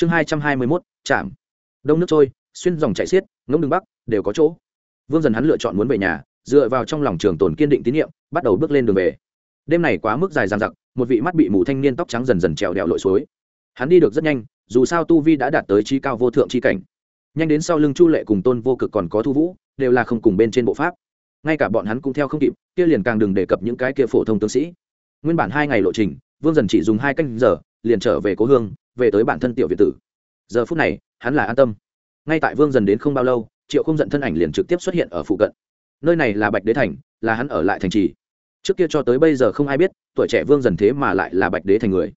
chương hai trăm hai mươi mốt, chạm. Đông nước trôi, xuyên dòng chạy xiết, ngỗng đường bắc, đều có chỗ. Vương dần hắn lựa chọn muốn về nhà, dựa vào trong lòng trường tồn kiên định tín nhiệm, bắt đầu bước lên đường về. Đêm này quá mức dài dằng dặc, một vị mắt bị mù thanh niên tóc trắng dần dần trèo đèo lội suối. Hắn đi được rất nhanh, dù sao tu vi đã đạt tới trí cao vô thượng c cảnh. Nhanh đến sau lưng chu lệ cùng tôn vô cực còn có thu vũ, đều là không cùng bên trên bộ pháp. Ngay cả bọn hắn cũng theo không kịp, kia liền càng đừng đề cập những cái kia phổ thông tướng sĩ. Nguyên bản hai ngày lộ trình, vương dần chỉ dùng hai canh giờ, liền trở về cố hương về tới bản thân tiểu việt tử. Giờ phút này, hắn là an tâm. Ngay tại vương dần đến không bao lâu, triệu không giận thân ảnh liền trực tiếp xuất hiện ở phụ cận. Nơi này là bạch đế thành, là hắn ở lại thành trì. Trước kia cho tới bây giờ không ai biết, tuổi trẻ vương dần thế mà lại là bạch đế thành người.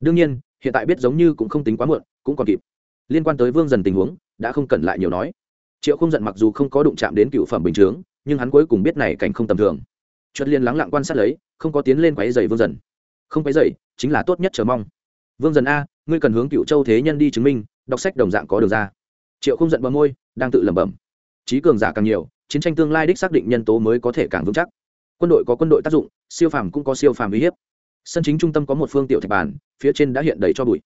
Đương nhiên, hiện tại biết giống như cũng không tính quá muộn, cũng còn kịp. Liên quan tới vương dần tình huống, đã không cần lại nhiều nói. Triệu không giận mặc dù không có đụng chạm đến cựu phẩm bình chướng, nhưng hắn cuối cùng biết này cảnh không tầm thường. Chuất liên lắng lặng quan sát lấy, không có tiến lên quáy dày vương dần. Không quáy dày chính là tốt nhất chờ mong. Vương dần a ngươi cần hướng cựu châu thế nhân đi chứng minh, đọc sách đồng dạng có được ra. Triệu không giận bờ môi, đang tự lẩm bẩm. Trí cường giả càng nhiều, chiến tranh tương lai đích xác định nhân tố mới có thể càng vững chắc. Quân đội có quân đội tác dụng, siêu phàm cũng có siêu phàm uy hiếp. Sân chính trung tâm có một phương tiểu thạch bàn, phía trên đã hiện đầy cho bụi.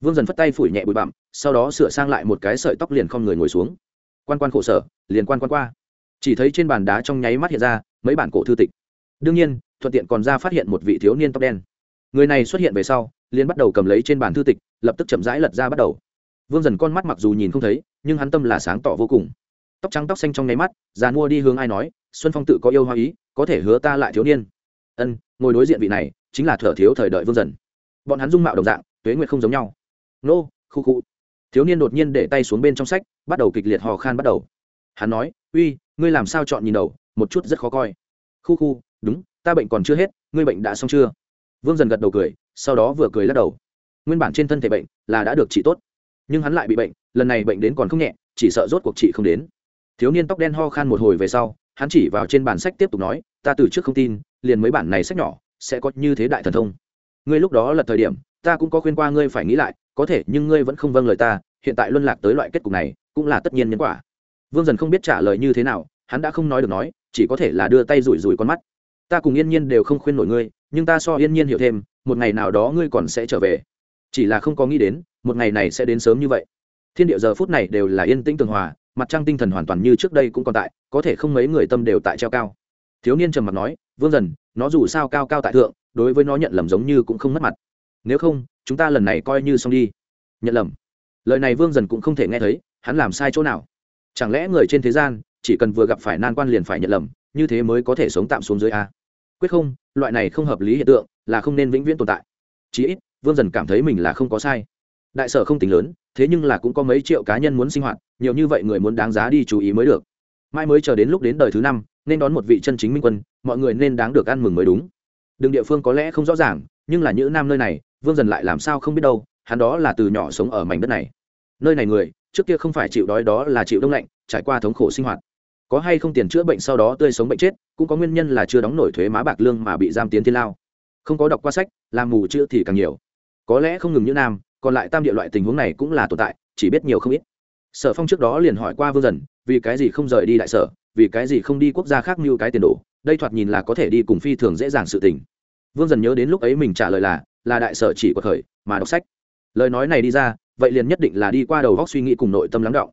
Vương dần phất tay phủi nhẹ bụi bặm, sau đó sửa sang lại một cái sợi tóc liền không người ngồi xuống. Quan quan khổ sở, liền quan quan qua. Chỉ thấy trên bàn đá trong nháy mắt hiện ra mấy bản cổ thư tịch. Đương nhiên, thuận tiện còn ra phát hiện một vị thiếu niên tóc đen. Người này xuất hiện về sau liền bắt đầu cầm lấy trên bàn thư tịch, lập tức chậm rãi lật ra bắt đầu. Vương dần con mắt mặc dù nhìn không thấy, nhưng hắn tâm là sáng tỏ vô cùng. Tóc trắng tóc xanh trong nháy mắt, già mua đi hướng ai nói, xuân phong tự có yêu hoa ý, có thể hứa ta lại thiếu niên. Ân, ngồi đối diện vị này, chính là thở thiếu thời đợi vương dần. Bọn hắn dung mạo đồng dạng, tuế nguyệt không giống nhau. Nô, khu khu. Thiếu niên đột nhiên để tay xuống bên trong sách, bắt đầu kịch liệt hò khan bắt đầu. Hắn nói, uy, ngươi làm sao chọn nhìn đầu, một chút rất khó coi. Khu khu, đúng, ta bệnh còn chưa hết, ngươi bệnh đã xong chưa? Vương dần gật đầu cười sau đó vừa cười lắc đầu. Nguyên bản trên thân thể bệnh là đã được trị tốt, nhưng hắn lại bị bệnh, lần này bệnh đến còn không nhẹ, chỉ sợ rốt cuộc trị không đến. Thiếu niên tóc đen ho khan một hồi về sau, hắn chỉ vào trên bản sách tiếp tục nói, ta từ trước không tin, liền mấy bản này sách nhỏ sẽ có như thế đại thần thông. Ngươi lúc đó là thời điểm, ta cũng có khuyên qua ngươi phải nghĩ lại, có thể nhưng ngươi vẫn không vâng lời ta, hiện tại luân lạc tới loại kết cục này, cũng là tất nhiên nhân quả. Vương dần không biết trả lời như thế nào, hắn đã không nói được nói, chỉ có thể là đưa tay rủi rủi con mắt. Ta cùng yên nhiên đều không khuyên nổi ngươi nhưng ta so yên nhiên hiểu thêm, một ngày nào đó ngươi còn sẽ trở về. Chỉ là không có nghĩ đến, một ngày này sẽ đến sớm như vậy. Thiên địa giờ phút này đều là yên tĩnh tường hòa, mặt trăng tinh thần hoàn toàn như trước đây cũng còn tại, có thể không mấy người tâm đều tại treo cao. Thiếu niên trầm mặt nói, vương dần, nó dù sao cao cao tại thượng, đối với nó nhận lầm giống như cũng không mất mặt. Nếu không, chúng ta lần này coi như xong đi. Nhận lầm. Lời này vương dần cũng không thể nghe thấy, hắn làm sai chỗ nào? Chẳng lẽ người trên thế gian, chỉ cần vừa gặp phải nan quan liền phải nhận lầm, như thế mới có thể sống tạm xuống dưới a? Quyết không, loại này không hợp lý hiện tượng là không nên vĩnh viễn tồn tại. Chí ít, vương dần cảm thấy mình là không có sai. Đại sở không tính lớn, thế nhưng là cũng có mấy triệu cá nhân muốn sinh hoạt, nhiều như vậy người muốn đáng giá đi chú ý mới được. Mai mới chờ đến lúc đến đời thứ năm, nên đón một vị chân chính minh quân, mọi người nên đáng được ăn mừng mới đúng. Đường địa phương có lẽ không rõ ràng, nhưng là những nam nơi này, vương dần lại làm sao không biết đâu, hắn đó là từ nhỏ sống ở mảnh đất này. Nơi này người, trước kia không phải chịu đói đó là chịu đông lạnh, trải qua thống khổ sinh hoạt có hay không tiền chữa bệnh sau đó tươi sống bệnh chết, cũng có nguyên nhân là chưa đóng nổi thuế má bạc lương mà bị giam tiến thiên lao. Không có đọc qua sách, làm mù chữa thì càng nhiều. Có lẽ không ngừng như nam, còn lại tam địa loại tình huống này cũng là tồn tại, chỉ biết nhiều không ít. Sở phong trước đó liền hỏi qua vương dần, vì cái gì không rời đi đại sở, vì cái gì không đi quốc gia khác mưu cái tiền đồ đây thoạt nhìn là có thể đi cùng phi thường dễ dàng sự tình. Vương dần nhớ đến lúc ấy mình trả lời là là đại sở chỉ có thời mà đọc sách. Lời nói này đi ra, vậy liền nhất định là đi qua đầu góc suy nghĩ cùng nội tâm lắng động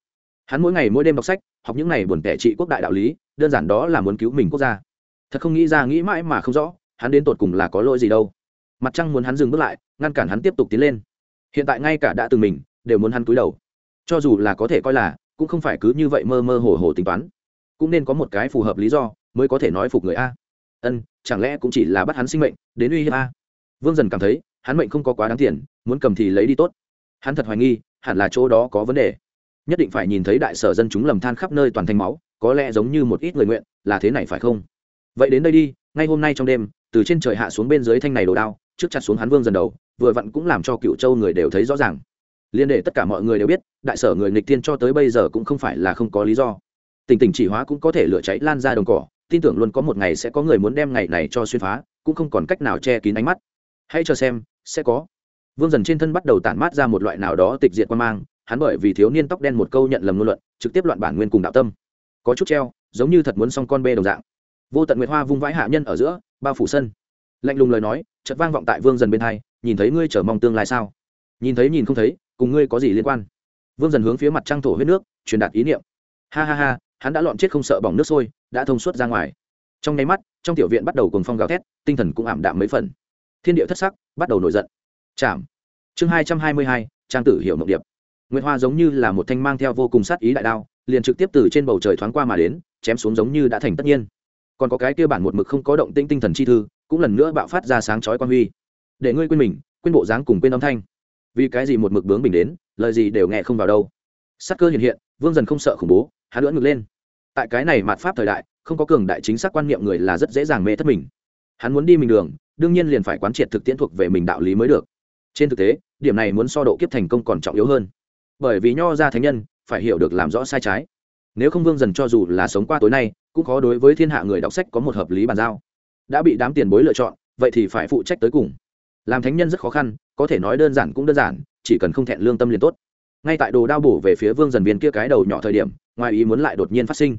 hắn mỗi ngày mỗi đêm đọc sách, học những ngày buồn tẻ trị quốc đại đạo lý, đơn giản đó là muốn cứu mình quốc gia. Thật không nghĩ ra, nghĩ mãi mà không rõ, hắn đến tột cùng là có lỗi gì đâu. Mặt trăng muốn hắn dừng bước lại, ngăn cản hắn tiếp tục tiến lên. Hiện tại ngay cả đã từng mình, đều muốn hắn cúi đầu. Cho dù là có thể coi là, cũng không phải cứ như vậy mơ mơ hồ hồ tính toán. Cũng nên có một cái phù hợp lý do, mới có thể nói phục người a. Ân, chẳng lẽ cũng chỉ là bắt hắn sinh mệnh, đến uy hiếp a? Vương dần cảm thấy, hắn mệnh không có quá đáng tiền, muốn cầm thì lấy đi tốt. Hắn thật hoài nghi, hẳn là chỗ đó có vấn đề nhất định phải nhìn thấy đại sở dân chúng lầm than khắp nơi toàn thành máu, có lẽ giống như một ít người nguyện, là thế này phải không? Vậy đến đây đi, ngay hôm nay trong đêm, từ trên trời hạ xuống bên dưới thanh này đồ đao, trước chặt xuống hắn vương dần đầu, vừa vặn cũng làm cho cựu châu người đều thấy rõ ràng. Liên đệ tất cả mọi người đều biết, đại sở người nghịch tiên cho tới bây giờ cũng không phải là không có lý do. Tình tình chỉ hóa cũng có thể lửa cháy lan ra đồng cỏ, tin tưởng luôn có một ngày sẽ có người muốn đem ngày này cho xuyên phá, cũng không còn cách nào che kín ánh mắt. Hãy cho xem, sẽ có. Vương dần trên thân bắt đầu tản mát ra một loại nào đó tịch diệt quan mang hắn bởi vì thiếu niên tóc đen một câu nhận lầm ngôn luận, trực tiếp loạn bản nguyên cùng đạo tâm. Có chút treo, giống như thật muốn xong con bê đồng dạng. Vô tận nguyệt hoa vung vãi hạ nhân ở giữa, bao phủ sân. Lạnh lùng lời nói, chợt vang vọng tại vương dần bên hai, nhìn thấy ngươi chờ mong tương lai sao? Nhìn thấy nhìn không thấy, cùng ngươi có gì liên quan? Vương dần hướng phía mặt trăng thổ huyết nước, truyền đạt ý niệm. Ha ha ha, hắn đã lọn chết không sợ bỏng nước sôi, đã thông suốt ra ngoài. Trong nháy mắt, trong tiểu viện bắt đầu cùng phong gào thét, tinh thần cũng ảm đạm mấy phần. Thiên địa thất sắc, bắt đầu nổi giận. Chạm. Chương hai trăm hai mươi hai, trang tử hiểu mộng điệp. Nguyệt hoa giống như là một thanh mang theo vô cùng sát ý đại đao, liền trực tiếp từ trên bầu trời thoáng qua mà đến, chém xuống giống như đã thành tất nhiên. Còn có cái kia bản một mực không có động tĩnh tinh thần chi thư, cũng lần nữa bạo phát ra sáng chói quan huy. Để ngươi quên mình, quên bộ dáng cùng quên âm thanh. Vì cái gì một mực bướng bình đến, lời gì đều nghe không vào đâu. Sát cơ hiện hiện, vương dần không sợ khủng bố, hắn lưỡn ngược lên. Tại cái này mạt pháp thời đại, không có cường đại chính xác quan niệm người là rất dễ dàng mê thất mình. Hắn muốn đi mình đường, đương nhiên liền phải quán triệt thực tiễn thuộc về mình đạo lý mới được. Trên thực tế, điểm này muốn so độ kiếp thành công còn trọng yếu hơn bởi vì nho ra thánh nhân, phải hiểu được làm rõ sai trái. Nếu không vương dần cho dù là sống qua tối nay, cũng khó đối với thiên hạ người đọc sách có một hợp lý bàn giao. Đã bị đám tiền bối lựa chọn, vậy thì phải phụ trách tới cùng. Làm thánh nhân rất khó khăn, có thể nói đơn giản cũng đơn giản, chỉ cần không thẹn lương tâm liền tốt. Ngay tại đồ đao bổ về phía vương dần viên kia cái đầu nhỏ thời điểm, ngoài ý muốn lại đột nhiên phát sinh.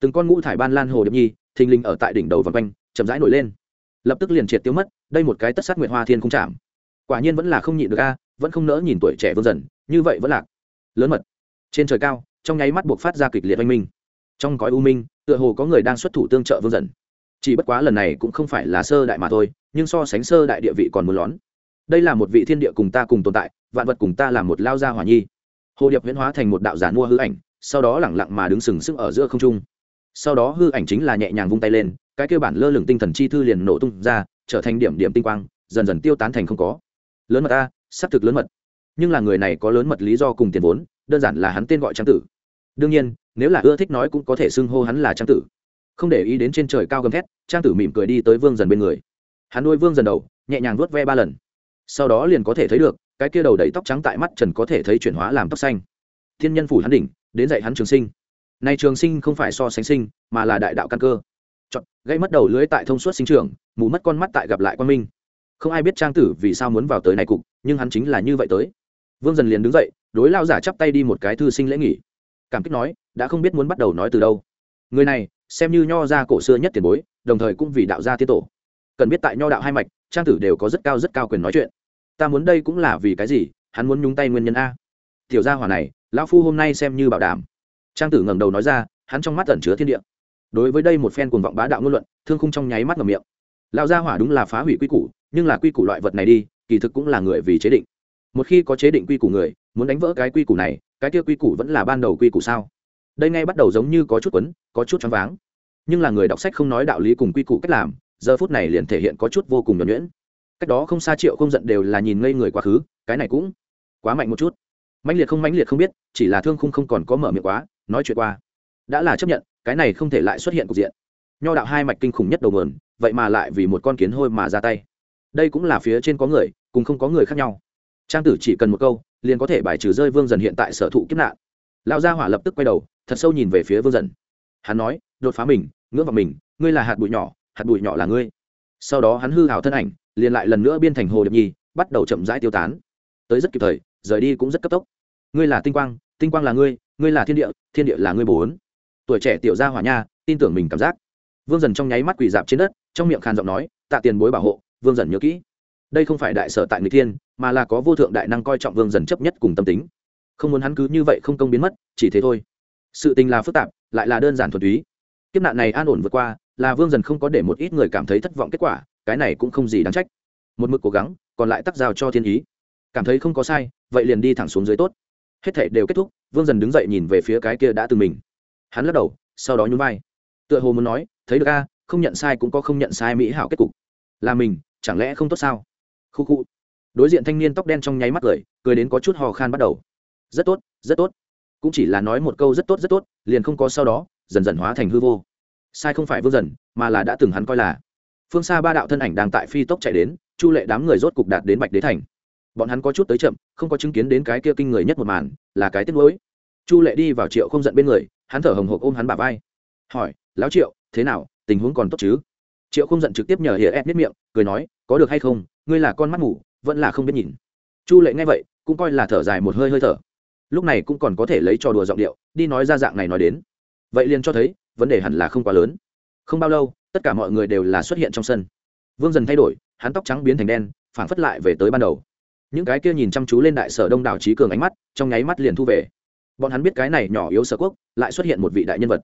Từng con ngũ thải ban lan hồ điệp nhi, thình lình ở tại đỉnh đầu vòng quanh, chậm rãi nổi lên. Lập tức liền triệt tiêu mất, đây một cái tất sát nguyệt hoa thiên không chạm. Quả nhiên vẫn là không nhịn được a, vẫn không nỡ nhìn tuổi trẻ vương dần, như vậy vẫn lạc lớn mật. Trên trời cao, trong nháy mắt buộc phát ra kịch liệt oanh minh. Trong cõi u minh, tựa hồ có người đang xuất thủ tương trợ vương dần. Chỉ bất quá lần này cũng không phải là sơ đại mà thôi, nhưng so sánh sơ đại địa vị còn muốn lón. Đây là một vị thiên địa cùng ta cùng tồn tại, vạn vật cùng ta là một lao gia hỏa nhi. Hồ điệp huyễn hóa thành một đạo giản mua hư ảnh, sau đó lẳng lặng mà đứng sừng sững ở giữa không trung. Sau đó hư ảnh chính là nhẹ nhàng vung tay lên, cái kêu bản lơ lửng tinh thần chi thư liền nổ tung ra, trở thành điểm điểm tinh quang, dần dần tiêu tán thành không có. Lớn mật ta xác thực lớn mật nhưng là người này có lớn mật lý do cùng tiền vốn, đơn giản là hắn tên gọi trang tử. Đương nhiên, nếu là ưa thích nói cũng có thể xưng hô hắn là trang tử. Không để ý đến trên trời cao gầm thét, trang tử mỉm cười đi tới vương dần bên người. Hắn nuôi vương dần đầu, nhẹ nhàng vuốt ve ba lần. Sau đó liền có thể thấy được, cái kia đầu đầy tóc trắng tại mắt trần có thể thấy chuyển hóa làm tóc xanh. Thiên nhân phủ hắn đỉnh, đến dạy hắn trường sinh. Nay trường sinh không phải so sánh sinh, mà là đại đạo căn cơ. Chọn gây mất đầu lưới tại thông suốt sinh trường mù mất con mắt tại gặp lại quan minh. Không ai biết trang tử vì sao muốn vào tới này cục, nhưng hắn chính là như vậy tới vương dần liền đứng dậy, đối lao giả chắp tay đi một cái thư sinh lễ nghỉ. Cảm kích nói, đã không biết muốn bắt đầu nói từ đâu. Người này, xem như nho gia cổ xưa nhất tiền bối, đồng thời cũng vì đạo gia tiết tổ. Cần biết tại nho đạo hai mạch, trang tử đều có rất cao rất cao quyền nói chuyện. Ta muốn đây cũng là vì cái gì? Hắn muốn nhúng tay nguyên nhân a. Tiểu gia hỏa này, lão phu hôm nay xem như bảo đảm. Trang tử ngẩng đầu nói ra, hắn trong mắt ẩn chứa thiên địa. Đối với đây một phen cuồng vọng bá đạo ngôn luận, thương khung trong nháy mắt ngầm miệng. Lão gia hỏa đúng là phá hủy quy củ, nhưng là quy củ loại vật này đi, kỳ thực cũng là người vì chế định một khi có chế định quy củ người, muốn đánh vỡ cái quy củ này, cái kia quy củ vẫn là ban đầu quy củ sao? Đây ngay bắt đầu giống như có chút quấn, có chút choáng váng. Nhưng là người đọc sách không nói đạo lý cùng quy củ cách làm, giờ phút này liền thể hiện có chút vô cùng nhuẩn nhuyễn. Cách đó không xa triệu không giận đều là nhìn ngây người quá khứ, cái này cũng quá mạnh một chút. Mãnh liệt không mãnh liệt không biết, chỉ là thương khung không còn có mở miệng quá, nói chuyện qua. Đã là chấp nhận, cái này không thể lại xuất hiện cục diện. Nho đạo hai mạch kinh khủng nhất đầu mườn vậy mà lại vì một con kiến hôi mà ra tay. Đây cũng là phía trên có người, cùng không có người khác nhau trang tử chỉ cần một câu, liền có thể bài trừ rơi vương dần hiện tại sở thụ kiếp nạn. Lão gia hỏa lập tức quay đầu, thật sâu nhìn về phía vương dần. Hắn nói, đột phá mình, ngưỡng vào mình, ngươi là hạt bụi nhỏ, hạt bụi nhỏ là ngươi. Sau đó hắn hư hào thân ảnh, liền lại lần nữa biên thành hồ điệp nhi, bắt đầu chậm rãi tiêu tán. Tới rất kịp thời, rời đi cũng rất cấp tốc. Ngươi là tinh quang tinh quang là ngươi ngươi là thiên địa thiên địa là ngươi bốn. Tuổi trẻ tiểu gia hỏa nha, tin tưởng mình cảm giác. Vương dần trong nháy mắt quỳ dạp trên đất, trong miệng khàn giọng nói, tạ tiền bối bảo hộ, vương dần nhớ kỹ. Đây không phải đại sở tại người thiên mà là có vô thượng đại năng coi trọng vương dần chấp nhất cùng tâm tính. Không muốn hắn cứ như vậy không công biến mất, chỉ thế thôi. Sự tình là phức tạp, lại là đơn giản thuần túy. Kiếp nạn này an ổn vượt qua, là vương dần không có để một ít người cảm thấy thất vọng kết quả, cái này cũng không gì đáng trách. Một mực cố gắng, còn lại tắc giao cho thiên ý. Cảm thấy không có sai, vậy liền đi thẳng xuống dưới tốt. Hết thể đều kết thúc, vương dần đứng dậy nhìn về phía cái kia đã từ mình. Hắn lắc đầu, sau đó nhún vai. Tựa hồ muốn nói, thấy được a, không nhận sai cũng có không nhận sai mỹ hảo kết cục. Là mình, chẳng lẽ không tốt sao? Khu khu đối diện thanh niên tóc đen trong nháy mắt cười cười đến có chút hò khan bắt đầu. Rất tốt rất tốt. Cũng chỉ là nói một câu rất tốt rất tốt, liền không có sau đó, dần dần hóa thành hư vô. Sai không phải vương dần, mà là đã từng hắn coi là. Phương xa ba đạo thân ảnh đang tại phi tốc chạy đến, chu lệ đám người rốt cục đạt đến bạch đế thành. Bọn hắn có chút tới chậm, không có chứng kiến đến cái kia kinh người nhất một màn, là cái tiếc nuối. Chu lệ đi vào triệu không giận bên người, hắn thở hồng hộc ôm hắn bà vai. Hỏi, lão triệu, thế nào, tình huống còn tốt chứ? Triệu không giận trực tiếp nhờ hiệ ép miết miệng, cười nói, có được hay không? Ngươi là con mắt ngủ vẫn là không biết nhìn. Chu lệ nghe vậy, cũng coi là thở dài một hơi hơi thở. Lúc này cũng còn có thể lấy trò đùa giọng điệu, đi nói ra dạng này nói đến. Vậy liền cho thấy, vấn đề hẳn là không quá lớn. Không bao lâu, tất cả mọi người đều là xuất hiện trong sân. Vương dần thay đổi, hắn tóc trắng biến thành đen phản phất lại về tới ban đầu. Những cái kia nhìn chăm chú lên đại sở đông đảo trí cường ánh mắt, trong nháy mắt liền thu về. Bọn hắn biết cái này nhỏ yếu sở quốc, lại xuất hiện một vị đại nhân vật.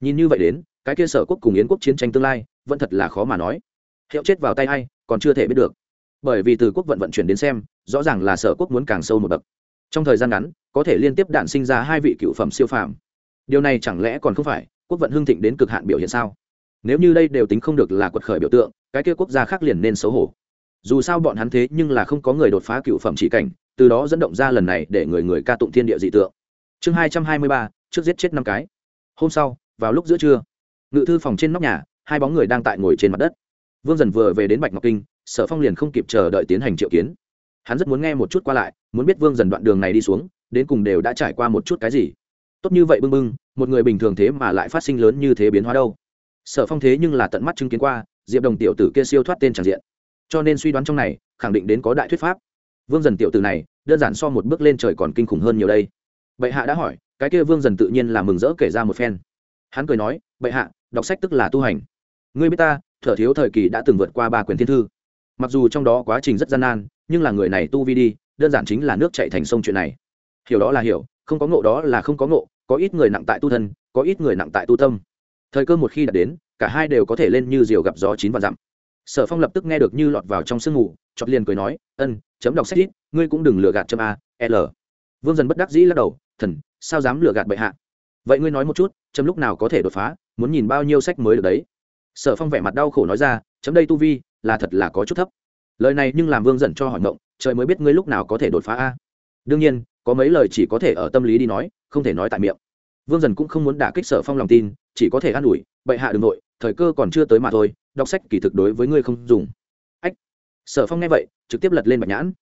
Nhìn như vậy đến, cái kia sở quốc cùng yến quốc chiến tranh tương lai, vẫn thật là khó mà nói. Hiệu chết vào tay hay còn chưa thể biết được bởi vì từ quốc vận vận chuyển đến xem, rõ ràng là sở quốc muốn càng sâu một bậc. Trong thời gian ngắn, có thể liên tiếp đạn sinh ra hai vị cựu phẩm siêu phàm. Điều này chẳng lẽ còn không phải, quốc vận hưng thịnh đến cực hạn biểu hiện sao? Nếu như đây đều tính không được là quật khởi biểu tượng, cái kia quốc gia khác liền nên xấu hổ. Dù sao bọn hắn thế nhưng là không có người đột phá cựu phẩm chỉ cảnh, từ đó dẫn động ra lần này để người người ca tụng thiên địa dị tượng. Chương hai trăm hai mươi ba, trước giết chết năm cái. Hôm sau, vào lúc giữa trưa, ngự thư phòng trên nóc nhà, hai bóng người đang tại ngồi trên mặt đất. Vương dần vừa về đến bạch ngọc kinh sở phong liền không kịp chờ đợi tiến hành triệu kiến. Hắn rất muốn nghe một chút qua lại, muốn biết vương dần đoạn đường này đi xuống, đến cùng đều đã trải qua một chút cái gì. Tốt như vậy bưng bưng, một người bình thường thế mà lại phát sinh lớn như thế biến hóa đâu. Sở phong thế nhưng là tận mắt chứng kiến qua, diệp đồng tiểu tử kia siêu thoát tên tràn diện. Cho nên suy đoán trong này, khẳng định đến có đại thuyết pháp. Vương dần tiểu tử này, đơn giản so một bước lên trời còn kinh khủng hơn nhiều đây. Bệ hạ đã hỏi, cái kia vương dần tự nhiên là mừng rỡ kể ra một phen. Hắn cười nói, bệ hạ, đọc sách tức là tu hành. Ngươi biết ta, thở thiếu thời kỳ đã từng vượt qua ba quyền thiên thư mặc dù trong đó quá trình rất gian nan, nhưng là người này tu vi đi, đơn giản chính là nước chạy thành sông chuyện này. Hiểu đó là hiểu, không có ngộ đó là không có ngộ, có ít người nặng tại tu thân, có ít người nặng tại tu tâm. Thời cơ một khi đã đến, cả hai đều có thể lên như diều gặp gió chín và dặm. Sở phong lập tức nghe được như lọt vào trong sương ngủ chọt liền cười nói, ân, chấm đọc sách ít, ngươi cũng đừng lừa gạt chấm a, l. Vương dần bất đắc dĩ lắc đầu, thần, sao dám lừa gạt bệ hạ? Vậy ngươi nói một chút, chấm lúc nào có thể đột phá, muốn nhìn bao nhiêu sách mới được đấy? Sở phong vẻ mặt đau khổ nói ra, chấm đây tu vi là thật là có chút thấp. Lời này nhưng làm vương dần cho hỏi ngộng, trời mới biết ngươi lúc nào có thể đột phá a. Đương nhiên, có mấy lời chỉ có thể ở tâm lý đi nói, không thể nói tại miệng. Vương dần cũng không muốn đả kích sở phong lòng tin, chỉ có thể an ủi, bệ hạ đ ư n g nội thời cơ còn chưa tới mà thôi, đọc sách kỳ thực đối với ngươi không dùng. Ách. Sở phong nghe vậy, trực tiếp lật lên bạch nhãn.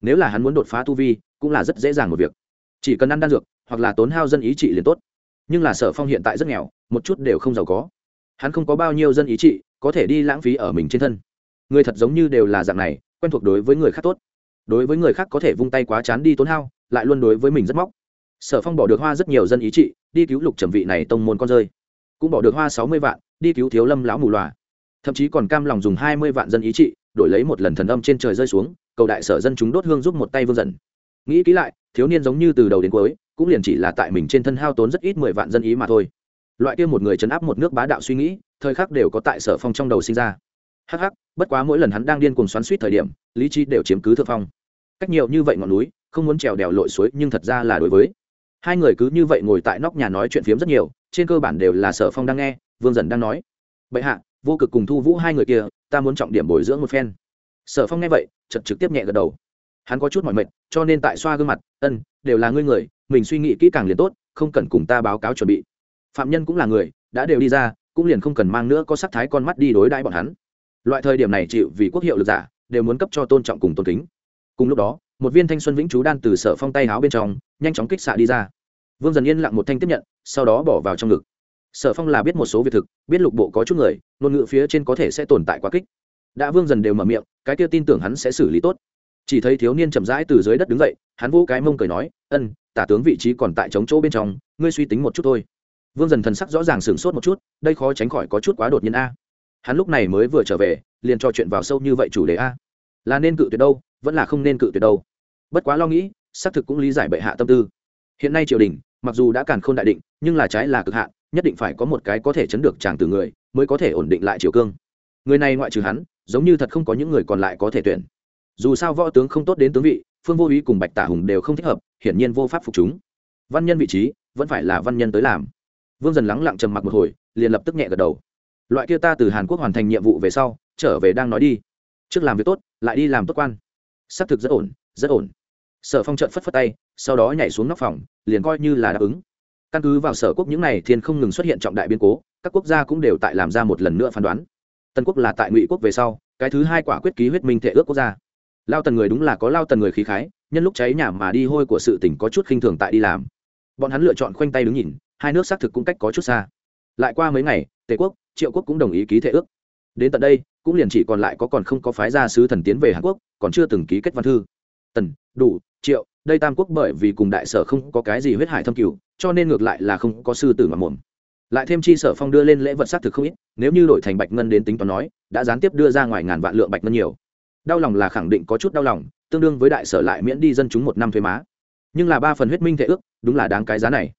Nếu là hắn muốn đột phá tu vi, cũng là rất dễ dàng một việc. Chỉ cần ăn đan dược, hoặc là tốn hao dân ý trị liền tốt. Nhưng là sở phong hiện tại rất nghèo, một chút đều không giàu có. Hắn không có bao nhiêu dân ý trị, có thể đi lãng phí ở mình trên thân người thật giống như đều là dạng này, quen thuộc đối với người khác tốt. Đối với người khác có thể vung tay quá chán đi tốn hao, lại luôn đối với mình rất móc. Sở phong bỏ được hoa rất nhiều dân ý trị, đi cứu lục trầm vị này tông môn con rơi. Cũng bỏ được hoa sáu mươi vạn, đi cứu thiếu lâm lão mù loà. Thậm chí còn cam lòng dùng hai mươi vạn dân ý trị, đổi lấy một lần thần âm trên trời rơi xuống, cầu đại sở dân chúng đốt hương giúp một tay vương dần nghĩ kỹ lại, thiếu niên giống như từ đầu đến cuối, cũng liền chỉ là tại mình trên thân hao tốn rất ít mười vạn dân ý mà thôi. Loại kia một người chấn áp một nước bá đạo suy nghĩ, thời khắc đều có tại sở phong trong đầu sinh ra hh bất quá mỗi lần hắn đang điên cuồng xoắn suýt thời điểm, lý trí đều chiếm cứ thượng phong. Cách nhiều như vậy ngọn núi, không muốn trèo đèo lội suối nhưng thật ra là đối với. Hai người cứ như vậy ngồi tại nóc nhà nói chuyện phiếm rất nhiều, trên cơ bản đều là sở phong đang nghe, vương dần đang nói. Bệ hạ, vô cực cùng thu vũ hai người kia, ta muốn trọng điểm bồi dưỡng một phen. Sở phong nghe vậy chật trực tiếp nhẹ gật đầu. Hắn có chút mỏi mệt, cho nên tại xoa gương mặt, ân, đều là ngươi người, mình suy nghĩ kỹ càng liền tốt, không cần cùng ta báo cáo chuẩn bị. Phạm nhân cũng là người, đã đều đi ra, cũng liền không cần mang nữa có sắc thái con mắt đi đối đãi bọn hắn loại thời điểm này chịu vì quốc hiệu lực giả, đều muốn cấp cho tôn trọng cùng tôn kính. Cùng lúc đó, một viên thanh xuân vĩnh chú đan từ sở phong tay háo bên trong, nhanh chóng kích xạ đi ra. Vương dần yên lặng một thanh tiếp nhận, sau đó bỏ vào trong ngực. Sở phong là biết một số việc thực, biết lục bộ có chút người, ngôn ngữ phía trên có thể sẽ tồn tại quá kích. Đã vương dần đều mở miệng, cái kia tin tưởng hắn sẽ xử lý tốt. Chỉ thấy thiếu niên chậm rãi từ dưới đất đứng dậy, hắn vỗ cái mông cười nói, ân, tả tướng vị trí còn tại chống chỗ bên trong, ngươi suy tính một chút thôi. Vương dần thần sắc rõ ràng sửng sốt một chút, đây khó tránh khỏi có chút quá đột nhiên a hắn lúc này mới vừa trở về, liền trò chuyện vào sâu như vậy chủ đề a. Là nên cự tuyệt đâu, vẫn là không nên cự tuyệt đâu. Bất quá lo nghĩ, xác thực cũng lý giải bệ hạ tâm tư. Hiện nay triều đình, mặc dù đã càn k h ô n đại định, nhưng là trái là cực hạn, nhất định phải có một cái có thể chấn được chàng từ người, mới có thể ổn định lại triều cương. Người này ngoại trừ hắn, giống như thật không có những người còn lại có thể tuyển. Dù sao võ tướng không tốt đến tướng vị, phương vô ý cùng bạch tả hùng đều không thích hợp, hiển nhiên vô pháp phục chúng. Văn nhân vị trí, vẫn phải là văn nhân tới làm. Vương dần lắng lặng trầm mặc một hồi, liền lập tức nhẹ gật đầu loại kia ta từ hàn quốc hoàn thành nhiệm vụ về sau, trở về đang nói đi. Trước làm việc tốt, lại đi làm tốt quan. Xác thực rất ổn rất ổn. Sở phong trợn phất phất tay, sau đó nhảy xuống nóc phòng, liền coi như là đáp ứng. Căn cứ vào sở quốc những n à y thiên không ngừng xuất hiện trọng đại biến cố, các quốc gia cũng đều tại làm ra một lần nữa phán đoán. Tân quốc là tại ngụy quốc về sau, cái thứ hai quả quyết ký huyết minh thể ước quốc gia. Lao tần người đúng là có lao tần người khí khái, nhân lúc cháy nhà mà đi hôi của sự tỉnh có chút khinh thường tại đi làm. Bọn hắn lựa chọn khoanh tay đứng nhìn, hai nước xác thực cũng cách có chút xa lại qua mấy ngày, tề quốc, triệu quốc cũng đồng ý ký thể ước. Đến tận đây, cũng liền chỉ còn lại có còn không có phái gia sứ thần tiến về hàn quốc, còn chưa từng ký kết văn thư. Tần, đủ, triệu, đây tam quốc bởi vì cùng đại sở không có cái gì huyết hải thâm cửu, cho nên ngược lại là không có sư tử mà mồm lại thêm chi sở phong đưa lên lễ vật xác thực không ít, nếu như đổi thành bạch ngân đến tính toán nói, đã gián tiếp đưa ra ngoài ngàn vạn lượng bạch ngân nhiều. Đau lòng là khẳng định có chút đau lòng, tương đương với đại sở lại miễn đi dân chúng một năm thuế má. Nhưng là ba phần huyết minh thể ước, đúng là đáng cái giá này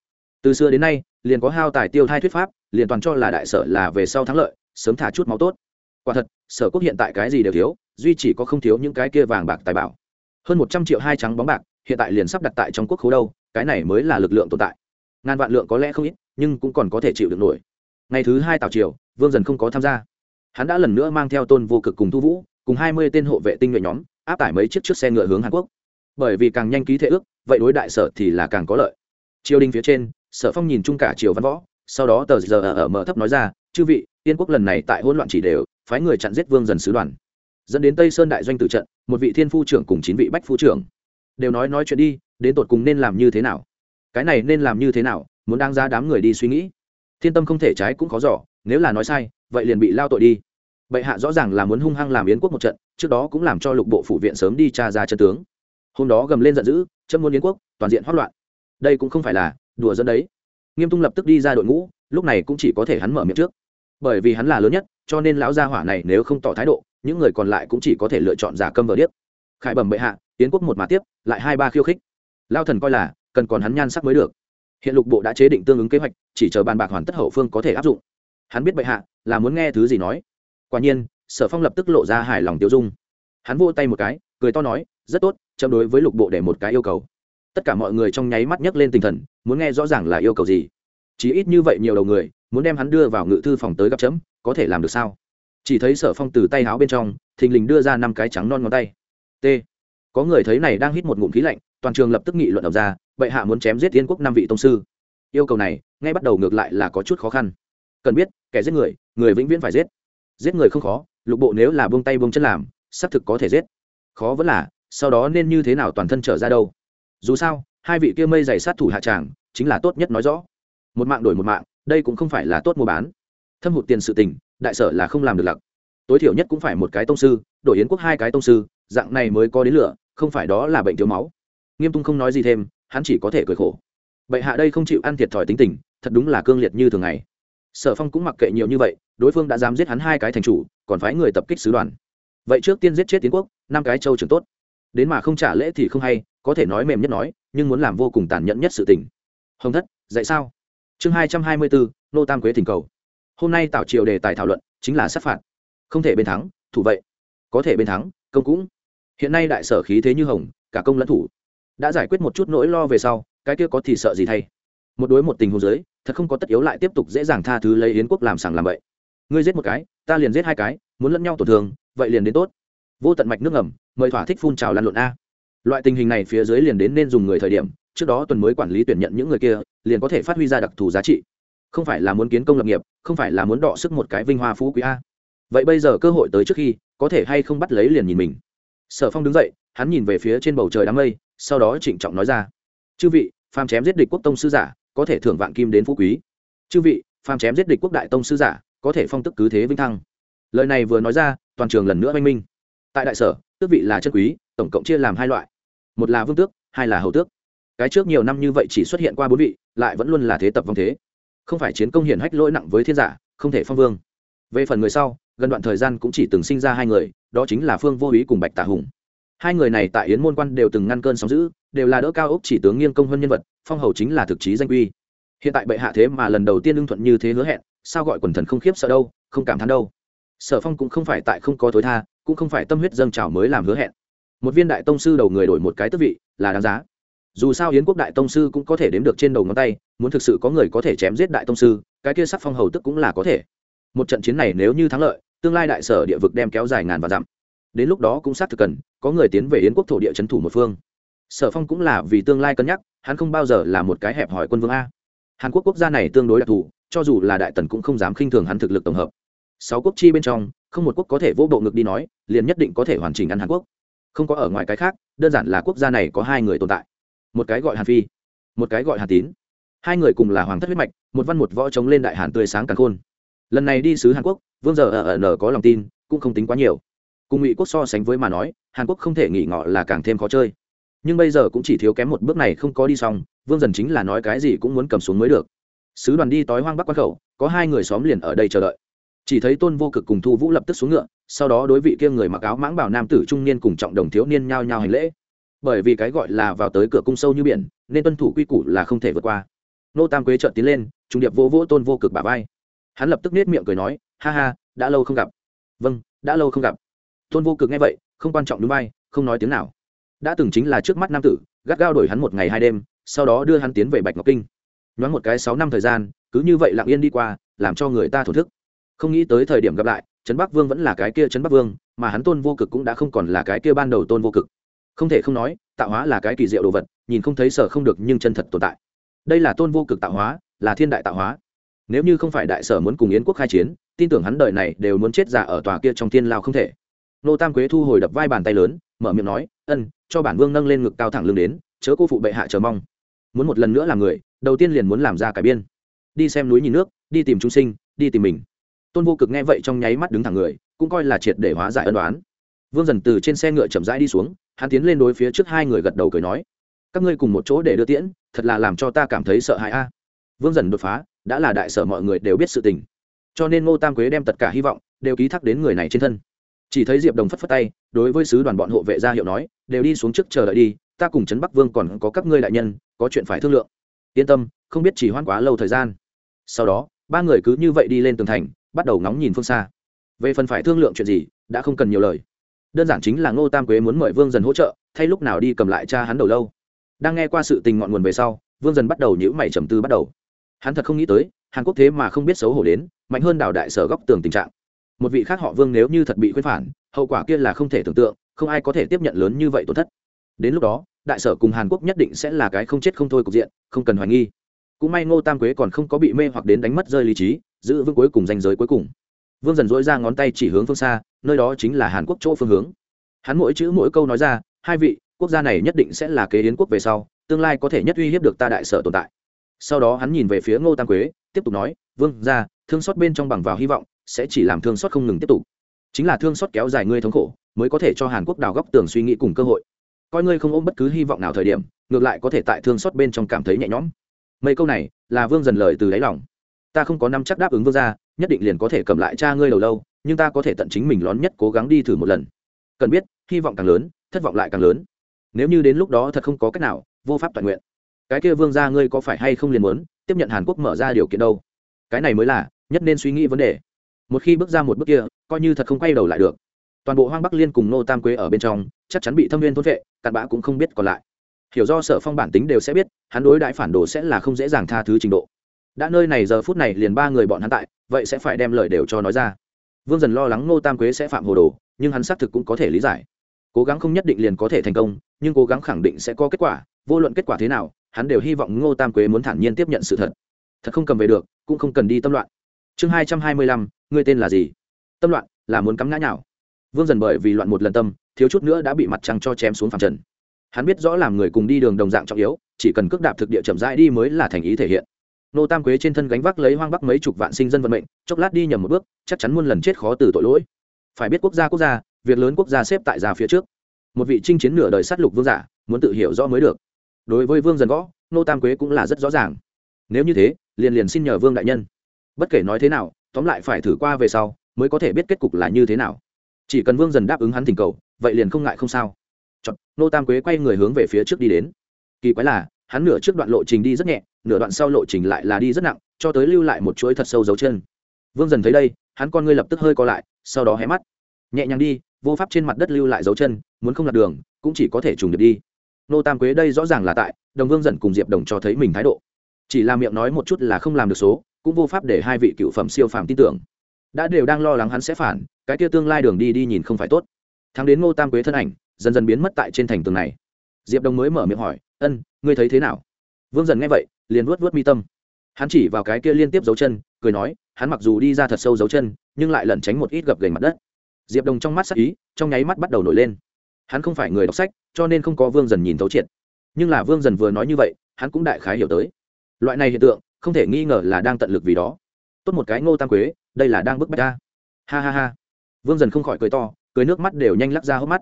từ xưa đến nay, liền có hao tài tiêu thai thuyết pháp, liền toàn cho là đại sở là về sau thắng lợi, sớm thả chút máu tốt. Quả thật, sở quốc hiện tại cái gì đều thiếu, duy chỉ có không thiếu những cái kia vàng bạc tài bảo. Hơn một trăm triệu hai trắng bóng bạc, hiện tại liền sắp đặt tại trong quốc khố đâu, cái này mới là lực lượng tồn tại. Ngàn vạn lượng có lẽ không ít, nhưng cũng còn có thể chịu được nổi. Ngày thứ hai tào triều, vương dần không có tham gia. Hắn đã lần nữa mang theo tôn vô cực cùng thu vũ, cùng hai mươi tên hộ vệ tinh nhuệ nhóm, áp tải mấy chiếc chiếc xe ngựa hướng hàn quốc. Bởi vì càng nhanh ký thể ước, vậy đối đại sở thì là càng có lợi. Triều đình phía trên sở phong nhìn chung cả triều văn võ, sau đó tờ giờ ở mở thấp nói ra, chư vị tiên quốc lần này tại hỗn loạn chỉ đều, phái người chặn giết vương dần sứ đoàn. Dẫn đến tây sơn đại doanh tử trận, một vị thiên phu trưởng cùng chín vị bách phu trưởng. Đều nói nói chuyện đi, đến tột cùng nên làm như thế nào? Cái này nên làm như thế nào, muốn đang ra đám người đi suy nghĩ. Thiên tâm không thể trái cũng khó giỏ nếu là nói sai, vậy liền bị lao tội đi. Bệ hạ rõ ràng là muốn hung hăng làm yến quốc một trận, trước đó cũng làm cho lục bộ phủ viện sớm đi tra ra chân tướng. Hôm đó gầm lên giận dữ, chấm muốn yến quốc, toàn diện hoát loạn. Đây cũng không phải là đùa dẫn đấy. Nghiêm tung lập tức đi ra đội ngũ, lúc này cũng chỉ có thể hắn mở miệng trước. Bởi vì hắn là lớn nhất, cho nên lão gia hỏa này nếu không tỏ thái độ, những người còn lại cũng chỉ có thể lựa chọn giả câm vờ điếc. Khải bẩm bệ hạ tiến quốc một mà tiếp, lại hai ba khiêu khích. Lao thần coi là, cần còn hắn nhan sắc mới được. Hiện lục bộ đã chế định tương ứng kế hoạch, chỉ chờ bàn bạc hoàn tất hậu phương có thể áp dụng. Hắn biết bệ hạ, là muốn nghe thứ gì nói. Quả nhiên, sở phong lập tức lộ ra hài lòng tiêu dung. Hắn vô tay một cái, cười to nói, rất tốt chậm đối với lục bộ để một cái yêu cầu tất cả mọi người trong nháy mắt nhấc lên tinh thần, muốn nghe rõ ràng là yêu cầu gì. Chỉ ít như vậy nhiều đầu người, muốn đem hắn đưa vào ngự thư phòng tới gặp chấm, có thể làm được sao? Chỉ thấy sở phong từ tay háo bên trong, thình lình đưa ra năm cái trắng non ngón tay. T. Có người thấy này đang hít một ngụm khí lạnh, toàn trường lập tức nghị luận ập ra, bệ hạ muốn chém giết tiên quốc năm vị tông sư. Yêu cầu này, ngay bắt đầu ngược lại là có chút khó khăn. Cần biết, kẻ giết người người vĩnh viễn phải giết. Giết người không khó, lục bộ nếu là buông tay buông chân làm, xác thực có thể giết. Khó vẫn là, sau đó nên như thế nào toàn thân trở ra đâu? Dù sao, hai vị kia mây dày sát thủ hạ tràng, chính là tốt nhất nói rõ. Một mạng đổi một mạng, đây cũng không phải là tốt mua bán. Thâm hụt tiền sự tình, đại sở là không làm được lặc. Tối thiểu nhất cũng phải một cái tông sư đổi yến quốc hai cái tông sư, dạng này mới có đến lửa, không phải đó là bệnh thiếu máu. Nghiêm tung không nói gì thêm, hắn chỉ có thể cười khổ. Bệ hạ đây không chịu ăn thiệt thòi tính tình, thật đúng là cương liệt như thường ngày. Sở phong cũng mặc kệ nhiều như vậy, đối phương đã dám giết hắn hai cái thành chủ, còn phái người tập kích sứ đoàn. Vậy trước tiên giết chết tiến quốc, năm cái châu trưởng tốt. Đến mà không trả lễ thì không hay có thể nói mềm nhất nói, nhưng muốn làm vô cùng tàn nhẫn nhất sự tình. Hồng thất, dạy sao? Chương hai trăm hai mươi bốn nô tam quế thỉnh cầu. Hôm nay tạo triều đề tài thảo luận chính là sát phạt. Không thể bên thắng, thủ vậy. Có thể bên thắng, công cũng. Hiện nay đại sở khí thế như hồng, cả công lẫn thủ. Đã giải quyết một chút nỗi lo về sau, cái kia có thì sợ gì thay. Một đối một tình huống giới thật không có tất yếu lại tiếp tục dễ dàng tha thứ lấy yến quốc làm sàng làm vậy ngươi giết một cái, ta liền giết hai cái, muốn lẫn nhau tổn thương, vậy liền đến tốt. Vô tận mạch nước ngầm, mời thỏa thích phun trào lan lộn a loại tình hình này phía dưới liền đến nên dùng người thời điểm, trước đó tuần mới quản lý tuyển nhận những người kia, liền có thể phát huy ra đặc thù giá trị. Không phải là muốn kiến công lập nghiệp, không phải là muốn đọ sức một cái vinh hoa phú quý a. Vậy bây giờ cơ hội tới trước khi, có thể hay không bắt lấy liền nhìn mình? Sở phong đứng dậy, hắn nhìn về phía trên bầu trời đám mây, sau đó trịnh trọng nói ra. Chư vị, phàm chém giết địch quốc tông sư giả, có thể thưởng vạn kim đến phú quý. Chư vị, phàm chém giết địch quốc đại tông sư giả, có thể phong tức cứ thế vinh thăng. Lời này vừa nói ra, toàn trường lần nữa oanh minh. Tại đại sở, tước vị là chân quý tổng cộng chia làm hai loại. Một là vương tước, hai là hầu tước. Cái trước nhiều năm như vậy chỉ xuất hiện qua bốn vị, lại vẫn luôn là thế tập vong thế. Không phải chiến công hiển hách lỗi nặng với thiên giả, không thể phong vương. Về phần người sau, gần đoạn thời gian cũng chỉ từng sinh ra hai người, đó chính là phương vô ý cùng bạch tả hùng. Hai người này tại yến môn quan đều từng ngăn cơn sóng giữ đều là đỡ cao ốc chỉ tướng nghiêng công hơn nhân vật, phong hầu chính là thực chí danh uy. hiện tại bệ hạ thế mà lần đầu tiên lương thuận như thế hứa hẹn, sao gọi quần thần không khiếp sợ đâu, không cảm thán đâu. Sở phong cũng không phải tại không có thối tha, cũng không phải tâm huyết dâng trào mới làm hứa hẹn một viên đại tông sư đầu người đổi một cái tước vị là đáng giá. Dù sao yến quốc đại tông sư cũng có thể đếm được trên đầu ngón tay, muốn thực sự có người có thể chém giết đại tông sư, cái kia sắc phong hầu tức cũng là có thể. Một trận chiến này nếu như thắng lợi, tương lai đại sở địa vực đem kéo dài ngàn và dặm. Đến lúc đó cũng xác thực cần có người tiến về yến quốc thổ địa trấn thủ một phương. Sở phong cũng là vì tương lai cân nhắc, hắn không bao giờ là một cái hẹp hỏi quân vương a. Hàn quốc quốc gia này tương đối đặc thù, cho dù là đại tần cũng không dám khinh thường hắn thực lực tổng hợp. Sáu quốc chi bên trong, không một quốc có thể vô bộ ngực đi nói, liền nhất định có thể hoàn chỉnh ăn hàn quốc không có ở ngoài cái khác, đơn giản là quốc gia này có hai người tồn tại. Một cái gọi hàn phi, một cái gọi hàn tín. Hai người cùng là hoàng thất huyết mạch, một văn một võ chống lên đại hàn tươi sáng càng khôn. Lần này đi sứ hàn quốc, vương giờ ở ở có lòng tin, cũng không tính quá nhiều. Cùng ngụy quốc so sánh với mà nói, hàn quốc không thể nghỉ ngọ là càng thêm khó chơi. Nhưng bây giờ cũng chỉ thiếu kém một bước này không có đi xong, vương dần chính là nói cái gì cũng muốn cầm xuống mới được. Sứ đoàn đi tói hoang bắc quan khẩu, có hai người xóm liền ở đây chờ đợi chỉ thấy tôn vô cực cùng thu vũ lập tức xuống ngựa, sau đó đối vị kia người mặc áo mãng bảo nam tử trung niên cùng trọng đồng thiếu niên nhao nhao hành lễ. Bởi vì cái gọi là vào tới cửa cung sâu như biển, nên tuân thủ quy củ là không thể vượt qua. Nô tam quế trợn tiến lên, trung điệp vô vỗ tôn vô cực bà vai. Hắn lập tức nết miệng cười nói, ha ha, đã lâu không gặp. Vâng đã lâu không gặp. Tôn vô cực nghe vậy, không quan trọng núi vai, không nói tiếng nào. Đã từng chính là trước mắt nam tử, gắt gao đổi hắn một ngày hai đêm, sau đó đưa hắn tiến về bạch ngọc kinh. Nhoáng một cái sáu năm thời gian, cứ như vậy lặng yên đi qua, làm cho người ta thổ thức không nghĩ tới thời điểm gặp lại, trấn bắc vương vẫn là cái kia trấn bắc vương, mà hắn tôn vô cực cũng đã không còn là cái kia ban đầu tôn vô cực. Không thể không nói, tạo hóa là cái kỳ diệu đồ vật, nhìn không thấy sở không được nhưng chân thật tồn tại. Đây là tôn vô cực tạo hóa, là thiên đại tạo hóa. Nếu như không phải đại sở muốn cùng yến quốc khai chiến, tin tưởng hắn đời này đều muốn chết giả ở tòa kia trong thiên lao không thể. Nô tam quế thu hồi đập vai bàn tay lớn, mở miệng nói, ân, cho bản vương nâng lên ngực cao thẳng lưng đến, chớ cô phụ bệ hạ chờ mong. Muốn một lần nữa làm người, đầu tiên liền muốn làm ra cải biên. Đi xem núi nhìn nước, đi tìm chúng sinh, đi tìm mình tôn vô cực nghe vậy trong nháy mắt đứng thẳng người, cũng coi là triệt để hóa giải ân đoán vương dần từ trên xe ngựa chậm rãi đi xuống, hắn tiến lên đối phía trước hai người gật đầu cười nói, các ngươi cùng một chỗ để đưa tiễn, thật là làm cho ta cảm thấy sợ hãi a. Vương dần đột phá, đã là đại sở mọi người đều biết sự tình. Cho nên ngô tam quế đem tất cả hy vọng đều ký thác đến người này trên thân. Chỉ thấy diệp đồng phất phất tay, đối với sứ đoàn bọn hộ vệ gia hiệu nói, đều đi xuống trước chờ đợi đi, ta cùng trấn bắc vương còn có các ngươi đại nhân, có chuyện phải thương lượng. Yên tâm, không biết chỉ hoãn quá lâu thời gian. Sau đó, ba người cứ như vậy đi lên tường thành bắt đầu ngóng nhìn phương xa. Về phần phải thương lượng chuyện gì, đã không cần nhiều lời. Đơn giản chính là ngô tam quế muốn mời vương dần hỗ trợ, thay lúc nào đi cầm lại cha hắn đầu lâu. Đang nghe qua sự tình ngọn nguồn về sau, vương dần bắt đầu nhữ mày trầm tư bắt đầu. Hắn thật không nghĩ tới, hàn quốc thế mà không biết xấu hổ đến, mạnh hơn đảo đại sở góc tường tình trạng. Một vị khác họ vương nếu như thật bị khuyên phản, hậu quả kia là không thể tưởng tượng, không ai có thể tiếp nhận lớn như vậy tổn thất. Đến lúc đó, đại sở cùng hàn quốc nhất định sẽ là cái không chết không thôi cục diện, không cần hoài nghi. Cũng may ngô tam quế còn không có bị mê hoặc đến đánh mất rơi lý trí giữ vững cuối cùng danh giới cuối cùng. Vương dần dỗi ra ngón tay chỉ hướng phương xa, nơi đó chính là hàn quốc chỗ phương hướng. Hắn mỗi chữ mỗi câu nói ra, hai vị, quốc gia này nhất định sẽ là kế yến quốc về sau, tương lai có thể nhất uy hiếp được ta đại sở tồn tại. Sau đó hắn nhìn về phía ngô tam quế, tiếp tục nói, vương ra thương xót bên trong bằng vào hy vọng, sẽ chỉ làm thương xót không ngừng tiếp tục. Chính là thương xót kéo dài ngươi thống khổ, mới có thể cho hàn quốc đào góc tường suy nghĩ cùng cơ hội. Coi ngươi không ôm bất cứ hy vọng nào thời điểm, ngược lại có thể tại thương xót bên trong cảm thấy nhẹ nhõm. Mấy câu này là vương dần lời từ đáy lòng ta không có năm chắc đáp ứng vương gia, nhất định liền có thể cầm lại cha ngươi đầu lâu, nhưng ta có thể tận chính mình lón nhất cố gắng đi thử một lần. Cần biết, hy vọng càng lớn, thất vọng lại càng lớn. Nếu như đến lúc đó thật không có cách nào, vô pháp toàn nguyện. Cái kia vương gia ngươi có phải hay không liền muốn tiếp nhận hàn quốc mở ra điều kiện đâu? Cái này mới là nhất nên suy nghĩ vấn đề. Một khi bước ra một bước kia, coi như thật không quay đầu lại được. Toàn bộ hoang bắc liên cùng nô tam quế ở bên trong, chắc chắn bị thâm viên thôn vệ, cặn bã cũng không biết còn lại. Hiểu do sở phong bản tính đều sẽ biết, hắn đối đại phản đồ sẽ là không dễ dàng tha thứ trình độ đã nơi này giờ phút này liền ba người bọn hắn tại, vậy sẽ phải đem lời đều cho nói ra. Vương dần lo lắng ngô tam quế sẽ phạm hồ đồ, nhưng hắn xác thực cũng có thể lý giải. Cố gắng không nhất định liền có thể thành công, nhưng cố gắng khẳng định sẽ có kết quả, vô luận kết quả thế nào, hắn đều hy vọng ngô tam quế muốn thản nhiên tiếp nhận sự thật. Thật không cầm về được, cũng không cần đi tâm loạn. Chương hai trăm hai mươi lăm, ngươi tên là gì? Tâm loạn, là muốn cắm ngã nhào. Vương dần bởi vì loạn một lần tâm, thiếu chút nữa đã bị mặt trăng cho chém xuống phẳng trần. Hắn biết rõ làm người cùng đi đường đồng dạng trọng yếu, chỉ cần cước đạp thực địa chậm rãi đi mới là thành ý thể hiện nô tam quế trên thân gánh vác lấy hoang bắc mấy chục vạn sinh dân vận mệnh chốc lát đi nhầm một bước chắc chắn muôn lần chết khó từ tội lỗi. Phải biết quốc gia quốc gia việc lớn quốc gia xếp tại già phía trước. Một vị chinh chiến nửa đời sát lục vương giả muốn tự hiểu rõ mới được. Đối với vương dần gõ nô tam quế cũng là rất rõ ràng. Nếu như thế liền liền xin nhờ vương đại nhân. Bất kể nói thế nào tóm lại phải thử qua về sau mới có thể biết kết cục là như thế nào. Chỉ cần vương dần đáp ứng hắn thỉnh cầu vậy liền không ngại không sao. Chọn, nô tam quế quay người hướng về phía trước đi đến. Kỳ quái là hắn nửa trước đoạn lộ trình đi rất nhẹ nửa đoạn sau lộ trình lại là đi rất nặng, cho tới lưu lại một chuỗi thật sâu dấu chân. Vương dần thấy đây, hắn con ngươi lập tức hơi co lại, sau đó hé mắt. Nhẹ nhàng đi, vô pháp trên mặt đất lưu lại dấu chân, muốn không lạc đường, cũng chỉ có thể trùng được đi. Nô tam quế đây rõ ràng là tại, đồng vương dần cùng diệp đồng cho thấy mình thái độ. Chỉ là miệng nói một chút là không làm được số, cũng vô pháp để hai vị cựu phẩm siêu phàm tin tưởng. Đã đều đang lo lắng hắn sẽ phản, cái kia tương lai đường đi đi nhìn không phải tốt. Thắng đến ngô tam quế thân ảnh, dần dần biến mất tại trên thành tường này. Diệp đồng mới mở miệng hỏi, ân, ngươi thấy thế nào? Vương dần nghe vậy liền vuốt vuốt mi tâm. Hắn chỉ vào cái kia liên tiếp dấu chân, cười nói, hắn mặc dù đi ra thật sâu dấu chân, nhưng lại lẩn tránh một ít gập gành mặt đất. Diệp đồng trong mắt sắc ý, trong nháy mắt bắt đầu nổi lên. Hắn không phải người đọc sách, cho nên không có vương dần nhìn thấu triệt. Nhưng là vương dần vừa nói như vậy, hắn cũng đại khái hiểu tới. Loại này hiện tượng, không thể nghi ngờ là đang tận lực vì đó. Tốt một cái ngô tam quế, đây là đang bức bách ta. Ha ha ha. Vương dần không khỏi cười to, cười nước mắt đều nhanh lắc ra hốc mắt.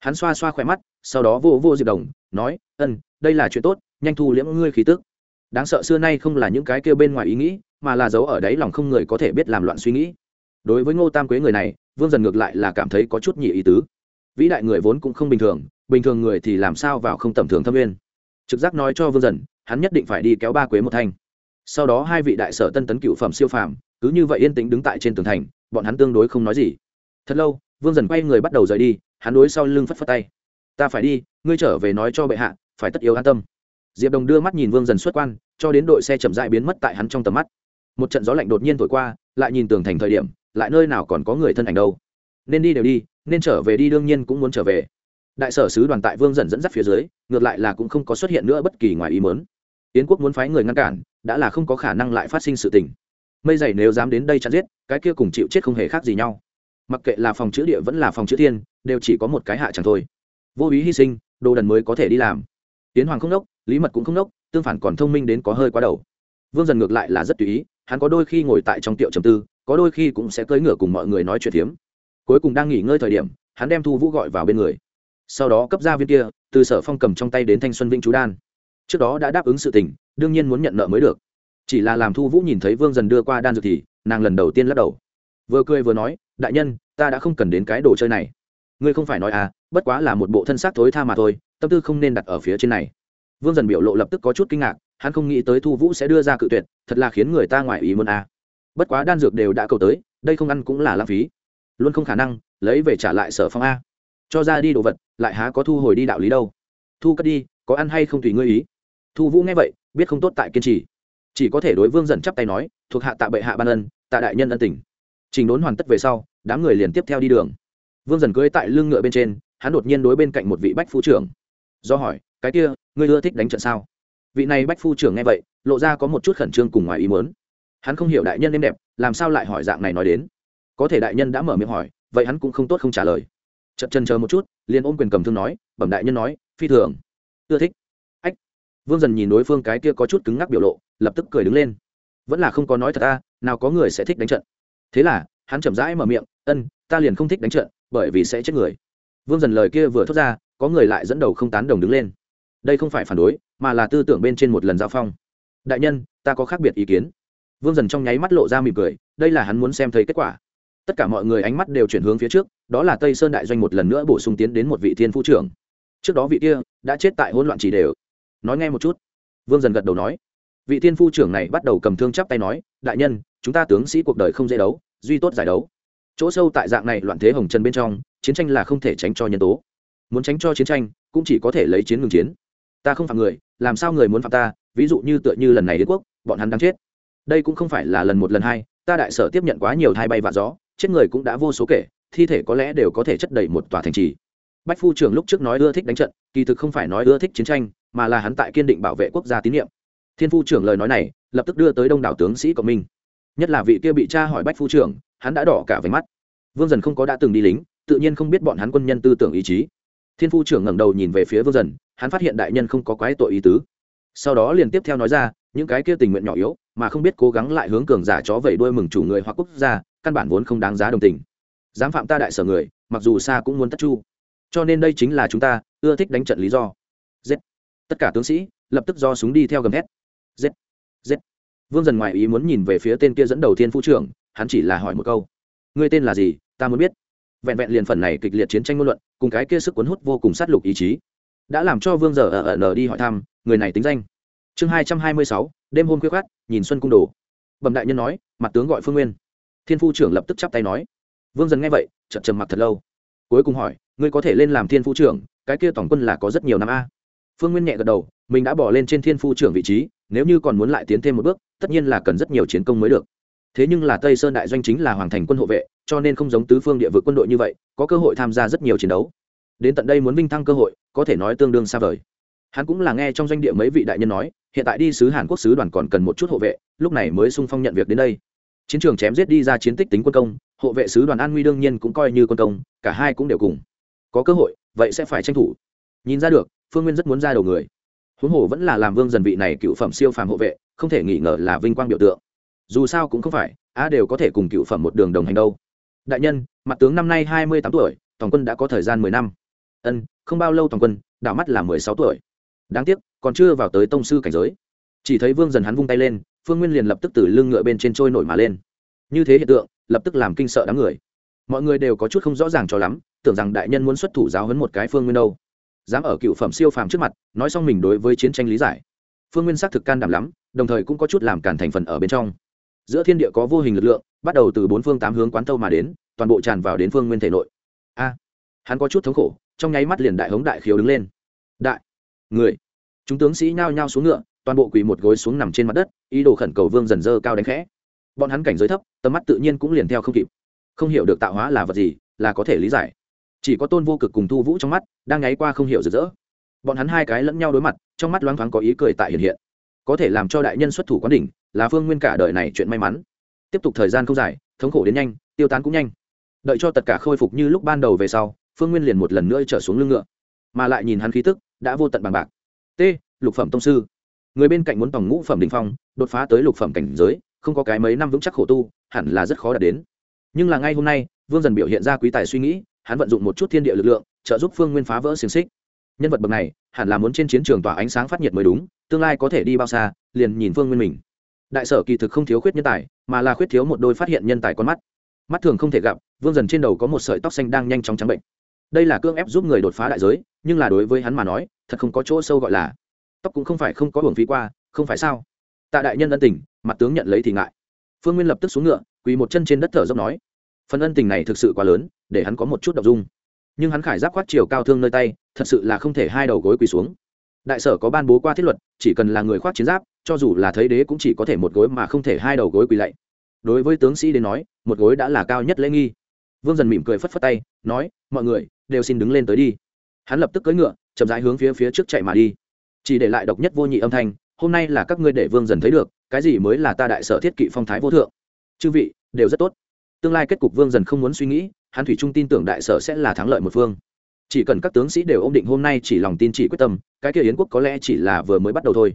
Hắn xoa xoa khỏe mắt, sau đó vô vô diệp đồng, nói, ân, đây là chuyện tốt, nhanh thu liễm ngươi khí tức đáng sợ xưa nay không là những cái kêu bên ngoài ý nghĩ, mà là giấu ở đấy lòng không người có thể biết làm loạn suy nghĩ. Đối với ngô tam quế người này, vương dần ngược lại là cảm thấy có chút nhị ý tứ. Vĩ đại người vốn cũng không bình thường bình thường người thì làm sao vào không tầm thường thâm viên trực giác nói cho vương dần, hắn nhất định phải đi kéo ba quế một thanh. Sau đó hai vị đại sở tân tấn cựu phẩm siêu phàm, cứ như vậy yên tĩnh đứng tại trên tường thành, bọn hắn tương đối không nói gì. Thật lâu, vương dần quay người bắt đầu rời đi, hắn đối sau lưng phất phất tay. Ta phải đi, ngươi trở về nói cho bệ hạ, phải tất yếu an tâm diệp đồng đưa mắt nhìn vương dần xuất quan, cho đến đội xe chậm dại biến mất tại hắn trong tầm mắt. Một trận gió lạnh đột nhiên thổi qua, lại nhìn tường thành thời điểm, lại nơi nào còn có người thân ảnh đâu. Nên đi đều đi, nên trở về đi đương nhiên cũng muốn trở về. Đại sở sứ đoàn tại vương dần dẫn dắt phía dưới, ngược lại là cũng không có xuất hiện nữa bất kỳ ngoài ý mớn yến quốc muốn phái người ngăn cản, đã là không có khả năng lại phát sinh sự tình. Mây dày nếu dám đến đây chặn giết, cái kia cùng chịu chết không hề khác gì nhau. Mặc kệ là phòng chữ địa vẫn là phòng chữ thiên, đều chỉ có một cái hạ chẳng thôi. Vô ý hy sinh, đồ đần mới có thể đi làm tiến hoàng không đốc, lý mật cũng không đốc, tương phản còn thông minh đến có hơi quá đầu. Vương dần ngược lại là rất tùy ý, hắn có đôi khi ngồi tại trong tiệu trầm tư, có đôi khi cũng sẽ cưỡi ngửa cùng mọi người nói chuyện phiếm. Cuối cùng đang nghỉ ngơi thời điểm, hắn đem thu vũ gọi vào bên người. Sau đó cấp ra viên kia, từ sở phong cầm trong tay đến thanh xuân vĩnh chú đan. Trước đó đã đáp ứng sự tình, đương nhiên muốn nhận nợ mới được. Chỉ là làm thu vũ nhìn thấy vương dần đưa qua đan dược thì, nàng lần đầu tiên lắc đầu. Vừa cười vừa nói, đại nhân, ta đã không cần đến cái đồ chơi này. Ngươi không phải nói à bất quá là một bộ thân xác thối tha mà thôi tâm tư không nên đặt ở phía trên này. Vương dần biểu lộ lập tức có chút kinh ngạc, hắn không nghĩ tới thu vũ sẽ đưa ra cự tuyệt, thật là khiến người ta ngoài ý muốn à. bất quá đan dược đều đã cầu tới, đây không ăn cũng là lãng phí. Luôn không khả năng, lấy về trả lại sở phong a. Cho ra đi đồ vật, lại há có thu hồi đi đạo lý đâu. Thu cất đi, có ăn hay không tùy ngươi ý. Thu vũ nghe vậy, biết không tốt tại kiên trì. Chỉ có thể đối vương dần chắp tay nói, thuộc hạ tạ bệ hạ ban ân, tạ đại nhân ân tình. Trình đốn hoàn tất về sau, đám người liền tiếp theo đi đường. Vương dần cưới tại lưng ngựa bên trên, hắn đột nhiên đối bên cạnh một vị bách phu trưởng do hỏi, cái kia, ngươi ưa thích đánh trận sao? Vị này bách phu trưởng nghe vậy, lộ ra có một chút khẩn trương cùng ngoài ý muốn. Hắn không hiểu đại nhân êm đẹp, làm sao lại hỏi dạng này nói đến? Có thể đại nhân đã mở miệng hỏi, vậy hắn cũng không tốt không trả lời. Chật chân chờ một chút, liền ôm quyền cầm thương nói, bẩm đại nhân nói, phi thường, ưa thích. Ách. Vương dần nhìn đối phương cái kia có chút cứng ngắc biểu lộ, lập tức cười đứng lên. Vẫn là không có nói thật ta, nào có người sẽ thích đánh trận. Thế là, hắn chậm rãi mở miệng, ân, ta liền không thích đánh trận, bởi vì sẽ chết người. Vương dần lời kia vừa thốt ra có người lại dẫn đầu không tán đồng đứng lên. Đây không phải phản đối, mà là tư tưởng bên trên một lần giao phong. Đại nhân, ta có khác biệt ý kiến. Vương dần trong nháy mắt lộ ra mỉm cười, đây là hắn muốn xem thấy kết quả. Tất cả mọi người ánh mắt đều chuyển hướng phía trước, đó là tây sơn đại doanh một lần nữa bổ sung tiến đến một vị thiên phú trưởng. Trước đó vị kia đã chết tại hỗn loạn chỉ đều. Nói nghe một chút. Vương dần gật đầu nói. Vị thiên phu trưởng này bắt đầu cầm thương chắp tay nói, đại nhân, chúng ta tướng sĩ cuộc đời không dễ đấu, duy tốt giải đấu. Chỗ sâu tại dạng này loạn thế hồng trần bên trong, chiến tranh là không thể tránh cho nhân tố muốn tránh cho chiến tranh, cũng chỉ có thể lấy chiến ngừng chiến. Ta không phạm người, làm sao người muốn phạm ta? Ví dụ như tựa như lần này đế quốc, bọn hắn đang chết. Đây cũng không phải là lần một lần hai, ta đại sở tiếp nhận quá nhiều thai bay và gió, chết người cũng đã vô số kể, thi thể có lẽ đều có thể chất đầy một tòa thành trì. Bách phu trưởng lúc trước nói ưa thích đánh trận, kỳ thực không phải nói ưa thích chiến tranh, mà là hắn tại kiên định bảo vệ quốc gia tín nhiệm. Thiên phu trưởng lời nói này, lập tức đưa tới đông đảo tướng sĩ cộng minh. Nhất là vị kia bị cha hỏi bách phu trưởng, hắn đã đỏ cả váy mắt. Vương dần không có đã từng đi lính, tự nhiên không biết bọn hắn quân nhân tư tưởng ý chí thiên phu trưởng ngẩng đầu nhìn về phía vương dần, hắn phát hiện đại nhân không có quái tội ý tứ. Sau đó liền tiếp theo nói ra, những cái kia tình nguyện nhỏ yếu, mà không biết cố gắng lại hướng cường giả chó vẩy đuôi mừng chủ người hoặc quốc gia, căn bản vốn không đáng giá đồng tình. Dám phạm ta đại sở người, mặc dù xa cũng muốn tất chu. Cho nên đây chính là chúng ta, ưa thích đánh trận lý do. Giết. Tất cả tướng sĩ, lập tức do súng đi theo gầm hét. Giết. Giết. Vương dần ngoài ý muốn nhìn về phía tên kia dẫn đầu thiên phu trưởng, hắn chỉ là hỏi một câu. Ngươi tên là gì? Ta muốn biết vẹn vẹn liền phần này kịch liệt chiến tranh ngôn luận, cùng cái kia sức cuốn hút vô cùng sát lục ý chí, đã làm cho vương giờ ở ở nờ đi hỏi thăm, người này tính danh. Chương hai trăm hai mươi sáu, đêm hôm khuya khát nhìn xuân cung đồ. Bẩm đại nhân nói, mặt tướng gọi phương nguyên. Thiên phu trưởng lập tức chắp tay nói. Vương dần nghe vậy, chậm trầm mặc thật lâu. Cuối cùng hỏi, ngươi có thể lên làm thiên phu trưởng, cái kia tổng quân là có rất nhiều năm a. Phương nguyên nhẹ gật đầu, mình đã bỏ lên trên thiên phu trưởng vị trí, nếu như còn muốn lại tiến thêm một bước, tất nhiên là cần rất nhiều chiến công mới được thế nhưng là tây sơn đại doanh chính là hoàng thành quân hộ vệ, cho nên không giống tứ phương địa vực quân đội như vậy, có cơ hội tham gia rất nhiều chiến đấu. Đến tận đây muốn vinh thăng cơ hội, có thể nói tương đương xa vời. Hắn cũng là nghe trong doanh địa mấy vị đại nhân nói, hiện tại đi sứ hàn quốc sứ đoàn còn cần một chút hộ vệ, lúc này mới sung phong nhận việc đến đây. Chiến trường chém giết đi ra chiến tích tính quân công, hộ vệ sứ đoàn an nguy đương nhiên cũng coi như quân công, cả hai cũng đều cùng. Có cơ hội, vậy sẽ phải tranh thủ. Nhìn ra được, phương nguyên rất muốn ra đầu người. Huống hồ vẫn là làm vương dần vị này cựu phẩm siêu phàm hộ vệ, không thể nghi ngờ là vinh quang biểu tượng dù sao cũng không phải, á đều có thể cùng cựu phẩm một đường đồng hành đâu. Đại nhân, mặt tướng năm nay hai mươi tám tuổi toàn quân đã có thời gian mười năm. Ân, không bao lâu toàn quân, đảo mắt là mười sáu tuổi. Đáng tiếc, còn chưa vào tới tông sư cảnh giới. Chỉ thấy vương dần hắn vung tay lên, phương nguyên liền lập tức từ lưng ngựa bên trên trôi nổi mà lên. Như thế hiện tượng, lập tức làm kinh sợ đám người. Mọi người đều có chút không rõ ràng cho lắm, tưởng rằng đại nhân muốn xuất thủ giáo hấn một cái phương nguyên đâu. Dám ở cựu phẩm siêu phàm trước mặt, nói xong mình đối với chiến tranh lý giải. Phương nguyên xác thực can đảm lắm, đồng thời cũng có chút làm cản thành phần ở bên trong giữa thiên địa có vô hình lực lượng, bắt đầu từ bốn phương tám hướng quán thâu mà đến, toàn bộ tràn vào đến phương nguyên thể nội. A! Hắn có chút thống khổ, trong nháy mắt liền đại hống đại khiếu đứng lên. Đại! Người! Chúng tướng sĩ nhao nhao xuống ngựa, toàn bộ quỳ một gối xuống nằm trên mặt đất, ý đồ khẩn cầu vương dần dơ cao đánh khẽ. Bọn hắn cảnh giới thấp, tầm mắt tự nhiên cũng liền theo không kịp. Không hiểu được tạo hóa là vật gì, là có thể lý giải. Chỉ có tôn vô cực cùng thu vũ trong mắt, đang nháy qua không hiểu rực rỡ. Bọn hắn hai cái lẫn nhau đối mặt, trong mắt loáng thoáng có ý cười tại hiện hiện có thể làm cho đại nhân xuất thủ quán đỉnh, là phương nguyên cả đời này chuyện may mắn. Tiếp tục thời gian không dài, thống khổ đến nhanh, tiêu tán cũng nhanh. Đợi cho tất cả khôi phục như lúc ban đầu về sau, phương nguyên liền một lần nữa trở xuống lưng ngựa, mà lại nhìn hắn khí tức, đã vô tận bằng bạc. T, lục phẩm tông sư. Người bên cạnh muốn tòng ngũ phẩm đình phong, đột phá tới lục phẩm cảnh giới, không có cái mấy năm vững chắc khổ tu, hẳn là rất khó đạt đến. Nhưng là ngay hôm nay, vương dần biểu hiện ra quý tài suy nghĩ, hắn vận dụng một chút thiên địa lực lượng, trợ giúp phương nguyên phá vỡ xiềng xích nhân vật bậc này, hẳn là muốn trên chiến trường tỏa ánh sáng phát nhiệt mới đúng, tương lai có thể đi bao xa, liền nhìn phương nguyên mình. Đại sở kỳ thực không thiếu khuyết nhân tài, mà là khuyết thiếu một đôi phát hiện nhân tài con mắt. Mắt thường không thể gặp, vương dần trên đầu có một sợi tóc xanh đang nhanh chóng trắng bệnh. Đây là cương ép giúp người đột phá đại giới, nhưng là đối với hắn mà nói, thật không có chỗ sâu gọi là. Tóc cũng không phải không có hưởng phí qua, không phải sao? Tạ đại nhân ân tình, mặt tướng nhận lấy thì ngại. Phương nguyên lập tức xuống ngựa, quỳ một chân trên đất thở dốc nói, phần ân tình này thực sự quá lớn, để hắn có một chút đ ộ n g dung nhưng hắn khải giáp khoát chiều cao thương nơi tay, thật sự là không thể hai đầu gối quỳ xuống. Đại sở có ban bố qua thiết luật, chỉ cần là người khoác chiến giáp, cho dù là thấy đế cũng chỉ có thể một gối mà không thể hai đầu gối quỳ lạy. Đối với tướng sĩ đến nói, một gối đã là cao nhất lễ nghi. Vương dần mỉm cười phất phất tay, nói, mọi người, đều xin đứng lên tới đi. Hắn lập tức cưỡi ngựa, chậm rãi hướng phía phía trước chạy mà đi. Chỉ để lại độc nhất vô nhị âm thanh, hôm nay là các ngươi để vương dần thấy được, cái gì mới là ta đại sở thiết kỵ phong thái vô thượng? Chư vị, đều rất tốt tương lai kết cục vương dần không muốn suy nghĩ, hắn thủy trung tin tưởng đại sở sẽ là thắng lợi một phương. Chỉ cần các tướng sĩ đều ôm định hôm nay chỉ lòng tin chỉ quyết tâm, cái kia yến quốc có lẽ chỉ là vừa mới bắt đầu thôi.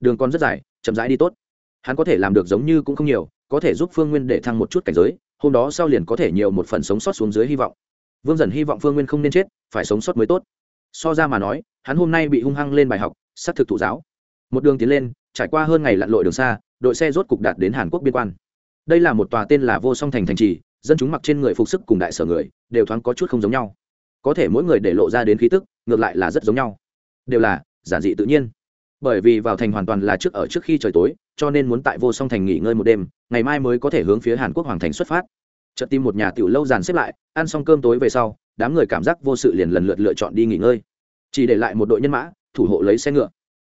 Đường còn rất dài, chậm rãi đi tốt. Hắn có thể làm được giống như cũng không nhiều, có thể giúp phương nguyên để thăng một chút cảnh giới, hôm đó sau liền có thể nhiều một phần sống sót xuống dưới hy vọng. Vương dần hy vọng phương nguyên không nên chết, phải sống sót mới tốt. So ra mà nói, hắn hôm nay bị hung hăng lên bài học s á c thực thụ giáo. Một đường tiến lên, trải qua hơn ngày lặn lội đường xa, đội xe rốt cục đạt đến hàn quốc biên quan đây là một tòa tên là vô song thành thành trì, dân chúng mặc trên người phục sức cùng đại sở người, đều thoáng có chút không giống nhau. Có thể mỗi người để lộ ra đến khí tức, ngược lại là rất giống nhau. Đều là, giản dị tự nhiên. Bởi vì vào thành hoàn toàn là trước ở trước khi trời tối, cho nên muốn tại vô song thành nghỉ ngơi một đêm, ngày mai mới có thể hướng phía hàn quốc hoàng thành xuất phát. Chợt tìm một nhà tiểu lâu dàn xếp lại, ăn xong cơm tối về sau, đám người cảm giác vô sự liền lần lượt lựa chọn đi nghỉ ngơi. Chỉ để lại một đội nhân mã, thủ hộ lấy xe ngựa.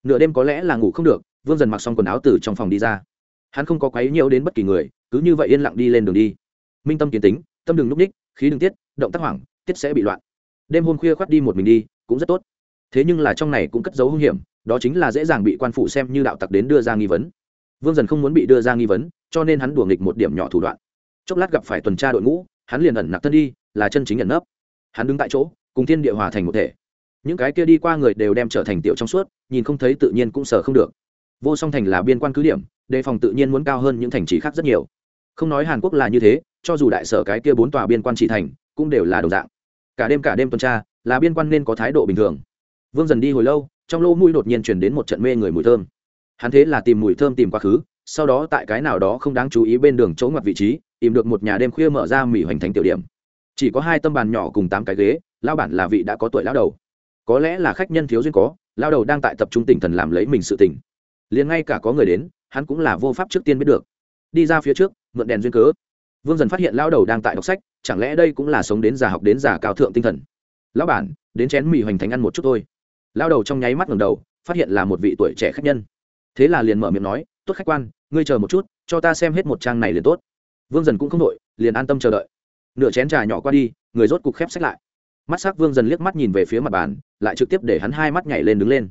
Nửa đêm có lẽ là ngủ không được, vương dần mặc xong quần áo từ trong phòng đi ra. Hắn không có quấy nhiễu đến bất kỳ người cứ như vậy yên lặng đi lên đường đi. Minh tâm kiến tính, tâm đừng núp ních, khí đừng tiết, động tác hoảng, tiết sẽ bị loạn. Đêm hôm khuya khoát đi một mình đi, cũng rất tốt. Thế nhưng là trong này cũng cất dấu hung hiểm, đó chính là dễ dàng bị quan phụ xem như đạo tặc đến đưa ra nghi vấn. Vương dần không muốn bị đưa ra nghi vấn, cho nên hắn đùa nghịch một điểm nhỏ thủ đoạn. Chốc lát gặp phải tuần tra đội ngũ, hắn liền ẩn nặc thân đi, là chân chính ẩn nấp. Hắn đứng tại chỗ, cùng thiên địa hòa thành một thể. Những cái kia đi qua người đều đem trở thành tiểu trong suốt, nhìn không thấy tự nhiên cũng sợ không được. Vô song thành là biên quan cứ điểm, đề phòng tự nhiên muốn cao hơn những thành trì khác rất nhiều không nói hàn quốc là như thế, cho dù đại sở cái kia bốn tòa biên quan chỉ thành, cũng đều là đồng dạng. Cả đêm cả đêm tuần tra, là biên quan nên có thái độ bình thường. Vương dần đi hồi lâu, trong lỗ mũi đột nhiên chuyển đến một trận mê người mùi thơm. Hắn thế là tìm mùi thơm tìm quá khứ, sau đó tại cái nào đó không đáng chú ý bên đường chỗ ngoặt vị trí, tìm được một nhà đêm khuya mở ra mỉ hoành thành tiểu điểm. Chỉ có hai tâm bàn nhỏ cùng tám cái ghế lao bản là vị đã có tuổi lao đầu. Có lẽ là khách nhân thiếu duyên có lao đầu đang tại tập trung tỉnh thần làm lấy mình sự tỉnh. Liền ngay cả có người đến, hắn cũng là vô pháp trước tiên biết được. Đi ra phía trước mượn đèn duyên cớ. Vương dần phát hiện lao đầu đang tại đọc sách, chẳng lẽ đây cũng là sống đến già học đến già cao thượng tinh thần? Lão bản, đến chén mì hoành thánh ăn một chút thôi. Lao đầu trong nháy mắt ngầm đầu, phát hiện là một vị tuổi trẻ khách nhân. Thế là liền mở miệng nói, tốt khách quan, ngươi chờ một chút, cho ta xem hết một trang này liền tốt. Vương dần cũng không đội liền an tâm chờ đợi. Nửa chén trà nhỏ qua đi, người rốt cục khép sách lại. Mắt s ắ c vương dần liếc mắt nhìn về phía mặt bàn, lại trực tiếp để hắn hai mắt nhảy lên đứng lên.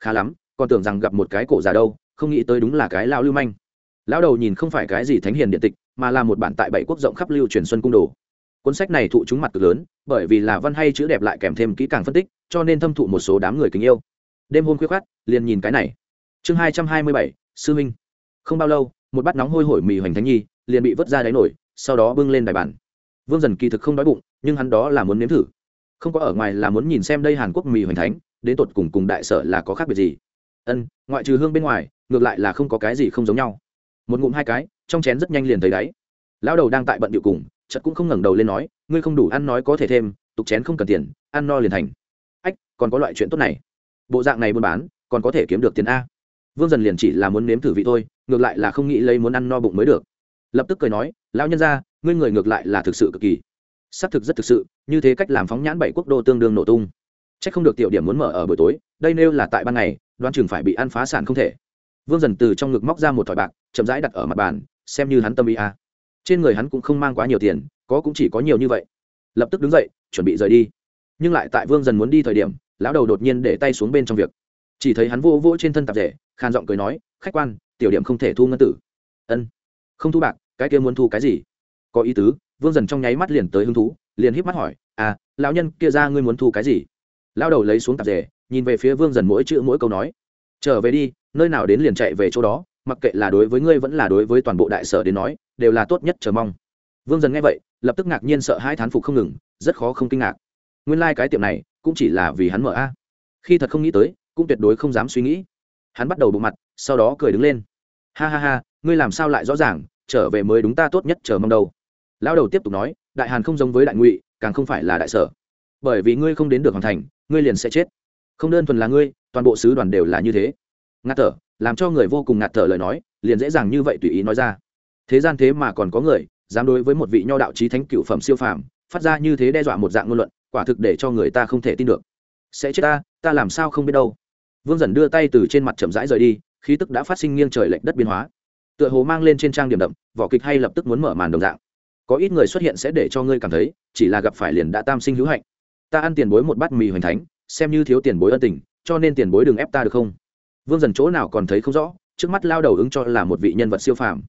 Khá lắm, còn tưởng rằng gặp một cái cổ già đâu, không nghĩ tới đúng là cái lao lưu manh lão đầu nhìn không phải cái gì thánh hiền điện tịch, mà là một bản tại bảy quốc rộng khắp lưu truyền xuân cung đồ. Cuốn sách này thụ chúng mặt cực lớn, bởi vì là văn hay chữ đẹp lại kèm thêm kỹ càng phân tích, cho nên thâm thụ một số đám người kính yêu. Đêm hôm khuya khát liền nhìn cái này. Chương hai trăm hai mươi bảy, sư minh. Không bao lâu, một bát nóng hôi hổi mì hoành thánh nhi, liền bị vớt ra đáy nổi, sau đó bưng lên đài bàn. Vương dần kỳ thực không đói bụng, nhưng hắn đó là muốn nếm thử. Không có ở ngoài là muốn nhìn xem đây hàn quốc mì hoành thánh, đến tột cùng cùng đại sở là có khác biệt gì. Ân, ngoại trừ hương bên ngoài, ngược lại là không có cái gì không giống nhau một ngụm hai cái, trong chén rất nhanh liền thấy đáy. Lão đầu đang tại bận điệu cùng, chợt cũng không ngẩng đầu lên nói, ngươi không đủ ăn nói có thể thêm, tục chén không cần tiền, ăn no liền thành. Ách, còn có loại chuyện tốt này. Bộ dạng này buôn bán, còn có thể kiếm được tiền a. Vương dần liền chỉ là muốn nếm thử vị thôi, ngược lại là không nghĩ lấy muốn ăn no bụng mới được. Lập tức cười nói, lão nhân ra ngươi người ngược lại là thực sự cực kỳ. Xác thực rất thực sự, như thế cách làm phóng nhãn bảy quốc đô tương đương nổ tung. C h ắ c không được tiểu điểm muốn mở ở buổi tối, đây nêu là tại ban ngày đoan chừng phải bị ăn phá sản không thể vương dần từ trong ngực móc ra một thỏi bạc, chậm rãi đặt ở mặt bàn, xem như hắn tâm ý a. Trên người hắn cũng không mang quá nhiều tiền, có cũng chỉ có nhiều như vậy. Lập tức đứng dậy, chuẩn bị rời đi. Nhưng lại tại vương dần muốn đi thời điểm, lão đầu đột nhiên để tay xuống bên trong việc. Chỉ thấy hắn vô vỗ trên thân tạp rể khan giọng cười nói, khách quan, tiểu điểm không thể thu ngân tử. Ân, không thu bạc, cái kia muốn thu cái gì? Có ý tứ. Vương dần trong nháy mắt liền tới hứng thú, liền híp mắt hỏi à lão nhân kia ra ngươi muốn thu cái gì? Lão đầu lấy xuống tạp rể nhìn về phía vương dần mỗi chữ mỗi câu nói, trở về đi nơi nào đến liền chạy về chỗ đó, mặc kệ là đối với ngươi vẫn là đối với toàn bộ đại sở đến nói, đều là tốt nhất chờ mong. Vương dần nghe vậy, lập tức ngạc nhiên sợ hai thán phục không ngừng, rất khó không kinh ngạc. Nguyên lai、like、cái tiệm này cũng chỉ là vì hắn mở a. Khi thật không nghĩ tới, cũng tuyệt đối không dám suy nghĩ. Hắn bắt đầu bộ mặt, sau đó cười đứng lên. Ha ha ha, ngươi làm sao lại rõ ràng, trở về mới đúng ta tốt nhất chờ mong đâu. Lão đầu tiếp tục nói, đại hàn không giống với đại ngụy, càng không phải là đại sở. Bởi vì ngươi không đến được hoàn thành, ngươi liền sẽ chết. Không đơn thuần là ngươi, toàn bộ sứ đoàn đều là như thế ngạt thở, làm cho người vô cùng ngạt thở lời nói, liền dễ dàng như vậy tùy ý nói ra. Thế gian thế mà còn có người, dám đối với một vị nho đạo trí thánh cựu phẩm siêu phàm, phát ra như thế đe dọa một dạng ngôn luận, quả thực để cho người ta không thể tin được. Sẽ chết ta ta làm sao không biết đâu. Vương dần đưa tay từ trên mặt chậm rãi rời đi, khí tức đã phát sinh nghiêng trời lệch đất biến hóa. Tựa hồ mang lên trên trang điểm đậm, vỏ kịch hay lập tức muốn mở màn đồng dạng. Có ít người xuất hiện sẽ để cho ngươi cảm thấy, chỉ là gặp phải liền đã tam sinh hữu hạnh. Ta ăn tiền bối một bát mì hoành thánh, xem như thiếu tiền bối ân tình, cho nên tiền bối đừng ép ta được không? Vương dần chỗ nào còn thấy không rõ, trước mắt lao đầu ứng cho là một vị nhân vật siêu phàm.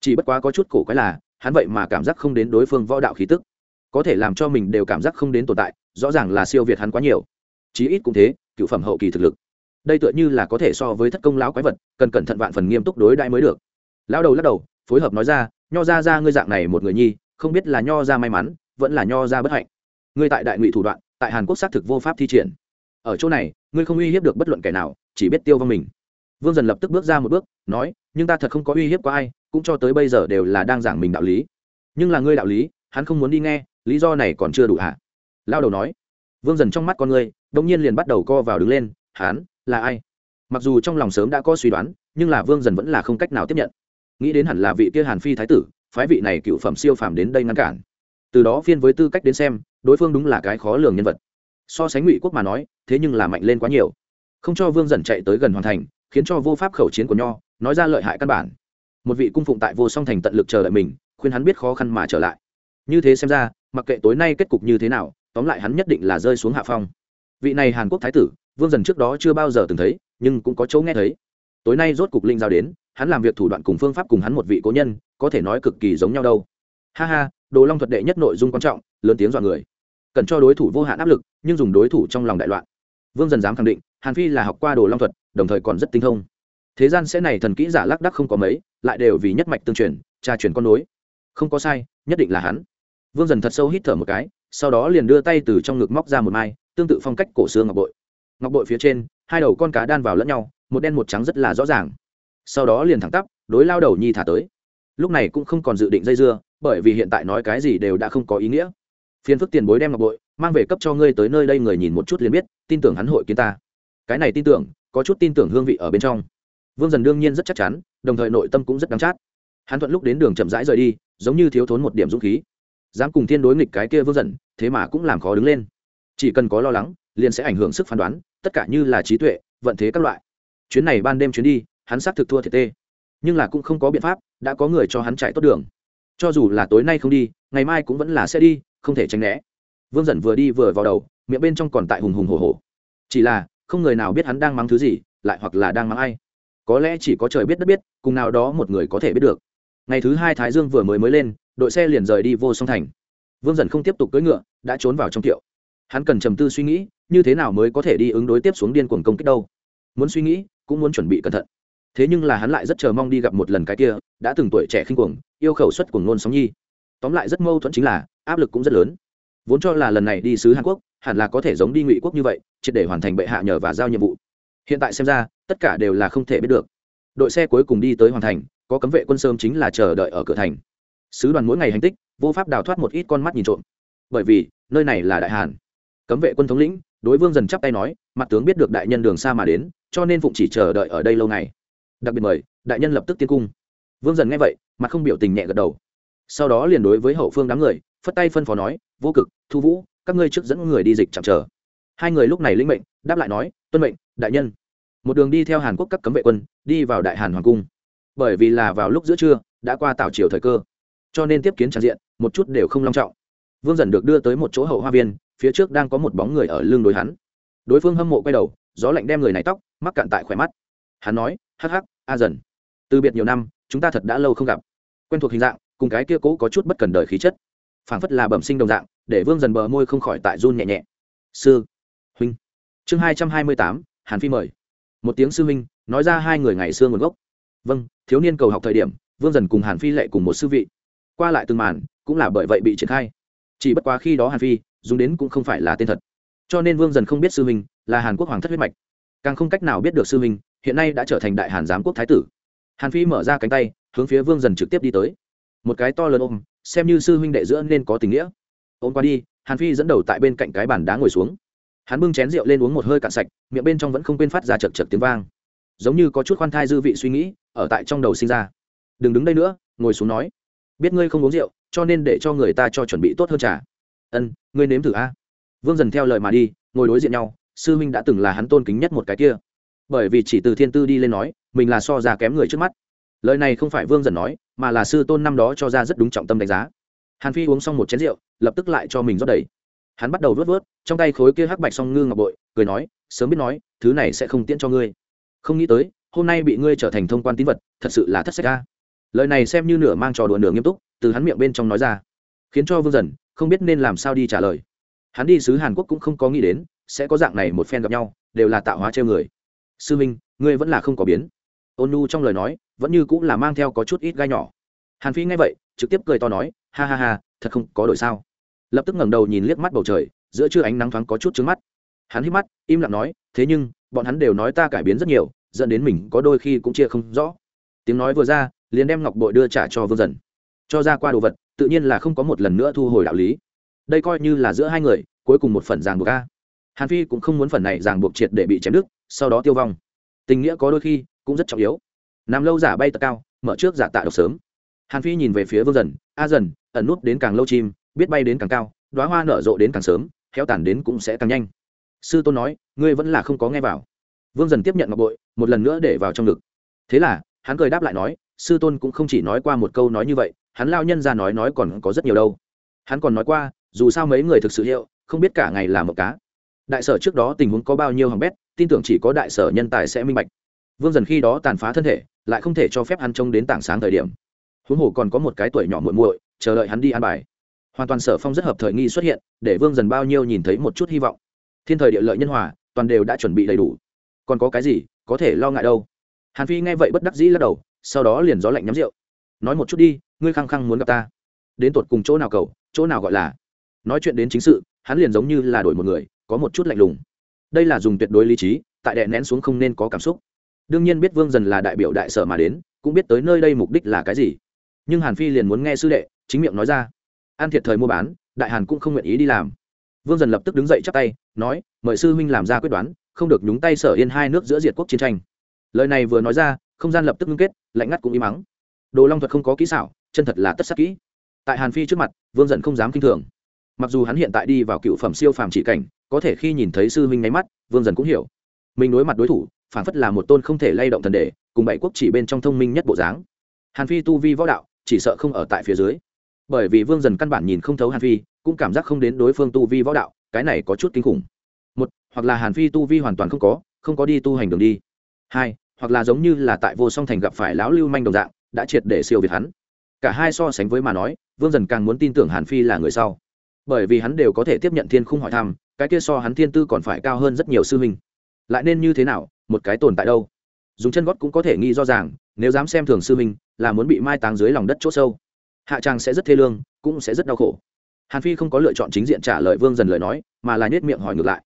Chỉ bất quá có chút cổ quái là, hắn vậy mà cảm giác không đến đối phương võ đạo khí tức. Có thể làm cho mình đều cảm giác không đến tồn tại, rõ ràng là siêu việt hắn quá nhiều. Chí ít cũng thế, cựu phẩm hậu kỳ thực lực. Đây tựa như là có thể so với thất công lão quái vật, cần cẩn thận vạn phần nghiêm túc đối đãi mới được. Lão đầu lắc đầu, phối hợp nói ra, nho ra ra ngươi dạng này một người nhi, không biết là nho ra may mắn, vẫn là nho ra bất hạnh. Ngươi tại đại ngụy thủ đoạn, tại hàn quốc xác thực vô pháp thi triển ở chỗ này, ngươi không uy hiếp được bất luận kẻ nào, chỉ biết tiêu vong mình. Vương dần lập tức bước ra một bước, nói, nhưng ta thật không có uy hiếp qua ai, cũng cho tới bây giờ đều là đang giảng mình đạo lý. Nhưng là ngươi đạo lý, hắn không muốn đi nghe, lý do này còn chưa đủ hả? Lao đầu nói. Vương dần trong mắt con ngươi đông nhiên liền bắt đầu co vào đứng lên, hắn là ai? Mặc dù trong lòng sớm đã có suy đoán, nhưng là vương dần vẫn là không cách nào tiếp nhận. Nghĩ đến hẳn là vị kia hàn phi thái tử, phái vị này cựu phẩm siêu phàm đến đây ngăn cản. Từ đó phiên với tư cách đến xem, đối phương đúng là cái khó lường nhân vật so sánh ngụy quốc mà nói, thế nhưng là mạnh lên quá nhiều. Không cho vương dần chạy tới gần hoàn thành, khiến cho vô pháp khẩu chiến của nho, nói ra lợi hại căn bản. Một vị cung phụng tại vô song thành tận lực chờ đợi mình, khuyên hắn biết khó khăn mà trở lại. Như thế xem ra, mặc kệ tối nay kết cục như thế nào, tóm lại hắn nhất định là rơi xuống hạ phong. Vị này hàn quốc thái tử, vương dần trước đó chưa bao giờ từng thấy, nhưng cũng có chỗ nghe thấy. Tối nay rốt cục linh giao đến, hắn làm việc thủ đoạn cùng phương pháp cùng hắn một vị cố nhân, có thể nói cực kỳ giống nhau đâu. Ha ha, đồ long thuật đệ nhất nội dung quan trọng, lớn tiếng dọa người cần cho đối thủ vô hạn áp lực, nhưng dùng đối thủ trong lòng đại loạn. Vương dần dám khẳng định, hàn phi là học qua đồ long thuật, đồng thời còn rất tinh thông. Thế gian sẽ này thần kỹ giả lác đắc không có mấy, lại đều vì nhất mạch tương truyền, tra truyền con nối. Không có sai, nhất định là hắn. Vương dần thật sâu hít thở một cái, sau đó liền đưa tay từ trong ngực móc ra một mai, tương tự phong cách cổ xương ngọc bội. Ngọc bội phía trên, hai đầu con cá đan vào lẫn nhau, một đen một trắng rất là rõ ràng. Sau đó liền thẳng tắp, đối lao đầu nhi thả tới. Lúc này cũng không còn dự định dây dưa, bởi vì hiện tại nói cái gì đều đã không có ý nghĩa phiền phức tiền bối đem ngọc bội, mang về cấp cho ngươi tới nơi đây người nhìn một chút liền biết, tin tưởng hắn hội kiến ta. Cái này tin tưởng, có chút tin tưởng hương vị ở bên trong. Vương dần đương nhiên rất chắc chắn, đồng thời nội tâm cũng rất đắng chát. Hắn thuận lúc đến đường chậm rãi rời đi, giống như thiếu thốn một điểm dũng khí. Dám cùng thiên đối nghịch cái kia vương dần, thế mà cũng làm khó đứng lên. Chỉ cần có lo lắng, liền sẽ ảnh hưởng sức phán đoán, tất cả như là trí tuệ, vận thế các loại. Chuyến này ban đêm chuyến đi, hắn xác thực thua thiệt tê. Nhưng là cũng không có biện pháp, đã có người cho hắn chạy tốt đường. Cho dù là tối nay không đi, ngày mai cũng vẫn là sẽ đi không thể tránh né. Vương dần vừa đi vừa vào đầu, miệng bên trong còn tại hùng hùng hồ hồ chỉ là, không người nào biết hắn đang mắng thứ gì, lại hoặc là đang mắng ai. Có lẽ chỉ có trời biết đất biết, cùng nào đó một người có thể biết được. Ngày thứ hai thái dương vừa mới mới lên, đội xe liền rời đi vô song thành. Vương dần không tiếp tục cưỡi ngựa, đã trốn vào trong tiệu. Hắn cần trầm tư suy nghĩ, như thế nào mới có thể đi ứng đối tiếp xuống điên cuồng công kích đâu. Muốn suy nghĩ, cũng muốn chuẩn bị cẩn thận. Thế nhưng là hắn lại rất chờ mong đi gặp một lần cái kia, đã từng tuổi trẻ khinh cuồng, yêu khẩu xuất cuồng nôn sóng nhi tóm lại rất mâu thuẫn chính là, áp lực cũng rất lớn. Vốn cho là lần này đi sứ hàn quốc, hẳn là có thể giống đi ngụy quốc như vậy, triệt để hoàn thành bệ hạ nhờ và giao nhiệm vụ. Hiện tại xem ra, tất cả đều là không thể biết được. Đội xe cuối cùng đi tới hoàn thành, có cấm vệ quân sơm chính là chờ đợi ở cửa thành. Sứ đoàn mỗi ngày hành tích, vô pháp đào thoát một ít con mắt nhìn trộm. Bởi vì, nơi này là đại hàn. Cấm vệ quân thống lĩnh, đối vương dần chắp tay nói, mặt tướng biết được đại nhân đường xa mà đến, cho nên phụng chỉ chờ đợi ở đây lâu ngày. Đặc biệt mời, đại nhân lập tức tiến cung. Vương dần nghe vậy, mặt không biểu tình nhẹ gật đầu sau đó liền đối với hậu phương đám người, phất tay phân phó nói, vô cực, thu vũ, các ngươi trước dẫn người đi dịch chạm chờ. Hai người lúc này linh mệnh, đáp lại nói, tuân mệnh, đại nhân. Một đường đi theo hàn quốc các cấm vệ quân, đi vào đại hàn hoàng cung. Bởi vì là vào lúc giữa trưa, đã qua tảo triều thời cơ, cho nên tiếp kiến tràn diện, một chút đều không long trọng. Vương dần được đưa tới một chỗ hậu hoa viên, phía trước đang có một bóng người ở lưng đối hắn. Đối phương hâm mộ quay đầu, gió lạnh đem người này tóc mắc cạn tại khỏe mắt. Hắn nói, hắc hắc, a dần, từ biệt nhiều năm, chúng ta thật đã lâu không gặp. Quen thuộc hình dạng cùng cái kia cố có chút bất cần đời khí chất. Phảng phất là bẩm sinh đồng dạng, để vương dần bờ môi không khỏi tại run nhẹ nhẹ. Sư huynh. Chương hai trăm hai mươi tám, hàn phi mời. Một tiếng sư huynh, nói ra hai người ngày xưa nguồn gốc. Vâng thiếu niên cầu học thời điểm, vương dần cùng hàn phi lệ cùng một sư vị. Qua lại từng màn, cũng là bởi vậy bị triển khai. Chỉ bất quá khi đó hàn phi, dùng đến cũng không phải là tên thật. Cho nên vương dần không biết sư huynh, là hàn quốc hoàng thất huyết mạch. Càng không cách nào biết được sư huynh, hiện nay đã trở thành đại hàn giám quốc thái tử. Hàn phi mở ra cánh tay, hướng phía vương dần trực tiếp đi tới một cái to lớn ôm, xem như sư huynh đệ giữa nên có tình nghĩa. Ôm qua đi, hàn phi dẫn đầu tại bên cạnh cái bàn đá ngồi xuống. Hắn bưng chén rượu lên uống một hơi cạn sạch, miệng bên trong vẫn không quên phát ra chật chật tiếng vang. Giống như có chút khoan thai dư vị suy nghĩ, ở tại trong đầu sinh ra. Đừng đứng đây nữa, ngồi xuống nói. Biết ngươi không uống rượu, cho nên để cho người ta cho chuẩn bị tốt hơn trà. Ân, ngươi nếm thử a. Vương dần theo lời mà đi, ngồi đối diện nhau, sư huynh đã từng là hắn tôn kính nhất một cái kia. Bởi vì chỉ từ thiên tư đi lên nói, mình là so ra kém người trước mắt. Lời này không phải vương dần nói mà là sư tôn năm đó cho ra rất đúng trọng tâm đánh giá. Hàn phi uống xong một chén rượu, lập tức lại cho mình rót đầy. Hắn bắt đầu vớt vớt, trong tay khối kia hắc bạch song ngư ngọc bội, cười nói, sớm biết nói, thứ này sẽ không tiễn cho ngươi. Không nghĩ tới, hôm nay bị ngươi trở thành thông quan tín vật, thật sự là thất sách ca lời này xem như nửa mang trò đùa nửa nghiêm túc, từ hắn miệng bên trong nói ra. Khiến cho vương dần, không biết nên làm sao đi trả lời. Hắn đi sứ hàn quốc cũng không có nghĩ đến, sẽ có dạng này một phen gặp nhau, đều là tạo hóa treo người. Sư minh, ngươi vẫn là không có biến. Ôn nhu trong lời nói vẫn như cũng là mang theo có chút ít gai nhỏ. Hàn phi nghe vậy, trực tiếp cười to nói, ha ha ha, thật không có đổi sao? Lập tức ngẩng đầu nhìn liếc mắt bầu trời, giữa trưa ánh nắng thoáng có chút trứng mắt. Hắn hít mắt, im lặng nói, thế nhưng, bọn hắn đều nói ta cải biến rất nhiều, dẫn đến mình có đôi khi cũng chia không rõ. Tiếng nói vừa ra, liền đem ngọc bội đưa trả cho vương dần. Cho ra qua đồ vật, tự nhiên là không có một lần nữa thu hồi đạo lý. Đây coi như là giữa hai người, cuối cùng một phần ràng buộc a. Hàn phi cũng không muốn phần này ràng buộc triệt để bị chém đứt, sau đó tiêu vong. Tình nghĩa có đôi khi cũng rất trọng yếu nằm lâu giả bay tật cao, mở trước giả tạ độc sớm. Hàn phi nhìn về phía vương dần, a dần, ẩn nút đến càng lâu chim, biết bay đến càng cao đoá hoa nở rộ đến càng sớm, héo tàn đến cũng sẽ càng nhanh. Sư tôn nói, ngươi vẫn là không có nghe vào. Vương dần tiếp nhận ngọc bội, một lần nữa để vào trong ngực. Thế là, hắn cười đáp lại nói, sư tôn cũng không chỉ nói qua một câu nói như vậy, hắn lao nhân ra nói nói còn có rất nhiều đâu. Hắn còn nói qua, dù sao mấy người thực sự hiệu, không biết cả ngày làm một cá. Đại sở trước đó tình huống có bao nhiêu hỏng bét, tin tưởng chỉ có đại sở nhân tài sẽ minh bạch vương dần khi đó tàn phá thân thể, lại không thể cho phép hắn trông đến tảng sáng thời điểm. Huống hồ còn có một cái tuổi nhỏ muội muội, chờ đợi hắn đi ăn bài. Hoàn toàn sở phong rất hợp thời nghi xuất hiện, để vương dần bao nhiêu nhìn thấy một chút hy vọng. Thiên thời địa lợi nhân hòa, toàn đều đã chuẩn bị đầy đủ. Còn có cái gì, có thể lo ngại đâu? Hàn phi nghe vậy bất đắc dĩ lắc đầu, sau đó liền gió lạnh nhắm rượu. Nói một chút đi, ngươi khăng khăng muốn gặp ta. Đến tột cùng chỗ nào cầu, chỗ nào gọi là? Nói chuyện đến chính sự, hắn liền giống như là đổi một người, có một chút lạnh lùng. Đây là dùng tuyệt đối lý trí, tại đệ nén xuống không nên có cảm xúc đương nhiên biết vương dần là đại biểu đại sở mà đến, cũng biết tới nơi đây mục đích là cái gì. Nhưng hàn phi liền muốn nghe sư đệ, chính miệng nói ra. An thiệt thời mua bán, đại hàn cũng không nguyện ý đi làm. Vương dần lập tức đứng dậy chắp tay, nói, mời sư huynh làm ra quyết đoán, không được nhúng tay sở yên hai nước giữa diệt quốc chiến tranh. Lời này vừa nói ra, không gian lập tức ngưng kết, lạnh ngắt cũng im mắng. Đồ long thuật không có kỹ xảo, chân thật là tất sắc kỹ. Tại hàn phi trước mặt, vương dần không dám k i n h thường. Mặc dù hắn hiện tại đi vào cựu phẩm siêu phàm chỉ cảnh, có thể khi nhìn thấy sư huynh nháy mắt, vương dần cũng hiểu mình đối mặt đối thủ phản phất là một tôn không thể lay động thần đề cùng bảy quốc chỉ bên trong thông minh nhất bộ dáng. Hàn phi tu vi võ đạo, chỉ sợ không ở tại phía dưới. Bởi vì vương dần căn bản nhìn không thấu hàn phi, cũng cảm giác không đến đối phương tu vi võ đạo, cái này có chút kinh khủng. Một, hoặc là hàn phi tu vi hoàn toàn không có không có đi tu hành đường đi. Hai, hoặc là giống như là tại vô song thành gặp phải lão lưu manh đồng dạng, đã triệt để siêu việt hắn. Cả hai so sánh với mà nói, vương dần càng muốn tin tưởng hàn phi là người sau. Bởi vì hắn đều có thể tiếp nhận thiên khung hỏi thăm, cái kia so hắn thiên tư còn phải cao hơn rất nhiều sư huynh lại nên như thế nào, một cái tồn tại đâu? Dùng chân gót cũng có thể nghĩ rõ ràng, nếu dám xem thường sư minh là muốn bị mai táng dưới lòng đất c h ỗ sâu. Hạ tràng sẽ rất thê lương, cũng sẽ rất đau khổ. Hàn phi không có lựa chọn chính diện trả lời vương dần lời nói, mà là nhét miệng hỏi ngược lại.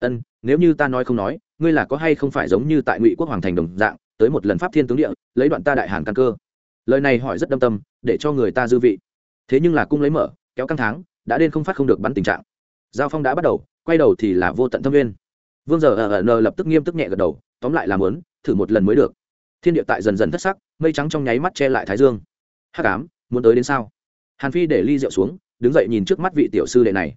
Ân, nếu như ta nói không nói, ngươi là có hay không phải giống như tại ngụy quốc hoàng thành đồng dạng, tới một lần pháp thiên tướng địa, lấy đoạn ta đại hàn căn cơ? Lời này hỏi rất đâm tâm, để cho người ta dư vị. Thế nhưng là cung lấy mở, kéo căng tháng, đã đến không phát không được bắn tình trạng. Giao phong đã bắt đầu, quay đầu thì là vô tận thâm viên vương giờ ờ, ờ, ở n lập tức nghiêm túc nhẹ gật đầu, tóm lại làm lớn thử một lần mới được. Thiên địa tại dần dần thất sắc, mây trắng trong nháy mắt che lại thái dương. Hắc ám, muốn tới đến sao? Hàn phi để ly rượu xuống, đứng dậy nhìn trước mắt vị tiểu sư đệ này.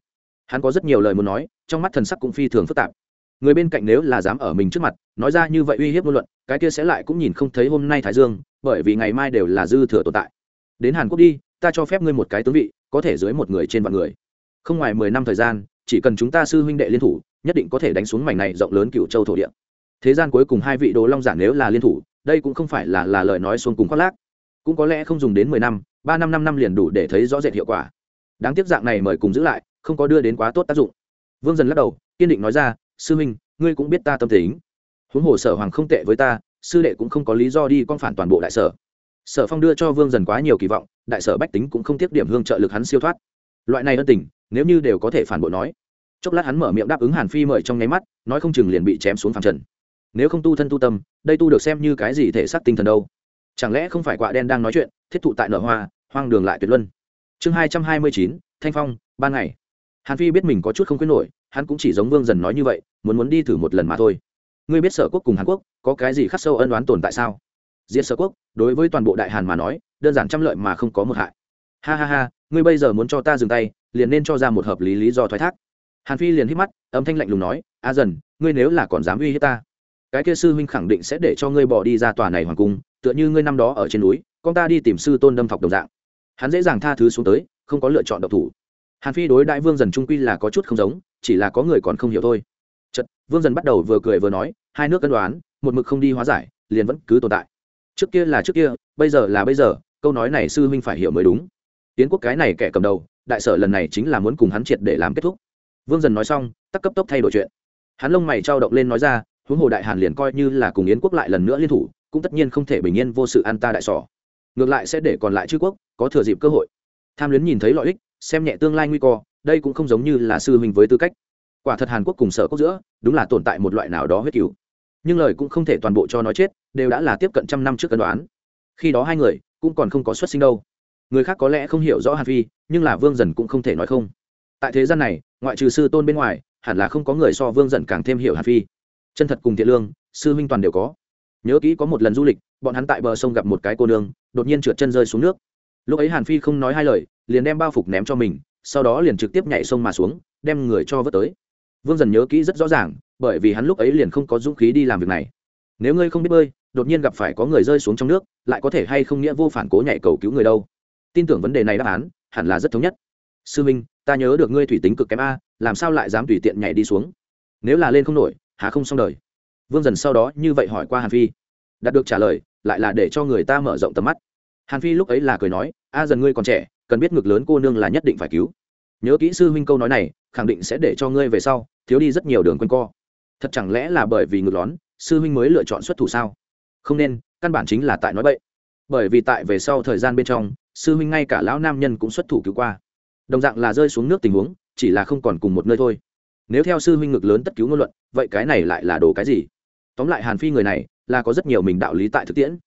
Hắn có rất nhiều lời muốn nói, trong mắt thần sắc cũng phi thường phức tạp. Người bên cạnh nếu là dám ở mình trước mặt, nói ra như vậy uy hiếp ngôn luận, cái kia sẽ lại cũng nhìn không thấy hôm nay thái dương, bởi vì ngày mai đều là dư thừa tồn tại. Đến hàn quốc đi, ta cho phép ngươi một cái tướng vị, có thể dưới một người trên vạn người. Không ngoài mười năm thời gian, chỉ cần chúng ta sư huynh đệ liên thủ nhất định có thể đánh xuống mảnh này rộng lớn cựu châu thổ địa. Thế gian cuối cùng hai vị đồ long giả nếu là liên thủ, đây cũng không phải là là lời nói xuông cùng khoác lác. Cũng có lẽ không dùng đến mười năm, ba năm năm năm liền đủ để thấy rõ rệt hiệu quả. Đáng tiếc dạng này mời cùng giữ lại, không có đưa đến quá tốt tác dụng. Vương dần lắc đầu, kiên định nói ra, sư huynh ngươi cũng biết ta tâm tính. Huống hồ sở hoàng không tệ với ta, sư đệ cũng không có lý do đi con phản toàn bộ đại sở. Sở phong đưa cho vương dần quá nhiều kỳ vọng, đại sở bách tính cũng không tiếp điểm hương trợ lực hắn siêu thoát. Loại này ân tình, nếu như đều có thể phản bội nói chốc lát hắn mở miệng đáp ứng hàn phi mời trong nháy mắt, nói không chừng liền bị chém xuống phàm trần. Nếu không tu thân tu tâm, đây tu được xem như cái gì thể xác tinh thần đâu. Chẳng lẽ không phải quạ đen đang nói chuyện, thiết thụ tại nở hoa, hoang đường lại tuyệt luân. Chương hai trăm hai mươi chín, thanh phong, ban ngày. Hàn phi biết mình có chút không quyết nổi, hắn cũng chỉ giống vương dần nói như vậy, muốn muốn đi thử một lần mà thôi. Ngươi biết sở quốc cùng hàn quốc có cái gì khắc sâu ân đoán tồn tại sao? Diệt sở quốc, đối với toàn bộ đại hàn mà nói, đơn giản trăm lợi mà không có một hại. Ha ha ha, ngươi bây giờ muốn cho ta dừng tay, liền nên cho ra một hợp lý lý do thoái thác hàn phi liền hít mắt, âm thanh lạnh lùng nói, a dần, ngươi nếu là còn dám uy hiếp ta, cái kia sư huynh khẳng định sẽ để cho ngươi bỏ đi ra tòa này hoàng cung, tựa như ngươi năm đó ở trên núi, con ta đi tìm sư tôn đâm thọc đồng dạng. Hắn dễ dàng tha thứ xuống tới, không có lựa chọn độc thủ. Hàn phi đối đại vương dần trung quy là có chút không giống, chỉ là có người còn không hiểu thôi. Chật vương dần bắt đầu vừa cười vừa nói, hai nước cân đoán, một mực không đi hóa giải, liền vẫn cứ tồn tại. Trước kia là trước kia, bây giờ là bây giờ, câu nói này sư huynh phải hiểu mới đúng. Tiến quốc cái này kẻ cầm đầu, đại sở lần này chính là muốn cùng hắn triệt để làm kết thúc vương dần nói xong, tắc cấp tốc thay đổi chuyện. Hắn lông mày trao động lên nói ra, huống hồ đại hàn liền coi như là cùng yến quốc lại lần nữa liên thủ, cũng tất nhiên không thể bình yên vô sự an ta đại sỏ. Ngược lại sẽ để còn lại chư quốc có thừa dịp cơ hội. Tham luyến nhìn thấy lợi ích, xem nhẹ tương lai nguy cơ, đây cũng không giống như là sư huynh với tư cách. Quả thật hàn quốc cùng sở quốc giữa, đúng là tồn tại một loại nào đó huyết cứu nhưng lời cũng không thể toàn bộ cho nói chết, đều đã là tiếp cận trăm năm trước cân đoán. Khi đó hai người, cũng còn không có xuất sinh đâu. Người khác có lẽ không hiểu rõ hàn phi, nhưng là vương dần cũng không thể nói không. Tại thế gian này ngoại trừ sư tôn bên ngoài, hẳn là không có người so vương dần càng thêm hiểu hàn phi. Chân thật cùng thiện lương, sư huynh toàn đều có. Nhớ kỹ có một lần du lịch, bọn hắn tại bờ sông gặp một cái cô nương, đột nhiên trượt chân rơi xuống nước. Lúc ấy hàn phi không nói hai lời, liền đem bao phục ném cho mình, sau đó liền trực tiếp nhảy sông mà xuống, đem người cho vớt tới. Vương dần nhớ kỹ rất rõ ràng, bởi vì hắn lúc ấy liền không có dũng khí đi làm việc này. Nếu ngươi không biết bơi, đột nhiên gặp phải có người rơi xuống trong nước, lại có thể hay không nghĩa vô phản cố nhảy cầu cứu người đâu? Tin tưởng vấn đề này đáp án, hẳn là rất thống nhất. Sư minh ta nhớ được ngươi thủy tính cực kém a, làm sao lại dám tùy tiện nhảy đi xuống? Nếu là lên không nổi, há không xong đời. Vương dần sau đó như vậy hỏi qua hàn phi. Đạt được trả lời, lại là để cho người ta mở rộng tầm mắt. Hàn phi lúc ấy là cười nói, a dần ngươi còn trẻ, cần biết ngực lớn cô nương là nhất định phải cứu. Nhớ kỹ sư huynh câu nói này, khẳng định sẽ để cho ngươi về sau, thiếu đi rất nhiều đường quanh co. Thật chẳng lẽ là bởi vì ngực lón, sư huynh mới lựa chọn xuất thủ sao? Không nên, căn bản chính là tại nói bậy. Bởi vì tại về sau thời gian bên trong, sư huynh ngay cả lão nam nhân cũng xuất thủ cứu qua đồng dạng là rơi xuống nước tình huống, chỉ là không còn cùng một nơi thôi. Nếu theo sư huynh ngực lớn tất cứu ngôn luận, vậy cái này lại là đồ cái gì? Tóm lại hàn phi người này, là có rất nhiều mình đạo lý tại thực tiễn.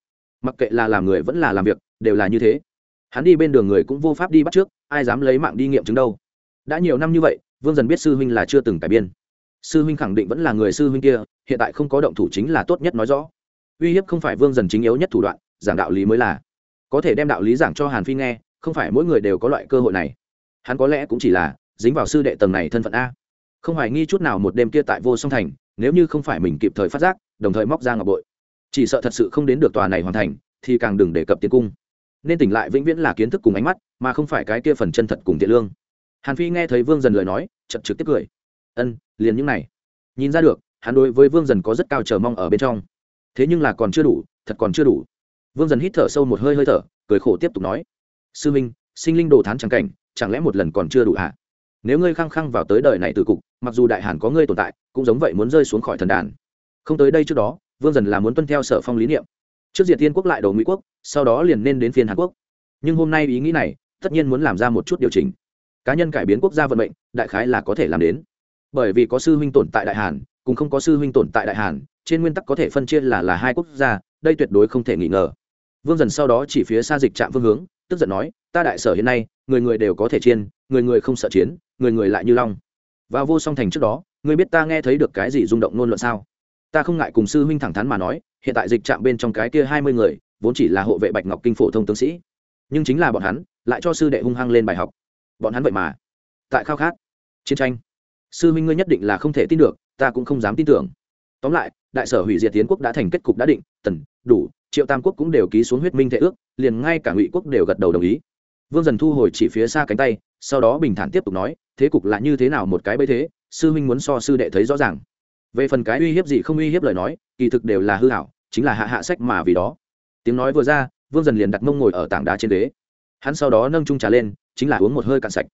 Mặc kệ là làm người vẫn là làm việc, đều là như thế. Hắn đi bên đường người cũng vô pháp đi bắt trước, ai dám lấy mạng đi nghiệm chứng đâu. Đã nhiều năm như vậy, vương dần biết sư huynh là chưa từng cải biên. Sư huynh khẳng định vẫn là người sư huynh kia, hiện tại không có động thủ chính là tốt nhất nói rõ. Uy hiếp không phải vương dần chính yếu nhất thủ đoạn, giảng đạo lý mới là. Có thể đem đạo lý giảng cho hàn phi nghe, không phải mỗi người đều có loại cơ hội này hắn có lẽ cũng chỉ là dính vào sư đệ tầng này thân phận a. Không hoài nghi chút nào một đêm kia tại vô song thành, nếu như không phải mình kịp thời phát giác, đồng thời móc ra ngọc bội. Chỉ sợ thật sự không đến được tòa này hoàn thành, thì càng đừng đề cập tiến cung. Nên tỉnh lại vĩnh viễn là kiến thức cùng ánh mắt, mà không phải cái kia phần chân thật cùng thiện lương. Hàn phi nghe thấy vương dần lời nói chật trực tiếp cười. Ân, liền những này. Nhìn ra được, hắn đối với vương dần có rất cao chờ mong ở bên trong. Thế nhưng là còn chưa đủ, thật còn chưa đủ. Vương dần hít thở sâu một hơi hơi thở, cười khổ tiếp tục nói. Sư minh, sinh linh đồ thán trắng cảnh chẳng lẽ một lần còn chưa đủ hả? Nếu ngươi khăng khăng vào tới đời này từ cục, mặc dù đại hàn có ngươi tồn tại, cũng giống vậy muốn rơi xuống khỏi thần đàn. Không tới đây trước đó, vương dần là muốn tuân theo sở phong lý niệm. Trước diệt tiên quốc lại đầu ngụy quốc, sau đó liền nên đến phiên hàn quốc. Nhưng hôm nay ý nghĩ này, tất nhiên muốn làm ra một chút điều chỉnh. Cá nhân cải biến quốc gia vận mệnh, đại khái là có thể làm đến. Bởi vì có sư huynh tồn tại đại hàn, cùng không có sư huynh tồn tại đại hàn, trên nguyên tắc có thể phân chia là là hai quốc gia, đây tuyệt đối không thể nghi ngờ. Vương dần sau đó chỉ phía xa dịch trạm phương hướng tức giận nói, ta đại sở hiện nay, người người đều có thể chiên, người người không sợ chiến, người người lại như long. Và vô song thành trước đó người biết ta nghe thấy được cái gì rung động nôn luận sao? Ta không ngại cùng sư huynh thẳng thắn mà nói, hiện tại dịch trạm bên trong cái kia hai mươi người, vốn chỉ là hộ vệ bạch ngọc kinh phổ thông tướng sĩ. Nhưng chính là bọn hắn, lại cho sư đệ hung hăng lên bài học. Bọn hắn vậy mà. Tại khao khát. Chiến tranh. Sư huynh ngươi nhất định là không thể tin được, ta cũng không dám tin tưởng. Tóm lại, đại sở hủy diệt tiến quốc đã thành kết cục đã định, tần, đủ triệu tam quốc cũng đều ký xuống huyết minh thể ước, liền ngay cả ngụy quốc đều gật đầu đồng ý. Vương dần thu hồi chỉ phía xa cánh tay, sau đó bình thản tiếp tục nói, thế cục là như thế nào một cái bấy thế, sư huynh muốn so sư đệ thấy rõ ràng. Về phần cái uy hiếp gì không uy hiếp lời nói, kỳ thực đều là hư hảo chính là hạ hạ sách mà vì đó. Tiếng nói vừa ra, vương dần liền đặt mông ngồi ở tảng đá trên đế hắn sau đó nâng trung trà lên, chính là uống một hơi cạn sạch.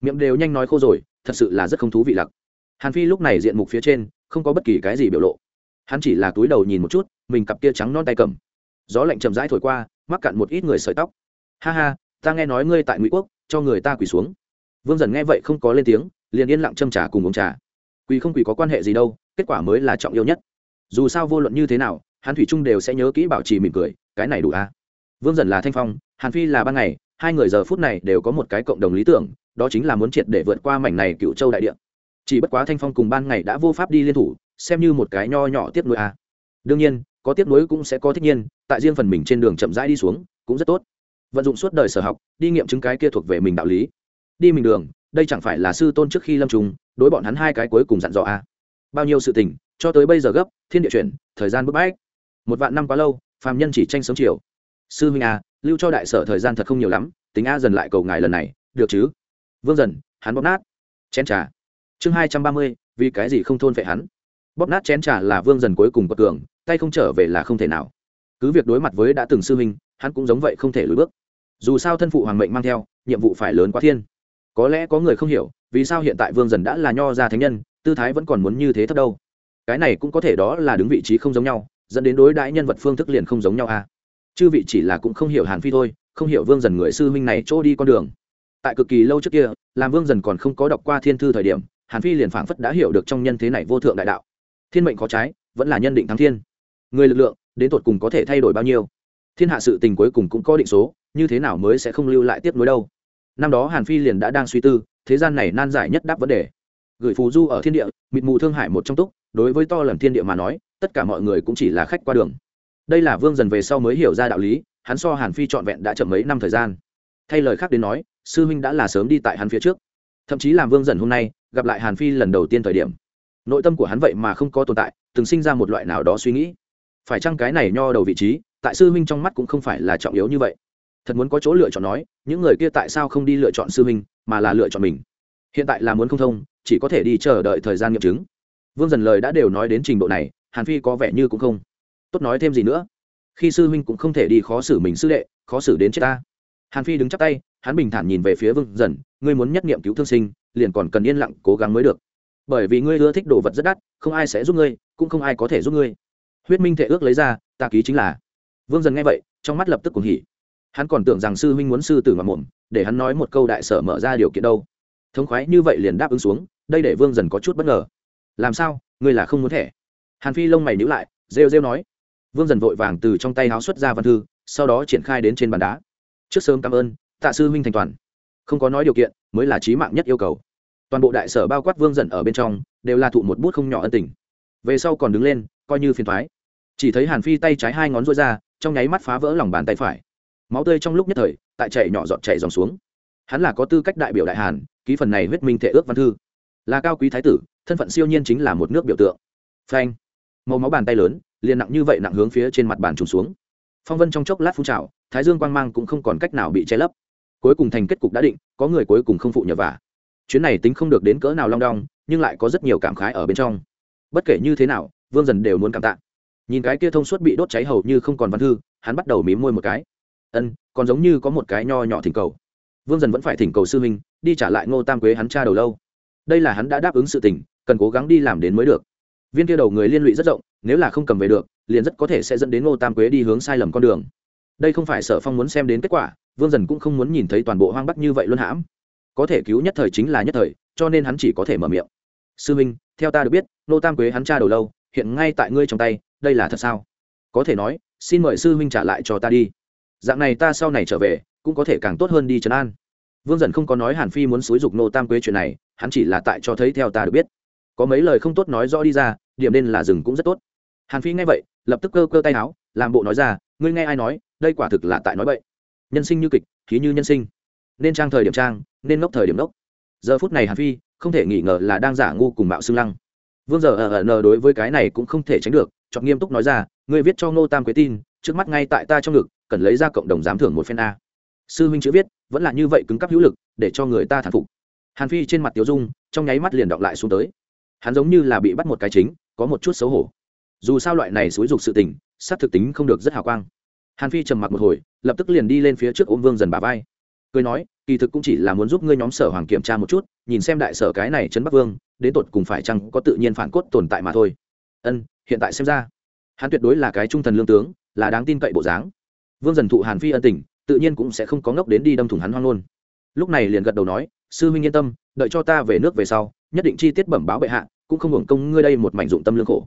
Miệng đều nhanh nói khô rồi, thật sự là rất không thú vị lặc. Hàn phi lúc này diện mục phía trên, không có bất kỳ cái gì biểu lộ. Hắn chỉ là túi đầu nhìn một chút, mình cặp kia trắng non tay cầm gió lạnh chậm rãi thổi qua, mắc cạn một ít người sợi tóc. Ha ha, ta nghe nói ngươi tại ngụy quốc, cho người ta quỳ xuống. Vương dần nghe vậy không có lên tiếng, liền yên lặng châm trà cùng uống trà. Quỳ không quỳ có quan hệ gì đâu, kết quả mới là trọng yếu nhất. Dù sao vô luận như thế nào, hắn thủy trung đều sẽ nhớ kỹ bảo trì mỉm cười, cái này đủ a à? vương dần là thanh phong, hàn phi là ban ngày, hai người giờ phút này đều có một cái cộng đồng lý tưởng, đó chính là muốn triệt để vượt qua mảnh này cựu châu đại địa. Chỉ bất quá thanh phong cùng ban ngày đã vô pháp đi liên thủ, xem như một cái nho nhỏ tiếp nuôi a à? đương nhiên có tiếp nối cũng sẽ có thích nhiên, tại riêng phần mình trên đường chậm rãi đi xuống, cũng rất tốt. Vận dụng suốt đời sở học, đi nghiệm chứng cái kia thuộc về mình đạo lý. Đi mình đường, đây chẳng phải là sư tôn trước khi lâm trùng, đối bọn hắn hai cái cuối cùng dặn dò a bao nhiêu sự tình, cho tới bây giờ gấp, thiên địa chuyển, thời gian bức bách. Một vạn năm quá lâu, phàm nhân chỉ tranh sớm chiều. Sư huynh a lưu cho đại sở thời gian thật không nhiều lắm, tính a dần lại cầu ngài lần này, được chứ? Vương dần, hắn bóp nát. Chén trà. Chương hai trăm ba mươi, vì cái gì không thôn vệ hắn? Bóp nát chén trà là vương dần cuối cùng bậc cường tay không trở về là không thể nào. Cứ việc đối mặt với đã từng sư huynh, hắn cũng giống vậy không thể lùi bước. Dù sao thân phụ hoàng mệnh mang theo, nhiệm vụ phải lớn quá thiên. Có lẽ có người không hiểu, vì sao hiện tại vương dần đã là nho gia thánh nhân, tư thái vẫn còn muốn như thế thấp đâu. Cái này cũng có thể đó là đứng vị trí không giống nhau, dẫn đến đối đãi nhân vật phương thức liền không giống nhau a à. chư vị chỉ là cũng không hiểu hàn phi thôi, không hiểu vương dần người sư huynh này chỗ đi con đường. Tại cực kỳ lâu trước kia, làm vương dần còn không có đọc qua thiên thư thời điểm, hàn phi liền phảng phất đã hiểu được trong nhân thế này vô thượng đại đạo. Thiên mệnh có trái, vẫn là nhân định thắng thiên người lực lượng, đến tột cùng có thể thay đổi bao nhiêu? Thiên hạ sự tình cuối cùng cũng có định số, như thế nào mới sẽ không lưu lại tiếp nối đâu? Năm đó hàn phi liền đã đang suy tư, thế gian này nan giải nhất đáp vấn đề. Gửi phù du ở thiên địa, mịt mù thương hải một trong túc, đối với to lần thiên địa mà nói, tất cả mọi người cũng chỉ là khách qua đường. Đây là vương dần về sau mới hiểu ra đạo lý, hắn so hàn phi trọn vẹn đã chậm mấy năm thời gian. Thay lời khác đến nói, sư huynh đã là sớm đi tại hắn phía trước. Thậm chí làm vương dần hôm nay, gặp lại hàn phi lần đầu tiên thời điểm. Nội tâm của hắn vậy mà không có tồn tại, từng sinh ra một loại nào đó suy nghĩ phải chăng cái này nho đầu vị trí, tại sư huynh trong mắt cũng không phải là trọng yếu như vậy. Thật muốn có chỗ lựa chọn nói, những người kia tại sao không đi lựa chọn sư huynh, mà là lựa chọn mình? Hiện tại là muốn không thông, chỉ có thể đi chờ đợi thời gian nghiệm chứng. Vương dần lời đã đều nói đến trình độ này, hàn phi có vẻ như cũng không tốt nói thêm gì nữa. Khi sư huynh cũng không thể đi khó xử mình sư đệ, khó xử đến chết ta. Hàn phi đứng chắp tay, hắn bình thản nhìn về phía vương dần, ngươi muốn nhất nghiệm cứu thương sinh, liền còn cần yên lặng cố gắng mới được. Bởi vì ngươi ưa thích đồ vật rất đắt, không ai sẽ giúp ngươi, cũng không ai có thể giúp ngươi huyết minh thể ước lấy ra ta ký chính là. Vương dần nghe vậy, trong mắt lập tức cuồng hỉ. Hắn còn tưởng rằng sư huynh muốn sư tử mà mồm, để hắn nói một câu đại sở mở ra điều kiện đâu. Thống khoái như vậy liền đáp ứng xuống, đây để vương dần có chút bất ngờ. Làm sao, ngươi là không muốn thẻ? Hàn phi lông mày nhữ lại, rêu rêu nói. Vương dần vội vàng từ trong tay háo xuất ra văn thư, sau đó triển khai đến trên bàn đá. Trước sớm cảm ơn, tạ sư huynh thành toàn. Không có nói điều kiện, mới là trí mạng nhất yêu cầu. Toàn bộ đại sở bao quát vương dần ở bên trong, đều là thụ một bút không nhỏ ân tình. Về sau còn đứng lên coi như phiền thoái. Chỉ thấy hàn phi tay trái hai ngón rối ra, trong nháy mắt phá vỡ lòng bàn tay phải. Máu tươi trong lúc nhất thời, tại chảy nhỏ giọt chảy dòng xuống. Hắn là có tư cách đại biểu đại hàn, ký phần này huyết minh thể ước văn thư. Là cao quý thái tử, thân phận siêu nhiên chính là một nước biểu tượng. Phanh. Màu máu bàn tay lớn, liền nặng như vậy nặng hướng phía trên mặt bàn trùng xuống. Phong vân trong chốc lát phun trào, thái dương quang mang cũng không còn cách nào bị che lấp. Cuối cùng thành kết cục đã định, có người cuối cùng không phụ nhờ vả. Chuyến này tính không được đến cỡ nào long đong, nhưng lại có rất nhiều cảm khái ở bên trong. Bất kể như thế nào vương dần đều muốn cảm tạ. Nhìn cái kia thông suốt bị đốt cháy hầu như không còn văn thư, hắn bắt đầu mím môi một cái. Ân, còn giống như có một cái nho nhỏ thỉnh cầu. Vương dần vẫn phải thỉnh cầu sư huynh, đi trả lại ngô tam quế hắn cha đầu lâu. Đây là hắn đã đáp ứng sự tình, cần cố gắng đi làm đến mới được. Viên kia đầu người liên lụy rất rộng, nếu là không cầm về được, liền rất có thể sẽ dẫn đến ngô tam quế đi hướng sai lầm con đường. Đây không phải sở phong muốn xem đến kết quả, vương dần cũng không muốn nhìn thấy toàn bộ hoang bắc như vậy luôn hãm. Có thể cứu nhất thời chính là nhất thời, cho nên hắn chỉ có thể mở miệng. Sư minh theo ta được biết, ngô tam quế hắn cha đầu lâu hiện ngay tại ngươi trong tay, đây là thật sao? Có thể nói, xin mời sư huynh trả lại cho ta đi. Dạng này ta sau này trở về, cũng có thể càng tốt hơn đi trấn an. Vương dần không có nói hàn phi muốn xúi dục nô tam quế chuyện này, hắn chỉ là tại cho thấy theo ta được biết. Có mấy lời không tốt nói rõ đi ra, điểm nên là rừng cũng rất tốt. Hàn phi nghe vậy, lập tức cơ cơ tay áo, làm bộ nói ra, ngươi nghe ai nói, đây quả thực là tại nói vậy nhân sinh như kịch, khí như nhân sinh. Nên trang thời điểm trang, nên ngốc thời điểm ngốc. Giờ phút này hàn phi không thể nghi ngờ là đang giả ngu cùng mạo xương lăng vương giờ ở n đối với cái này cũng không thể tránh được chọn nghiêm túc nói ra, ngươi viết cho ngô tam quế tin, trước mắt ngay tại ta trong ngực, cần lấy ra cộng đồng giám thưởng một phen a. Sư huynh chữ viết, vẫn là như vậy cứng cắp hữu lực, để cho người ta thản phục. Hàn phi trên mặt tiểu dung, trong nháy mắt liền đọc lại xuống tới. Hắn giống như là bị bắt một cái chính, có một chút xấu hổ. Dù sao loại này xúi dục sự tình sát thực tính không được rất hào quang. Hàn phi trầm mặc một hồi, lập tức liền đi lên phía trước ôm vương dần bà vai. Cười nói, kỳ thực cũng chỉ là muốn giúp ngươi nhóm sở hoàng kiểm tra một chút, nhìn xem đại sở cái này trấn bắc vương đến tột cùng phải chăng có tự nhiên phản cốt tồn tại mà thôi. Ân, hiện tại xem ra, hắn tuyệt đối là cái trung thần lương tướng, là đáng tin cậy bộ dáng. Vương dần thụ hàn phi ân tình, tự nhiên cũng sẽ không có ngốc đến đi đâm thủng hắn hoang luôn. Lúc này liền gật đầu nói, sư huynh yên tâm, đợi cho ta về nước về sau, nhất định chi tiết bẩm báo bệ hạ, cũng không hưởng công ngươi đây một mảnh dụng tâm lương khổ.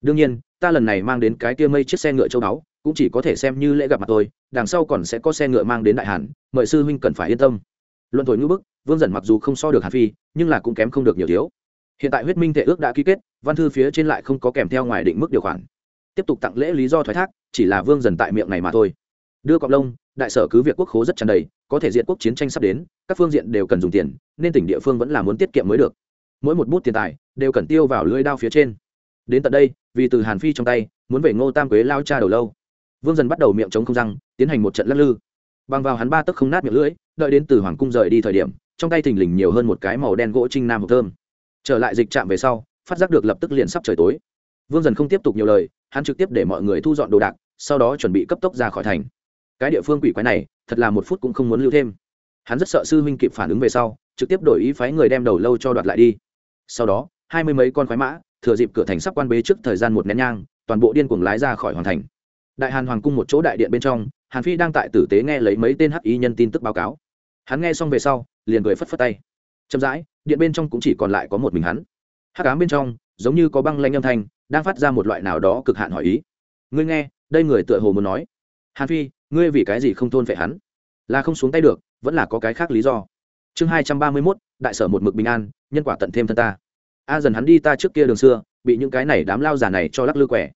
Đương nhiên, ta lần này mang đến cái kia mây chiếc xe ngựa châu báu, cũng chỉ có thể xem như lễ gặp mặt tôi đằng sau còn sẽ có xe ngựa mang đến đại hàn, mời sư huynh cần phải yên tâm. Luận thổi ngữ bức, vương dần mặc dù không so được hàn phi, nhưng là cũng kém không được nhiều thiếu hiện tại huyết minh thể ước đã ký kết, văn thư phía trên lại không có kèm theo ngoài định mức điều khoản. Tiếp tục tặng lễ lý do thoái thác, chỉ là vương dần tại miệng này mà thôi. Đưa cọc lông, đại sở cứ việc quốc khố rất tràn đầy, có thể diện quốc chiến tranh sắp đến, các phương diện đều cần dùng tiền, nên tỉnh địa phương vẫn là muốn tiết kiệm mới được. Mỗi một bút tiền tài, đều cần tiêu vào lưỡi đao phía trên. Đến tận đây, vì từ hàn phi trong tay, muốn về ngô tam quế lao cha đầu lâu. Vương dần bắt đầu miệng chống không răng, tiến hành một trận lắc lư. Bằng vào hắn ba tấc không nát miệng lưỡi, đợi đến từ hoàng cung rời đi thời điểm, trong tay thình lình nhiều hơn một cái màu đen gỗ trinh nam hộp thơm trở lại dịch trạm về sau, phát giác được lập tức liền sắp trời tối. Vương dần không tiếp tục nhiều lời, hắn trực tiếp để mọi người thu dọn đồ đạc, sau đó chuẩn bị cấp tốc ra khỏi thành. Cái địa phương quỷ quái này, thật là một phút cũng không muốn lưu thêm. Hắn rất sợ sư huynh kịp phản ứng về sau, trực tiếp đổi ý phái người đem đầu lâu cho đoạt lại đi. Sau đó, hai mươi mấy con khoái mã, thừa dịp cửa thành sắp quan bế trước thời gian một nén nhang, toàn bộ điên cuồng lái ra khỏi hoàn thành. Đại hàn hoàng cung một chỗ đại điện bên trong, hàn phi đang tại tử tế nghe lấy mấy tên hắc y nhân tin tức báo cáo. Hắn nghe xong về sau, liền cười phất phất tay. Chậm rãi điện bên trong cũng chỉ còn lại có một mình hắn. Hắc ám bên trong, giống như có băng lanh âm thanh, đang phát ra một loại nào đó cực hạn hỏi ý. Ngươi nghe, đây người tựa hồ muốn nói. Hàn phi, ngươi vì cái gì không thôn vệ hắn? Là không xuống tay được, vẫn là có cái khác lý do. Chương hai trăm ba mươi mốt, đại sở một mực bình an, nhân quả tận thêm thân ta. A dần hắn đi ta trước kia đường xưa, bị những cái này đám lao giả này cho lắc lư quẻ.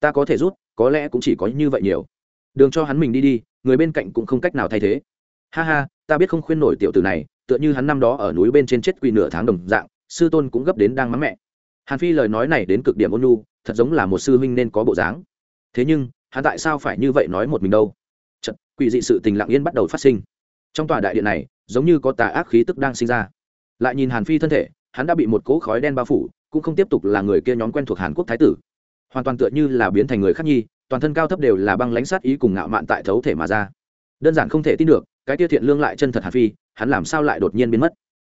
Ta có thể rút, có lẽ cũng chỉ có như vậy nhiều. Đường cho hắn mình đi đi, người bên cạnh cũng không cách nào thay thế. Ha ha, ta biết không khuyên nổi tiểu tử này tựa như hắn năm đó ở núi bên trên chết quỳ nửa tháng đồng dạng sư tôn cũng gấp đến đang mắng mẹ. Hàn phi lời nói này đến cực điểm ôn lu thật giống là một sư huynh nên có bộ dáng. Thế nhưng hắn tại sao phải như vậy nói một mình đâu? Chật, quỷ dị sự tình lặng yên bắt đầu phát sinh. Trong tòa đại điện này giống như có tà ác khí tức đang sinh ra. Lại nhìn hàn phi thân thể hắn đã bị một cỗ khói đen bao phủ cũng không tiếp tục là người kia nhóm quen thuộc hàn quốc thái tử. Hoàn toàn tựa như là biến thành người khác nhi toàn thân cao thấp đều là băng lãnh sát ý cùng ngạo mạn tại thấu thể mà ra. Đơn giản không thể tin được cái tia thiện lương lại chân thật hàn phi hắn làm sao lại đột nhiên biến mất?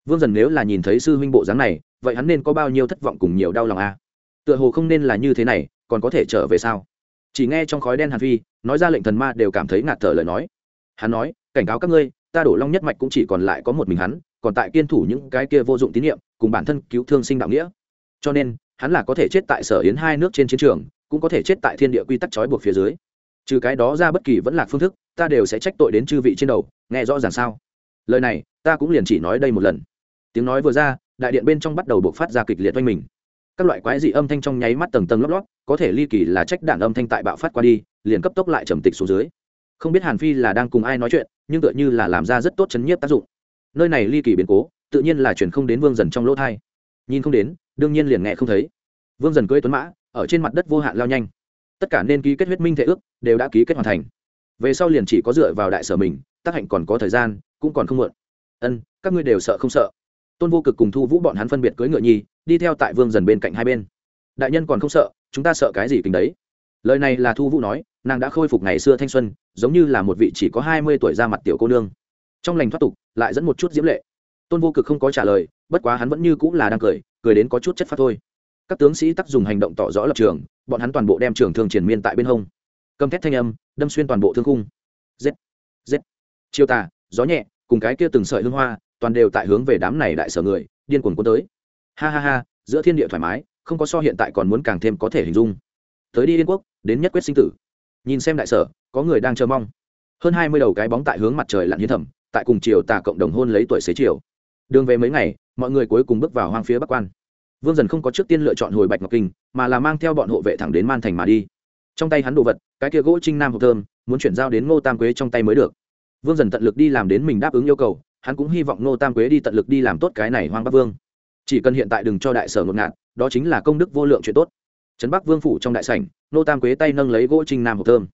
Vương dần nếu là nhìn thấy sư huynh bộ dáng này, vậy hắn nên có bao nhiêu thất vọng cùng nhiều đau lòng a à? tựa hồ không nên là như thế này, còn có thể trở về sao? Chỉ nghe trong khói đen hàn phi, nói ra lệnh thần ma đều cảm thấy ngạt thở lời nói. Hắn nói, cảnh cáo các ngươi, ta đổ long nhất mạch cũng chỉ còn lại có một mình hắn, còn tại kiên thủ những cái kia vô dụng tín nhiệm cùng bản thân cứu thương sinh đạo nghĩa. Cho nên, hắn là có thể chết tại sở yến hai nước trên chiến trường, cũng có thể chết tại thiên địa quy tắc trói buộc phía dưới. Trừ cái đó ra bất kỳ vẫn là phương thức, ta đều sẽ trách tội đến chư vị trên đầu, nghe rõ ràng sao? Lời này, ta cũng liền chỉ nói đây một lần. Tiếng nói vừa ra, đại điện bên trong bắt đầu buộc phát ra kịch liệt oanh mình. Các loại quái dị âm thanh trong nháy mắt tầng tầng lót lót, có thể ly kỳ là trách đạn âm thanh tại bạo phát qua đi, liền cấp tốc lại trầm tịch xuống dưới. Không biết hàn phi là đang cùng ai nói chuyện, nhưng tựa như là làm ra rất tốt chấn nhiếp tác dụng. Nơi này ly kỳ biến cố, tự nhiên là chuyển không đến vương dần trong lỗ thai. Nhìn không đến, đương nhiên liền nghe không thấy. Vương dần cưỡi tuấn mã, ở trên mặt đất vô hạn lao nhanh. Tất cả nên ký kết huyết minh thể ước, đều đã ký kết hoàn thành. Về sau liền chỉ có dựa vào đại sở mình, tác hạnh còn có thời gian cũng còn không muộn. Ân, các ngươi đều sợ không sợ. Tôn vô cực cùng thu vũ bọn hắn phân biệt cưỡi ngựa nhi đi theo tại vương dần bên cạnh hai bên. Đại nhân còn không sợ, chúng ta sợ cái gì kính đấy? Lời này là thu vũ nói, nàng đã khôi phục ngày xưa thanh xuân, giống như là một vị chỉ có hai mươi tuổi ra mặt tiểu cô nương. Trong lành thoát tục, lại dẫn một chút diễm lệ. Tôn vô cực không có trả lời, bất quá hắn vẫn như cũng là đang cười cười đến có chút chất phát thôi. Các tướng sĩ tắc dùng hành động tỏ rõ lập trường, bọn hắn toàn bộ đem trường thương triển miên tại bên hông. Cầm thét thanh âm, đâm xuyên toàn bộ thương khung. Giết giết. Chiêu tà gió nhẹ, cùng cái kia từng sợi hương hoa, toàn đều tại hướng về đám này đại sở người, điên cuồng cuốn tới. Ha ha ha, giữa thiên địa thoải mái, không có so hiện tại còn muốn càng thêm có thể hình dung. Tới đi yên quốc, đến nhất quyết sinh tử. Nhìn xem đại sở, có người đang chờ mong. Hơn hai mươi đầu cái bóng tại hướng mặt trời lặn hiến thẩm tại cùng chiều tà cộng đồng hôn lấy tuổi xế chiều. Đường về mấy ngày, mọi người cuối cùng bước vào hoang phía bắc quan. Vương dần không có trước tiên lựa chọn hồi bạch ngọc kinh, mà là mang theo bọn hộ vệ thẳng đến man thành mà đi. Trong tay hắn đồ vật, cái kia gỗ trinh nam hộp thơm, muốn chuyển giao đến ngô tam quế trong tay mới được vương dần tận lực đi làm đến mình đáp ứng yêu cầu, hắn cũng hy vọng Nô tam quế đi tận lực đi làm tốt cái này hoang bắc vương. Chỉ cần hiện tại đừng cho đại sở ngột ngạt, đó chính là công đức vô lượng chuyện tốt. Trấn bắc vương phủ trong đại sảnh Nô tam quế tay nâng lấy gỗ trinh nam hộp thơm.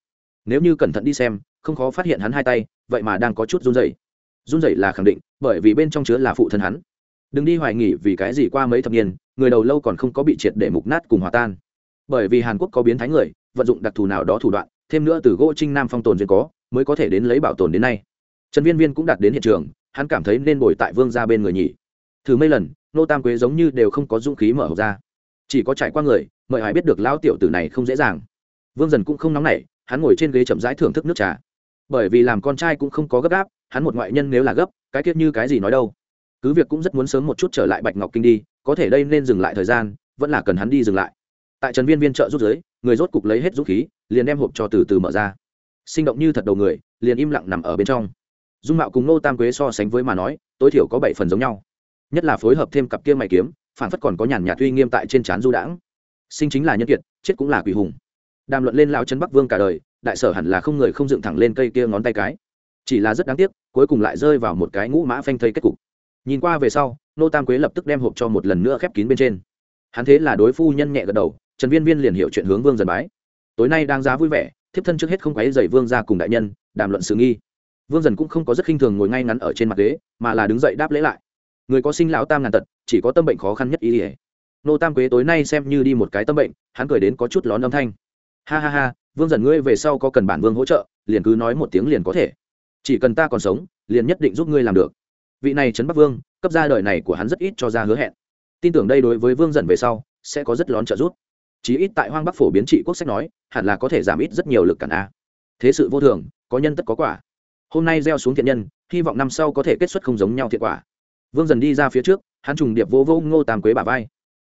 Nếu như cẩn thận đi xem, không khó phát hiện hắn hai tay, vậy mà đang có chút run rẩy. Run rẩy là khẳng định, bởi vì bên trong chứa là phụ thân hắn. Đừng đi hoài nghỉ vì cái gì qua mấy thập niên, người đầu lâu còn không có bị triệt để mục nát cùng hòa tan. Bởi vì hàn quốc có biến thái người, vận dụng đặc thù nào đó thủ đoạn thêm nữa từ gỗ trinh nam phong tồn duyên có, mới có thể đến lấy bảo tồn đến nay. Trần viên viên cũng đạt đến hiện trường, hắn cảm thấy nên bồi tại vương ra bên người nhỉ. Thử mấy lần, nô tam quế giống như đều không có dũng khí mở hộp ra. Chỉ có trải qua người, mời hải biết được lão tiểu tử này không dễ dàng. Vương dần cũng không nóng nảy, hắn ngồi trên ghế chậm rãi thưởng thức nước trà. Bởi vì làm con trai cũng không có gấp gáp, hắn một ngoại nhân nếu là gấp, cái kiết như cái gì nói đâu. Cứ việc cũng rất muốn sớm một chút trở lại bạch ngọc kinh đi, có thể đây nên dừng lại thời gian, vẫn là cần hắn đi dừng lại. Tại trần viên viên trợ rút giới, người rốt cục lấy hết dũng khí liền đem hộp cho từ từ mở ra. Sinh động như thật đầu người, liền im lặng nằm ở bên trong. Dung mạo cùng nô tam quế so sánh với mà nói, tối thiểu có bảy phần giống nhau. Nhất là phối hợp thêm cặp kia mày kiếm phản phất còn có nhàn nhạt uy nghiêm tại trên trán du đãng. Sinh chính là nhân kiệt, chết cũng là quỷ hùng. Đàm luận lên lao chân bắc vương cả đời, đại sở hẳn là không người không dựng thẳng lên cây kia ngón tay cái. Chỉ là rất đáng tiếc, cuối cùng lại rơi vào một cái ngũ mã phanh thây kết cục. Nhìn qua về sau nô tam quế lập tức đem hộp cho một lần nữa khép kín bên trên. Hắn thế là đối phu nhân nhẹ gật đầu, trần viên viên liền hiểu chuyện hướng vương dần bái tối nay đang giá vui vẻ, thiếp thân trước hết không quấy dày vương ra cùng đại nhân, đàm luận sự nghi. Vương dần cũng không có rất khinh thường ngồi ngay ngắn ở trên mặt ghế, mà là đứng dậy đáp lễ lại. Người có sinh lão tam ngàn tật, chỉ có tâm bệnh khó khăn nhất ý ỉa nô tam quế tối nay xem như đi một cái tâm bệnh, hắn cười đến có chút lón âm thanh. Ha ha ha, vương dần ngươi về sau có cần bản vương hỗ trợ, liền cứ nói một tiếng liền có thể. Chỉ cần ta còn sống, liền nhất định giúp ngươi làm được. Vị này trấn bắc vương, cấp ra đời này của hắn rất ít cho ra hứa hẹn. Tin tưởng đây đối với vương dần về sau, sẽ có rất lón trợ giúp chí ít tại hoang bắc phổ biến trị quốc sách nói, hẳn là có thể giảm ít rất nhiều lực cản a. Thế sự vô thường, có nhân tất có quả. Hôm nay gieo xuống thiện nhân, hy vọng năm sau có thể kết xuất không giống nhau thiện quả. Vương dần đi ra phía trước, hắn trùng điệp vô vô ngô tam quế bà vai.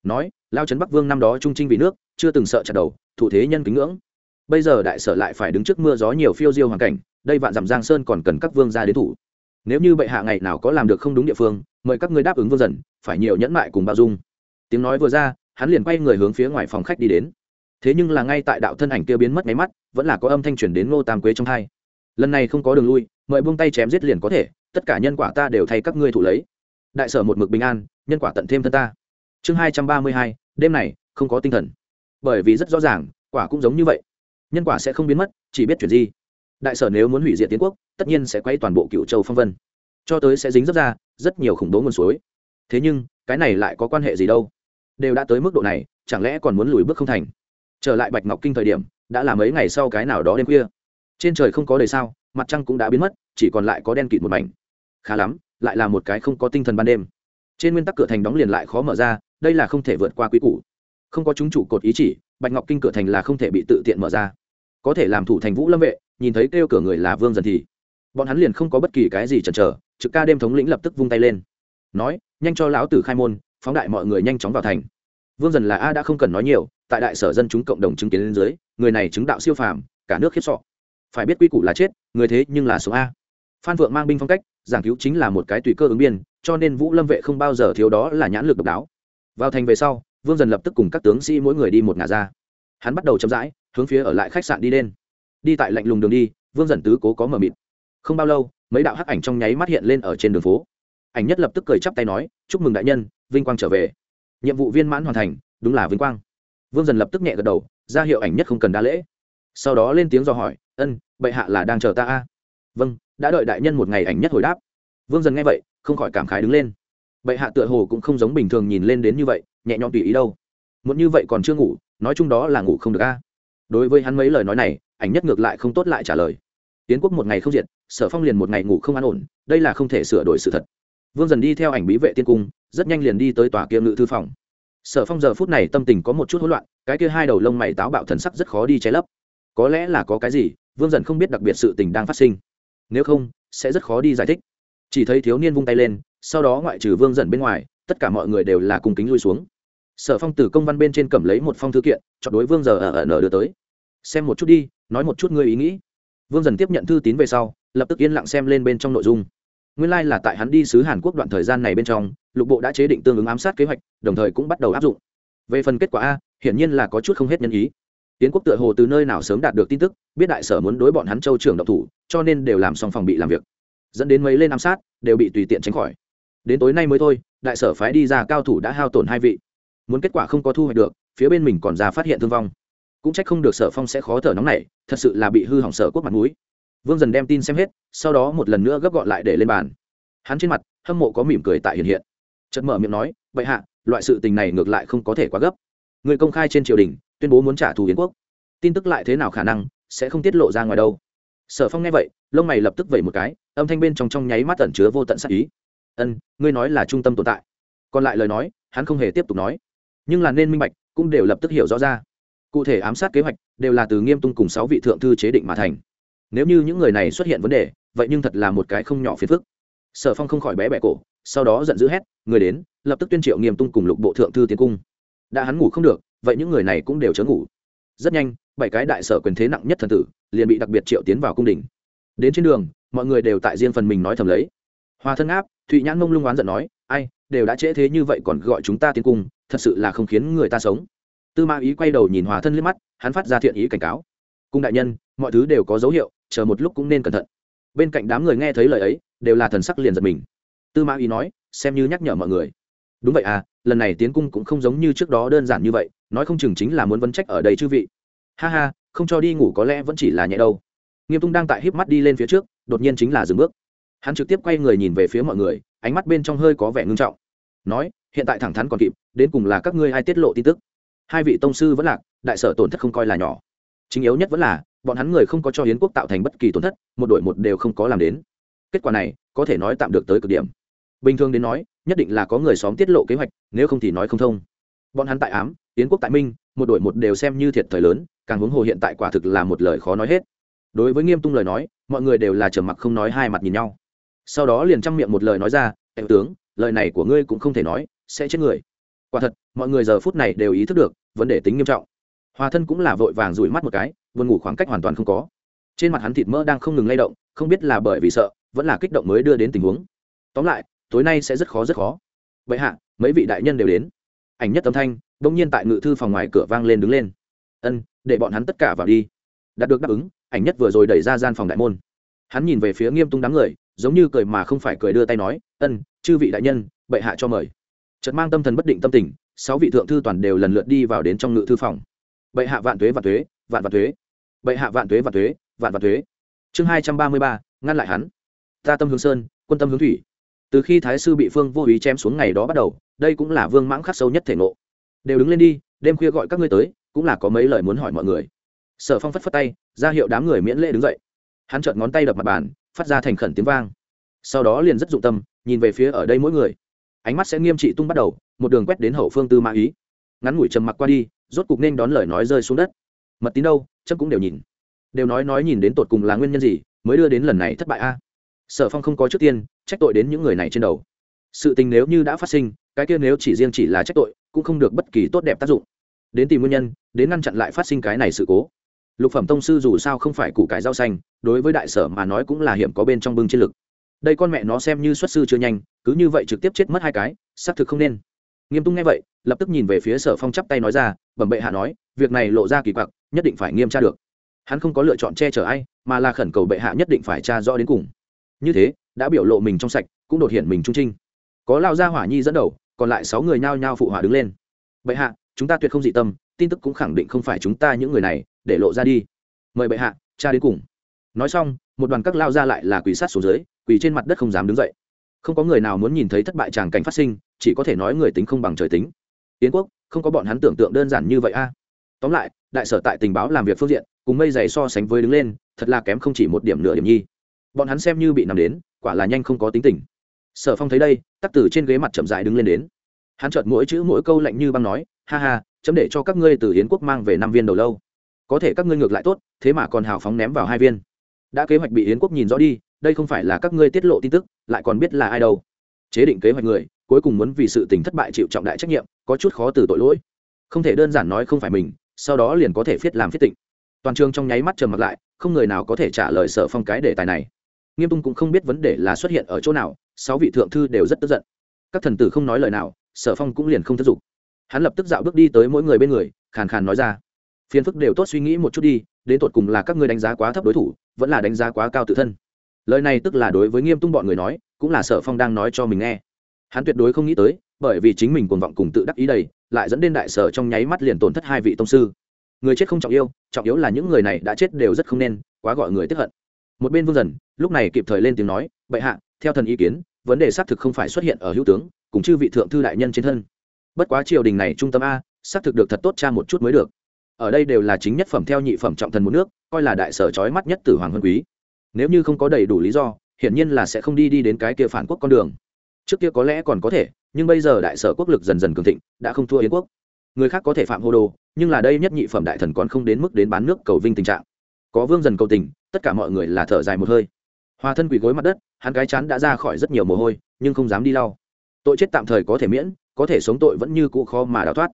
Nói, lao trấn bắc vương năm đó trung trinh vì nước, chưa từng sợ chặt đầu, thủ thế nhân kính ngưỡng. Bây giờ đại sở lại phải đứng trước mưa gió nhiều phiêu diêu hoàn cảnh, đây vạn dặm giang sơn còn cần các vương gia đến thủ. Nếu như bệ hạ ngày nào có làm được không đúng địa phương, mời các ngươi đáp ứng vương dần, phải nhiều nhẫn mại cùng bao dung. Tiếng nói vừa ra hắn liền quay người hướng phía ngoài phòng khách đi đến. Thế nhưng là ngay tại đạo thân ảnh kia biến mất máy mắt, vẫn là có âm thanh chuyển đến ngô tam quế trong hai. Lần này không có đường lui, mời buông tay chém giết liền có thể, tất cả nhân quả ta đều thay các ngươi thủ lấy. Đại sở một mực bình an, nhân quả tận thêm thân ta. Chương hai trăm ba mươi hai, đêm này, không có tinh thần. Bởi vì rất rõ ràng, quả cũng giống như vậy. Nhân quả sẽ không biến mất, chỉ biết chuyển gì. Đại sở nếu muốn hủy diệt tiến quốc, tất nhiên sẽ quay toàn bộ cựu châu phong vân. Cho tới sẽ dính dấp ra rất nhiều khủng bố nguồn suối. Thế nhưng, cái này lại có quan hệ gì đâu? Đều đã tới mức độ này, chẳng lẽ còn muốn lùi bước không thành? Trở lại bạch ngọc kinh thời điểm, đã là mấy ngày sau cái nào đó đêm khuya. Trên trời không có đời sao, mặt trăng cũng đã biến mất, chỉ còn lại có đen kịt một mảnh. Khá lắm, lại là một cái không có tinh thần ban đêm. Trên nguyên tắc cửa thành đóng liền lại khó mở ra, đây là không thể vượt qua quý củ. Không có chúng chủ cột ý chỉ, bạch ngọc kinh cửa thành là không thể bị tự tiện mở ra. Có thể làm thủ thành vũ lâm vệ, nhìn thấy kêu cửa người là vương dần thì, bọn hắn liền không có bất kỳ cái gì chần chờ, trực ca đêm thống lĩnh lập tức vung tay lên. Nói, nhanh cho lão tử khai môn phóng đại mọi người nhanh chóng vào thành. Vương dần là a đã không cần nói nhiều, tại đại sở dân chúng cộng đồng chứng kiến lên dưới, người này chứng đạo siêu phàm, cả nước khiếp sọ. Phải biết quy củ là chết, người thế nhưng là số a. Phan vượng mang binh phong cách, giảng cứu chính là một cái tùy cơ ứng biên, cho nên vũ lâm vệ không bao giờ thiếu đó là nhãn lực độc đáo. Vào thành về sau, vương dần lập tức cùng các tướng sĩ mỗi người đi một ngả ra. Hắn bắt đầu chậm rãi, hướng phía ở lại khách sạn đi lên. Đi tại lạnh lùng đường đi, vương dần tứ cố có mờ mịt. Không bao lâu, mấy đạo hắc ảnh trong nháy mắt hiện lên ở trên đường phố ảnh nhất lập tức cười chắp tay nói, chúc mừng đại nhân, vinh quang trở về. Nhiệm vụ viên mãn hoàn thành, đúng là vinh quang. Vương dần lập tức nhẹ gật đầu, ra hiệu ảnh nhất không cần đa lễ. Sau đó lên tiếng do hỏi, ân, bệ hạ là đang chờ ta a? Vâng đã đợi đại nhân một ngày, ảnh nhất hồi đáp. Vương dần nghe vậy, không khỏi cảm khái đứng lên. Bệ hạ tựa hồ cũng không giống bình thường nhìn lên đến như vậy, nhẹ nhõm tùy ý đâu. Muốn như vậy còn chưa ngủ, nói chung đó là ngủ không được a. Đối với hắn mấy lời nói này, ảnh nhất ngược lại không tốt lại trả lời. Tiến quốc một ngày không diệt, sở phong liền một ngày ngủ không an ổn, đây là không thể sửa đổi sự thật vương dần đi theo ảnh bí vệ tiên cung, rất nhanh liền đi tới tòa kia ngự thư phòng. Sở phong giờ phút này tâm tình có một chút hỗn loạn, cái kia hai đầu lông mày táo bạo thần sắc rất khó đi che lấp. Có lẽ là có cái gì, vương dần không biết đặc biệt sự tình đang phát sinh. Nếu không, sẽ rất khó đi giải thích. Chỉ thấy thiếu niên vung tay lên, sau đó ngoại trừ vương dần bên ngoài, tất cả mọi người đều là cùng kính lui xuống. Sở phong từ công văn bên trên cầm lấy một phong thư kiện chọn đối vương giờ ở ở nở đưa tới. Xem một chút đi, nói một chút ngươi ý nghĩ. Vương dần tiếp nhận thư tín về sau, lập tức yên lặng xem lên bên trong nội dung nguyên lai là tại hắn đi sứ hàn quốc đoạn thời gian này bên trong, lục bộ đã chế định tương ứng ám sát kế hoạch, đồng thời cũng bắt đầu áp dụng. Về phần kết quả a, hiển nhiên là có chút không hết nhân ý. Tiến quốc tựa hồ từ nơi nào sớm đạt được tin tức, biết đại sở muốn đối bọn hắn châu trưởng độc thủ, cho nên đều làm xong phòng bị làm việc. Dẫn đến mấy lên ám sát, đều bị tùy tiện tránh khỏi. Đến tối nay mới thôi, đại sở phái đi ra cao thủ đã hao tổn hai vị. Muốn kết quả không có thu hoạch được, phía bên mình còn ra phát hiện thương vong. Cũng trách không được sở phong sẽ khó thở nóng này thật sự là bị hư hỏng sở quốc mặt mũi vương dần đem tin xem hết, sau đó một lần nữa gấp gọn lại để lên bàn. Hắn trên mặt, hâm mộ có mỉm cười tại hiện hiện. Chợt mở miệng nói vậy hạ, loại sự tình này ngược lại không có thể quá gấp. Người công khai trên triều đình, tuyên bố muốn trả thù yến quốc. Tin tức lại thế nào khả năng, sẽ không tiết lộ ra ngoài đâu. Sở phong nghe vậy, lông mày lập tức vẩy một cái, âm thanh bên trong trong nháy mắt tẩn chứa vô tận sắc ý. Ân, ngươi nói là trung tâm tồn tại. Còn lại lời nói, hắn không hề tiếp tục nói. Nhưng là nên minh bạch, cũng đều lập tức hiểu rõ ra. Cụ thể ám sát kế hoạch, đều là từ nghiêm tung cùng sáu vị thượng thư chế định mà thành nếu như những người này xuất hiện vấn đề, vậy nhưng thật là một cái không nhỏ phiền phức. Sở phong không khỏi bé bẹ cổ, sau đó giận dữ hét, người đến, lập tức tuyên triệu nghiêm tung cùng lục bộ thượng thư tiến cung. Đã hắn ngủ không được, vậy những người này cũng đều chớ ngủ. Rất nhanh, bảy cái đại sở quyền thế nặng nhất thần tử liền bị đặc biệt triệu tiến vào cung đình. Đến trên đường, mọi người đều tại riêng phần mình nói thầm lấy. Hòa thân áp, thụy nhãn mông lung oán giận nói, ai, đều đã trễ thế như vậy còn gọi chúng ta tiến cung, thật sự là không khiến người ta sống. Tư ma ý quay đầu nhìn hòa thân liếc mắt, hắn phát ra thiện ý cảnh cáo. Cung đại nhân, mọi thứ đều có dấu hiệu chờ một lúc cũng nên cẩn thận. Bên cạnh đám người nghe thấy lời ấy, đều là thần sắc liền giật mình. Tư ma ý nói, xem như nhắc nhở mọi người. Đúng vậy à lần này tiến cung cũng không giống như trước đó đơn giản như vậy, nói không chừng chính là muốn vấn trách ở đây chư vị. Ha ha, không cho đi ngủ có lẽ vẫn chỉ là nhẹ đâu. Nghiêm tung đang tại híp mắt đi lên phía trước, đột nhiên chính là dừng bước. Hắn trực tiếp quay người nhìn về phía mọi người, ánh mắt bên trong hơi có vẻ ngưng trọng. Nói, hiện tại thẳng thắn còn kịp, đến cùng là các ngươi hay tiết lộ tin tức? Hai vị tông sư vẫn lạc, đại sở tổn thất không coi là nhỏ. Chính yếu nhất vẫn là bọn hắn người không có cho hiến quốc tạo thành bất kỳ tổn thất, một đội một đều không có làm đến. Kết quả này, có thể nói tạm được tới cực điểm. Bình thường đến nói, nhất định là có người xóm tiết lộ kế hoạch, nếu không thì nói không thông. Bọn hắn tại ám hiến quốc tại minh, một đội một đều xem như thiệt thời lớn, càng huống hồ hiện tại quả thực là một lời khó nói hết. Đối với nghiêm tung lời nói, mọi người đều là trầm mặc không nói hai mặt nhìn nhau. Sau đó liền chăm miệng một lời nói ra em tướng, lời này của ngươi cũng không thể nói, sẽ chết người. Quả thật, mọi người giờ phút này đều ý thức được, vấn đề tính nghiêm trọng. Hòa thân cũng là vội vàng rủi mắt một cái buồn ngủ khoảng cách hoàn toàn không có. Trên mặt hắn thịt mỡ đang không ngừng lay động, không biết là bởi vì sợ, vẫn là kích động mới đưa đến tình huống. Tóm lại, tối nay sẽ rất khó rất khó. Vậy hạ, mấy vị đại nhân đều đến. Ảnh nhất âm thanh đ ỗ n g nhiên tại ngự thư phòng ngoài cửa vang lên đứng lên. Ân, để bọn hắn tất cả vào đi. Đạt được đáp ứng, ảnh nhất vừa rồi đẩy ra gian phòng đại môn. Hắn nhìn về phía nghiêm tung đám người, giống như cười mà không phải cười đưa tay nói, ân, chư vị đại nhân, bệ hạ cho mời. Chợt mang tâm thần bất định tâm tình, sáu vị thượng thư toàn đều lần lượt đi vào đến trong ngự thư phòng. Bệ hạ vạn tuế vạn tuế, vạn vạn tuế bệ hạ vạn tuế vạn tuế, vạn vạn tuế. Chương hai trăm ba mươi ba, ngăn lại hắn. Ta tâm hướng sơn, quân tâm hướng thủy. Từ khi thái sư bị phương vô ý chém xuống ngày đó bắt đầu, đây cũng là vương mãng khắc sâu nhất thể ngộ. Đều đứng lên đi, đêm khuya gọi các ngươi tới, cũng là có mấy lời muốn hỏi mọi người. Sở phong phất phất tay, ra hiệu đám người miễn lễ đứng dậy. Hắn trợn ngón tay đập mặt bàn, phát ra thành khẩn tiếng vang. Sau đó liền rất dụng tâm, nhìn về phía ở đây mỗi người. Ánh mắt sẽ nghiêm trị tung bắt đầu, một đường quét đến hậu phương tư mã ý. Ngắn ngủi trầm mặc qua đi, rốt cục nên đón lời nói rơi xuống đất. Mật tín đâu? Chấp cũng đều nhìn. Đều nói nói nhìn đến tột cùng là nguyên nhân gì, mới đưa đến lần này thất bại a. Sở phong không có trước tiên, trách tội đến những người này trên đầu. Sự tình nếu như đã phát sinh, cái kia nếu chỉ riêng chỉ là trách tội, cũng không được bất kỳ tốt đẹp tác dụng. Đến tìm nguyên nhân, đến ngăn chặn lại phát sinh cái này sự cố. Lục phẩm tông sư dù sao không phải củ cải rau xanh, đối với đại sở mà nói cũng là hiểm có bên trong bưng chiến lực. Đây con mẹ nó xem như xuất sư chưa nhanh, cứ như vậy trực tiếp chết mất hai cái, xác thực không nên nghiêm tung nghe vậy, lập tức nhìn về phía sở phong chắp tay nói ra, bẩm bệ hạ nói, việc này lộ ra kỳ quặc, nhất định phải nghiêm tra được. Hắn không có lựa chọn che chở ai, mà là khẩn cầu bệ hạ nhất định phải tra rõ đến cùng. Như thế, đã biểu lộ mình trong sạch, cũng đột hiện mình trung trinh. Có lao gia hỏa nhi dẫn đầu, còn lại sáu người nhao nhao phụ hỏa đứng lên. Bệ hạ, chúng ta tuyệt không dị tâm, tin tức cũng khẳng định không phải chúng ta những người này, để lộ ra đi. Mời bệ hạ cha đến cùng. Nói xong, một đoàn các lao ra lại là quỳ sát xuống dưới, quỳ trên mặt đất không dám đứng dậy. Không có người nào muốn nhìn thấy thất bại tràng cảnh phát sinh chỉ có thể nói người tính không bằng trời tính. Tiến quốc, không có bọn hắn tưởng tượng đơn giản như vậy a. Tóm lại, đại sở tại tình báo làm việc phương diện, cùng mây dày so sánh với đứng lên, thật là kém không chỉ một điểm nửa điểm nhi. Bọn hắn xem như bị nằm đến, quả là nhanh không có tính tình. Sở phong thấy đây, tắc tử trên ghế mặt chậm dại đứng lên đến. Hắn chợt mỗi chữ mỗi câu lạnh như băng nói, ha ha, chấm để cho các ngươi từ hiến quốc mang về năm viên đầu lâu. Có thể các ngươi ngược lại tốt, thế mà còn hào phóng ném vào hai viên. Đã kế hoạch bị hiến quốc nhìn rõ đi, đây không phải là các ngươi tiết lộ tin tức, lại còn biết là ai đâu. Chế định kế hoạch người cuối cùng muốn vì sự tình thất bại chịu trọng đại trách nhiệm, có chút khó từ tội lỗi. Không thể đơn giản nói không phải mình, sau đó liền có thể viết làm viết tịnh. Toàn trường trong nháy mắt trầm mặt lại, không người nào có thể trả lời sở phong cái đề tài này. Nghiêm tung cũng không biết vấn đề là xuất hiện ở chỗ nào, sáu vị thượng thư đều rất tức giận. Các thần tử không nói lời nào, sở phong cũng liền không thất dục. Hắn lập tức dạo bước đi tới mỗi người bên người, khàn khàn nói ra. Phiền phức đều tốt suy nghĩ một chút đi, đến tột cùng là các ngươi đánh giá quá thấp đối thủ, vẫn là đánh giá quá cao tự thân. Lời này tức là đối với nghiêm tung bọn người nói, cũng là sở phong đang nói cho mình nghe hắn tuyệt đối không nghĩ tới, bởi vì chính mình cuồng vọng cùng tự đắc ý đầy, lại dẫn đến đại sở trong nháy mắt liền tổn thất hai vị tông sư. Người chết không trọng yêu, trọng yếu là những người này đã chết đều rất không nên, quá gọi người tiếp hận. Một bên vương dần, lúc này kịp thời lên tiếng nói, bệ hạ, theo thần ý kiến, vấn đề xác thực không phải xuất hiện ở hữu tướng cũng chư vị thượng thư đại nhân trên thân. Bất quá triều đình này trung tâm a, xác thực được thật tốt cha một chút mới được. Ở đây đều là chính nhất phẩm theo nhị phẩm trọng thần một nước, coi là đại sở trói mắt nhất tử hoàng huân quý. Nếu như không có đầy đủ lý do, hiển nhiên là sẽ không đi đi đến cái kia phản quốc con đường trước kia có lẽ còn có thể, nhưng bây giờ đại sở quốc lực dần dần cường thịnh, đã không thua yến quốc. Người khác có thể phạm hô đồ, nhưng là đây nhất nhị phẩm đại thần còn không đến mức đến bán nước cầu vinh tình trạng. Có vương dần cầu tình, tất cả mọi người là thở dài một hơi. Hòa thân quỳ gối mặt đất, hắn cái chán đã ra khỏi rất nhiều mồ hôi, nhưng không dám đi lau. Tội chết tạm thời có thể miễn, có thể sống tội vẫn như cũ khó mà đào thoát.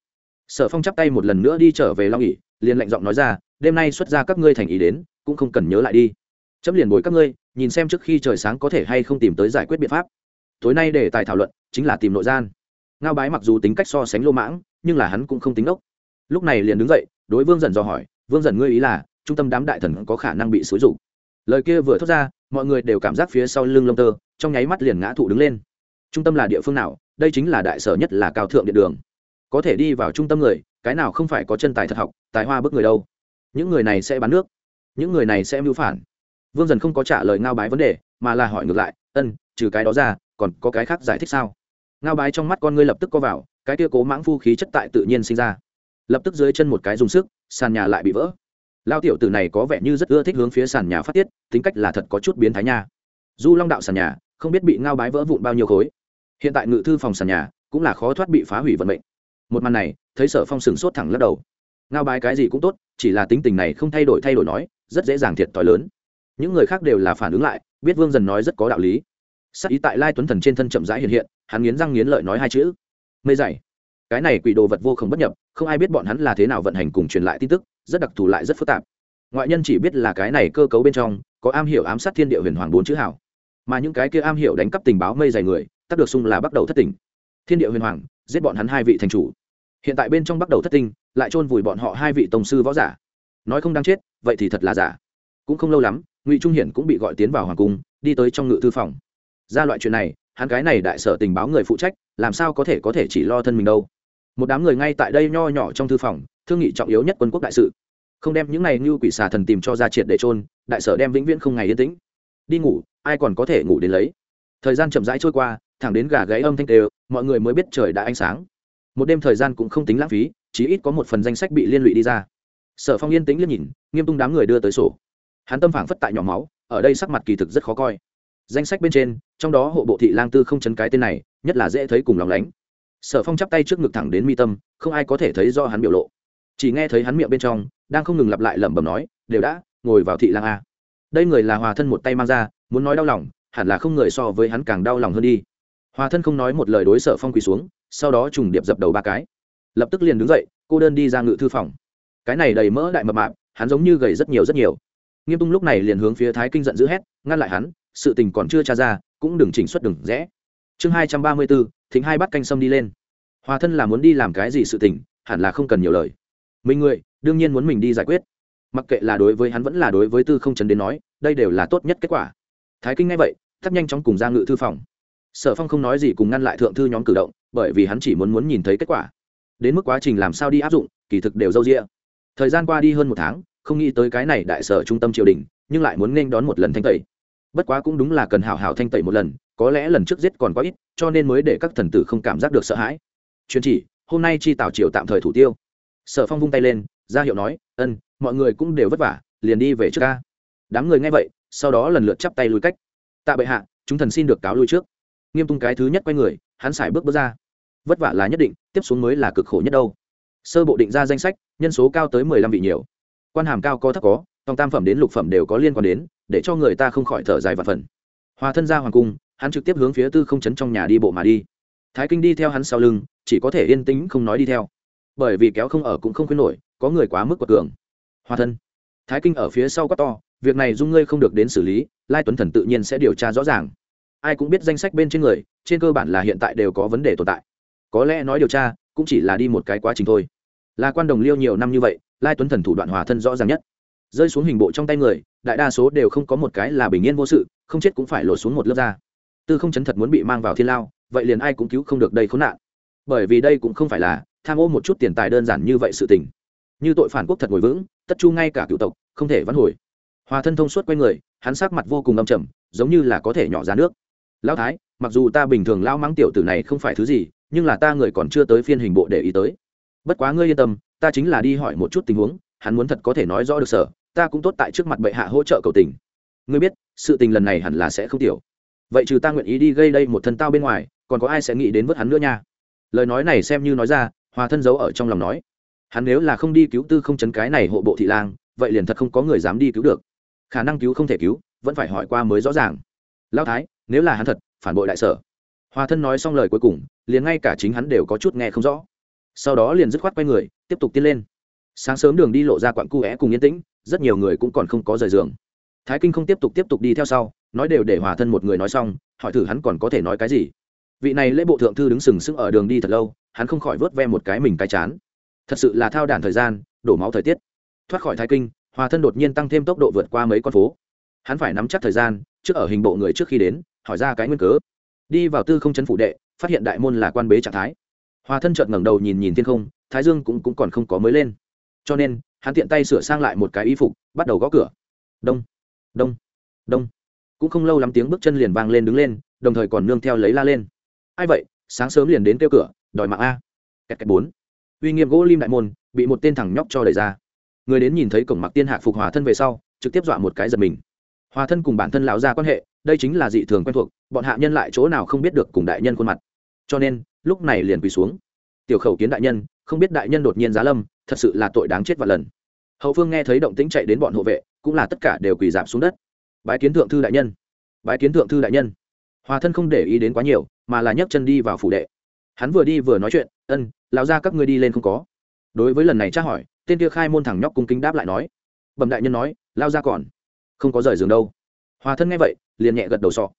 Sở phong chắp tay một lần nữa đi trở về long ỉ liền lạnh giọng nói ra, đêm nay xuất ra các ngươi thành ý đến, cũng không cần nhớ lại đi. Chấm liền bồi các ngươi, nhìn xem trước khi trời sáng có thể hay không tìm tới giải quyết biện pháp tối nay để tài thảo luận, chính là tìm nội gian. Ngao bái mặc dù tính cách so sánh lô mãng, nhưng là hắn cũng không tính đốc lúc này liền đứng dậy, đối vương dần dò hỏi, vương dần ngươi ý là, trung tâm đám đại thần có khả năng bị xúi rụng lời kia vừa thốt ra, mọi người đều cảm giác phía sau lưng lông tơ, trong nháy mắt liền ngã thụ đứng lên. Trung tâm là địa phương nào? Đây chính là đại sở nhất là cao thượng điện đường. Có thể đi vào trung tâm người, cái nào không phải có chân tài thật học, tài hoa bức người đâu. Những người này sẽ bán nước, những người này sẽ mưu phản. Vương dần không có trả lời ngao bái vấn đề, mà là hỏi ngược lại, ân trừ cái đó ra, còn có cái khác giải thích sao? Ngao bái trong mắt con ngươi lập tức co vào, cái kia cố mãng phu khí chất tại tự nhiên sinh ra. Lập tức dưới chân một cái dùng sức, sàn nhà lại bị vỡ. Lao tiểu tử này có vẻ như rất ưa thích hướng phía sàn nhà phát tiết, tính cách là thật có chút biến thái nha. Du long đạo sàn nhà, không biết bị ngao bái vỡ vụn bao nhiêu khối. Hiện tại ngự thư phòng sàn nhà, cũng là khó thoát bị phá hủy vận mệnh. Một màn này, thấy sở phong sừng sốt thẳng lắc đầu. Ngao bái cái gì cũng tốt, chỉ là tính tình này không thay đổi thay đổi nói, rất dễ dàng thiệt t h i lớn. Những người khác đều là phản ứng lại, biết vương dần nói rất có đạo lý sắc ý tại lai tuấn thần trên thân chậm rãi hiện hiện, hắn nghiến răng nghiến lợi nói hai chữ. Mây dày cái này quỷ đồ vật vô không bất nhập, không ai biết bọn hắn là thế nào vận hành cùng truyền lại tin tức, rất đặc thù lại rất phức tạp. Ngoại nhân chỉ biết là cái này cơ cấu bên trong, có am hiểu ám sát thiên địa huyền hoàng bốn chữ hảo. Mà những cái kia am hiểu đánh cắp tình báo mây dày người, tắt được xung là bắt đầu thất tình. Thiên địa huyền hoàng, giết bọn hắn hai vị thành chủ. Hiện tại bên trong bắt đầu thất tinh lại chôn vùi bọn họ hai vị tổng sư võ giả. Nói không đáng chết, vậy thì thật là giả. Cũng không lâu lắm, ngụy trung hiển cũng bị gọi tiến vào hoàng cung, đi tới trong ngự thư phòng ra loại chuyện này, hắn cái này đại sở tình báo người phụ trách, làm sao có thể có thể chỉ lo thân mình đâu? Một đám người ngay tại đây nho nhỏ trong thư phòng, thương nghị trọng yếu nhất quân quốc đại sự. Không đem những này như quỷ xà thần tìm cho ra triệt để trôn đại sở đem vĩnh viễn không ngày yên tĩnh. Đi ngủ, ai còn có thể ngủ đến lấy? Thời gian chậm rãi trôi qua, thẳng đến gà gáy âm thanh đều, mọi người mới biết trời đã ánh sáng. Một đêm thời gian cũng không tính lãng phí chỉ ít có một phần danh sách bị liên lụy đi ra. Sở phong yên tĩnh liếc nhìn, nghiêm tung đám người đưa tới sổ. Hắn tâm phảng phất tại nhỏ máu, ở đây sắc mặt kỳ thực rất khó coi danh sách bên trên, trong đó hộ bộ thị lang tư không chấn cái tên này, nhất là dễ thấy cùng lòng lánh. Sở phong chắp tay trước ngực thẳng đến mi tâm, không ai có thể thấy do hắn biểu lộ. Chỉ nghe thấy hắn miệng bên trong, đang không ngừng lặp lại lẩm bẩm nói, đều đã, ngồi vào thị lang a. Đây người là hòa thân một tay mang ra, muốn nói đau lòng, hẳn là không người so với hắn càng đau lòng hơn đi. Hòa thân không nói một lời đối sở phong quỳ xuống, sau đó trùng điệp dập đầu ba cái. Lập tức liền đứng dậy, cô đơn đi ra ngự thư phòng. Cái này đầy mỡ đại mập mạp, hắn giống như gầy rất nhiều rất nhiều. Nghiêm tung lúc này liền hướng phía thái kinh giận dữ hét, ngăn lại hắn sự tình còn chưa tra ra, cũng đừng chỉnh xuất đừng rẽ. Chương hai trăm ba mươi bốn, thính hai bắt canh sâm đi lên. Hòa thân là muốn đi làm cái gì sự tình, hẳn là không cần nhiều lời. Mình người, đương nhiên muốn mình đi giải quyết. Mặc kệ là đối với hắn vẫn là đối với tư không trấn đến nói, đây đều là tốt nhất kết quả. Thái kinh ngay vậy, thắp nhanh chóng cùng ra ngự thư phòng. Sở phong không nói gì cùng ngăn lại thượng thư nhóm cử động, bởi vì hắn chỉ muốn muốn nhìn thấy kết quả. Đến mức quá trình làm sao đi áp dụng, kỳ thực đều d â u d ị a thời gian qua đi hơn một tháng, không nghĩ tới cái này đại sở trung tâm triều đình, nhưng lại muốn nên đón một lần thanh tẩy bất quá cũng đúng là cần hảo hảo thanh tẩy một lần, có lẽ lần trước giết còn quá ít, cho nên mới để các thần tử không cảm giác được sợ hãi. Truyền chỉ, hôm nay chi tảo triều tạm thời thủ tiêu. Sở phong vung tay lên, ra hiệu nói, ân, mọi người cũng đều vất vả, liền đi về trước ca. Đám người nghe vậy, sau đó lần lượt chắp tay lui cách. Tạ bệ hạ, chúng thần xin được cáo lui trước. Nghiêm tung cái thứ nhất quay người, hắn xài bước bước ra. Vất vả là nhất định, tiếp xuống mới là cực khổ nhất đâu. Sơ bộ định ra danh sách, nhân số cao tới mười lăm vị nhiều. Quan hàm cao có thấp có tòng tam phẩm đến lục phẩm đều có liên quan đến, để cho người ta không khỏi thở dài và phần. Hòa thân ra hoàng cung, hắn trực tiếp hướng phía tư không chấn trong nhà đi bộ mà đi. Thái kinh đi theo hắn sau lưng, chỉ có thể yên tĩnh không nói đi theo. Bởi vì kéo không ở cũng không khuyên nổi, có người quá mức quật cường. Hòa thân. Thái kinh ở phía sau quát to, việc này dung ngươi không được đến xử lý, lai tuấn thần tự nhiên sẽ điều tra rõ ràng. Ai cũng biết danh sách bên trên người, trên cơ bản là hiện tại đều có vấn đề tồn tại. Có lẽ nói điều tra, cũng chỉ là đi một cái quá trình thôi. Là quan đồng liêu nhiều năm như vậy, lai tuấn thần thủ đoạn hòa thân rõ ràng nhất rơi xuống hình bộ trong tay người, đại đa số đều không có một cái là bình yên vô sự, không chết cũng phải lột xuống một lớp da. Tư không chấn thật muốn bị mang vào thiên lao, vậy liền ai cũng cứu không được đây khốn nạn. Bởi vì đây cũng không phải là tham ô một chút tiền tài đơn giản như vậy sự tình. Như tội phản quốc thật ngồi vững, tất chu ngay cả cựu tộc, không thể vãn hồi. Hòa thân thông suốt q u a y người, hắn sắc mặt vô cùng âm trầm, giống như là có thể nhỏ ra nước. Lão thái, mặc dù ta bình thường lao mắng tiểu tử này không phải thứ gì, nhưng là ta người còn chưa tới phiên hình bộ để ý tới. Bất quá ngươi yên tâm, ta chính là đi hỏi một chút tình huống, hắn muốn thật có thể nói rõ được sở ta cũng tốt tại trước mặt bệ hạ hỗ trợ cầu tình. Ngươi biết, sự tình lần này hẳn là sẽ không tiểu. Vậy trừ ta nguyện ý đi gây đây một thân tao bên ngoài, còn có ai sẽ nghĩ đến vớt hắn nữa nha? Lời nói này xem như nói ra, hòa thân giấu ở trong lòng nói. Hắn nếu là không đi cứu tư không chấn cái này hộ bộ thị lang, vậy liền thật không có người dám đi cứu được. Khả năng cứu không thể cứu, vẫn phải hỏi qua mới rõ ràng. Lão thái, nếu là hắn thật, phản bội đại sở. Hòa thân nói xong lời cuối cùng, liền ngay cả chính hắn đều có chút nghe không rõ. Sau đó liền dứt khoát quay người, tiếp tục tiến lên. Sáng sớm đường đi lộ ra quặn cu é cùng yên tĩnh rất nhiều người cũng còn không có rời giường. Thái kinh không tiếp tục tiếp tục đi theo sau nói đều để hòa thân một người nói xong hỏi thử hắn còn có thể nói cái gì. Vị này lễ bộ thượng thư đứng sừng sững ở đường đi thật lâu hắn không khỏi vớt ve một cái mình cái chán. Thật sự là thao đản thời gian đổ máu thời tiết. Thoát khỏi thái kinh hòa thân đột nhiên tăng thêm tốc độ vượt qua mấy con phố. Hắn phải nắm chắc thời gian trước ở hình bộ người trước khi đến hỏi ra cái nguyên cớ. Đi vào tư không chấn phủ đệ phát hiện đại môn là quan bế trạng thái. Hòa thân chợt ngẩng đầu nhìn nhìn thiên không thái dương cũng, cũng còn không có mới lên. Cho nên hắn tiện tay sửa sang lại một cái y phục, bắt đầu gõ cửa. Đông đông đông. Cũng không lâu lắm tiếng bước chân liền vang lên đứng lên, đồng thời còn nương theo lấy la lên. Ai vậy? Sáng sớm liền đến kêu cửa, đòi mạng a. Kẹt kẹt bốn. Uy nghiêm gỗ lim đại môn, bị một tên thằng nhóc cho đẩy ra. Người đến nhìn thấy cổng mặc tiên hạc phục hòa thân về sau, trực tiếp dọa một cái giật mình. Hòa thân cùng bản thân lão ra quan hệ, đây chính là dị thường quen thuộc, bọn hạ nhân lại chỗ nào không biết được cùng đại nhân khuôn mặt. Cho nên, lúc này liền quỳ xuống. Tiểu khẩu kiến đại nhân, không biết đại nhân đột nhiên giá lâm thật sự là tội đáng chết và lần. Hậu phương nghe thấy động tĩnh chạy đến bọn hộ vệ, cũng là tất cả đều quỳ giảm xuống đất. Bái kiến thượng thư đại nhân. Bái kiến thượng thư đại nhân. Hòa thân không để ý đến quá nhiều, mà là nhấc chân đi vào phủ đệ. Hắn vừa đi vừa nói chuyện, ân, lão ra các ngươi đi lên không có. Đối với lần này tra hỏi, tên kia khai môn thẳng nhóc cung kính đáp lại nói. Bẩm đại nhân nói lao ra còn không có rời giường đâu. Hòa thân nghe vậy, liền nhẹ gật đầu sọ.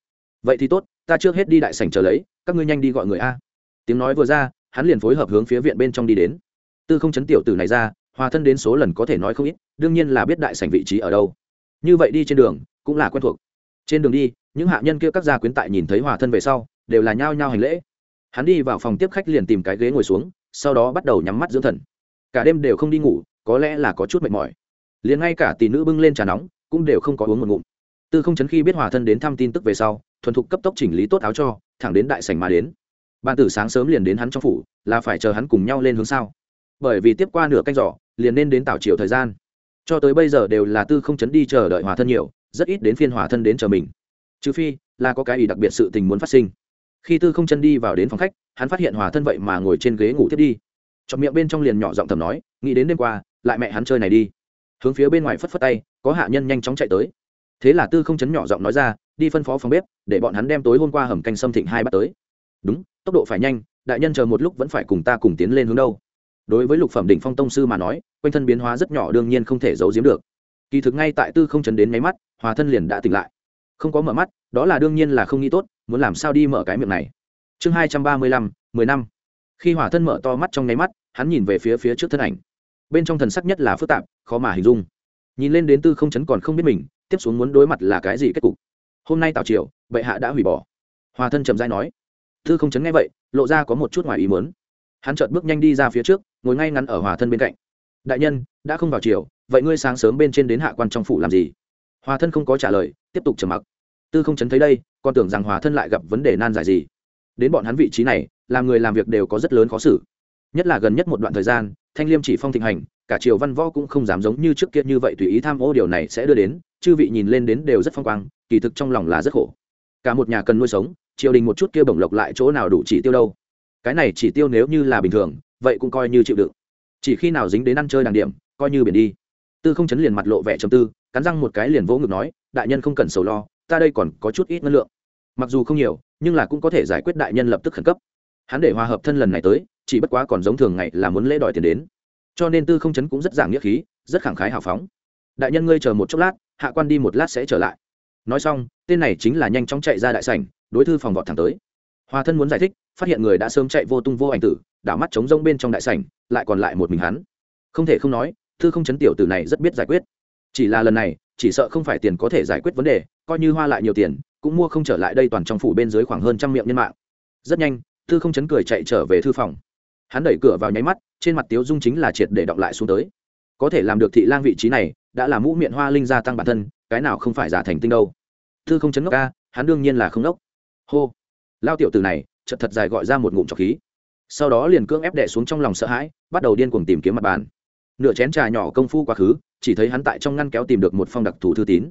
Vậy thì tốt, ta trước hết đi đại sảnh chờ lấy, các ngươi nhanh đi gọi người a. Tiếng nói vừa ra, hắn liền phối hợp hướng phía viện bên trong đi đến tư không chấn tiểu tử này ra, hòa thân đến số lần có thể nói không ít, đương nhiên là biết đại sảnh vị trí ở đâu. Như vậy đi trên đường, cũng là quen thuộc. Trên đường đi, những hạ nhân kia các gia quyến tại nhìn thấy hòa thân về sau, đều là nhao nhao hành lễ. Hắn đi vào phòng tiếp khách liền tìm cái ghế ngồi xuống, sau đó bắt đầu nhắm mắt dưỡng thần. Cả đêm đều không đi ngủ, có lẽ là có chút mệt mỏi. Liền ngay cả tỷ nữ bưng lên trà nóng, cũng đều không có uống một ngụm. Tư không chấn khi biết hòa thân đến thăm tin tức về sau, thuần thục cấp tốc chỉnh lý tốt áo cho, thẳng đến đại sảnh mà đến. Ban tử sáng sớm liền đến hắn trong phủ, là phải chờ hắn cùng nhau lên hướng sao bởi vì tiếp qua nửa canh giỏ liền nên đến tảo chiều thời gian. Cho tới bây giờ đều là tư không chấn đi chờ đợi hòa thân nhiều, rất ít đến phiên hòa thân đến chờ mình. Trừ phi, là có cái ý đặc biệt sự tình muốn phát sinh. Khi tư không chân đi vào đến phòng khách, hắn phát hiện hòa thân vậy mà ngồi trên ghế ngủ tiếp đi. Chọn miệng bên trong liền nhỏ giọng thầm nói, nghĩ đến đêm qua, lại mẹ hắn chơi này đi. Hướng phía bên ngoài phất phất tay, có hạ nhân nhanh chóng chạy tới. Thế là tư không chấn nhỏ giọng nói ra, đi phân phó phòng bếp, để bọn hắn đem tối hôm qua hầm canh sâm thịnh hai bắt tới. Đúng, tốc độ phải nhanh, đại nhân chờ một lúc vẫn phải cùng ta cùng tiến lên hướng đâu đối với lục phẩm đỉnh phong tông sư mà nói, quanh thân biến hóa rất nhỏ đương nhiên không thể giấu giếm được. Kỳ thực ngay tại tư không chấn đến máy mắt, hòa thân liền đã tỉnh lại. Không có mở mắt, đó là đương nhiên là không nghĩ tốt, muốn làm sao đi mở cái miệng này. Chương hai trăm ba mươi lăm, mười năm. Khi hỏa thân mở to mắt trong nháy mắt, hắn nhìn về phía phía trước thân ảnh. Bên trong thần sắc nhất là phức tạp, khó mà hình dung. Nhìn lên đến tư không chấn còn không biết mình, tiếp xuống muốn đối mặt là cái gì kết cục. Hôm nay tào triều, bệ hạ đã hủy bỏ. Hòa thân trầm dai nói. Tư không chấn nghe vậy, lộ ra có một chút ngoài ý mớn hắn chợt bước nhanh đi ra phía trước ngồi ngay ngắn ở hòa thân bên cạnh. Đại nhân, đã không vào triều, vậy ngươi sáng sớm bên trên đến hạ quan trong phủ làm gì? Hòa thân không có trả lời, tiếp tục trầm mặc. Tư không chấn thấy đây, còn tưởng rằng hòa thân lại gặp vấn đề nan giải gì. Đến bọn hắn vị trí này, làm người làm việc đều có rất lớn khó xử. Nhất là gần nhất một đoạn thời gian, thanh liêm chỉ phong thịnh hành, cả triều văn võ cũng không dám giống như trước kia như vậy tùy ý tham ô điều này sẽ đưa đến, chư vị nhìn lên đến đều rất phong quang, kỳ thực trong lòng là rất khổ. Cả một nhà cần nuôi sống, triều đình một chút kia bổng lộc lại chỗ nào đủ chỉ tiêu đâu? Cái này chỉ tiêu nếu như là bình thường vậy cũng coi như chịu đựng. Chỉ khi nào dính đến ăn chơi đàng điểm, coi như biển đi. Tư không chấn liền mặt lộ vẻ trầm tư, cắn răng một cái liền vỗ ngực nói, đại nhân không cần sầu lo, ta đây còn có chút ít ngân lượng. Mặc dù không nhiều, nhưng là cũng có thể giải quyết đại nhân lập tức khẩn cấp. Hắn để hòa hợp thân lần này tới, chỉ bất quá còn giống thường ngày là muốn lễ đòi tiền đến. Cho nên tư không chấn cũng rất giảng nghĩa khí, rất khẳng khái hào phóng. Đại nhân ngươi chờ một chốc lát, hạ quan đi một lát sẽ trở lại. Nói xong, tên này chính là nhanh chóng chạy ra đại sảnh, đối thư phòng vọt thẳng tới. Hòa thân muốn giải thích, phát hiện người đã sớm chạy vô tung vô ảnh tử đảo mắt trống rông bên trong đại sảnh, lại còn lại một mình hắn. Không thể không nói, thư không chấn tiểu tử này rất biết giải quyết. Chỉ là lần này, chỉ sợ không phải tiền có thể giải quyết vấn đề, coi như hoa lại nhiều tiền, cũng mua không trở lại đây toàn trong phủ bên dưới khoảng hơn trăm miệng nhân mạng. Rất nhanh, thư không chấn cười chạy trở về thư phòng. Hắn đẩy cửa vào nháy mắt, trên mặt tiếu dung chính là triệt để đọng lại xuống tới. Có thể làm được thị lang vị trí này, đã là mũ miệng hoa linh gia tăng bản thân, cái nào không phải giả thành tinh đâu. Thư không chấn ngốc ca, hắn đương nhiên là không ngốc. Hô. Lao tiểu từ này chật thật dài gọi ra một ngụm trọc khí sau đó liền cưỡng ép đẻ xuống trong lòng sợ hãi, bắt đầu điên cuồng tìm kiếm mặt bàn. Nửa chén trà nhỏ công phu quá khứ, chỉ thấy hắn tại trong ngăn kéo tìm được một phong đặc thù thư tín.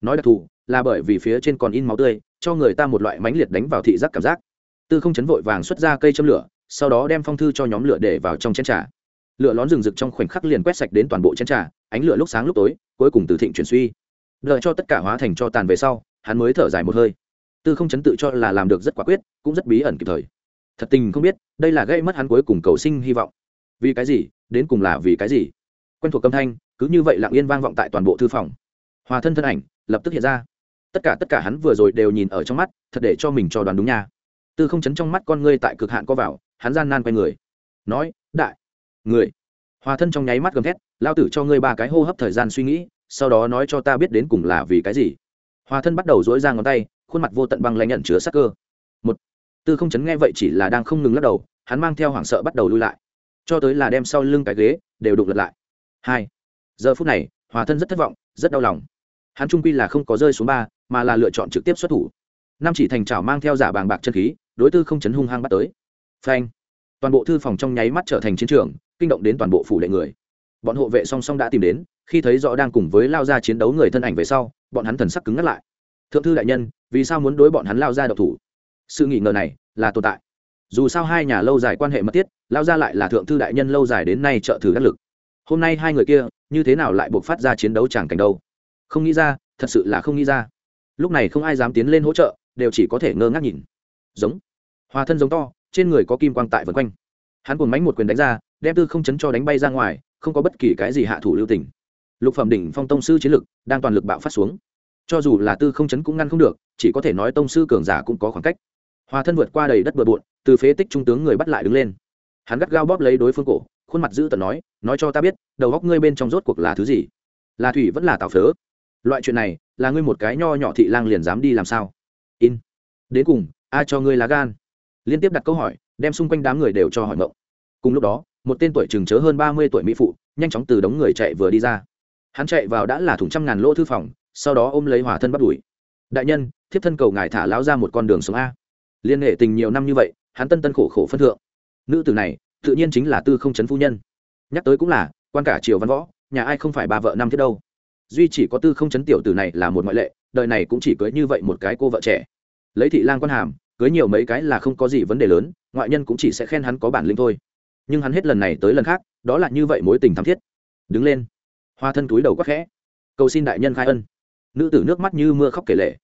Nói đặc thù, là bởi vì phía trên còn in máu tươi, cho người ta một loại mãnh liệt đánh vào thị giác cảm giác. Tư không chấn vội vàng xuất ra cây châm lửa, sau đó đem phong thư cho nhóm lửa để vào trong chén trà. Lửa lón rừng rực trong khoảnh khắc liền quét sạch đến toàn bộ chén trà, ánh lửa lúc sáng lúc tối, cuối cùng từ thịnh chuyển suy. Đợi cho tất cả hóa thành cho tàn về sau, hắn mới thở dài một hơi. Tư không chấn tự cho là làm được rất quả quyết, cũng rất bí ẩn kịp thời thật tình không biết, đây là gây mất hắn cuối cùng cầu sinh hy vọng. Vì cái gì? Đến cùng là vì cái gì? Quen thuộc âm thanh, cứ như vậy lặng yên vang vọng tại toàn bộ thư phòng. Hòa thân thân ảnh lập tức hiện ra. Tất cả tất cả hắn vừa rồi đều nhìn ở trong mắt, thật để cho mình cho đoàn đúng nha. Tư không chấn trong mắt con ngươi tại cực hạn có vào, hắn gian nan quay người. Nói, đại người. Hòa thân trong nháy mắt gầm thét lao tử cho ngươi ba cái hô hấp thời gian suy nghĩ, sau đó nói cho ta biết đến cùng là vì cái gì. Hòa thân bắt đầu dỗi ra ngón tay, khuôn mặt vô tận băng lãnh nhận chứa sắc cơ tư không chấn nghe vậy chỉ là đang không ngừng lắc đầu, hắn mang theo hoảng sợ bắt đầu lui lại. Cho tới là đem sau lưng cái ghế đều đục lật lại. Hai. Giờ phút này, hòa thân rất thất vọng, rất đau lòng. Hắn trung quy là không có rơi xuống ba, mà là lựa chọn trực tiếp xuất thủ. Nam chỉ thành trào mang theo giả bàng bạc chân khí, đối tư không chấn hung hăng bắt tới. Phanh. Toàn bộ thư phòng trong nháy mắt trở thành chiến trường, kinh động đến toàn bộ phủ đệ người. Bọn hộ vệ song song đã tìm đến, khi thấy rõ đang cùng với lao ra chiến đấu người thân ảnh về sau, bọn hắn thần sắc cứng ngắt lại. Thượng thư đại nhân, vì sao muốn đối bọn hắn lao ra độc thủ? Sự nghi ngờ này là tồn tại. Dù sao hai nhà lâu dài quan hệ mật thiết lao ra lại là thượng thư đại nhân lâu dài đến nay trợ thử đắc lực. Hôm nay hai người kia, như thế nào lại buộc phát ra chiến đấu chẳng cảnh đâu? Không nghĩ ra, thật sự là không nghĩ ra. Lúc này không ai dám tiến lên hỗ trợ, đều chỉ có thể ngơ ngác nhìn. Giống. Hòa thân giống to, trên người có kim quang tại vân quanh. Hắn cùng mánh một quyền đánh ra, đem tư không chấn cho đánh bay ra ngoài, không có bất kỳ cái gì hạ thủ lưu tình. Lục phẩm đỉnh phong tông sư chiến lực, đang toàn lực bạo phát xuống. Cho dù là tư không chấn cũng ngăn không được, chỉ có thể nói tông sư cường giả cũng có khoảng cách hòa thân vượt qua đầy đất bừa bộn, từ phế tích trung tướng người bắt lại đứng lên. Hắn gắt gao bóp lấy đối phương cổ, khuôn mặt giữ tận nói nói cho ta biết, đầu góc ngươi bên trong rốt cuộc là thứ gì? Là thủy vẫn là tào phớ. Loại chuyện này, là ngươi một cái nho nhỏ thị lang liền dám đi làm sao? In. Đến cùng ai cho ngươi lá gan. Liên tiếp đặt câu hỏi, đem xung quanh đám người đều cho hỏi mộng cùng lúc đó, một tên tuổi chừng chớ hơn ba mươi tuổi mỹ phụ, nhanh chóng từ đống người chạy vừa đi ra. Hắn chạy vào đã là thùng trăm ngàn lỗ thư phòng, sau đó ôm lấy hỏa thân bắt đuổi. Đại nhân, thiếp thân cầu ngài thả lão ra một con đường sống a liên hệ tình nhiều năm như vậy, hắn tân tân khổ khổ phân thượng. Nữ tử này, tự nhiên chính là tư không chấn phu nhân. Nhắc tới cũng là, quan cả triều văn võ, nhà ai không phải ba vợ năm thiết đâu. Duy chỉ có tư không chấn tiểu tử này là một ngoại lệ, đời này cũng chỉ cưới như vậy một cái cô vợ trẻ. Lấy thị lang quan hàm, cưới nhiều mấy cái là không có gì vấn đề lớn, ngoại nhân cũng chỉ sẽ khen hắn có bản lĩnh thôi. Nhưng hắn hết lần này tới lần khác, đó là như vậy mối tình thắm thiết. Đứng lên. Hoa thân túi đầu quắc khẽ. Cầu xin đại nhân khai ân. Nữ tử nước mắt như mưa khóc kể lệ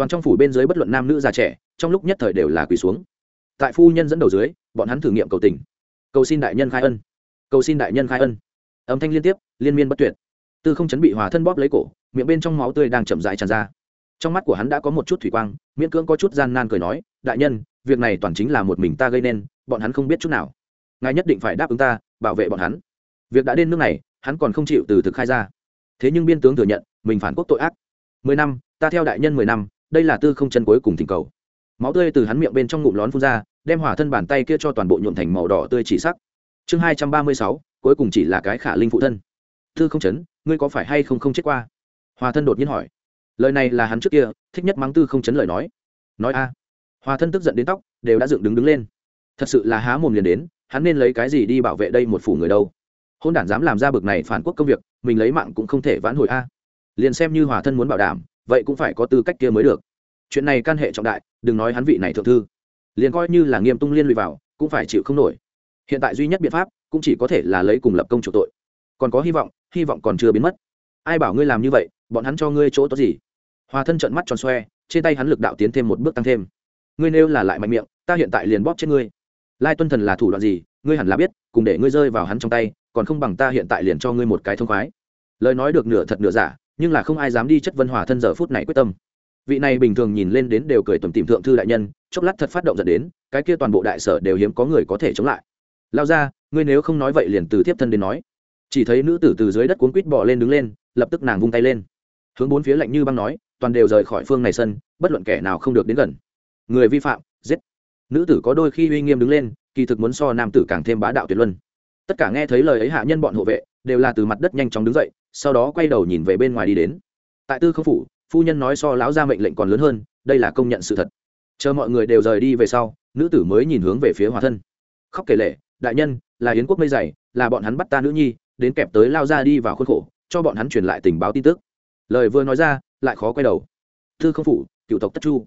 toàn trong phủ bên dưới bất luận nam nữ già trẻ, trong lúc nhất thời đều là quỳ xuống. Tại phu nhân dẫn đầu dưới, bọn hắn thử nghiệm cầu tình. Cầu xin đại nhân khai ân. Cầu xin đại nhân khai ân. Âm thanh liên tiếp, liên miên bất tuyệt. Tư không chấn bị hòa thân bóp lấy cổ, miệng bên trong máu tươi đang chậm rãi tràn ra. Trong mắt của hắn đã có một chút thủy quang, miễn cưỡng có chút gian nan cười nói, đại nhân, việc này toàn chính là một mình ta gây nên, bọn hắn không biết chút nào. Ngài nhất định phải đáp ứng ta, bảo vệ bọn hắn. Việc đã đến nước này, hắn còn không chịu từ thực khai ra. Thế nhưng biên tướng thừa nhận, mình phản quốc tội ác. Mười năm, ta theo đại nhân mười năm đây là tư không chân cuối cùng thỉnh cầu. Máu tươi từ hắn miệng bên trong ngụm lón phun ra, đem hỏa thân bàn tay kia cho toàn bộ nhuộm thành màu đỏ tươi chỉ sắc. Chương hai trăm ba mươi sáu, cuối cùng chỉ là cái khả linh phụ thân. Tư không chấn, ngươi có phải hay không không chết qua? Hòa thân đột nhiên hỏi. Lời này là hắn trước kia, thích nhất mắng tư không chấn lời nói. Nói a. Hòa thân tức giận đến tóc, đều đã dựng đứng đứng lên. Thật sự là há mồm liền đến, hắn nên lấy cái gì đi bảo vệ đây một phủ người đâu? Hôn đản dám làm ra bực này phản quốc công việc, mình lấy mạng cũng không thể vãn hồi a. Liền xem như hòa thân muốn bảo đảm vậy cũng phải có tư cách kia mới được. Chuyện này can hệ trọng đại, đừng nói hắn vị này thượng thư. Liền coi như là nghiêm tung liên lụy vào, cũng phải chịu không nổi. Hiện tại duy nhất biện pháp, cũng chỉ có thể là lấy cùng lập công chủ tội. Còn có hy vọng hy vọng còn chưa biến mất. Ai bảo ngươi làm như vậy, bọn hắn cho ngươi chỗ tốt gì? Hòa thân trợn mắt tròn xoe, trên tay hắn lực đạo tiến thêm một bước tăng thêm. Ngươi nêu là lại mạnh miệng, ta hiện tại liền bóp chết ngươi. Lai tuân thần là thủ đoạn gì, ngươi hẳn là biết, cùng để ngươi rơi vào hắn trong tay, còn không bằng ta hiện tại liền cho ngươi một cái thông khoái. Lời nói được nửa thật nửa giả nhưng là không ai dám đi chất vân hòa thân giờ phút này quyết tâm. Vị này bình thường nhìn lên đến đều cười tuần tìm thượng thư đại nhân, chốc lát thật phát động dẫn đến, cái kia toàn bộ đại sở đều hiếm có người có thể chống lại. Lao ra, ngươi nếu không nói vậy liền từ tiếp thân đến nói. Chỉ thấy nữ tử từ dưới đất cuốn quýt bỏ lên đứng lên, lập tức nàng vung tay lên. Hướng bốn phía lạnh như băng nói, toàn đều rời khỏi phương này sân, bất luận kẻ nào không được đến gần. Người vi phạm, giết. Nữ tử có đôi khi uy nghiêm đứng lên, kỳ thực muốn so nam tử càng thêm bá đạo tuyệt luân tất cả nghe thấy lời ấy hạ nhân bọn hộ vệ, đều là từ mặt đất nhanh chóng đứng dậy, sau đó quay đầu nhìn về bên ngoài đi đến. Tại tư không phủ, phu nhân nói so lão ra mệnh lệnh còn lớn hơn, đây là công nhận sự thật. Chờ mọi người đều rời đi về sau, nữ tử mới nhìn hướng về phía hòa thân. Khóc kể lệ đại nhân, là yến quốc mây dày, là bọn hắn bắt ta nữ nhi, đến kẹp tới lao ra đi vào khuôn khổ, cho bọn hắn truyền lại tình báo tin tức. Lời vừa nói ra, lại khó quay đầu. Thư không phủ, cựu tộc tất chu.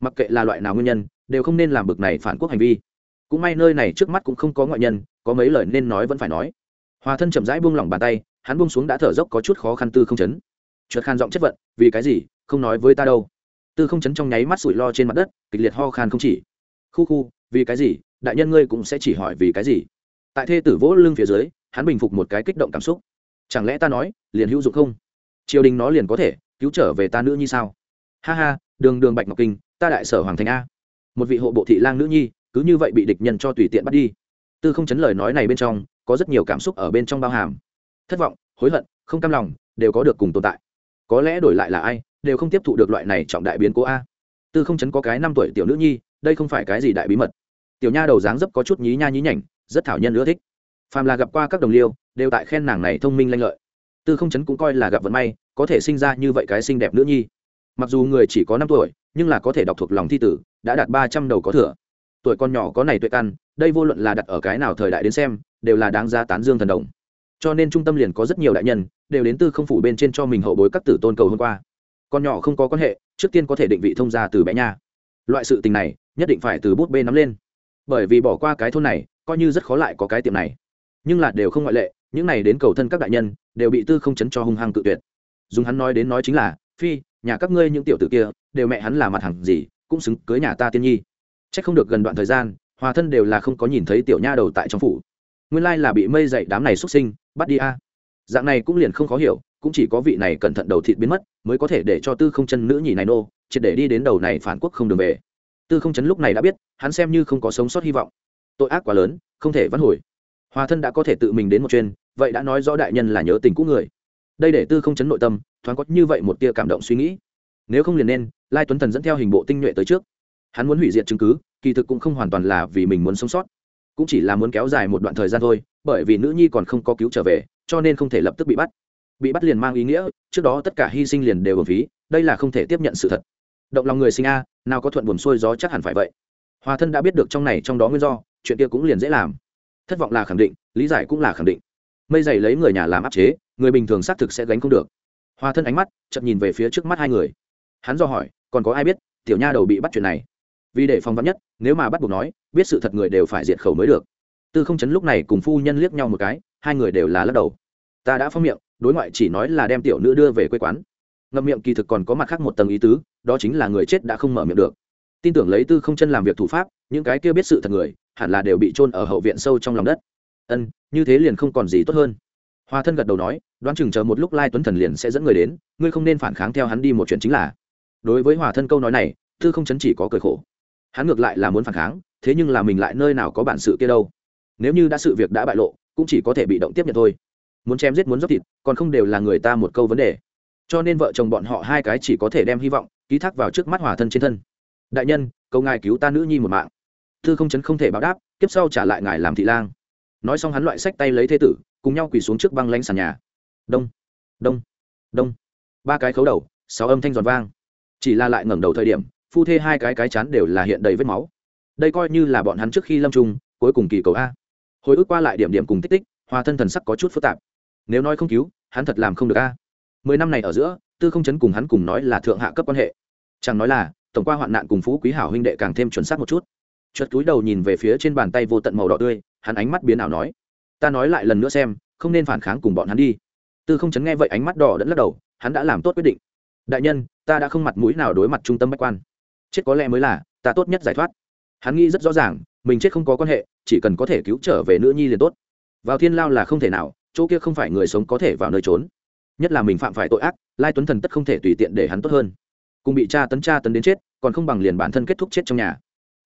Mặc kệ là loại nào nguyên nhân, đều không nên làm bực này phản quốc hành vi cũng may nơi này trước mắt cũng không có ngoại nhân, có mấy lời nên nói vẫn phải nói. Hòa thân chậm rãi buông lỏng bàn tay, hắn buông xuống đã thở dốc có chút khó khăn tư không chấn. Chuột khan giọng chất vận vì cái gì? Không nói với ta đâu. Tư không chấn trong nháy mắt sủi lo trên mặt đất, kịch liệt ho khan không chỉ. Khu khu, vì cái gì? Đại nhân ngươi cũng sẽ chỉ hỏi vì cái gì? Tại thê tử vỗ lưng phía dưới, hắn bình phục một cái kích động cảm xúc. Chẳng lẽ ta nói, liền hữu dụng không? Triều đình nó liền có thể, cứu trở về ta nữ nhi sao? Ha ha, đường đường bạch ngọc kinh, ta đại sở hoàng thành a. Một vị hộ bộ thị lang nữ nhi cứ như vậy bị địch nhân cho tùy tiện bắt đi. Tư không chấn lời nói này bên trong, có rất nhiều cảm xúc ở bên trong bao hàm. Thất vọng, hối hận, không cam lòng, đều có được cùng tồn tại. Có lẽ đổi lại là ai, đều không tiếp thụ được loại này trọng đại biến cố a. Tư không chấn có cái năm tuổi tiểu nữ nhi, đây không phải cái gì đại bí mật. Tiểu nha đầu dáng dấp có chút nhí nha nhí nhảnh, rất thảo nhân ưa thích. Phàm là gặp qua các đồng liêu, đều tại khen nàng này thông minh lanh lợi. Tư không chấn cũng coi là gặp vận may, có thể sinh ra như vậy cái xinh đẹp nữ nhi. Mặc dù người chỉ có năm tuổi, nhưng là có thể đọc thuộc lòng thi tử, đã đạt ba trăm đầu có thừa tuổi con nhỏ có này tuệ căn, đây vô luận là đặt ở cái nào thời đại đến xem, đều là đáng giá tán dương thần đồng. Cho nên trung tâm liền có rất nhiều đại nhân, đều đến tư không phủ bên trên cho mình hậu bối các tử tôn cầu hôm qua. Con nhỏ không có quan hệ, trước tiên có thể định vị thông gia từ bé nha. Loại sự tình này, nhất định phải từ bút bê nắm lên. Bởi vì bỏ qua cái thôn này, coi như rất khó lại có cái tiệm này. Nhưng là đều không ngoại lệ, những này đến cầu thân các đại nhân, đều bị tư không chấn cho hung hăng tự tuyệt. Dùng hắn nói đến nói chính là, phi, nhà các ngươi những tiểu tử kia, đều mẹ hắn là mặt hàng gì, cũng xứng cưới nhà ta tiên nhi c h ắ c không được gần đoạn thời gian, hòa thân đều là không có nhìn thấy tiểu nha đầu tại trong phủ. Nguyên lai là bị mây dậy đám này xuất sinh, bắt đi a. Dạng này cũng liền không khó hiểu, cũng chỉ có vị này cẩn thận đầu thịt biến mất, mới có thể để cho tư không chân nữ nhì này nô, triệt để đi đến đầu này phản quốc không đường về. Tư không chấn lúc này đã biết, hắn xem như không có sống sót hy vọng. Tội ác quá lớn, không thể vãn hồi. Hòa thân đã có thể tự mình đến một chuyên, vậy đã nói rõ đại nhân là nhớ tình cũ người. Đây để tư không chấn nội tâm, thoáng có như vậy một tia cảm động suy nghĩ. Nếu không liền nên, lai tuấn thần dẫn theo hình bộ tinh nhuệ tới trước hắn muốn hủy diệt chứng cứ, kỳ thực cũng không hoàn toàn là vì mình muốn sống sót. Cũng chỉ là muốn kéo dài một đoạn thời gian thôi, bởi vì nữ nhi còn không có cứu trở về, cho nên không thể lập tức bị bắt. Bị bắt liền mang ý nghĩa, trước đó tất cả hy sinh liền đều ở phí, đây là không thể tiếp nhận sự thật. Động lòng người sinh a, nào có thuận buồn xuôi gió chắc hẳn phải vậy. Hòa thân đã biết được trong này trong đó nguyên do, chuyện kia cũng liền dễ làm. Thất vọng là khẳng định, lý giải cũng là khẳng định. Mây dày lấy người nhà làm áp chế, người bình thường xác thực sẽ gánh không được. Hòa thân ánh mắt chậm nhìn về phía trước mắt hai người. Hắn do hỏi, còn có ai biết tiểu nha đầu bị bắt chuyện này? Vì để phòng vắn nhất, nếu mà bắt buộc nói, biết sự thật người đều phải diệt khẩu mới được. Tư không chấn lúc này cùng phu nhân liếc nhau một cái, hai người đều là lắc đầu. Ta đã phong miệng, đối ngoại chỉ nói là đem tiểu nữ đưa về quê quán. Ngậm miệng kỳ thực còn có mặt khác một tầng ý tứ, đó chính là người chết đã không mở miệng được. Tin tưởng lấy tư không chân làm việc thủ pháp, những cái kia biết sự thật người, hẳn là đều bị trôn ở hậu viện sâu trong lòng đất. Ân, như thế liền không còn gì tốt hơn. Hòa thân gật đầu nói, đoán chừng chờ một lúc lai tuấn thần liền sẽ dẫn người đến, ngươi không nên phản kháng theo hắn đi một chuyện chính là. Đối với hòa thân câu nói này, tư không chấn chỉ có cười khổ hắn ngược lại là muốn phản kháng, thế nhưng là mình lại nơi nào có bản sự kia đâu. Nếu như đã sự việc đã bại lộ, cũng chỉ có thể bị động tiếp nhận thôi. Muốn chém giết muốn dốc thịt, còn không đều là người ta một câu vấn đề. Cho nên vợ chồng bọn họ hai cái chỉ có thể đem hy vọng, ký thác vào trước mắt hòa thân trên thân. Đại nhân, cầu ngài cứu ta nữ nhi một mạng. Thư không chấn không thể báo đáp tiếp sau trả lại ngài làm thị lang. Nói xong hắn loại sách tay lấy thế tử, cùng nhau quỳ xuống trước băng lanh sàn nhà. Đông đông đông. Ba cái khấu đầu, sáu âm thanh giòn vang. Chỉ là lại ngẩng đầu thời điểm phu thê hai cái cái chán đều là hiện đầy vết máu. Đây coi như là bọn hắn trước khi lâm trung cuối cùng kỳ cầu a. Hồi ức qua lại điểm điểm cùng tích tích, hòa thân thần sắc có chút phức tạp. Nếu nói không cứu, hắn thật làm không được a. Mười năm này ở giữa, tư không chấn cùng hắn cùng nói là thượng hạ cấp quan hệ. Chẳng nói là, tổng qua hoạn nạn cùng phú quý hảo huynh đệ càng thêm chuẩn xác một chút. Chợt cúi đầu nhìn về phía trên bàn tay vô tận màu đỏ tươi, hắn ánh mắt biến ảo nói, ta nói lại lần nữa xem, không nên phản kháng cùng bọn hắn đi. Tư không chấn nghe vậy ánh mắt đỏ đẫn lắc đầu, hắn đã làm tốt quyết định. Đại nhân, ta đã không mặt mũi nào đối mặt trung tâm bách quan chết có lẽ mới là, ta tốt nhất giải thoát. Hắn nghĩ rất rõ ràng, mình chết không có quan hệ, chỉ cần có thể cứu trở về nữ nhi liền tốt. Vào thiên lao là không thể nào, chỗ kia không phải người sống có thể vào nơi trốn. Nhất là mình phạm phải tội ác, lai tuấn thần tất không thể tùy tiện để hắn tốt hơn. Cùng bị cha tấn cha tấn đến chết, còn không bằng liền bản thân kết thúc chết trong nhà.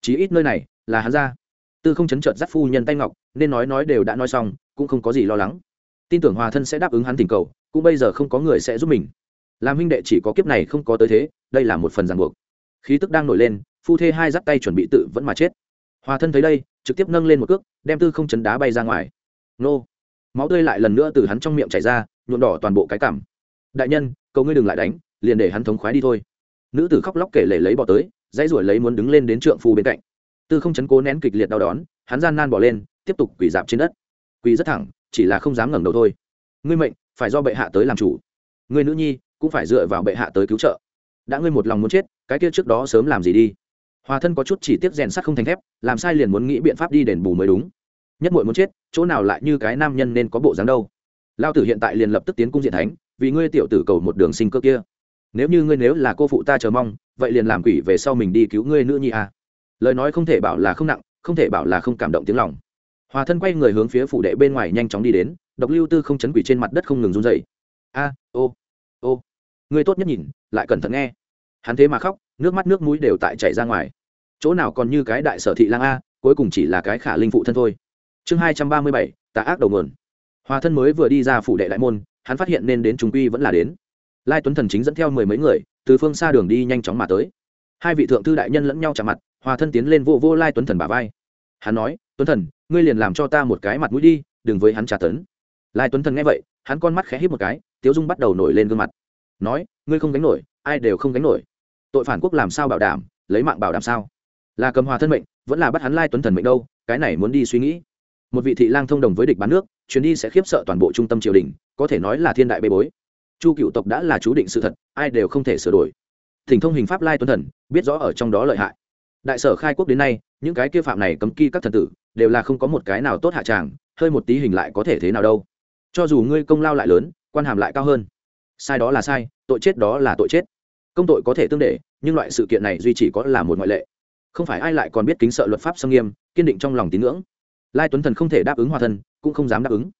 Chí ít nơi này, là hắn ra. Tư không chấn trợt dắt phu nhân tay ngọc, nên nói nói đều đã nói xong, cũng không có gì lo lắng. Tin tưởng hòa thân sẽ đáp ứng hắn tình cầu, cũng bây giờ không có người sẽ giúp mình. Làm huynh đệ chỉ có kiếp này không có tới thế, đây là một phần ràng buộc khí tức đang nổi lên, phu thê hai dắt tay chuẩn bị tự vẫn mà chết. Hòa thân thấy đây, trực tiếp nâng lên một cước, đem tư không chấn đá bay ra ngoài. Nô. Máu tươi lại lần nữa từ hắn trong miệng chảy ra, nhuộm đỏ toàn bộ cái cảm. Đại nhân, cầu ngươi đừng lại đánh, liền để hắn thống khoái đi thôi. Nữ tử khóc lóc kể lể lấy bỏ tới, dãy ruổi lấy muốn đứng lên đến trượng phu bên cạnh. Tư không chấn cố nén kịch liệt đau đón, hắn gian nan bỏ lên, tiếp tục quỳ dạp trên đất. Quỳ rất thẳng, chỉ là không dám ngẩng đầu thôi. Ngươi mệnh, phải do bệ hạ tới làm chủ. Ngươi nữ nhi, cũng phải dựa vào bệ hạ tới cứu trợ đã ngươi một lòng muốn chết, cái kia trước đó sớm làm gì đi. Hòa thân có chút chỉ tiếc rèn sắt không thành thép, làm sai liền muốn nghĩ biện pháp đi đền bù mới đúng. Nhất muội muốn chết, chỗ nào lại như cái nam nhân nên có bộ dáng đâu. Lao tử hiện tại liền lập tức tiến cung diện thánh, vì ngươi tiểu tử cầu một đường sinh cơ kia. Nếu như ngươi nếu là cô phụ ta chờ mong, vậy liền làm quỷ về sau mình đi cứu ngươi nữ nhi à. lời nói không thể bảo là không nặng, không thể bảo là không cảm động tiếng lòng. Hòa thân quay người hướng phía phủ đệ bên ngoài nhanh chóng đi đến, độc lưu tư không chấn quỷ trên mặt đất không ngừng run dậy a, ô ô. Ngươi tốt nhất nhìn, lại cẩn thận nghe hắn thế mà khóc, nước mắt nước mũi đều tại chảy ra ngoài. Chỗ nào còn như cái đại sở thị lang a, cuối cùng chỉ là cái khả linh phụ thân thôi. Chương hai trăm ba mươi bảy tạ ác đầu nguồn. Hòa thân mới vừa đi ra phủ đệ đại môn, hắn phát hiện nên đến chúng quy vẫn là đến. Lai tuấn thần chính dẫn theo mười mấy người, từ phương xa đường đi nhanh chóng mà tới. Hai vị thượng thư đại nhân lẫn nhau chạm mặt, hòa thân tiến lên vô vô lai tuấn thần bà vai. Hắn nói, tuấn thần, ngươi liền làm cho ta một cái mặt mũi đi, đừng với hắn trả tấn. Lai tuấn thần nghe vậy, hắn con mắt khẽ hít một cái, tiếu dung bắt đầu nổi lên gương mặt. Nói, ngươi không gánh nổi, ai đều không gánh nổi tội phản quốc làm sao bảo đảm, lấy mạng bảo đảm sao? Là cầm hòa thân mệnh, vẫn là bắt hắn lai tuấn thần mệnh đâu, cái này muốn đi suy nghĩ. Một vị thị lang thông đồng với địch bán nước, chuyến đi sẽ khiếp sợ toàn bộ trung tâm triều đình, có thể nói là thiên đại bê bối. Chu cựu tộc đã là chú định sự thật, ai đều không thể sửa đổi. Thỉnh thông hình pháp lai tuấn thần, biết rõ ở trong đó lợi hại. Đại sở khai quốc đến nay, những cái kia phạm này cấm kỳ các thần tử, đều là không có một cái nào tốt hạ tràng, hơi một tí hình lại có thể thế nào đâu. Cho dù ngươi công lao lại lớn, quan hàm lại cao hơn. Sai đó là sai, tội chết đó là tội chết công tội có thể tương để, nhưng loại sự kiện này duy chỉ có là một ngoại lệ. Không phải ai lại còn biết kính sợ luật pháp xâm nghiêm, kiên định trong lòng tín ngưỡng. Lai tuấn thần không thể đáp ứng hòa thân, cũng không dám đáp ứng.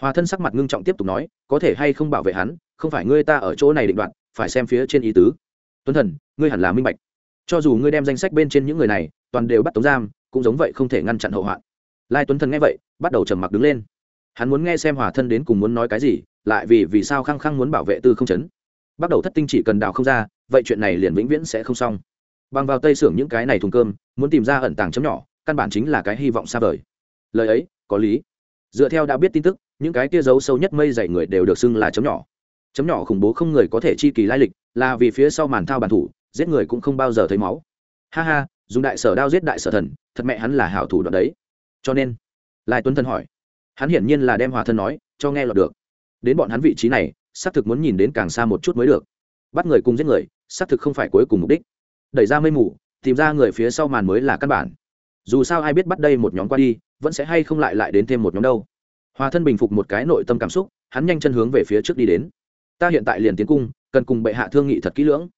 Hòa thân sắc mặt ngưng trọng tiếp tục nói, có thể hay không bảo vệ hắn, không phải ngươi ta ở chỗ này định đoạt, phải xem phía trên ý tứ. Tuấn thần, ngươi hẳn là minh bạch. Cho dù ngươi đem danh sách bên trên những người này, toàn đều bắt tống giam, cũng giống vậy không thể ngăn chặn hậu hoạn. Lai tuấn thần nghe vậy, bắt đầu trầm mặc đứng lên. Hắn muốn nghe xem hòa thân đến cùng muốn nói cái gì, lại vì vì sao khăng khăng muốn bảo vệ tư không chấn. Bắt đầu thất tinh chỉ cần đào không ra vậy chuyện này liền vĩnh viễn sẽ không xong. Bằng vào tây xưởng những cái này thùng cơm, muốn tìm ra ẩn tàng chấm nhỏ, căn bản chính là cái hy vọng xa vời. Lời ấy, có lý. Dựa theo đã biết tin tức, những cái kia giấu sâu nhất mây dày người đều được xưng là chấm nhỏ. Chấm nhỏ khủng bố không người có thể chi kỳ lai lịch, là vì phía sau màn thao bản thủ, giết người cũng không bao giờ thấy máu. Ha ha, dùng đại sở đao giết đại sở thần, thật mẹ hắn là hảo thủ đoạn đấy. Cho nên, lai tuấn thân hỏi. Hắn hiển nhiên là đem hòa thân nói, cho nghe lọt được. Đến bọn hắn vị trí này, xác thực muốn nhìn đến càng xa một chút mới được. Bắt người cùng giết người xác thực không phải cuối cùng mục đích. Đẩy ra mây mù, tìm ra người phía sau màn mới là căn bản. Dù sao ai biết bắt đây một nhóm qua đi, vẫn sẽ hay không lại lại đến thêm một nhóm đâu. Hòa thân bình phục một cái nội tâm cảm xúc, hắn nhanh chân hướng về phía trước đi đến. Ta hiện tại liền tiến cung, cần cùng bệ hạ thương nghị thật kỹ lưỡng.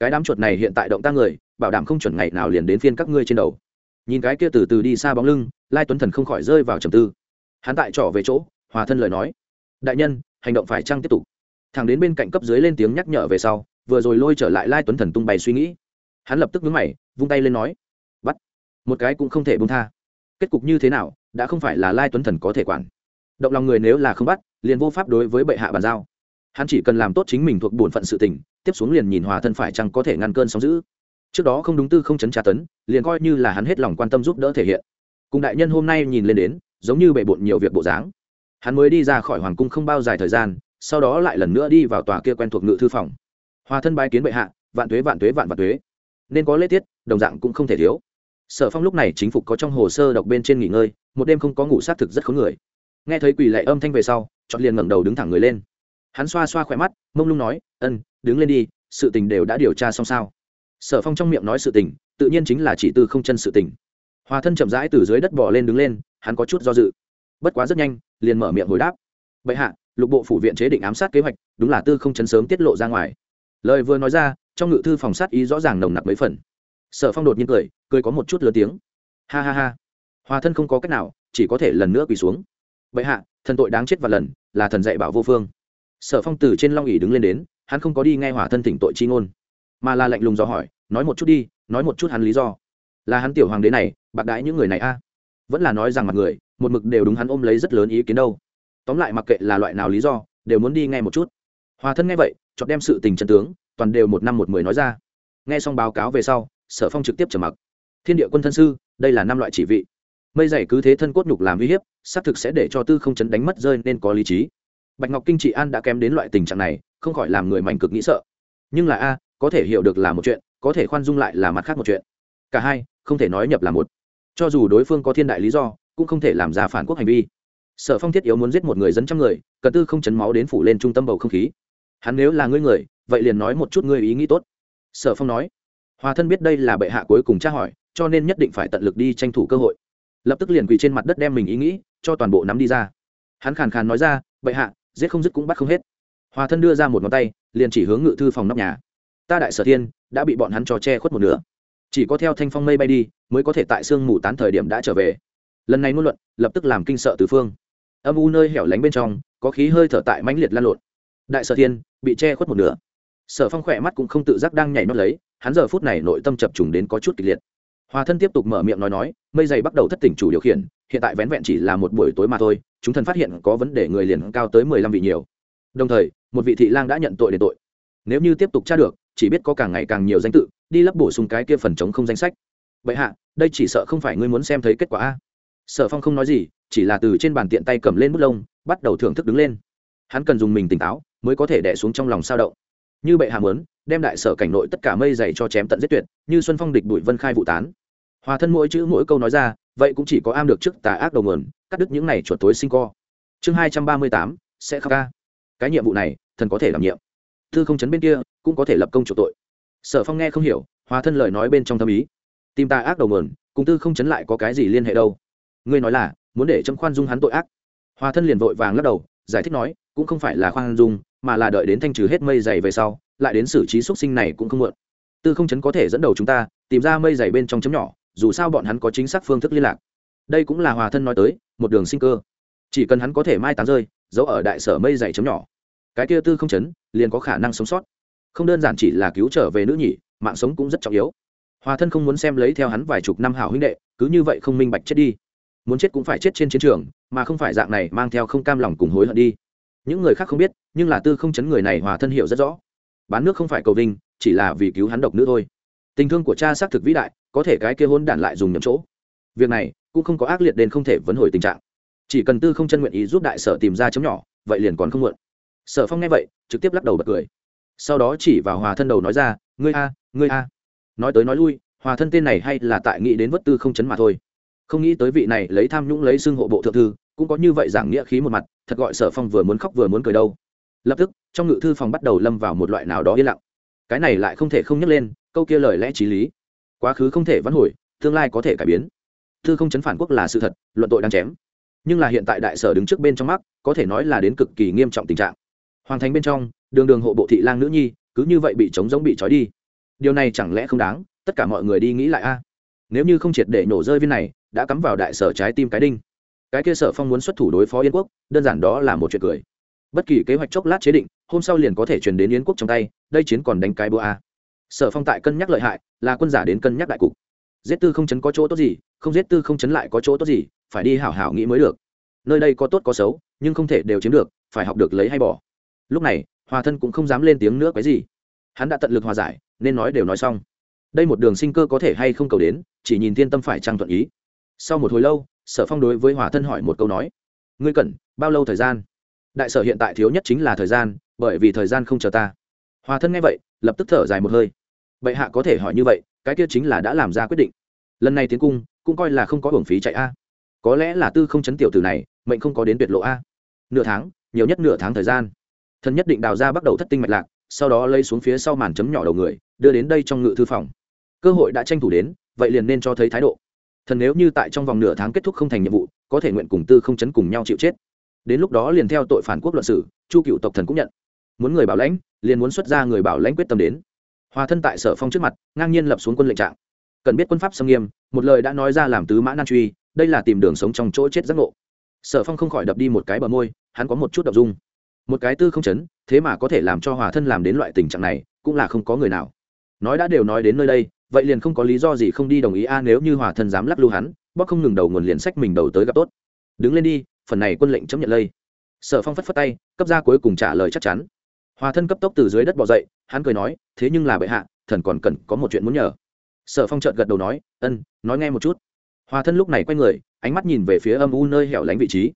Cái đám chuột này hiện tại động ta người, bảo đảm không chuẩn ngày nào liền đến phiên các ngươi trên đầu. Nhìn cái kia từ từ đi xa bóng lưng, lai tuấn thần không khỏi rơi vào trầm tư. Hắn tại trỏ về chỗ, hòa thân lời nói. Đại nhân, hành động phải chăng tiếp tục? Thằng đến bên cạnh cấp dưới lên tiếng nhắc nhở về sau vừa rồi lôi trở lại lai tuấn thần tung bày suy nghĩ. Hắn lập tức vướng mày, vung tay lên nói, bắt. Một cái cũng không thể bung tha. Kết cục như thế nào, đã không phải là lai tuấn thần có thể quản. Động lòng người nếu là không bắt, liền vô pháp đối với bệ hạ bàn giao. Hắn chỉ cần làm tốt chính mình thuộc bổn phận sự tình, tiếp xuống liền nhìn hòa thân phải chăng có thể ngăn cơn sóng giữ trước đó không đúng tư không chấn tra tấn, liền coi như là hắn hết lòng quan tâm giúp đỡ thể hiện. Cùng đại nhân hôm nay nhìn lên đến, giống như bệ bộn nhiều việc bộ dáng. Hắn mới đi ra khỏi hoàng cung không bao dài thời gian, sau đó lại lần nữa đi vào tòa kia quen thuộc ngự thư phòng hòa thân bái kiến bệ hạ, vạn tuế vạn tuế, vạn vạn tuế. Nên có lễ tiết, đồng dạng cũng không thể thiếu. Sở phong lúc này chính phục có trong hồ sơ đọc bên trên nghỉ ngơi, một đêm không có ngủ xác thực rất khó người. Nghe thấy quỷ lệ âm thanh về sau, chọn liền ngẩng đầu đứng thẳng người lên. Hắn xoa xoa khỏe mắt, mông lung nói, ân, đứng lên đi, sự tình đều đã điều tra xong sao? Sở phong trong miệng nói sự tình, tự nhiên chính là chỉ tư không chân sự tình. Hòa thân chậm rãi từ dưới đất bỏ lên đứng lên, hắn có chút do dự. Bất quá rất nhanh, liền mở miệng hồi đáp. Bệ hạ, lục bộ phủ viện chế định ám sát kế hoạch, đúng là tư không chân sớm tiết lộ ra ngoài lời vừa nói ra, trong ngự thư phòng sát ý rõ ràng nồng nặc mấy phần. Sở phong đột nhiên cười cười có một chút lớn tiếng. Ha ha ha. Hòa thân không có cách nào, chỉ có thể lần nữa quỳ xuống. Bệ hạ, thần tội đáng chết và lần, là thần dạy bảo vô phương. Sở phong từ trên long ỉ đứng lên đến, hắn không có đi nghe hỏa thân thỉnh tội chi ngôn, mà là lạnh lùng dò hỏi, nói một chút đi, nói một chút hắn lý do. Là hắn tiểu hoàng đế này, bạc đãi những người này a? Vẫn là nói rằng mặt người, một mực đều đúng hắn ôm lấy rất lớn ý kiến đâu. Tóm lại mặc kệ là loại nào lý do, đều muốn đi nghe một chút. Hòa thân nghe vậy chọn đem sự tình chân tướng, toàn đều một năm một mười nói ra. Nghe xong báo cáo về sau, sở phong trực tiếp trở mặc. Thiên địa quân thân sư, đây là năm loại chỉ vị. Mây dày cứ thế thân cốt nhục làm uy hiếp, xác thực sẽ để cho tư không chấn đánh mất rơi nên có lý trí. Bạch ngọc kinh trị an đã kém đến loại tình trạng này, không khỏi làm người mạnh cực nghĩ sợ. Nhưng là a, có thể hiểu được là một chuyện, có thể khoan dung lại là mặt khác một chuyện. Cả hai, không thể nói nhập là một. Cho dù đối phương có thiên đại lý do, cũng không thể làm ra phản quốc hành vi. Sở phong thiết yếu muốn giết một người dân trăm người, cần tư không chấn máu đến phủ lên trung tâm bầu không khí hắn nếu là ngươi người, vậy liền nói một chút ngươi ý nghĩ tốt. Sở phong nói. Hòa thân biết đây là bệ hạ cuối cùng tra hỏi, cho nên nhất định phải tận lực đi tranh thủ cơ hội. Lập tức liền quỳ trên mặt đất đem mình ý nghĩ, cho toàn bộ nắm đi ra. Hắn khàn khàn nói ra, bệ hạ, giết không dứt cũng bắt không hết. Hòa thân đưa ra một ngón tay, liền chỉ hướng ngự thư phòng nóc nhà. Ta đại sở thiên, đã bị bọn hắn cho che khuất một nửa. Chỉ có theo thanh phong mây bay đi, mới có thể tại sương mù tán thời điểm đã trở về. Lần này ngôn luận, lập tức làm kinh sợ tứ phương. Âm u nơi hẻo lánh bên trong, có khí hơi thở tại mãnh liệt lan lộn đại sở thiên, bị che khuất một nửa. Sở phong khỏe mắt cũng không tự giác đang nhảy nót lấy, hắn giờ phút này nội tâm chập trùng đến có chút kịch liệt. Hòa thân tiếp tục mở miệng nói nói, mây dày bắt đầu thất tỉnh chủ điều khiển, hiện tại vén vẹn chỉ là một buổi tối mà thôi, chúng thần phát hiện có vấn đề người liền cao tới mười lăm vị nhiều. Đồng thời, một vị thị lang đã nhận tội để tội. Nếu như tiếp tục tra được, chỉ biết có càng ngày càng nhiều danh tự, đi lắp bổ sung cái kia phần chống không danh sách. Vậy hạ, đây chỉ sợ không phải ngươi muốn xem thấy kết quả a. Sở phong không nói gì, chỉ là từ trên bàn tiện tay cầm lên bút lông, bắt đầu thưởng thức đứng lên. Hắn cần dùng mình tỉnh táo mới có thể đẻ xuống trong lòng sao động. Như bệ hạ muốn, đem đại sở cảnh nội tất cả mây dày cho chém tận giết tuyệt, như xuân phong địch bụi vân khai vụ tán. Hòa thân mỗi chữ mỗi câu nói ra, vậy cũng chỉ có am được trước tà ác đầu nguồn, cắt đứt những này chuột tối sinh co. Chương hai trăm ba mươi tám, sẽ khắc ca. Cái nhiệm vụ này, thần có thể đảm nhiệm. Thư không chấn bên kia, cũng có thể lập công chủ tội. Sở phong nghe không hiểu, hòa thân lời nói bên trong tâm ý. Tìm tà ác đầu nguồn, cùng tư không chấn lại có cái gì liên hệ đâu? Ngươi nói là, muốn để chấm khoan dung hắn tội ác. Hòa thân liền vội vàng lắc đầu, giải thích nói cũng không phải là khoan dung, mà là đợi đến thanh trừ hết mây dày về sau, lại đến xử trí xuất sinh này cũng không muộn. Tư không chấn có thể dẫn đầu chúng ta, tìm ra mây dày bên trong chấm nhỏ, dù sao bọn hắn có chính xác phương thức liên lạc. Đây cũng là hòa thân nói tới, một đường sinh cơ. Chỉ cần hắn có thể mai táng rơi, giấu ở đại sở mây dày chấm nhỏ. Cái kia tư không chấn, liền có khả năng sống sót. Không đơn giản chỉ là cứu trở về nữ nhỉ mạng sống cũng rất trọng yếu. Hòa thân không muốn xem lấy theo hắn vài chục năm hảo huynh đệ, cứ như vậy không minh bạch chết đi. Muốn chết cũng phải chết trên chiến trường, mà không phải dạng này mang theo không cam lòng cùng hối hận đi những người khác không biết, nhưng là tư không chấn người này hòa thân hiểu rất rõ. Bán nước không phải cầu vinh, chỉ là vì cứu hắn độc nữ thôi. Tình thương của cha xác thực vĩ đại, có thể cái kia hôn đản lại dùng nhầm chỗ. Việc này cũng không có ác liệt đến không thể vấn hồi tình trạng. Chỉ cần tư không chân nguyện ý giúp đại sở tìm ra chấm nhỏ, vậy liền còn không muộn. Sở phong nghe vậy, trực tiếp lắc đầu bật cười. Sau đó chỉ vào hòa thân đầu nói ra, ngươi a ngươi a. Nói tới nói lui, hòa thân tên này hay là tại nghĩ đến vất tư không chấn mà thôi. Không nghĩ tới vị này lấy tham nhũng lấy xưng hộ bộ thượng thư cũng có như vậy giảng nghĩa khí một mặt, thật gọi sở phong vừa muốn khóc vừa muốn cười đâu. Lập tức, trong ngự thư phòng bắt đầu lâm vào một loại nào đó yên lặng. Cái này lại không thể không nhắc lên, câu kia lời lẽ t r í lý. Quá khứ không thể vãn hồi, tương lai có thể cải biến. Thư không chấn phản quốc là sự thật, luận tội đang chém. Nhưng là hiện tại đại sở đứng trước bên trong mắt, có thể nói là đến cực kỳ nghiêm trọng tình trạng. Hoàng thành bên trong, đường đường hộ bộ thị lang nữ nhi, cứ như vậy bị trống giống bị trói đi. Điều này chẳng lẽ không đáng, tất cả mọi người đi nghĩ lại a. Nếu như không triệt để nổ rơi viên này, đã cắm vào đại sở trái tim cái đinh cái kia sở phong muốn xuất thủ đối phó yên quốc, đơn giản đó là một chuyện cười. Bất kỳ kế hoạch chốc lát chế định, hôm sau liền có thể truyền đến yến quốc trong tay, đây chiến còn đánh cái bữa a. Sở phong tại cân nhắc lợi hại, là quân giả đến cân nhắc đại cục. Giết tư không chấn có chỗ tốt gì, không giết tư không chấn lại có chỗ tốt gì, phải đi hảo hảo nghĩ mới được. Nơi đây có tốt có xấu, nhưng không thể đều chiếm được, phải học được lấy hay bỏ. Lúc này, hòa thân cũng không dám lên tiếng nữa cái gì. Hắn đã tận lực hòa giải, nên nói đều nói xong. Đây một đường sinh cơ có thể hay không cầu đến, chỉ nhìn thiên tâm phải trang thuận ý. Sau một hồi lâu sở phong đối với hòa thân hỏi một câu nói, ngươi cần bao lâu thời gian? Đại sở hiện tại thiếu nhất chính là thời gian, bởi vì thời gian không chờ ta. Hòa thân nghe vậy, lập tức thở dài một hơi. Vậy hạ có thể hỏi như vậy, cái kia chính là đã làm ra quyết định. Lần này tiến cung, cũng coi là không có hưởng phí chạy a. Có lẽ là tư không chấn tiểu Tử này, mệnh không có đến tuyệt lộ a. Nửa tháng, nhiều nhất nửa tháng thời gian. Thần nhất định đào ra bắt đầu thất tinh mạch lạc, sau đó lấy xuống phía sau màn chấm nhỏ đầu người, đưa đến đây trong ngự thư phòng. Cơ hội đã tranh thủ đến, vậy liền nên cho thấy thái độ thần nếu như tại trong vòng nửa tháng kết thúc không thành nhiệm vụ, có thể nguyện cùng tư không chấn cùng nhau chịu chết. Đến lúc đó liền theo tội phản quốc luận sử chu cựu tộc thần cũng nhận. Muốn người bảo lãnh, liền muốn xuất ra người bảo lãnh quyết tâm đến. Hòa thân tại sở phong trước mặt, ngang nhiên lập xuống quân lệnh trạng. Cần biết quân pháp xâm nghiêm, một lời đã nói ra làm tứ mã nan truy, đây là tìm đường sống trong chỗ chết giác ngộ. Sở phong không khỏi đập đi một cái bờ môi, hắn có một chút đ ộ n g dung. Một cái tư không chấn, thế mà có thể làm cho hòa thân làm đến loại tình trạng này, cũng là không có người nào. Nói đã đều nói đến nơi đây vậy liền không có lý do gì không đi đồng ý a, nếu như hòa thân dám lắc lưu hắn bóc không ngừng đầu nguồn liền sách mình đầu tới gặp tốt. Đứng lên đi, phần này quân lệnh chấm nhận lây. Sở phong phất phất tay, cấp ra cuối cùng trả lời chắc chắn. Hòa thân cấp tốc từ dưới đất bỏ dậy, hắn cười nói, thế nhưng là bệ hạ, thần còn cần có một chuyện muốn nhờ. Sở phong trợt gật đầu nói, ân, nói nghe một chút. Hòa thân lúc này quay người, ánh mắt nhìn về phía âm u nơi hẻo lánh vị trí.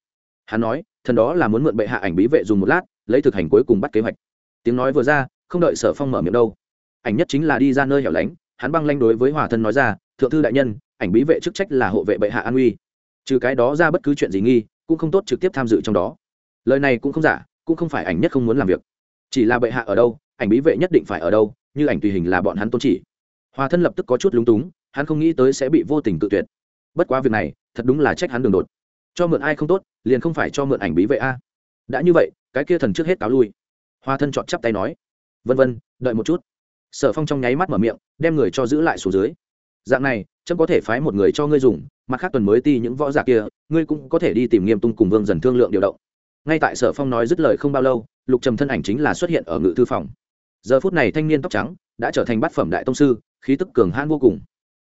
Hắn nói, thần đó là muốn mượn bệ hạ ảnh bí vệ dùng một lát, lấy thực hành cuối cùng bắt kế hoạch. Tiếng nói vừa ra, không đợi sở phong mở miệng đâu. Ảnh nhất chính là đi ra nơi hẻo lánh hắn băng lanh đối với hòa thân nói ra, thượng thư đại nhân, ảnh bí vệ chức trách là hộ vệ bệ hạ an uy. Trừ cái đó ra bất cứ chuyện gì nghi, cũng không tốt trực tiếp tham dự trong đó. Lời này cũng không giả, cũng không phải ảnh nhất không muốn làm việc. Chỉ là bệ hạ ở đâu, ảnh bí vệ nhất định phải ở đâu, như ảnh tùy hình là bọn hắn tôn chỉ. Hòa thân lập tức có chút lúng túng, hắn không nghĩ tới sẽ bị vô tình tự tuyệt. Bất quá việc này, thật đúng là trách hắn đường đột. Cho mượn ai không tốt, liền không phải cho mượn ảnh bí vệ a. Đã như vậy, cái kia thần trước hết cáo lui. Hoa thân chọn chắp tay nói, vân vân, đợi một chút sở phong trong nháy mắt mở miệng, đem người cho giữ lại xuống dưới. Dạng này trâm có thể phái một người cho ngươi dùng mặt khác tuần mới ti những võ giả kia, ngươi cũng có thể đi tìm nghiêm tung cùng vương dần thương lượng điều động. Ngay tại sở phong nói dứt lời không bao lâu, lục trầm thân ảnh chính là xuất hiện ở ngự thư phòng. Giờ phút này thanh niên tóc trắng đã trở thành bát phẩm đại tông sư, khí tức cường hãn vô cùng.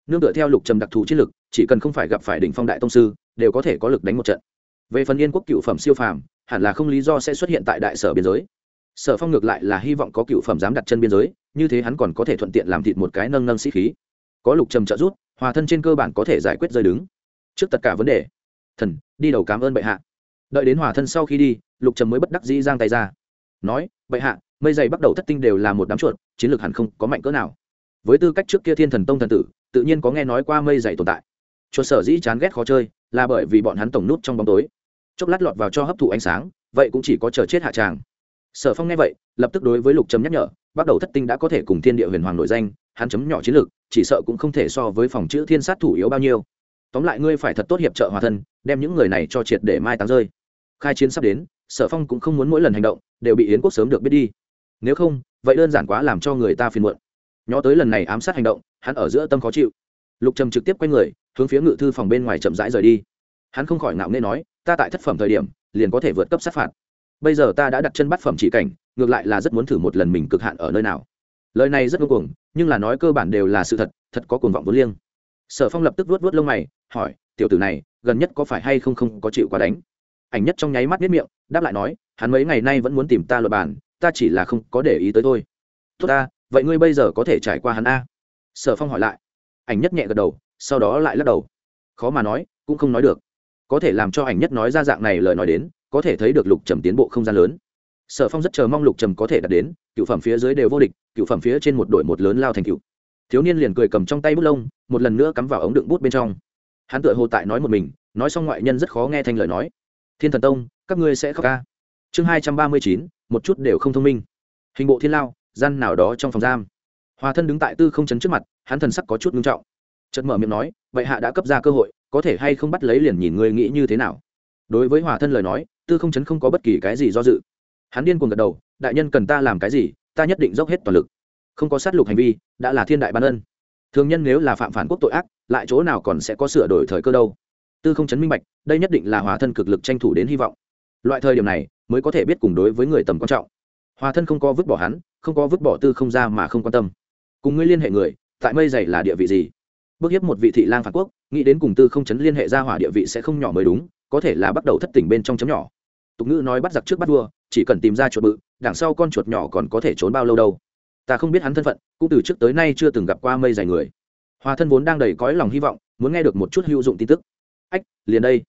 Nương tựa theo lục trầm đặc thù chiến lực, chỉ cần không phải gặp phải đỉnh phong đại tông sư, đều có thể có lực đánh một trận. Về phần yên quốc cựu phẩm siêu phàm, hẳn là không lý do sẽ xuất hiện tại đại sở biên giới sở phong ngược lại là hy vọng có cựu phẩm dám đặt chân biên giới, như thế hắn còn có thể thuận tiện làm thịt một cái nâng nâng sĩ khí. Có lục trầm trợ rút hòa thân trên cơ bản có thể giải quyết rơi đứng. Trước tất cả vấn đề. Thần, đi đầu cảm ơn bệ hạ. Đợi đến hòa thân sau khi đi, lục trầm mới bất đắc dĩ giang tay ra. Nói, bệ hạ, mây dày bắt đầu thất tinh đều là một đám chuột, chiến lược hẳn không có mạnh cỡ nào. Với tư cách trước kia thiên thần tông thần tử, tự nhiên có nghe nói qua mây dày tồn tại. Chuột sở dĩ chán ghét khó chơi, là bởi vì bọn hắn tổng nút trong bóng tối. Chốc lát lọt vào cho hấp thụ ánh sáng, vậy cũng chỉ có chờ chết hạ tràng sở phong nghe vậy, lập tức đối với lục trầm nhắc nhở, bắt đầu thất tinh đã có thể cùng thiên địa huyền hoàng nổi danh, hắn chấm nhỏ chiến lược, chỉ sợ cũng không thể so với phòng chữ thiên sát thủ yếu bao nhiêu. Tóm lại ngươi phải thật tốt hiệp trợ hòa thân, đem những người này cho triệt để mai táng rơi. Khai chiến sắp đến, sở phong cũng không muốn mỗi lần hành động đều bị yến quốc sớm được biết đi. Nếu không, vậy đơn giản quá làm cho người ta phiền muộn. Nhó tới lần này ám sát hành động, hắn ở giữa tâm khó chịu. Lục trầm trực tiếp quay người, hướng phía ngự thư phòng bên ngoài chậm rãi rời đi. Hắn không khỏi ngạo nghê nói, ta tại thất phẩm thời điểm, liền có thể vượt cấp sát phạt bây giờ ta đã đặt chân bắt phẩm chỉ cảnh, ngược lại là rất muốn thử một lần mình cực hạn ở nơi nào. Lời này rất vô cùng nhưng là nói cơ bản đều là sự thật thật có cuồng vọng vốn liêng. Sở phong lập tức vuốt vuốt lông mày, hỏi, tiểu tử này, gần nhất có phải hay không không có chịu quá đánh? Ảnh nhất trong nháy mắt biết miệng, đáp lại nói, hắn mấy ngày nay vẫn muốn tìm ta luật bàn, ta chỉ là không có để ý tới thôi. Tốt ta, vậy ngươi bây giờ có thể trải qua hắn a? Sở phong hỏi lại. Ảnh nhất nhẹ gật đầu, sau đó lại lắc đầu. Khó mà nói, cũng không nói được có thể làm cho ảnh nhất nói ra dạng này lời nói đến, có thể thấy được lục trầm tiến bộ không gian lớn. Sở phong rất chờ mong lục trầm có thể đạt đến, cựu phẩm phía dưới đều vô địch, cựu phẩm phía trên một đội một lớn lao thành cựu. Thiếu niên liền cười cầm trong tay bút lông, một lần nữa cắm vào ống đựng bút bên trong. Hắn tựa hồ tại nói một mình, nói xong ngoại nhân rất khó nghe thành lời nói. Thiên thần tông, các ngươi sẽ khóc ca. Chương hai trăm ba mươi chín, một chút đều không thông minh. Hình bộ thiên lao, gian nào đó trong phòng giam. Hòa thân đứng tại tư không chấn trước mặt, hắn thần sắc có chút ngưng trọng. Chợt mở miệng nói vậy hạ đã cấp ra cơ hội có thể hay không bắt lấy liền nhìn ngươi nghĩ như thế nào. Đối với hòa thân lời nói, tư không chấn không có bất kỳ cái gì do dự. Hắn điên cuồng gật đầu, đại nhân cần ta làm cái gì, ta nhất định dốc hết toàn lực. Không có sát lục hành vi, đã là thiên đại ban ân. Thường nhân nếu là phạm phản quốc tội ác, lại chỗ nào còn sẽ có sửa đổi thời cơ đâu? Tư không chấn minh bạch, đây nhất định là hòa thân cực lực tranh thủ đến hy vọng. Loại thời điểm này, mới có thể biết cùng đối với người tầm quan trọng. Hòa thân không có vứt bỏ hắn, không có vứt bỏ tư không ra mà không quan tâm. Cùng ngươi liên hệ người, tại mây dày là địa vị gì? Bước hiếp một vị thị lang phản quốc, nghĩ đến cùng tư không chấn liên hệ ra hỏa địa vị sẽ không nhỏ mới đúng, có thể là bắt đầu thất tỉnh bên trong chấm nhỏ. Tục ngữ nói bắt giặc trước bắt vua, chỉ cần tìm ra chuột bự, đằng sau con chuột nhỏ còn có thể trốn bao lâu đâu. Ta không biết hắn thân phận, cũng từ trước tới nay chưa từng gặp qua mây dày người. Hòa thân vốn đang đầy cõi lòng hy vọng, muốn nghe được một chút hữu dụng tin tức. Ách, liền đây.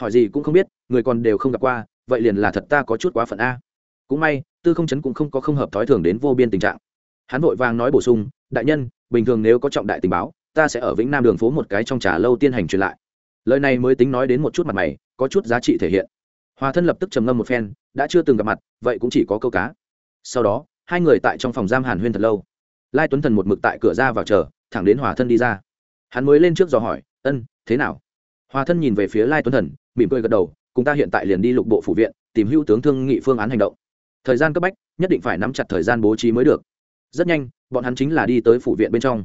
Hỏi gì cũng không biết, người còn đều không gặp qua, vậy liền là thật ta có chút quá phận a. Cũng may, tư không chấn cũng không có không hợp thói thường đến vô biên tình trạng. Hắn vội vàng nói bổ sung, đại nhân, bình thường nếu có trọng đại tình báo ta sẽ ở vĩnh nam đường phố một cái trong trà lâu tiên hành truyền lại. Lời này mới tính nói đến một chút mặt mày, có chút giá trị thể hiện. Hòa thân lập tức trầm ngâm một phen, đã chưa từng gặp mặt, vậy cũng chỉ có câu cá. Sau đó, hai người tại trong phòng giam hàn huyên thật lâu. Lai tuấn thần một mực tại cửa ra vào chờ, thẳng đến hòa thân đi ra. Hắn mới lên trước dò hỏi, ân, thế nào? Hòa thân nhìn về phía lai tuấn thần, mỉm cười gật đầu, cùng ta hiện tại liền đi lục bộ phủ viện, tìm hữu tướng thương nghị phương án hành động. Thời gian cấp bách, nhất định phải nắm chặt thời gian bố trí mới được. Rất nhanh, bọn hắn chính là đi tới phủ viện bên trong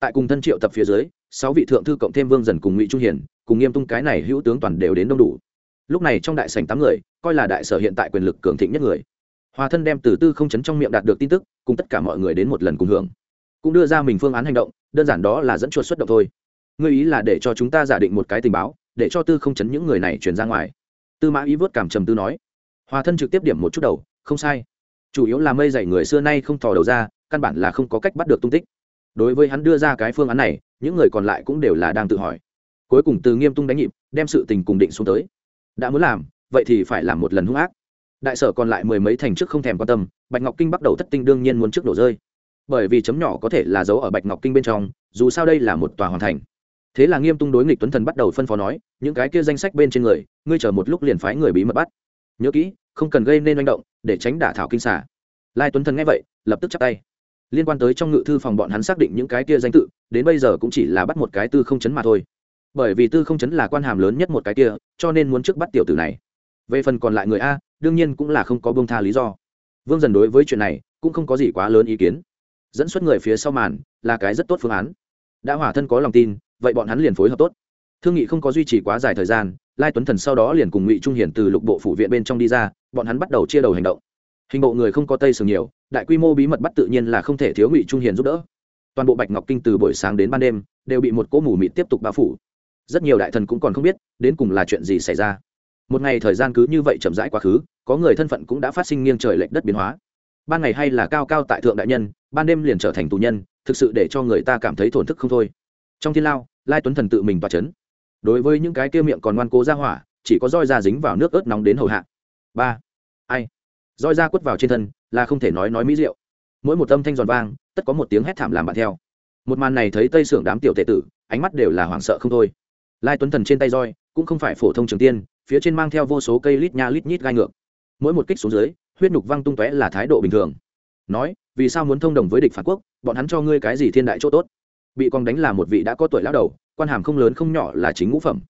tại cùng thân triệu tập phía dưới, sáu vị thượng thư cộng thêm vương dần cùng ngụy trung hiển cùng nghiêm tung cái này hữu tướng toàn đều đến đông đủ. Lúc này trong đại sảnh tám người, coi là đại sở hiện tại quyền lực cường thịnh nhất người. Hòa thân đem từ tư không chấn trong miệng đạt được tin tức, cùng tất cả mọi người đến một lần cùng hưởng. Cũng đưa ra mình phương án hành động, đơn giản đó là dẫn chuột xuất động thôi. Ngươi ý là để cho chúng ta giả định một cái tình báo, để cho tư không chấn những người này chuyển ra ngoài. Tư mã ý vớt cảm trầm tư nói. Hòa thân trực tiếp điểm một chút đầu, không sai. Chủ yếu là mây dày người xưa nay không thò đầu ra, căn bản là không có cách bắt được tung tích đối với hắn đưa ra cái phương án này, những người còn lại cũng đều là đang tự hỏi. Cuối cùng từ nghiêm tung đánh nhịp, đem sự tình cùng định xuống tới. Đã muốn làm, vậy thì phải làm một lần hung ác. Đại sở còn lại mười mấy thành trước không thèm quan tâm, bạch ngọc kinh bắt đầu thất tinh đương nhiên muốn trước đổ rơi. Bởi vì chấm nhỏ có thể là dấu ở bạch ngọc kinh bên trong, dù sao đây là một tòa hoàn thành. Thế là nghiêm tung đối nghịch tuấn thần bắt đầu phân phó nói, những cái kia danh sách bên trên người, ngươi chờ một lúc liền phái người bí mật bắt. Nhớ kỹ, không cần gây nên manh động, để tránh đả thảo kinh xả lai tuấn thần nghe vậy, lập tức chắp tay liên quan tới trong ngự thư phòng bọn hắn xác định những cái kia danh tự, đến bây giờ cũng chỉ là bắt một cái tư không chấn mà thôi. Bởi vì tư không chấn là quan hàm lớn nhất một cái kia, cho nên muốn trước bắt tiểu tử này. Về phần còn lại người a, đương nhiên cũng là không có bông tha lý do. Vương dần đối với chuyện này, cũng không có gì quá lớn ý kiến. Dẫn xuất người phía sau màn, là cái rất tốt phương án. Đã hỏa thân có lòng tin, vậy bọn hắn liền phối hợp tốt. Thương nghị không có duy trì quá dài thời gian, lai tuấn thần sau đó liền cùng ngụy trung hiển từ lục bộ phủ viện bên trong đi ra, bọn hắn bắt đầu chia đầu hành động hình bộ người không có tây sừng nhiều, đại quy mô bí mật bắt tự nhiên là không thể thiếu ngụy trung hiền giúp đỡ. Toàn bộ bạch ngọc kinh từ buổi sáng đến ban đêm, đều bị một cỗ mù mịt tiếp tục bao phủ. Rất nhiều đại thần cũng còn không biết, đến cùng là chuyện gì xảy ra. Một ngày thời gian cứ như vậy chậm rãi quá khứ, có người thân phận cũng đã phát sinh nghiêng trời lệch đất biến hóa. Ban ngày hay là cao cao tại thượng đại nhân, ban đêm liền trở thành tù nhân, thực sự để cho người ta cảm thấy thổn thức không thôi. Trong thiên lao, lai tuấn thần tự mình toa c h ấ n đối với những cái kia miệng còn ngoan cố ra hỏa, chỉ có roi da dính vào nước ớt nóng đến hầu hạ. Ba. Ai? Roi ra quất vào trên thân, là không thể nói nói mỹ rượu mỗi một âm thanh giòn vang, tất có một tiếng hét thảm làm bạn theo. Một màn này thấy tây sưởng đám tiểu tệ tử, ánh mắt đều là hoảng sợ không thôi. Lai tuấn thần trên tay roi, cũng không phải phổ thông trường tiên, phía trên mang theo vô số cây lít nha lít nhít gai ngược. Mỗi một kích xuống dưới, huyết nhục văng tung tóe là thái độ bình thường. Nói, vì sao muốn thông đồng với địch phản quốc, bọn hắn cho ngươi cái gì thiên đại chỗ tốt? Bị con đánh là một vị đã có tuổi lão đầu, quan hàm không lớn không nhỏ là chính ngũ phẩm.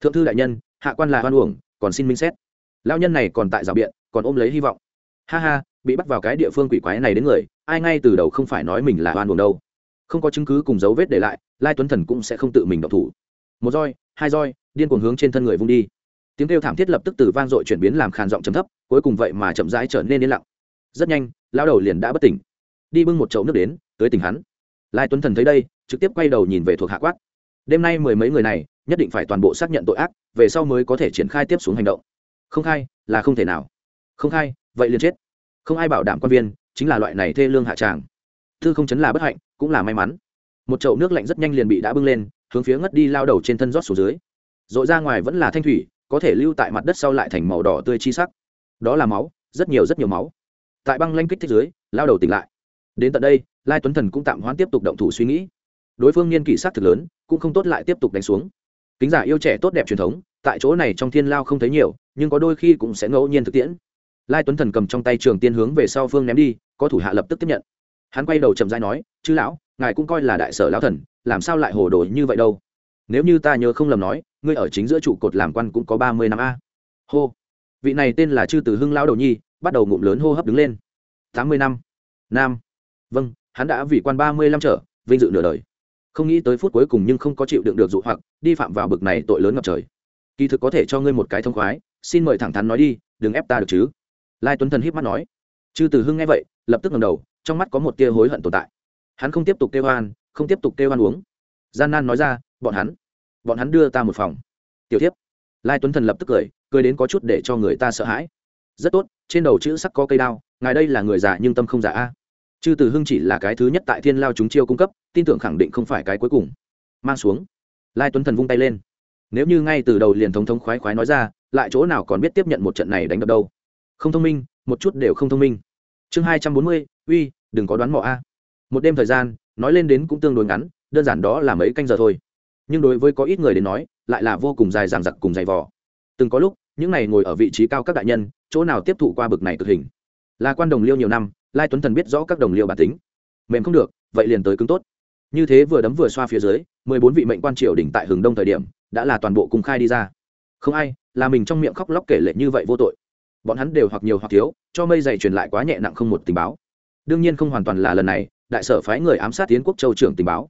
Thượng thư đại nhân, hạ quan là hoan uổng, còn xin minh xét. Lao nhân này còn tại rào biện, còn ôm lấy hy vọng ha ha, bị bắt vào cái địa phương quỷ quái này đến người, ai ngay từ đầu không phải nói mình là oan uổng đâu. Không có chứng cứ cùng dấu vết để lại, lai tuấn thần cũng sẽ không tự mình độc thủ. Một roi, hai roi, điên cuồng hướng trên thân người vung đi. Tiếng kêu thảm thiết lập tức từ vang dội chuyển biến làm khàn giọng chấm thấp, cuối cùng vậy mà chậm rãi trở nên yên lặng. Rất nhanh lao đầu liền đã bất tỉnh. Đi bưng một chậu nước đến, tới tỉnh hắn. Lai tuấn thần thấy đây, trực tiếp quay đầu nhìn về thuộc hạ quát. Đêm nay mười mấy người này, nhất định phải toàn bộ xác nhận tội ác, về sau mới có thể triển khai tiếp xuống hành động. Không khai, là không thể nào. Không khai vậy liền chết. Không ai bảo đảm quan viên, chính là loại này thê lương hạ tràng. Thư không chấn là bất hạnh, cũng là may mắn. Một chậu nước lạnh rất nhanh liền bị đã bưng lên, hướng phía ngất đi lao đầu trên thân rót xuống dưới. R ra ngoài vẫn là thanh thủy, có thể lưu tại mặt đất sau lại thành màu đỏ tươi chi sắc. Đó là máu, rất nhiều rất nhiều máu. Tại băng lanh kích thích dưới, lao đầu tỉnh lại. Đến tận đây, lai tuấn thần cũng tạm hoãn tiếp tục động thủ suy nghĩ. Đối phương niên kỷ s thực lớn, cũng không tốt lại tiếp tục đánh xuống. Kính giả yêu trẻ tốt đẹp truyền thống, tại chỗ này trong thiên lao không thấy nhiều, nhưng có đôi khi cũng sẽ ngẫu nhiên thực tiễn lai tuấn thần cầm trong tay trường tiên hướng về sau phương ném đi, có thủ hạ lập tức tiếp nhận. Hắn quay đầu chậm dai nói chứ lão, ngài cũng coi là đại sở lão thần, làm sao lại hồ đồ như vậy đâu? Nếu như ta nhớ không lầm nói, ngươi ở chính giữa trụ cột làm quan cũng có ba mươi năm a. Hô. Vị này tên là chư từ hưng lão đầu nhi, bắt đầu ngụm lớn hô hấp đứng lên. Tám mươi năm. Nam. Vâng hắn đã vì quan ba mươi năm trở, vinh dự nửa đời. Không nghĩ tới phút cuối cùng nhưng không có chịu đựng được dụ hoặc, đi phạm vào bực này tội lớn ngập trời. Kỳ thực có thể cho ngươi một cái thông khoái, xin mời thẳng thắn nói đi, đừng ép ta được chứ lai tuấn thần híp mắt nói. Chư từ hưng nghe vậy, lập tức ngầm đầu, trong mắt có một tia hối hận tồn tại. Hắn không tiếp tục kêu hoan không tiếp tục kêu hoan uống. Gian nan nói ra, bọn hắn bọn hắn đưa ta một phòng. Tiểu thiếp. Lai tuấn thần lập tức cười cười đến có chút để cho người ta sợ hãi. Rất tốt, trên đầu chữ sắc có cây đao, ngài đây là người già nhưng tâm không già a. Chư từ hưng chỉ là cái thứ nhất tại thiên lao chúng chiêu cung cấp, tin tưởng khẳng định không phải cái cuối cùng. Mang xuống. Lai tuấn thần vung tay lên. Nếu như ngay từ đầu liền thống thống khoái khoái nói ra, lại chỗ nào còn biết tiếp nhận một trận này đánh đập đâu? Không thông minh, một chút đều không thông minh. Chương hai trăm bốn mươi, uy, đừng có đoán mò a. Một đêm thời gian, nói lên đến cũng tương đối ngắn, đơn giản đó là mấy canh giờ thôi. Nhưng đối với có ít người đến nói, lại là vô cùng dài dằng dặc cùng dày vò. Từng có lúc, những này ngồi ở vị trí cao các đại nhân, chỗ nào tiếp thụ qua bực này cực hình. Là quan đồng liêu nhiều năm, lai tuấn thần biết rõ các đồng liêu bản tính. Mềm không được, vậy liền tới cứng tốt. Như thế vừa đấm vừa xoa phía dưới, mười bốn vị mệnh quan triều đỉnh tại hừng đông thời điểm, đã là toàn bộ cùng khai đi ra. Không ai, là mình trong miệng khóc lóc kể lệ như vậy vô tội bọn hắn đều hoặc nhiều hoặc thiếu, cho mây dày truyền lại quá nhẹ nặng không một tình báo. Đương nhiên không hoàn toàn là lần này, đại sở phái người ám sát tiến quốc châu trưởng tình báo.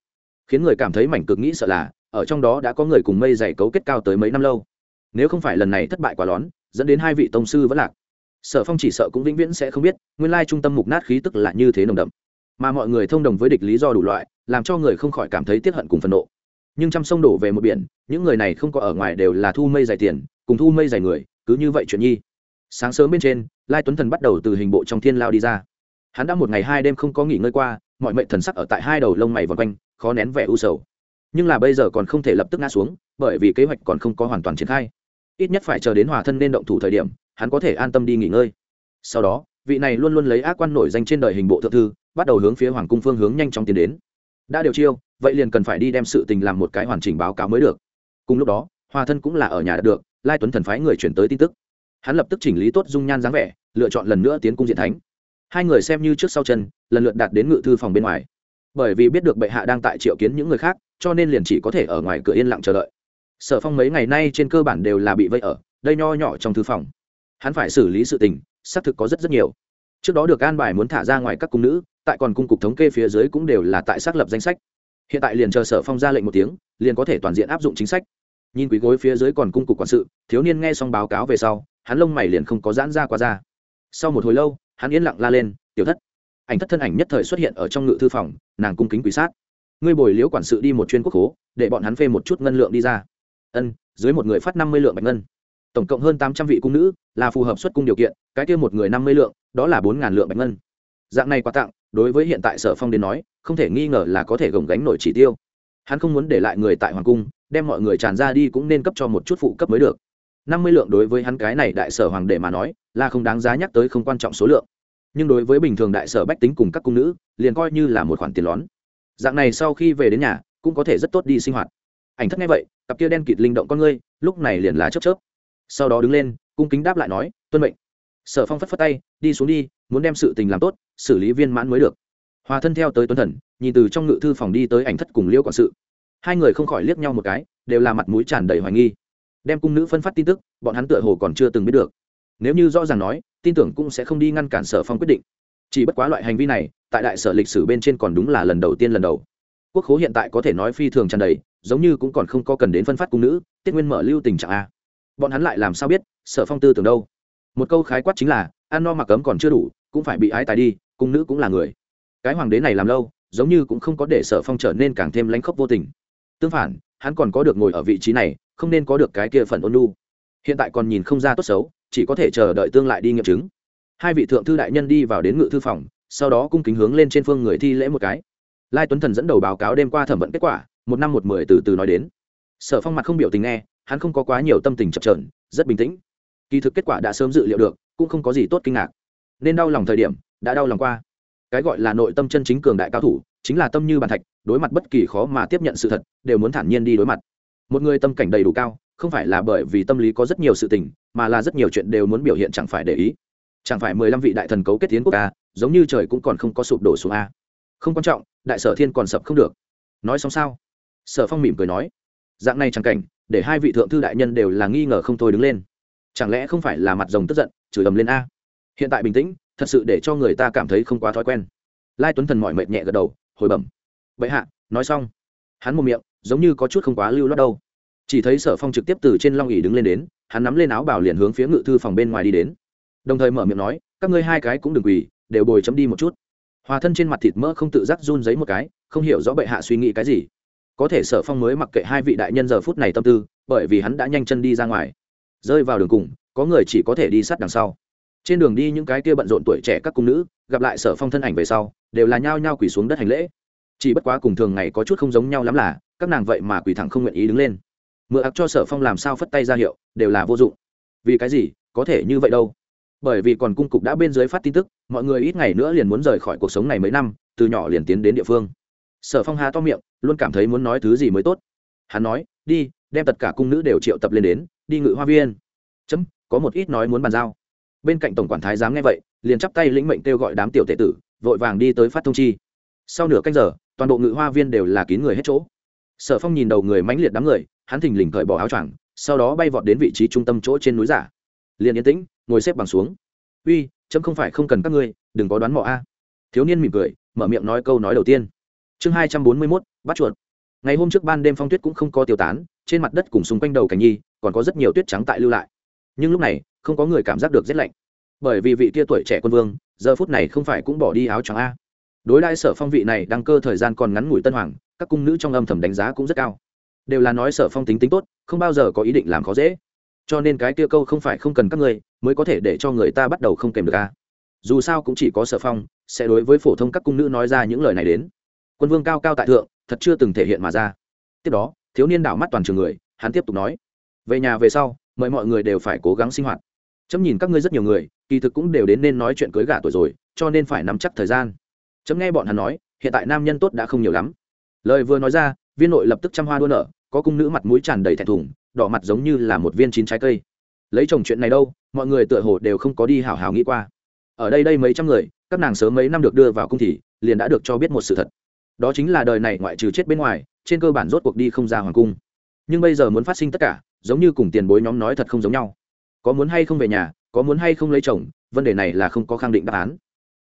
Khiến người cảm thấy mảnh cực nghĩ sợ là, ở trong đó đã có người cùng mây dày cấu kết cao tới mấy năm lâu. Nếu không phải lần này thất bại quá lón, dẫn đến hai vị tông sư vẫn lạc, sở phong chỉ sợ cũng vĩnh viễn sẽ không biết, nguyên lai trung tâm mục nát khí tức là như thế nồng đậm. Mà mọi người thông đồng với địch lý do đủ loại, làm cho người không khỏi cảm thấy tiếc hận cùng phẫn nộ. Nhưng trăm sông đổ về một biển, những người này không có ở ngoài đều là thu mây dày tiền, cùng thu mây dày người, cứ như vậy chuyện nhi sáng sớm bên trên, lai tuấn thần bắt đầu từ hình bộ trong thiên lao đi ra. Hắn đã một ngày hai đêm không có nghỉ ngơi qua, mọi mệnh thần sắc ở tại hai đầu lông mày vòng quanh, khó nén vẻ u sầu. Nhưng là bây giờ còn không thể lập tức ngã xuống, bởi vì kế hoạch còn không có hoàn toàn triển khai. Ít nhất phải chờ đến hòa thân nên động thủ thời điểm, hắn có thể an tâm đi nghỉ ngơi. Sau đó, vị này luôn luôn lấy ác quan nổi danh trên đời hình bộ thượng thư, bắt đầu hướng phía hoàng cung phương hướng nhanh chóng tiến đến. Đã điều chiêu, vậy liền cần phải đi đem sự tình làm một cái hoàn chỉnh báo cáo mới được. Cùng lúc đó, hòa thân cũng là ở nhà được, lai tuấn thần phái người chuyển tới tin tức hắn lập tức chỉnh lý tốt dung nhan dáng vẻ, lựa chọn lần nữa tiến cung diện thánh. Hai người xem như trước sau chân, lần lượt đạt đến ngự thư phòng bên ngoài. Bởi vì biết được bệ hạ đang tại triệu kiến những người khác, cho nên liền chỉ có thể ở ngoài cửa yên lặng chờ đợi. Sở phong mấy ngày nay trên cơ bản đều là bị vây ở, đây nho nhỏ trong thư phòng. Hắn phải xử lý sự tình, xác thực có rất rất nhiều. Trước đó được an bài muốn thả ra ngoài các cung nữ, tại còn cung cục thống kê phía dưới cũng đều là tại xác lập danh sách. Hiện tại liền chờ sở phong ra lệnh một tiếng, liền có thể toàn diện áp dụng chính sách. Nhìn quý gối phía dưới còn cung cục quản sự, thiếu niên nghe xong báo cáo về sau hắn lông mày liền không có giãn ra qua ra. Sau một hồi lâu, hắn yên lặng la lên, tiểu thất. Ảnh thất thân ảnh nhất thời xuất hiện ở trong ngự thư phòng, nàng cung kính quỷ sát. Ngươi bồi liễu quản sự đi một chuyên quốc hố, để bọn hắn phê một chút ngân lượng đi ra. Ân, dưới một người phát năm mươi lượng bạch ngân. Tổng cộng hơn tám trăm vị cung nữ, là phù hợp xuất cung điều kiện, cái kia một người năm mươi lượng, đó là bốn ngàn lượng bạch ngân. Dạng này quà tặng, đối với hiện tại sở phong đến nói, không thể nghi ngờ là có thể gồng gánh nổi chỉ tiêu. Hắn không muốn để lại người tại hoàng cung, đem mọi người tràn ra đi cũng nên cấp cho một chút phụ cấp mới được năm mươi lượng đối với hắn cái này đại sở hoàng đệ mà nói, là không đáng giá nhắc tới không quan trọng số lượng. Nhưng đối với bình thường đại sở bách tính cùng các cung nữ, liền coi như là một khoản tiền lón. Dạng này sau khi về đến nhà, cũng có thể rất tốt đi sinh hoạt. Ảnh thất nghe vậy, cặp kia đen kịt linh động con ngươi, lúc này liền là chớp chớp. Sau đó đứng lên, cung kính đáp lại nói, tuân mệnh. Sở phong phất phất tay, đi xuống đi, muốn đem sự tình làm tốt, xử lý viên mãn mới được. Hòa thân theo tới tuấn thần, nhìn từ trong ngự thư phòng đi tới ảnh thất cùng liễu quản sự. Hai người không khỏi liếc nhau một cái, đều là mặt mũi tràn đầy hoài nghi đem cung nữ phân phát tin tức, bọn hắn tựa hồ còn chưa từng biết được. Nếu như rõ ràng nói, tin tưởng cũng sẽ không đi ngăn cản sở phong quyết định. Chỉ bất quá loại hành vi này, tại đại sở lịch sử bên trên còn đúng là lần đầu tiên lần đầu. Quốc khố hiện tại có thể nói phi thường tràn đầy, giống như cũng còn không có cần đến phân phát cung nữ, tiết nguyên mở lưu tình trạng a. Bọn hắn lại làm sao biết, sở phong tư tưởng đâu? Một câu khái quát chính là, ăn no mặc cấm còn chưa đủ, cũng phải bị ái tài đi, cung nữ cũng là người. Cái hoàng đế này làm lâu, giống như cũng không có để sở phong trở nên càng thêm lãnh khốc vô tình. Tương phản hắn còn có được ngồi ở vị trí này, không nên có được cái kia phần ôn lu hiện tại còn nhìn không ra tốt xấu, chỉ có thể chờ đợi tương lại đi nghiệm chứng. Hai vị thượng thư đại nhân đi vào đến ngự thư phòng, sau đó cung kính hướng lên trên phương người thi lễ một cái. Lai tuấn thần dẫn đầu báo cáo đêm qua thẩm vận kết quả, một năm một mười từ từ nói đến. Sở phong mặt không biểu tình nghe, hắn không có quá nhiều tâm tình chập trờn rất bình tĩnh. Kỳ thực kết quả đã sớm dự liệu được, cũng không có gì tốt kinh ngạc. Nên đau lòng thời điểm, đã đau lòng qua. Cái gọi là nội tâm chân chính cường đại cao thủ chính là tâm như bàn thạch, đối mặt bất kỳ khó mà tiếp nhận sự thật, đều muốn thản nhiên đi đối mặt. Một người tâm cảnh đầy đủ cao, không phải là bởi vì tâm lý có rất nhiều sự tình, mà là rất nhiều chuyện đều muốn biểu hiện chẳng phải để ý. Chẳng phải mười lăm vị đại thần cấu kết tiến quốc a, giống như trời cũng còn không có sụp đổ xuống a. Không quan trọng, đại sở thiên còn sập không được. Nói xong sao? Sở phong mỉm cười nói. Dạng này chẳng cảnh, để hai vị thượng thư đại nhân đều là nghi ngờ không thôi đứng lên. Chẳng lẽ không phải là mặt rồng tức giận, chửi ầm lên a? Hiện tại bình tĩnh, thật sự để cho người ta cảm thấy không quá thói quen. Lai tuấn thần mỏi mệt nhẹ gật đầu hồi bẩm. Vậy hạ, nói xong. Hắn một miệng, giống như có chút không quá lưu loát đâu. Chỉ thấy sở phong trực tiếp từ trên long ỉ đứng lên đến, hắn nắm lên áo bảo liền hướng phía ngự thư phòng bên ngoài đi đến. Đồng thời mở miệng nói, các ngươi hai cái cũng đừng quỳ, đều bồi chấm đi một chút. Hòa thân trên mặt thịt mỡ không tự giác run giấy một cái, không hiểu rõ bệ hạ suy nghĩ cái gì. Có thể sở phong mới mặc kệ hai vị đại nhân giờ phút này tâm tư, bởi vì hắn đã nhanh chân đi ra ngoài. Rơi vào đường cùng, có người chỉ có thể đi sát đằng sau. Trên đường đi những cái kia bận rộn tuổi trẻ các cung nữ, gặp lại sở phong thân ảnh về sau đều là nhao nhao quỳ xuống đất hành lễ. Chỉ bất quá cùng thường ngày có chút không giống nhau lắm là, các nàng vậy mà quỳ thẳng không nguyện ý đứng lên. Mượn ặc cho sở phong làm sao phất tay ra hiệu, đều là vô dụng. Vì cái gì, có thể như vậy đâu? Bởi vì còn cung cục đã bên dưới phát tin tức, mọi người ít ngày nữa liền muốn rời khỏi cuộc sống này mấy năm, từ nhỏ liền tiến đến địa phương. Sở phong hà to miệng, luôn cảm thấy muốn nói thứ gì mới tốt. Hắn nói, đi, đem tất cả cung nữ đều triệu tập lên đến, đi ngự hoa viên. Chấm, có một ít nói muốn bàn giao. Bên cạnh tổng quản thái giám nghe vậy, liền chắp tay lĩnh mệnh kêu gọi đám tiểu tệ tử vội vàng đi tới phát thông chi. Sau nửa canh giờ, toàn bộ ngự hoa viên đều là kín người hết chỗ. Sở phong nhìn đầu người mãnh liệt đám người, hắn thình lình cởi bỏ áo choàng, sau đó bay vọt đến vị trí trung tâm chỗ trên núi giả. Liền yên tĩnh, ngồi xếp bằng xuống. Uy, chấm không phải không cần các ngươi, đừng có đoán mò a. Thiếu niên mỉm cười, mở miệng nói câu nói đầu tiên. Chương hai trăm bốn mươi mốt, bắt chuột. Ngày hôm trước ban đêm phong tuyết cũng không có tiêu tán, trên mặt đất cùng xung quanh đầu cảnh nhi, còn có rất nhiều tuyết trắng tại lưu lại. Nhưng lúc này, không có người cảm giác được rét lạnh. Bởi vì vị kia tuổi trẻ quân vương giờ phút này không phải cũng bỏ đi áo choàng a? Đối đãi sở phong vị này đăng cơ thời gian còn ngắn ngủi tân hoàng, các cung nữ trong âm thầm đánh giá cũng rất cao. Đều là nói sở phong tính tính tốt, không bao giờ có ý định làm khó dễ. Cho nên cái kia câu không phải không cần các người, mới có thể để cho người ta bắt đầu không kèm được a. Dù sao cũng chỉ có sở phong, sẽ đối với phổ thông các cung nữ nói ra những lời này đến. Quân vương cao cao tại thượng, thật chưa từng thể hiện mà ra. Tiếp đó, thiếu niên đảo mắt toàn trường người, hắn tiếp tục nói. Về nhà về sau, mời mọi người đều phải cố gắng sinh hoạt chấm nhìn các ngươi rất nhiều người, kỳ thực cũng đều đến nên nói chuyện cưới gả tuổi rồi, cho nên phải nắm chắc thời gian. Chấm nghe bọn hắn nói, hiện tại nam nhân tốt đã không nhiều lắm. Lời vừa nói ra, viên nội lập tức trăm hoa đua nở, có cung nữ mặt mũi tràn đầy thẹn thùng, đỏ mặt giống như là một viên chín trái cây. Lấy chồng chuyện này đâu, mọi người tựa hồ đều không có đi hào hào nghĩ qua. Ở đây đây mấy trăm người, các nàng sớm mấy năm được đưa vào cung thì, liền đã được cho biết một sự thật. Đó chính là đời này ngoại trừ chết bên ngoài, trên cơ bản rốt cuộc đi không ra hoàng cung. Nhưng bây giờ muốn phát sinh tất cả, giống như cùng tiền bối nhóm nói thật không giống nhau có muốn hay không về nhà, có muốn hay không lấy chồng, vấn đề này là không có khẳng định đáp án.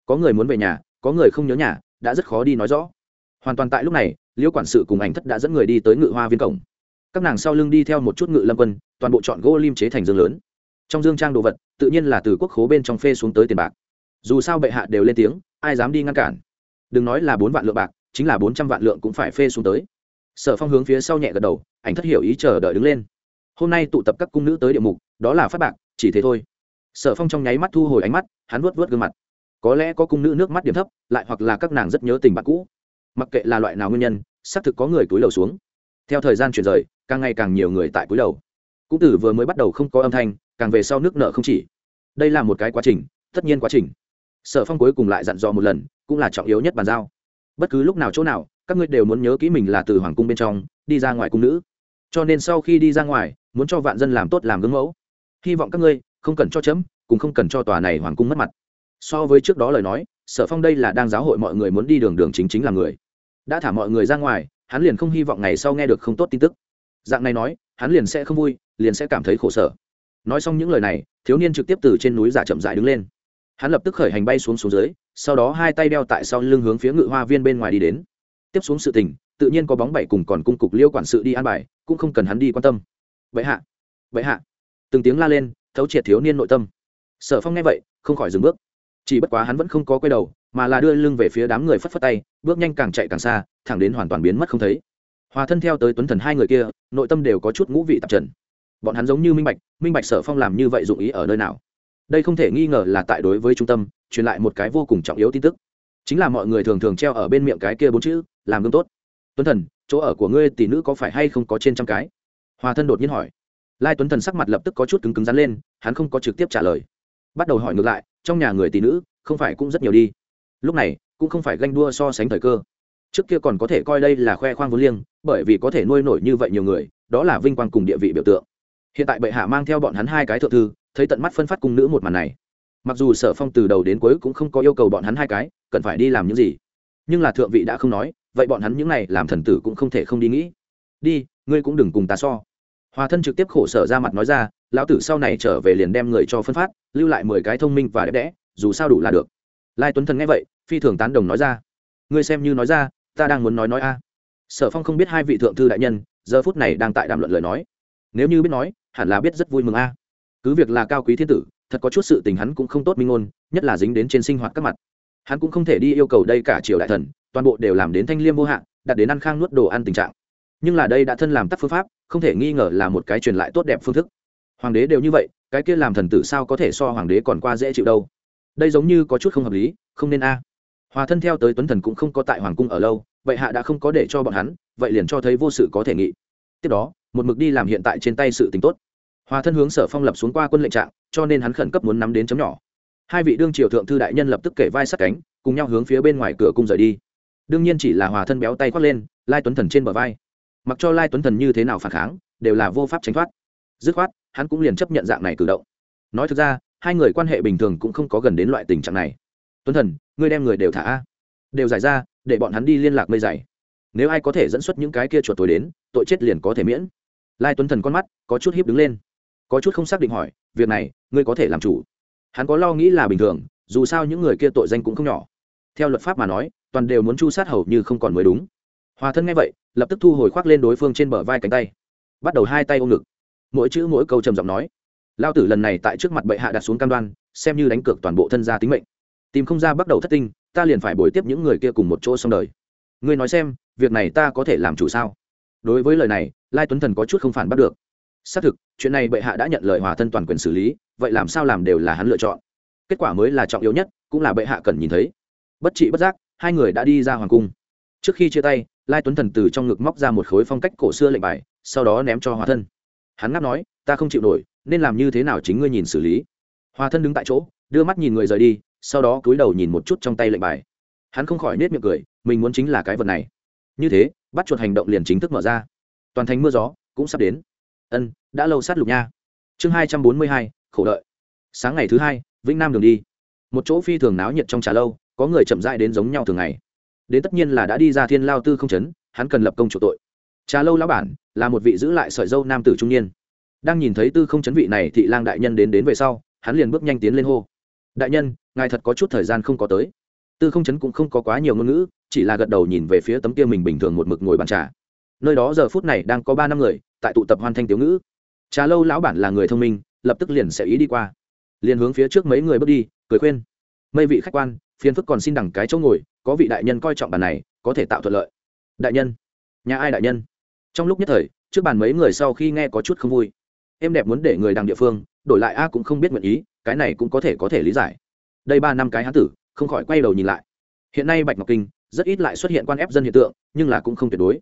Có người muốn về nhà, có người không nhớ nhà, đã rất khó đi nói rõ. Hoàn toàn tại lúc này, liễu quản sự cùng ảnh thất đã dẫn người đi tới ngự hoa viên cổng. Các nàng sau lưng đi theo một chút ngự lâm quân, toàn bộ chọn gỗ lim chế thành dương lớn. Trong dương trang đồ vật, tự nhiên là từ quốc khố bên trong phê xuống tới tiền bạc. Dù sao bệ hạ đều lên tiếng, ai dám đi ngăn cản? Đừng nói là bốn vạn lượng bạc, chính là bốn trăm vạn lượng cũng phải phê xuống tới. Sở phong hướng phía sau nhẹ gật đầu, ảnh thất hiểu ý chờ đợi đứng lên hôm nay tụ tập các cung nữ tới địa mục, đó là phát bạc, chỉ thế thôi. Sở phong trong nháy mắt thu hồi ánh mắt, hắn vuốt vuốt gương mặt. Có lẽ có cung nữ nước mắt điểm thấp, lại hoặc là các nàng rất nhớ tình bạn cũ. Mặc kệ là loại nào nguyên nhân, xác thực có người cúi đầu xuống. Theo thời gian chuyển rời, càng ngày càng nhiều người tại cúi đầu cũng từ vừa mới bắt đầu không có âm thanh, càng về sau nước nợ không chỉ. Đây là một cái quá trình, tất nhiên quá trình. Sở phong cuối cùng lại dặn dò một lần, cũng là trọng yếu nhất bàn giao. Bất cứ lúc nào chỗ nào, các ngươi đều muốn nhớ kỹ mình là từ hoàng cung bên trong, đi ra ngoài cung nữ cho nên sau khi đi ra ngoài, muốn cho vạn dân làm tốt làm gương mẫu. Hy vọng các ngươi không cần cho chấm, cũng không cần cho tòa này hoàng cung mất mặt. So với trước đó lời nói, sở phong đây là đang giáo hội mọi người muốn đi đường đường chính chính là người. Đã thả mọi người ra ngoài, hắn liền không hy vọng ngày sau nghe được không tốt tin tức. Dạng này nói, hắn liền sẽ không vui, liền sẽ cảm thấy khổ sở. Nói xong những lời này, thiếu niên trực tiếp từ trên núi giả chậm dại đứng lên. Hắn lập tức khởi hành bay xuống xuống dưới, sau đó hai tay đeo tại sau lưng hướng phía ngự hoa viên bên ngoài đi đến. Tiếp xuống sự tình, tự nhiên có bóng bảy cùng còn cung cục liêu quản sự đi an bài cũng không cần hắn đi quan tâm. Vậy hạ vậy hạ. Từng tiếng la lên, thấu triệt thiếu niên nội tâm. Sở phong nghe vậy, không khỏi dừng bước. Chỉ bất quá hắn vẫn không có quay đầu, mà là đưa lưng về phía đám người phất phất tay, bước nhanh càng chạy càng xa, thẳng đến hoàn toàn biến mất không thấy. Hòa thân theo tới tuấn thần hai người kia, nội tâm đều có chút ngũ vị tạp trần. Bọn hắn giống như minh bạch minh bạch sở phong làm như vậy dụng ý ở nơi nào. Đây không thể nghi ngờ là tại đối với trung tâm, truyền lại một cái vô cùng trọng yếu tin tức. Chính là mọi người thường thường treo ở bên miệng cái kia bốn chữ, làm gương tốt. Tuấn thần chỗ ở của ngươi tỷ nữ có phải hay không có trên trăm cái? Hòa thân đột nhiên hỏi. Lai tuấn thần sắc mặt lập tức có chút cứng cứng rắn lên, hắn không có trực tiếp trả lời. Bắt đầu hỏi ngược lại, trong nhà người tỷ nữ, không phải cũng rất nhiều đi. Lúc này, cũng không phải ganh đua so sánh thời cơ. Trước kia còn có thể coi đây là khoe khoang vốn liêng, bởi vì có thể nuôi nổi như vậy nhiều người, đó là vinh quang cùng địa vị biểu tượng. Hiện tại bệ hạ mang theo bọn hắn hai cái thượng thư, thấy tận mắt phân phát cung nữ một màn này. Mặc dù sở phong từ đầu đến cuối cũng không có yêu cầu bọn hắn hai cái, cần phải đi làm những gì. Nhưng là thượng vị đã không nói vậy bọn hắn những này làm thần tử cũng không thể không đi nghĩ. Đi, ngươi cũng đừng cùng ta so. Hòa thân trực tiếp khổ sở ra mặt nói ra, lão tử sau này trở về liền đem người cho phân phát, lưu lại mười cái thông minh và đẹp đẽ, dù sao đủ là được. Lai tuấn thần nghe vậy, phi thường tán đồng nói ra. Ngươi xem như nói ra, ta đang muốn nói nói a. Sở phong không biết hai vị thượng thư đại nhân, giờ phút này đang tại đàm luận lời nói. Nếu như biết nói, hẳn là biết rất vui mừng a. Cứ việc là cao quý thiên tử, thật có chút sự tình hắn cũng không tốt minh ngôn, nhất là dính đến trên sinh hoạt các mặt hắn cũng không thể đi yêu cầu đây cả triều đại thần, toàn bộ đều làm đến thanh liêm vô hạn, đặt đến ăn khang nuốt đồ ăn tình trạng. Nhưng là đây đã thân làm tắc phương pháp, không thể nghi ngờ là một cái truyền lại tốt đẹp phương thức. Hoàng đế đều như vậy, cái kia làm thần tử sao có thể so hoàng đế còn qua dễ chịu đâu? Đây giống như có chút không hợp lý, không nên a. Hòa thân theo tới tuấn thần cũng không có tại hoàng cung ở lâu, vậy hạ đã không có để cho bọn hắn, vậy liền cho thấy vô sự có thể nghị. Tiếp đó, một mực đi làm hiện tại trên tay sự tính tốt. Hòa thân hướng sở phong lập xuống qua quân lệnh trạng, cho nên hắn khẩn cấp muốn nắm đến chấm nhỏ hai vị đương triều thượng thư đại nhân lập tức kể vai sát cánh, cùng nhau hướng phía bên ngoài cửa cung rời đi. Đương nhiên chỉ là hòa thân béo tay khoác lên, lai tuấn thần trên bờ vai. Mặc cho lai tuấn thần như thế nào phản kháng, đều là vô pháp tránh thoát. Dứt khoát, hắn cũng liền chấp nhận dạng này cử động. Nói thực ra, hai người quan hệ bình thường cũng không có gần đến loại tình trạng này. Tuấn thần, ngươi đem người đều thả đều giải ra, để bọn hắn đi liên lạc mây dày. Nếu ai có thể dẫn xuất những cái kia chuột tối đến, tội chết liền có thể miễn. Lai tuấn thần con mắt có chút hiếp đứng lên, có chút không xác định hỏi, việc này, ngươi có thể làm chủ? Hắn có lo nghĩ là bình thường, dù sao những người kia tội danh cũng không nhỏ. Theo luật pháp mà nói, toàn đều muốn chu sát hầu như không còn mới đúng. Hòa thân nghe vậy, lập tức thu hồi khoác lên đối phương trên bờ vai cánh tay. Bắt đầu hai tay ôm ngực. Mỗi chữ mỗi câu trầm giọng nói. Lao tử lần này tại trước mặt bệ hạ đặt xuống cam đoan, xem như đánh cược toàn bộ thân gia tính mệnh. Tìm không ra bắt đầu thất tinh, ta liền phải bồi tiếp những người kia cùng một chỗ xong đời. Ngươi nói xem, việc này ta có thể làm chủ sao? Đối với lời này, lai tuấn thần có chút không phản bắt được xác thực, chuyện này bệ hạ đã nhận lời hòa thân toàn quyền xử lý, vậy làm sao làm đều là hắn lựa chọn. Kết quả mới là trọng yếu nhất, cũng là bệ hạ cần nhìn thấy. Bất trị bất giác, hai người đã đi ra hoàng cung. Trước khi chia tay, lai tuấn thần từ trong ngực móc ra một khối phong cách cổ xưa lệnh bài, sau đó ném cho hòa thân. Hắn ngáp nói, ta không chịu nổi, nên làm như thế nào chính ngươi nhìn xử lý? Hòa thân đứng tại chỗ, đưa mắt nhìn người rời đi, sau đó cúi đầu nhìn một chút trong tay lệnh bài. Hắn không khỏi nết miệng cười, mình muốn chính là cái vật này. Như thế, bắt chuột hành động liền chính thức mở ra. Toàn thành mưa gió, cũng sắp đến ân, đã lâu sát lục nha. Chương hai trăm bốn mươi hai, khổ đợi. Sáng ngày thứ hai, vĩnh nam đường đi. Một chỗ phi thường náo nhiệt trong trà lâu, có người chậm dại đến giống nhau thường ngày. Đến tất nhiên là đã đi ra thiên lao tư không chấn, hắn cần lập công chủ tội. Trà lâu lão bản là một vị giữ lại sợi dâu nam tử trung niên. Đang nhìn thấy tư không chấn vị này thị lang đại nhân đến đến về sau, hắn liền bước nhanh tiến lên hô. Đại nhân, ngài thật có chút thời gian không có tới. Tư không chấn cũng không có quá nhiều ngôn ngữ, chỉ là gật đầu nhìn về phía tấm kia mình bình thường một mực ngồi bàn trà nơi đó giờ phút này đang có ba năm người, tại tụ tập hoàn thanh tiểu ngữ. Trà lâu lão bản là người thông minh, lập tức liền sẽ ý đi qua. Liền hướng phía trước mấy người bước đi, cười khuyên. Mây vị khách quan, phiền phức còn xin đẳng cái chỗ ngồi, có vị đại nhân coi trọng bàn này, có thể tạo thuận lợi. Đại nhân. Nhà ai đại nhân? Trong lúc nhất thời, trước bàn mấy người sau khi nghe có chút không vui. Em đẹp muốn để người đằng địa phương, đổi lại a cũng không biết nguyện ý, cái này cũng có thể có thể lý giải. Đây ba năm cái hán tử, không khỏi quay đầu nhìn lại. Hiện nay bạch ngọc kinh, rất ít lại xuất hiện quan ép dân hiện tượng, nhưng là cũng không tuyệt đối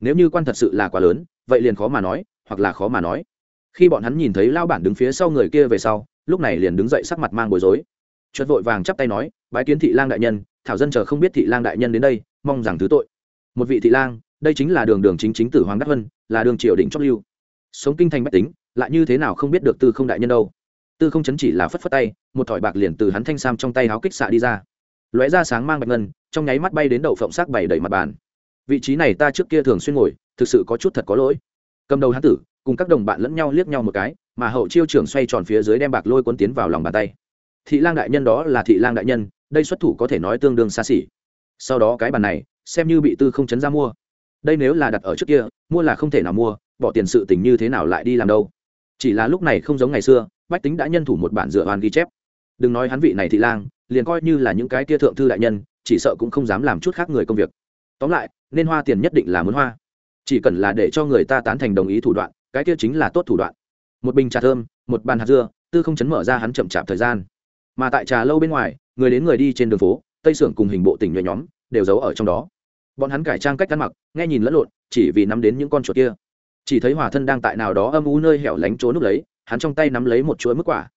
nếu như quan thật sự là quá lớn, vậy liền khó mà nói, hoặc là khó mà nói. Khi bọn hắn nhìn thấy lao bản đứng phía sau người kia về sau, lúc này liền đứng dậy sắc mặt mang bối rối. Chuột vội vàng chắp tay nói, bái kiến thị lang đại nhân, thảo dân chờ không biết thị lang đại nhân đến đây, mong rằng thứ tội. Một vị thị lang, đây chính là đường đường chính chính tử hoàng đắc vân, là đường triều đỉnh chót lưu. Sống kinh thành bách tính, lại như thế nào không biết được tư không đại nhân đâu. Tư không chấn chỉ là phất phất tay, một thỏi bạc liền từ hắn thanh sam trong tay háo kích xạ đi ra. Lóe ra sáng mang bạch ngân, trong nháy mắt bay đến đậu phộng sắc bày đầy mặt bàn vị trí này ta trước kia thường xuyên ngồi, thực sự có chút thật có lỗi. Cầm đầu hán tử, cùng các đồng bạn lẫn nhau liếc nhau một cái, mà hậu chiêu trưởng xoay tròn phía dưới đem bạc lôi cuốn tiến vào lòng bàn tay. Thị lang đại nhân đó là thị lang đại nhân, đây xuất thủ có thể nói tương đương xa xỉ. Sau đó cái bàn này, xem như bị tư không chấn ra mua. Đây nếu là đặt ở trước kia, mua là không thể nào mua, bỏ tiền sự tình như thế nào lại đi làm đâu. Chỉ là lúc này không giống ngày xưa, bách tính đã nhân thủ một bản dựa hoàn ghi chép. Đừng nói hắn vị này thị lang, liền coi như là những cái kia thượng thư đại nhân, chỉ sợ cũng không dám làm chút khác người công việc tóm lại, nên hoa tiền nhất định là muốn hoa. Chỉ cần là để cho người ta tán thành đồng ý thủ đoạn, cái kia chính là tốt thủ đoạn. Một bình trà thơm, một bàn hạt dưa, tư không chấn mở ra hắn chậm chạp thời gian. Mà tại trà lâu bên ngoài, người đến người đi trên đường phố, tây sưởng cùng hình bộ tỉnh nhuệ nhóm đều giấu ở trong đó. Bọn hắn cải trang cách ăn mặc, nghe nhìn lẫn lộn, chỉ vì nắm đến những con chuột kia. Chỉ thấy hòa thân đang tại nào đó âm u nơi hẻo lánh trốn núp lấy, hắn trong tay nắm lấy một chuỗi mức quả.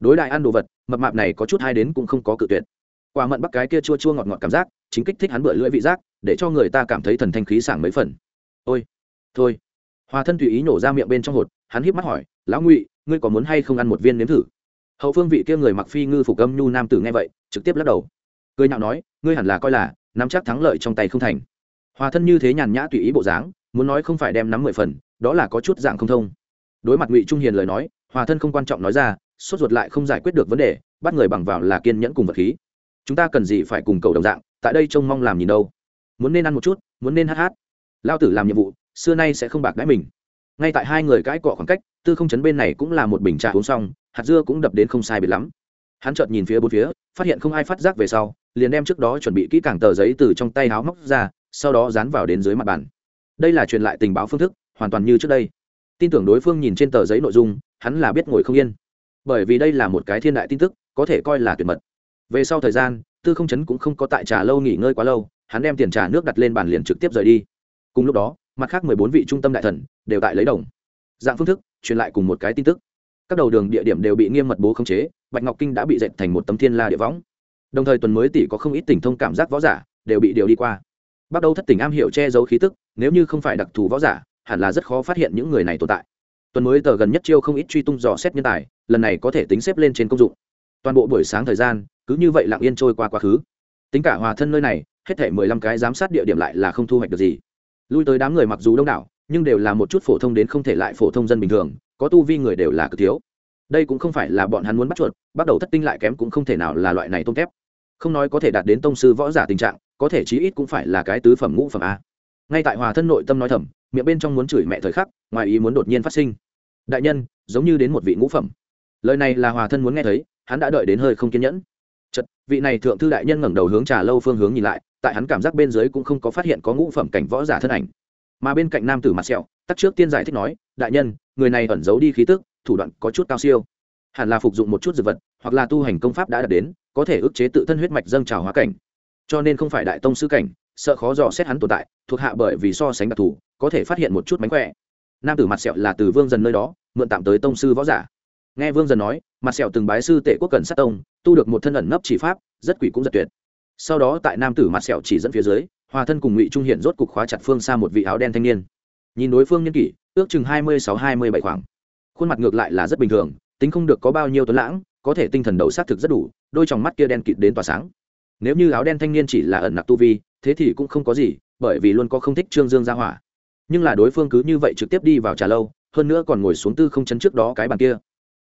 Đối đại ăn đồ vật, mập mạp này có chút hai đến cũng không có cự tuyệt. Quả mận bắc cái kia chua chua ngọt ngọt cảm giác, chính kích thích hắn bựa lưỡi vị giác để cho người ta cảm thấy thần thanh khí sảng mấy phần. Ôi, thôi. Hòa thân tùy ý nổ ra miệng bên trong hột, hắn híp mắt hỏi, lão ngụy, ngươi có muốn hay không ăn một viên nếm thử? Hậu phương vị kia người mặc phi ngư phục âm nhu nam tử nghe vậy, trực tiếp lắc đầu. Cười nhạo nói, ngươi hẳn là coi là, nắm chắc thắng lợi trong tay không thành. Hòa thân như thế nhàn nhã tùy ý bộ dáng, muốn nói không phải đem nắm mười phần, đó là có chút dạng không thông. Đối mặt ngụy trung hiền lời nói, hòa thân không quan trọng nói ra, sốt ruột lại không giải quyết được vấn đề, bắt người bằng vào là kiên nhẫn cùng vật khí. Chúng ta cần gì phải cùng cầu đồng dạng, tại đây trông mong làm nhìn đâu? Muốn nên ăn một chút, muốn nên hát hát. Lao tử làm nhiệm vụ, xưa nay sẽ không bạc đãi mình. Ngay tại hai người cãi cọ khoảng cách, tư không chấn bên này cũng là một bình trà uống xong, hạt dưa cũng đập đến không sai biệt lắm. Hắn chợt nhìn phía bốn phía, phát hiện không ai phát giác về sau, liền đem trước đó chuẩn bị kỹ càng tờ giấy từ trong tay háo móc ra, sau đó dán vào đến dưới mặt bàn. Đây là truyền lại tình báo phương thức, hoàn toàn như trước đây. Tin tưởng đối phương nhìn trên tờ giấy nội dung, hắn là biết ngồi không yên. Bởi vì đây là một cái thiên đại tin tức, có thể coi là tuyệt mật. Về sau thời gian, tư không chấn cũng không có tại trà lâu nghỉ ngơi quá lâu hắn đem tiền trà nước đặt lên bàn liền trực tiếp rời đi. Cùng lúc đó, mặt khác mười bốn vị trung tâm đại thần đều tại lấy đồng. Dạng phương thức, truyền lại cùng một cái tin tức. Các đầu đường địa điểm đều bị nghiêm mật bố khống chế, bạch ngọc kinh đã bị dệt thành một tấm thiên la địa võng. Đồng thời tuần mới tỷ có không ít tỉnh thông cảm giác võ giả đều bị điều đi qua. Bắt đầu thất tỉnh am hiểu che giấu khí tức, nếu như không phải đặc thù võ giả, hẳn là rất khó phát hiện những người này tồn tại. Tuần mới tờ gần nhất chiêu không ít truy tung dò xét nhân tài, lần này có thể tính xếp lên trên công dụng. Toàn bộ buổi sáng thời gian, cứ như vậy lặng yên trôi qua quá khứ. Tính cả hòa thân nơi này hết thể mười lăm cái giám sát địa điểm lại là không thu hoạch được gì. Lui tới đám người mặc dù đông đảo, nhưng đều là một chút phổ thông đến không thể lại phổ thông dân bình thường, có tu vi người đều là cực thiếu. Đây cũng không phải là bọn hắn muốn bắt chuột, bắt đầu thất tinh lại kém cũng không thể nào là loại này tôm tép. Không nói có thể đạt đến tông sư võ giả tình trạng, có thể chí ít cũng phải là cái tứ phẩm ngũ phẩm a. Ngay tại hòa thân nội tâm nói thầm, miệng bên trong muốn chửi mẹ thời khắc, ngoài ý muốn đột nhiên phát sinh. Đại nhân, giống như đến một vị ngũ phẩm. Lời này là hòa thân muốn nghe thấy, hắn đã đợi đến hơi không kiên nhẫn. Chật vị này thượng thư đại nhân ngẩng đầu hướng trà lâu phương hướng nhìn lại tại hắn cảm giác bên dưới cũng không có phát hiện có ngũ phẩm cảnh võ giả thân ảnh. Mà bên cạnh nam tử mặt sẹo tắt trước tiên giải thích nói, đại nhân, người này ẩn giấu đi khí tức, thủ đoạn có chút cao siêu. Hẳn là phục dụng một chút dược vật, hoặc là tu hành công pháp đã đạt đến, có thể ức chế tự thân huyết mạch dâng trào hóa cảnh. Cho nên không phải đại tông sư cảnh, sợ khó dò xét hắn tồn tại, thuộc hạ bởi vì so sánh đặc thù, có thể phát hiện một chút mánh khỏe. Nam tử mặt sẹo là từ vương dần nơi đó, mượn tạm tới tông sư võ giả. Nghe vương dần nói, mặt sẹo từng bái sư tể quốc cần sát tông, tu được một thân ẩn nấp chỉ pháp, rất quỷ cũng giật tuyệt sau đó tại nam tử mặt sẹo chỉ dẫn phía dưới, hòa thân cùng ngụy trung hiện rốt cục khóa chặt phương xa một vị áo đen thanh niên. Nhìn đối phương nhân kỷ, ước chừng hai mươi sáu, hai mươi bảy khoảng. Khuôn mặt ngược lại là rất bình thường, tính không được có bao nhiêu tuấn lãng, có thể tinh thần đầu xác thực rất đủ, đôi t mắt kia đen kịt đến tỏa sáng. Nếu như áo đen thanh niên chỉ là ẩn nặc tu vi, thế thì cũng không có gì, bởi vì luôn có không thích trương dương ra hỏa. Nhưng là đối phương cứ như vậy trực tiếp đi vào trà lâu, hơn nữa còn ngồi xuống tư không chấn trước đó cái bàn kia.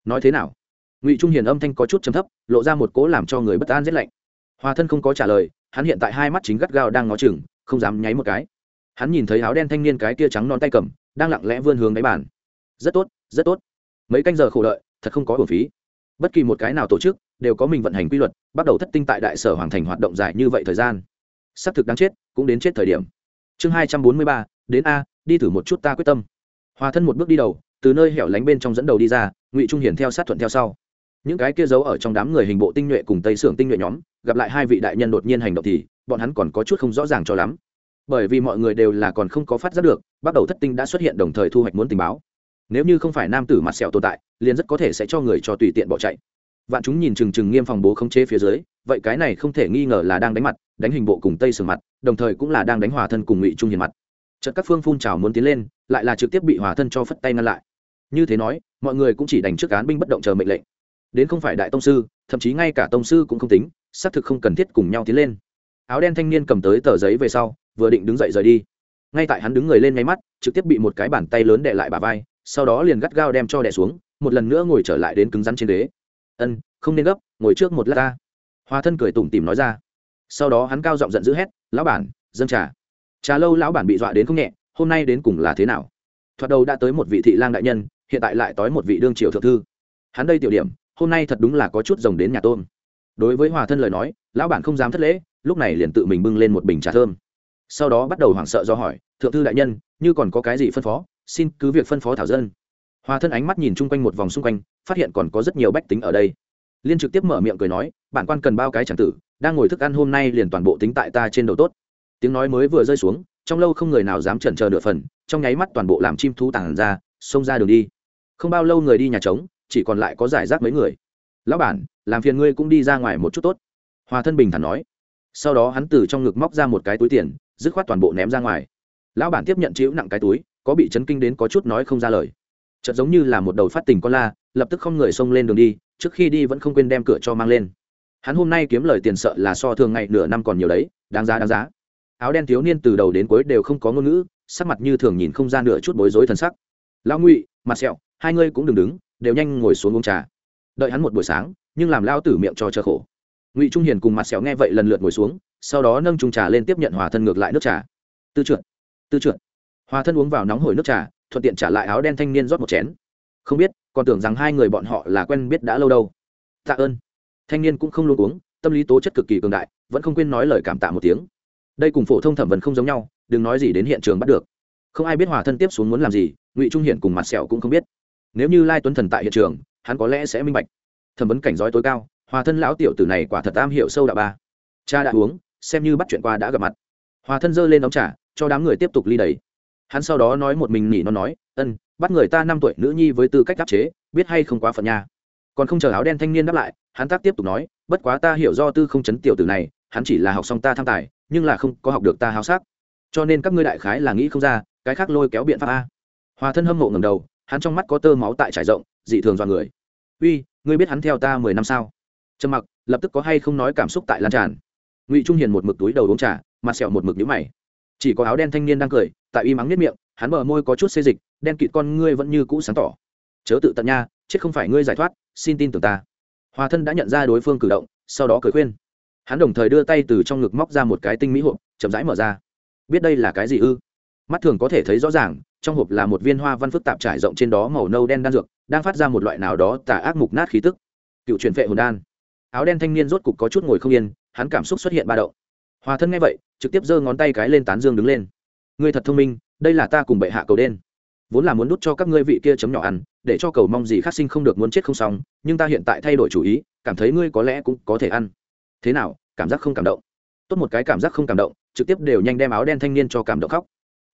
Nói thế nào? Ngụy trung hiền âm thanh có chút chấm thấp, lộ ra một cố làm cho người bất an rét lạnh hòa thân không có trả lời, hắn hiện tại hai mắt chính gắt gao đang ngó chừng, không dám nháy một cái. Hắn nhìn thấy áo đen thanh niên cái kia trắng non tay cầm, đang lặng lẽ vươn hướng đáy bàn. Rất tốt rất tốt. Mấy canh giờ khổ lợi thật không có hồn phí. Bất kỳ một cái nào tổ chức, đều có mình vận hành quy luật, bắt đầu thất tinh tại đại sở hoàng thành hoạt động dài như vậy thời gian. Xác thực đáng chết, cũng đến chết thời điểm. Chương hai trăm bốn mươi ba, đến a, đi thử một chút ta quyết tâm. Hòa thân một bước đi đầu, từ nơi hẻo lánh bên trong dẫn đầu đi ra, ngụy trung hiển theo sát thuận theo sau những cái kia giấu ở trong đám người hình bộ tinh nhuệ cùng tây xưởng tinh nhuệ nhóm, gặp lại hai vị đại nhân đột nhiên hành động thì, bọn hắn còn có chút không rõ ràng cho lắm. Bởi vì mọi người đều là còn không có phát giác được, bắt đầu thất tinh đã xuất hiện đồng thời thu hoạch muốn tình báo. Nếu như không phải nam tử mặt sẹo tồn tại, liền rất có thể sẽ cho người cho tùy tiện bỏ chạy. Vạn chúng nhìn chừng chừng nghiêm phòng bố không chế phía dưới, vậy cái này không thể nghi ngờ là đang đánh mặt, đánh hình bộ cùng tây sườn mặt, đồng thời cũng là đang đánh hòa thân cùng ngụy trung hiền mặt. Chợt các phương phun trào muốn tiến lên, lại là trực tiếp bị hòa thân cho phất tay ngăn lại. Như thế nói, mọi người cũng chỉ đành trước cán binh bất động chờ mệnh lệnh đến không phải đại tông sư, thậm chí ngay cả tông sư cũng không tính, xác thực không cần thiết cùng nhau tiến lên. Áo đen thanh niên cầm tới tờ giấy về sau, vừa định đứng dậy rời đi. Ngay tại hắn đứng người lên nháy mắt, trực tiếp bị một cái bàn tay lớn đệ lại bà vai, sau đó liền gắt gao đem cho đẻ xuống, một lần nữa ngồi trở lại đến cứng rắn trên đế ân, không nên gấp, ngồi trước một lát ta. Hoa thân cười tủm tỉm nói ra. Sau đó hắn cao giọng giận dữ hét, lão bản dân trà. Trà lâu lão bản bị dọa đến không nhẹ, hôm nay đến cùng là thế nào? Thoạt đầu đã tới một vị thị lang đại nhân, hiện tại lại tới một vị đương triều thượng thư. Hắn đây tiểu điểm hôm nay thật đúng là có chút rồng đến nhà tôm. Đối với hòa thân lời nói, lão bản không dám thất lễ, lúc này liền tự mình bưng lên một bình trà thơm. Sau đó bắt đầu hoảng sợ do hỏi, thượng thư đại nhân, như còn có cái gì phân phó? Xin cứ việc phân phó thảo dân. Hòa thân ánh mắt nhìn chung quanh một vòng xung quanh, phát hiện còn có rất nhiều bách tính ở đây. Liên trực tiếp mở miệng cười nói bản quan cần bao cái chẳng tử, đang ngồi thức ăn hôm nay liền toàn bộ tính tại ta trên đầu tốt. Tiếng nói mới vừa rơi xuống, trong lâu không người nào dám chần chờ nửa phần, trong nháy mắt toàn bộ làm chim thú tàng ra, xông ra đường đi. Không bao lâu người đi nhà trống chỉ còn lại có giải rác mấy người. Lão bản, làm phiền ngươi cũng đi ra ngoài một chút tốt. Hòa thân bình thản nói. Sau đó hắn từ trong ngực móc ra một cái túi tiền, dứt khoát toàn bộ ném ra ngoài. Lão bản tiếp nhận chịu nặng cái túi, có bị chấn kinh đến có chút nói không ra lời. Chợt giống như là một đầu phát tình con la, lập tức không người xông lên đường đi, trước khi đi vẫn không quên đem cửa cho mang lên. Hắn hôm nay kiếm lời tiền sợ là so thường ngày nửa năm còn nhiều đấy, đáng giá đáng giá. Áo đen thiếu niên từ đầu đến cuối đều không có ngôn ngữ, sắc mặt như thường nhìn không ra nửa chút bối rối thần sắc. Lão ngụy, mặt sẹo, hai ngươi cũng đừng đứng đều nhanh ngồi xuống uống trà. Đợi hắn một buổi sáng, nhưng làm lao tử miệng cho chờ khổ. Ngụy trung hiền cùng mặt sẹo nghe vậy lần lượt ngồi xuống, sau đó nâng trung trà lên tiếp nhận hòa thân ngược lại nước trà. Tư trượt tư trượt. Hòa thân uống vào nóng hổi nước trà, thuận tiện trả lại áo đen thanh niên rót một chén. Không biết, còn tưởng rằng hai người bọn họ là quen biết đã lâu đâu. Tạ ơn. Thanh niên cũng không luôn uống, tâm lý tố chất cực kỳ cường đại, vẫn không quên nói lời cảm tạ một tiếng. Đây cùng phổ thông thẩm vấn không giống nhau, đừng nói gì đến hiện trường bắt được. Không ai biết hòa thân tiếp xuống muốn làm gì, ngụy trung hiển cùng mặt sẹo cũng không biết nếu như lai tuấn thần tại hiện trường, hắn có lẽ sẽ minh bạch. Thẩm vấn cảnh giói tối cao, hòa thân lão tiểu tử này quả thật am hiểu sâu đạo ba. Cha đã uống, xem như bắt chuyện qua đã gặp mặt. Hòa thân giơ lên đóng trà, cho đám người tiếp tục ly đầy. Hắn sau đó nói một mình nỉ nó nói, ân, bắt người ta năm tuổi nữ nhi với tư cách áp chế, biết hay không quá phận nha. Còn không chờ áo đen thanh niên đáp lại, hắn tác tiếp tục nói, bất quá ta hiểu do tư không chấn tiểu tử này, hắn chỉ là học xong ta tham tài, nhưng là không có học được ta háo sắc. Cho nên các ngươi đại khái là nghĩ không ra, cái khác lôi kéo biện pháp a. Hòa thân hâm mộ ngầm đầu hắn trong mắt có tơ máu tại trải rộng, dị thường dọa người. Uy, ngươi biết hắn theo ta mười năm sao? Trầm mặc lập tức có hay không nói cảm xúc tại lan tràn. Ngụy trung hiền một mực túi đầu uống trà, mặt sẹo một mực nhũ mày. Chỉ có áo đen thanh niên đang cười, tại y mắng nếp miệng, hắn bờ môi có chút xê dịch, đen kịt con ngươi vẫn như cũ sáng tỏ. Chớ tự tận nha, chết không phải ngươi giải thoát, xin tin tưởng ta. Hòa thân đã nhận ra đối phương cử động, sau đó cười khuyên. Hắn đồng thời đưa tay từ trong ngực móc ra một cái tinh mỹ hộp, chậm rãi mở ra. Biết đây là cái gì ư? Mắt thường có thể thấy rõ ràng, trong hộp là một viên hoa văn phức tạp trải rộng trên đó màu nâu đen đan dược, đang phát ra một loại nào đó tà ác mục nát khí tức. Cựu truyền vệ hồn đan. Áo đen thanh niên rốt cục có chút ngồi không yên, hắn cảm xúc xuất hiện ba đậu hòa thân nghe vậy, trực tiếp giơ ngón tay cái lên tán dương đứng lên. Ngươi thật thông minh, đây là ta cùng bệ hạ cầu đen. Vốn là muốn đút cho các ngươi vị kia chấm nhỏ ăn, để cho cầu mong gì khác sinh không được muốn chết không xong, nhưng ta hiện tại thay đổi chủ ý, cảm thấy ngươi có lẽ cũng có thể ăn. Thế nào, cảm giác không cảm động? Tốt một cái cảm giác không cảm động, trực tiếp đều nhanh đem áo đen thanh niên cho cảm động khóc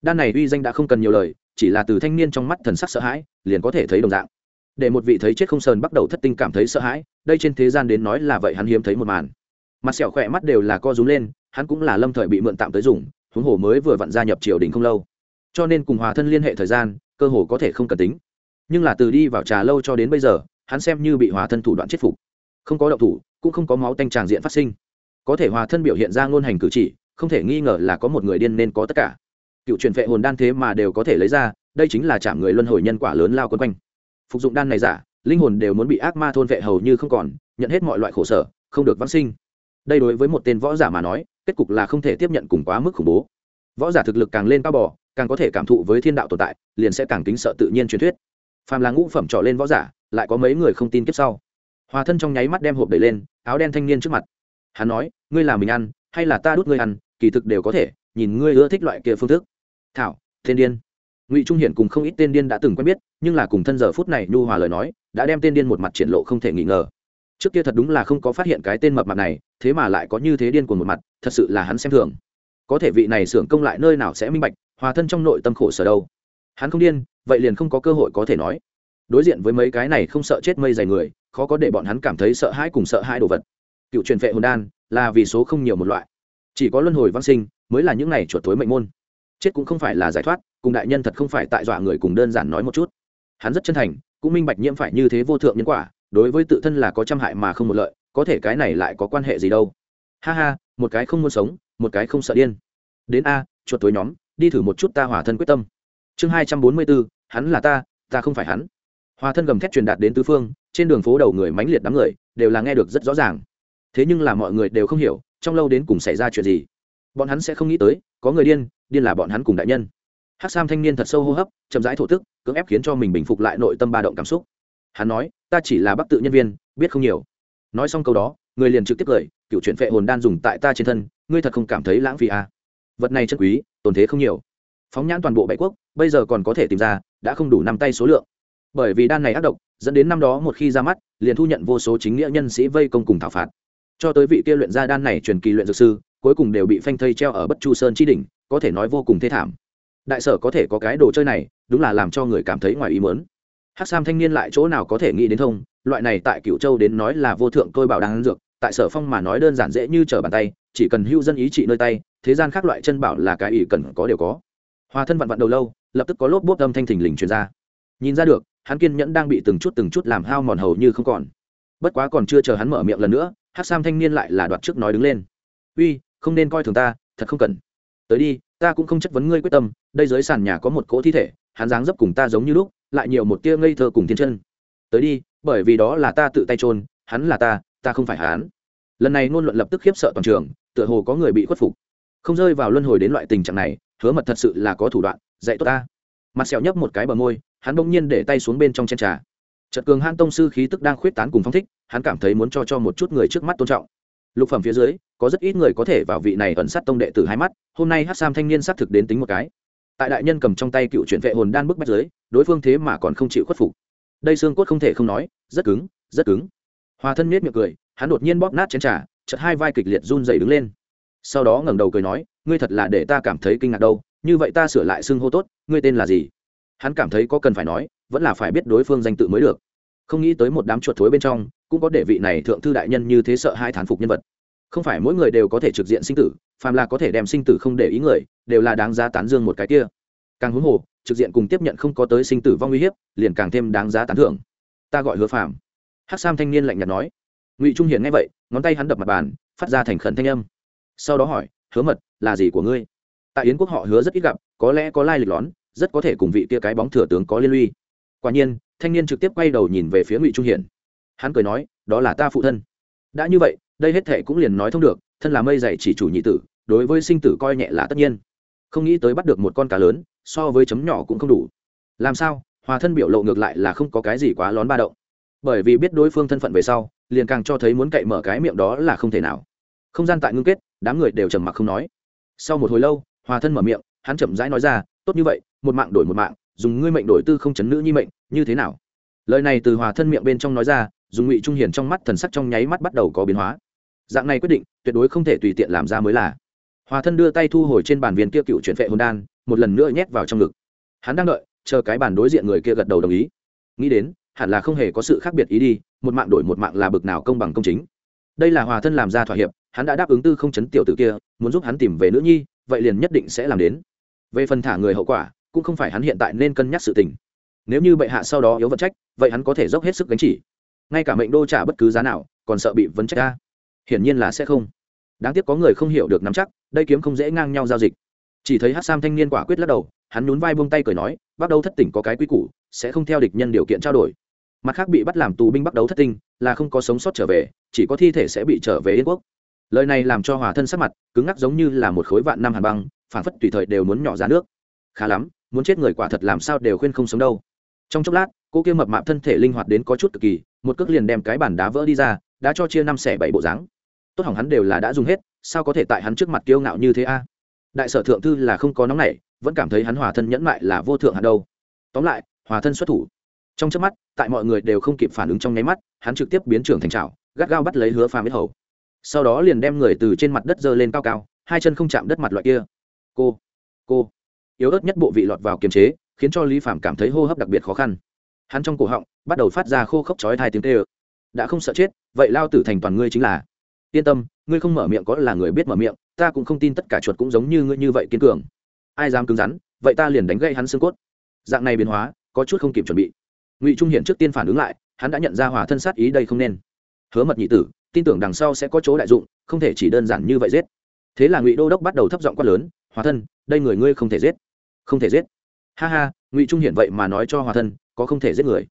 đan này uy danh đã không cần nhiều lời, chỉ là từ thanh niên trong mắt thần sắc sợ hãi, liền có thể thấy đồng dạng. Để một vị thấy chết không sờn bắt đầu thất tinh cảm thấy sợ hãi, đây trên thế gian đến nói là vậy hắn hiếm thấy một màn. Mặt sẹo khỏe mắt đều là co rúm lên, hắn cũng là lâm thời bị mượn tạm tới dùng, huống hồ mới vừa vặn gia nhập triều đình không lâu. Cho nên cùng hòa thân liên hệ thời gian, cơ hồ có thể không cần tính. Nhưng là từ đi vào trà lâu cho đến bây giờ, hắn xem như bị hòa thân thủ đoạn chết phục. Không có động thủ, cũng không có máu tanh tràng diện phát sinh. Có thể hòa thân biểu hiện ra ngôn hành cử chỉ, không thể nghi ngờ là có một người điên nên có tất cả cựu truyền phệ hồn đan thế mà đều có thể lấy ra, đây chính là chạm người luân hồi nhân quả lớn lao quân quanh. Phục dụng đan này giả, linh hồn đều muốn bị ác ma thôn vệ hầu như không còn, nhận hết mọi loại khổ sở, không được vãng sinh. Đây đối với một tên võ giả mà nói, kết cục là không thể tiếp nhận cùng quá mức khủng bố. Võ giả thực lực càng lên cao bò, càng có thể cảm thụ với thiên đạo tồn tại, liền sẽ càng kính sợ tự nhiên truyền thuyết. Phàm là ngũ phẩm trọ lên võ giả, lại có mấy người không tin kiếp sau. Hòa thân trong nháy mắt đem hộp đẩy lên, áo đen thanh niên trước mặt. Hắn nói, ngươi là mình ăn, hay là ta đút ngươi ăn, kỳ thực đều có thể nhìn ngươi ưa thích loại kia phương thức. Thảo thiên điên. Ngụy trung hiển cùng không ít tên điên đã từng quen biết, nhưng là cùng thân giờ phút này nhu hòa lời nói, đã đem tên điên một mặt triển lộ không thể nghi ngờ. Trước kia thật đúng là không có phát hiện cái tên mập mặt này, thế mà lại có như thế điên của một mặt, thật sự là hắn xem thường. Có thể vị này xưởng công lại nơi nào sẽ minh bạch, hòa thân trong nội tâm khổ sở đâu. Hắn không điên, vậy liền không có cơ hội có thể nói. Đối diện với mấy cái này không sợ chết mây dày người, khó có để bọn hắn cảm thấy sợ hãi cùng sợ hãi đồ vật. Cựu truyền vệ hồn đan là vì số không nhiều một loại. Chỉ có luân hồi văn sinh mới là những này chuột tối mệnh môn. Chết cũng không phải là giải thoát, cùng đại nhân thật không phải tại dọa người cùng đơn giản nói một chút. Hắn rất chân thành, cũng minh bạch nhiễm phải như thế vô thượng nhân quả, đối với tự thân là có trăm hại mà không một lợi, có thể cái này lại có quan hệ gì đâu. Ha ha, một cái không muốn sống, một cái không sợ điên. Đến a, chuột tối nhóm, đi thử một chút ta hòa thân quyết tâm. Chương hai trăm bốn mươi bốn hắn là ta ta không phải hắn. Hòa thân gầm thét truyền đạt đến tứ phương, trên đường phố đầu người mãnh liệt đám người, đều là nghe được rất rõ ràng. Thế nhưng là mọi người đều không hiểu, trong lâu đến cùng xảy ra chuyện gì bọn hắn sẽ không nghĩ tới, có người điên điên là bọn hắn cùng đại nhân. Hát sam thanh niên thật sâu hô hấp, chậm rãi thổ tức, cưỡng ép khiến cho mình bình phục lại nội tâm ba động cảm xúc. Hắn nói, ta chỉ là bắc tự nhân viên, biết không nhiều. Nói xong câu đó, người liền trực tiếp cười, cựu chuyện phệ hồn đan dùng tại ta trên thân, ngươi thật không cảm thấy lãng phí à. vật này chân quý, tồn thế không nhiều. Phóng nhãn toàn bộ bảy quốc, bây giờ còn có thể tìm ra, đã không đủ năm tay số lượng. Bởi vì đan này ác độc, dẫn đến năm đó một khi ra mắt, liền thu nhận vô số chính nghĩa nhân sĩ vây công cùng thảo phạt. Cho tới vị kia luyện ra đan này truyền kỳ luyện dược sư cuối cùng đều bị phanh thây treo ở bất chu sơn chi đỉnh, có thể nói vô cùng thê thảm. Đại sở có thể có cái đồ chơi này, đúng là làm cho người cảm thấy ngoài ý mớn hắc sam thanh niên lại chỗ nào có thể nghĩ đến thông, loại này tại cựu châu đến nói là vô thượng tôi bảo đáng dược, tại sở phong mà nói đơn giản dễ như trở bàn tay, chỉ cần hưu dân ý trị nơi tay, thế gian khác loại chân bảo là cái ỷ cần có đều có. Hòa thân vặn vặn đầu lâu, lập tức có lốp bốp âm thanh thình lình truyền ra. Nhìn ra được, hắn kiên nhẫn đang bị từng chút từng chút làm hao mòn hầu như không còn. Bất quá còn chưa chờ hắn mở miệng lần nữa hát sam thanh niên lại là đoạt trước nói đứng lên. Uy không nên coi thường ta thật không cần. Tới đi ta cũng không chất vấn ngươi quyết tâm đây dưới sàn nhà có một cỗ thi thể hắn dáng dấp cùng ta giống như lúc lại nhiều một tia ngây thơ cùng thiên chân. Tới đi bởi vì đó là ta tự tay trôn hắn là ta ta không phải hắn. Lần này ngôn luận lập tức khiếp sợ toàn trường tựa hồ có người bị khuất phục. Không rơi vào luân hồi đến loại tình trạng này hứa mật thật sự là có thủ đoạn dạy tốt ta. Mặt sẹo nhấp một cái bờ môi hắn bỗng nhiên để tay xuống bên trong chen trà. Trật cường hãn tông sư khí tức đang khuyết tán cùng phong thích, hắn cảm thấy muốn cho cho một chút người trước mắt tôn trọng. Lục phẩm phía dưới, có rất ít người có thể vào vị này ẩn sát tông đệ tử hai mắt, hôm nay Hắc Sam thanh niên xác thực đến tính một cái. Tại đại nhân cầm trong tay cựu chuyển vệ hồn đan bức bách giới đối phương thế mà còn không chịu khuất phục. Đây xương cốt không thể không nói, rất cứng, rất cứng. hòa thân miết miệng cười, hắn đột nhiên bóp nát chén trà, chợt hai vai kịch liệt run rẩy đứng lên. Sau đó ngẩng đầu cười nói, ngươi thật là để ta cảm thấy kinh ngạc đâu, như vậy ta sửa lại xưng hô tốt, ngươi tên là gì? Hắn cảm thấy có cần phải nói, vẫn là phải biết đối phương danh tự mới được không nghĩ tới một đám chuột thối bên trong cũng có để vị này thượng thư đại nhân như thế sợ hai thán phục nhân vật không phải mỗi người đều có thể trực diện sinh tử, phàm là có thể đem sinh tử không để ý người, đều là đáng giá tán dương một cái kia. Càng huống hồ, trực diện cùng tiếp nhận không có tới sinh tử vong uy hiếp, liền càng thêm đáng giá tán thưởng. Ta gọi hứa phàm. Hắc sam thanh niên lạnh nhạt nói. Ngụy trung hiền nghe vậy, ngón tay hắn đập mặt bàn, phát ra thành khẩn thanh âm. Sau đó hỏi, hứa mật, là gì của ngươi? Tại yến quốc họ hứa rất ít gặp, có lẽ có lai lịch lón, rất có thể cùng vị kia cái bóng thừa tướng có liên lụy. Quả nhiên, thanh niên trực tiếp quay đầu nhìn về phía ngụy trung hiển. Hắn cười nói, đó là ta phụ thân. Đã như vậy đây hết thệ cũng liền nói thông được, thân là mây dạy chỉ chủ nhị tử, đối với sinh tử coi nhẹ là tất nhiên. Không nghĩ tới bắt được một con cá lớn, so với chấm nhỏ cũng không đủ. Làm sao? Hòa thân biểu lộ ngược lại là không có cái gì quá lón ba động. Bởi vì biết đối phương thân phận về sau, liền càng cho thấy muốn cậy mở cái miệng đó là không thể nào. Không gian tại ngưng kết, đám người đều trầm mặc không nói. Sau một hồi lâu, hòa thân mở miệng, hắn chậm rãi nói ra, tốt như vậy, một mạng đổi một mạng, dùng ngươi mệnh đổi tư không chấn nữ nhi mệnh, như thế nào? Lời này từ hòa thân miệng bên trong nói ra, dùng ngụy trung hiền trong mắt thần sắc trong nháy mắt bắt đầu có biến hóa dạng này quyết định, tuyệt đối không thể tùy tiện làm ra mới là. Hòa thân đưa tay thu hồi trên bàn viên kia cựu chuyển phệ hồn đan, một lần nữa nhét vào trong ngực. Hắn đang đợi, chờ cái bàn đối diện người kia gật đầu đồng ý. Nghĩ đến, hẳn là không hề có sự khác biệt ý đi, một mạng đổi một mạng là bực nào công bằng công chính. Đây là hòa thân làm ra thỏa hiệp, hắn đã đáp ứng tư không chấn tiểu tử kia, muốn giúp hắn tìm về nữ nhi, vậy liền nhất định sẽ làm đến. Về phần thả người hậu quả, cũng không phải hắn hiện tại nên cân nhắc sự tình. Nếu như bệ hạ sau đó yếu vật trách, vậy hắn có thể dốc hết sức gánh chỉ. Ngay cả mệnh đô trả bất cứ giá nào, còn sợ bị vấn trách ra hiển nhiên là sẽ không. Đáng tiếc có người không hiểu được nắm chắc, đây kiếm không dễ ngang nhau giao dịch. Chỉ thấy hát sam thanh niên quả quyết lắc đầu, hắn nhún vai buông tay cười nói bắt đầu thất tỉnh có cái quy củ, sẽ không theo địch nhân điều kiện trao đổi. Mặt khác bị bắt làm tù binh bắt đầu thất tinh, là không có sống sót trở về, chỉ có thi thể sẽ bị trở về yên quốc. Lời này làm cho hòa thân sắc mặt cứng ngắc giống như là một khối vạn năm hàn băng phản phất tùy thời đều muốn nhỏ ra nước. Khá lắm, muốn chết người quả thật làm sao đều khuyên không sống đâu. Trong chốc lát, cô kia mập mạp thân thể linh hoạt đến có chút cực kỳ, một cước liền đem cái bàn đá vỡ đi ra đã cho chia năm xẻ bảy bộ dáng. Tốt hỏng hắn đều là đã dùng hết, sao có thể tại hắn trước mặt kiêu ngạo như thế a? Đại sở thượng thư là không có nóng này vẫn cảm thấy hắn hòa thân nhẫn mại là vô thượng hạt đâu. Tóm lại, hòa thân xuất thủ. Trong trước mắt, tại mọi người đều không kịp phản ứng trong nháy mắt, hắn trực tiếp biến trưởng thành trào gắt gao bắt lấy hứa phàm biết hầu. Sau đó liền đem người từ trên mặt đất giơ lên cao cao, hai chân không chạm đất mặt loại kia. Cô cô. Yếu ớt nhất bộ vị lọt vào kiềm chế, khiến cho lý phạm cảm thấy hô hấp đặc biệt khó khăn. Hắn trong cổ họng bắt đầu phát ra khô khốc chói thai tiếng tê ực đã không sợ chết, vậy lao tử thành toàn ngươi chính là. Yên tâm, ngươi không mở miệng có là người biết mở miệng, ta cũng không tin tất cả chuột cũng giống như ngươi như vậy kiên cường. Ai dám cứng rắn, vậy ta liền đánh gây hắn xương cốt. Dạng này biến hóa, có chút không kịp chuẩn bị. Ngụy trung hiển trước tiên phản ứng lại, hắn đã nhận ra hòa thân sát ý đây không nên. Hứa mật nhị tử, tin tưởng đằng sau sẽ có chỗ đại dụng, không thể chỉ đơn giản như vậy giết. Thế là ngụy đô đốc bắt đầu thấp giọng quát lớn, hòa thân, đây người ngươi không thể giết. Không thể giết. Ha ha, ngụy trung hiển vậy mà nói cho hòa thân, có không thể giết người.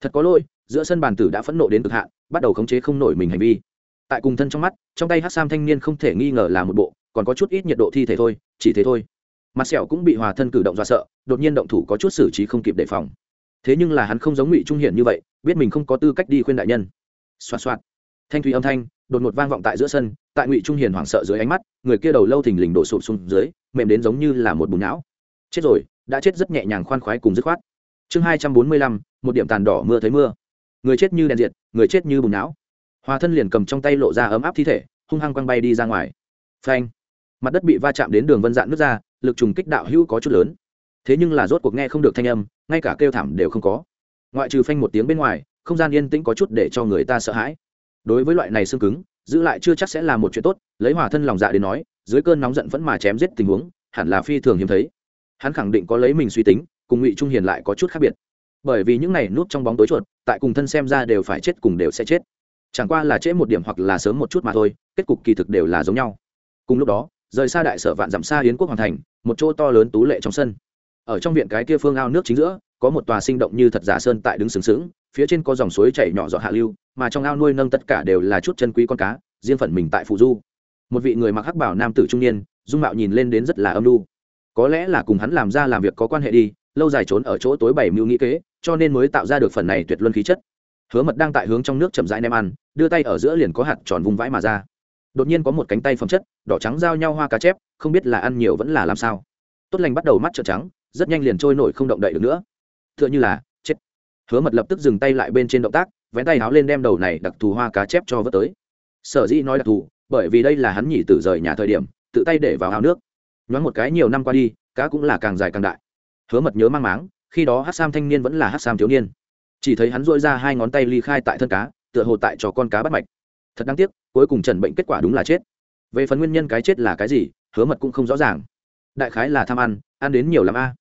Thật có lỗi giữa sân bàn tử đã phẫn nộ đến cực hạn, bắt đầu khống chế không nổi mình hành vi. Tại cùng thân trong mắt, trong tay hát sam thanh niên không thể nghi ngờ là một bộ, còn có chút ít nhiệt độ thi thể thôi, chỉ thế thôi. Mặt sẹo cũng bị hòa thân cử động do sợ, đột nhiên động thủ có chút xử trí không kịp đề phòng. Thế nhưng là hắn không giống ngụy trung hiển như vậy, biết mình không có tư cách đi khuyên đại nhân. Xoa xoa thanh thủy âm thanh, đột ngột vang vọng tại giữa sân, tại ngụy trung hiền hoảng sợ dưới ánh mắt, người kia đầu lâu thình lình đổ sụp xuống dưới, mềm đến giống như là một bùn não. Chết rồi, đã chết rất nhẹ nhàng khoan khoái cùng dứt khoát. Chương hai trăm bốn mươi lăm, một điểm tàn đỏ mưa thấy mưa người chết như đèn diệt, người chết như bùn não. Hòa thân liền cầm trong tay lộ ra ấm áp thi thể, hung hăng quăng bay đi ra ngoài. Phanh. Mặt đất bị va chạm đến đường vân dạn nước ra, lực trùng kích đạo hữu có chút lớn. Thế nhưng là rốt cuộc nghe không được thanh âm, ngay cả kêu thảm đều không có. Ngoại trừ phanh một tiếng bên ngoài, không gian yên tĩnh có chút để cho người ta sợ hãi. Đối với loại này xương cứng, giữ lại chưa chắc sẽ là một chuyện tốt, lấy hòa thân lòng dạ đến nói, dưới cơn nóng giận vẫn mà chém giết tình huống, hẳn là phi thường hiếm thấy. Hắn khẳng định có lấy mình suy tính, cùng ngụy trung hiền lại có chút khác biệt. Bởi vì những này núp trong bóng tối chuột tại cùng thân xem ra đều phải chết cùng đều sẽ chết. Chẳng qua là trễ một điểm hoặc là sớm một chút mà thôi kết cục kỳ thực đều là giống nhau. Cùng lúc đó rời xa đại sở vạn dặm xa yến quốc hoàng thành một chỗ to lớn tú lệ trong sân. Ở trong viện cái kia phương ao nước chính giữa có một tòa sinh động như thật giả sơn tại đứng sừng sững phía trên có dòng suối chảy nhỏ giọt hạ lưu mà trong ao nuôi nâng tất cả đều là chút chân quý con cá riêng phận mình tại phù du. Một vị người mặc hắc bảo nam tử trung niên dung mạo nhìn lên đến rất là âm lu, có lẽ là cùng hắn làm ra làm việc có quan hệ đi lâu dài trốn ở chỗ tối bảy mưu nghĩ kế cho nên mới tạo ra được phần này tuyệt luân khí chất. Hứa mật đang tại hướng trong nước chậm rãi nem ăn, đưa tay ở giữa liền có hạt tròn vung vãi mà ra. Đột nhiên có một cánh tay phẩm chất, đỏ trắng giao nhau hoa cá chép, không biết là ăn nhiều vẫn là làm sao. Tốt lành bắt đầu mắt trợn trắng, rất nhanh liền trôi nổi không động đậy được nữa. T h ư ợ n h ư là, chết. Hứa mật lập tức dừng tay lại bên trên động tác, vén tay háo lên đem đầu này đặc thù hoa cá chép cho vớt tới. Sở dĩ nói đặc thù, bởi vì đây là hắn nhỉ tử rời nhà thời điểm, tự tay để vào háo nước. Nhoáng một cái nhiều năm qua đi, cá cũng là càng dài càng đại. Hứa mật nhớ mang máng khi đó hát sam thanh niên vẫn là hát sam thiếu niên. Chỉ thấy hắn dội ra hai ngón tay ly khai tại thân cá, tựa hồ tại cho con cá bắt mạch. Thật đáng tiếc, cuối cùng trần bệnh kết quả đúng là chết. Về phần nguyên nhân cái chết là cái gì, hứa mật cũng không rõ ràng. Đại khái là tham ăn ăn đến nhiều lắm a.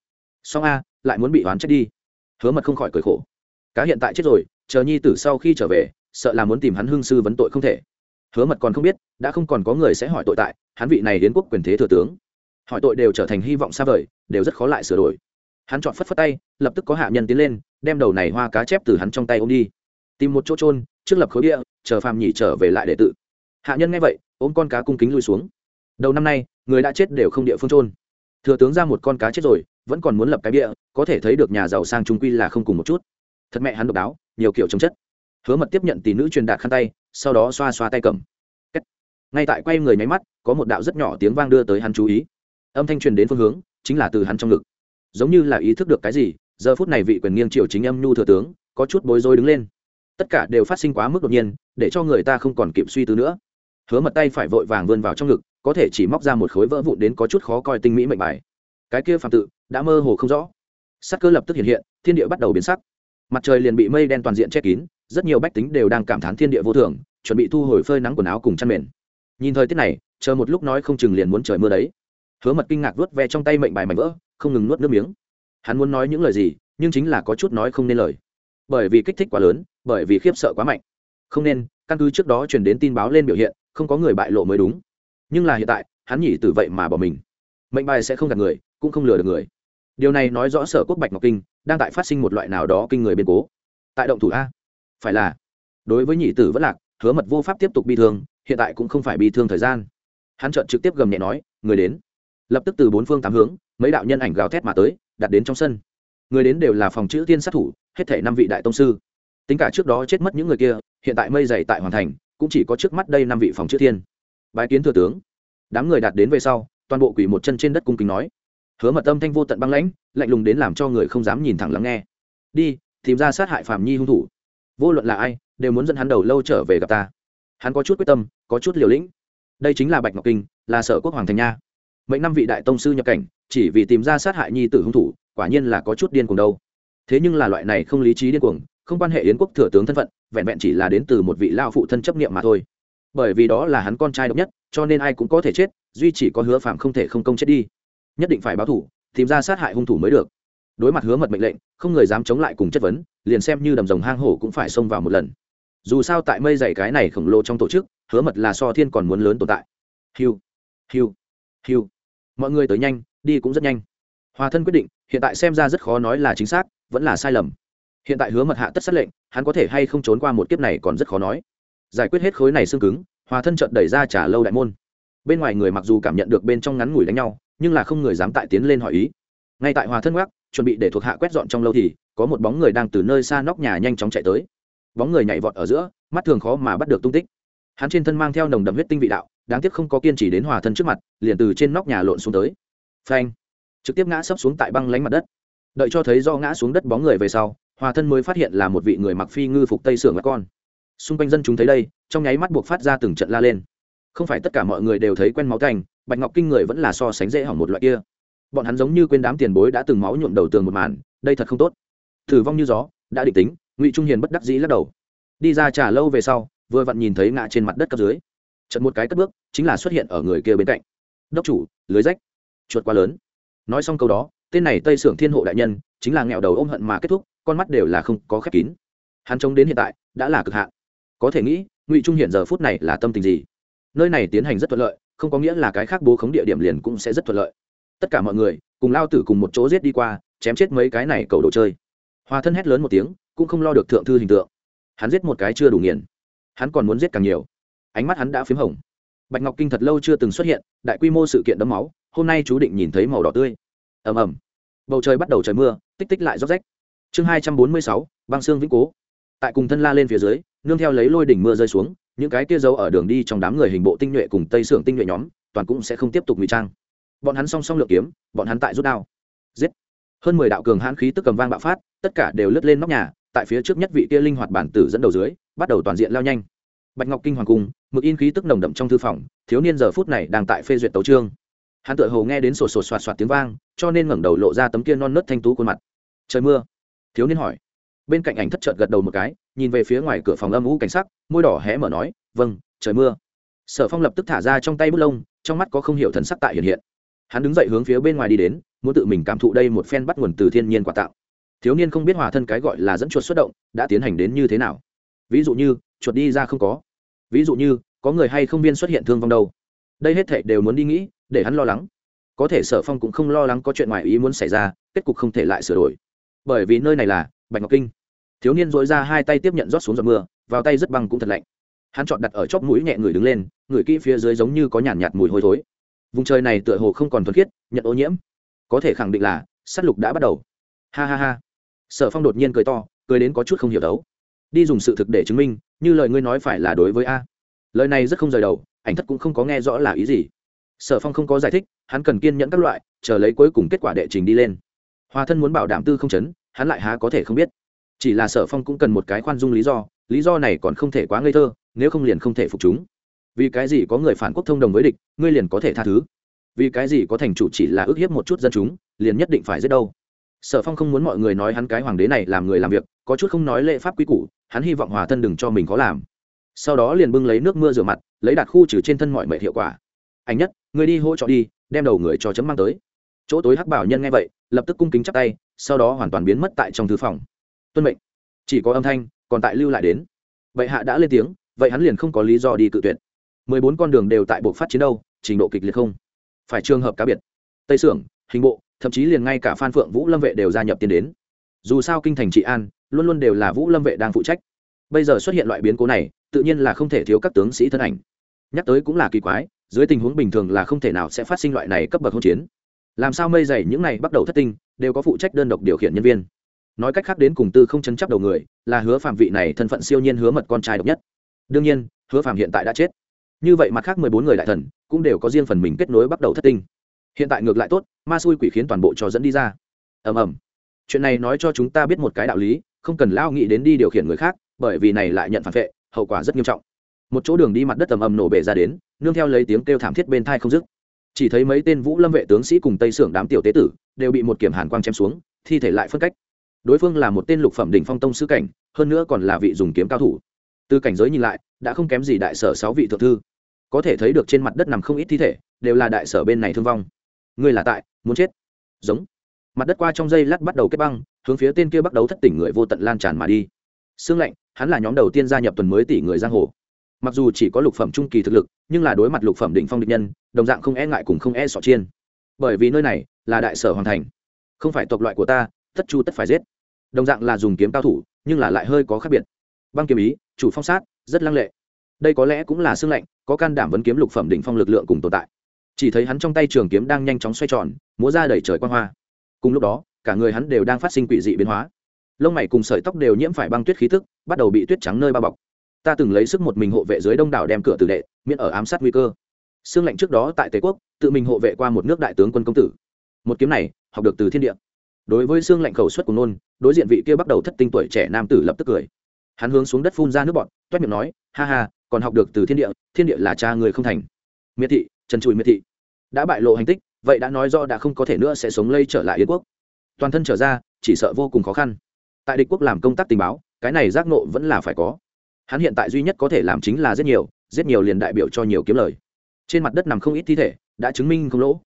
Song a, lại muốn bị oán trách đi. Hứa mật không khỏi cười khổ. Cá hiện tại chết rồi, chờ nhi tử sau khi trở về, sợ là muốn tìm hắn hương sư vấn tội không thể. Hứa mật còn không biết, đã không còn có người sẽ hỏi tội tại, hắn vị này đến quốc quyền thế thừa tướng. Hỏi tội đều trở thành hy vọng xa vời, đều rất khó lại sửa đổi hắn chọn phất phất tay, lập tức có hạ nhân tiến lên, đem đầu này hoa cá chép từ hắn trong tay ôm đi. Tìm một chỗ trôn trước lập khối địa, chờ phàm nhỉ trở về lại để tự hạ nhân nghe vậy, ôm con cá cung kính lui xuống. Đầu năm nay, người đã chết đều không địa phương trôn thừa tướng ra một con cá chết rồi, vẫn còn muốn lập cái bia có thể thấy được nhà giàu sang trung quy là không cùng một chút. Thật mẹ hắn độc đáo, nhiều kiểu chống chất. Hứa mật tiếp nhận tỷ nữ truyền đạt khăn tay, sau đó xoa xoa tay cầm. Ngay tại quay người nháy mắt, có một đạo rất nhỏ tiếng vang đưa tới hắn chú ý. Âm thanh truyền đến phương hướng, chính là từ hắn trong ngực giống như là ý thức được cái gì, giờ phút này vị quyền nghiêng triều chính âm nhu thừa tướng, có chút bối rối đứng lên. Tất cả đều phát sinh quá mức đột nhiên, để cho người ta không còn kịp suy tư nữa. Hứa mật tay phải vội vàng vươn vào trong ngực, có thể chỉ móc ra một khối vỡ vụn đến có chút khó coi tinh mỹ mệnh bài. Cái kia phạm tự, đã mơ hồ không rõ. Sắc cơ lập tức hiện hiện, thiên địa bắt đầu biến sắc. Mặt trời liền bị mây đen toàn diện che kín, rất nhiều bách tính đều đang cảm thán thiên địa vô thường, chuẩn bị thu hồi phơi nắng quần áo cùng chăn mền. Nhìn thời tiết này, chờ một lúc nói không chừng liền muốn trời mưa đấy. Hứa mật kinh ngạc vớt ve trong tay mệnh bài mảnh vỡ không ngừng nuốt nước miếng. Hắn muốn nói những lời gì, nhưng chính là có chút nói không nên lời. Bởi vì kích thích quá lớn, bởi vì khiếp sợ quá mạnh. Không nên, căn cứ trước đó truyền đến tin báo lên biểu hiện, không có người bại lộ mới đúng. Nhưng là hiện tại, hắn nhỉ từ vậy mà bỏ mình. Mệnh bài sẽ không gạt người, cũng không lừa được người. Điều này nói rõ sở quốc bạch ngọc kinh đang tại phát sinh một loại nào đó kinh người biến cố. Tại động thủ a. Phải là, đối với nhị tử vẫn lạc, hứa mật vô pháp tiếp tục bi thương, hiện tại cũng không phải bi thương thời gian. Hắn trợn trực tiếp gầm nhẹ nói, người đến. Lập tức từ bốn phương tám hướng mấy đạo nhân ảnh gào thét mà tới, đặt đến trong sân. Người đến đều là phòng chữ tiên sát thủ, hết thể năm vị đại tông sư. Tính cả trước đó chết mất những người kia, hiện tại mây dày tại hoàn thành, cũng chỉ có trước mắt đây năm vị phòng chữ tiên. bái kiến thừa tướng. Đám người đạt đến về sau, toàn bộ quỷ một chân trên đất cung kính nói. Hứa mật tâm thanh vô tận băng lãnh, lạnh lùng đến làm cho người không dám nhìn thẳng lắng nghe. Đi, tìm ra sát hại phạm nhi hung thủ. Vô luận là ai, đều muốn dẫn hắn đầu lâu trở về gặp ta. Hắn có chút quyết tâm, có chút liều lĩnh. Đây chính là bạch ngọc kinh, là sở quốc hoàng thành nha. Mệnh năm vị đại tông sư nhập cảnh chỉ vì tìm ra sát hại nhi tử hung thủ, quả nhiên là có chút điên cuồng đâu. Thế nhưng là loại này không lý trí điên cuồng, không quan hệ yến quốc thừa tướng thân phận, vẹn vẹn chỉ là đến từ một vị lao phụ thân chấp niệm mà thôi. Bởi vì đó là hắn con trai độc nhất, cho nên ai cũng có thể chết, duy chỉ có hứa phạm không thể không công chết đi. Nhất định phải báo thủ, tìm ra sát hại hung thủ mới được. Đối mặt hứa mật mệnh lệnh, không người dám chống lại cùng chất vấn, liền xem như đầm rồng hang hổ cũng phải xông vào một lần. Dù sao tại mây dày cái này khổng lồ trong tổ chức, hứa mật là so thiên còn muốn lớn tồn tại. Hiu hiu hiu. Mọi người tới nhanh đi cũng rất nhanh. Hòa thân quyết định, hiện tại xem ra rất khó nói là chính xác, vẫn là sai lầm. Hiện tại hứa mật hạ tất sát lệnh, hắn có thể hay không trốn qua một kiếp này còn rất khó nói. Giải quyết hết khối này xương cứng, hòa thân trận đẩy ra trả lâu đại môn. Bên ngoài người mặc dù cảm nhận được bên trong ngắn ngủi đánh nhau, nhưng là không người dám tại tiến lên hỏi ý. Ngay tại hòa thân gác chuẩn bị để thuộc hạ quét dọn trong lâu thì, có một bóng người đang từ nơi xa nóc nhà nhanh chóng chạy tới. Bóng người nhảy vọt ở giữa, mắt thường khó mà bắt được tung tích. Hắn trên thân mang theo nồng đậm huyết tinh vị đạo, đáng tiếc không có kiên trì đến hòa thân trước mặt, liền từ trên nóc nhà lộn xuống tới phanh. Trực tiếp ngã sấp xuống tại băng lánh mặt đất. Đợi cho thấy do ngã xuống đất bóng người về sau, hòa thân mới phát hiện là một vị người mặc phi ngư phục tây sưởng các con. Xung quanh dân chúng thấy đây, trong nháy mắt buộc phát ra từng trận la lên. Không phải tất cả mọi người đều thấy quen máu thành, bạch ngọc kinh người vẫn là so sánh dễ hỏng một loại kia. Bọn hắn giống như quên đám tiền bối đã từng máu nhuộm đầu tường một màn, đây thật không tốt. Thử vong như gió, đã định tính, ngụy trung hiền bất đắc dĩ lắc đầu. Đi ra trả lâu về sau, vừa vặn nhìn thấy ngã trên mặt đất cấp dưới. Trận một cái cất bước, chính là xuất hiện ở người kia bên cạnh. Đốc chủ, lưới rách chuột quá lớn. Nói xong câu đó, tên này tây sưởng thiên hộ đại nhân, chính là nghèo đầu ôm hận mà kết thúc, con mắt đều là không có khép kín. Hắn trông đến hiện tại, đã là cực hạn. Có thể nghĩ, ngụy trung hiện giờ phút này là tâm tình gì? Nơi này tiến hành rất thuận lợi, không có nghĩa là cái khác bố khống địa điểm liền cũng sẽ rất thuận lợi. Tất cả mọi người, cùng lao tử cùng một chỗ giết đi qua, chém chết mấy cái này cầu đồ chơi. Hòa thân hét lớn một tiếng, cũng không lo được thượng thư hình tượng. Hắn giết một cái chưa đủ nghiền. Hắn còn muốn giết càng nhiều. Ánh mắt hắn đã p h í m hồng. Bạch ngọc kinh thật lâu chưa từng xuất hiện, đại quy mô sự kiện đấm máu hôm nay chú định nhìn thấy màu đỏ tươi. Ầm ầm. Bầu trời bắt đầu trời mưa, tích tích lại róc rách. Chương hai trăm bốn mươi sáu, băng xương vĩnh cố. Tại cùng thân la lên phía dưới, nương theo lấy lôi đỉnh mưa rơi xuống, những cái kia dấu ở đường đi trong đám người hình bộ tinh nhuệ cùng tây xưởng tinh nhuệ nhóm, toàn cũng sẽ không tiếp tục ngụy trang. Bọn hắn song song lượm kiếm, bọn hắn tại rút đao. Giết. Hơn mười đạo cường hãn khí tức cầm vang bạo phát, tất cả đều lướt lên nóc nhà, tại phía trước nhất vị kia linh hoạt bản tử dẫn đầu dưới, bắt đầu toàn diện lao nhanh. Bạch ngọc kinh hoàng cung, mực in khí tức nồng đậm trong thư phòng, thiếu niên giờ phút này đang tại phê duyệt tấu trương hắn tự hồ nghe đến sổ sổ soạt soạt tiếng vang, cho nên ngẩng đầu lộ ra tấm kia non nớt thanh tú khuôn mặt. Trời mưa. Thiếu niên hỏi. Bên cạnh ảnh thất trợt gật đầu một cái, nhìn về phía ngoài cửa phòng âm u cảnh sắc, môi đỏ hé mở nói vâng trời mưa. Sở phong lập tức thả ra trong tay bút lông, trong mắt có không hiểu thần sắc tại hiện hiện. Hắn đứng dậy hướng phía bên ngoài đi đến, muốn tự mình cảm thụ đây một phen bắt nguồn từ thiên nhiên quà tạo. Thiếu niên không biết hòa thân cái gọi là dẫn chuột xuất động, đã tiến hành đến như thế nào. Ví dụ như, chuột đi ra không có. Ví dụ như, có người hay không viên xuất hiện thương vong đâu đây hết thệ đều muốn đi nghĩ để hắn lo lắng. Có thể sở phong cũng không lo lắng có chuyện ngoài ý muốn xảy ra kết cục không thể lại sửa đổi. Bởi vì nơi này là bạch ngọc kinh. Thiếu niên dội ra hai tay tiếp nhận rót xuống giọt mưa vào tay rất băng cũng thật lạnh. Hắn chọn đặt ở chóp mũi nhẹ người đứng lên người kỹ phía dưới giống như có nhàn nhạt, nhạt mùi hôi thối. Vùng trời này tựa hồ không còn thuần khiết nhận ô nhiễm. Có thể khẳng định là s á t lục đã bắt đầu. Ha ha ha. Sở phong đột nhiên cười to cười đến có chút không hiểu đấu. Đi dùng sự thực để chứng minh như lời ngươi nói phải là đối với a lời này rất không rời đầu, ảnh thất cũng không có nghe rõ là ý gì. Sở phong không có giải thích, hắn cần kiên nhẫn các loại, chờ lấy cuối cùng kết quả đệ trình đi lên. Hòa thân muốn bảo đảm tư không chấn, hắn lại há có thể không biết. Chỉ là sở phong cũng cần một cái khoan dung lý do lý do này còn không thể quá ngây thơ, nếu không liền không thể phục chúng. Vì cái gì có người phản quốc thông đồng với địch, ngươi liền có thể tha thứ. Vì cái gì có thành chủ chỉ là ước hiếp một chút dân chúng, liền nhất định phải giết đâu. Sở phong không muốn mọi người nói hắn cái hoàng đế này làm người làm việc, có chút không nói lệ pháp quy củ, hắn hy vọng hòa thân đừng cho mình có làm sau đó liền bưng lấy nước mưa rửa mặt, lấy đặt khu trừ trên thân mọi mệt hiệu quả. Anh nhất người đi hỗ trợ đi, đem đầu người cho chấm mang tới. Chỗ tối hắc bảo nhân nghe vậy, lập tức cung kính chắp tay, sau đó hoàn toàn biến mất tại trong thư phòng. Tuân mệnh. Chỉ có âm thanh, còn tại lưu lại đến. Vậy hạ đã lên tiếng, vậy hắn liền không có lý do đi cự tuyệt. Mười bốn con đường đều tại bộ phát chiến đâu trình độ kịch liệt không. Phải trường hợp cá biệt. Tây sưởng, hình bộ, thậm chí liền ngay cả phan phượng vũ lâm vệ đều gia nhập tiến đến. Dù sao kinh thành trị an, luôn luôn đều là vũ lâm vệ đang phụ trách bây giờ xuất hiện loại biến cố này, tự nhiên là không thể thiếu các tướng sĩ thân ảnh. Nhắc tới cũng là kỳ quái, dưới tình huống bình thường là không thể nào sẽ phát sinh loại này cấp bậc hỗn chiến. Làm sao mây dày những này bắt đầu thất tinh, đều có phụ trách đơn độc điều khiển nhân viên. Nói cách khác đến cùng tư không chấn chấp đầu người, là hứa phạm vị này thân phận siêu nhiên hứa mật con trai độc nhất. Đương nhiên, hứa phạm hiện tại đã chết. Như vậy mặt khác mười bốn người đại thần, cũng đều có riêng phần mình kết nối bắt đầu thất tinh. Hiện tại ngược lại tốt, ma xui quỷ khiến toàn bộ cho dẫn đi ra. Ầm ầm. Chuyện này nói cho chúng ta biết một cái đạo lý, không cần lao nghĩ đến đi điều khiển người khác bởi vì này lại nhận phản vệ, hậu quả rất nghiêm trọng. Một chỗ đường đi mặt đất tầm ầm nổ bể ra đến, nương theo lấy tiếng kêu thảm thiết bên thai không dứt. Chỉ thấy mấy tên vũ lâm vệ tướng sĩ cùng tây sưởng đám tiểu tế tử đều bị một kiểm hàn quang chém xuống, thi thể lại phân cách. Đối phương là một tên lục phẩm đỉnh phong tông sư cảnh, hơn nữa còn là vị dùng kiếm cao thủ. Từ cảnh giới nhìn lại, đã không kém gì đại sở sáu vị thượng thư. Có thể thấy được trên mặt đất nằm không ít thi thể, đều là đại sở bên này thương vong. Ngươi là tại, muốn chết. Giống. Mặt đất qua trong dây lát bắt đầu kết băng, hướng phía tên kia bắt đầu thất tỉnh người vô tận lan tràn mà đi. Sương lạnh, hắn là nhóm đầu tiên gia nhập tuần mới tỷ người giang hồ. Mặc dù chỉ có lục phẩm trung kỳ thực lực, nhưng là đối mặt lục phẩm đỉnh phong địch nhân, đồng dạng không e ngại cùng không e sợ chiên. Bởi vì nơi này là đại sở hoàn thành. Không phải tộc loại của ta, tất chu tất phải giết. Đồng dạng là dùng kiếm cao thủ, nhưng là lại hơi có khác biệt. Băng kiếm ý, chủ phong sát, rất lăng lệ. Đây có lẽ cũng là xương lạnh, có can đảm vấn kiếm lục phẩm đỉnh phong lực lượng cùng tồn tại. Chỉ thấy hắn trong tay trường kiếm đang nhanh chóng xoay tròn, múa ra đầy trời quang hoa. Cùng lúc đó, cả người hắn đều đang phát sinh quỷ dị biến hóa lông mày cùng sợi tóc đều nhiễm phải băng tuyết khí tức, bắt đầu bị tuyết trắng nơi bao bọc. Ta từng lấy sức một mình hộ vệ dưới đông đảo đem cửa tử đệ, miễn ở ám sát nguy cơ. Xương lạnh trước đó tại tề quốc, tự mình hộ vệ qua một nước đại tướng quân công tử. Một kiếm này, học được từ thiên địa. Đối với xương lạnh khẩu suất của nôn, đối diện vị kia bắt đầu thất tinh tuổi trẻ nam tử lập tức cười. Hắn hướng xuống đất phun ra nước bọt, toét miệng nói, ha ha, còn học được từ thiên địa thiên địa là cha người không thành. Miệt thị, trần trụi miệt thị. Đã bại lộ hành tích, vậy đã nói do đã không có thể nữa sẽ sống lây trở lại yến quốc. Toàn thân trở ra, chỉ sợ vô cùng khó khăn tại địch quốc làm công tác tình báo, cái này giác nộ vẫn là phải có. Hắn hiện tại duy nhất có thể làm chính là giết nhiều giết nhiều liền đại biểu cho nhiều kiếm lời. Trên mặt đất nằm không ít thi thể, đã chứng minh không lỗ.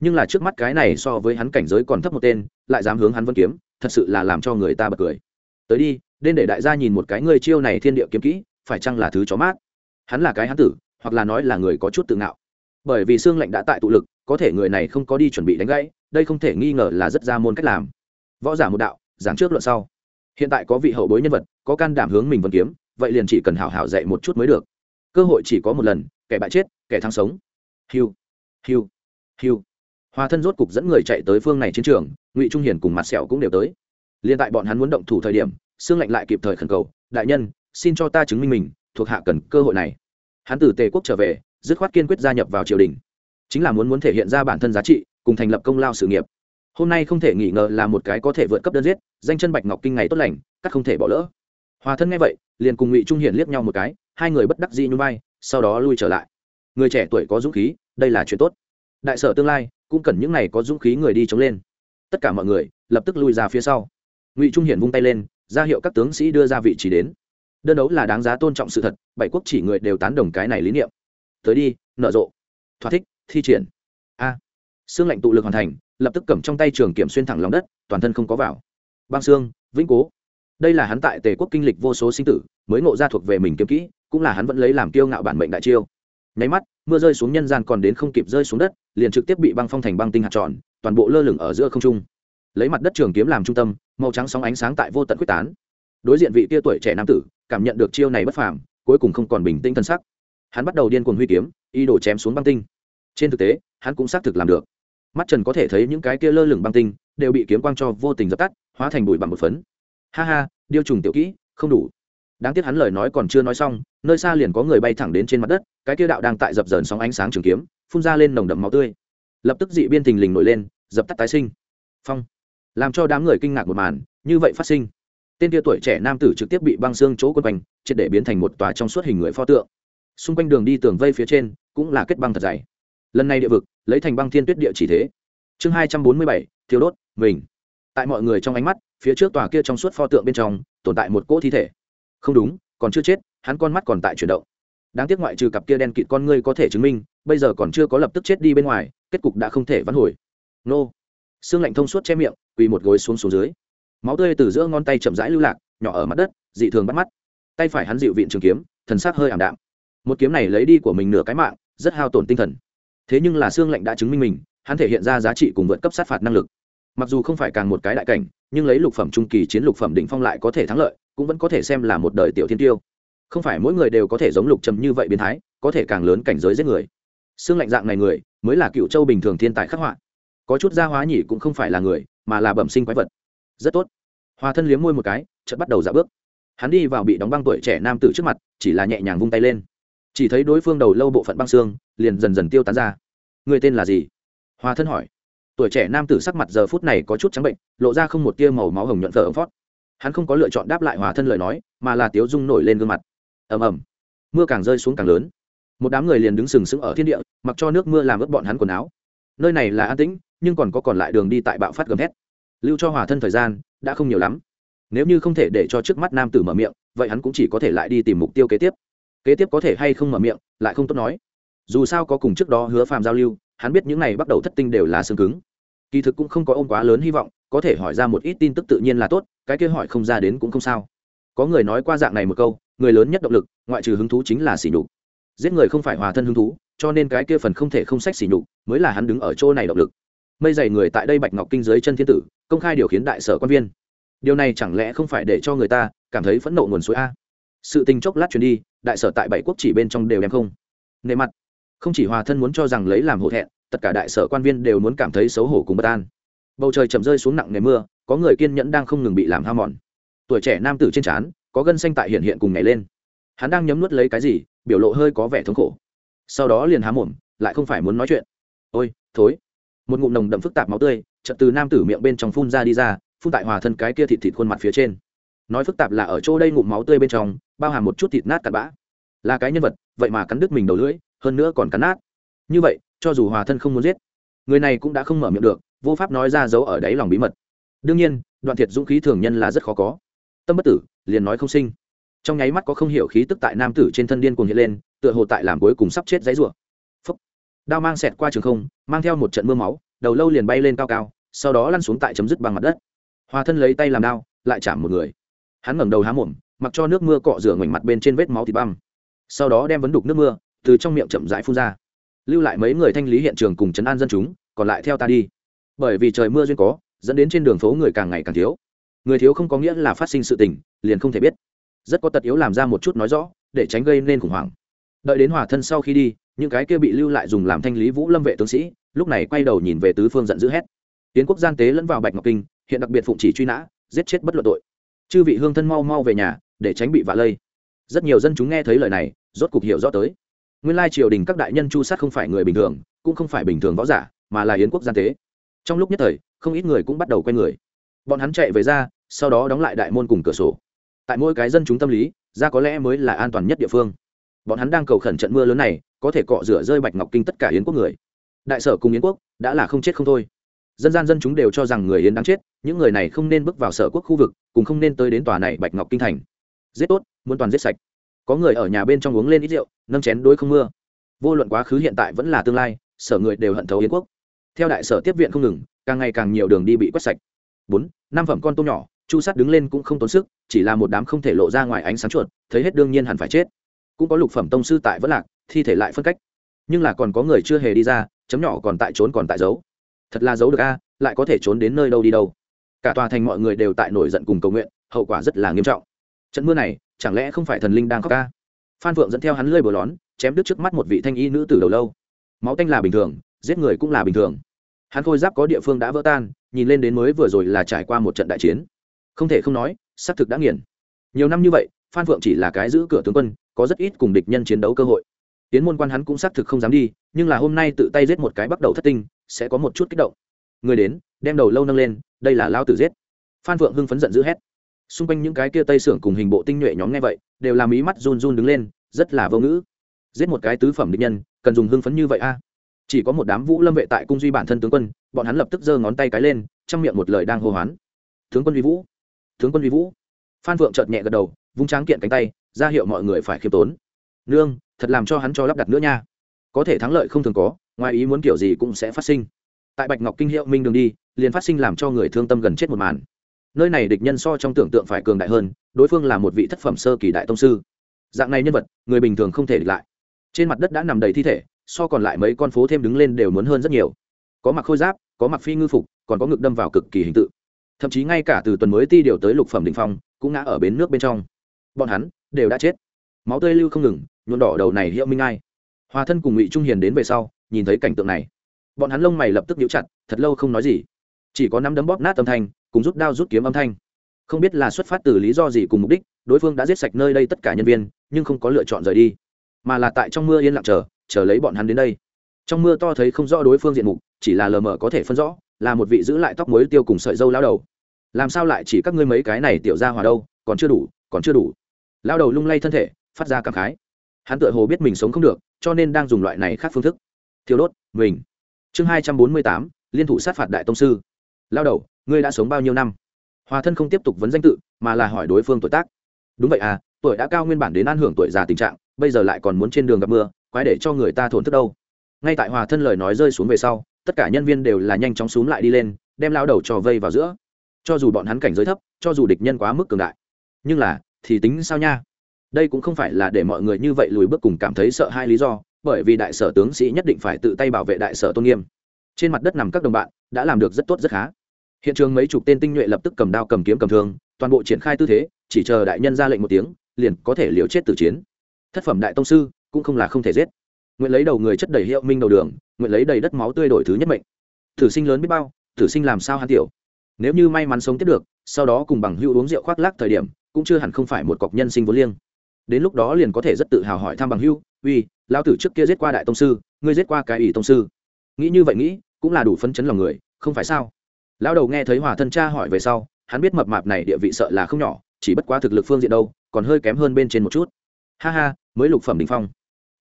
Nhưng là trước mắt cái này so với hắn cảnh giới còn thấp một tên, lại dám hướng hắn vân kiếm, thật sự là làm cho người ta bật cười. Tới đi nên để đại gia nhìn một cái người chiêu này thiên địa kiếm kỹ, phải chăng là thứ chó mát? Hắn là cái hắn tử, hoặc là nói là người có chút tự ngạo. Bởi vì xương lệnh đã tại tụ lực, có thể người này không có đi chuẩn bị đánh gãy, đây không thể nghi ngờ là rất ra môn cách làm. Võ giả một đạo, giảng trước luận sau hiện tại có vị hậu bối nhân vật, có can đảm hướng mình vẫn kiếm, vậy liền chỉ cần hảo hảo dạy một chút mới được. Cơ hội chỉ có một lần, kẻ bại chết, kẻ thắng sống. Hiu hiu hiu. Hòa thân rốt cục dẫn người chạy tới phương này chiến trường, ngụy trung hiền cùng mặt sẹo cũng đều tới. Liền tại bọn hắn muốn động thủ thời điểm xương lạnh lại kịp thời khẩn cầu, đại nhân, xin cho ta chứng minh mình, thuộc hạ cần cơ hội này. Hắn từ tề quốc trở về, dứt khoát kiên quyết gia nhập vào triều đình. Chính là muốn muốn thể hiện ra bản thân giá trị, cùng thành lập công lao sự nghiệp hôm nay không thể nghi ngờ là một cái có thể vượt cấp đơn giết, danh chân bạch ngọc kinh ngày tốt lành, các không thể bỏ lỡ. Hòa thân nghe vậy, liền cùng ngụy trung hiển liếc nhau một cái, hai người bất đắc dĩ như bay sau đó lui trở lại. Người trẻ tuổi có dũng khí, đây là chuyện tốt. Đại sở tương lai, cũng cần những này có dũng khí người đi chống lên. Tất cả mọi người, lập tức lui ra phía sau. Ngụy trung hiển vung tay lên, ra hiệu các tướng sĩ đưa ra vị trí đến. Đơn đấu là đáng giá tôn trọng sự thật, bảy quốc chỉ người đều tán đồng cái này lý niệm. Tới đi, nở rộ. Thoát thích, thi triển. A. À. xương lạnh tụ lực hoàn thành lập tức cầm trong tay trường kiểm xuyên thẳng lòng đất, toàn thân không có vào. Băng xương, vĩnh cố. Đây là hắn tại tề quốc kinh lịch vô số sinh tử, mới ngộ ra thuộc về mình kiếm kỹ, cũng là hắn vẫn lấy làm kiêu ngạo bản mệnh đại chiêu. Nháy mắt, mưa rơi xuống nhân gian còn đến không kịp rơi xuống đất, liền trực tiếp bị băng phong thành băng tinh hạt tròn, toàn bộ lơ lửng ở giữa không trung. Lấy mặt đất trường kiếm làm trung tâm, màu trắng sóng ánh sáng tại vô tận quyết tán. Đối diện vị tia tuổi trẻ nam tử, cảm nhận được chiêu này bất phàm, cuối cùng không còn bình tĩnh thân sắc. Hắn bắt đầu điên cuồng huy kiếm, ý đồ chém xuống băng tinh. Trên thực tế, hắn cũng xác thực làm được mắt trần có thể thấy những cái kia lơ lửng băng tinh, đều bị kiếm quang cho vô tình dập tắt, hóa thành bụi bằng một phấn. Ha ha, điêu trùng tiểu kỹ, không đủ. Đáng tiếc hắn lời nói còn chưa nói xong, nơi xa liền có người bay thẳng đến trên mặt đất, cái kia đạo đang tại dập dờn sóng ánh sáng trường kiếm, phun ra lên nồng đậm máu tươi. Lập tức dị biên thình lình nổi lên, dập tắt tái sinh. Phong. Làm cho đám người kinh ngạc một màn, như vậy phát sinh. Tên kia tuổi trẻ nam tử trực tiếp bị băng xương chỗ quân quanh, triệt để biến thành một tòa trong suốt hình người pho tượng. Xung quanh đường đi tường vây phía trên, cũng là kết băng thật dày lần này địa vực, lấy thành băng thiên tuyết địa chỉ thế. Chương hai trăm bốn mươi bảy thiếu đốt, mình. Tại mọi người trong ánh mắt, phía trước tòa kia trong suốt pho tượng bên trong, tồn tại một cỗ thi thể. Không đúng, còn chưa chết, hắn con mắt còn tại chuyển động. Đáng tiếc ngoại trừ cặp kia đen kịt con ngươi có thể chứng minh, bây giờ còn chưa có lập tức chết đi bên ngoài, kết cục đã không thể vãn hồi. Nô. Xương lạnh thông suốt che miệng, quỳ một gối xuống xuống dưới. Máu tươi từ giữa ngón tay chậm rãi lưu lạc, nhỏ ở mặt đất, dị thường bắt mắt. Tay phải hắn dịu vịn trường kiếm, thần sắc hơi ảm đạm. Một kiếm này lấy đi của mình nửa cái mạng, rất hao tổn tinh thần thế nhưng là xương lạnh đã chứng minh mình, hắn thể hiện ra giá trị cùng vượt cấp sát phạt năng lực. Mặc dù không phải càng một cái đại cảnh, nhưng lấy lục phẩm trung kỳ chiến lục phẩm đỉnh phong lại có thể thắng lợi, cũng vẫn có thể xem là một đời tiểu thiên tiêu. Không phải mỗi người đều có thể giống lục trầm như vậy biến thái, có thể càng lớn cảnh giới giết người. Xương lạnh dạng này người, mới là cựu châu bình thường thiên tài khắc họa. Có chút gia hóa nhỉ cũng không phải là người, mà là bẩm sinh quái vật. Rất tốt. Hòa thân liếm môi một cái, chợt bắt đầu dạ bước. Hắn đi vào bị đóng băng tuổi trẻ nam tử trước mặt, chỉ là nhẹ nhàng vung tay lên chỉ thấy đối phương đầu lâu bộ phận băng xương, liền dần dần tiêu tán ra. Người tên là gì? Hòa thân hỏi. Tuổi trẻ nam tử sắc mặt giờ phút này có chút trắng bệnh, lộ ra không một tia màu máu hồng nhuận thở ống phót. Hắn không có lựa chọn đáp lại hòa thân lời nói, mà là tiếu dung nổi lên gương mặt. Ầm ầm. Mưa càng rơi xuống càng lớn. Một đám người liền đứng sừng sững ở thiên địa, mặc cho nước mưa làm ướt bọn hắn quần áo. Nơi này là an tĩnh, nhưng còn có còn lại đường đi tại bạo phát gầm thét. Lưu cho hòa thân thời gian, đã không nhiều lắm. Nếu như không thể để cho trước mắt nam tử mở miệng, vậy hắn cũng chỉ có thể lại đi tìm mục tiêu kế tiếp kế tiếp có thể hay không mở miệng, lại không tốt nói. Dù sao có cùng trước đó hứa phàm giao lưu, hắn biết những này bắt đầu thất tinh đều là xương cứng. Kỳ thực cũng không có ôm quá lớn hy vọng, có thể hỏi ra một ít tin tức tự nhiên là tốt, cái kia hỏi không ra đến cũng không sao. Có người nói qua dạng này một câu, người lớn nhất động lực, ngoại trừ hứng thú chính là xỉ nhục. Giết người không phải hòa thân hứng thú, cho nên cái kia phần không thể không sách xỉ nhục, mới là hắn đứng ở chỗ này động lực. Mây dày người tại đây bạch ngọc kinh dưới chân thiên tử, công khai điều khiến đại sở quan viên. Điều này chẳng lẽ không phải để cho người ta cảm thấy phẫn nộ nguồn suối a? Sự tình chốc lát chuyển đi, đại sở tại bảy quốc chỉ bên trong đều đem không. Nề mặt, không chỉ hòa thân muốn cho rằng lấy làm hổ thẹn, tất cả đại sở quan viên đều muốn cảm thấy xấu hổ cùng bất an. Bầu trời chậm rơi xuống nặng nề mưa, có người kiên nhẫn đang không ngừng bị làm ham mòn. Tuổi trẻ nam tử trên trán, có gân xanh tại hiện hiện cùng nhảy lên. Hắn đang nhấm nuốt lấy cái gì, biểu lộ hơi có vẻ thống khổ. Sau đó liền há mồm, lại không phải muốn nói chuyện. Ôi, thối. Một ngụm nồng đậm phức tạp máu tươi, chợt từ nam tử miệng bên trong phun ra đi ra, phun tại hòa thân cái kia thịt thịt khuôn mặt phía trên nói phức tạp là ở chỗ đây ngụm máu tươi bên trong, bao hàm một chút thịt nát cặn bã. Là cái nhân vật, vậy mà cắn đứt mình đầu lưỡi, hơn nữa còn cắn nát. Như vậy, cho dù hòa thân không muốn giết, người này cũng đã không mở miệng được, vô pháp nói ra giấu ở đáy lòng bí mật. Đương nhiên, đoạn thiệt dũng khí thường nhân là rất khó có. Tâm bất tử, liền nói không sinh. Trong nháy mắt có không hiểu khí tức tại nam tử trên thân điên cuồng hiện lên, tựa hồ tại làm cuối cùng sắp chết dãy rủa. Phúc. Đao mang xẹt qua trường không, mang theo một trận mưa máu, đầu lâu liền bay lên cao cao, sau đó lăn xuống tại chấm dứt bằng mặt đất. Hòa thân lấy tay làm đao, lại chạm một người hắn ngẩng đầu há mồm, mặc cho nước mưa cọ rửa ngoảnh mặt bên trên vết máu thịt băm. Sau đó đem vấn đục nước mưa từ trong miệng chậm rãi phun ra. Lưu lại mấy người thanh lý hiện trường cùng chấn an dân chúng, còn lại theo ta đi. Bởi vì trời mưa duyên có, dẫn đến trên đường phố người càng ngày càng thiếu. Người thiếu không có nghĩa là phát sinh sự tình, liền không thể biết. Rất có tật yếu làm ra một chút nói rõ, để tránh gây nên khủng hoảng. Đợi đến hòa thân sau khi đi, những cái kia bị lưu lại dùng làm thanh lý vũ lâm vệ tướng sĩ, lúc này quay đầu nhìn về tứ phương giận dữ hét. Tiến quốc gian tế lẫn vào bạch ngọc kinh, hiện đặc biệt phụng chỉ truy nã, giết chết bất luận tội chư vị hương thân mau mau về nhà, để tránh bị vạ lây. Rất nhiều dân chúng nghe thấy lời này, rốt cục hiểu rõ tới. Nguyên lai triều đình các đại nhân chu sát không phải người bình thường, cũng không phải bình thường võ giả, mà là yến quốc gian tế. Trong lúc nhất thời, không ít người cũng bắt đầu quen người. Bọn hắn chạy về ra, sau đó đóng lại đại môn cùng cửa sổ. Tại mỗi cái dân chúng tâm lý, ra có lẽ mới là an toàn nhất địa phương. Bọn hắn đang cầu khẩn trận mưa lớn này, có thể cọ rửa rơi bạch ngọc kinh tất cả yến quốc người. Đại sở cùng yến quốc, đã là không chết không thôi dân gian dân chúng đều cho rằng người yến đáng chết, những người này không nên bước vào sở quốc khu vực, cùng không nên tới đến tòa này bạch ngọc kinh thành. Giết tốt, muốn toàn giết sạch. Có người ở nhà bên trong uống lên ít rượu, nâng chén đôi không mưa. Vô luận quá khứ hiện tại vẫn là tương lai, sở người đều hận thấu yến quốc. Theo đại sở tiếp viện không ngừng, càng ngày càng nhiều đường đi bị quét sạch. Bốn, năm phẩm con tôm nhỏ, chu sắt đứng lên cũng không tốn sức, chỉ là một đám không thể lộ ra ngoài ánh sáng chuột, thấy hết đương nhiên hẳn phải chết. Cũng có lục phẩm tông sư tại vẫn lạc, thi thể lại phân cách. Nhưng là còn có người chưa hề đi ra, chấm nhỏ còn tại trốn còn tại giấu thật là giấu được a, lại có thể trốn đến nơi đâu đi đâu. Cả tòa thành mọi người đều tại nổi giận cùng cầu nguyện, hậu quả rất là nghiêm trọng. Trận mưa này, chẳng lẽ không phải thần linh đang khóc ca phan phượng dẫn theo hắn lơi bờ lón, chém đứt trước mắt một vị thanh y nữ từ đầu lâu. Máu tanh là bình thường, giết người cũng là bình thường. Hắn khôi giáp có địa phương đã vỡ tan, nhìn lên đến mới vừa rồi là trải qua một trận đại chiến. Không thể không nói, xác thực đã nghiền. Nhiều năm như vậy, phan phượng chỉ là cái giữ cửa tướng quân, có rất ít cùng địch nhân chiến đấu cơ hội tiến môn quan hắn cũng xác thực không dám đi, nhưng là hôm nay tự tay giết một cái bắt đầu thất tinh, sẽ có một chút kích động. Người đến, đem đầu lâu nâng lên, đây là lao tử giết. Phan phượng hưng phấn giận dữ hét. Xung quanh những cái kia tây sưởng cùng hình bộ tinh nhuệ nhóm nghe vậy, đều làm ý mắt run run đứng lên, rất là vô ngữ. Giết một cái tứ phẩm địch nhân, cần dùng hưng phấn như vậy a? Chỉ có một đám vũ lâm vệ tại cung duy bản thân tướng quân, bọn hắn lập tức giơ ngón tay cái lên, trong miệng một lời đang hô hoán. Tướng quân vi vũ! Tướng quân vi vũ! Phan phượng chợt nhẹ gật đầu, vung tráng kiện cánh tay, ra hiệu mọi người phải khiêm tốn. Nương thật làm cho hắn cho lắp đặt nữa nha. Có thể thắng lợi không thường có, ngoài ý muốn kiểu gì cũng sẽ phát sinh. Tại bạch ngọc kinh hiệu minh đường đi, liền phát sinh làm cho người thương tâm gần chết một màn. Nơi này địch nhân so trong tưởng tượng phải cường đại hơn, đối phương là một vị thất phẩm sơ kỳ đại tông sư. Dạng này nhân vật, người bình thường không thể địch lại. Trên mặt đất đã nằm đầy thi thể, so còn lại mấy con phố thêm đứng lên đều muốn hơn rất nhiều. Có mặc khôi giáp, có mặc phi ngư phục, còn có ngực đâm vào cực kỳ hình tự. Thậm chí ngay cả từ tuần mới ti điều tới lục phẩm đình phong, cũng ngã ở bến nước bên trong. Bọn hắn đều đã chết. Máu tươi lưu không ngừng nhuộn đỏ đầu này hiệu minh ai. Hòa thân cùng ngụy trung hiền đến về sau, nhìn thấy cảnh tượng này, bọn hắn lông mày lập tức nhíu chặt, thật lâu không nói gì. Chỉ có nắm đấm bóp nát âm thanh, cùng rút đao rút kiếm âm thanh. Không biết là xuất phát từ lý do gì cùng mục đích, đối phương đã giết sạch nơi đây tất cả nhân viên, nhưng không có lựa chọn rời đi, mà là tại trong mưa yên lặng chờ chờ lấy bọn hắn đến đây. Trong mưa to thấy không rõ đối phương diện mục, chỉ là lờ mờ có thể phân rõ, là một vị giữ lại tóc muối tiêu cùng sợi dâu lao đầu. Làm sao lại chỉ các ngươi mấy cái này tiểu ra hòa đâu, còn chưa đủ, còn chưa đủ. Lao đầu lung lay thân thể, phát ra cảm khái hắn tựa hồ biết mình sống không được, cho nên đang dùng loại này khác phương thức. Thiêu đốt, mình. Chương hai trăm bốn mươi tám, liên thủ sát phạt đại tông sư. Lao đầu, ngươi đã sống bao nhiêu năm? Hòa thân không tiếp tục vấn danh tự, mà là hỏi đối phương tuổi tác. Đúng vậy à tuổi đã cao nguyên bản đến an hưởng tuổi già tình trạng, bây giờ lại còn muốn trên đường gặp mưa, quái để cho người ta thổn thức đâu. Ngay tại hòa thân lời nói rơi xuống về sau, tất cả nhân viên đều là nhanh chóng xúm lại đi lên, đem lao đầu trò vây vào giữa. Cho dù bọn hắn cảnh giới thấp, cho dù địch nhân quá mức cường đại. Nhưng là, thì tính sao nha? Đây cũng không phải là để mọi người như vậy lùi bước cùng cảm thấy sợ hai lý do, bởi vì đại sở tướng sĩ nhất định phải tự tay bảo vệ đại sở tôn nghiêm. Trên mặt đất nằm các đồng bạn, đã làm được rất tốt rất khá. Hiện trường mấy chục tên tinh nhuệ lập tức cầm đao, cầm kiếm, cầm thương, toàn bộ triển khai tư thế, chỉ chờ đại nhân ra lệnh một tiếng, liền có thể liều chết từ chiến. Thất phẩm đại tông sư, cũng không là không thể giết. Nguyện lấy đầu người chất đầy hiệu minh đầu đường, nguyện lấy đầy đất máu tươi đổi thứ nhất mệnh. Thử sinh lớn biết bao, thử sinh làm sao hắn tiểu. Nếu như may mắn sống tiếp được, sau đó cùng bằng hữu uống rượu khoác lác thời điểm, cũng chưa hẳn không phải một cọc nhân sinh vô liêng đến lúc đó liền có thể rất tự hào hỏi thăm bằng hưu, uy lao tử trước kia giết qua đại tông sư ngươi giết qua cái ủy tông sư? Nghĩ như vậy nghĩ cũng là đủ phân chấn lòng người không phải sao? Lão đầu nghe thấy hòa thân cha hỏi về sau hắn biết mập mạp này địa vị sợ là không nhỏ chỉ bất quá thực lực phương diện đâu còn hơi kém hơn bên trên một chút. Ha ha mới lục phẩm đ ỉ n h phong.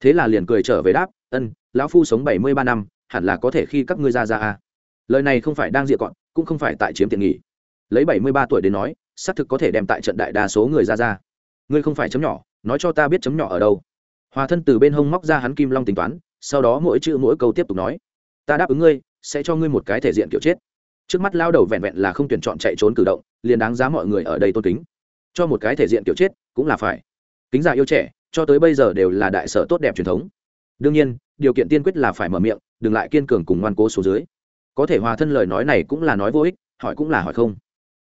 Thế là liền cười trở về đáp ân lão phu sống bảy mươi ba năm hẳn là có thể khi các ngươi ra ra à. lời này không phải đang diện gọn cũng không phải tại chiếm tiện nghỉ lấy bảy mươi ba tuổi đến nói xác thực có thể đem tại trận đại đa số người ra ra. Ngươi không phải chấm nhỏ nói cho ta biết chấm nhỏ ở đâu. Hòa thân từ bên hông móc ra hắn kim long tính toán, sau đó mỗi chữ mỗi câu tiếp tục nói. Ta đáp ứng ngươi, sẽ cho ngươi một cái thể diện kiểu chết. Trước mắt lao đầu vẹn vẹn là không tuyển chọn chạy trốn cử động, liền đáng giá mọi người ở đây tôn kính. Cho một cái thể diện kiểu chết, cũng là phải. Kính giả yêu trẻ, cho tới bây giờ đều là đại sở tốt đẹp truyền thống. Đương nhiên, điều kiện tiên quyết là phải mở miệng, đừng lại kiên cường cùng ngoan cố số dưới. Có thể hòa thân lời nói này cũng là nói vô ích, hỏi cũng là hỏi không.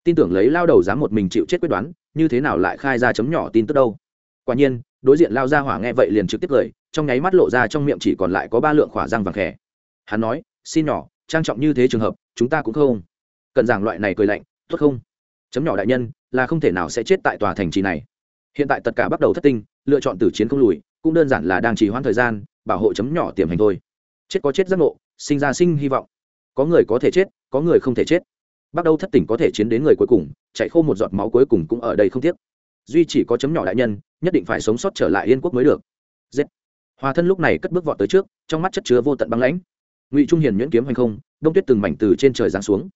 Tin tưởng lấy lao đầu dám một mình chịu chết quyết đoán, như thế nào lại khai ra chấm nhỏ tin tức đâu? Quả nhiên, đối diện lao ra hỏa nghe vậy liền trực tiếp cười, trong nháy mắt lộ ra trong miệng chỉ còn lại có ba lượng khỏa răng vàng khẽ hắn nói, xin nhỏ, trang trọng như thế trường hợp, chúng ta cũng không cần giảng loại này cười lạnh, tốt không? Chấm nhỏ đại nhân, là không thể nào sẽ chết tại tòa thành trì này. Hiện tại tất cả bắt đầu thất tinh, lựa chọn tử chiến không lùi, cũng đơn giản là đang trì hoãn thời gian, bảo hộ chấm nhỏ tiềm hành thôi. Chết có chết giác ngộ, sinh ra sinh hy vọng. Có người có thể chết, có người không thể chết. Bắt đầu thất tỉnh có thể chiến đến người cuối cùng, chạy khô một giọt máu cuối cùng cũng ở đây không tiếc duy chỉ có chấm nhỏ đại nhân, nhất định phải sống sót trở lại yên quốc mới được. Giết. Hòa thân lúc này cất bước vọt tới trước, trong mắt chất chứa vô tận băng lãnh. Ngụy trung hiền nhuyễn kiếm hành không, đông tuyết từng mảnh từ trên trời giáng xuống.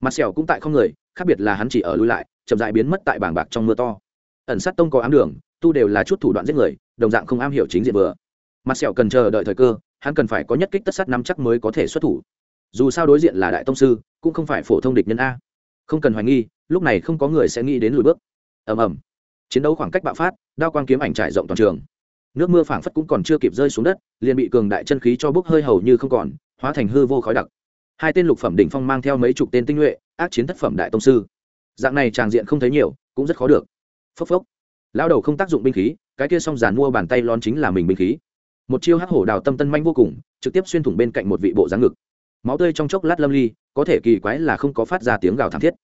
Mặt sẹo cũng tại không người, khác biệt là hắn chỉ ở lui lại, chậm dại biến mất tại bảng bạc trong mưa to. Ẩn sát tông có ám đường, tu đều là chút thủ đoạn giết người, đồng dạng không am hiểu chính diện vừa. Mặt sẹo cần chờ đợi thời cơ, hắn cần phải có nhất kích tất sát năm chắc mới có thể xuất thủ. Dù sao đối diện là đại tông sư, cũng không phải phổ thông địch nhân a. Không cần hoài nghi, lúc này không có người sẽ nghĩ đến lùi bước. Ầm ầm chiến đấu khoảng cách bạo phát, đao quang kiếm ảnh trải rộng toàn trường. Nước mưa phảng phất cũng còn chưa kịp rơi xuống đất, liền bị cường đại chân khí cho bốc hơi hầu như không còn, hóa thành hư vô khói đặc. Hai tên lục phẩm đỉnh phong mang theo mấy chục tên tinh nhuệ, ác chiến thất phẩm đại tông sư. Dạng này tràng diện không thấy nhiều, cũng rất khó được. Phốc phốc. Lao đầu không tác dụng binh khí, cái kia xong giàn mua bàn tay lon chính là mình binh khí. Một chiêu hắc hổ đào tâm tân manh vô cùng, trực tiếp xuyên thủng bên cạnh một vị bộ dáng ngực. Máu tươi trong chốc lát lâm ly, có thể kỳ quái là không có phát ra tiếng gào thảm thiết.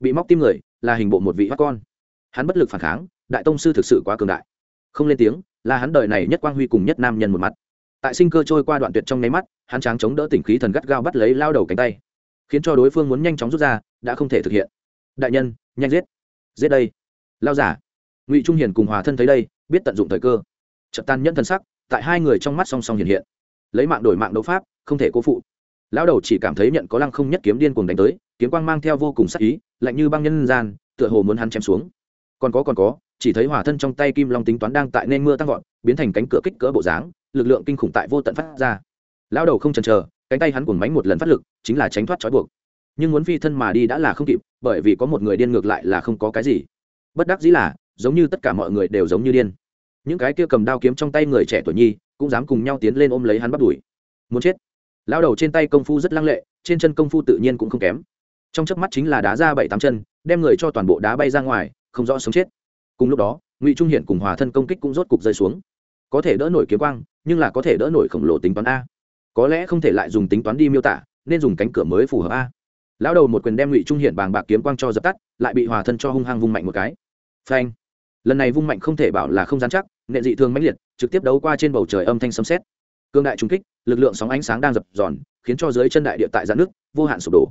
Bị móc tim người, là hình bộ một vị hoắt con. Hắn bất lực phản kháng đại tông sư thực sự quá cường đại. Không lên tiếng, là hắn đời này nhất quang huy cùng nhất nam nhân một mặt. Tại sinh cơ trôi qua đoạn tuyệt trong nháy mắt, hắn tráng chống đỡ tỉnh khí thần gắt gao bắt lấy lao đầu cánh tay, khiến cho đối phương muốn nhanh chóng rút ra, đã không thể thực hiện. Đại nhân, nhanh giết. Giết đây. Lao giả. Ngụy trung hiền cùng hòa thân thấy đây, biết tận dụng thời cơ. Trận tan nhẫn thân sắc, tại hai người trong mắt song song hiện hiện. Lấy mạng đổi mạng đấu pháp, không thể cố phụ. Lão đầu chỉ cảm thấy nhận có lăng không nhất kiếm điên cuồng đánh tới, kiếm quang mang theo vô cùng sắc ý, lạnh như băng nhân gian, tựa hồ muốn hắn chém xuống. Còn có còn có chỉ thấy hỏa thân trong tay kim long tính toán đang tại nên mưa tăng vọt, biến thành cánh cửa kích cỡ bộ dáng, lực lượng kinh khủng tại vô tận phát ra. Lão đầu không chần chờ, cánh tay hắn cuồng mánh một lần phát lực, chính là tránh thoát trói buộc. Nhưng muốn phi thân mà đi đã là không kịp, bởi vì có một người điên ngược lại là không có cái gì. Bất đắc dĩ là, giống như tất cả mọi người đều giống như điên. Những cái kia cầm đao kiếm trong tay người trẻ tuổi nhi, cũng dám cùng nhau tiến lên ôm lấy hắn bắt đuổi. Muốn chết. Lao đầu trên tay công phu rất lăng lệ, trên chân công phu tự nhiên cũng không kém. Trong chớp mắt chính là đá ra bảy tám chân, đem người cho toàn bộ đá bay ra ngoài, không rõ sống chết cùng lúc đó, ngụy trung hiển cùng hòa thân công kích cũng rốt cục rơi xuống. Có thể đỡ nổi kiếm quang, nhưng là có thể đỡ nổi khổng lồ tính toán a. Có lẽ không thể lại dùng tính toán đi miêu tả, nên dùng cánh cửa mới phù hợp a. Lão đầu một quyền đem ngụy trung hiển bàng bạc kiếm quang cho dập tắt, lại bị hòa thân cho hung hăng vung mạnh một cái. Phanh! Lần này vung mạnh không thể bảo là không dán chắc nệ dị thương mãnh liệt, trực tiếp đấu qua trên bầu trời âm thanh sấm sét. Cương đại trung kích, lực lượng sóng ánh sáng đang dập dòn, khiến cho dưới chân đại địa tại giãn nước vô hạn sụp đổ.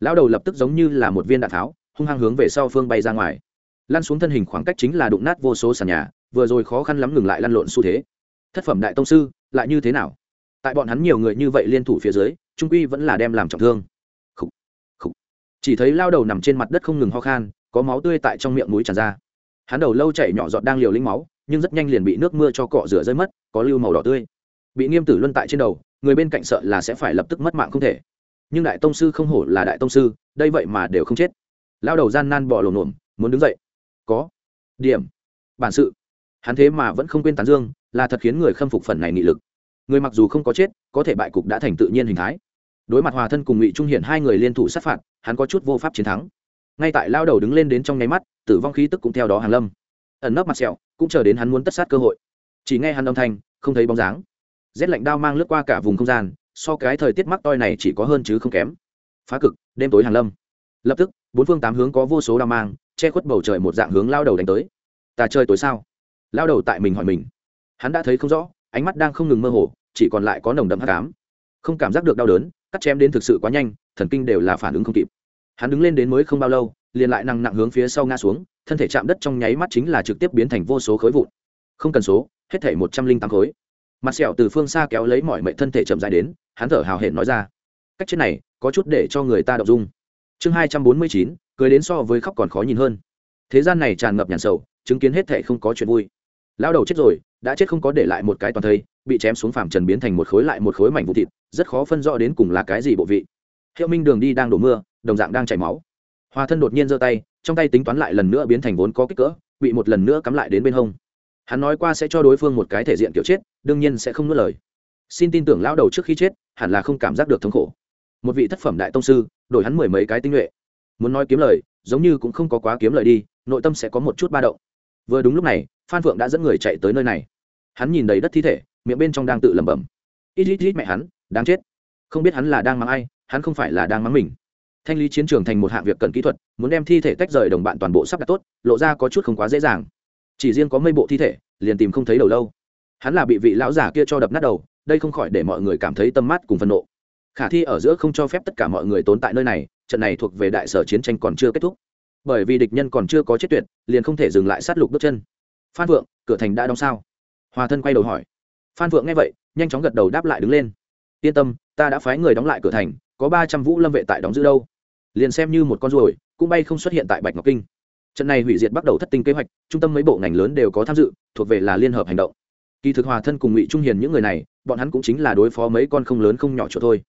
Lão đầu lập tức giống như là một viên đạn tháo, hung hăng hướng về sau phương bay ra ngoài lăn xuống thân hình khoảng cách chính là đụng nát vô số sàn nhà vừa rồi khó khăn lắm ngừng lại lăn lộn xu thế. Thất phẩm đại tông sư lại như thế nào? Tại bọn hắn nhiều người như vậy liên thủ phía dưới trung quy vẫn là đem làm trọng thương. Khủ, khủ. chỉ thấy lao đầu nằm trên mặt đất không ngừng ho khan có máu tươi tại trong miệng mũi tràn ra. Hắn đầu lâu chảy nhỏ giọt đang liều linh máu nhưng rất nhanh liền bị nước mưa cho cọ rửa rơi mất có lưu màu đỏ tươi. Bị nghiêm tử luân tại trên đầu người bên cạnh sợ là sẽ phải lập tức mất mạng không thể. Nhưng đại tông sư không hổ là đại tông sư đây vậy mà đều không chết. Lao đầu gian nan bỏ lồn nổm muốn đứng dậy có. Điểm. Bản sự. Hắn thế mà vẫn không quên tán dương, là thật khiến người khâm phục phần này nghị lực. Người mặc dù không có chết, có thể bại cục đã thành tự nhiên hình thái. Đối mặt hòa thân cùng ngụy trung hiển hai người liên thủ sát phạt, hắn có chút vô pháp chiến thắng. Ngay tại lao đầu đứng lên đến trong nháy mắt, tử vong khí tức cũng theo đó hàng lâm. Ẩn nấp mặt sẹo, cũng chờ đến hắn muốn tất sát cơ hội. Chỉ nghe hắn âm thanh, không thấy bóng dáng. Rét lạnh đao mang lướt qua cả vùng không gian, so cái thời tiết mắc toi này chỉ có hơn chứ không kém. Phá cực, đêm tối hàng lâm. Lập tức bốn phương tám hướng có vô số đao mang, che khuất bầu trời một dạng hướng lao đầu đánh tới. Ta chơi tối sao? Lao đầu tại mình hỏi mình. Hắn đã thấy không rõ, ánh mắt đang không ngừng mơ hồ, chỉ còn lại có nồng đậm hát cám không cảm giác được đau đớn, cắt chém đến thực sự quá nhanh, thần kinh đều là phản ứng không kịp. Hắn đứng lên đến mới không bao lâu, liền lại nặng nặng hướng phía sau ngã xuống, thân thể chạm đất trong nháy mắt chính là trực tiếp biến thành vô số khối vụn. Không cần số, hết thể một trăm linh tám khối. Mặt sẹo từ phương xa kéo lấy mọi mệnh thân thể chậm dài đến, hắn thở hào hển nói ra. Cách chết này, có chút để cho người ta đậu dung chương hai trăm bốn mươi chín, cười đến so với khóc còn khó nhìn hơn. Thế gian này tràn ngập nhàn sầu, chứng kiến hết thảy không có chuyện vui. Lao đầu chết rồi, đã chết không có để lại một cái toàn thây, bị chém xuống phàm trần biến thành một khối lại một khối mảnh vụ thịt, rất khó phân rõ đến cùng là cái gì bộ vị. Hiệu minh đường đi đang đổ mưa, đồng dạng đang chảy máu. Hòa thân đột nhiên giơ tay, trong tay tính toán lại lần nữa biến thành vốn có kích cỡ, bị một lần nữa cắm lại đến bên hông. Hắn nói qua sẽ cho đối phương một cái thể diện kiểu chết, đương nhiên sẽ không nuốt lời. Xin tin tưởng lão đầu trước khi chết, hẳn là không cảm giác được thống khổ một vị thất phẩm đại tông sư, đổi hắn mười mấy cái tinh nhuệ. Muốn nói kiếm lời, giống như cũng không có quá kiếm lời đi, nội tâm sẽ có một chút ba động. Vừa đúng lúc này, phan phượng đã dẫn người chạy tới nơi này. Hắn nhìn đầy đất thi thể, miệng bên trong đang tự lẩm bẩm. Ít ít ít mẹ hắn, đáng chết. Không biết hắn là đang mắng ai, hắn không phải là đang mắng mình. Thanh lý chiến trường thành một hạng việc cần kỹ thuật, muốn đem thi thể tách rời đồng bạn toàn bộ sắp đặt tốt, lộ ra có chút không quá dễ dàng. Chỉ riêng có mây bộ thi thể, liền tìm không thấy đầu lâu. Hắn là bị vị lão giả kia cho đập nát đầu, đây không khỏi để mọi người cảm thấy tâm mát cùng phân nộ khả thi ở giữa không cho phép tất cả mọi người tốn tại nơi này, trận này thuộc về đại sở chiến tranh còn chưa kết thúc. Bởi vì địch nhân còn chưa có chết tuyệt, liền không thể dừng lại sát lục bước chân. Phan vượng, cửa thành đã đóng sao? Hòa thân quay đầu hỏi. Phan vượng nghe vậy, nhanh chóng gật đầu đáp lại đứng lên. Yên tâm, ta đã phái người đóng lại cửa thành, có ba trăm vũ lâm vệ tại đóng giữ đâu. Liền xem như một con ruồi, cũng bay không xuất hiện tại bạch ngọc kinh. Trận này hủy diệt bắt đầu thất tinh kế hoạch, trung tâm mấy bộ ngành lớn đều có tham dự, thuộc về là liên hợp hành động. Kỳ thực hòa thân cùng ngụy trung hiền những người này, bọn hắn cũng chính là đối phó mấy con không lớn không nhỏ chỗ thôi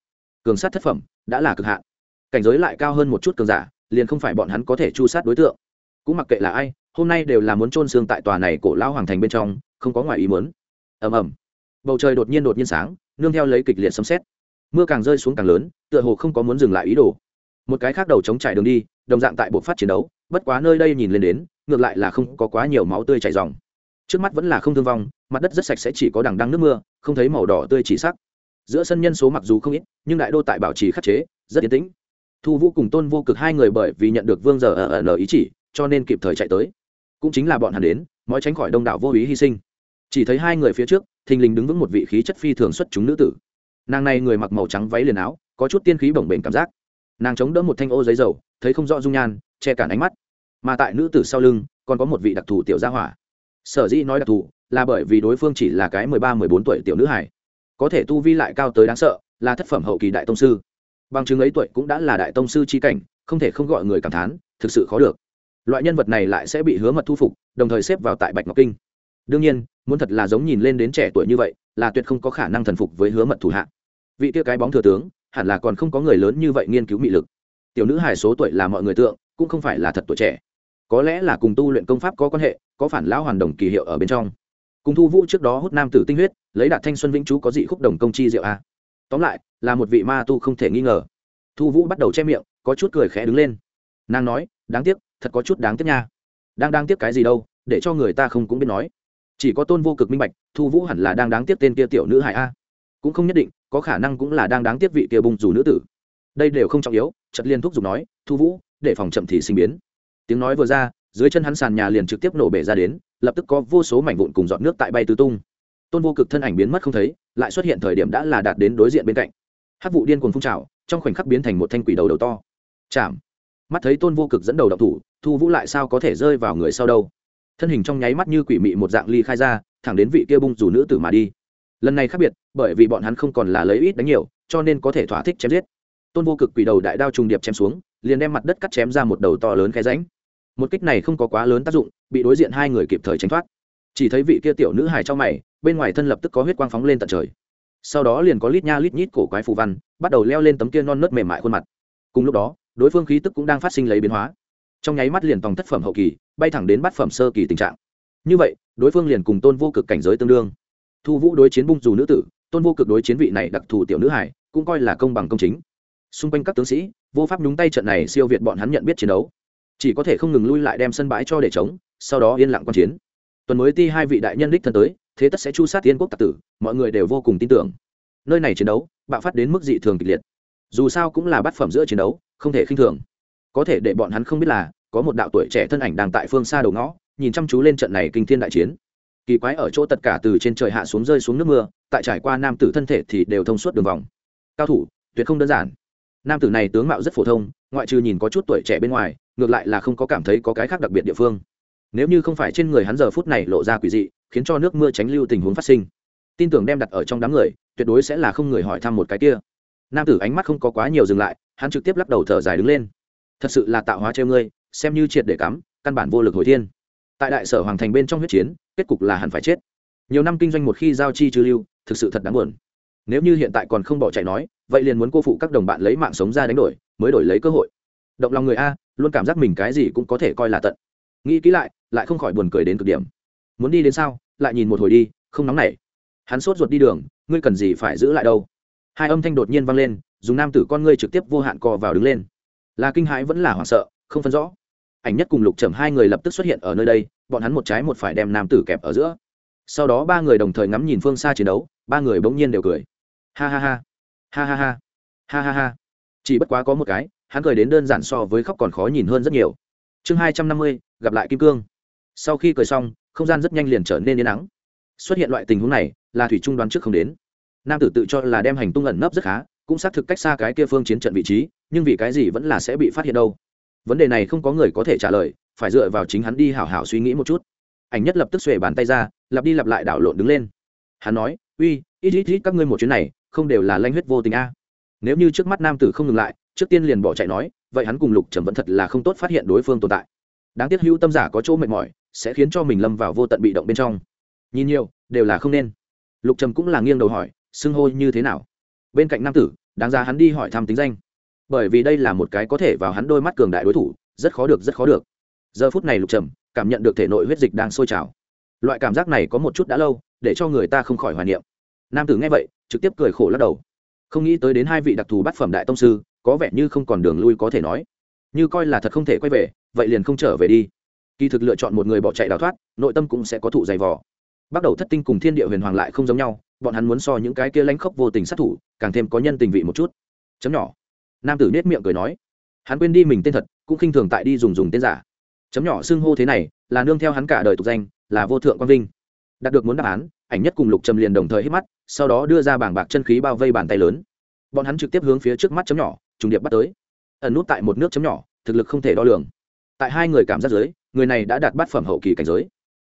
cường sát thất phẩm, đã là cực hạn. Cảnh giới lại cao hơn một chút cường giả, liền không phải bọn hắn có thể chu sát đối tượng. Cũng mặc kệ là ai, hôm nay đều là muốn trôn xương tại tòa này cổ lao hoàng thành bên trong, không có ngoài ý muốn. Ầm ầm. Bầu trời đột nhiên đột nhiên sáng, nương theo lấy kịch liệt sấm xét mưa càng rơi xuống càng lớn, tựa hồ không có muốn dừng lại ý đồ. Một cái khác đầu chống trải đường đi, đồng dạng tại bộ phát chiến đấu, bất quá nơi đây nhìn lên đến, ngược lại là không có quá nhiều máu tươi chảy dòng. Trước mắt vẫn là không thương vong, mặt đất rất sạch sẽ chỉ có đằng đăng nước mưa, không thấy màu đỏ tươi chỉ sắc giữa sân nhân số mặc dù không ít, nhưng đại đô tại bảo trì khắc chế, rất yên tĩnh. Thu vũ cùng tôn vô cực hai người bởi vì nhận được vương giờ ở ở ý chỉ, cho nên kịp thời chạy tới. Cũng chính là bọn hắn đến mọi tránh khỏi đông đảo vô ý hy sinh. Chỉ thấy hai người phía trước, thình lình đứng vững một vị khí chất phi thường xuất chúng nữ tử. Nàng này người mặc màu trắng váy liền áo, có chút tiên khí bồng bềnh cảm giác. Nàng chống đỡ một thanh ô giấy dầu, thấy không rõ dung nhan, che cản ánh mắt. Mà tại nữ tử sau lưng, còn có một vị đặc thù tiểu gia hỏa. Sở dĩ nói đặc thù, là bởi vì đối phương chỉ là cái mười ba, mười bốn tuổi tiểu nữ hải có thể tu vi lại cao tới đáng sợ, là thất phẩm hậu kỳ đại tông sư. Bằng chứng ấy tuổi cũng đã là đại tông sư c h i cảnh, không thể không gọi người cảm thán, thực sự khó được. Loại nhân vật này lại sẽ bị hứa mật thu phục, đồng thời xếp vào tại bạch ngọc kinh. Đương nhiên, muốn thật là giống nhìn lên đến trẻ tuổi như vậy, là tuyệt không có khả năng thần phục với hứa mật thủ hạ. Vị tia cái bóng thừa tướng, hẳn là còn không có người lớn như vậy nghiên cứu mị lực. Tiểu nữ hài số tuổi là mọi người tượng, cũng không phải là thật tuổi trẻ. Có lẽ là cùng tu luyện công pháp có quan hệ, có phản lão hoàn đồng kỳ hiệu ở bên trong cùng thu vũ trước đó hút nam tử tinh huyết, lấy đạt thanh xuân vĩnh chú có dị khúc đồng công chi diệu a. Tóm lại, là một vị ma tu không thể nghi ngờ. Thu vũ bắt đầu che miệng, có chút cười khẽ đứng lên. Nàng nói, đáng tiếc, thật có chút đáng tiếc nha. Đang đáng tiếc cái gì đâu, để cho người ta không cũng biết nói. Chỉ có tôn vô cực minh bạch, thu vũ hẳn là đang đáng tiếc tên kia tiểu nữ hải a. Cũng không nhất định, có khả năng cũng là đang đáng tiếc vị kia bung dù nữ tử. Đây đều không trọng yếu chật liên thúc giục nói, thu vũ, để phòng chậm thì sinh biến. Tiếng nói vừa ra, dưới chân hắn sàn nhà liền trực tiếp nổ bể ra đến lập tức có vô số mảnh vụn cùng dọn nước tại bay tứ tung. Tôn vô cực thân ảnh biến mất không thấy, lại xuất hiện thời điểm đã là đạt đến đối diện bên cạnh. Hát vụ điên cuồng phun trào, trong khoảnh khắc biến thành một thanh quỷ đầu đầu to. Chạm. Mắt thấy tôn vô cực dẫn đầu đậu thủ, thu vũ lại sao có thể rơi vào người sau đâu? Thân hình trong nháy mắt như quỷ mị một dạng ly khai ra, thẳng đến vị kia bung dù nữ tử mà đi. Lần này khác biệt, bởi vì bọn hắn không còn là lấy ít đánh nhiều, cho nên có thể thỏa thích chém giết. Tôn vô cực quỷ đầu đại đao trùng điệp chém xuống, liền đem mặt đất cắt chém ra một đầu to lớn khe ránh một kích này không có quá lớn tác dụng bị đối diện hai người kịp thời tránh thoát. Chỉ thấy vị kia tiểu nữ hài trong mày, bên ngoài thân lập tức có huyết quang phóng lên tận trời. Sau đó liền có lít nha lít nhít cổ quái phù văn, bắt đầu leo lên tấm kia non nớt mềm mại khuôn mặt. Cùng lúc đó, đối phương khí tức cũng đang phát sinh lấy biến hóa. Trong nháy mắt liền tòng thất phẩm hậu kỳ, bay thẳng đến bát phẩm sơ kỳ tình trạng. Như vậy, đối phương liền cùng tôn vô cực cảnh giới tương đương. Thu vũ đối chiến bung dù nữ tử, tôn vô cực đối chiến vị này đặc thù tiểu nữ hải cũng coi là công bằng công chính. Xung quanh các tướng sĩ, vô pháp nhúng tay trận này siêu việt bọn hắn nhận biết chiến đấu. Chỉ có thể không ngừng lui lại đem sân bãi cho để chống sau đó yên lặng quan chiến. Tuần mới ti hai vị đại nhân đích thân tới, thế tất sẽ chu sát tiên quốc tạc tử, mọi người đều vô cùng tin tưởng. Nơi này chiến đấu, bạo phát đến mức dị thường kịch liệt. Dù sao cũng là bát phẩm giữa chiến đấu, không thể khinh thường. Có thể để bọn hắn không biết là, có một đạo tuổi trẻ thân ảnh đang tại phương xa đầu ngõ, nhìn chăm chú lên trận này kinh thiên đại chiến. Kỳ quái ở chỗ tất cả từ trên trời hạ xuống rơi xuống nước mưa, tại trải qua nam tử thân thể thì đều thông suốt đường vòng. Cao thủ, tuyệt không đơn giản. Nam tử này tướng mạo rất phổ thông, ngoại trừ nhìn có chút tuổi trẻ bên ngoài, ngược lại là không có cảm thấy có cái khác đặc biệt địa phương nếu như không phải trên người hắn giờ phút này lộ ra quỷ dị, khiến cho nước mưa tránh lưu tình huống phát sinh. Tin tưởng đem đặt ở trong đám người, tuyệt đối sẽ là không người hỏi thăm một cái kia. Nam tử ánh mắt không có quá nhiều dừng lại, hắn trực tiếp lắc đầu thở dài đứng lên. Thật sự là tạo hóa treo ngươi, xem như triệt để cắm, căn bản vô lực hồi thiên. Tại đại sở hoàng thành bên trong huyết chiến, kết cục là hẳn phải chết. Nhiều năm kinh doanh một khi giao chi trừ lưu, thực sự thật đáng buồn. Nếu như hiện tại còn không bỏ chạy nói, vậy liền muốn cô phụ các đồng bạn lấy mạng sống ra đánh đổi, mới đổi lấy cơ hội. Động lòng người a, luôn cảm giác mình cái gì cũng có thể coi là tận nghĩ kỹ lại lại không khỏi buồn cười đến cực điểm. Muốn đi đến sao? Lại nhìn một hồi đi, không nóng nảy. Hắn sốt ruột đi đường, ngươi cần gì phải giữ lại đâu? Hai âm thanh đột nhiên vang lên, dùng nam tử con ngươi trực tiếp vô hạn cò vào đứng lên. Là kinh hãi vẫn là hoảng sợ, không phân rõ. Ảnh nhất cùng lục trầm hai người lập tức xuất hiện ở nơi đây, bọn hắn một trái một phải đem nam tử kẹp ở giữa. Sau đó ba người đồng thời ngắm nhìn phương xa chiến đấu, ba người bỗng nhiên đều cười. Ha ha ha. Ha ha ha. Ha ha ha. Chỉ bất quá có một cái, hắn cười đến đơn giản so với khóc còn khó nhìn hơn rất nhiều chương hai trăm năm mươi, gặp lại kim cương. Sau khi cười xong, không gian rất nhanh liền trở nên yên nắng xuất hiện loại tình huống này, là thủy trung đoán trước không đến. Nam tử tự cho là đem hành tung ẩn nấp rất khá, cũng xác thực cách xa cái kia phương chiến trận vị trí, nhưng vì cái gì vẫn là sẽ bị phát hiện đâu? Vấn đề này không có người có thể trả lời, phải dựa vào chính hắn đi hảo hảo suy nghĩ một chút. Ảnh nhất lập tức xuề bàn tay ra, lặp đi lặp lại đảo lộn đứng lên. Hắn nói, uy, ít ít ít, các ngươi một chuyến này, không đều là lanh huyết vô tình a. Nếu như trước mắt nam tử không ngừng lại trước tiên liền bỏ chạy nói, vậy hắn cùng lục trầm vẫn thật là không tốt phát hiện đối phương tồn tại. Đáng tiếc hữu tâm giả có chỗ mệt mỏi, sẽ khiến cho mình lâm vào vô tận bị động bên trong. Nhìn nhiều, đều là không nên. Lục trầm cũng là nghiêng đầu hỏi, xưng hô như thế nào? Bên cạnh nam tử, đáng ra hắn đi hỏi thăm tính danh. Bởi vì đây là một cái có thể vào hắn đôi mắt cường đại đối thủ, rất khó được, rất khó được. Giờ phút này lục trầm cảm nhận được thể nội huyết dịch đang sôi trào. Loại cảm giác này có một chút đã lâu, để cho người ta không khỏi hoài niệm. Nam tử nghe vậy, trực tiếp cười khổ lắc đầu. Không nghĩ tới đến hai vị đặc thù bát phẩm đại tông sư có vẻ như không còn đường lui có thể nói. Như coi là thật không thể quay về, vậy liền không trở về đi. Kỳ thực lựa chọn một người bỏ chạy đào thoát, nội tâm cũng sẽ có thụ dày vò. Bắt đầu thất tinh cùng thiên địa huyền hoàng lại không giống nhau, bọn hắn muốn so những cái kia lãnh khốc vô tình sát thủ, càng thêm có nhân tình vị một chút. Chấm nhỏ. Nam tử nết miệng cười nói. Hắn quên đi mình tên thật, cũng khinh thường tại đi dùng dùng tên giả. Chấm nhỏ xưng hô thế này, là nương theo hắn cả đời tục danh, là vô thượng quang vinh. Đạt được muốn đáp án, ảnh nhất cùng lục trầm liền đồng thời hít mắt, sau đó đưa ra bảng bạc chân khí bao vây bàn tay lớn. Bọn hắn trực tiếp hướng phía trước mắt chấm nhỏ trùng điệp bắt tới. Ẩn nút tại một nước chấm nhỏ, thực lực không thể đo lường. Tại hai người cảm giác giới người này đã đạt bát phẩm hậu kỳ cảnh giới.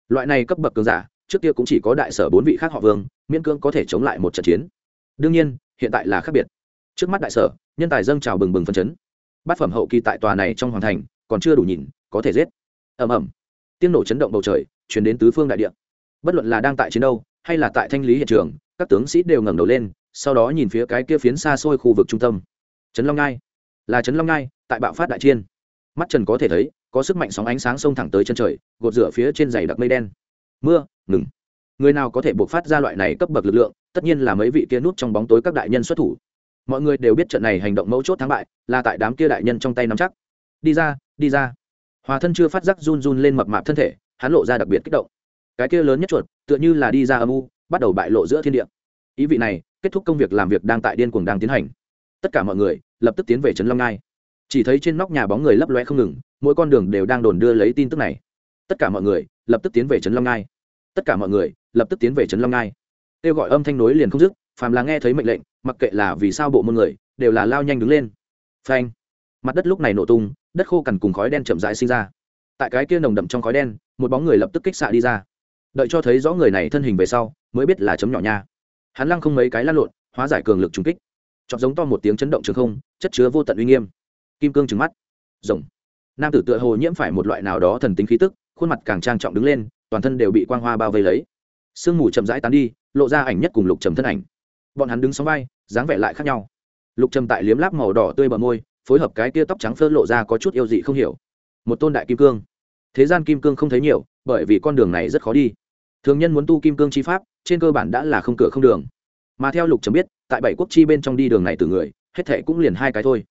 Loại này cấp bậc cường giả, trước kia cũng chỉ có đại sở bốn vị khác họ vương, miễn cưỡng có thể chống lại một trận chiến. Đương nhiên, hiện tại là khác biệt. Trước mắt đại sở, nhân tài dâng trào bừng bừng phân chấn. Bát phẩm hậu kỳ tại tòa này trong hoàng thành, còn chưa đủ nhìn, có thể giết. Ầm ầm. Tiếng nổ chấn động bầu trời chuyển đến tứ phương đại địa. Bất luận là đang tại chiến đâu hay là tại thanh lý hiện trường, các tướng sĩ đều ngẩng đầu lên, sau đó nhìn phía cái kia phiến xa xôi khu vực trung tâm trấn long ngai. Là trấn long ngai, tại bạo phát đại chiên. Mắt trần có thể thấy, có sức mạnh sóng ánh sáng xông thẳng tới chân trời, gột rửa phía trên dày đặc mây đen. Mưa, ngừng. Người nào có thể buộc phát ra loại này cấp bậc lực lượng, tất nhiên là mấy vị kia nút trong bóng tối các đại nhân xuất thủ. Mọi người đều biết trận này hành động mấu chốt thắng bại, là tại đám kia đại nhân trong tay nắm chắc. Đi ra đi ra. Hòa thân chưa phát giác run run lên mập mạp thân thể, hắn lộ ra đặc biệt kích động. Cái kia lớn nhất chuột, tựa như là đi ra âm u, bắt đầu bại lộ giữa thiên địa. Ý vị này, kết thúc công việc làm việc đang tại điên cuồng đang tiến hành tất cả mọi người lập tức tiến về trấn long ngai chỉ thấy trên nóc nhà bóng người lấp loe không ngừng mỗi con đường đều đang đồn đưa lấy tin tức này tất cả mọi người lập tức tiến về trấn long ngai tất cả mọi người lập tức tiến về trấn long ngai kêu gọi âm thanh nối liền không dứt phàm là nghe thấy mệnh lệnh mặc kệ là vì sao bộ môn người đều là lao nhanh đứng lên phanh mặt đất lúc này nổ tung đất khô cằn cùng khói đen chậm rãi sinh ra tại cái kia nồng đậm trong khói đen một bóng người lập tức kích xạ đi ra đợi cho thấy rõ người này thân hình về sau mới biết là chấm nhỏ nha hắn lăng không mấy cái lăn lộn hóa giải cường lực trùng kích chọc giống to một tiếng chấn động trường không, chất chứa vô tận uy nghiêm. Kim cương trừng mắt. Rồng. Nam tử tựa hồ nhiễm phải một loại nào đó thần tính khí tức, khuôn mặt càng trang trọng đứng lên, toàn thân đều bị quang hoa bao vây lấy. Sương mù chậm rãi tán đi, lộ ra ảnh nhất cùng lục trầm thân ảnh. Bọn hắn đứng sóng vai, dáng vẻ lại khác nhau. Lục trầm tại liếm láp màu đỏ tươi bờ môi, phối hợp cái tia tóc trắng phơ lộ ra có chút yêu dị không hiểu. Một tôn đại kim cương. Thế gian kim cương không thấy nhiều, bởi vì con đường này rất khó đi. Thường nhân muốn tu kim cương chi pháp, trên cơ bản đã là không cửa không đường mà theo lục chấm biết, tại bảy quốc chi bên trong đi đường này từ người, hết thệ cũng liền hai cái thôi.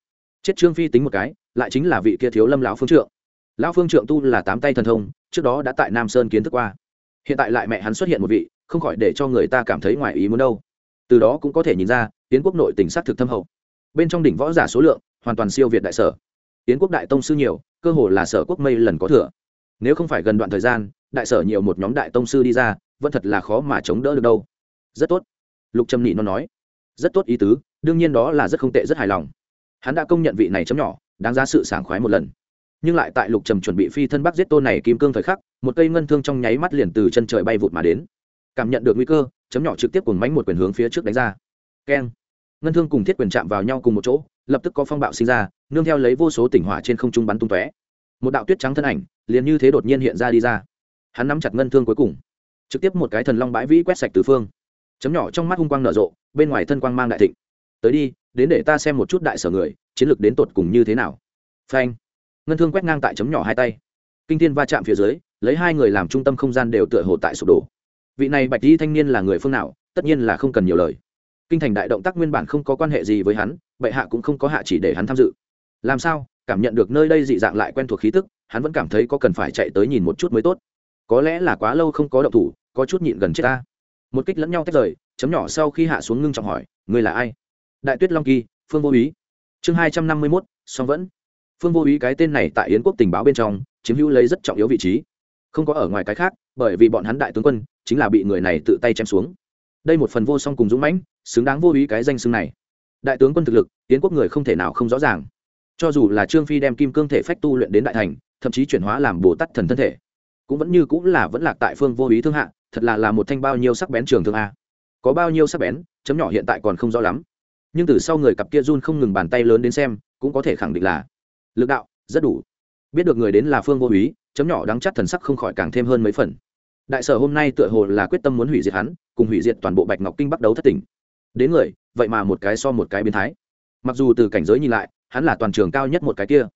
Chết trương phi tính một cái, lại chính là vị kia thiếu lâm lão phương trượng. Lão phương trượng tu là tám tay thần thông, trước đó đã tại nam sơn kiến thức qua. Hiện tại lại mẹ hắn xuất hiện một vị, không khỏi để cho người ta cảm thấy ngoài ý muốn đâu. Từ đó cũng có thể nhìn ra tiến quốc nội tỉnh xác thực thâm hậu. Bên trong đỉnh võ giả số lượng, hoàn toàn siêu việt đại sở. Tiến quốc đại tông sư nhiều, cơ hồ là sở quốc mây lần có thừa. Nếu không phải gần đoạn thời gian, đại sở nhiều một nhóm đại tông sư đi ra, vẫn thật là khó mà chống đỡ được đâu. Rất tốt lục trầm nị nó nói, rất tốt ý tứ, đương nhiên đó là rất không tệ, rất hài lòng. Hắn đã công nhận vị này chấm nhỏ, đáng ra sự sảng khoái một lần. Nhưng lại tại lục trầm chuẩn bị phi thân bắc giết tôn này kim cương thời khắc, một cây ngân thương trong nháy mắt liền từ chân trời bay vụt mà đến. Cảm nhận được nguy cơ, chấm nhỏ trực tiếp cùng mánh một quyền hướng phía trước đánh ra. Keng. Ngân thương cùng thiết quyền chạm vào nhau cùng một chỗ, lập tức có phong bạo sinh ra, nương theo lấy vô số tỉnh hỏa trên không trung bắn tung tóe. Một đạo tuyết trắng thân ảnh, liền như thế đột nhiên hiện ra đi ra. Hắn nắm chặt ngân thương cuối cùng, trực tiếp một cái thần long bãi vĩ quét sạch từ phương chấm nhỏ trong mắt hung quang nở rộ, bên ngoài thân quang mang đại thịnh. Tới đi, đến để ta xem một chút đại sở người, chiến lược đến tột cùng như thế nào. Phanh. Ngân thương quét ngang tại chấm nhỏ hai tay. Kinh thiên va chạm phía dưới, lấy hai người làm trung tâm không gian đều tựa hồ tại sụp đổ. Vị này bạch di thanh niên là người phương nào, tất nhiên là không cần nhiều lời. Kinh thành đại động tác nguyên bản không có quan hệ gì với hắn, bệ hạ cũng không có hạ chỉ để hắn tham dự. Làm sao, cảm nhận được nơi đây dị dạng lại quen thuộc khí tức, hắn vẫn cảm thấy có cần phải chạy tới nhìn một chút mới tốt. Có lẽ là quá lâu không có động thủ, có chút nhịn gần chết ta một kích lẫn nhau tách rời, chấm nhỏ sau khi hạ xuống ngưng trọng hỏi người là ai? Đại tuyết long kỳ, phương vô ý chương hai trăm năm mươi mốt, song vẫn. Phương vô ý cái tên này tại yến quốc tình báo bên trong, chiếm hữu lấy rất trọng yếu vị trí. Không có ở ngoài cái khác, bởi vì bọn hắn đại tướng quân, chính là bị người này tự tay chém xuống. Đây một phần vô song cùng dũng mãnh, xứng đáng vô ý cái danh xưng này. Đại tướng quân thực lực, yến quốc người không thể nào không rõ ràng. Cho dù là trương phi đem kim cương thể phách tu luyện đến đại thành, thậm chí chuyển hóa làm bồ tát thần thân thể, cũng vẫn như cũng là vẫn lạc tại phương vô ý thương hạ thật là là một thanh bao nhiêu sắc bén trường thương a. Có bao nhiêu sắc bén, chấm nhỏ hiện tại còn không rõ lắm. Nhưng từ sau người cặp kia run không ngừng bàn tay lớn đến xem, cũng có thể khẳng định là lực đạo rất đủ. Biết được người đến là phương vô úy, chấm nhỏ đáng chắc thần sắc không khỏi càng thêm hơn mấy phần. Đại sở hôm nay tựa hồ là quyết tâm muốn hủy diệt hắn, cùng hủy diệt toàn bộ bạch ngọc kinh bắt đầu thất tỉnh. Đến người, vậy mà một cái so một cái biến thái. Mặc dù từ cảnh giới nhìn lại, hắn là toàn trường cao nhất một cái kia.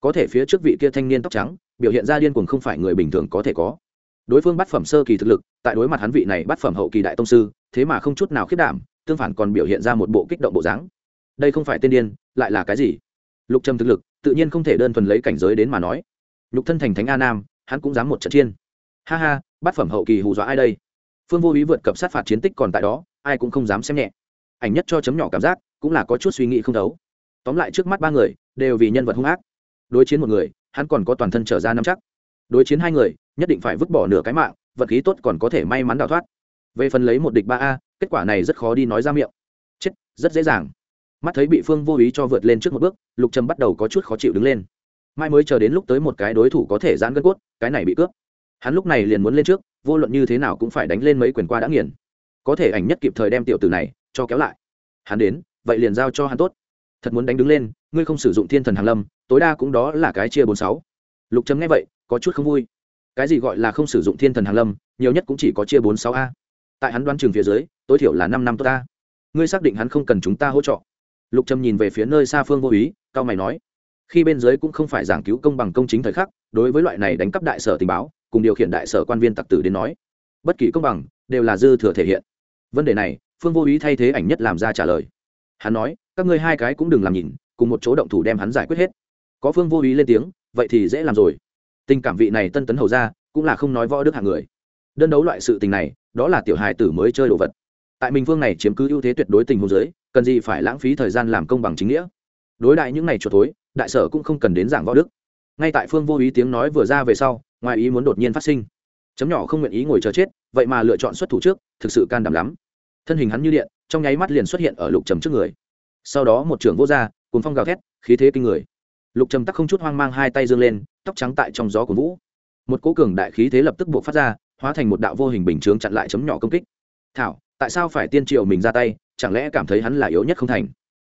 Có thể phía trước vị kia thanh niên tóc trắng, biểu hiện ra điên cuồng không phải người bình thường có thể có đối phương bắt phẩm sơ kỳ thực lực, tại đối mặt hắn vị này bắt phẩm hậu kỳ đại tông sư, thế mà không chút nào khiết đảm, tương phản còn biểu hiện ra một bộ kích động bộ dáng. Đây không phải tên điên, lại là cái gì? Lục trầm thực lực, tự nhiên không thể đơn thuần lấy cảnh giới đến mà nói. Lục thân thành thánh a nam, hắn cũng dám một trận chiên ha ha bát phẩm hậu kỳ hù dọa ai đây? Phương vô ý vượt cập sát phạt chiến tích còn tại đó, ai cũng không dám xem nhẹ. Ảnh nhất cho chấm nhỏ cảm giác, cũng là có chút suy nghĩ không thấu tóm lại trước mắt ba người, đều vì nhân vật hung ác. Đối chiến một người, hắn còn có toàn thân trở ra năm chắc. Đối chiến hai người nhất định phải vứt bỏ nửa cái mạng, vật khí tốt còn có thể may mắn đào thoát. Về phần lấy một địch ba a, kết quả này rất khó đi nói ra miệng. Chết, rất dễ dàng. Mắt thấy bị phương vô ý cho vượt lên trước một bước, lục trầm bắt đầu có chút khó chịu đứng lên. Mai mới chờ đến lúc tới một cái đối thủ có thể giãn gân cốt, cái này bị cướp. Hắn lúc này liền muốn lên trước, vô luận như thế nào cũng phải đánh lên mấy quyền qua đã nghiền. Có thể ảnh nhất kịp thời đem tiểu tử này cho kéo lại. Hắn đến, vậy liền giao cho hắn tốt. Thật muốn đánh đứng lên, ngươi không sử dụng thiên thần hàn lâm, tối đa cũng đó là cái chia bốn sáu. Lục trầm nghe vậy, có chút không vui cái gì gọi là không sử dụng thiên thần hàn lâm, nhiều nhất cũng chỉ có chia bốn sáu a. Tại hắn đoán trường phía dưới, tối thiểu là năm năm tốt ta. Ngươi xác định hắn không cần chúng ta hỗ trợ. Lục trầm nhìn về phía nơi xa phương vô ý, cao mày nói, khi bên dưới cũng không phải giảng cứu công bằng công chính thời khắc, đối với loại này đánh cắp đại sở tình báo, cùng điều khiển đại sở quan viên tặc tử đến nói, bất kỳ công bằng đều là dư thừa thể hiện. Vấn đề này, phương vô ý thay thế ảnh nhất làm ra trả lời. Hắn nói, các ngươi hai cái cũng đừng làm nhìn cùng một chỗ động thủ đem hắn giải quyết hết. Có phương vô ý lên tiếng, vậy thì dễ làm rồi tình cảm vị này tân tấn hầu ra cũng là không nói võ đức hạng người. Đơn đấu loại sự tình này, đó là tiểu hài tử mới chơi đồ vật. Tại minh phương này chiếm cứ ưu thế tuyệt đối tình huống giới cần gì phải lãng phí thời gian làm công bằng chính nghĩa. Đối đại những ngày chuột thối, đại sở cũng không cần đến giảng võ đức. Ngay tại phương vô ý tiếng nói vừa ra về sau, ngoài ý muốn đột nhiên phát sinh. Chấm nhỏ không nguyện ý ngồi chờ chết, vậy mà lựa chọn xuất thủ trước, thực sự can đảm lắm. Thân hình hắn như điện, trong nháy mắt liền xuất hiện ở lục trầm trước người. Sau đó một trưởng vô r cùng phong gào thét, khí thế kinh người lục trầm tắc không chút hoang mang hai tay dương lên, tóc trắng tại trong gió của vũ. Một cố cường đại khí thế lập tức buộc phát ra, hóa thành một đạo vô hình bình chướng chặn lại chấm nhỏ công kích. Thảo, tại sao phải tiên triệu mình ra tay, chẳng lẽ cảm thấy hắn là yếu nhất không thành?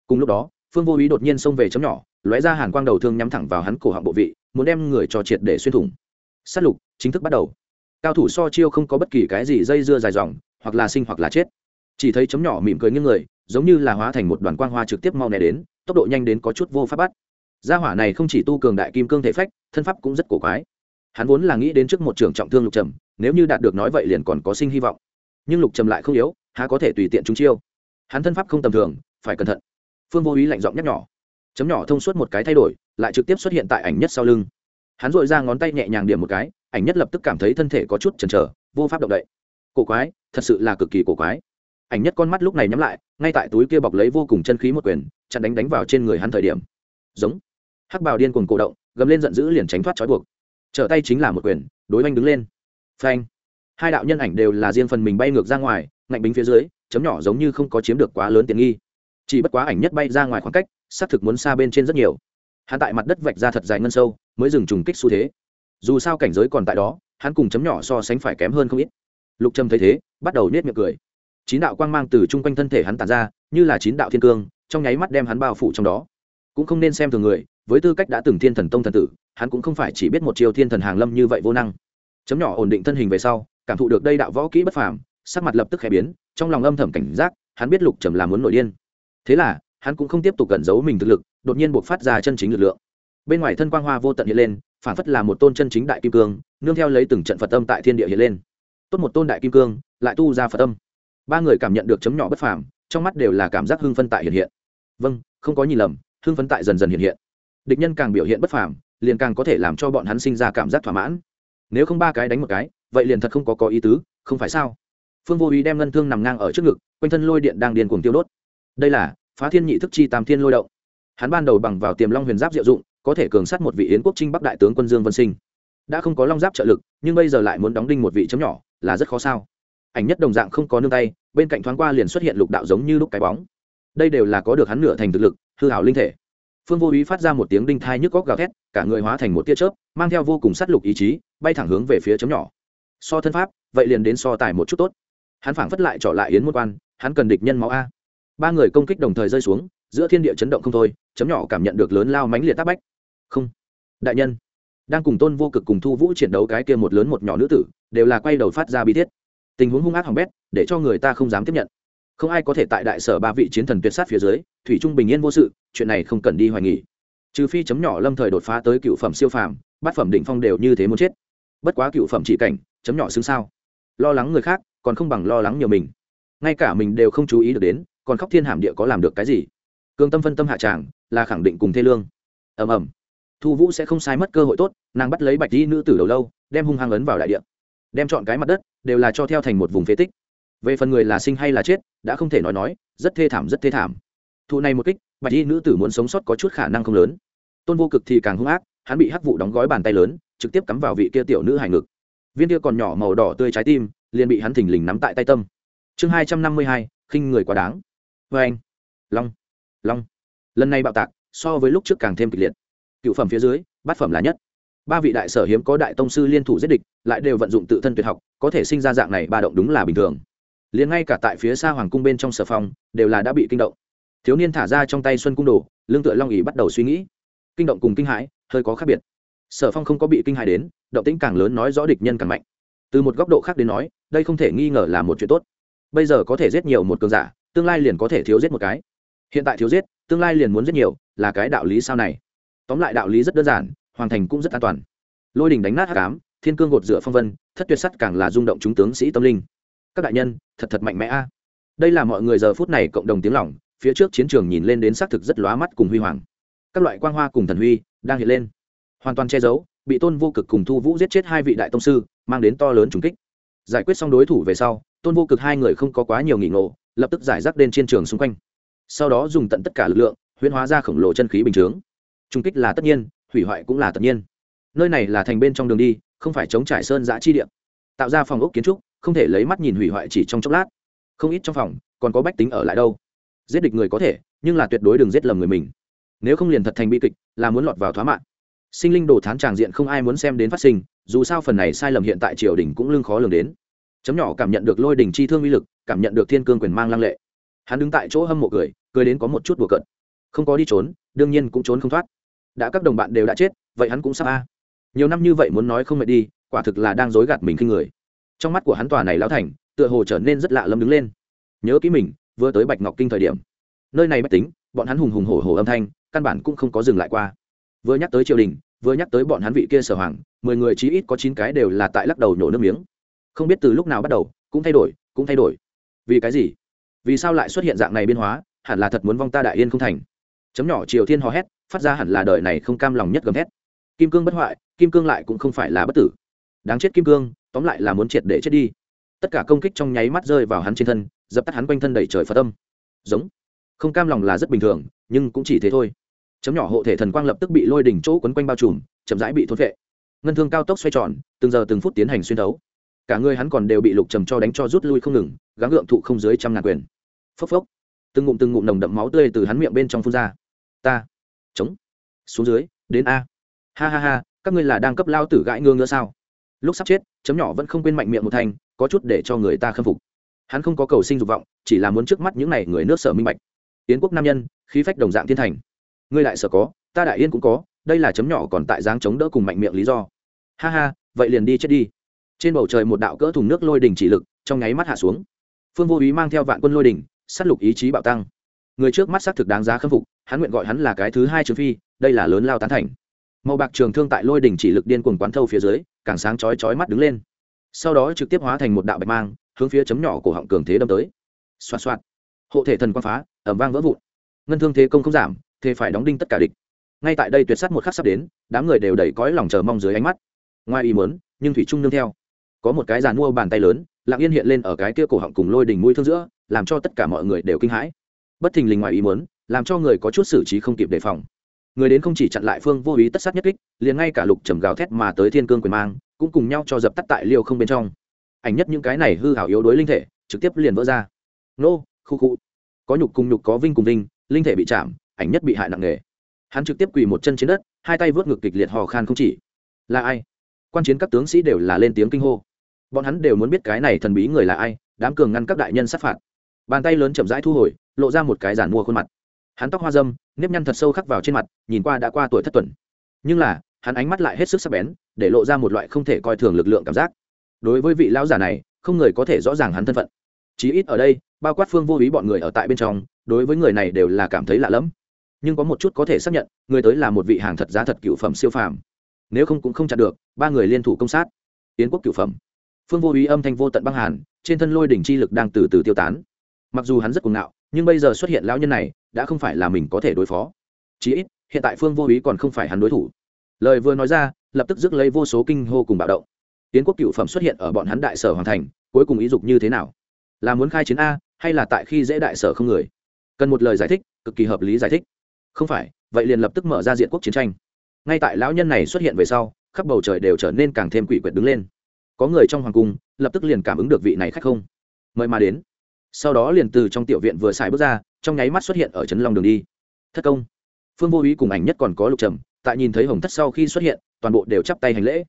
Cùng lúc đó, phương vô ý đột nhiên xông về chấm nhỏ, lóe ra hàn quang đầu thương nhắm thẳng vào hắn cổ họng bộ vị, muốn đem người cho triệt để xuyên thủng. S á t lục, chính thức bắt đầu. Cao thủ so chiêu không có bất kỳ cái gì dây dưa dài dòng, hoặc là sinh hoặc là chết. Chỉ thấy chấm nhỏ mỉm cười như người, giống như là hóa thành một đoàn quang hoa trực tiếp mau nè đến, tốc độ nhanh đến có chút vô pháp bắt gia hỏa này không chỉ tu cường đại kim cương thể phách, thân pháp cũng rất cổ quái. Hắn vốn là nghĩ đến trước một trường trọng thương lục trầm, nếu như đạt được nói vậy liền còn có sinh hy vọng. Nhưng lục trầm lại không yếu, há có thể tùy tiện chúng chiêu. Hắn thân pháp không tầm thường, phải cẩn thận. Phương vô ý lạnh giọng nhắc nhỏ chấm nhỏ thông suốt một cái thay đổi, lại trực tiếp xuất hiện tại ảnh nhất sau lưng. Hắn dội ra ngón tay nhẹ nhàng điểm một cái, ảnh nhất lập tức cảm thấy thân thể có chút chần chờ, vô pháp động đậy. Cổ quái, thật sự là cực kỳ cổ quái. Ảnh nhất con mắt lúc này nhắm lại, ngay tại túi kia bọc lấy vô cùng chân khí một quyền, chặn đánh đánh vào trên người hắn thời điểm. Giống hắc bào điên cuồng cổ động, gầm lên giận dữ liền tránh thoát trói buộc. Trở tay chính là một quyền, đối oanh đứng lên. Phanh. Hai đạo nhân ảnh đều là riêng phần mình bay ngược ra ngoài, ngạnh bính phía dưới, chấm nhỏ giống như không có chiếm được quá lớn tiện nghi. Chỉ bất quá ảnh nhất bay ra ngoài khoảng cách, xác thực muốn xa bên trên rất nhiều. Hắn tại mặt đất vạch ra thật dài ngân sâu, mới dừng trùng kích xu thế. Dù sao cảnh giới còn tại đó, hắn cùng chấm nhỏ so sánh phải kém hơn không ít. Lục trâm thấy thế, bắt đầu nết miệng cười. Chín đạo quang mang từ chung quanh thân thể hắn tàn ra, như là chín đạo thiên cương, trong nháy mắt đem hắn bao phủ trong đó. Cũng không nên xem thường người với tư cách đã từng thiên thần tông thần tử, hắn cũng không phải chỉ biết một chiều thiên thần hàng lâm như vậy vô năng. Chấm nhỏ ổn định thân hình về sau, cảm thụ được đây đạo võ kỹ bất phàm, sắc mặt lập tức khẽ biến, trong lòng âm thầm cảnh giác, hắn biết lục trầm là muốn nổi điên. Thế là, hắn cũng không tiếp tục cẩn giấu mình thực lực, đột nhiên buộc phát ra chân chính lực lượng. Bên ngoài thân quang hoa vô tận hiện lên, phản phất là một tôn chân chính đại kim cương, nương theo lấy từng trận phật âm tại thiên địa hiện lên. Tốt một tôn đại kim cương, lại tu ra phật âm. Ba người cảm nhận được chấm nhỏ bất phàm, trong mắt đều là cảm giác hưng phân tại hiện hiện. Vâng không có nhìn lầm, hưng phân tại dần dần hiện hiện địch nhân càng biểu hiện bất phàm, liền càng có thể làm cho bọn hắn sinh ra cảm giác thỏa mãn. Nếu không ba cái đánh một cái, vậy liền thật không có có ý tứ, không phải sao? Phương vô ý đem ngân thương nằm ngang ở trước ngực, quanh thân lôi điện đang điên cuồng tiêu đốt. Đây là phá thiên nhị thức chi tam thiên lôi động. Hắn ban đầu bằng vào tiềm long huyền giáp diệu dụng, có thể cường sát một vị yến quốc trinh bắc đại tướng quân dương vân sinh. Đã không có long giáp trợ lực, nhưng bây giờ lại muốn đóng đinh một vị chấm nhỏ, là rất khó sao? Ảnh nhất đồng dạng không có nương tay, bên cạnh thoáng qua liền xuất hiện lục đạo giống như lúc cái bóng. Đây đều là có được hắn nửa thành thực lực, hư hảo linh thể phương vô ý phát ra một tiếng đinh thai nhức góc gào thét, cả người hóa thành một tia chớp, mang theo vô cùng sát lục ý chí, bay thẳng hướng về phía chấm nhỏ. So thân pháp, vậy liền đến so tài một chút tốt. Hắn phảng phất lại trỏ lại yến môn quan, hắn cần địch nhân máu a. Ba người công kích đồng thời rơi xuống, giữa thiên địa chấn động không thôi, chấm nhỏ cảm nhận được lớn lao mánh liệt tác bách. Không. Đại nhân. Đang cùng tôn vô cực cùng thu vũ chiến đấu cái kia một lớn một nhỏ nữ tử, đều là quay đầu phát ra bi thiết. Tình huống hung ác hỏng bét, để cho người ta không dám tiếp nhận không ai có thể tại đại sở ba vị chiến thần tuyệt sát phía dưới, thủy trung bình yên vô sự, chuyện này không cần đi hoài nghỉ trừ phi chấm nhỏ lâm thời đột phá tới cựu phẩm siêu phàm, bát phẩm đỉnh phong đều như thế muốn chết. Bất quá cựu phẩm chỉ cảnh, chấm nhỏ xứng sao. Lo lắng người khác, còn không bằng lo lắng nhiều mình. Ngay cả mình đều không chú ý được đến, còn khóc thiên hàm địa có làm được cái gì? Cương tâm phân tâm hạ tràng, là khẳng định cùng thê lương. Ầm ầm. Thu vũ sẽ không sai mất cơ hội tốt, nàng bắt lấy bạch di nữ tử đầu lâu, đem hung hăng ấn vào đại địa. Đem chọn cái mặt đất, đều là cho theo thành một vùng phế tích về phần người là sinh hay là chết, đã không thể nói nói, rất thê thảm, rất thê thảm. Thụ này một kích, bạch y nữ tử muốn sống sót có chút khả năng không lớn. Tôn vô cực thì càng hung ác, hắn bị hắc vụ đóng gói bàn tay lớn, trực tiếp cắm vào vị kia tiểu nữ hải ngực. Viên kia còn nhỏ màu đỏ tươi trái tim, liền bị hắn thình lình nắm tại tay tâm. Chương hai trăm năm mươi hai, khinh người quá đáng. Vê anh. Long. Long. Lần này bạo tạc, so với lúc trước càng thêm kịch liệt. Cựu phẩm phía dưới, bát phẩm là nhất. Ba vị đại sở hiếm có đại tông sư liên thủ giết địch, lại đều vận dụng tự thân tuyệt học, có thể sinh ra dạng này ba động đúng là bình thường liền ngay cả tại phía xa hoàng cung bên trong sở phong, đều là đã bị kinh động. Thiếu niên thả ra trong tay xuân cung đồ lương tựa long ỉ bắt đầu suy nghĩ. Kinh động cùng kinh hãi, hơi có khác biệt. Sở phong không có bị kinh hãi đến, động tĩnh càng lớn nói rõ địch nhân càng mạnh. Từ một góc độ khác đến nói, đây không thể nghi ngờ là một chuyện tốt. Bây giờ có thể giết nhiều một cường giả, tương lai liền có thể thiếu giết một cái. Hiện tại thiếu giết, tương lai liền muốn giết nhiều, là cái đạo lý sao này. Tóm lại đạo lý rất đơn giản, hoàn thành cũng rất an toàn. Lôi đình đánh nát hát cám thiên cương gột rửa phong vân, thất tuyệt sắt càng là rung động chúng tướng sĩ tâm linh các đại nhân, thật thật mạnh mẽ a. Đây là mọi người giờ phút này cộng đồng tiếng lỏng phía trước chiến trường nhìn lên đến xác thực rất lóa mắt cùng huy hoàng. Các loại quang hoa cùng thần huy đang hiện lên, hoàn toàn che giấu, bị tôn vô cực cùng thu vũ giết chết hai vị đại tông sư, mang đến to lớn trùng kích. Giải quyết xong đối thủ về sau, tôn vô cực hai người không có quá nhiều nghỉ ngộ, lập tức giải rác lên chiến trường xung quanh. Sau đó dùng tận tất cả lực lượng, huyễn hóa ra khổng lồ chân khí bình chướng. Trung kích là tất nhiên, hủy hoại cũng là tất nhiên. Nơi này là thành bên trong đường đi, không phải chống trải sơn giã chi điện tạo ra phòng ốc kiến trúc không thể lấy mắt nhìn hủy hoại chỉ trong chốc lát. Không ít trong phòng, còn có bách tính ở lại đâu. Giết địch người có thể, nhưng là tuyệt đối đừng giết lầm người mình. Nếu không liền thật thành bi kịch, là muốn lọt vào thoá mạng. Sinh linh đồ thán tràng diện không ai muốn xem đến phát sinh, dù sao phần này sai lầm hiện tại triều đình cũng lưng khó lường đến. Chấm nhỏ cảm nhận được lôi đình chi thương uy lực, cảm nhận được thiên cương quyền mang lăng lệ. Hắn đứng tại chỗ hâm mộ cười cười đến có một chút bùa cận không có đi trốn, đương nhiên cũng trốn không thoát. Đã các đồng bạn đều đã chết, vậy hắn cũng sắp a. Nhiều năm như vậy muốn nói không mệt đi, quả thực là đang dối gạt mình khi người trong mắt của hắn tòa này lão thành, tựa hồ trở nên rất lạ lâm đứng lên. Nhớ kỹ mình, vừa tới bạch ngọc kinh thời điểm, nơi này bách tính, bọn hắn hùng hùng hổ hổ âm thanh, căn bản cũng không có dừng lại qua. Vừa nhắc tới triều đình, vừa nhắc tới bọn hắn vị kia sở hoàng, mười người chí ít có chín cái đều là tại lắc đầu nhổ nước miếng. Không biết từ lúc nào bắt đầu, cũng thay đổi, cũng thay đổi. Vì cái gì? Vì sao lại xuất hiện dạng này biên hóa, hẳn là thật muốn vong ta đại yên không thành. Chấm nhỏ triều thiên hò hét, phát ra hẳn là đời này không cam lòng nhất gầm hét kim cương bất hoại, kim cương lại cũng không phải là bất tử. Đáng chết kim cương tóm lại là muốn triệt để chết đi. Tất cả công kích trong nháy mắt rơi vào hắn trên thân, dập tắt hắn quanh thân đầy trời phật tâm giống. Không cam lòng là rất bình thường, nhưng cũng chỉ thế thôi. Chấm nhỏ hộ thể thần quang lập tức bị lôi đỉnh chỗ quấn quanh bao trùm, chậm rãi bị thốt vệ ngân thương cao tốc xoay tròn, từng giờ từng phút tiến hành xuyên đấu cả người hắn còn đều bị lục trầm cho đánh cho rút lui không ngừng, gắng gượng thụ không dưới trăm ngàn quyền. Phốc phốc. Từng ngụm từng ngụm nồng đậm máu tươi từ hắn miệng bên trong phun ra. Ta. Chống. Xuống dưới. Đến a. Ha ha ha, các ngươi là đang cấp lao tử gãi ngơ nữa sao? Lúc sắp chết, chấm nhỏ vẫn không quên mạnh miệng một thành có chút để cho người ta khâm phục. Hắn không có cầu sinh dục vọng, chỉ là muốn trước mắt những n à y người nước sở minh bạch. Yến quốc nam nhân, khí phách đồng dạng thiên thành. Ngươi lại sở có, ta đại yên cũng có, đây là chấm nhỏ còn tại giáng chống đỡ cùng mạnh miệng lý do. Ha ha, vậy liền đi chết đi. Trên bầu trời một đạo cỡ thùng nước lôi đình chỉ lực, trong nháy mắt hạ xuống. Phương vô ý mang theo vạn quân lôi đình s á t lục ý chí bạo tăng. Người trước mắt xác thực đáng giá khâm phục, hắn nguyện gọi hắn là cái thứ hai trừ phi, đây là lớn lao tán thành màu bạc trường thương tại lôi đỉnh chỉ lực điên cuồng quán thâu phía dưới, càng sáng chói chói mắt đứng lên. Sau đó trực tiếp hóa thành một đạo bạch mang, hướng phía chấm nhỏ của họng cường thế đâm tới. Xoạt xoạt. Hộ thể thần quang phá ẩm vang vỡ vụn. Ngân thương thế công không giảm, thế phải đóng đinh tất cả địch. Ngay tại đây tuyệt s á t một khắc sắp đến, đám người đều đẩy cõi lòng chờ mong dưới ánh mắt. Ngoài ý muốn, nhưng thủy trung nương theo. Có một cái giàn mua bàn tay lớn, lặng yên hiện lên ở cái kia cổ họng cùng lôi đỉnh mũi thương giữa, làm cho tất cả mọi người đều kinh hãi. Bất thình lình ngoài ý muốn, làm cho người có chút xử trí không kịp đề phòng người đến không chỉ chặn lại phương vô ý tất sát nhất kích, liền ngay cả lục trầm gào thét mà tới thiên cương quyền mang, cũng cùng nhau cho dập tắt tại liêu không bên trong. Ảnh nhất những cái này hư hảo yếu đối linh thể, trực tiếp liền vỡ ra. Nô, khu khu. Có nhục cùng nhục, có vinh cùng vinh, linh thể bị chạm, ảnh nhất bị hại nặng nề. Hắn trực tiếp quỳ một chân trên đất, hai tay vớt ngực kịch liệt hò khan không chỉ. Là ai? Quan chiến các tướng sĩ đều là lên tiếng kinh hô. Bọn hắn đều muốn biết cái này thần bí người là ai, đám cường ngăn các đại nhân sát phạt. Bàn tay lớn chậm rãi thu hồi, lộ ra một cái giản mua khuôn mặt hắn tóc hoa dâm, nếp nhăn thật sâu khắc vào trên mặt, nhìn qua đã qua tuổi thất tuần. Nhưng là, hắn ánh mắt lại hết sức sắc bén, để lộ ra một loại không thể coi thường lực lượng cảm giác. Đối với vị lão giả này, không người có thể rõ ràng hắn thân phận. Chí ít ở đây, bao quát phương vô ý bọn người ở tại bên trong, đối với người này đều là cảm thấy lạ lẫm. Nhưng có một chút có thể xác nhận, người tới là một vị hàng thật giá thật cựu phẩm siêu phàm. Nếu không cũng không chặn được, ba người liên thủ công sát. Yến quốc cựu phẩm. Phương vô ý âm thanh vô tận băng hàn, trên thân lôi đỉnh chi lực đang từ từ tiêu tán mặc dù hắn rất cuồng ngạo, nhưng bây giờ xuất hiện lão nhân này, đã không phải là mình có thể đối phó. Chí ít, hiện tại phương vô ý còn không phải hắn đối thủ. Lời vừa nói ra, lập tức rước lấy vô số kinh hô cùng bạo động. Tiến quốc cựu phẩm xuất hiện ở bọn hắn đại sở hoàn thành, cuối cùng ý dục như thế nào? Là muốn khai chiến a, hay là tại khi dễ đại sở không người? Cần một lời giải thích, cực kỳ hợp lý giải thích. Không phải, vậy liền lập tức mở ra diện quốc chiến tranh. Ngay tại lão nhân này xuất hiện về sau, khắp bầu trời đều trở nên càng thêm quỷ quyệt đứng lên. Có người trong hoàng cung, lập tức liền cảm ứng được vị này khách không? Mời mà đến sau đó liền từ trong tiểu viện vừa xài bước ra, trong nháy mắt xuất hiện ở trấn long đường đi. Thất công. Phương vô ý cùng ảnh nhất còn có lục trầm, tại nhìn thấy hồng thất sau khi xuất hiện, toàn bộ đều chắp tay hành lễ.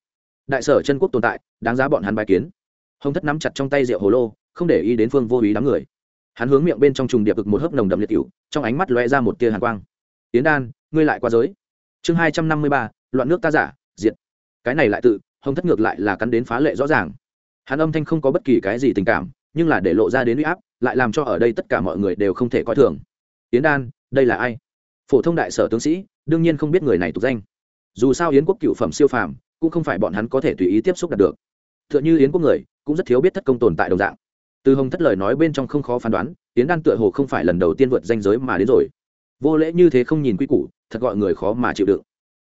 Đại sở chân quốc tồn tại, đáng giá bọn hắn bài kiến. Hồng thất nắm chặt trong tay rượu hồ lô, không để ý đến phương vô ý đám người. Hắn hướng miệng bên trong trùng điệp cực một hớp nồng đậm liệt cựu trong ánh mắt loe ra một tia hàn quang. Tiến đan, ngươi lại qua giới. Chương hai trăm năm mươi ba, loạn nước ta giả diện cái này lại tự, hồng thất ngược lại là cắn đến phá lệ rõ ràng. Hắn âm thanh không có bất kỳ cái gì tình cảm, nhưng là để lộ ra đến uy áp lại làm cho ở đây tất cả mọi người đều không thể coi thường. Yến đan, đây là ai? Phổ thông đại sở tướng sĩ, đương nhiên không biết người này tục danh. Dù sao yến quốc cựu phẩm siêu phàm, cũng không phải bọn hắn có thể tùy ý tiếp xúc đạt được. T h ư ợ n h ư yến quốc người, cũng rất thiếu biết thất công tồn tại đồng dạng. Từ hồng thất lời nói bên trong không khó phán đoán, yến đan tựa hồ không phải lần đầu tiên vượt danh giới mà đến rồi. Vô lễ như thế không nhìn quy củ, thật gọi người khó mà chịu đựng.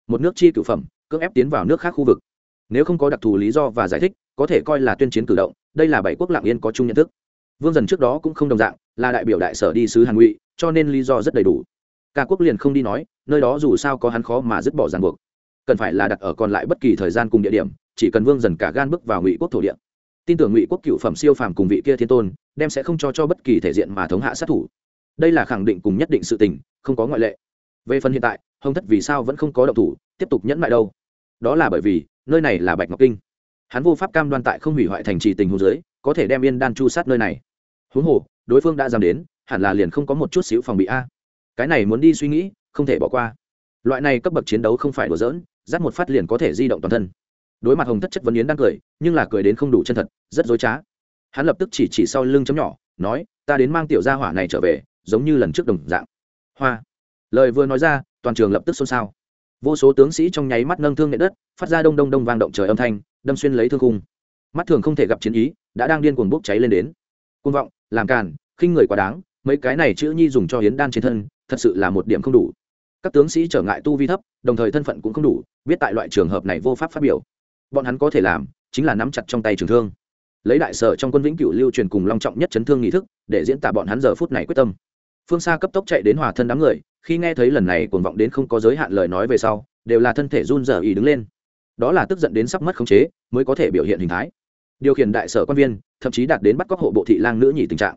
Một nước chi cựu phẩm, cưỡng ép tiến vào nước khác khu vực. Nếu không có đặc thù lý do và giải thích, có thể coi là tuyên chiến cử động, đây là bảy quốc lạng yên có chung nhận thức vương dần trước đó cũng không đồng dạng, là đại biểu đại sở đi sứ hàn ngụy, cho nên lý do rất đầy đủ. Cả quốc liền không đi nói, nơi đó dù sao có hắn khó mà dứt bỏ ràng buộc. Cần phải là đặt ở còn lại bất kỳ thời gian cùng địa điểm, chỉ cần vương dần cả gan bước vào ngụy quốc thổ địa. Tin tưởng ngụy quốc cựu phẩm siêu phàm cùng vị kia thiên tôn, đem sẽ không cho cho bất kỳ thể diện mà thống hạ sát thủ. Đây là khẳng định cùng nhất định sự tình, không có ngoại lệ. Về phần hiện tại, hồng thất vì sao vẫn không có động thủ, tiếp tục nhẫn lại đâu? Đó là bởi vì, nơi này là bạch ngọc kinh. Hắn vô pháp cam đoan tại không hủy hoại thành trì tình hồ dưới, có thể đem yên đan chu sát nơi này huống hồ, đối phương đã dám đến, hẳn là liền không có một chút xíu phòng bị a. Cái này muốn đi suy nghĩ, không thể bỏ qua. Loại này cấp bậc chiến đấu không phải đùa dỡn dắt một phát liền có thể di động toàn thân. Đối mặt hồng thất chất vấn yến đang cười, nhưng là cười đến không đủ chân thật, rất dối trá. Hắn lập tức chỉ chỉ sau lưng chấm nhỏ, nói, ta đến mang tiểu gia hỏa này trở về, giống như lần trước đồng dạng. Hoa. Lời vừa nói ra, toàn trường lập tức xôn xao. Vô số tướng sĩ trong nháy mắt nâng thương nệ đất, phát ra đông đông đông vang động trời âm thanh, đâm xuyên lấy thương cung mắt thường không thể gặp chiến ý, đã đang điên cuồng bốc cháy lên đến. Côn vọng làm càn, khinh người quá đáng, mấy cái này chữ nhi dùng cho hiến đan trên thân, thật sự là một điểm không đủ. Các tướng sĩ trở ngại tu vi thấp, đồng thời thân phận cũng không đủ, biết tại loại trường hợp này vô pháp phát biểu. Bọn hắn có thể làm, chính là nắm chặt trong tay trường thương. Lấy đại sở trong quân vĩnh cửu lưu truyền cùng long trọng nhất chấn thương nghi thức, để diễn tả bọn hắn giờ phút này quyết tâm. Phương xa cấp tốc chạy đến hòa thân đám người, khi nghe thấy lần này cuồng vọng đến không có giới hạn lời nói về sau, đều là thân thể run rẩy ý đứng lên. Đó là tức giận đến sắp mất khống chế, mới có thể biểu hiện hình thái. Điều khiển đại sở quan viên thậm chí đạt đến bắt cóc hộ bộ thị lang nữ nhị tình trạng.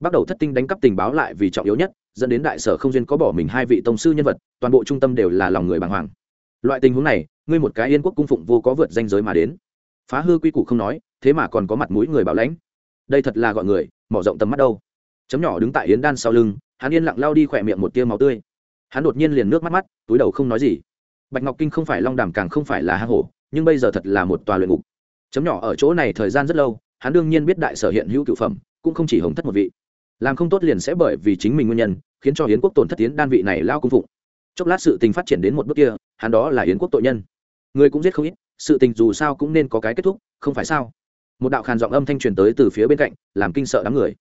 Bắt đầu thất tinh đánh cắp tình báo lại vì trọng yếu nhất, dẫn đến đại sở không duyên có bỏ mình hai vị tông sư nhân vật, toàn bộ trung tâm đều là lòng người bàng hoàng. Loại tình huống này, ngươi một cái yên quốc cung phụng vô có vượt danh giới mà đến. Phá hư quy củ không nói, thế mà còn có mặt mũi người bảo lãnh. Đây thật là gọi người, mở rộng tầm mắt đâu. Chấm nhỏ đứng tại yến đan sau lưng, hắn yên lặng lao đi khỏe miệng một tia máu tươi. Hắn đột nhiên liền nước mắt mắt, túi đầu không nói gì. Bạch ngọc kinh không phải long đàm càng không phải là hang hổ, nhưng bây giờ thật là một tòa luyện ngục. Chấm nhỏ ở chỗ này thời gian rất lâu hắn đương nhiên biết đại sở hiện hữu cựu phẩm, cũng không chỉ hồng thất một vị. Làm không tốt liền sẽ bởi vì chính mình nguyên nhân, khiến cho hiến quốc tổn thất tiến đan vị này lao cung phụng. Chốc lát sự tình phát triển đến một bước kia, hắn đó là hiến quốc tội nhân. Người cũng giết không ít, sự tình dù sao cũng nên có cái kết thúc, không phải sao? Một đạo khàn giọng âm thanh truyền tới từ phía bên cạnh, làm kinh sợ đám người.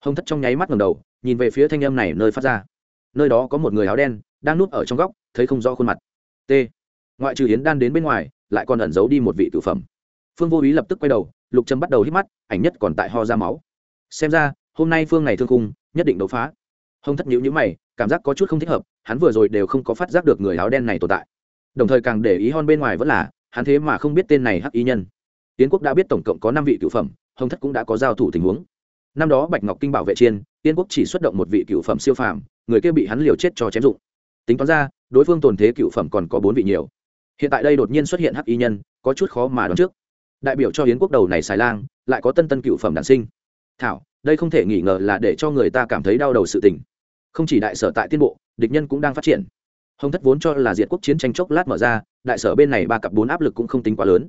Hồng thất trong nháy mắt ngầm đầu, nhìn về phía thanh âm này nơi phát ra. Nơi đó có một người áo đen, đang núp ở trong góc, thấy không rõ khuôn mặt. T. Ngoại trừ hiến đan đến bên ngoài, lại còn ẩn giấu đi một vị cự phẩm. Phương vô ý lập tức quay đầu lục trâm bắt đầu hít mắt, ảnh nhất còn tại ho ra máu. Xem ra, hôm nay phương này thương cung nhất định đấu phá. Hồng thất nhữ nhữ mày, cảm giác có chút không thích hợp, hắn vừa rồi đều không có phát giác được người áo đen này tồn tại. Đồng thời càng để ý hon bên ngoài vẫn là, hắn thế mà không biết tên này hắc ý nhân. Tiến quốc đã biết tổng cộng có năm vị cựu phẩm, hồng thất cũng đã có giao thủ tình huống. Năm đó bạch ngọc kinh bảo vệ chiên, tiên quốc chỉ xuất động một vị cựu phẩm siêu phàm, người kia bị hắn liều chết cho chém dụng. Tính toán ra, đối phương tồn thế cựu phẩm còn có bốn vị nhiều. Hiện tại đây đột nhiên xuất hiện hắc y nhân, có chút khó mà đoán trước đại biểu cho hiến quốc đầu này xài lang, lại có tân tân cựu phẩm đản sinh. Thảo, đây không thể nghi ngờ là để cho người ta cảm thấy đau đầu sự tình. Không chỉ đại sở tại tiên bộ, địch nhân cũng đang phát triển. Hồng thất vốn cho là diệt quốc chiến tranh chốc lát mở ra, đại sở bên này ba cặp bốn áp lực cũng không tính quá lớn.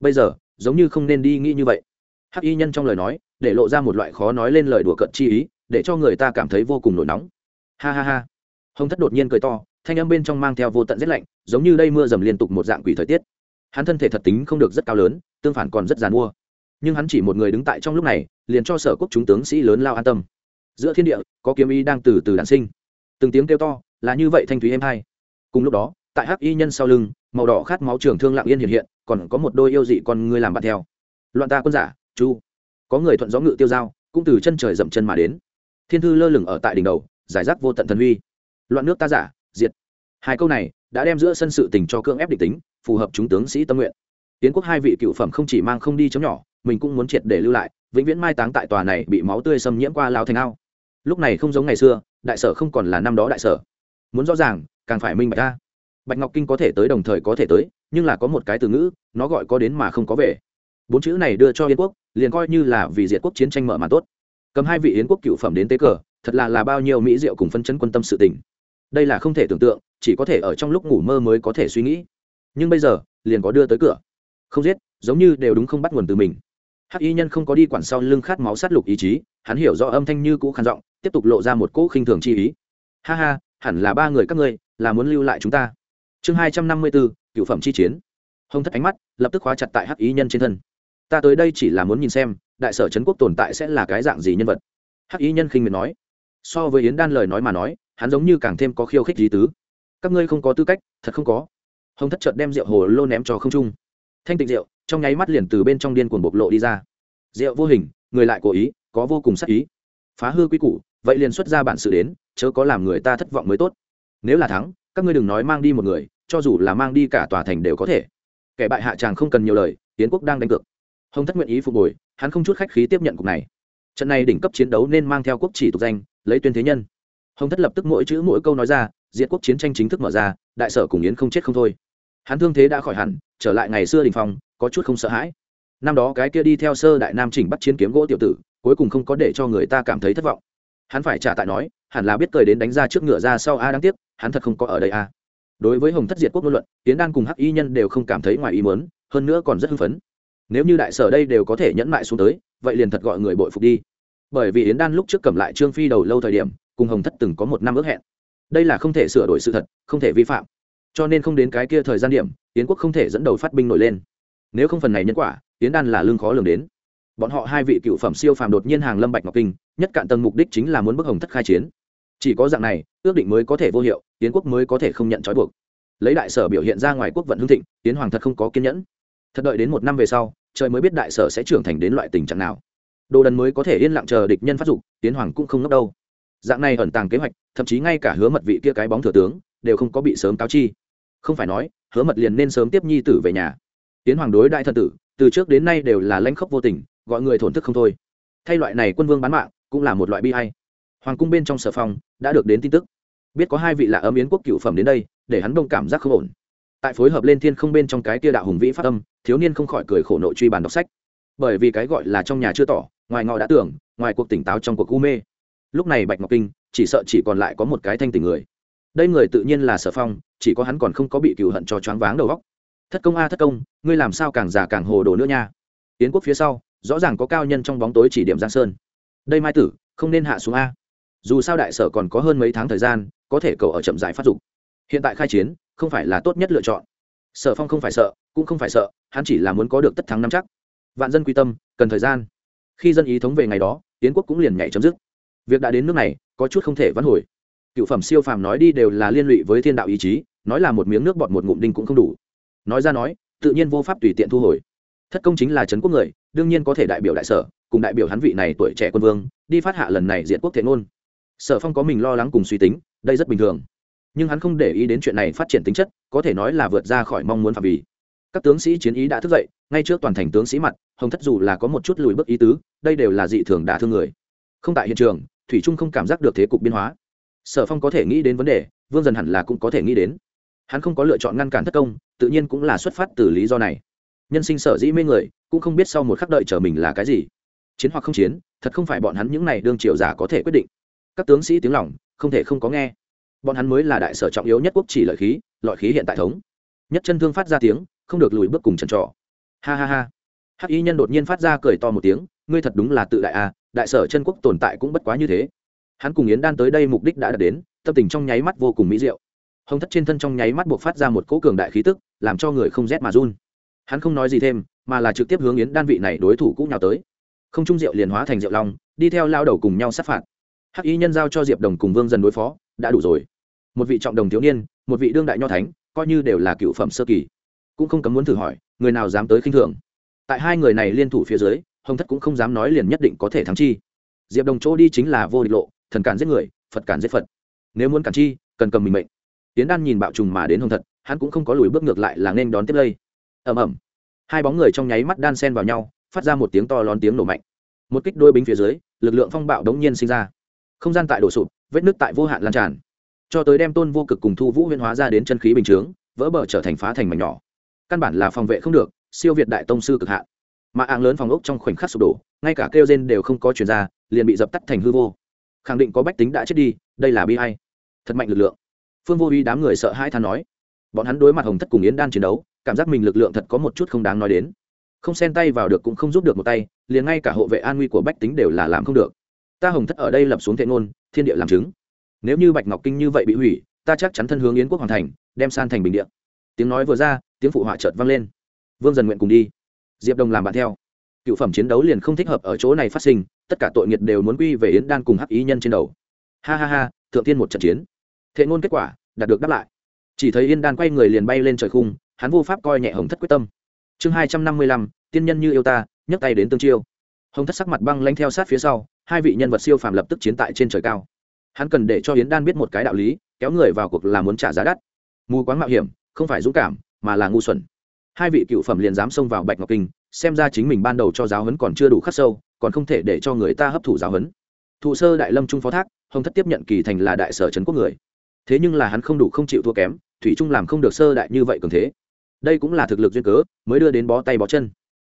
Bây giờ, giống như không nên đi nghĩ như vậy. Hắc y nhân trong lời nói, để lộ ra một loại khó nói lên lời đùa cận chi ý, để cho người ta cảm thấy vô cùng nổi nóng. Ha ha ha. Hồng thất đột nhiên cười to, thanh âm bên trong mang theo vô tận rét lạnh, giống như đây mưa dầm liên tục một dạng quỷ thời tiết hắn thân thể thật tính không được rất cao lớn, tương phản còn rất g mua nhưng hắn chỉ một người đứng tại trong lúc này, liền cho sở quốc chúng tướng sĩ lớn lao an tâm. Giữa thiên địa, có kiếm ý đang từ từ đản sinh. Từng tiếng kêu to, là như vậy thanh thúy êm hai. Cùng lúc đó, tại hắc y nhân sau lưng, màu đỏ khát máu trường thương lặng yên hiện hiện, còn có một đôi yêu dị con ngươi làm bạn theo. Loạn ta quân giả, chu. Có người thuận gió ngự tiêu dao, cũng từ chân trời dậm chân mà đến. Thiên thư lơ lửng ở tại đỉnh đầu, giải rác vô tận thần huy loạn nước ta giả, diệt. Hai câu này, đã đem giữa sân sự tình cho cưỡng ép định tính phù hợp chúng tướng sĩ tâm nguyện. Tiến quốc hai vị cựu phẩm không chỉ mang không đi chấm nhỏ, mình cũng muốn triệt để lưu lại, vĩnh viễn mai táng tại tòa này bị máu tươi xâm nhiễm qua lao thành ao. Lúc này không giống ngày xưa, đại sở không còn là năm đó đại sở. Muốn rõ ràng, càng phải minh bạch ra. Bạch ngọc kinh có thể tới đồng thời có thể tới, nhưng là có một cái từ ngữ, nó gọi có đến mà không có về. Bốn chữ này đưa cho Yến quốc, liền coi như là vì diệt quốc chiến tranh mở màn tốt. Cầm hai vị yến quốc cựu phẩm đến tế cờ, thật là là bao nhiêu mỹ diệu cùng phân chấn quân tâm sự tình. Đây là không thể tưởng tượng, chỉ có thể ở trong lúc ngủ mơ mới có thể suy nghĩ nhưng bây giờ, liền có đưa tới cửa. Không giết, giống như đều đúng không bắt nguồn từ mình. Hắc y nhân không có đi quản sau lưng khát máu sát lục ý chí, hắn hiểu rõ âm thanh như cũ khăn giọng, tiếp tục lộ ra một cỗ khinh thường chi ý. Ha ha, hẳn là ba người các ngươi, là muốn lưu lại chúng ta. Chương hai trăm năm mươi bốn cựu phẩm chi chiến. Hông thất ánh mắt lập tức khóa chặt tại hắc y nhân trên thân. Ta tới đây chỉ là muốn nhìn xem, đại sở trấn quốc tồn tại sẽ là cái dạng gì nhân vật. Hắc y nhân khinh miệt nói. So với yến đan lời nói mà nói, hắn giống như càng thêm có khiêu khích lý tứ. Các ngươi không có tư cách, thật không có hồng thất chợt đem rượu hồ lô ném cho không trung. Thanh tịnh rượu, trong nháy mắt liền từ bên trong điên cuồng bộc lộ đi ra. Rượu vô hình, người lại cố ý, có vô cùng sắc ý. Phá hư quy củ, vậy liền xuất ra bản sự đến, chớ có làm người ta thất vọng mới tốt. Nếu là thắng, các ngươi đừng nói mang đi một người, cho dù là mang đi cả tòa thành đều có thể. Kẻ bại hạ tràng không cần nhiều lời tiến quốc đang đánh cược. Hồng thất nguyện ý phục hồi, hắn không chút khách khí tiếp nhận cục này. Trận này đỉnh cấp chiến đấu nên mang theo quốc chỉ tục danh, lấy tuyên thế nhân. Hồng thất lập tức mỗi chữ mỗi câu nói ra, diện quốc chiến tranh chính thức mở ra, đại sở cùng yến không chết không thôi hắn thương thế đã khỏi hẳn, trở lại ngày xưa đình phong, có chút không sợ hãi. Năm đó cái kia đi theo sơ đại nam chỉnh bắt chiến kiếm gỗ tiểu tử, cuối cùng không có để cho người ta cảm thấy thất vọng. Hắn phải trả tại nói, hẳn là biết cười đến đánh ra trước ngựa ra sau a, đáng tiếc, hắn thật không có ở đây a. Đối với hồng thất diệt quốc ngôn luận tiến đan cùng hắc y nhân đều không cảm thấy ngoài ý mớn hơn nữa còn rất hưng phấn. Nếu như đại sở đây đều có thể nhẫn mại xuống tới, vậy liền thật gọi người bội phục đi. Bởi vì yến đan lúc trước cầm lại trương phi đầu lâu thời điểm, cùng hồng thất từng có một năm ước hẹn. Đây là không thể sửa đổi sự thật, không thể vi phạm cho nên không đến cái kia thời gian điểm, yến quốc không thể dẫn đầu phát binh nổi lên. Nếu không phần này nhân quả, yến đan là lương khó lường đến. Bọn họ hai vị cựu phẩm siêu phàm đột nhiên hàng lâm bạch ngọc kinh, nhất cạn tầng mục đích chính là muốn bức hồng thất khai chiến. Chỉ có dạng này, ước định mới có thể vô hiệu, yến quốc mới có thể không nhận trói buộc. Lấy đại sở biểu hiện ra ngoài quốc vận hưng thịnh, yến hoàng thật không có kiên nhẫn. Thật đợi đến một năm về sau, trời mới biết đại sở sẽ trưởng thành đến loại tình trạng nào. Đồ đần mới có thể yên lặng chờ địch nhân phát dục tiến hoàng cũng không ngốc đâu. Dạng này ẩn tàng kế hoạch, thậm chí ngay cả hứa mật vị kia cái bóng thừa tướng, đều không có bị sớm cáo chi không phải nói, hứa mật liền nên sớm tiếp nhi tử về nhà. Tiến hoàng đối đại thân tử, từ trước đến nay đều là lãnh khốc vô tình, gọi người thổn thức không thôi. Thay loại này quân vương bán mạng, cũng là một loại bi hay hoàng cung bên trong sở phòng đã được đến tin tức. Biết có hai vị lạ ấm yến quốc cựu phẩm đến đây, để hắn đông cảm giác không ổn. Tại phối hợp lên thiên không bên trong cái kia đạo hùng vĩ phát âm, thiếu niên không khỏi cười khổ nội truy bàn đọc sách. Bởi vì cái gọi là trong nhà chưa tỏ, ngoài ngọ đã tưởng, ngoài cuộc tỉnh táo trong cuộc u mê. Lúc này bạch ngọc kinh, chỉ sợ chỉ còn lại có một cái thanh tình người đây người tự nhiên là sở phong, chỉ có hắn còn không có bị cựu hận cho choáng váng đầu góc thất công a, thất công, ngươi làm sao càng già càng hồ đồ nữa nha. Yến quốc phía sau, rõ ràng có cao nhân trong bóng tối chỉ điểm giang sơn. Đây mai tử, không nên hạ xuống a. Dù sao đại sở còn có hơn mấy tháng thời gian, có thể cầu ở chậm giải phát dục. Hiện tại khai chiến, không phải là tốt nhất lựa chọn. Sở phong không phải sợ, cũng không phải sợ, hắn chỉ là muốn có được tất thắng năm chắc. Vạn dân quy tâm, cần thời gian. Khi dân ý thống về ngày đó tiến quốc cũng liền nhảy chấm dứt. Việc đã đến nước này, có chút không thể vãn hồi cựu phẩm siêu phàm nói đi đều là liên lụy với thiên đạo ý chí, nói là một miếng nước bọt một ngụm đinh cũng không đủ. Nói ra nói, tự nhiên vô pháp tùy tiện thu hồi. Thất công chính là trấn quốc người, đương nhiên có thể đại biểu đại sở, cùng đại biểu hắn vị này tuổi trẻ quân vương, đi phát hạ lần này diện quốc thế ngôn. Sở phong có mình lo lắng cùng suy tính, đây rất bình thường. Nhưng hắn không để ý đến chuyện này phát triển tính chất, có thể nói là vượt ra khỏi mong muốn phạm vi. Các tướng sĩ chiến ý đã thức dậy, ngay trước toàn thành tướng sĩ mặt, hồng thất dù là có một chút lùi bước ý tứ, đây đều là dị thường đả thương người. Không tại hiện trường, thủy trung không cảm giác được thế cục biến hóa sở phong có thể nghĩ đến vấn đề, vương dần hẳn là cũng có thể nghĩ đến. Hắn không có lựa chọn ngăn cản thất công, tự nhiên cũng là xuất phát từ lý do này. Nhân sinh sở dĩ mê người, cũng không biết sau một khắc đợi chờ mình là cái gì. Chiến hoặc không chiến, thật không phải bọn hắn những này đương triều giả có thể quyết định. Các tướng sĩ tiếng lòng, không thể không có nghe. Bọn hắn mới là đại sở trọng yếu nhất quốc chỉ lợi khí loại khí hiện tại thống. Nhất chân thương phát ra tiếng, không được lùi bước cùng trần trọ ha ha ha. Hắc y nhân đột nhiên phát ra cười to một tiếng, ngươi thật đúng là tự đại a đại sở chân quốc tồn tại cũng bất quá như thế hắn cùng yến đan tới đây mục đích đã đạt đến, tâm tình trong nháy mắt vô cùng mỹ diệu. Hồng thất trên thân trong nháy mắt buộc phát ra một cỗ cường đại khí tức, làm cho người không rét mà run. Hắn không nói gì thêm, mà là trực tiếp hướng yến đan vị này đối thủ cũng nhào tới. Không trung diệu liền hóa thành diệu long, đi theo lao đầu cùng nhau sát phạt. Hắc y nhân giao cho diệp đồng cùng vương dần đối phó, đã đủ rồi. Một vị trọng đồng thiếu niên, một vị đương đại nho thánh, coi như đều là cựu phẩm sơ kỳ. Cũng không cấm muốn thử hỏi, người nào dám tới khinh thường? Tại hai người này liên thủ phía dưới, hồng thất cũng không dám nói liền nhất định có thể thắng chi. Diệp đồng chỗ đi chính là vô địch lộ thần cản giết người, phật cản giết phật. Nếu muốn cản chi, cần cầm mình mệnh. Tiến đan nhìn bạo trùng mà đến hồng thật, hắn cũng không có lùi bước ngược lại là nên đón tiếp lây. Ầm ầm. Hai bóng người trong nháy mắt đan sen vào nhau, phát ra một tiếng to lón tiếng nổ mạnh. Một kích đôi bính phía dưới, lực lượng phong bạo đống nhiên sinh ra. Không gian tại đổ sụp, vết nứt tại vô hạn lan tràn. Cho tới đem tôn vô cực cùng thu vũ huyên hóa ra đến chân khí bình chướng, vỡ bờ trở thành phá thành mảnh nhỏ. Căn bản là phòng vệ không được, siêu việt đại tông sư cực hạn. Mà áng lớn phòng ốc trong khoảnh khắc sụp đổ, ngay cả kêu gen đều không có chuyển ra, liền bị dập tắt thành hư vô khẳng định có bách tính đã chết đi, đây là bi hay thật mạnh lực lượng. Phương vô uy đám người sợ hai than nói. Bọn hắn đối mặt hồng thất cùng yến đan chiến đấu, cảm giác mình lực lượng thật có một chút không đáng nói đến. Không xen tay vào được cũng không giúp được một tay, liền ngay cả hộ vệ an nguy của bách tính đều là làm không được. Ta hồng thất ở đây lập xuống thệ ngôn, thiên địa làm chứng. Nếu như bạch ngọc kinh như vậy bị hủy, ta chắc chắn thân hướng yến quốc hoàn thành, đem san thành bình địa. Tiếng nói vừa ra, tiếng phụ họa chợt vang lên. Vương dần nguyện cùng đi. Diệp đồng làm bạn theo cựu phẩm chiến đấu liền không thích hợp ở chỗ này phát sinh, tất cả tội nghiệt đều muốn quy về yến đan cùng hắc ý nhân trên đầu. Ha ha ha, thượng tiên một trận chiến. Thệ ngôn kết quả, đạt được đáp lại. Chỉ thấy yên đan quay người liền bay lên trời khung, hắn vô pháp coi nhẹ hồng thất quyết tâm. Chương hai trăm năm mươi lăm, tiên nhân như yêu ta, nhấc tay đến tương chiêu. Hồng thất sắc mặt băng lanh theo sát phía sau, hai vị nhân vật siêu phàm lập tức chiến tại trên trời cao. Hắn cần để cho yến đan biết một cái đạo lý, kéo người vào cuộc là muốn trả giá đắt. Mù quáng mạo hiểm, không phải dũng cảm, mà là ngu xuẩn. Hai vị cựu phẩm liền dám xông vào bạch ngọc kinh xem ra chính mình ban đầu cho giáo huấn còn chưa đủ khắc sâu, còn không thể để cho người ta hấp thụ giáo huấn. Thụ sơ đại lâm trung phó thác, hồng thất tiếp nhận kỳ thành là đại sở trấn quốc người. Thế nhưng là hắn không đủ không chịu thua kém, thủy trung làm không được sơ đại như vậy cường thế. Đây cũng là thực lực duyên cớ, mới đưa đến bó tay bó chân.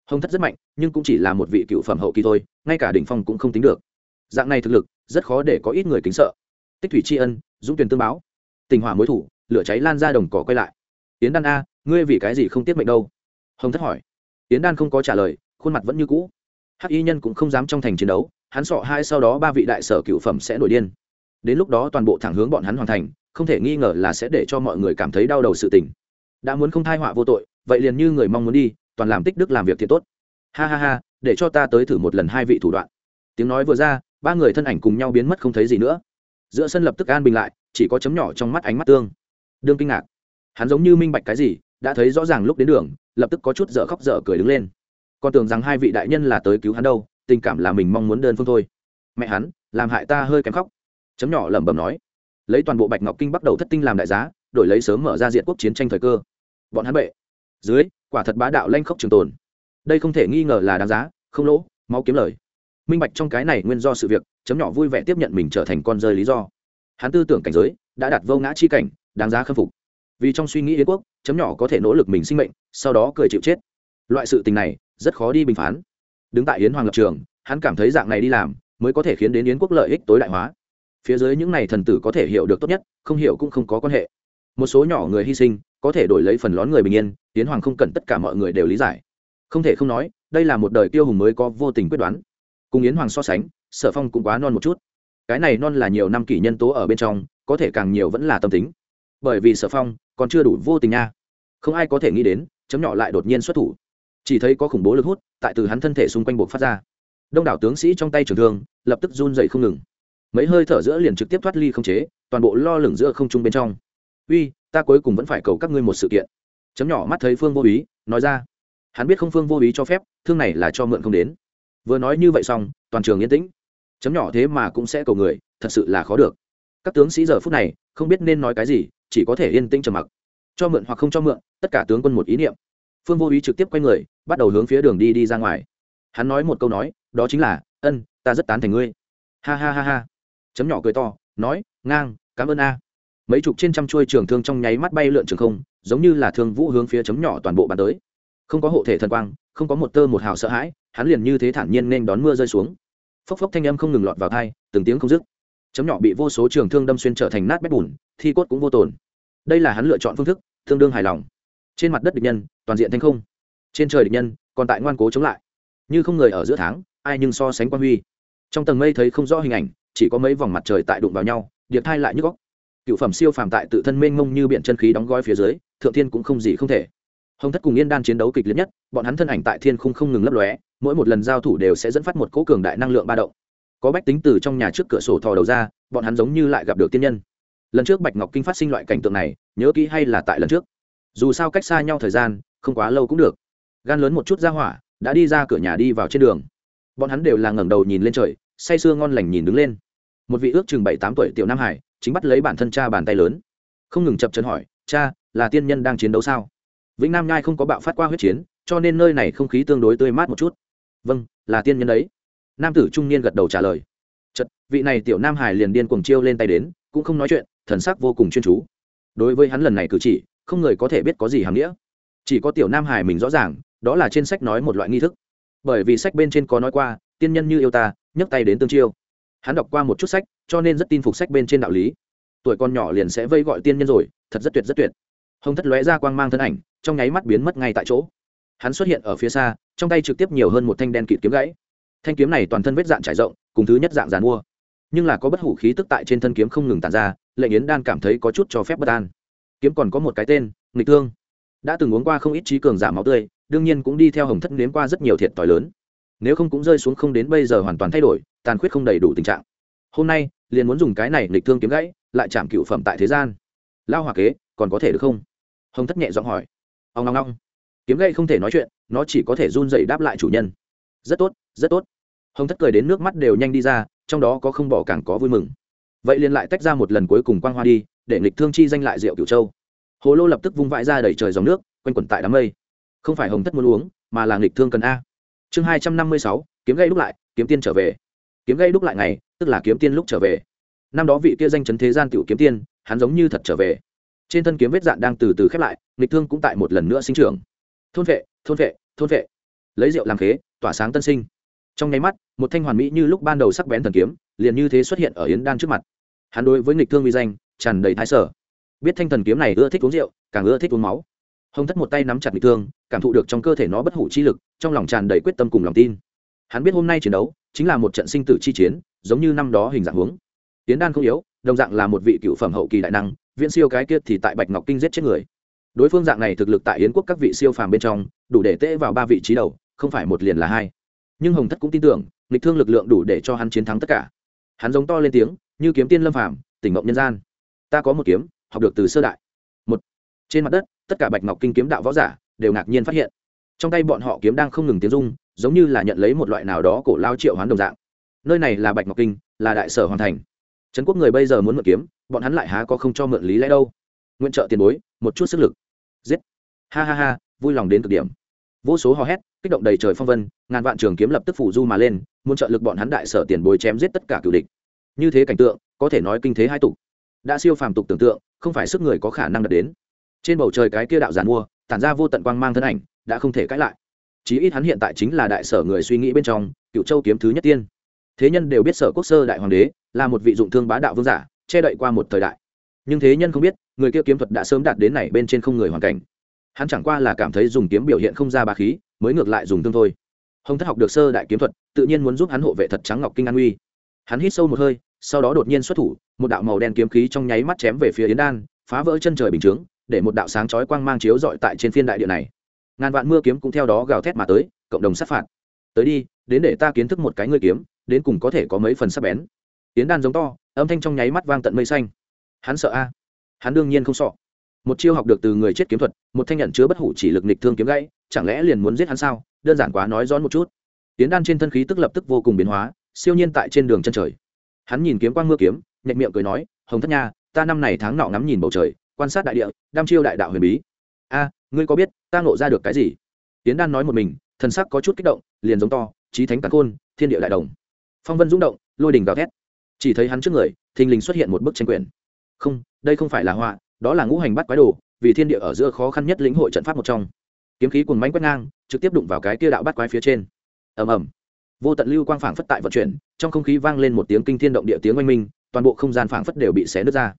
Hồng thất rất mạnh, nhưng cũng chỉ là một vị cựu phẩm hậu kỳ thôi, ngay cả đỉnh phong cũng không tính được. Dạng này thực lực, rất khó để có ít người kính sợ. Tích thủy tri ân, dũng tuyển tương báo. Tình hỏa mối thủ, lửa cháy lan ra đồng cỏ quay lại. Yến đan a, ngươi vì cái gì không tiết mệnh đâu? Hồng thất hỏi yến đan không có trả lời, khuôn mặt vẫn như cũ. Hắc y nhân cũng không dám trong thành chiến đấu, hắn sọ hai sau đó ba vị đại sở cựu phẩm sẽ nổi điên. Đến lúc đó toàn bộ thẳng hướng bọn hắn hoàn thành, không thể nghi ngờ là sẽ để cho mọi người cảm thấy đau đầu sự tình. Đã muốn không thai họa vô tội, vậy liền như người mong muốn đi, toàn làm tích đức làm việc thì tốt. Ha ha ha, để cho ta tới thử một lần hai vị thủ đoạn. Tiếng nói vừa ra, ba người thân ảnh cùng nhau biến mất không thấy gì nữa. Giữa sân lập tức an bình lại, chỉ có chấm nhỏ trong mắt ánh mắt tương. Đương kinh ngạc. Hắn giống như minh bạch cái gì đã thấy rõ ràng lúc đến đường, lập tức có chút dở khóc dở cười đứng lên. Con tưởng rằng hai vị đại nhân là tới cứu hắn đâu, tình cảm là mình mong muốn đơn phương thôi. Mẹ hắn, làm hại ta hơi kém khóc. Chấm nhỏ lẩm bẩm nói. Lấy toàn bộ bạch ngọc kinh bắt đầu thất tinh làm đại giá, đổi lấy sớm mở ra diện quốc chiến tranh thời cơ. Bọn hắn bệ. Dưới, quả thật bá đạo lanh khốc trường tồn. Đây không thể nghi ngờ là đáng giá, không lỗ máu kiếm lời. Minh bạch trong cái này nguyên do sự việc, chấm nhỏ vui vẻ tiếp nhận mình trở thành con rơi lý do. Hắn tư tưởng cảnh giới, đã đặt vô ngã chi cảnh, đáng giá khâm phục vì trong suy nghĩ yến quốc, chấm nhỏ có thể nỗ lực mình sinh mệnh, sau đó cười chịu chết. Loại sự tình này, rất khó đi bình phán. Đứng tại yến hoàng lập trường, hắn cảm thấy dạng này đi làm, mới có thể khiến đến yến quốc lợi ích tối đại hóa. Phía dưới những này thần tử có thể hiểu được tốt nhất, không hiểu cũng không có quan hệ. Một số nhỏ người hy sinh, có thể đổi lấy phần lón người bình yên, yến hoàng không cần tất cả mọi người đều lý giải. Không thể không nói, đây là một đời tiêu hùng mới có vô tình quyết đoán. Cùng yến hoàng so sánh, sở phong cũng quá non một chút. Cái này non là nhiều năm kỷ nhân tố ở bên trong, có thể càng nhiều vẫn là tâm tính. Bởi vì sở phong còn chưa đủ vô tình nha. Không ai có thể nghĩ đến, chấm nhỏ lại đột nhiên xuất thủ. Chỉ thấy có khủng bố lực hút tại từ hắn thân thể xung quanh buộc phát ra. Đông đảo tướng sĩ trong tay trường thương lập tức run dậy không ngừng. Mấy hơi thở giữa liền trực tiếp thoát ly không chế, toàn bộ lo lửng giữa không trung bên trong. Uy, ta cuối cùng vẫn phải cầu các ngươi một sự kiện. Chấm nhỏ mắt thấy phương vô ý, nói ra. Hắn biết không phương vô ý cho phép, thương này là cho mượn không đến. Vừa nói như vậy xong, toàn trường yên tĩnh. Chấm nhỏ thế mà cũng sẽ cầu người, thật sự là khó được. Các tướng sĩ giờ phút này không biết nên nói cái gì chỉ có thể yên tĩnh trầm mặc. Cho mượn hoặc không cho mượn, tất cả tướng quân một ý niệm. Phương vô ý trực tiếp quay người, bắt đầu hướng phía đường đi đi ra ngoài. Hắn nói một câu nói, đó chính là, ân, ta rất tán thành ngươi. Ha ha ha ha. Chấm nhỏ cười to, nói, ngang, cảm ơn a. Mấy chục trên trăm chuôi trường thương trong nháy mắt bay lượn trường không, giống như là thương vũ hướng phía chấm nhỏ toàn bộ bàn tới. Không có hộ thể thần quang, không có một tơ một hào sợ hãi, hắn liền như thế thản nhiên nên đón mưa rơi xuống. Phốc phốc thanh âm không ngừng lọt vào thai từng tiếng không dứt chấm nhỏ bị vô số trường thương đâm xuyên trở thành nát bét bùn, thi cốt cũng vô tồn. Đây là hắn lựa chọn phương thức, tương đương hài lòng. Trên mặt đất địch nhân, toàn diện thanh không. Trên trời địch nhân, còn tại ngoan cố chống lại. Như không người ở giữa tháng, ai nhưng so sánh quan huy. Trong tầng mây thấy không rõ hình ảnh, chỉ có mấy vòng mặt trời tại đụng vào nhau, điệp thai lại như góc cựu phẩm siêu phàm tại tự thân mênh mông như biển chân khí đóng gói phía dưới, thượng thiên cũng không gì không thể. Hồng thất cùng yên đan chiến đấu kịch liệt nhất, bọn hắn thân ảnh tại thiên không không ngừng lấp lóe, mỗi một lần giao thủ đều sẽ dẫn phát một cỗ cường đại năng lượng ba động có bách tính từ trong nhà trước cửa sổ thò đầu ra, bọn hắn giống như lại gặp được tiên nhân. Lần trước bạch ngọc kinh phát sinh loại cảnh tượng này, nhớ kỹ hay là tại lần trước. Dù sao cách xa nhau thời gian, không quá lâu cũng được. Gan lớn một chút ra hỏa, đã đi ra cửa nhà đi vào trên đường. Bọn hắn đều là ngẩng đầu nhìn lên trời, say sưa ngon lành nhìn đứng lên. Một vị ước chừng bảy tám tuổi tiểu nam hải, chính bắt lấy bản thân cha bàn tay lớn. Không ngừng chập chân hỏi, cha, là tiên nhân đang chiến đấu sao? Vĩnh nam nhai không có bạo phát qua huyết chiến, cho nên nơi này không khí tương đối tươi mát một chút. Vâng là tiên nhân đấy nam tử trung niên gật đầu trả lời. Chật vị này tiểu nam hải liền điên cuồng chiêu lên tay đến, cũng không nói chuyện, thần sắc vô cùng chuyên chú. Đối với hắn lần này cử chỉ, không người có thể biết có gì hàm nghĩa. Chỉ có tiểu nam hải mình rõ ràng, đó là trên sách nói một loại nghi thức. Bởi vì sách bên trên có nói qua, tiên nhân như yêu ta, nhấc tay đến tương chiêu. Hắn đọc qua một chút sách, cho nên rất tin phục sách bên trên đạo lý. Tuổi con nhỏ liền sẽ vây gọi tiên nhân rồi, thật rất tuyệt rất tuyệt. Hồng thất lóe ra quang mang thân ảnh, trong nháy mắt biến mất ngay tại chỗ. Hắn xuất hiện ở phía xa, trong tay trực tiếp nhiều hơn một thanh đen kịt kiếm gãy thanh kiếm này toàn thân vết dạn trải rộng, cùng thứ nhất dạng dàn mua. Nhưng là có bất hủ khí tức tại trên thân kiếm không ngừng tàn ra, lệnh yến đan cảm thấy có chút cho phép bất an. Kiếm còn có một cái tên, nghịch thương. Đã từng uống qua không ít trí cường giả máu tươi, đương nhiên cũng đi theo hồng thất nếm qua rất nhiều thiệt t h i lớn. Nếu không cũng rơi xuống không đến bây giờ hoàn toàn thay đổi, tàn khuyết không đầy đủ tình trạng. Hôm nay, liền muốn dùng cái này nghịch thương kiếm gãy, lại chạm cựu phẩm tại thế gian. Lao hòa kế, còn có thể được không? Hồng thất nhẹ giọng hỏi. Ông ngong ngong kiếm gãy không thể nói chuyện, nó chỉ có thể run dậy đáp lại chủ nhân. Rất tốt rất tốt. Hồng thất cười đến nước mắt đều nhanh đi ra, trong đó có không bỏ càng có vui mừng. Vậy liền lại tách ra một lần cuối cùng quang hoa đi, để nghịch thương chi danh lại rượu cửu châu. Hồ lô lập tức vung vãi ra đẩy trời dòng nước, quanh quẩn tại đám mây. Không phải hồng thất muốn uống, mà là nghịch thương cần a. Chương hai trăm năm mươi sáu, kiếm gây đúc lại, kiếm tiên trở về. Kiếm gây đúc lại ngày, tức là kiếm tiên lúc trở về. Năm đó vị kia danh chấn thế gian tiểu kiếm tiên, hắn giống như thật trở về. Trên thân kiếm vết dạn đang từ từ khép lại, nghịch thương cũng tại một lần nữa sinh trưởng. Thôn vệ thôn vệ thôn vệ. Lấy rượu làm khế, tỏa sáng tân sinh trong nháy mắt, một thanh hoàn mỹ như lúc ban đầu sắc bén thần kiếm, liền như thế xuất hiện ở yến đan trước mặt. Hắn đối với nghịch thương vi danh, tràn đầy thái sở. Biết thanh thần kiếm này ưa thích uống rượu, càng ưa thích uống máu. Hồng thất một tay nắm chặt nghịch thương, cảm thụ được trong cơ thể nó bất hủ chi lực, trong lòng tràn đầy quyết tâm cùng lòng tin. Hắn biết hôm nay chiến đấu, chính là một trận sinh tử chi chiến, giống như năm đó hình dạng huống. Yến đan không yếu, đồng dạng là một vị cựu phẩm hậu kỳ đại năng, viễn siêu cái kia thì tại bạch ngọc kinh giết chết người. Đối phương dạng này thực lực tại yến quốc các vị siêu phàm bên trong, đủ để tễ vào ba vị trí đầu, không phải một liền là hai nhưng hồng thất cũng tin tưởng, nghịch thương lực lượng đủ để cho hắn chiến thắng tất cả. Hắn giống to lên tiếng, như kiếm tiên lâm phàm, tỉnh ngộng nhân gian. Ta có một kiếm, học được từ sơ đại. Một. Trên mặt đất, tất cả bạch ngọc kinh kiếm đạo võ giả đều ngạc nhiên phát hiện. Trong tay bọn họ kiếm đang không ngừng tiếng rung, giống như là nhận lấy một loại nào đó cổ lao triệu hoán đồng dạng. Nơi này là bạch ngọc kinh, là đại sở hoàn thành. Trấn quốc người bây giờ muốn mượn kiếm, bọn hắn lại há có không cho mượn lý lẽ đâu. Nguyện trợ tiền bối, một chút sức lực. Giết. Ha ha ha, vui lòng đến cực điểm. Vô số hò hét, kích động đầy trời phong vân ngàn vạn trường kiếm lập tức phủ du mà lên, muốn trợ lực bọn hắn đại sở tiền bối chém giết tất cả cựu địch. Như thế cảnh tượng, có thể nói kinh thế hai tục. Đã siêu phàm tục tưởng tượng, không phải sức người có khả năng đạt đến. Trên bầu trời cái kia đạo giàn mua, tản ra vô tận quang mang thân ảnh, đã không thể cãi lại. Chí ít hắn hiện tại chính là đại sở người suy nghĩ bên trong, cựu châu kiếm thứ nhất tiên. Thế nhân đều biết sở quốc sơ đại hoàng đế, là một vị dụng thương bá đạo vương giả, che đậy qua một thời đại. Nhưng thế nhân không biết, người kia kiếm thuật đã sớm đạt đến này bên trên không người hoàn cảnh. Hắn chẳng qua là cảm thấy dùng kiếm biểu hiện không ra ba khí, mới ngược lại dùng thương thôi hồng thất học được sơ đại kiếm thuật, tự nhiên muốn giúp hắn hộ vệ thật trắng ngọc kinh an uy. Hắn hít sâu một hơi, sau đó đột nhiên xuất thủ, một đạo màu đen kiếm khí trong nháy mắt chém về phía yến đan, phá vỡ chân trời bình chướng, để một đạo sáng chói quang mang chiếu dọi tại trên phiên đại địa này. Ngàn vạn mưa kiếm cũng theo đó gào thét mà tới, cộng đồng sát phạt. Tới đi, đến để ta kiến thức một cái ngươi kiếm, đến cùng có thể có mấy phần sắc bén. Yến đan giống to, âm thanh trong nháy mắt vang tận mây xanh. Hắn sợ a? Hắn đương nhiên không sợ. Một chiêu học được từ người chết kiếm thuật, một thanh nhận chứa bất hủ chỉ lực nịch thương kiếm gãy, chẳng lẽ liền muốn giết hắn sao? Đơn giản quá nói rõ một chút. Tiến đan trên thân khí tức lập tức vô cùng biến hóa, siêu nhiên tại trên đường chân trời. Hắn nhìn kiếm quang mưa kiếm nhẹ miệng cười nói, hồng thất nha, ta năm này tháng nọ ngắm nhìn bầu trời, quan sát đại địa, đam chiêu đại đạo huyền bí. A, ngươi có biết, ta ngộ ra được cái gì? Tiến đan nói một mình, thần sắc có chút kích động, liền giống to trí thánh tạc khôn, thiên địa đại đồng. Phong vân rung động, lôi đình gào thét. Chỉ thấy hắn trước người, thình lình xuất hiện một bức tranh quyển. Không, đây không phải là họa, đó là ngũ hành bắt quái đồ, vì thiên địa ở giữa khó khăn nhất lĩnh hội trận pháp một trong kiếm khí cùng mánh quét ngang, trực tiếp đụng vào cái kia đạo bắt quái phía trên. Ầm ầm. Vô tận lưu quang phảng phất tại vận chuyển, trong không khí vang lên một tiếng kinh thiên động địa tiếng oanh minh, toàn bộ không gian phảng phất đều bị xé nứt ra.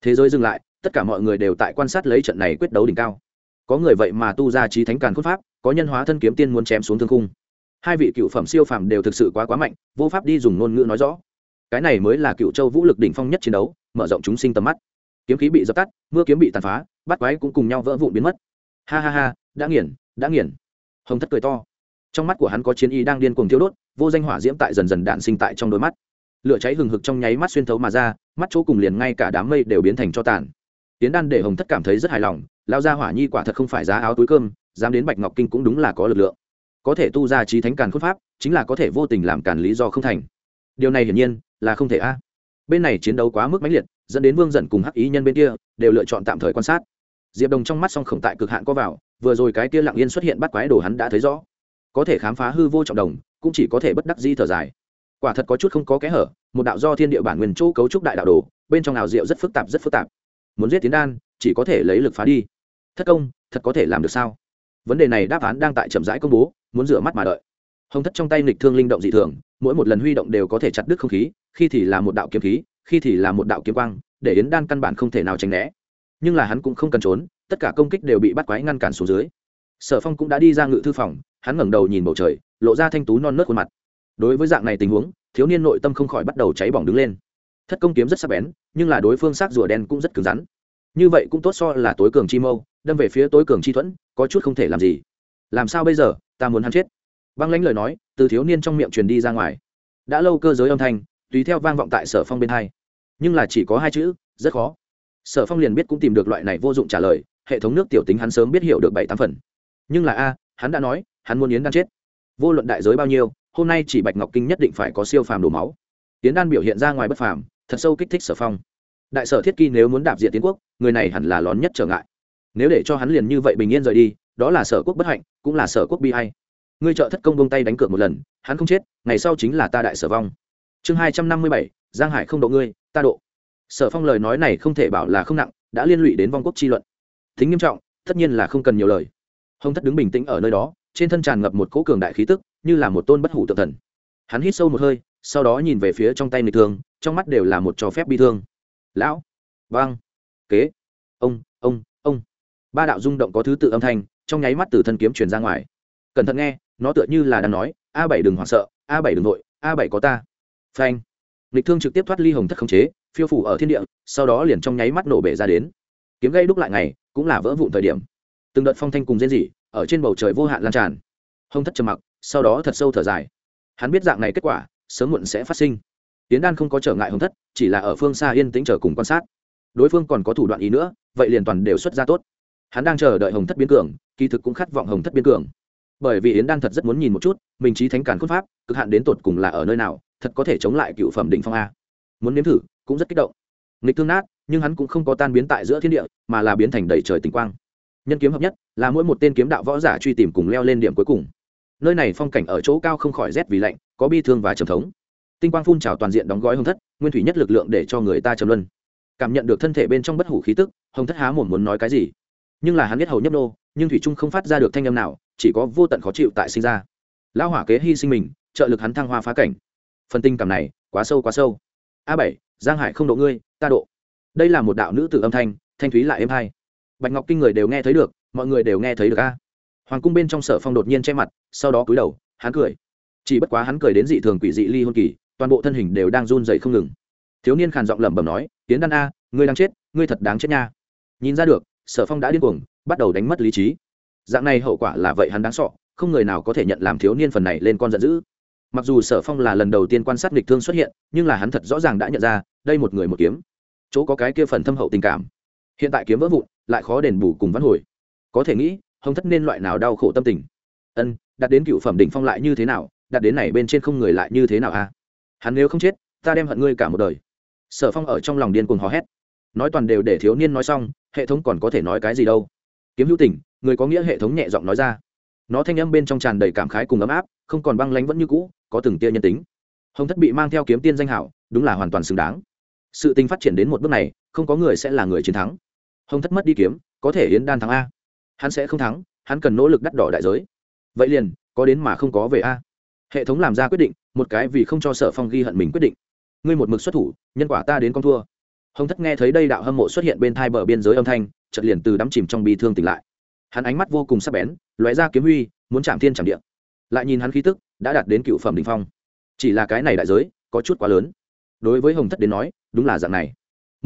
Thế giới dừng lại, tất cả mọi người đều tại quan sát lấy trận này quyết đấu đỉnh cao. Có người vậy mà tu ra trí thánh càn khôn pháp, có nhân hóa thân kiếm tiên muốn chém xuống thương khung. Hai vị cựu phẩm siêu phàm đều thực sự quá quá mạnh, vô pháp đi dùng ngôn ngữ nói rõ. Cái này mới là cựu châu vũ lực đỉnh phong nhất chiến đấu, mở rộng chúng sinh tầm mắt. Kiếm khí bị dập tắt, mưa kiếm bị tàn phá bắt quái cũng cùng nhau vỡ vụn biến mất ha ha ha, đã nghiền đã nghiền. Hồng thất cười to. Trong mắt của hắn có chiến y đang điên cuồng thiêu đốt, vô danh hỏa diễm tại dần dần đạn sinh tại trong đôi mắt. Lửa cháy hừng hực trong nháy mắt xuyên thấu mà ra, mắt chỗ cùng liền ngay cả đám mây đều biến thành cho tàn. Tiến đan để hồng thất cảm thấy rất hài lòng, lao ra hỏa nhi quả thật không phải giá áo túi cơm, dám đến bạch ngọc kinh cũng đúng là có lực lượng. Có thể tu ra trí thánh càn khôn pháp, chính là có thể vô tình làm càn lý do không thành. Điều này hiển nhiên là không thể a. Bên này chiến đấu quá mức mãnh liệt, dẫn đến vương dần cùng hắc ý nhân bên kia đều lựa chọn tạm thời quan sát diệp đồng trong mắt song khổng tại cực hạn có vào, vừa rồi cái kia lặng yên xuất hiện bắt quái đồ hắn đã thấy rõ. Có thể khám phá hư vô trọng đồng, cũng chỉ có thể bất đắc di thở dài. Quả thật có chút không có kẽ hở, một đạo do thiên địa bản nguyên chỗ cấu trúc đại đạo đồ, bên trong nào diệu rất phức tạp, rất phức tạp. Muốn giết tiến đan, chỉ có thể lấy lực phá đi. Thất công, thật có thể làm được sao? Vấn đề này đáp án đang tại chậm rãi công bố, muốn rửa mắt mà đợi. Hồng thất trong tay nghịch thương linh động dị thường, mỗi một lần huy động đều có thể chặt đứt không khí, khi thì là một đạo kiếm khí, khi thì là một đạo kiếm quang, để yến đan căn bản không thể nào tránh né nhưng là hắn cũng không cần trốn, tất cả công kích đều bị bắt quái ngăn cản xuống dưới. Sở phong cũng đã đi ra ngự thư phòng, hắn ngẩng đầu nhìn bầu trời, lộ ra thanh tú non nớt khuôn mặt. Đối với dạng này tình huống, thiếu niên nội tâm không khỏi bắt đầu cháy bỏng đứng lên. Thất công kiếm rất sắc bén, nhưng là đối phương xác rùa đen cũng rất cứng rắn. Như vậy cũng tốt so là tối cường chi mâu, đâm về phía tối cường chi thuẫn, có chút không thể làm gì. Làm sao bây giờ, ta muốn hắn chết. Băng lãnh lời nói, từ thiếu niên trong miệng truyền đi ra ngoài. Đã lâu cơ giới âm thanh, tùy theo vang vọng tại sở phong bên hai. Nhưng là chỉ có hai chữ, rất khó sở phong liền biết cũng tìm được loại này vô dụng trả lời, hệ thống nước tiểu tính hắn sớm biết hiểu được bảy tám phần. Nhưng là a, hắn đã nói, hắn muốn yến đan chết. Vô luận đại giới bao nhiêu, hôm nay chỉ bạch ngọc kinh nhất định phải có siêu phàm đổ máu. Yến đan biểu hiện ra ngoài bất phàm, thật sâu kích thích sở phong. Đại sở thiết kỳ nếu muốn đạp diện tiến quốc, người này hẳn là lón nhất trở ngại. Nếu để cho hắn liền như vậy bình yên rời đi, đó là sở quốc bất hạnh, cũng là sở quốc bi hay ngươi trợ thất công bông tay đánh cược một lần, hắn không chết, ngày sau chính là ta đại sở vong. Chương hai trăm năm mươi bảy, giang hải không độ ngươi, ta độ sở phong lời nói này không thể bảo là không nặng, đã liên lụy đến vong quốc chi luận. Tính nghiêm trọng, tất nhiên là không cần nhiều lời. Hồng thất đứng bình tĩnh ở nơi đó, trên thân tràn ngập một cỗ cường đại khí tức, như là một tôn bất hủ tự thần. Hắn hít sâu một hơi, sau đó nhìn về phía trong tay người thương, trong mắt đều là một trò phép bi thương. Lão! Vang kế! Ông! Ông! Ông! Ba đạo rung động có thứ tự âm thanh, trong nháy mắt từ thân kiếm truyền ra ngoài. Cẩn thận nghe, nó tựa như là đang nói, a bảy đừng hoảng sợ, a bảy đừng nội a bảy có ta. Phanh! Lịch thương trực tiếp thoát ly hồng thất khống chế phiêu phủ ở thiên địa, sau đó liền trong nháy mắt nổ bể ra đến. Kiếm gây đúc lại ngày, cũng là vỡ vụn thời điểm. Từng đợt phong thanh cùng rên rỉ, ở trên bầu trời vô hạn lan tràn. Hông thất trầm mặc, sau đó thật sâu thở dài. Hắn biết dạng này kết quả, sớm muộn sẽ phát sinh. Tiến đan không có trở ngại hồng thất, chỉ là ở phương xa yên tĩnh chờ cùng quan sát. Đối phương còn có thủ đoạn ý nữa, vậy liền toàn đều xuất ra tốt. Hắn đang chờ đợi hồng thất biến cường, kỳ thực cũng khát vọng hồng thất biến cường. Bởi vì yến đan thật rất muốn nhìn một chút, mình trí thánh càn khôn pháp, cực hạn đến tột cùng là ở nơi nào, thật có thể chống lại cựu phẩm đỉnh phong a. Muốn nếm thử cũng rất kích động. Nghịch thương nát, nhưng hắn cũng không có tan biến tại giữa thiên địa, mà là biến thành đầy trời tình quang. Nhân kiếm hợp nhất, là mỗi một tên kiếm đạo võ giả truy tìm cùng leo lên điểm cuối cùng. Nơi này phong cảnh ở chỗ cao không khỏi rét vì lạnh, có bi thương và trầm thống. Tinh quang phun trào toàn diện đóng gói hồng thất, nguyên thủy nhất lực lượng để cho người ta trầm luân. Cảm nhận được thân thể bên trong bất hủ khí tức, hồng thất há mồm muốn nói cái gì. Nhưng là hắn biết hầu nhấp nô, nhưng thủy trung không phát ra được thanh âm nào, chỉ có vô tận khó chịu tại sinh ra. Lão hỏa kế hy sinh mình, trợ lực hắn thăng hoa phá cảnh. Phần tinh cảm này, quá sâu quá sâu. A bảy giang hải không độ ngươi, ta độ. Đây là một đạo nữ tử âm thanh thanh thúy lại êm hai. Bạch ngọc kinh người đều nghe thấy được, mọi người đều nghe thấy được a. Hoàng cung bên trong sở phong đột nhiên che mặt, sau đó cúi đầu, hắn cười. Chỉ bất quá hắn cười đến dị thường quỷ dị ly hôn kỳ, toàn bộ thân hình đều đang run dậy không ngừng. Thiếu niên khàn giọng lẩm bẩm nói, tiến đan a, ngươi đang chết, ngươi thật đáng chết nha. Nhìn ra được, sở phong đã điên cuồng, bắt đầu đánh mất lý trí. Dạng này hậu quả là vậy hắn đáng sọ không người nào có thể nhận làm thiếu niên phần này lên con giận dữ mặc dù sở phong là lần đầu tiên quan sát nghịch thương xuất hiện, nhưng là hắn thật rõ ràng đã nhận ra, đây một người một kiếm. Chỗ có cái kia phần thâm hậu tình cảm. Hiện tại kiếm vỡ vụn, lại khó đền bù cùng vãn hồi. Có thể nghĩ, hồng thất nên loại nào đau khổ tâm tình? Ân, đặt đến cựu phẩm đỉnh phong lại như thế nào? Đặt đến này bên trên không người lại như thế nào a à? hắn nếu không chết, ta đem hận ngươi cả một đời. Sở phong ở trong lòng điên cuồng hò hét. Nói toàn đều để thiếu niên nói xong, hệ thống còn có thể nói cái gì đâu? Kiếm hữu tình, người có nghĩa hệ thống nhẹ giọng nói ra. Nó thanh âm bên trong tràn đầy cảm khái cùng ấm áp không còn băng lánh vẫn như cũ, có từng tia nhân tính. Hồng thất bị mang theo kiếm tiên danh hảo, đúng là hoàn toàn xứng đáng. Sự tình phát triển đến một bước này, không có người sẽ là người chiến thắng. Hồng thất mất đi kiếm, có thể yến đan thắng a. Hắn sẽ không thắng, hắn cần nỗ lực đắt đỏ đại giới. Vậy liền, có đến mà không có về a. Hệ thống làm ra quyết định, một cái vì không cho sở phong ghi hận mình quyết định. Ngươi một mực xuất thủ, nhân quả ta đến con thua. Hồng thất nghe thấy đây đạo hâm mộ xuất hiện bên thai bờ biên giới âm thanh chật liền từ đắm chìm trong bi thương tỉnh lại. Hắn ánh mắt vô cùng sắc bén, lóe ra kiếm huy, muốn chạm thiên chạm điện lại nhìn hắn khí tức, đã đạt đến cựu phẩm đ ỉ n h phong. Chỉ là cái này đại giới, có chút quá lớn. Đối với hồng thất đến nói, đúng là dạng này.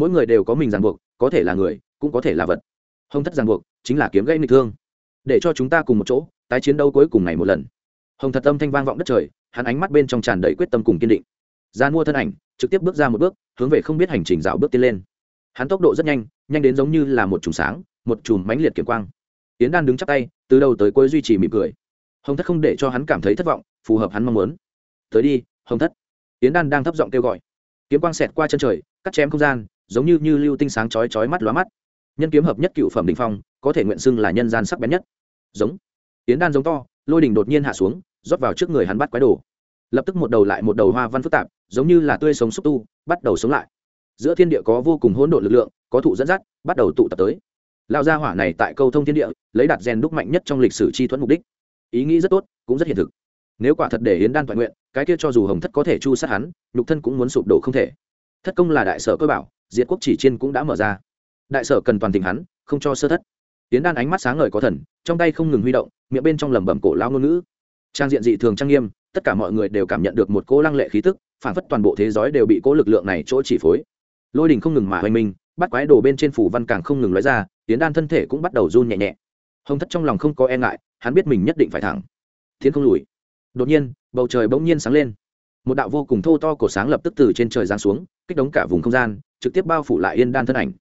Mỗi người đều có mình ràng buộc, có thể là người, cũng có thể là vật. Hồng thất ràng buộc, chính là kiếm gây nghịch thương. Để cho chúng ta cùng một chỗ, tái chiến đấu cuối cùng này một lần. Hồng thật âm thanh vang vọng đất trời, hắn ánh mắt bên trong tràn đầy quyết tâm cùng kiên định. Gian mua thân ảnh, trực tiếp bước ra một bước, hướng về không biết hành trình dạo bước tiến lên. Hắn tốc độ rất nhanh nhanh đến giống như là một chùm sáng, một chùm mánh liệt kiểm quang. Yến đan đứng chắc tay, từ đầu tới cuối duy trì mỉm cười hồng thất không để cho hắn cảm thấy thất vọng, phù hợp hắn mong muốn. Tới đi, hồng thất. Yến đan đang thấp giọng kêu gọi. Kiếm quang xẹt qua chân trời, cắt chém không gian, giống như như lưu tinh sáng chói chói mắt lóa mắt. Nhân kiếm hợp nhất cựu phẩm đình phong, có thể nguyện xưng là nhân gian sắc bén nhất. Giống. Yến đan giống to, lôi đỉnh đột nhiên hạ xuống, rót vào trước người hắn bắt quái đồ. Lập tức một đầu lại một đầu hoa văn phức tạp, giống như là tươi sống xúc tu, bắt đầu sống lại. Giữa thiên địa có vô cùng hỗn độn lực lượng, có thụ dẫn dắt, bắt đầu tụ tập tới. Lao gia hỏa này tại câu thông thiên địa, lấy đặt rèn đúc mạnh nhất trong lịch sử chi thuẫn mục đích ý nghĩ rất tốt, cũng rất hiện thực. Nếu quả thật để Yến đan toàn nguyện, cái kia cho dù hồng thất có thể chu sát hắn, nhục thân cũng muốn sụp đổ không thể. Thất công là đại sở cơ bảo, diệt quốc chỉ chiên cũng đã mở ra. Đại sở cần toàn tình hắn, không cho sơ thất. Yến đan ánh mắt sáng ngời có thần, trong tay không ngừng huy động, miệng bên trong lẩm bẩm cổ lao ngôn ngữ. Trang diện dị thường trang nghiêm, tất cả mọi người đều cảm nhận được một cỗ lăng lệ khí tức, phản phất toàn bộ thế giới đều bị cỗ lực lượng này chỗ chỉ phối. Lôi đình không ngừng mà hoành minh bắt quái đồ bên trên phủ văn càng không ngừng nói ra, Yến đan thân thể cũng bắt đầu run nhẹ nhẹ. Hồng thất trong lòng không có e ngại hắn biết mình nhất định phải thẳng. Thiên không lùi. Đột nhiên, bầu trời bỗng nhiên sáng lên. Một đạo vô cùng thô to cổ sáng lập tức từ trên trời giáng xuống, kích đống cả vùng không gian, trực tiếp bao phủ lại yên đan thân ảnh.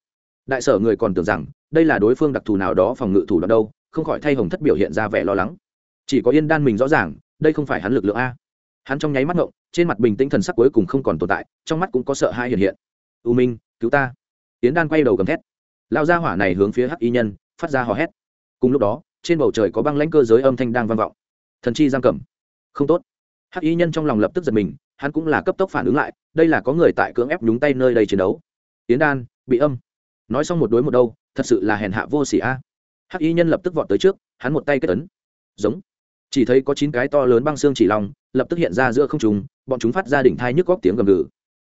Đại sở người còn tưởng rằng, đây là đối phương đặc thù nào đó phòng ngự thủ đoạn đâu, không khỏi thay hồng thất biểu hiện ra vẻ lo lắng. Chỉ có yên đan mình rõ ràng, đây không phải hắn lực lượng a. Hắn trong nháy mắt ngộng, trên mặt bình tĩnh thần sắc cuối cùng không còn tồn tại, trong mắt cũng có sợ hãi hiện hiện. U minh, cứu ta. Yến đan quay đầu gầm thét. Lao ra hỏa này hướng phía hắc y nhân, phát ra hò hét. Cùng lúc đó trên bầu trời có băng lãnh cơ giới âm thanh đang vang vọng. Thần chi giam cầm. Không tốt. Hắc y nhân trong lòng lập tức giật mình, hắn cũng là cấp tốc phản ứng lại, đây là có người tại cưỡng ép nhúng tay nơi đây chiến đấu. Yến đan, bị âm. Nói xong một đối một đâu, thật sự là hèn hạ vô sỉ a. Hắc y nhân lập tức vọt tới trước, hắn một tay kết ấn. Giống. Chỉ thấy có chín cái to lớn băng xương chỉ lòng, lập tức hiện ra giữa không trùng bọn chúng phát ra đỉnh thai nhức góc tiếng gầm gừ.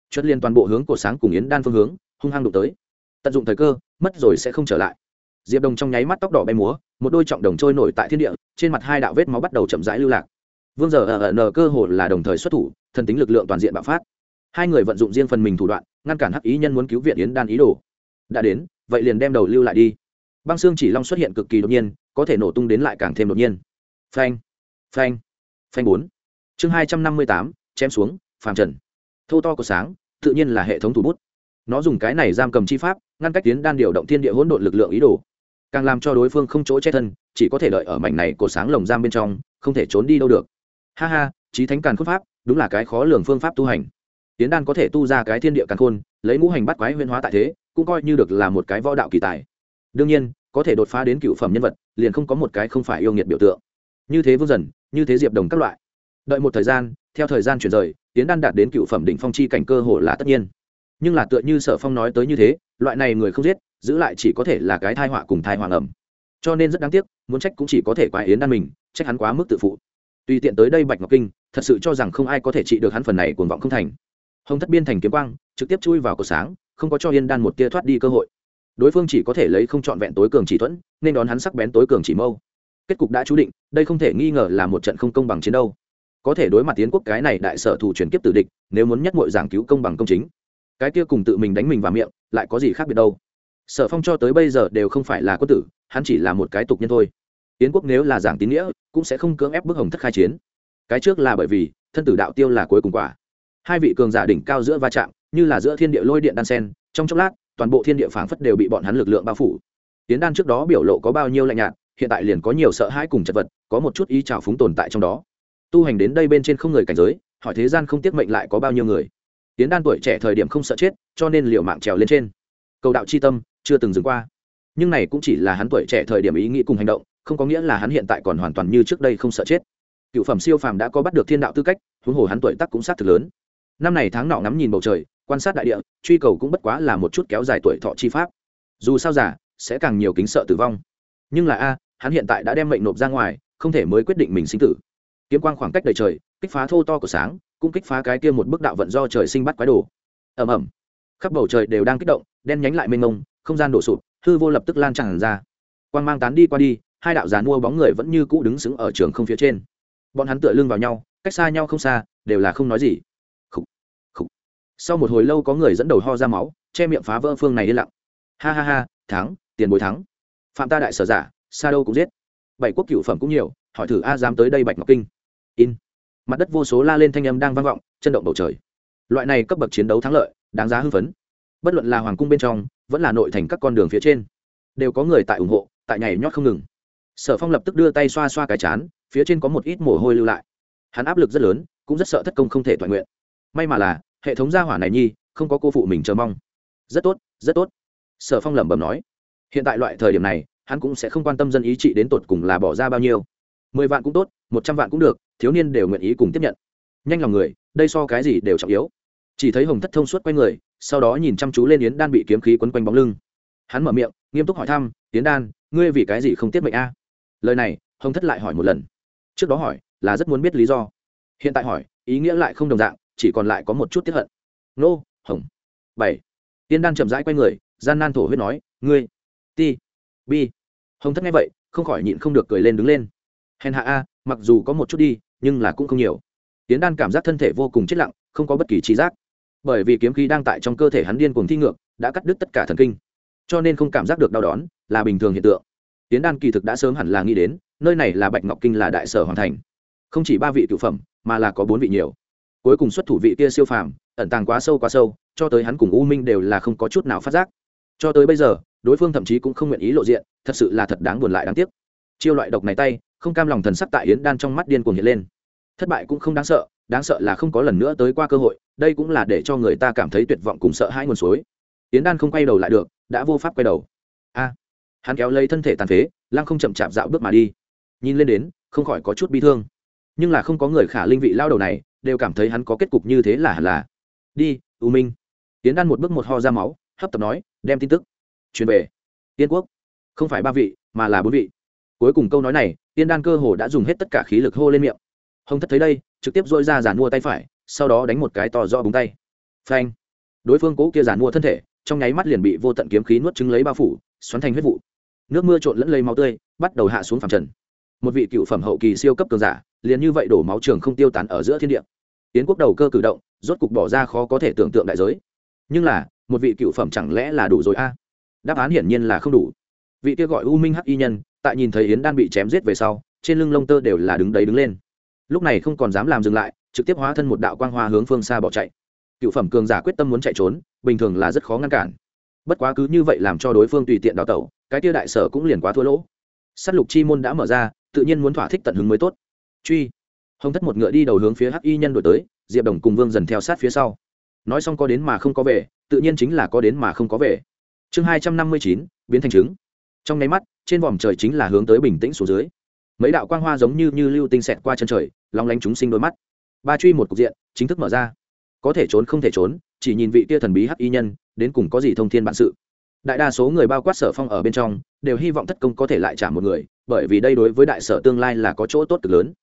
Chất liên toàn bộ hướng cổ sáng cùng yến đan phương hướng, hung hăng đụng tới. Tận dụng thời cơ, mất rồi sẽ không trở lại diệp đồng trong nháy mắt tóc đỏ bay múa, một đôi trọng đồng trôi nổi tại thiên địa, trên mặt hai đạo vết máu bắt đầu chậm rãi lưu lạc. Vương giờ ở ở nờ cơ hồ là đồng thời xuất thủ, thần tính lực lượng toàn diện bạo phát. Hai người vận dụng riêng phần mình thủ đoạn, ngăn cản hắc ý nhân muốn cứu viện yến đan ý đồ. Đã đến, vậy liền đem đầu lưu lại đi. Băng xương chỉ long xuất hiện cực kỳ đột nhiên, có thể nổ tung đến lại càng thêm đột nhiên. Phanh phanh phanh bốn. Chương hai trăm năm mươi tám, chém xuống, phàm trần. Thô to của sáng, tự nhiên là hệ thống thủ bút. Nó dùng cái này giam cầm chi pháp, ngăn cách tiến đan điều động thiên địa hỗn độn lực lượng ý đồ càng làm cho đối phương không chỗ che thân, chỉ có thể đợi ở mảnh này của sáng lồng giam bên trong, không thể trốn đi đâu được. Ha ha trí thánh càn khôn pháp, đúng là cái khó lường phương pháp tu hành. Tiến đan có thể tu ra cái thiên địa càn khôn, lấy ngũ hành bắt quái huyên hóa tại thế, cũng coi như được là một cái võ đạo kỳ tài. Đương nhiên, có thể đột phá đến cựu phẩm nhân vật, liền không có một cái không phải yêu nghiệt biểu tượng. Như thế vương dần, như thế diệp đồng các loại. Đợi một thời gian, theo thời gian chuyển rời, tiến đan đạt đến cựu phẩm đỉnh phong chi cảnh cơ hồ là tất nhiên nhưng là tựa như sở phong nói tới như thế, loại này người không giết, giữ lại chỉ có thể là cái thai họa cùng thai hoàng ẩm cho nên rất đáng tiếc, muốn trách cũng chỉ có thể quái yến đan mình, trách hắn quá mức tự phụ. Tùy tiện tới đây bạch ngọc kinh, thật sự cho rằng không ai có thể trị được hắn phần này cuồng vọng không thành. Hồng thất biên thành kiếm quang, trực tiếp chui vào cầu sáng, không có cho yên đan một tia thoát đi cơ hội. Đối phương chỉ có thể lấy không trọn vẹn tối cường chỉ thuẫn, nên đón hắn sắc bén tối cường chỉ mâu. Kết cục đã chú định, đây không thể nghi ngờ là một trận không công bằng chiến đâu có thể đối mặt tiến quốc cái này đại sở thủ chuyển kiếp tử địch, nếu muốn nhất mọi giảng cứu công bằng công chính cái kia cùng tự mình đánh mình vào miệng, lại có gì khác biệt đâu. Sở phong cho tới bây giờ đều không phải là quân tử, hắn chỉ là một cái tục nhân thôi. Yến quốc nếu là giảng tín nghĩa, cũng sẽ không cưỡng ép bức hồng thất khai chiến. Cái trước là bởi vì, thân tử đạo tiêu là cuối cùng quả. Hai vị cường giả đỉnh cao giữa va chạm, như là giữa thiên địa lôi điện đan sen, trong chốc lát, toàn bộ thiên địa phảng phất đều bị bọn hắn lực lượng bao phủ. Tiến đan trước đó biểu lộ có bao nhiêu lạnh nhạt, hiện tại liền có nhiều sợ hãi cùng chật vật, có một chút ý trào phúng tồn tại trong đó. Tu hành đến đây bên trên không người cảnh giới, hỏi thế gian không tiếc mệnh lại có bao nhiêu người tiến đan tuổi trẻ thời điểm không sợ chết, cho nên liệu mạng trèo lên trên. Cầu đạo c h i tâm chưa từng dừng qua. Nhưng này cũng chỉ là hắn tuổi trẻ thời điểm ý nghĩ cùng hành động, không có nghĩa là hắn hiện tại còn hoàn toàn như trước đây không sợ chết. Cựu phẩm siêu phàm đã có bắt được thiên đạo tư cách, huống hồ hắn tuổi tắc cũng sát thực lớn. Năm này tháng nọ ngắm nhìn bầu trời, quan sát đại địa, truy cầu cũng bất quá là một chút kéo dài tuổi thọ chi pháp. Dù sao giả sẽ càng nhiều kính sợ tử vong. Nhưng là a, hắn hiện tại đã đem mệnh nộp ra ngoài, không thể mới quyết định mình sinh tử. Kiếm quang khoảng cách đầy trời, kích phá thô to của sáng cũng kích phá cái kia một bức đạo vận do trời sinh bắt quái đồ. Ầm ầm. Khắp bầu trời đều đang kích động đen nhánh lại mênh mông không gian đổ sụp hư vô lập tức lan tràn ra. Quang mang tán đi qua đi hai đạo giàn mua bóng người vẫn như cũ đứng sững ở trường không phía trên. Bọn hắn tựa lưng vào nhau cách xa nhau không xa đều là không nói gì. Khủ, khủ. sau một hồi lâu có người dẫn đầu ho ra máu che miệng phá vỡ phương này yên lặng. Ha ha ha thắng tiền bồi thắng. Phạm ta đại sở giả xa đâu cũng giết. Bảy quốc cựu phẩm cũng nhiều hỏi thử a dám tới đây bạch ngọc kinh. In mặt đất vô số la lên thanh âm đang vang vọng chân động bầu trời. Loại này cấp bậc chiến đấu thắng lợi, đáng giá hưng phấn. Bất luận là hoàng cung bên trong, vẫn là nội thành các con đường phía trên, đều có người tại ủng hộ, tại nhảy nhót không ngừng. Sở phong lập tức đưa tay xoa xoa cái chán, phía trên có một ít mồ hôi lưu lại. Hắn áp lực rất lớn, cũng rất sợ thất công không thể toàn nguyện. May mà là, hệ thống gia hỏa này nhi, không có cô phụ mình chờ mong. Rất tốt rất tốt. Sở phong lẩm bẩm nói. Hiện tại loại thời điểm này, hắn cũng sẽ không quan tâm dân ý trị đến tột cùng là bỏ ra bao nhiêu. Mười vạn cũng tốt một trăm vạn cũng được, thiếu niên đều nguyện ý cùng tiếp nhận. Nhanh lòng người, đây so cái gì đều trọng yếu. Chỉ thấy hồng thất thông suốt quay người, sau đó nhìn chăm chú lên yến đan bị kiếm khí quấn quanh bóng lưng. Hắn mở miệng, nghiêm túc hỏi thăm, yến đan, ngươi vì cái gì không tiết mệnh a? Lời này, hồng thất lại hỏi một lần. Trước đó hỏi, là rất muốn biết lý do. Hiện tại hỏi, ý nghĩa lại không đồng dạng, chỉ còn lại có một chút tiếp hận. Nô, hồng. Bảy. Yến đan chậm rãi quay người, gian nan thổ huyết nói, ngươi, ti, bi. Hồng thất nghe vậy, không khỏi nhịn không được cười lên đứng lên hèn hạ a, mặc dù có một chút đi, nhưng là cũng không nhiều. Tiến đan cảm giác thân thể vô cùng chết lặng, không có bất kỳ trí giác. Bởi vì kiếm khí đang tại trong cơ thể hắn điên cuồng thi ngược, đã cắt đứt tất cả thần kinh. Cho nên không cảm giác được đau đón, là bình thường hiện tượng. Tiến đan kỳ thực đã sớm hẳn là nghĩ đến, nơi này là bạch ngọc kinh là đại sở hoàn thành. Không chỉ ba vị cựu phẩm, mà là có bốn vị nhiều. Cuối cùng xuất thủ vị kia siêu phàm, ẩn tàng quá sâu quá sâu, cho tới hắn cùng u minh đều là không có chút nào phát giác. Cho tới bây giờ, đối phương thậm chí cũng không nguyện ý lộ diện, thật sự là thật đáng buồn lại đáng tiếc. Chiêu loại độc này tay không cam lòng thần sắc tại yến đan trong mắt điên cuồng hiện lên. Thất bại cũng không đáng sợ đáng sợ là không có lần nữa tới qua cơ hội, đây cũng là để cho người ta cảm thấy tuyệt vọng cùng sợ hãi nguồn suối. Yến đan không quay đầu lại được, đã vô pháp quay đầu. A, hắn kéo lấy thân thể tàn phế, lăng không chậm chạp dạo bước mà đi. Nhìn lên đến, không khỏi có chút bi thương. Nhưng là không có người khả linh vị lao đầu này, đều cảm thấy hắn có kết cục như thế là hẳn là. Đi, u minh. Tiến đan một bước một ho ra máu, hấp tập nói, đem tin tức truyền về. Tiên quốc. Không phải ba vị, mà là bốn vị. Cuối cùng câu nói này tiên đan cơ hồ đã dùng hết tất cả khí lực hô lên miệng. Hồng thất thấy đây, trực tiếp dội ra giàn mua tay phải, sau đó đánh một cái to do búng tay. Phanh. Đối phương cố kia giàn mua thân thể, trong nháy mắt liền bị vô tận kiếm khí nuốt trứng lấy bao phủ, xoắn thành huyết vụ. Nước mưa trộn lẫn lấy máu tươi, bắt đầu hạ xuống phẳng trần. Một vị cựu phẩm hậu kỳ siêu cấp cường giả, liền như vậy đổ máu trường không tiêu tán ở giữa thiên địa. Tiến quốc đầu cơ cử động, rốt cục bỏ ra khó có thể tưởng tượng đại giới. Nhưng là, một vị cựu phẩm chẳng lẽ là đủ rồi a? Đáp án hiển nhiên là không đủ. Vị kia gọi u minh hắc y nhân tại nhìn thấy yến đan bị chém giết về sau, trên lưng lông tơ đều là đứng đấy đứng lên. Lúc này không còn dám làm dừng lại, trực tiếp hóa thân một đạo quang hoa hướng phương xa bỏ chạy. Cựu phẩm cường giả quyết tâm muốn chạy trốn, bình thường là rất khó ngăn cản. Bất quá cứ như vậy làm cho đối phương tùy tiện đào tẩu, cái tia đại sở cũng liền quá thua lỗ. S á t lục chi môn đã mở ra, tự nhiên muốn thỏa thích tận hứng mới tốt. Truy. Hồng thất một ngựa đi đầu hướng phía hắc y nhân đổi tới, diệp đồng cùng vương dần theo sát phía sau. Nói xong có đến mà không có về, tự nhiên chính là có đến mà không có về. Chương hai trăm năm mươi chín, biến thành trứng. Trong nháy mắt trên vòm trời chính là hướng tới bình tĩnh xuống dưới. Mấy đạo quang hoa giống như như lưu tinh xẹt qua chân trời, long lánh chúng sinh đôi mắt. Ba truy một cục diện, chính thức mở ra. Có thể trốn không thể trốn, chỉ nhìn vị tia thần bí hắc y nhân, đến cùng có gì thông thiên bản sự. Đại đa số người bao quát sở phong ở bên trong, đều hy vọng thất công có thể lại trả một người, bởi vì đây đối với đại sở tương lai là có chỗ tốt cực lớn.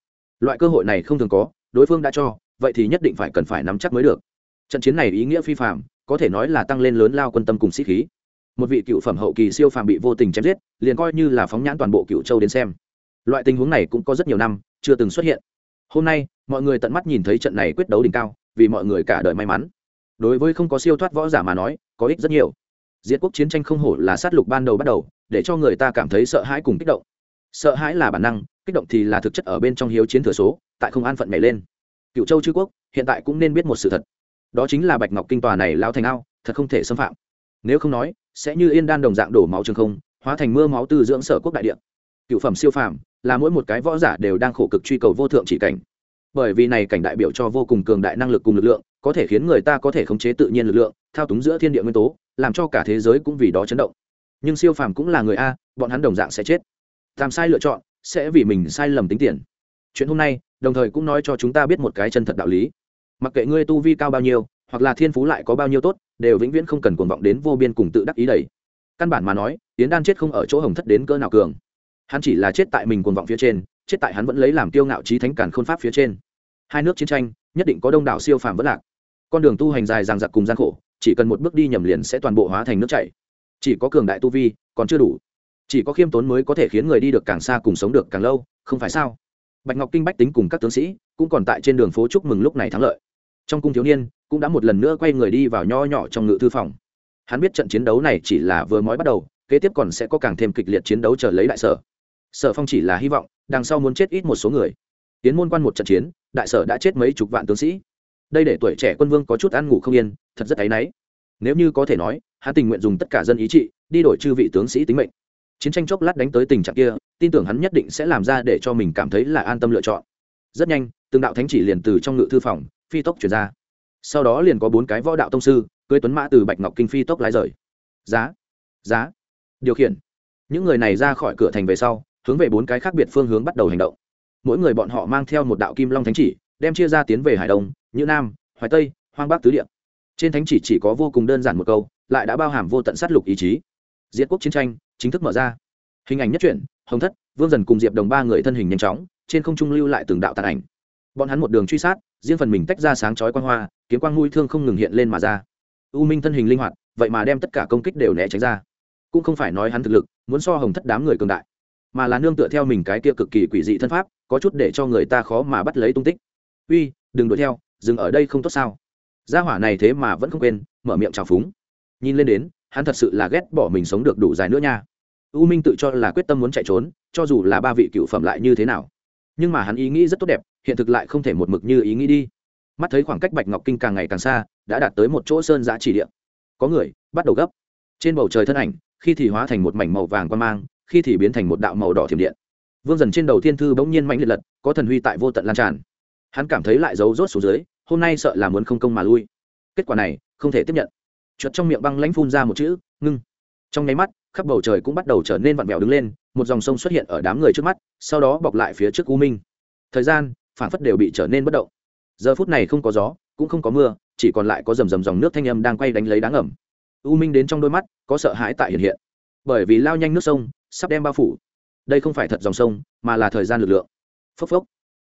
Loại cơ hội này không thường có, đối phương đã cho, vậy thì nhất định phải cần phải nắm chắc mới được. Trận chiến này ý nghĩa phi phạm có thể nói là tăng lên lớn lao quân tâm cùng sĩ khí một vị cựu phẩm hậu kỳ siêu phàm bị vô tình chém giết, liền coi như là phóng nhãn toàn bộ cựu châu đến xem. Loại tình huống này cũng có rất nhiều năm, chưa từng xuất hiện. Hôm nay, mọi người tận mắt nhìn thấy trận này quyết đấu đỉnh cao, vì mọi người cả đời may mắn. Đối với không có siêu thoát võ giả mà nói, có ích rất nhiều. Diệt quốc chiến tranh không hổ là sát lục ban đầu bắt đầu, để cho người ta cảm thấy sợ hãi cùng kích động. Sợ hãi là bản năng, kích động thì là thực chất ở bên trong hiếu chiến thừa số, tại không an phận nhảy lên. Cựu châu chư quốc, hiện tại cũng nên biết một sự thật. Đó chính là bạch ngọc kinh tòa này lao thành ao, thật không thể xâm phạm. Nếu không nói sẽ như yên đan đồng dạng đổ máu trường không, hóa thành mưa máu từ dưỡng sở quốc đại địa. Cựu phẩm siêu phàm, là mỗi một cái võ giả đều đang khổ cực truy cầu vô thượng chỉ cảnh. Bởi vì này cảnh đại biểu cho vô cùng cường đại năng lực cùng lực lượng, có thể khiến người ta có thể khống chế tự nhiên lực lượng, thao túng giữa thiên địa nguyên tố, làm cho cả thế giới cũng vì đó chấn động. Nhưng siêu phàm cũng là người a, bọn hắn đồng dạng sẽ chết. Làm sai lựa chọn, sẽ vì mình sai lầm tính tiền. Chuyện hôm nay, đồng thời cũng nói cho chúng ta biết một cái chân thật đạo lý. Mặc kệ ngươi tu vi cao bao nhiêu, hoặc là thiên phú lại có bao nhiêu tốt đều vĩnh viễn không cần cuồng vọng đến vô biên cùng tự đắc ý đầy. Căn bản mà nói tiến đan chết không ở chỗ hồng thất đến cỡ nào cường. Hắn chỉ là chết tại mình cuồng vọng phía trên, chết tại hắn vẫn lấy làm tiêu ngạo trí thánh cản khôn pháp phía trên. Hai nước chiến tranh, nhất định có đông đảo siêu phàm vất lạc. Con đường tu hành dài ràng giặc cùng gian khổ, chỉ cần một bước đi nhầm liền sẽ toàn bộ hóa thành nước chảy. Chỉ có cường đại tu vi, còn chưa đủ. Chỉ có khiêm tốn mới có thể khiến người đi được càng xa cùng sống được càng lâu, không phải sao? Bạch ngọc kinh bách tính cùng các tướng sĩ, cũng còn tại trên đường phố chúc mừng lúc này thắng lợi trong cung thiếu niên cũng đã một lần nữa quay người đi vào nho nhỏ trong ngự thư phòng. Hắn biết trận chiến đấu này chỉ là vừa mới bắt đầu, kế tiếp còn sẽ có càng thêm kịch liệt chiến đấu chờ lấy đại sở. Sở phong chỉ là hy vọng, đằng sau muốn chết ít một số người. Tiến môn quan một trận chiến, đại sở đã chết mấy chục vạn tướng sĩ. Đây để tuổi trẻ quân vương có chút ăn ngủ không yên, thật rất áy náy. Nếu như có thể nói, hắn tình nguyện dùng tất cả dân ý trị, đi đổi chư vị tướng sĩ tính mệnh. Chiến tranh chốc lát đánh tới tình trạng kia, tin tưởng hắn nhất định sẽ làm ra để cho mình cảm thấy là an tâm lựa chọn. Rất nhanh, từng đạo thánh chỉ liền từ trong ngự thư phòng phi tốc chuyển ra. Sau đó liền có bốn cái võ đạo tông sư, cưới tuấn mã từ bạch ngọc kinh phi tốc lái rời. Giá giá. Điều khiển. Những người này ra khỏi cửa thành về sau, hướng về bốn cái khác biệt phương hướng bắt đầu hành động. Mỗi người bọn họ mang theo một đạo kim long thánh chỉ, đem chia ra tiến về hải đông như nam, hoài tây, hoang bắc tứ địa. Trên thánh chỉ chỉ có vô cùng đơn giản một câu, lại đã bao hàm vô tận sát lục ý chí. Diệt quốc chiến tranh, chính thức mở ra. Hình ảnh nhất truyện, hồng thất, vương dần cùng diệp đồng ba người thân hình nhanh chóng, trên không trung lưu lại từng đạo tàn ảnh. Bọn hắn một đường truy sát riêng phần mình tách ra sáng chói quang hoa, kiếm quang mũi thương không ngừng hiện lên mà ra. U minh thân hình linh hoạt, vậy mà đem tất cả công kích đều né tránh ra. Cũng không phải nói hắn thực lực, muốn so hồng thất đám người cường đại, mà là nương tựa theo mình cái kia cực kỳ quỷ dị thân pháp, có chút để cho người ta khó mà bắt lấy tung tích. Uy, đừng đuổi theo, dừng ở đây không tốt sao? Gia hỏa này thế mà vẫn không quên, mở miệng trào phúng. Nhìn lên đến, hắn thật sự là ghét bỏ mình sống được đủ dài nữa nha. U minh tự cho là quyết tâm muốn chạy trốn, cho dù là ba vị cựu phẩm lại như thế nào nhưng mà hắn ý nghĩ rất tốt đẹp, hiện thực lại không thể một mực như ý nghĩ đi. Mắt thấy khoảng cách bạch ngọc kinh càng ngày càng xa, đã đạt tới một chỗ sơn giã chỉ địa. Có người, bắt đầu gấp. Trên bầu trời thân ảnh, khi thì hóa thành một mảnh màu vàng quan mang, khi thì biến thành một đạo màu đỏ thiểm điện. Vương dần trên đầu thiên thư bỗng nhiên mạnh liệt lật, có thần huy tại vô tận lan tràn. Hắn cảm thấy lại giấu rốt xuống dưới, hôm nay sợ là muốn không công mà lui. Kết quả này, không thể tiếp nhận. Chuột trong miệng băng lãnh phun ra một chữ, ngưng. Trong nháy mắt, khắp bầu trời cũng bắt đầu trở nên vặn vẹo đứng lên một dòng sông xuất hiện ở đám người trước mắt, sau đó bọc lại phía trước u minh. Thời gian phản phất đều bị trở nên bất động. Giờ phút này không có gió, cũng không có mưa, chỉ còn lại có rầm rầm dòng nước thanh âm đang quay đánh lấy đáng ẩm. U minh đến trong đôi mắt, có sợ hãi tại hiện hiện. Bởi vì lao nhanh nước sông, sắp đem bao phủ. Đây không phải thật dòng sông, mà là thời gian lực lượng. Phốc phốc.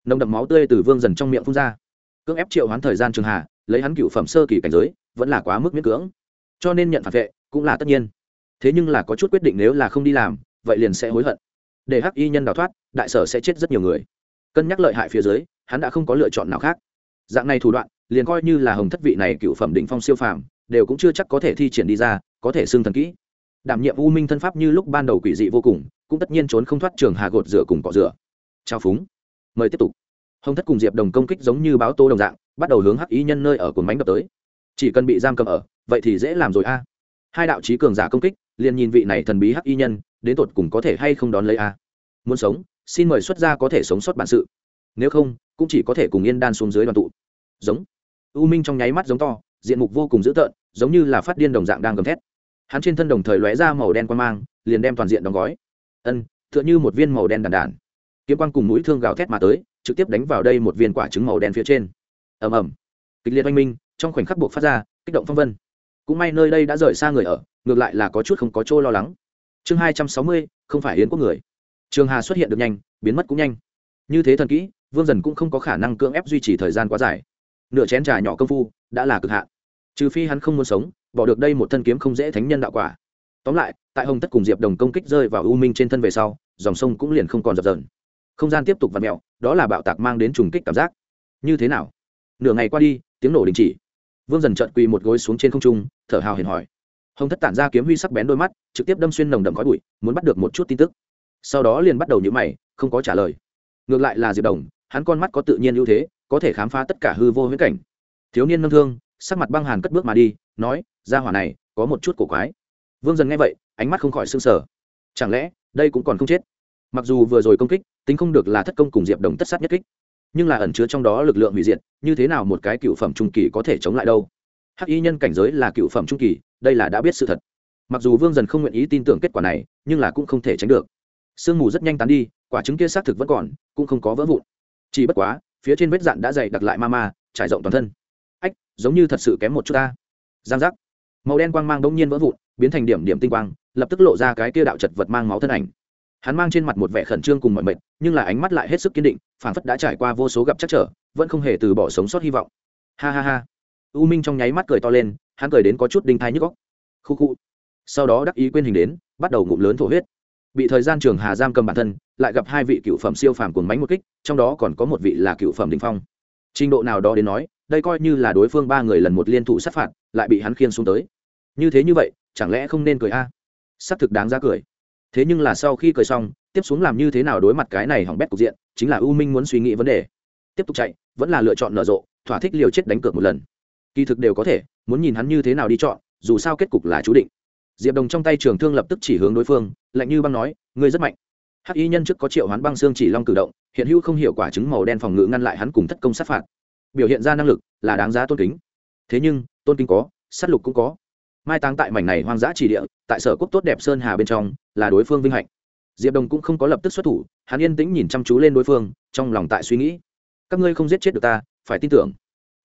Nồng đậm máu tươi từ vương dần trong miệng phun ra. Cưỡng ép triệu hoán thời gian trường hạ, lấy hắn cựu phẩm sơ kỳ cảnh giới, vẫn là quá mức miễn cưỡng. Cho nên nhận phản vệ, cũng là tất nhiên. Thế nhưng là có chút quyết định nếu là không đi làm vậy liền sẽ hối hận. Để hắc y nhân đào thoát, đại sở sẽ chết rất nhiều người. Cân nhắc lợi hại phía dưới, hắn đã không có lựa chọn nào khác. Dạng này thủ đoạn, liền coi như là hồng thất vị này cựu phẩm định phong siêu phàm, đều cũng chưa chắc có thể thi triển đi ra, có thể xưng thần kỹ. Đảm nhiệm u minh thân pháp như lúc ban đầu quỷ dị vô cùng, cũng tất nhiên trốn không thoát trường hà gột rửa cùng cọ rửa. Trao phúng. Mời tiếp tục. Hồng thất cùng diệp đồng công kích giống như báo tô đồng dạng, bắt đầu hướng hắc ý nhân nơi ở cồn bánh đập tới. Chỉ cần bị giam cầm ở, vậy thì dễ làm rồi a. Hai đạo trí cường giả công kích, liền nhìn vị này thần bí hắc y nhân đến tột cùng có thể hay không đón lấy a? Muốn sống, xin mời xuất gia có thể sống sót bản sự. Nếu không, cũng chỉ có thể cùng yên đan xuống dưới đoàn tụ. Giống. U minh trong nháy mắt giống to, diện mục vô cùng dữ tợn, giống như là phát điên đồng dạng đang gầm thét. Hắn trên thân đồng thời lóe ra màu đen quan mang, liền đem toàn diện đóng gói. Ân t h ư ợ n h ư một viên màu đen đàn đàn. Kiếm quan cùng mũi thương gào thét mà tới, trực tiếp đánh vào đây một viên quả trứng màu đen phía trên. Ầm ầm. Kịch liệt oanh minh, trong khoảnh khắc buộc phát ra, kích động phong vân. Cũng may nơi đây đã rời xa người ở, ngược lại là có chút không có chỗ lo lắng chương hai trăm sáu mươi, không phải yến quốc người. Trường hà xuất hiện được nhanh, biến mất cũng nhanh. Như thế thần kỹ, vương dần cũng không có khả năng cưỡng ép duy trì thời gian quá dài. Nửa chén trà nhỏ công phu, đã là cực hạn. Trừ phi hắn không muốn sống, bỏ được đây một thân kiếm không dễ thánh nhân đạo quả. Tóm lại, tại hồng tất cùng diệp đồng công kích rơi vào u minh trên thân về sau, dòng sông cũng liền không còn dập dờn. Không gian tiếp tục vặt mẹo đó là bạo tạc mang đến trùng kích cảm giác. Như thế nào? Nửa ngày qua đi, tiếng nổ đình chỉ. Vương dần trợn quỳ một gối xuống trên không trung, thở hào hiền hỏi hồng thất tản ra kiếm huy sắc bén đôi mắt, trực tiếp đâm xuyên nồng đậm khói bụi, muốn bắt được một chút tin tức. Sau đó liền bắt đầu nhữ mày, không có trả lời. Ngược lại là diệp đồng, hắn con mắt có tự nhiên ưu thế, có thể khám phá tất cả hư vô huyễn cảnh. Thiếu niên nâng thương, sắc mặt băng hàn cất bước mà đi, nói ra hỏa này, có một chút cổ quái. Vương dần nghe vậy, ánh mắt không khỏi s sở chẳng lẽ, đây cũng còn không chết? Mặc dù vừa rồi công kích, tính không được là thất công cùng diệp đồng tất sát nhất kích, nhưng là ẩn chứa trong đó lực lượng hủy diệt, như thế nào một cái cựu phẩm trung kỳ có thể chống lại đâu? Hắc y nhân cảnh giới là cựu phẩm trung kỳ đây là đã biết sự thật. Mặc dù vương dần không nguyện ý tin tưởng kết quả này, nhưng là cũng không thể tránh được. Sương mù rất nhanh tán đi, quả trứng kia xác thực vẫn còn, cũng không có vỡ vụn. Chỉ bất quá, phía trên vết dạn đã dày đặt lại ma ma, trải rộng toàn thân. Ách, giống như thật sự kém một chút ta. Giang giác. Màu đen quang mang đ ỗ n g nhiên vỡ vụn, biến thành điểm điểm tinh quang, lập tức lộ ra cái kia đạo chật vật mang máu thân ảnh. Hắn mang trên mặt một vẻ khẩn trương cùng mọi mệt, nhưng là ánh mắt lại hết sức kiên định phản phất đã trải qua vô số gặp chắc trở, vẫn không hề từ bỏ sống sót hy vọng. Ha ha ha u minh trong nháy mắt cười to lên, hắn cười đến có chút đinh thai nhức góc khu khu. Sau đó đắc ý quên hình đến, bắt đầu ngụm lớn thổ huyết. Bị thời gian trường hà giam cầm bản thân, lại gặp hai vị cựu phẩm siêu phàm cuồng bánh một kích, trong đó còn có một vị là cựu phẩm đình phong. Trình độ nào đó đến nói, đây coi như là đối phương ba người lần một liên thủ sát phạt, lại bị hắn khiên xuống tới. Như thế như vậy, chẳng lẽ không nên cười a? À? xác thực đáng ra cười. Thế nhưng là sau khi cười xong, tiếp xuống làm như thế nào đối mặt cái này hỏng bét cục diện, chính là u minh muốn suy nghĩ vấn đề. Tiếp tục chạy, vẫn là lựa chọn nở rộ, thỏa thích liều chết đánh cược một lần kỳ thực đều có thể, muốn nhìn hắn như thế nào đi chọn, dù sao kết cục là chú định. Diệp đồng trong tay trường thương lập tức chỉ hướng đối phương, lạnh như băng nói, ngươi rất mạnh. Hắc y nhân trước có triệu hoán băng xương chỉ long cử động, hiện hữu không hiểu quả chứng màu đen phòng ngự ngăn lại hắn cùng thất công sát phạt. Biểu hiện ra năng lực là đáng giá tôn kính. Thế nhưng, tôn kính có, sát lục cũng có. Mai táng tại mảnh này hoang dã chỉ địa, tại sở quốc tốt đẹp sơn hà bên trong, là đối phương vinh hạnh. Diệp đồng cũng không có lập tức xuất thủ, hắn yên tĩnh nhìn chăm chú lên đối phương, trong lòng tại suy nghĩ. Các ngươi không giết chết được ta, phải tin tưởng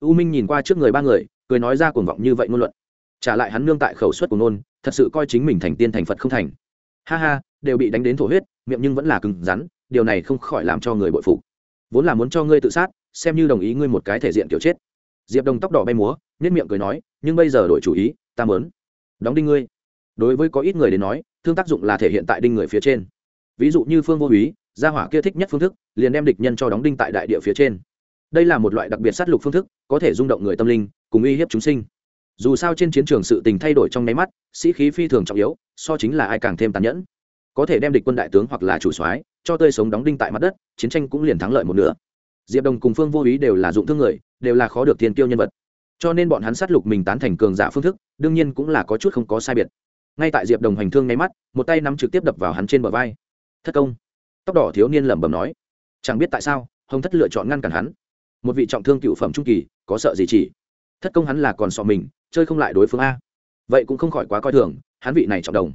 u minh nhìn qua trước người ba người, cười nói ra cuồng vọng như vậy ngôn luận. Trả lại hắn nương tại khẩu suất của nôn thật sự coi chính mình thành tiên thành phật không thành. Ha ha, đều bị đánh đến thổ huyết, miệng nhưng vẫn là cứng rắn, điều này không khỏi làm cho người bội phụ vốn là muốn cho ngươi tự sát, xem như đồng ý ngươi một cái thể diện kiểu chết. Diệp đồng tóc đỏ bay múa nhất miệng cười nói, nhưng bây giờ đổi chủ ý, ta mớn đóng đinh ngươi. Đối với có ít người đến nói, thương tác dụng là thể hiện tại đinh người phía trên. Ví dụ như phương vô úy, gia hỏa kia thích nhất phương thức, liền đem địch nhân cho đóng đinh tại đại địa phía trên đây là một loại đặc biệt sát lục phương thức, có thể rung động người tâm linh, cùng uy hiếp chúng sinh. Dù sao trên chiến trường sự tình thay đổi trong nháy mắt, sĩ khí phi thường trọng yếu, so chính là ai càng thêm tàn nhẫn. Có thể đem địch quân đại tướng hoặc là chủ soái cho tươi sống đóng đinh tại mặt đất, chiến tranh cũng liền thắng lợi một nửa. Diệp đồng cùng phương vô ý đều là dụng thương người, đều là khó được thiên tiêu nhân vật. Cho nên bọn hắn sát lục mình tán thành cường giả phương thức, đương nhiên cũng là có chút không có sai biệt. Ngay tại diệp đồng hành thương nháy mắt, một tay nắm trực tiếp đập vào hắn trên bờ vai. Thất công. Tóc đỏ thiếu niên lẩm bẩm nói. Chẳng biết tại sao, hồng thất lựa chọn ngăn cản hắn một vị trọng thương cựu phẩm trung kỳ, có sợ gì chỉ? Thất công hắn là còn sọ mình, chơi không lại đối phương a. Vậy cũng không khỏi quá coi thường, hắn vị này trọng đồng.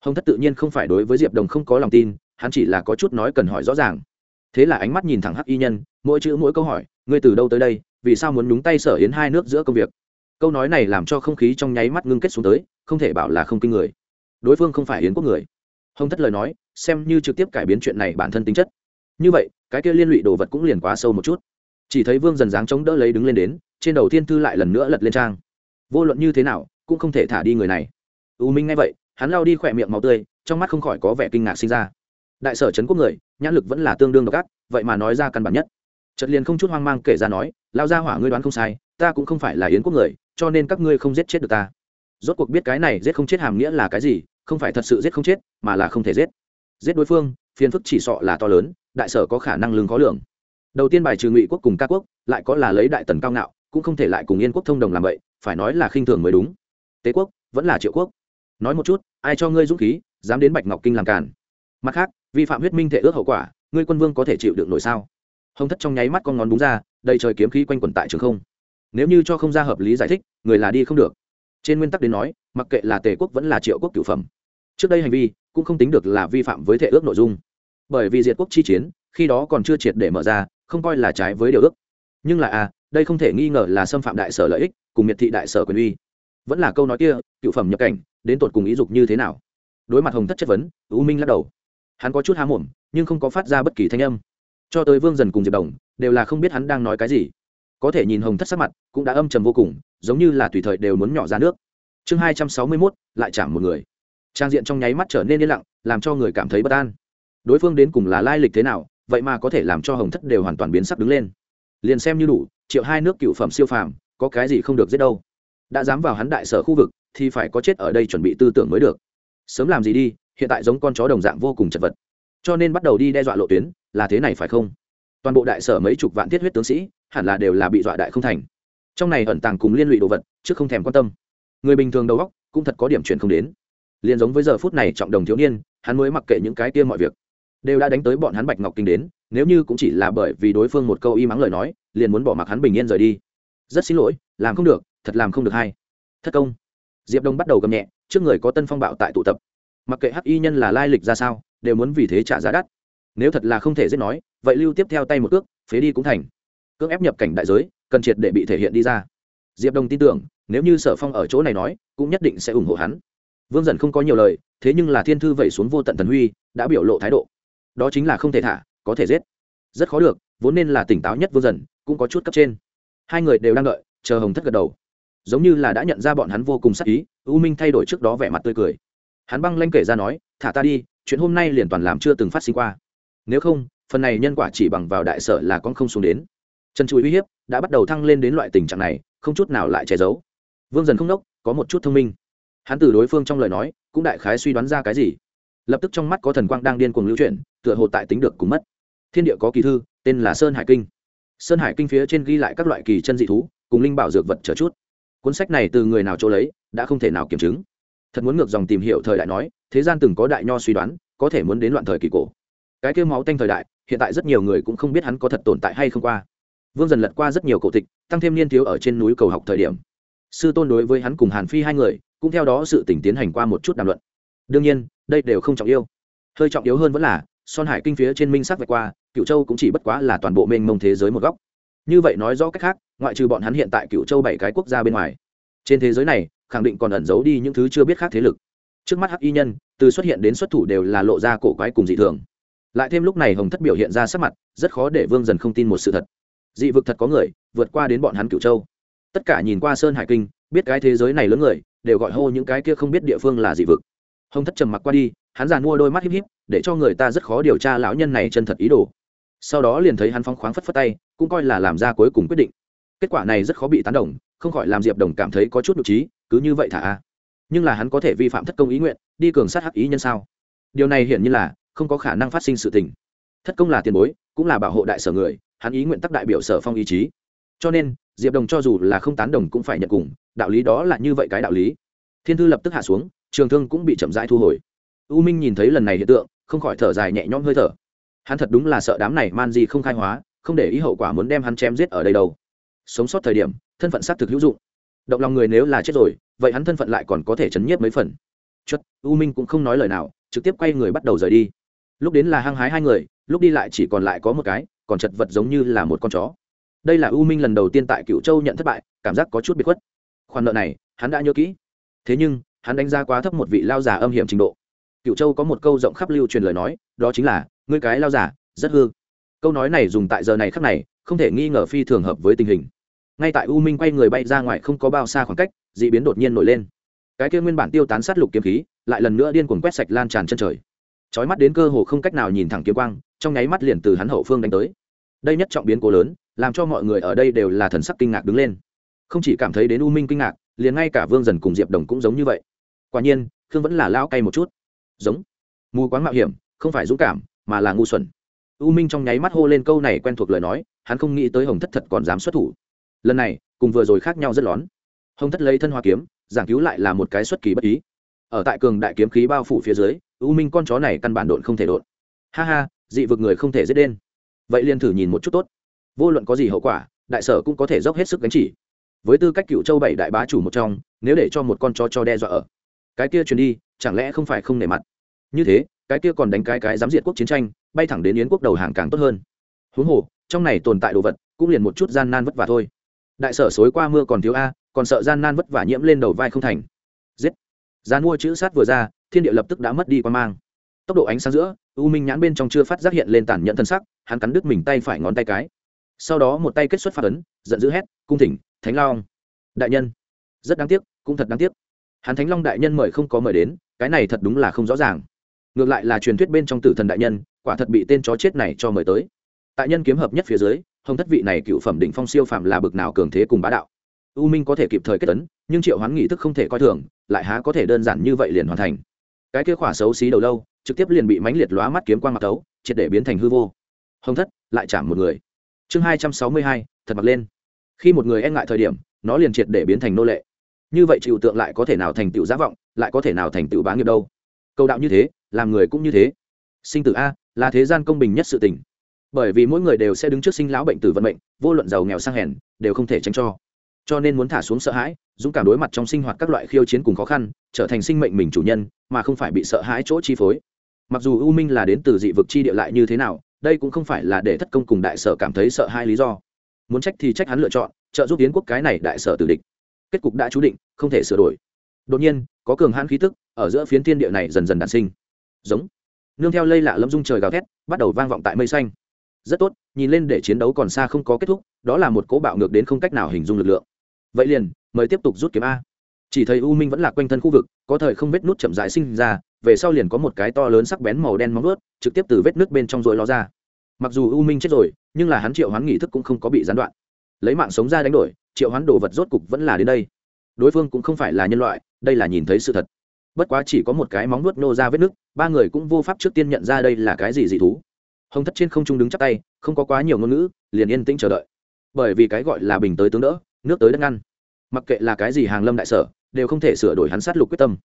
Hồng thất tự nhiên không phải đối với diệp đồng không có lòng tin, hắn chỉ là có chút nói cần hỏi rõ ràng. Thế là ánh mắt nhìn thẳng hắc y nhân, mỗi chữ mỗi câu hỏi, ngươi từ đâu tới đây, vì sao muốn nhúng tay sở yến hai nước giữa công việc? Câu nói này làm cho không khí trong nháy mắt ngưng kết xuống tới, không thể bảo là không kinh người. Đối phương không phải yến quốc người. Hồng thất lời nói, xem như trực tiếp cải biến chuyện này bản thân tính chất. Như vậy, cái kia liên lụy đồ vật cũng liền quá sâu một chút chỉ thấy vương dần dáng chống đỡ lấy đứng lên đến, trên đầu thiên thư lại lần nữa lật lên trang. Vô luận như thế nào, cũng không thể thả đi người này. U minh nghe vậy, hắn lao đi khỏe miệng máu tươi, trong mắt không khỏi có vẻ kinh ngạc sinh ra. Đại sở trấn quốc người, nhãn lực vẫn là tương đương độc ác, vậy mà nói ra căn bản nhất. Trật liền không chút hoang mang kể ra nói lao ra hỏa ngươi đoán không sai, ta cũng không phải là yến quốc người, cho nên các ngươi không giết chết được ta. Rốt cuộc biết cái này giết không chết hàm nghĩa là cái gì, không phải thật sự giết không chết, mà là không thể giết. Giết đối phương, phiền phức chỉ sọ là to lớn, đại sở có khả năng lưng khó lường đầu tiên bài trừ ngụy quốc cùng ca quốc, lại có là lấy đại tần cao ngạo, cũng không thể lại cùng yên quốc thông đồng làm vậy, phải nói là khinh thường mới đúng. Tế quốc, vẫn là triệu quốc. Nói một chút, ai cho ngươi dũng khí, dám đến bạch ngọc kinh làm cản mặt khác, vi phạm huyết minh thể ước hậu quả, ngươi quân vương có thể chịu được nổi sao? Hồng thất trong nháy mắt con ngón búng ra, đầy trời kiếm khí quanh quẩn tại trường không. Nếu như cho không ra hợp lý giải thích, người là đi không được. Trên nguyên tắc đến nói, mặc kệ là tề quốc vẫn là triệu quốc cửu phẩm. Trước đây hành vi, cũng không tính được là vi phạm với thể ước nội dung. Bởi vì diệt quốc chi chiến, khi đó còn chưa triệt để mở ra không coi là trái với điều ước. Nhưng là a à, đây không thể nghi ngờ là xâm phạm đại sở lợi ích cùng miệt thị đại sở quyền uy. Vẫn là câu nói kia cựu phẩm nhập cảnh đến tột cùng ý dục như thế nào? Đối mặt hồng thất chất vấn u minh lắc đầu. Hắn có chút há mồm nhưng không có phát ra bất kỳ thanh âm. Cho tới vương dần cùng diệp đồng đều là không biết hắn đang nói cái gì. Có thể nhìn hồng thất sắc mặt cũng đã âm trầm vô cùng giống như là tùy thời đều muốn nhỏ ra nước. Chương hai trăm sáu mươi mốt lại chạm một người. Trang diện trong nháy mắt trở nên yên lặng làm cho người cảm thấy bất an. Đối phương đến cùng là lai lịch thế nào vậy mà có thể làm cho hồng thất đều hoàn toàn biến sắc đứng lên. Liền xem như đủ, triệu hai nước cựu phẩm siêu phàm, có cái gì không được giết đâu. Đã dám vào hắn đại sở khu vực, thì phải có chết ở đây chuẩn bị tư tưởng mới được. Sớm làm gì đi, hiện tại giống con chó đồng dạng vô cùng chật vật. Cho nên bắt đầu đi đe dọa lộ tuyến, là thế này phải không? Toàn bộ đại sở mấy chục vạn thiết huyết tướng sĩ, hẳn là đều là bị dọa đại không thành. Trong này ẩn tàng cùng liên lụy đồ vật, chứ không thèm quan tâm. Người bình thường đầu góc cũng thật có điểm chuyển không đến. Liền giống với giờ phút này trọng đồng thiếu niên, hắn mới mặc kệ những cái kia mọi việc đều đã đánh tới bọn hắn bạch ngọc kinh đến, nếu như cũng chỉ là bởi vì đối phương một câu y mắng lời nói, liền muốn bỏ mặc hắn bình yên rời đi. Rất xin lỗi, làm không được, thật làm không được hay. Thất công. Diệp đông bắt đầu gầm nhẹ, trước người có tân phong bạo tại tụ tập. Mặc kệ hắc y nhân là lai lịch ra sao, đều muốn vì thế trả giá đắt. Nếu thật là không thể giết nói, vậy lưu tiếp theo tay một cước, phế đi cũng thành. Cưỡng ép nhập cảnh đại giới, cần triệt để bị thể hiện đi ra. Diệp đông tin tưởng, nếu như sở phong ở chỗ này nói, cũng nhất định sẽ ủng hộ hắn. Vương dần không có nhiều lời, thế nhưng là thiên thư vẩy xuống vô tận thần huy, đã biểu lộ thái độ đó chính là không thể thả, có thể giết. Rất khó được, vốn nên là tỉnh táo nhất vương dần, cũng có chút cấp trên. Hai người đều đang đợi, chờ hồng thất gật đầu. Giống như là đã nhận ra bọn hắn vô cùng sắc ý, u minh thay đổi trước đó vẻ mặt tươi cười. Hắn băng lanh kể ra nói, thả ta đi, chuyện hôm nay liền toàn làm chưa từng phát sinh qua. Nếu không, phần này nhân quả chỉ bằng vào đại sở là con không xuống đến. Chân chùi uy hiếp đã bắt đầu thăng lên đến loại tình trạng này, không chút nào lại che giấu. Vương dần không đốc có một chút thông minh. Hắn từ đối phương trong lời nói, cũng đại khái suy đoán ra cái gì lập tức trong mắt có thần quang đang điên cuồng lưu chuyển, tựa hồ tại tính được cùng mất. Thiên địa có kỳ thư, tên là sơn hải kinh. Sơn hải kinh phía trên ghi lại các loại kỳ chân dị thú, cùng linh bảo dược vật chờ chút. Cuốn sách này từ người nào chỗ lấy, đã không thể nào kiểm chứng. Thật muốn ngược dòng tìm hiểu thời đại nói, thế gian từng có đại nho suy đoán, có thể muốn đến loạn thời kỳ cổ. Cái kêu máu tanh thời đại, hiện tại rất nhiều người cũng không biết hắn có thật tồn tại hay không qua. Vương dần lật qua rất nhiều cổ tịch, tăng thêm niên thiếu ở trên núi cầu học thời điểm. Sư tôn đối với hắn cùng hàn phi hai người, cũng theo đó sự tỉnh tiến hành qua một chút đàm luận đương nhiên, đây đều không trọng yêu. Hơi trọng yếu hơn vẫn là, son hải kinh phía trên minh sắc vạch qua cựu châu cũng chỉ bất quá là toàn bộ mênh mông thế giới một góc. Như vậy nói rõ cách khác, ngoại trừ bọn hắn hiện tại cựu châu bảy cái quốc gia bên ngoài, trên thế giới này, khẳng định còn ẩn giấu đi những thứ chưa biết khác thế lực. Trước mắt hắc y nhân, từ xuất hiện đến xuất thủ đều là lộ ra cổ quái cùng dị thường. Lại thêm lúc này hồng thất biểu hiện ra sắc mặt, rất khó để vương dần không tin một sự thật. Dị vực thật có người, vượt qua đến bọn hắn cựu châu. Tất cả nhìn qua sơn hải kinh, biết cái thế giới này lớn người, đều gọi hô những cái kia không biết địa phương là dị vực hồng thất trầm mặc qua đi, hắn giàn mua đôi mắt híp híp, để cho người ta rất khó điều tra lão nhân này chân thật ý đồ. Sau đó liền thấy hắn phóng khoáng phất phất tay, cũng coi là làm ra cuối cùng quyết định. Kết quả này rất khó bị tán đồng, không khỏi làm diệp đồng cảm thấy có chút nhục trí, cứ như vậy thả a. Nhưng là hắn có thể vi phạm thất công ý nguyện, đi cường sát hắc ý nhân sao? Điều này hiển nhiên là không có khả năng phát sinh sự tình. Thất công là tiền bối, cũng là bảo hộ đại sở người, hắn ý nguyện tắc đại biểu sở phong ý chí. Cho nên, diệp đồng cho dù là không tán đồng cũng phải nhận cùng, đạo lý đó là như vậy cái đạo lý. Thiên thư lập tức hạ xuống trường thương cũng bị chậm rãi thu hồi. U minh nhìn thấy lần này hiện tượng, không khỏi thở dài nhẹ nhõm hơi thở. Hắn thật đúng là sợ đám này man gì không khai hóa, không để ý hậu quả muốn đem hắn chém giết ở đây đâu. Sống sót thời điểm, thân phận xác thực hữu dụng. Động lòng người nếu là chết rồi, vậy hắn thân phận lại còn có thể chấn nhiếp mấy phần. Chất u minh cũng không nói lời nào, trực tiếp quay người bắt đầu rời đi. Lúc đến là hăng hái hai người, lúc đi lại chỉ còn lại có một cái, còn chật vật giống như là một con chó. Đây là u minh lần đầu tiên tại cựu châu nhận thất bại, cảm giác có chút bị khuất. Khoản nợ này, hắn đã nhớ kỹ. Thế nhưng hắn đánh giá quá thấp một vị lao giả âm hiểm trình độ. Cựu châu có một câu rộng khắp lưu truyền lời nói, đó chính là, ngươi cái lao giả, rất hư. Câu nói này dùng tại giờ này khắc này, không thể nghi ngờ phi thường hợp với tình hình. Ngay tại u minh quay người bay ra ngoài không có bao xa khoảng cách d ị biến đột nhiên nổi lên. Cái kia nguyên bản tiêu tán sát lục kiếm khí, lại lần nữa điên cuồng quét sạch lan tràn chân trời. Trói mắt đến cơ hồ không cách nào nhìn thẳng kiếm quang, trong nháy mắt liền từ hắn hậu phương đánh tới. Đây nhất trọng biến cố lớn, làm cho mọi người ở đây đều là thần sắc kinh ngạc đứng lên. Không chỉ cảm thấy đến u minh kinh ngạc, liền ngay cả vương dần cùng diệp đồng cũng giống như vậy quả nhiên, khương vẫn là lao cay một chút. Giống. Mù quáng mạo hiểm, không phải dũng cảm, mà là ngu xuẩn. U minh trong nháy mắt hô lên câu này quen thuộc lời nói, hắn không nghĩ tới hồng thất thật còn dám xuất thủ. Lần này, cùng vừa rồi khác nhau rất lón. Hồng thất lấy thân hoa kiếm, giảng cứu lại là một cái xuất kỳ bất ý. Ở tại cường đại kiếm khí bao phủ phía dưới, u minh con chó này căn bản độn không thể độn. Ha ha, dị vực người không thể dết đen. Vậy liền thử nhìn một chút tốt. Vô luận có gì hậu quả, đại sở cũng có thể dốc hết sức gánh chỉ. Với tư cách cựu châu bảy đại bá chủ một trong, nếu để cho một con chó cho đe dọa ở cái kia truyền đi, chẳng lẽ không phải không nể mặt? Như thế, cái kia còn đánh cái cái giám diệt quốc chiến tranh, bay thẳng đến yến quốc đầu hàng càng tốt hơn. Huống hồ, trong này tồn tại đồ vật, cũng liền một chút gian nan vất vả thôi. Đại sở xối qua mưa còn thiếu a, còn sợ gian nan vất vả nhiễm lên đầu vai không thành. Giết! Gian mua chữ sát vừa ra, thiên địa lập tức đã mất đi quan mang. Tốc độ ánh sáng giữa, u minh nhãn bên trong chưa phát giác hiện lên tàn nhẫn thân sắc, hắn cắn đứt mình tay phải ngón tay cái. Sau đó một tay kết xuất phát ấn, giận dữ hét, cung thỉnh, thánh long! Đại nhân! Rất đáng tiếc, cũng thật đáng tiếc hắn thánh long đại nhân mời không có mời đến, cái này thật đúng là không rõ ràng. Ngược lại là truyền thuyết bên trong tử thần đại nhân, quả thật bị tên chó chết này cho mời tới. Tại nhân kiếm hợp nhất phía dưới, hồng thất vị này cựu phẩm định phong siêu phạm là bực nào cường thế cùng bá đạo. U minh có thể kịp thời kết tấn nhưng triệu hoán nghị thức không thể coi thường, lại há có thể đơn giản như vậy liền hoàn thành. Cái kia khỏa xấu xí đầu lâu, trực tiếp liền bị mánh liệt lóa mắt kiếm quan mặc tấu, triệt để biến thành hư vô. Hồng thất, lại chạm một người. Chương hai trăm sáu mươi hai, thật mặc lên. Khi một người e ngại thời điểm, nó liền triệt để biến thành nô lệ như vậy chịu tượng lại có thể nào thành tựu giá vọng, lại có thể nào thành tựu bá nghiệp đâu? Câu đạo như thế, làm người cũng như thế. Sinh tử a, là thế gian công bình nhất sự tình. Bởi vì mỗi người đều sẽ đứng trước sinh lão bệnh tử vận mệnh, vô luận giàu nghèo sang hèn, đều không thể tránh cho. Cho nên muốn thả xuống sợ hãi, dũng cảm đối mặt trong sinh hoạt các loại khiêu chiến cùng khó khăn, trở thành sinh mệnh mình chủ nhân, mà không phải bị sợ hãi chỗ chi phối. Mặc dù u minh là đến từ dị vực chi địa lại như thế nào, đây cũng không phải là để thất công cùng đại sở cảm thấy sợ hai lý do. Muốn trách thì trách hắn lựa chọn, trợ giúp tiến quốc cái này đại sở tử địch kết cục đã chú định, không thể sửa đổi. Đột nhiên, có cường hãn khí tức ở giữa phiến thiên địa này dần dần đản sinh. Giống. Nương theo lây lạ lâm dung trời gào thét, bắt đầu vang vọng tại mây xanh. Rất tốt, nhìn lên để chiến đấu còn xa không có kết thúc, đó là một cố bạo ngược đến không cách nào hình dung lực lượng. Vậy liền, mời tiếp tục rút kiếm a. Chỉ thấy u minh vẫn là quanh thân khu vực, có thời không vết nút chậm rãi sinh ra, về sau liền có một cái to lớn sắc bén màu đen móng ướt trực tiếp từ vết nước bên trong rồi ló ra. Mặc dù u minh chết rồi, nhưng là hắn triệu hoán nghị thức cũng không có bị gián đoạn. Lấy mạng sống ra đánh đổi triệu hoán đồ vật rốt cục vẫn là đến đây. Đối phương cũng không phải là nhân loại, đây là nhìn thấy sự thật. Bất quá chỉ có một cái móng nuốt nô ra vết nước ba người cũng vô pháp trước tiên nhận ra đây là cái gì dị thú. Hồng thất trên không trung đứng chắc tay, không có quá nhiều ngôn ngữ, liền yên tĩnh chờ đợi. Bởi vì cái gọi là bình tới tướng đỡ, nước tới đất ngăn. Mặc kệ là cái gì hàng lâm đại sở, đều không thể sửa đổi hắn sát lục quyết tâm.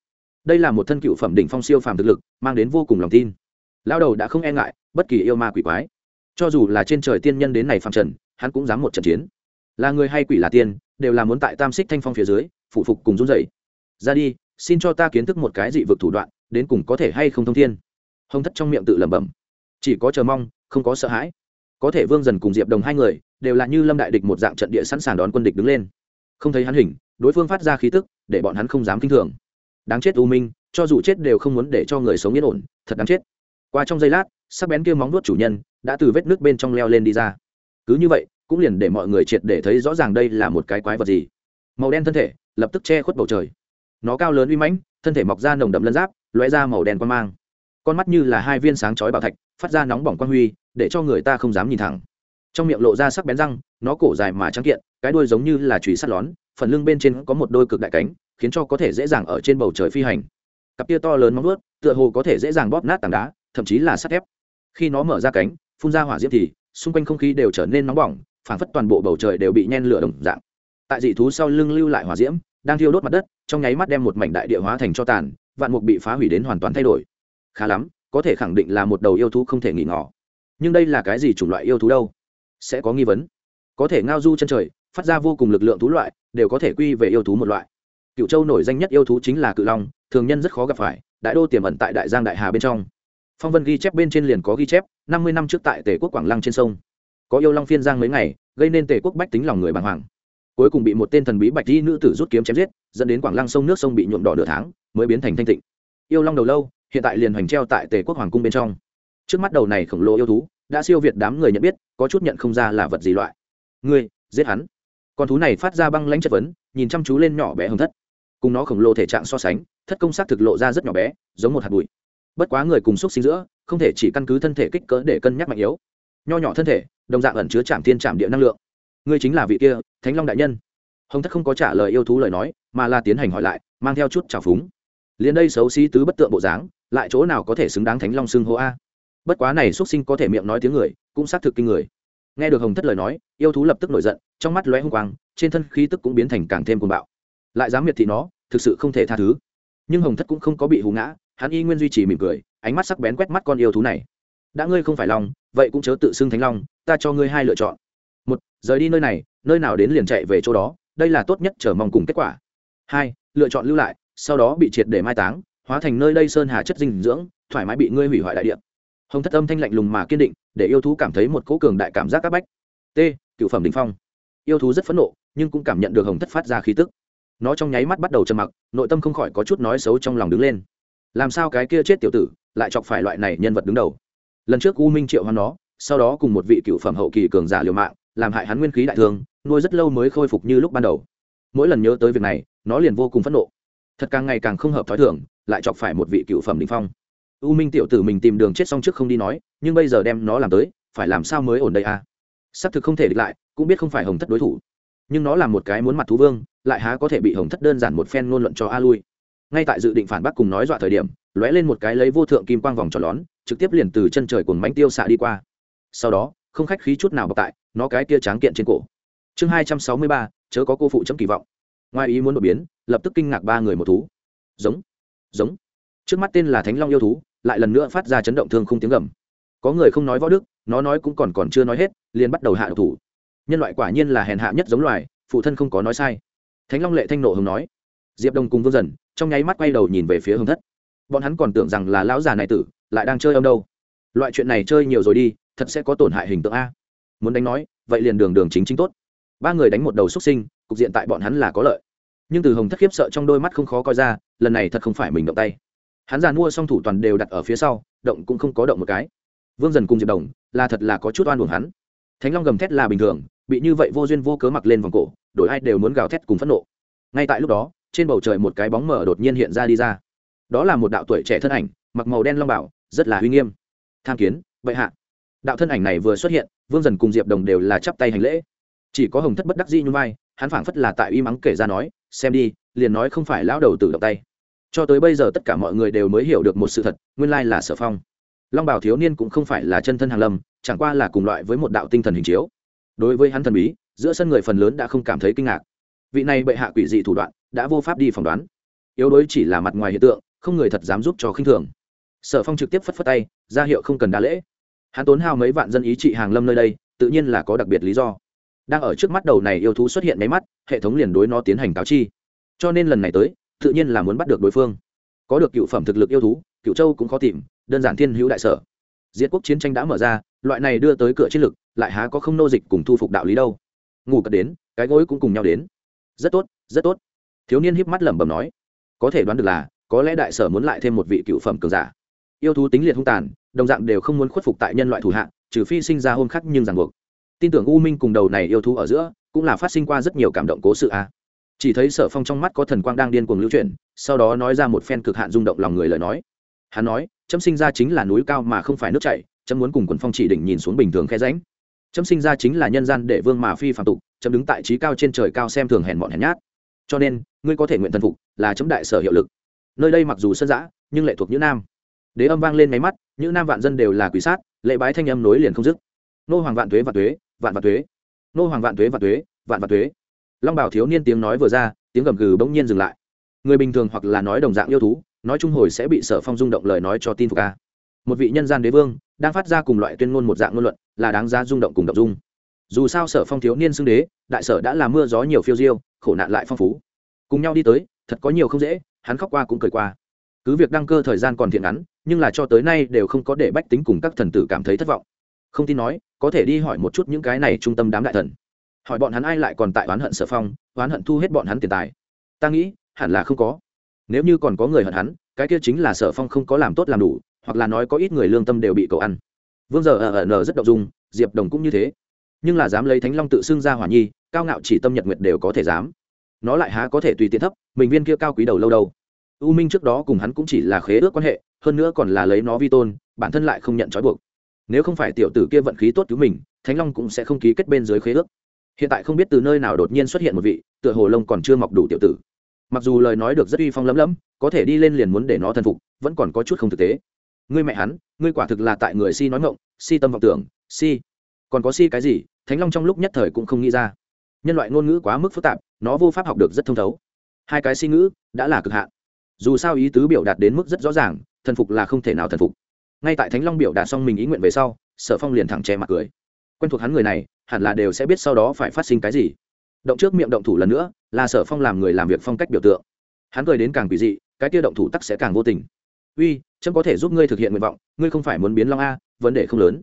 Đây là một thân cựu phẩm đỉnh phong siêu phàm thực lực, mang đến vô cùng lòng tin. Lao đầu đã không e ngại, bất kỳ yêu ma quỷ quái. Cho dù là trên trời tiên nhân đến này phàm trần, hắn cũng dám một trận chiến là người hay quỷ là tiên, đều là muốn tại tam xích thanh phong phía dưới, phụ phục cùng run dậy ra đi, xin cho ta kiến thức một cái dị vực thủ đoạn, đến cùng có thể hay không thông thiên. Hồng thất trong miệng tự lẩm bẩm. Chỉ có chờ mong, không có sợ hãi. Có thể vương dần cùng diệp đồng hai người, đều là như lâm đại địch một dạng trận địa sẵn sàng đón quân địch đứng lên. Không thấy hắn hình, đối phương phát ra khí tức, để bọn hắn không dám k i n h thường. Đáng chết u minh, cho dù chết đều không muốn để cho người sống yên ổn, thật đáng chết. Qua trong giây lát, sắc bén kia móng nuốt chủ nhân, đã từ vết nước bên trong leo lên đi ra. Cứ như vậy cũng liền để mọi người triệt để thấy rõ ràng đây là một cái quái vật gì. Màu đen thân thể, lập tức che khuất bầu trời. Nó cao lớn uy mãnh, thân thể mọc ra nồng đậm lân giáp loé ra màu đen quan mang. Con mắt như là hai viên sáng chói bảo thạch, phát ra nóng bỏng quan huy, để cho người ta không dám nhìn thẳng. Trong miệng lộ ra sắc bén răng, nó cổ dài mà trắng kiện, cái đuôi giống như là chùy sắt lón, phần lưng bên trên có một đôi cực đại cánh, khiến cho có thể dễ dàng ở trên bầu trời phi hành. Cặp tia to lớn móng vuốt, tựa hồ có thể dễ dàng bóp nát tảng đá, thậm chí là sắt thép. Khi nó mở ra cánh, phun ra hỏa diễm thì, xung quanh không khí đều trở nên nóng bỏng phảng phất toàn bộ bầu trời đều bị nhen lửa đồng dạng. Tại dị thú sau lưng lưu lại hỏa diễm, đang thiêu đốt mặt đất, trong nháy mắt đem một mảnh đại địa hóa thành cho tàn, vạn mục bị phá hủy đến hoàn toàn thay đổi. Khá lắm, có thể khẳng định là một đầu yêu thú không thể nghỉ ngỏ. Nhưng đây là cái gì chủng loại yêu thú đâu? Sẽ có nghi vấn. Có thể ngao du chân trời, phát ra vô cùng lực lượng thú loại, đều có thể quy về yêu thú một loại. Cựu châu nổi danh nhất yêu thú chính là cự long, thường nhân rất khó gặp phải, đại đô tiềm ẩn tại đại giang đại hà bên trong. Phong vân ghi chép bên trên liền có ghi chép, năm mươi năm trước tại tể quốc quảng lăng trên sông có yêu long phiên giang mấy ngày, gây nên tề quốc bách tính lòng người bàng hoàng. Cuối cùng bị một tên thần bí bạch di nữ tử rút kiếm chém giết, dẫn đến quảng lăng sông nước sông bị nhuộm đỏ nửa tháng, mới biến thành thanh tịnh. Yêu long đầu lâu, hiện tại liền hoành treo tại tề quốc hoàng cung bên trong. Trước mắt đầu này khổng lồ yêu thú, đã siêu việt đám người nhận biết, có chút nhận không ra là vật gì loại. Ngươi, giết hắn. Con thú này phát ra băng lãnh chất vấn, nhìn chăm chú lên nhỏ bé hồng thất. Cùng nó khổng lồ thể trạng so sánh, thất công sắc thực lộ ra rất nhỏ bé, giống một hạt bụi. Bất quá người cùng xúc sinh giữa, không thể chỉ căn cứ thân thể kích cỡ để cân nhắc mạnh yếu. Nho nhỏ thân thể đồng dạng ẩn chứa trạm thiên trạm địa năng lượng. Ngươi chính là vị kia, thánh long đại nhân. Hồng thất không có trả lời yêu thú lời nói, mà là tiến hành hỏi lại, mang theo chút trào phúng. Liền đây xấu xí tứ bất tượng bộ dáng, lại chỗ nào có thể xứng đáng thánh long xưng hô a? Bất quá này xuất sinh có thể miệng nói tiếng người, cũng xác thực kinh người. Nghe được hồng thất lời nói, yêu thú lập tức nổi giận, trong mắt lóe hung quang, trên thân khí tức cũng biến thành càng thêm cuồng bạo. Lại dám miệt thị nó, thực sự không thể tha thứ. Nhưng hồng thất cũng không có bị hú ngã, hắn y nguyên duy trì mỉm cười, ánh mắt sắc bén quét mắt con yêu thú này đã ngươi không phải long, vậy cũng chớ tự xưng thánh long, ta cho ngươi hai lựa chọn. Một, rời đi nơi này, nơi nào đến liền chạy về chỗ đó, đây là tốt nhất chờ mong cùng kết quả. Hai, lựa chọn lưu lại, sau đó bị triệt để mai táng, hóa thành nơi đây sơn hà chất dinh dưỡng, thoải mái bị ngươi hủy hoại đại địa. Hồng thất âm thanh lạnh lùng mà kiên định, để yêu thú cảm thấy một cỗ cường đại cảm giác áp bách. T, cựu phẩm đình phong. Yêu thú rất phẫn nộ, nhưng cũng cảm nhận được hồng thất phát ra khí tức. Nó trong nháy mắt bắt đầu trầm mặc, nội tâm không khỏi có chút nói xấu trong lòng đứng lên. Làm sao cái kia chết tiểu tử, lại chọc phải loại này nhân vật đứng đầu? Lần trước u minh triệu hoán nó, sau đó cùng một vị cựu phẩm hậu kỳ cường giả liều mạng, làm hại hắn nguyên khí đại thương, nuôi rất lâu mới khôi phục như lúc ban đầu. Mỗi lần nhớ tới việc này, nó liền vô cùng phẫn nộ. Thật càng ngày càng không hợp thói thường, lại chọc phải một vị cựu phẩm đình phong. U minh tiểu tử mình tìm đường chết xong trước không đi nói, nhưng bây giờ đem nó làm tới, phải làm sao mới ổn đây à? Xác thực không thể địch lại, cũng biết không phải hồng thất đối thủ. Nhưng nó là một cái muốn mặt thú vương, lại há có thể bị hồng thất đơn giản một phen ngôn luận cho a lui ngay tại dự định phản bác cùng nói dọa thời điểm, lóe lên một cái lấy vô thượng kim quang vòng tròn lón, trực tiếp liền từ chân trời cùng mánh tiêu xạ đi qua. Sau đó, không khách khí chút nào bọc tại, nó cái kia tráng kiện trên cổ. Chương hai trăm sáu mươi ba, chớ có cô phụ chấm kỳ vọng. Ngoài ý muốn đột biến, lập tức kinh ngạc ba người một thú. Giống giống. Trước mắt tên là thánh long yêu thú, lại lần nữa phát ra chấn động thương không tiếng gầm. Có người không nói võ đức, nó nói cũng còn còn chưa nói hết, liền bắt đầu hạ độc thủ. Nhân loại quả nhiên là hèn hạ nhất giống loài, phụ thân không có nói sai. Thánh long lệ thanh nộ hồng nói. Diệp đông cùng vương dần trong nháy mắt quay đầu nhìn về phía hồng thất. Bọn hắn còn tưởng rằng là lão già này tử, lại đang chơi âm đâu. Loại chuyện này chơi nhiều rồi đi, thật sẽ có tổn hại hình tượng a. Muốn đánh nói, vậy liền đường đường chính chính tốt. Ba người đánh một đầu xuất sinh, cục diện tại bọn hắn là có lợi. Nhưng từ hồng thất khiếp sợ trong đôi mắt không khó coi ra, lần này thật không phải mình động tay. Hắn giàn mua xong thủ toàn đều đặt ở phía sau, động cũng không có động một cái. Vương dần cùng diệp đồng, là thật là có chút oan buồn hắn. Thánh long gầm thét là bình thường, bị như vậy vô duyên vô cớ mặc lên vòng cổ, đổi ai đều muốn gào thét cùng phẫn nộ. Ngay tại lúc đó trên bầu trời một cái bóng mờ đột nhiên hiện ra đi ra. Đó là một đạo tuổi trẻ thân ảnh, mặc màu đen long bảo, rất là uy nghiêm. Tham kiến, bệ hạ. Đạo thân ảnh này vừa xuất hiện, vương dần cùng diệp đồng đều là chắp tay hành lễ. Chỉ có hồng thất bất đắc dĩ như vai, hắn phảng phất là tại uy mắng kể ra nói, xem đi, liền nói không phải lão đầu tử động tay. Cho tới bây giờ tất cả mọi người đều mới hiểu được một sự thật, nguyên lai là sở phong. Long bảo thiếu niên cũng không phải là chân thân hàng lâm, chẳng qua là cùng loại với một đạo tinh thần hình chiếu. Đối với hắn thần bí, giữa sân người phần lớn đã không cảm thấy kinh ngạc vị này bệ hạ quỷ dị thủ đoạn đã vô pháp đi phỏng đoán. Yếu đuối chỉ là mặt ngoài hiện tượng, không người thật dám giúp cho khinh thường. Sở phong trực tiếp phất phất tay, ra hiệu không cần đa lễ. Hắn tốn hao mấy vạn dân ý trị hàng lâm nơi đây, tự nhiên là có đặc biệt lý do. Đang ở trước mắt đầu này yêu thú xuất hiện máy mắt, hệ thống liền đối nó tiến hành cáo chi. Cho nên lần này tới, tự nhiên là muốn bắt được đối phương. Có được cựu phẩm thực lực yêu thú, cựu châu cũng khó tìm, đơn giản thiên hữu đại sở. Diệt quốc chiến tranh đã mở ra, loại này đưa tới cửa chiến lực, lại há có không nô dịch cùng thu phục đạo lý đâu. Ngủ cất đến, cái gối cũng cùng nhau đến rất tốt rất tốt. Thiếu niên híp mắt lẩm bẩm nói, có thể đoán được là, có lẽ đại sở muốn lại thêm một vị cựu phẩm cường giả. Yêu thú tính liệt hung tàn, đồng dạng đều không muốn khuất phục tại nhân loại thủ hạ, trừ phi sinh ra hôn khắc nhưng ràng buộc. Tin tưởng u minh cùng đầu này yêu thú ở giữa, cũng là phát sinh qua rất nhiều cảm động cố sự a. Chỉ thấy sở phong trong mắt có thần quang đang điên cuồng lưu chuyển, sau đó nói ra một phen cực hạn rung động lòng người lời nói. Hắn nói, chấm sinh ra chính là núi cao mà không phải nước chảy, chấm muốn cùng quần phong chỉ đỉnh nhìn xuống bình thường khe ránh chấm sinh ra chính là nhân gian để vương mà phi phạm tục chấm đứng tại trí cao trên trời cao xem thường hèn bọn hèn nhát. Cho nên, ngươi có thể nguyện thần phục, là chấm đại sở hiệu lực. Nơi đây mặc dù sân giã nhưng lệ thuộc nhữ nam. Đế âm vang lên máy mắt, nhữ nam vạn dân đều là quỷ sát, lệ bái thanh âm nối liền không dứt. Nô hoàng vạn tuế vạn tuế, vạn vạn tuế. Nô hoàng vạn tuế vạn tuế, vạn vạn tuế. Long bảo thiếu niên tiếng nói vừa ra, tiếng gầm gừ bỗng nhiên dừng lại. Người bình thường hoặc là nói đồng dạng yêu thú, nói chung hồi sẽ bị sở phong rung động lời nói cho tin phục ca một vị nhân gian đế vương, đang phát ra cùng loại tuyên ngôn một dạng ngôn luận, là đáng giá rung động cùng động dung dù sao sở phong thiếu niên xưng đế, đại sở đã là mưa gió nhiều phiêu diêu, khổ nạn lại phong phú. Cùng nhau đi tới, thật có nhiều không dễ, hắn khóc qua cũng cười qua. Cứ việc đăng cơ thời gian còn thiện ngắn, nhưng là cho tới nay đều không có để bách tính cùng các thần tử cảm thấy thất vọng. Không tin nói, có thể đi hỏi một chút những cái này trung tâm đám đại thần. Hỏi bọn hắn ai lại còn tại oán hận sở phong, oán hận thu hết bọn hắn tiền tài. Ta nghĩ, hẳn là không có. Nếu như còn có người hận hắn, cái kia chính là sở phong không có làm tốt làm đủ, hoặc là nói có ít người lương tâm đều bị cậu ăn. Vương giờ ở ở n rất đậu dung, diệp đồng cũng như thế nhưng là dám lấy thánh long tự xưng ra hỏa nhi, cao ngạo chỉ tâm nhật nguyệt đều có thể dám. Nó lại há có thể tùy tiện thấp, mình viên kia cao quý đầu lâu đâu. U minh trước đó cùng hắn cũng chỉ là khế ước quan hệ, hơn nữa còn là lấy nó vi tôn, bản thân lại không nhận trói buộc. Nếu không phải tiểu tử kia vận khí tốt cứu mình, thánh long cũng sẽ không ký kết bên dưới khế ước. Hiện tại không biết từ nơi nào đột nhiên xuất hiện một vị, tựa hồ lông còn chưa mọc đủ tiểu tử. Mặc dù lời nói được rất uy phong lấm lấm có thể đi lên liền muốn để nó thần phục, vẫn còn có chút không thực tế. Ngươi mẹ hắn, ngươi quả thực là tại người si nói ngộng si tâm vọng tưởng, si. Còn có si cái gì? Thánh long trong lúc nhất thời cũng không nghĩ ra. Nhân loại ngôn ngữ quá mức phức tạp, nó vô pháp học được rất thông thấu. Hai cái si ngữ đã là cực hạn. Dù sao ý tứ biểu đạt đến mức rất rõ ràng, thần phục là không thể nào thần phục. Ngay tại thánh long biểu đạt xong mình ý nguyện về sau, sở phong liền thẳng che mặt cười. Quen thuộc hắn người này, hẳn là đều sẽ biết sau đó phải phát sinh cái gì. Động trước miệng động thủ lần nữa, là sở phong làm người làm việc phong cách biểu tượng. Hắn cười đến càng quỷ dị, cái kia động thủ tắc sẽ càng vô tình. Uy trâm có thể giúp ngươi thực hiện nguyện vọng, ngươi không phải muốn biến long a, vấn đề không lớn.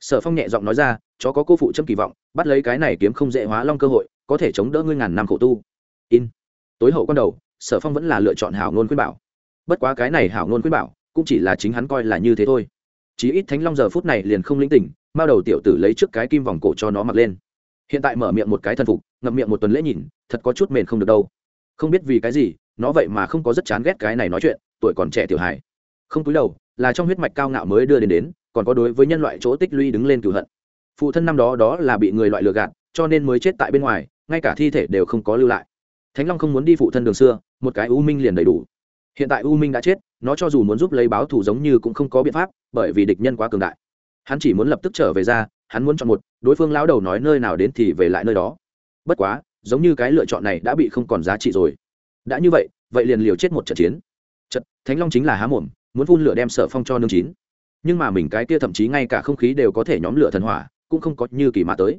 Sở phong nhẹ giọng nói ra chó có cô phụ châm kỳ vọng, bắt lấy cái này kiếm không dễ hóa long cơ hội, có thể chống đỡ ngươi ngàn năm khổ tu. In. Tối hậu con đầu, sở phong vẫn là lựa chọn hảo ngôn khuyên bảo. Bất quá cái này hảo ngôn khuyên bảo, cũng chỉ là chính hắn coi là như thế thôi. Chí ít thánh long giờ phút này liền không linh tỉnh, mao đầu tiểu tử lấy trước cái kim vòng cổ cho nó mặc lên. Hiện tại mở miệng một cái thân phục, ngậm miệng một tuần lễ nhìn, thật có chút mền không được đâu. Không biết vì cái gì, nó vậy mà không có rất chán ghét cái này nói chuyện, tuổi còn trẻ tiểu hài. Không túi đầu, là trong huyết mạch cao ngạo mới đưa đến đến, còn có đối với nhân loại chỗ tích lũy đứng lên cửu hận phụ thân năm đó đó là bị người loại lừa gạt, cho nên mới chết tại bên ngoài, ngay cả thi thể đều không có lưu lại. Thánh long không muốn đi phụ thân đường xưa, một cái u minh liền đầy đủ. Hiện tại u minh đã chết, nó cho dù muốn giúp lấy báo thù giống như cũng không có biện pháp, bởi vì địch nhân quá cường đại. Hắn chỉ muốn lập tức trở về ra, hắn muốn chọn một, đối phương lão đầu nói nơi nào đến thì về lại nơi đó. Bất quá, giống như cái lựa chọn này đã bị không còn giá trị rồi. Đã như vậy vậy liền liều chết một trận chiến. Trận, thánh long chính là há mồm, muốn phun lửa đem sở phong cho nương chín. Nhưng mà mình cái kia thậm chí ngay cả không khí đều có thể nhóm lửa thần hỏa cũng không có như kỳ mà tới.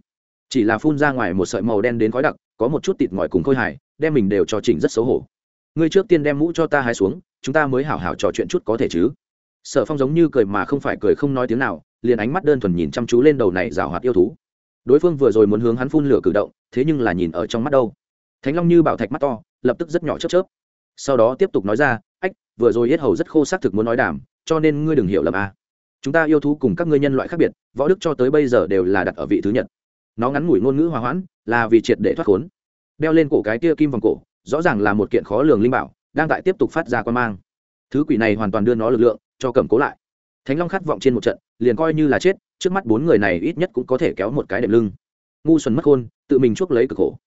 Chỉ là phun ra ngoài một sợi màu đen đến khói đặc, có một chút tịt ngòi cùng khôi hài, đem mình đều cho chỉnh rất xấu hổ. Ngươi trước tiên đem mũ cho ta hai xuống, chúng ta mới hảo hảo trò chuyện chút có thể chứ? Sở phong giống như cười mà không phải cười không nói tiếng nào, liền ánh mắt đơn thuần nhìn chăm chú lên đầu này rào hoạt yêu thú. Đối phương vừa rồi muốn hướng hắn phun lửa cử động, thế nhưng là nhìn ở trong mắt đâu. Thánh long như bảo thạch mắt to, lập tức rất nhỏ chớp chớp. Sau đó tiếp tục nói ra, ách, vừa rồi yết hầu rất khô xác thực muốn nói đàm, cho nên ngươi đừng hiểu lầm à chúng ta yêu thú cùng các ngươi nhân loại khác biệt, võ đức cho tới bây giờ đều là đặt ở vị thứ nhật nó ngắn ngủi ngôn ngữ hòa hoãn, là vì triệt để thoát khốn. Đeo lên cổ cái kia kim vòng cổ, rõ ràng là một kiện khó lường linh bảo, đang tại tiếp tục phát ra quan mang. Thứ quỷ này hoàn toàn đưa nó lực lượng, cho cầm cố lại. Thánh long khát vọng trên một trận, liền coi như là chết, trước mắt bốn người này ít nhất cũng có thể kéo một cái đệm lưng. Ngu xuẩn mất khôn, tự mình chuốc lấy cực khổ.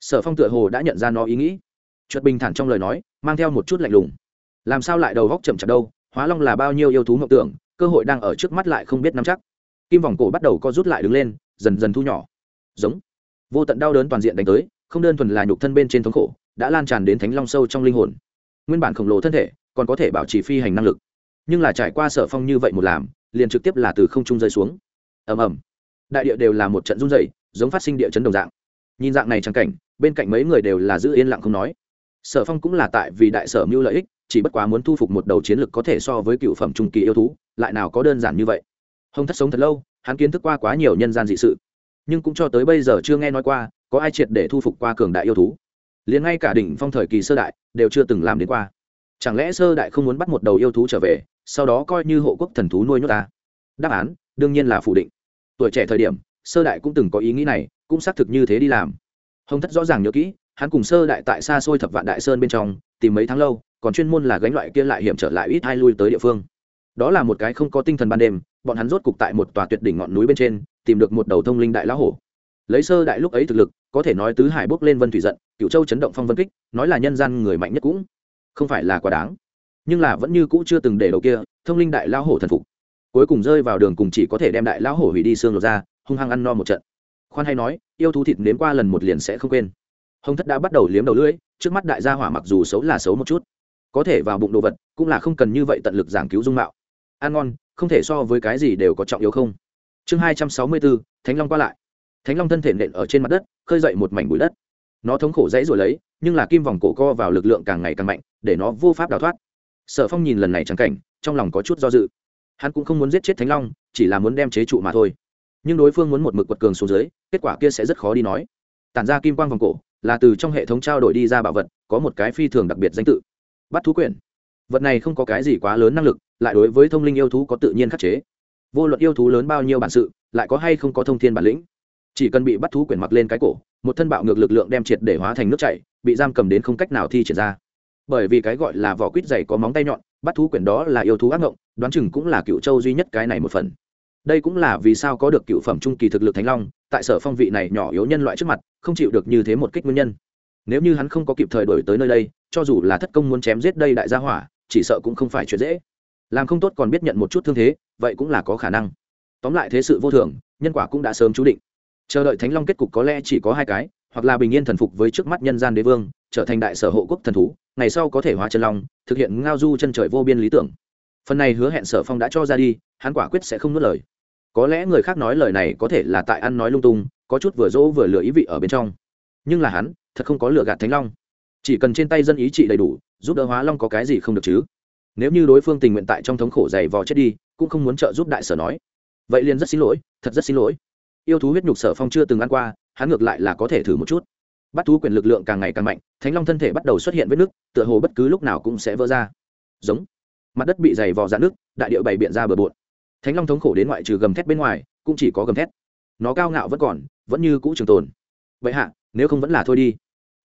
Sở phong tựa hồ đã nhận ra nó ý nghĩ. Chuột bình thản trong lời nói, mang theo một chút lạnh lùng. Làm sao lại đầu góc chậm chạp đâu, hóa long là bao nhiêu yêu thú mộng tưởng cơ hội đang ở trước mắt lại không biết nắm chắc. Kim vòng cổ bắt đầu co rút lại đứng lên, dần dần thu nhỏ. Giống. Vô tận đau đớn toàn diện đánh tới, không đơn thuần là nhục thân bên trên thống khổ, đã lan tràn đến thánh long sâu trong linh hồn. Nguyên bản khổng lồ thân thể, còn có thể bảo trì phi hành năng lực. Nhưng là trải qua sở phong như vậy một làm, liền trực tiếp là từ không trung rơi xuống. Ầm ầm. Đại địa đều là một trận run dày giống phát sinh địa chấn đồng dạng. Nhìn dạng này trắng cảnh, bên cạnh mấy người đều là giữ yên lặng không nói. Sở phong cũng là tại vì đại sở mưu lợi ích chỉ bất quá muốn thu phục một đầu chiến lực có thể so với cựu phẩm trung kỳ yêu thú, lại nào có đơn giản như vậy. Hồng thất sống thật lâu, hắn kiến thức qua quá nhiều nhân gian dị sự. Nhưng cũng cho tới bây giờ chưa nghe nói qua, có ai triệt để thu phục qua cường đại yêu thú. Liền ngay cả đỉnh phong thời kỳ sơ đại, đều chưa từng làm đến qua. Chẳng lẽ sơ đại không muốn bắt một đầu yêu thú trở về, sau đó coi như hộ quốc thần thú nuôi nhốt ta? Đáp án, đương nhiên là phủ định. Tuổi trẻ thời điểm, sơ đại cũng từng có ý nghĩ này, cũng xác thực như thế đi làm. Hồng thất rõ ràng nhớ kỹ, hắn cùng sơ đại tại xa xôi thập vạn đại sơn bên trong, tìm mấy tháng lâu còn chuyên môn là gánh loại kia lại hiểm trở lại ít hai lui tới địa phương. Đó là một cái không có tinh thần ban đêm, bọn hắn rốt cục tại một tòa tuyệt đỉnh ngọn núi bên trên, tìm được một đầu thông linh đại lão hổ. Lấy sơ đại lúc ấy thực lực, có thể nói tứ hải bốc lên vân thủy giận cựu châu chấn động phong vân kích, nói là nhân gian người mạnh nhất cũng không phải là quá đáng. Nhưng là vẫn như cũ chưa từng để đầu kia, thông linh đại lão hổ thần phục. Cuối cùng rơi vào đường cùng chỉ có thể đem đại lão hổ hủy đi xương lột ra, hung hăng ăn no một trận. Khoan hay nói, yêu thú thịt nếm qua lần một liền sẽ không quên. Hồng thất đã bắt đầu liếm đầu lưỡi, trước mắt đại gia hỏa mặc dù xấu là xấu một chút có thể vào bụng đồ vật, cũng là không cần như vậy tận lực giảng cứu dung mạo. Ăn ngon, không thể so với cái gì đều có trọng yếu không? Chương hai trăm sáu mươi bốn, thánh long qua lại. Thánh long thân thể nện ở trên mặt đất, khơi dậy một mảnh bụi đất. Nó thống khổ dãy rồi lấy, nhưng là kim vòng cổ co vào lực lượng càng ngày càng mạnh, để nó vô pháp đào thoát. Sở phong nhìn lần này trắng cảnh, trong lòng có chút do dự. Hắn cũng không muốn giết chết thánh long, chỉ là muốn đem chế trụ mà thôi. Nhưng đối phương muốn một mực quật cường xuống dưới, kết quả kia sẽ rất khó đi nói. Tản ra kim quang vòng cổ, là từ trong hệ thống trao đổi đi ra bảo vật, có một cái phi thường đặc biệt danh tự bắt thú quyển. Vật này không có cái gì quá lớn năng lực, lại đối với thông linh yêu thú có tự nhiên khắc chế. Vô luận yêu thú lớn bao nhiêu bản sự, lại có hay không có thông thiên bản lĩnh. Chỉ cần bị bắt thú quyển mặc lên cái cổ, một thân bạo ngược lực lượng đem triệt để hóa thành nước chảy, bị giam cầm đến không cách nào thi triển ra. Bởi vì cái gọi là vỏ quýt dày có móng tay nhọn, bắt thú quyển đó là yêu thú ác ngộng, đoán chừng cũng là cựu châu duy nhất cái này một phần. Đây cũng là vì sao có được cựu phẩm trung kỳ thực lực thánh long, tại sở phong vị này nhỏ yếu nhân loại trước mặt, không chịu được như thế một kích nguyên nhân nếu như hắn không có kịp thời đổi tới nơi đây, cho dù là thất công muốn chém giết đây đại gia hỏa, chỉ sợ cũng không phải chuyện dễ. Làm không tốt còn biết nhận một chút thương thế, vậy cũng là có khả năng. Tóm lại thế sự vô thường, nhân quả cũng đã sớm chú định. Chờ đợi thánh long kết cục có lẽ chỉ có hai cái, hoặc là bình yên thần phục với trước mắt nhân gian đế vương, trở thành đại sở hộ quốc thần thú, ngày sau có thể hóa chân long, thực hiện ngao du chân trời vô biên lý tưởng. Phần này hứa hẹn sở phong đã cho ra đi, hắn quả quyết sẽ không nuốt lời. Có lẽ người khác nói lời này có thể là tại ăn nói lung tung, có chút vừa dỗ vừa lừa ý vị ở bên trong. Nhưng là hắn thật không có lừa gạt thánh long. Chỉ cần trên tay dân ý trị đầy đủ, giúp đỡ hóa long có cái gì không được chứ? Nếu như đối phương tình nguyện tại trong thống khổ dày vò chết đi, cũng không muốn trợ giúp đại sở nói. Vậy liền rất xin lỗi, thật rất xin lỗi. Yêu thú huyết nhục sở phong chưa từng ăn qua, hắn ngược lại là có thể thử một chút. Bắt thú quyền lực lượng càng ngày càng mạnh, thánh long thân thể bắt đầu xuất hiện vết nước tựa hồ bất cứ lúc nào cũng sẽ vỡ ra. Giống. Mặt đất bị dày vò dạn nước đại điệu bày biện ra bờ bộn. Thánh long thống khổ đến ngoại trừ gầm thét bên ngoài, cũng chỉ có gầm thét. Nó cao ngạo vẫn còn, vẫn như cũ trường tồn. Vậy hạ, nếu không vẫn là thôi đi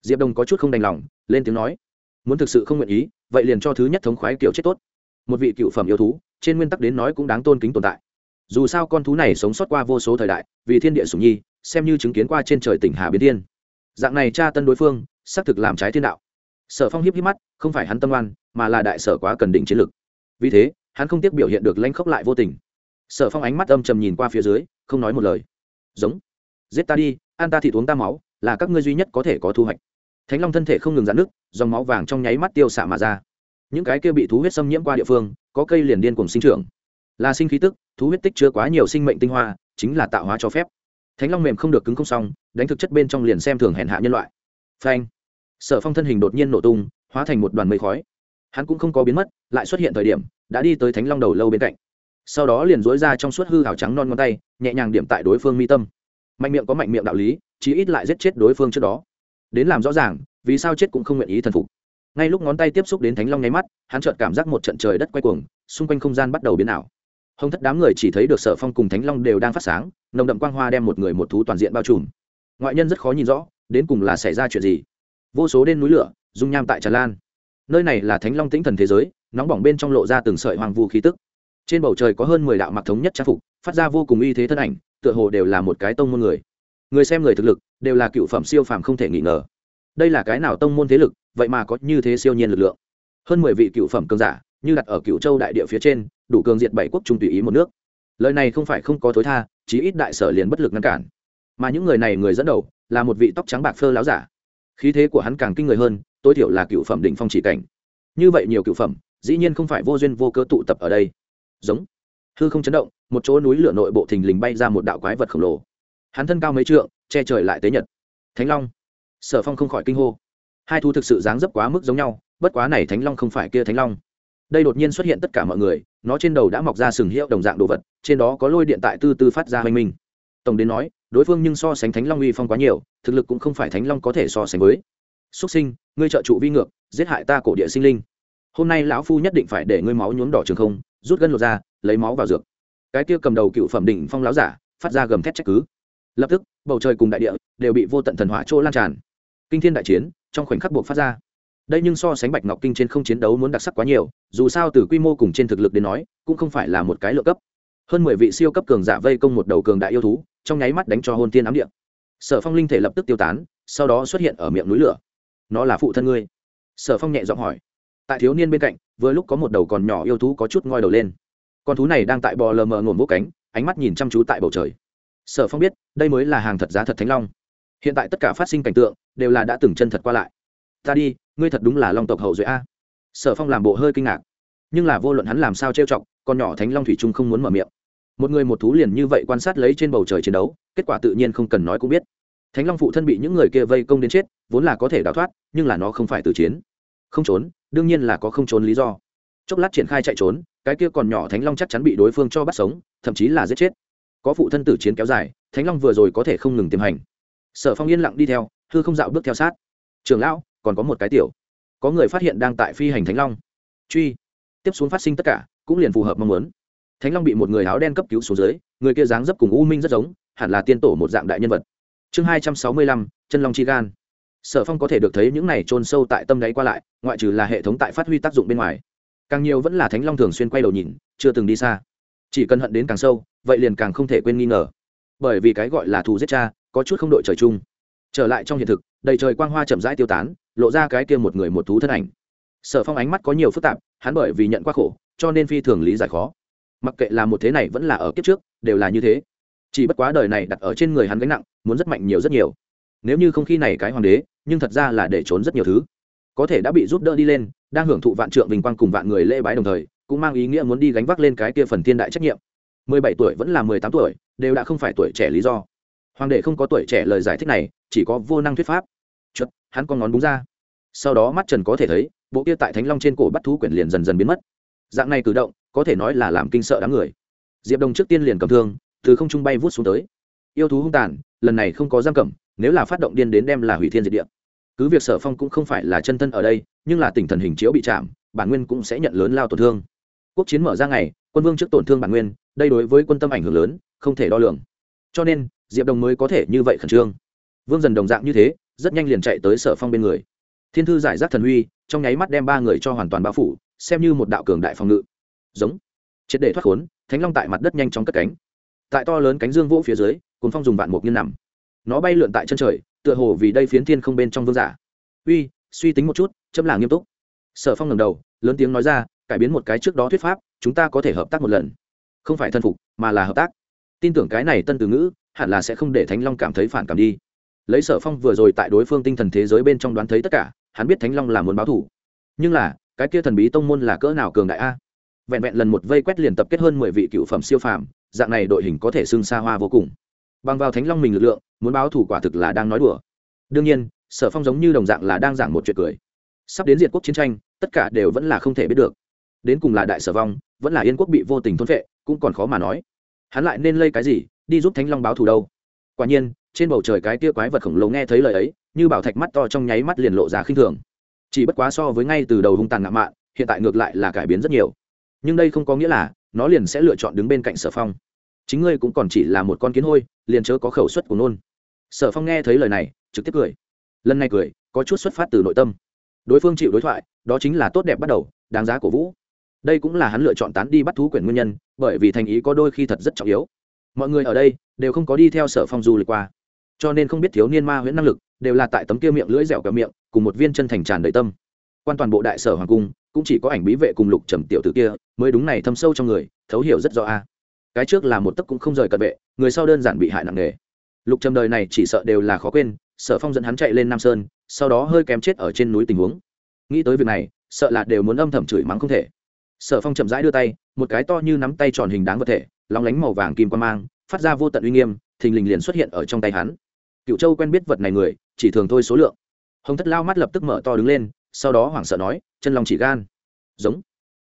diệp đông có chút không đành lòng, lên tiếng nói, muốn thực sự không nguyện ý, vậy liền cho thứ nhất thống khoái kiểu chết tốt. Một vị cựu phẩm yêu thú, trên nguyên tắc đến nói cũng đáng tôn kính tồn tại. Dù sao con thú này sống sót qua vô số thời đại, vì thiên địa sủng nhi, xem như chứng kiến qua trên trời tỉnh hà biến thiên. Dạng này tra tân đối phương, xác thực làm trái thiên đạo. Sở phong hiếp hiếp mắt, không phải hắn tâm oan, mà là đại sở quá cần định chiến lực. Vì thế, hắn không tiếc biểu hiện được lanh khốc lại vô tình. Sở phong ánh mắt âm trầm nhìn qua phía dưới, không nói một lời. Giống. Giết ta đi an ta thì uống ta máu, là các ngươi duy nhất có thể có thu hoạch thánh long thân thể không ngừng dạn nước dòng máu vàng trong nháy mắt tiêu xạ mà ra. Những cái kia bị thú huyết xâm nhiễm qua địa phương, có cây liền điên cùng sinh trưởng. Là sinh khí tức, thú huyết tích chứa quá nhiều sinh mệnh tinh hoa, chính là tạo hóa cho phép. Thánh long mềm không được cứng không xong, đánh thực chất bên trong liền xem thường hèn hạ nhân loại. Phanh! Sở phong thân hình đột nhiên nổ tung, hóa thành một đoàn mây khói. Hắn cũng không có biến mất, lại xuất hiện thời điểm, đã đi tới thánh long đầu lâu bên cạnh. Sau đó liền dối ra trong suốt hư hào trắng non ngón tay, nhẹ nhàng điểm tại đối phương mi tâm. Mạnh miệng có mạnh miệng đạo lý, chí ít lại giết chết đối phương trước đó đến làm rõ ràng, vì sao chết cũng không nguyện ý thần phục. Ngay lúc ngón tay tiếp xúc đến thánh long nháy mắt, hắn chợt cảm giác một trận trời đất quay cuồng, xung quanh không gian bắt đầu biến ảo. Hồng thất đám người chỉ thấy được sở phong cùng thánh long đều đang phát sáng, nồng đậm quang hoa đem một người một thú toàn diện bao trùm. Ngoại nhân rất khó nhìn rõ, đến cùng là xảy ra chuyện gì. Vô số đen núi lửa, dung nham tại tràn lan. Nơi này là thánh long tĩnh thần thế giới, nóng bỏng bên trong lộ ra từng sợi hoàng vu khí tức. Trên bầu trời có hơn mười đạo mặc thống nhất trang phục, phát ra vô cùng uy thế thân ảnh, tựa hồ đều là một cái tông môn người người xem người thực lực đều là cựu phẩm siêu phàm không thể nghi ngờ. Đây là cái nào tông môn thế lực, vậy mà có như thế siêu nhiên lực lượng? Hơn mười vị cựu phẩm cường giả, như đặt ở cựu châu đại địa phía trên, đủ cường diệt bảy quốc trung tùy ý một nước. Lời này không phải không có thối tha, chí ít đại sở liền bất lực ngăn cản. Mà những người này người dẫn đầu, là một vị tóc trắng bạc phơ láo giả. Khí thế của hắn càng kinh người hơn, tối thiểu là cựu phẩm đỉnh phong chỉ cảnh. Như vậy nhiều cựu phẩm, dĩ nhiên không phải vô duyên vô cơ tụ tập ở đây. Giống. Hư không chấn động, một chỗ núi lửa nội bộ thình lình bay ra một đạo quái vật khổng lồ hắn thân cao mấy trượng, che trời lại tế nhật. Thánh long. Sở phong không khỏi kinh hô. Hai thu thực sự dáng dấp quá mức giống nhau, bất quá này thánh long không phải kia thánh long. Đây đột nhiên xuất hiện tất cả mọi người, nó trên đầu đã mọc ra sừng hiệu đồng dạng đồ vật, trên đó có lôi điện tại tư tư phát ra hoành minh tổng đến nói, đối phương nhưng so sánh thánh long uy phong quá nhiều, thực lực cũng không phải thánh long có thể so sánh với. Xuất sinh, ngươi trợ trụ vi ngược, giết hại ta cổ địa sinh linh. Hôm nay lão phu nhất định phải để ngươi máu nhuốm đỏ trường không, rút gân lột ra, lấy máu vào dược. Cái kia cầm đầu cựu phẩm đỉnh phong lão giả, phát ra gầm thét trách cứ lập tức bầu trời cùng đại địa đều bị vô tận thần hỏa chỗ lan tràn. Kinh thiên đại chiến trong khoảnh khắc buộc phát ra. Đây nhưng so sánh bạch ngọc kinh trên không chiến đấu muốn đặc sắc quá nhiều, dù sao từ quy mô cùng trên thực lực đến nói, cũng không phải là một cái lựa cấp. Hơn mười vị siêu cấp cường giả vây công một đầu cường đại yêu thú, trong nháy mắt đánh cho hôn tiên ám địa. Sở phong linh thể lập tức tiêu tán, sau đó xuất hiện ở miệng núi lửa. Nó là phụ thân ngươi? Sở phong nhẹ giọng hỏi. Tại thiếu niên bên cạnh, vừa lúc có một đầu còn nhỏ yêu thú có chút ngoi đầu lên. Con thú này đang tại bò lờ mờ ngổn vỗ cánh, ánh mắt nhìn chăm chú tại bầu trời sở phong biết, đây mới là hàng thật giá thật thánh long. Hiện tại tất cả phát sinh cảnh tượng, đều là đã từng chân thật qua lại. Ta đi, ngươi thật đúng là long tộc hậu duệ a. Sở phong làm bộ hơi kinh ngạc. Nhưng là vô luận hắn làm sao trêu chọc, con nhỏ thánh long thủy trung không muốn mở miệng. Một người một thú liền như vậy quan sát lấy trên bầu trời chiến đấu, kết quả tự nhiên không cần nói cũng biết. Thánh long phụ thân bị những người kia vây công đến chết, vốn là có thể đào thoát, nhưng là nó không phải từ chiến. Không trốn, đương nhiên là có không trốn lý do. Chốc lát triển khai chạy trốn, cái kia còn nhỏ thánh long chắc chắn bị đối phương cho bắt sống, thậm chí là giết chết có phụ thân tử chiến kéo dài, thánh long vừa rồi có thể không ngừng tiềm hành. Sở phong yên lặng đi theo, hư không dạo bước theo sát. Trường lão, còn có một cái tiểu. Có người phát hiện đang tại phi hành thánh long. Truy. Tiếp xuống phát sinh tất cả, cũng liền phù hợp mong muốn. Thánh long bị một người áo đen cấp cứu xuống dưới, người kia dáng dấp cùng u minh rất giống, hẳn là tiên tổ một dạng đại nhân vật. Chương hai trăm sáu mươi lăm, chân long chi gan. Sở phong có thể được thấy những này trôn sâu tại tâm đáy qua lại, ngoại trừ là hệ thống tại phát huy tác dụng bên ngoài. Càng nhiều vẫn là thánh long thường xuyên quay đầu nhìn, chưa từng đi xa. Chỉ cần hận đến càng sâu vậy liền càng không thể quên nghi ngờ. Bởi vì cái gọi là thù giết cha, có chút không đội trời chung. Trở lại trong hiện thực, đầy trời quang hoa chậm rãi tiêu tán, lộ ra cái kia một người một thú thân ảnh. Sở phong ánh mắt có nhiều phức tạp, hắn bởi vì nhận qua khổ, cho nên phi thường lý giải khó. Mặc kệ là một thế này vẫn là ở kiếp trước, đều là như thế. Chỉ bất quá đời này đặt ở trên người hắn gánh nặng, muốn rất mạnh nhiều rất nhiều. Nếu như không khi này cái hoàng đế, nhưng thật ra là để trốn rất nhiều thứ. Có thể đã bị giúp đỡ đi lên, đang hưởng thụ vạn trượng vinh quang cùng vạn người lễ bái đồng thời, cũng mang ý nghĩa muốn đi gánh vác lên cái kia phần thiên đại trách nhiệm mười bảy tuổi vẫn là mười tám tuổi, đều đã không phải tuổi trẻ lý do. Hoàng đệ không có tuổi trẻ lời giải thích này, chỉ có vô năng thuyết pháp. Chật hắn con ngón búng ra. Sau đó mắt trần có thể thấy, bộ kia tại thánh long trên cổ bắt thú quyển liền dần dần biến mất. Dạng này cử động, có thể nói là làm kinh sợ đám người. Diệp đồng trước tiên liền cầm thương, từ không trung bay vút xuống tới. Yêu thú hung tàn, lần này không có giam cầm, nếu là phát động điên đến đem là hủy thiên diệt địa. Cứ việc sở phong cũng không phải là chân thân ở đây, nhưng là tỉnh thần hình chiếu bị chạm, bản nguyên cũng sẽ nhận lớn lao tổn thương. Quốc chiến mở ra ngày, quân vương trước tổn thương bản nguyên đây đối với quân tâm ảnh hưởng lớn, không thể đo lường. Cho nên, diệp đồng mới có thể như vậy khẩn trương. Vương dần đồng dạng như thế, rất nhanh liền chạy tới sở phong bên người. Thiên thư giải rác thần huy, trong nháy mắt đem ba người cho hoàn toàn bao phủ, xem như một đạo cường đại phòng ngự. Giống. Triệt để thoát khốn, thánh long tại mặt đất nhanh chóng cất cánh. Tại to lớn cánh dương vỗ phía dưới cồn phong dùng vạn mục như nằm. Nó bay lượn tại chân trời, tựa hồ vì đây phiến thiên không bên trong vương giả. Uy, suy tính một chút, chấm là nghiêm túc. Sở phong ngầm đầu, lớn tiếng nói ra, cải biến một cái trước đó thuyết pháp, chúng ta có thể hợp tác một lần không phải thân phục, mà là hợp tác. Tin tưởng cái này tân từ ngữ, hẳn là sẽ không để thánh long cảm thấy phản cảm đi. Lấy sở phong vừa rồi tại đối phương tinh thần thế giới bên trong đoán thấy tất cả, hắn biết thánh long là muốn báo thủ nhưng là, cái kia thần bí tông môn là cỡ nào cường đại a? Vẹn vẹn lần một vây quét liền tập kết hơn mười vị cựu phẩm siêu phàm, dạng này đội hình có thể xưng xa hoa vô cùng. Bằng vào thánh long mình lực lượng, muốn báo thủ quả thực là đang nói đùa. Đương nhiên, sở phong giống như đồng dạng là đang giảng một chuyện cười. Sắp đến diệt quốc chiến tranh, tất cả đều vẫn là không thể biết được đến cùng là đại sở vong, vẫn là yên quốc bị vô tình thôn vệ cũng còn khó mà nói. Hắn lại nên lây cái gì, đi giúp thánh long báo thù đâu? Quả nhiên, trên bầu trời cái tia quái vật khổng lồ nghe thấy lời ấy, như bảo thạch mắt to trong nháy mắt liền lộ ra khinh thường. Chỉ bất quá so với ngay từ đầu hung tàn ngạo mạn, hiện tại ngược lại là cải biến rất nhiều. Nhưng đây không có nghĩa là nó liền sẽ lựa chọn đứng bên cạnh sở phong. Chính ngươi cũng còn chỉ là một con kiến hôi, liền chớ có khẩu suất của nôn. Sở phong nghe thấy lời này, trực tiếp cười. Lần này cười, có chút xuất phát từ nội tâm. Đối phương chịu đối thoại, đó chính là tốt đẹp bắt đầu, đáng giá của vũ đây cũng là hắn lựa chọn tán đi bắt thú quyển nguyên nhân, bởi vì thành ý có đôi khi thật rất trọng yếu. Mọi người ở đây đều không có đi theo sở phong du lịch qua. Cho nên không biết thiếu niên ma huyễn năng lực, đều là tại tấm kia miệng lưỡi dẻo kẹo miệng, cùng một viên chân thành tràn đầy tâm. Quan toàn bộ đại sở hoàng cung, cũng chỉ có ảnh bí vệ cùng lục trầm tiểu tử kia, mới đúng này thâm sâu trong người, thấu hiểu rất rõ a. Cái trước là một tấc cũng không rời cận vệ, người sau đơn giản bị hại nặng nề. Lục trầm đời này chỉ sợ đều là khó quên, sở phong dẫn hắn chạy lên nam sơn, sau đó hơi kém chết ở trên núi tình huống. Nghĩ tới việc này, sợ là đều muốn âm thầm chửi mắng không thể sở phong chậm rãi đưa tay, một cái to như nắm tay tròn hình đáng vật thể, lóng lánh màu vàng kim quan mang, phát ra vô tận uy nghiêm, thình lình liền xuất hiện ở trong tay hắn. Cựu châu quen biết vật này người, chỉ thường thôi số lượng. Hồng thất lao mắt lập tức mở to đứng lên, sau đó hoảng sợ nói, chân lòng chỉ gan. Giống.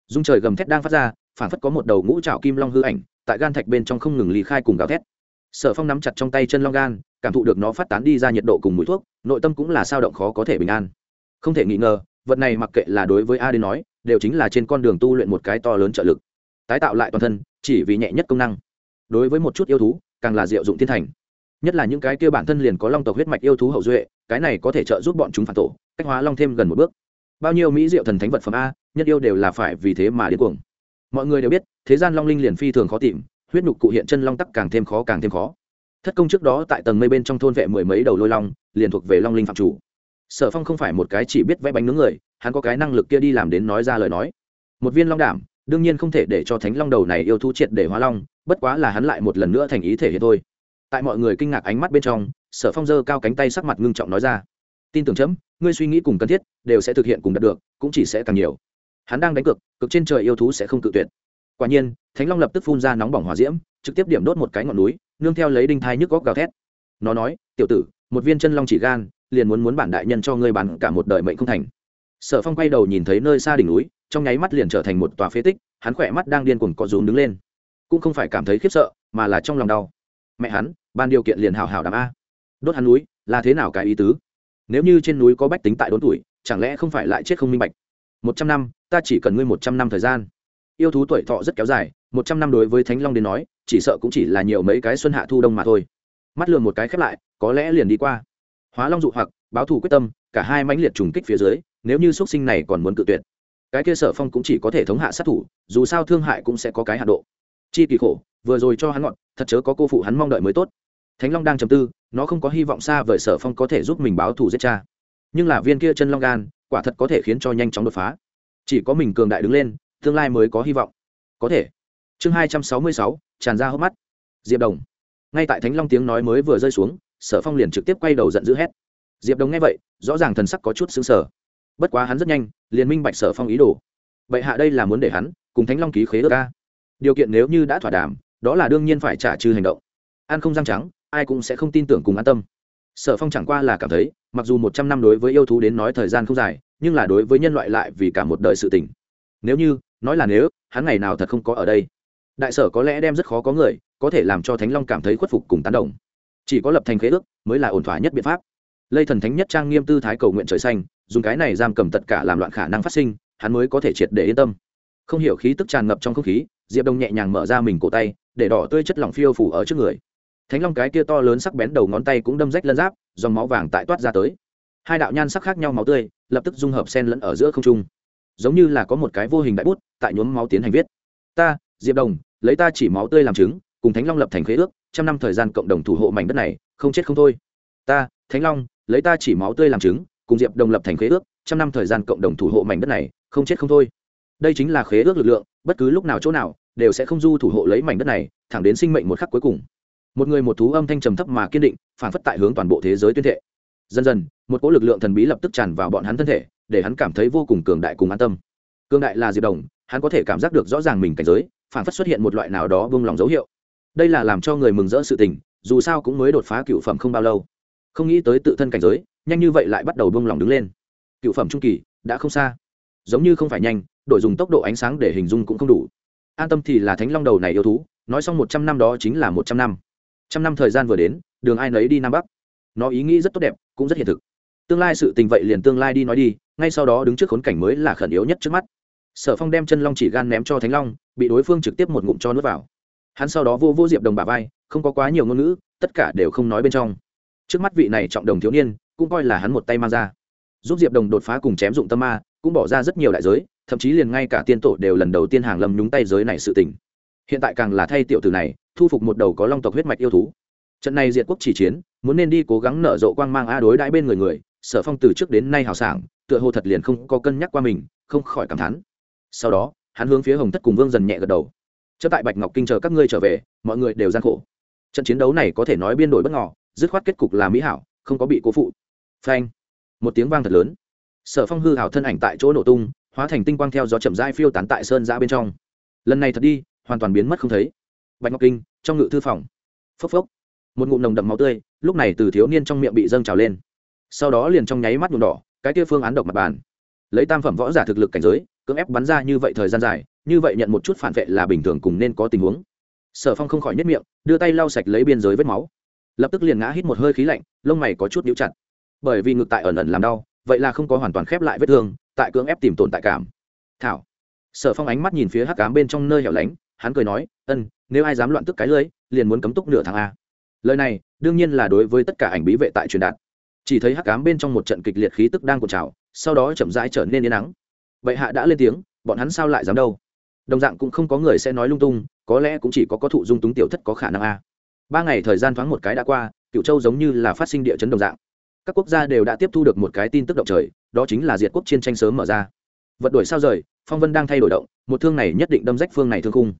Dung trời gầm thét đang phát ra phản phất có một đầu ngũ trạo kim long hư ảnh, tại gan thạch bên trong không ngừng lý khai cùng gào thét. Sở phong nắm chặt trong tay chân long gan, cảm thụ được nó phát tán đi ra nhiệt độ cùng mũi thuốc, nội tâm cũng là sao động khó có thể bình an. Không thể nghi ngờ, vật này mặc kệ là đối với a đến nói đều chính là trên con đường tu luyện một cái to lớn trợ lực, tái tạo lại toàn thân, chỉ vì nhẹ nhất công năng. Đối với một chút yêu thú, càng là diệu dụng thiên thành. Nhất là những cái kia bản thân liền có long tộc huyết mạch yêu thú hậu duệ, cái này có thể trợ giúp bọn chúng phản tổ, cách hóa long thêm gần một bước. Bao nhiêu mỹ diệu thần thánh vật phẩm a, nhất yêu đều là phải vì thế mà điên cuồng. Mọi người đều biết, thế gian long linh liền phi thường khó tìm, huyết nhục cụ hiện chân long tắc càng thêm khó càng thêm khó. Thất công trước đó tại tầng mây bên trong thôn vệ mười mấy đầu lôi long, liền thuộc về long linh phạm chủ sở phong không phải một cái chỉ biết vẽ bánh nướng người, hắn có cái năng lực kia đi làm đến nói ra lời nói. Một viên long đảm, đương nhiên không thể để cho thánh long đầu này yêu thú triệt để hóa long, bất quá là hắn lại một lần nữa thành ý thể hiện thôi. Tại mọi người kinh ngạc ánh mắt bên trong, sở phong giơ cao cánh tay sắc mặt ngưng trọng nói ra. Tin tưởng chấm, ngươi suy nghĩ cùng cần thiết, đều sẽ thực hiện cùng đạt được, cũng chỉ sẽ càng nhiều. Hắn đang đánh cực cực trên trời yêu thú sẽ không cự tuyệt. Quả nhiên, thánh long lập tức phun ra nóng bỏng hỏa diễm, trực tiếp điểm đốt một cái ngọn núi, nương theo lấy đinh thai nhức góc gào thét. Nó nói, tiểu tử, một viên chân long chỉ gan liền muốn muốn bản đại nhân cho ngươi bán cả một đời mệnh không thành. Sở phong quay đầu nhìn thấy nơi xa đỉnh núi, trong nháy mắt liền trở thành một tòa phế tích, hắn khỏe mắt đang điên cuồng có rúm đứng lên. Cũng không phải cảm thấy khiếp sợ, mà là trong lòng đau. Mẹ hắn, ban điều kiện liền hào hào đàm a. Đốt hắn núi, là thế nào cái ý tứ? Nếu như trên núi có bách tính tại đốn tuổi, chẳng lẽ không phải lại chết không minh bạch? Một trăm năm, ta chỉ cần ngươi một trăm năm thời gian. Yêu thú tuổi thọ rất kéo dài, một trăm năm đối với thánh long đến nói, chỉ sợ cũng chỉ là nhiều mấy cái xuân hạ thu đông mà thôi. Mắt lường một cái khép lại, có lẽ liền đi qua hóa long dụ hoặc, báo thù quyết tâm, cả hai mãnh liệt trùng kích phía dưới, nếu như xuất sinh này còn muốn cự tuyệt, cái kia sở phong cũng chỉ có thể thống hạ sát thủ, dù sao thương hại cũng sẽ có cái hạ độ. Chi kỳ khổ, vừa rồi cho hắn ngọn, thật chớ có cô phụ hắn mong đợi mới tốt. Thánh long đang chầm tư, nó không có hy vọng xa vời sở phong có thể giúp mình báo thù giết cha. Nhưng là viên kia chân long gan, quả thật có thể khiến cho nhanh chóng đột phá. Chỉ có mình cường đại đứng lên, tương lai mới có hy vọng. Có thể. Chương hai trăm sáu mươi sáu, tràn ra hốc mắt. Diệp đồng. Ngay tại thánh long tiếng nói mới vừa rơi xuống sở phong liền trực tiếp quay đầu giận dữ hét. Diệp đồng nghe vậy, rõ ràng thần sắc có chút xứng sở bất quá hắn rất nhanh, liền minh bạch sở phong ý đồ. Vậy hạ đây là muốn để hắn cùng thánh long ký khế ước ca điều kiện nếu như đã thỏa đàm, đó là đương nhiên phải trả trừ hành động. An không răng trắng, ai cũng sẽ không tin tưởng cùng an tâm. Sở phong chẳng qua là cảm thấy, mặc dù một trăm năm đối với yêu thú đến nói thời gian không dài, nhưng là đối với nhân loại lại vì cả một đời sự tình. Nếu như, nói là nếu, hắn ngày nào thật không có ở đây. Đại sở có lẽ đem rất khó có người, có thể làm cho thánh long cảm thấy khuất phục cùng tán đồng chỉ có lập thành khế ước mới là ổn thỏa nhất biện pháp. Lây thần thánh nhất trang nghiêm tư thái cầu nguyện trời xanh, dùng cái này giam cầm tất cả làm loạn khả năng phát sinh, hắn mới có thể triệt để yên tâm. Không hiểu khí tức tràn ngập trong không khí, diệp đông nhẹ nhàng mở ra mình cổ tay, để đỏ tươi chất lỏng phiêu phủ ở trước người. Thánh long cái kia to lớn sắc bén đầu ngón tay cũng đâm rách lân giáp, dòng máu vàng tại toát ra tới. Hai đạo nhan sắc khác nhau máu tươi, lập tức dung hợp sen lẫn ở giữa không trung. Giống như là có một cái vô hình đại bút, tại nhuốm máu tiến hành viết. Ta, diệp đồng, lấy ta chỉ máu tươi làm chứng, cùng thánh long lập thành khế ước trăm năm thời gian cộng đồng thủ hộ mảnh đất này, không chết không thôi. Ta, thánh long, lấy ta chỉ máu tươi làm chứng, cùng diệp đồng lập thành khế ước, trăm năm thời gian cộng đồng thủ hộ mảnh đất này, không chết không thôi. Đây chính là khế ước lực lượng, bất cứ lúc nào chỗ nào, đều sẽ không du thủ hộ lấy mảnh đất này, thẳng đến sinh mệnh một khắc cuối cùng. Một người một thú âm thanh trầm thấp mà kiên định, phản phất tại hướng toàn bộ thế giới tuyên thệ. Dần dần, một cỗ lực lượng thần bí lập tức tràn vào bọn hắn thân thể, để hắn cảm thấy vô cùng cường đại cùng an tâm. Cường đại là diệp đồng, hắn có thể cảm giác được rõ ràng mình cảnh giới, phản phất xuất hiện một loại nào đó vung lòng dấu hiệu đây là làm cho người mừng rỡ sự tình, dù sao cũng mới đột phá cựu phẩm không bao lâu. Không nghĩ tới tự thân cảnh giới, nhanh như vậy lại bắt đầu bông lòng đứng lên. Cựu phẩm trung kỳ, đã không xa. Giống như không phải nhanh, đổi dùng tốc độ ánh sáng để hình dung cũng không đủ. An tâm thì là thánh long đầu này yêu thú, nói xong một trăm năm đó chính là một trăm năm. Trăm năm thời gian vừa đến, đường ai nấy đi nam bắc. Nó ý nghĩ rất tốt đẹp, cũng rất hiện thực. Tương lai sự tình vậy liền tương lai đi nói đi, ngay sau đó đứng trước khốn cảnh mới là khẩn yếu nhất trước mắt. Sở phong đem chân long chỉ gan ném cho thánh long, bị đối phương trực tiếp một ngụm cho nước vào hắn sau đó vô vô diệp đồng bà vai, không có quá nhiều ngôn ngữ, tất cả đều không nói bên trong. Trước mắt vị này trọng đồng thiếu niên, cũng coi là hắn một tay mang ra. Giúp diệp đồng đột phá cùng chém dụng tâm ma, cũng bỏ ra rất nhiều đại giới, thậm chí liền ngay cả tiên tổ đều lần đầu tiên hàng lâm nhúng tay giới này sự tình. Hiện tại càng là thay tiểu tử này, thu phục một đầu có long tộc huyết mạch yêu thú. Trận này diệt quốc chỉ chiến, muốn nên đi cố gắng nở rộ quang mang a đối đãi bên người người, sở phong từ trước đến nay hào sảng, tựa hồ thật liền không có cân nhắc qua mình, không khỏi cảm thán. Sau đó, hắn hướng phía hồng thất cùng vương dần nhẹ gật đầu chấp tại bạch ngọc kinh chờ các ngươi trở về, mọi người đều gian khổ. Trận chiến đấu này có thể nói biên đổi bất ngỏ dứt khoát kết cục là mỹ hảo, không có bị cố phụ. Phanh. Một tiếng vang thật lớn. Sở phong hư hảo thân ảnh tại chỗ nổ tung, hóa thành tinh quang theo gió chậm rãi phiêu tán tại sơn ra bên trong. Lần này thật đi, hoàn toàn biến mất không thấy. Bạch ngọc kinh, trong ngự thư phòng. Phốc phốc. Một ngụm nồng đậm máu tươi, lúc này từ thiếu niên trong miệng bị dâng trào lên. Sau đó liền trong nháy mắt nhuộm đỏ, cái kia phương án độc mặt bàn. Lấy tam phẩm võ giả thực lực cảnh giới, cưỡng ép bắn ra như vậy thời gian dài như vậy nhận một chút phản vệ là bình thường cùng nên có tình huống. Sở phong không khỏi nhất miệng, đưa tay lau sạch lấy biên giới vết máu. Lập tức liền ngã hít một hơi khí lạnh, lông mày có chút nhíu chặt. Bởi vì ngực tại ẩn ẩn làm đau, vậy là không có hoàn toàn khép lại vết thương, tại cưỡng ép tìm tồn tại cảm. Thảo. Sở phong ánh mắt nhìn phía hắc cám bên trong nơi hẻo lánh, hắn cười nói, ân, nếu ai dám loạn tức cái lưới, liền muốn cấm túc nửa tháng a. Lời này, đương nhiên là đối với tất cả ảnh bí vệ tại truyền đạt. Chỉ thấy hắc cám bên trong một trận kịch liệt khí tức đang cột trào, sau đó chậm rãi trở nên yên nắng. Bệ hạ đã lên tiếng, bọn hắn sao lại dám đâu? Đồng dạng cũng không có người sẽ nói lung tung, có lẽ cũng chỉ có có thụ dung túng tiểu thất có khả năng a. Ba ngày thời gian thoáng một cái đã qua cựu châu giống như là phát sinh địa chấn đồng dạng. Các quốc gia đều đã tiếp thu được một cái tin tức động trời, đó chính là diệt quốc chiến tranh sớm mở ra. Vật đổi sao rời, phong vân đang thay đổi động, một thương này nhất định đâm rách phương này thương khung.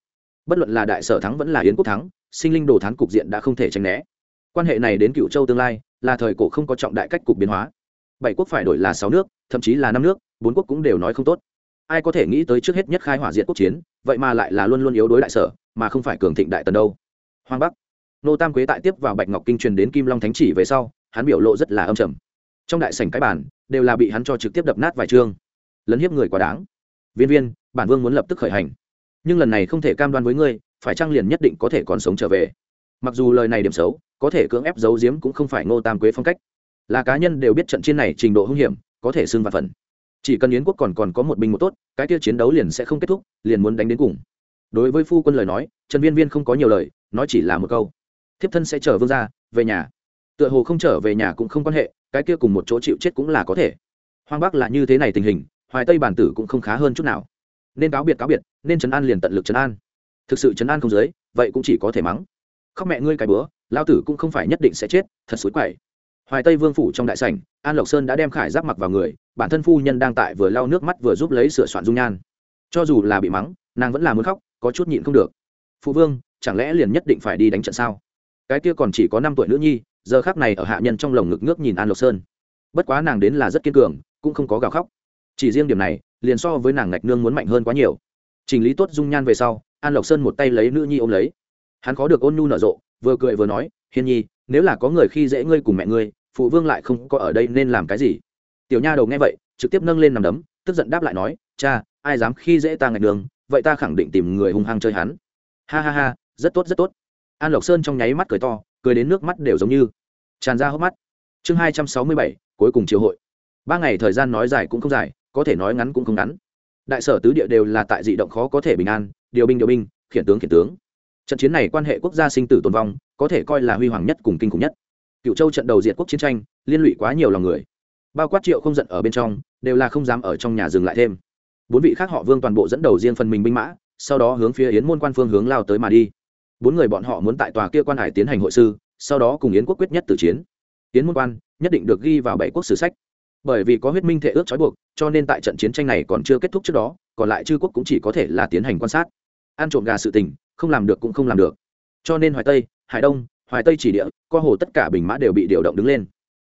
Bất luận là đại sở thắng vẫn là yến quốc thắng, sinh linh đồ thán cục diện đã không thể tránh né. Quan hệ này đến cựu châu tương lai, là thời cổ không có trọng đại cách cục biến hóa. Bảy quốc phải đổi là sáu nước, thậm chí là năm nước, bốn quốc cũng đều nói không tốt ai có thể nghĩ tới trước hết nhất khai hỏa diện quốc chiến, vậy mà lại là luôn luôn yếu đối đại sở, mà không phải cường thịnh đại tần đâu. Hoang bắc. Nô tam quế tại tiếp vào bạch ngọc kinh truyền đến kim long thánh chỉ về sau, hắn biểu lộ rất là âm trầm. Trong đại sảnh cái bản đều là bị hắn cho trực tiếp đập nát vài chương. Lấn hiếp người quá đáng. Viên viên, bản vương muốn lập tức khởi hành. Nhưng lần này không thể cam đoan với ngươi, phải trang liền nhất định có thể còn sống trở về? Mặc dù lời này điểm xấu, có thể cưỡng ép giấu giếm cũng không phải ngô tam quế phong cách. Là cá nhân đều biết trận chiến này trình độ hung hiểm, có thể xưng và phần chỉ cần yến quốc còn còn có một binh một tốt, cái kia chiến đấu liền sẽ không kết thúc, liền muốn đánh đến cùng. Đối với phu quân lời nói, trần viên viên không có nhiều lời, nói chỉ là một câu. Thiếp thân sẽ chở vương ra về nhà. Tựa hồ không trở về nhà cũng không quan hệ, cái kia cùng một chỗ chịu chết cũng là có thể. Hoang bắc là như thế này tình hình, hoài tây bản tử cũng không khá hơn chút nào. Nên cáo biệt cáo biệt, nên trấn an liền tận lực trấn an. Thực sự trấn an không dưới, vậy cũng chỉ có thể mắng. Khóc mẹ ngươi cái bữa lao tử cũng không phải nhất định sẽ chết, thật xối quậy. Hoài tây vương phủ trong đại sảnh, an lộc sơn đã đem khải giáp mặc vào người bản thân phu nhân đang tại vừa lau nước mắt vừa giúp lấy sửa soạn dung nhan. Cho dù là bị mắng, nàng vẫn là muốn khóc, có chút nhịn không được. Phụ vương, chẳng lẽ liền nhất định phải đi đánh trận sao? Cái kia còn chỉ có năm tuổi nữ nhi, giờ khác này ở hạ nhân trong lồng ngực nước nhìn an lộc sơn. Bất quá nàng đến là rất kiên cường, cũng không có gào khóc. Chỉ riêng điểm này, liền so với nàng ngạch nương muốn mạnh hơn quá nhiều. Chỉnh lý tốt dung nhan về sau, an lộc sơn một tay lấy nữ nhi ôm lấy. Hắn khó được ôn nhu nở rộ, vừa cười vừa nói, hiên nhi, nếu là có người khi dễ ngươi cùng mẹ ngươi, phụ vương lại không có ở đây nên làm cái gì? Tiểu nha đầu nghe vậy, trực tiếp nâng lên nằm đấm, tức giận đáp lại nói, cha, ai dám khi dễ ta ngạch đường, vậy ta khẳng định tìm người hung hăng chơi hắn. Ha ha ha, rất tốt rất tốt. An lộc sơn trong nháy mắt cười to, cười đến nước mắt đều giống như tràn ra hốc mắt. Chương hai trăm sáu mươi bảy, cuối cùng triều hội. Ba ngày thời gian nói dài cũng không dài, có thể nói ngắn cũng không ngắn. Đại sở tứ địa đều là tại dị động khó có thể bình an, điều binh điều binh, khiển tướng khiển tướng. Trận chiến này quan hệ quốc gia sinh tử tồn vong, có thể coi là huy hoàng nhất cùng kinh khủng nhất. Cựu châu trận đầu diệt quốc chiến tranh, liên lụy quá nhiều lòng người bao quát triệu không giận ở bên trong, đều là không dám ở trong nhà dừng lại thêm. Bốn vị khác họ vương toàn bộ dẫn đầu riêng phần mình binh mã, sau đó hướng phía yến môn quan phương hướng lao tới mà đi. Bốn người bọn họ muốn tại tòa kia quan hải tiến hành hội sư, sau đó cùng yến quốc quyết nhất tử chiến. Yến môn quan nhất định được ghi vào bảy quốc sử sách. Bởi vì có huyết minh thể ước trói buộc, cho nên tại trận chiến tranh này còn chưa kết thúc trước đó, còn lại chư quốc cũng chỉ có thể là tiến hành quan sát. Ăn trộm gà sự tình, không làm được cũng không làm được. Cho nên hoài tây, hải đông, hoài tây chỉ địa, co hồ tất cả bình mã đều bị điều động đứng lên.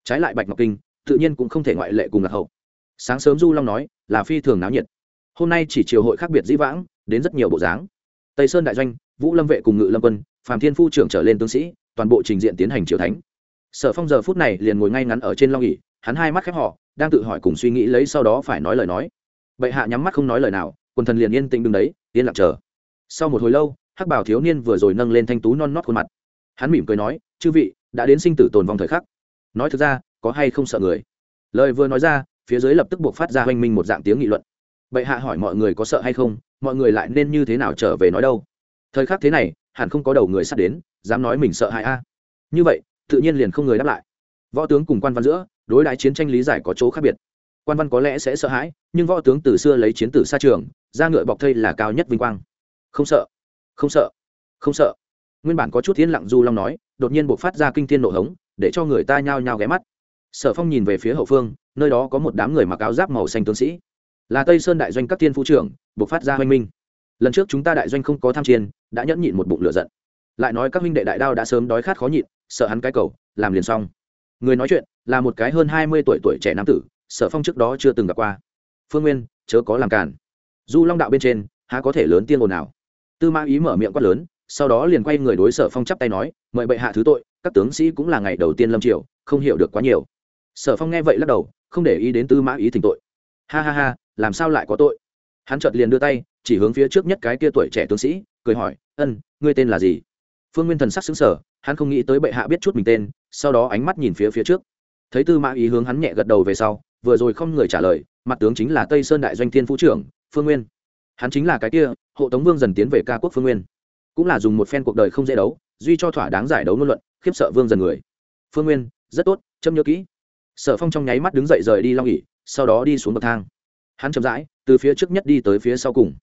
Trái lại bạch ngọc kinh tự nhiên cũng không thể ngoại lệ cùng lạc hậu. Sáng sớm du long nói, là phi thường náo nhiệt. Hôm nay chỉ chiều hội khác biệt dĩ vãng, đến rất nhiều bộ dáng. Tây sơn đại doanh, vũ lâm vệ cùng ngự lâm quân phạm thiên phu trưởng trở lên tướng sĩ, toàn bộ trình diện tiến hành triều thánh. Sở phong giờ phút này liền ngồi ngay ngắn ở trên long ỉ hắn hai mắt khép họ đang tự hỏi cùng suy nghĩ lấy sau đó phải nói lời nói. Bệ hạ nhắm mắt không nói lời nào, quần thần liền yên tĩnh đứng đấy, yên lặng chờ. Sau một hồi lâu, hắc bảo thiếu niên vừa rồi nâng lên thanh tú non nót khuôn mặt. Hắn mỉm cười nói, chư vị, đã đến sinh tử tồn vong thời khắc. Nói thực ra có hay không sợ người? Lời vừa nói ra, phía dưới lập tức buộc phát ra hoanh minh một dạng tiếng nghị luận. Bệ hạ hỏi mọi người có sợ hay không, mọi người lại nên như thế nào trở về nói đâu? Thời khắc thế này, hẳn không có đầu người sắp đến, dám nói mình sợ hãi a. Như vậy, tự nhiên liền không người đáp lại. Võ tướng cùng quan văn giữa, đối đại chiến tranh lý giải có chỗ khác biệt. Quan văn có lẽ sẽ sợ hãi, nhưng võ tướng từ xưa lấy chiến tử xa trường ra ngựa bọc thây là cao nhất vinh quang. Không sợ không sợ không sợ. Nguyên bản có chút thiên lặng du long nói, đột nhiên buộc phát ra kinh thiên nộ hống, để cho người ta nhao nhao ghé mắt sở phong nhìn về phía hậu phương nơi đó có một đám người mặc áo giáp màu xanh tướng sĩ. Là tây sơn đại doanh các tiên phu trưởng buộc phát ra hoanh minh. Lần trước chúng ta đại doanh không có tham chiến, đã nhẫn nhịn một bụng lửa giận. Lại nói các huynh đệ đại đao đã sớm đói khát khó nhịn sợ hắn cái cầu làm liền xong. Người nói chuyện là một cái hơn hai mươi tuổi tuổi trẻ nam tử sở phong trước đó chưa từng gặp qua. Phương nguyên chớ có làm cản du long đạo bên trên há có thể lớn tiên ồn nào tư mã ý mở miệng quát lớn sau đó liền quay người đối sở phong chắp tay nói mời bệ hạ thứ tội các tướng sĩ cũng là ngày đầu tiên lâm triều không hiểu được quá nhiều sở phong nghe vậy lắc đầu, không để ý đến tư mã ý thỉnh tội. Ha ha ha, làm sao lại có tội? Hắn chợt liền đưa tay, chỉ hướng phía trước nhất cái kia tuổi trẻ tướng sĩ, cười hỏi, ân, ngươi tên là gì? Phương nguyên thần sắc xứng sở hắn không nghĩ tới bệ hạ biết chút mình tên, sau đó ánh mắt nhìn phía phía trước. Thấy tư mã ý hướng hắn nhẹ gật đầu về sau, vừa rồi không người trả lời, mặt tướng chính là tây sơn đại doanh thiên phú trưởng, phương nguyên. Hắn chính là cái kia, hộ tống vương dần tiến về ca quốc phương nguyên. Cũng là dùng một phen cuộc đời không dễ đấu, duy cho thỏa đáng giải đấu ngôn luận, khiếp sợ vương dần người. Phương nguyên, rất tốt, châm nhớ kỹ sở phong trong nháy mắt đứng dậy rời đi long ỉ sau đó đi xuống bậc thang. Hắn chậm rãi, từ phía trước nhất đi tới phía sau cùng.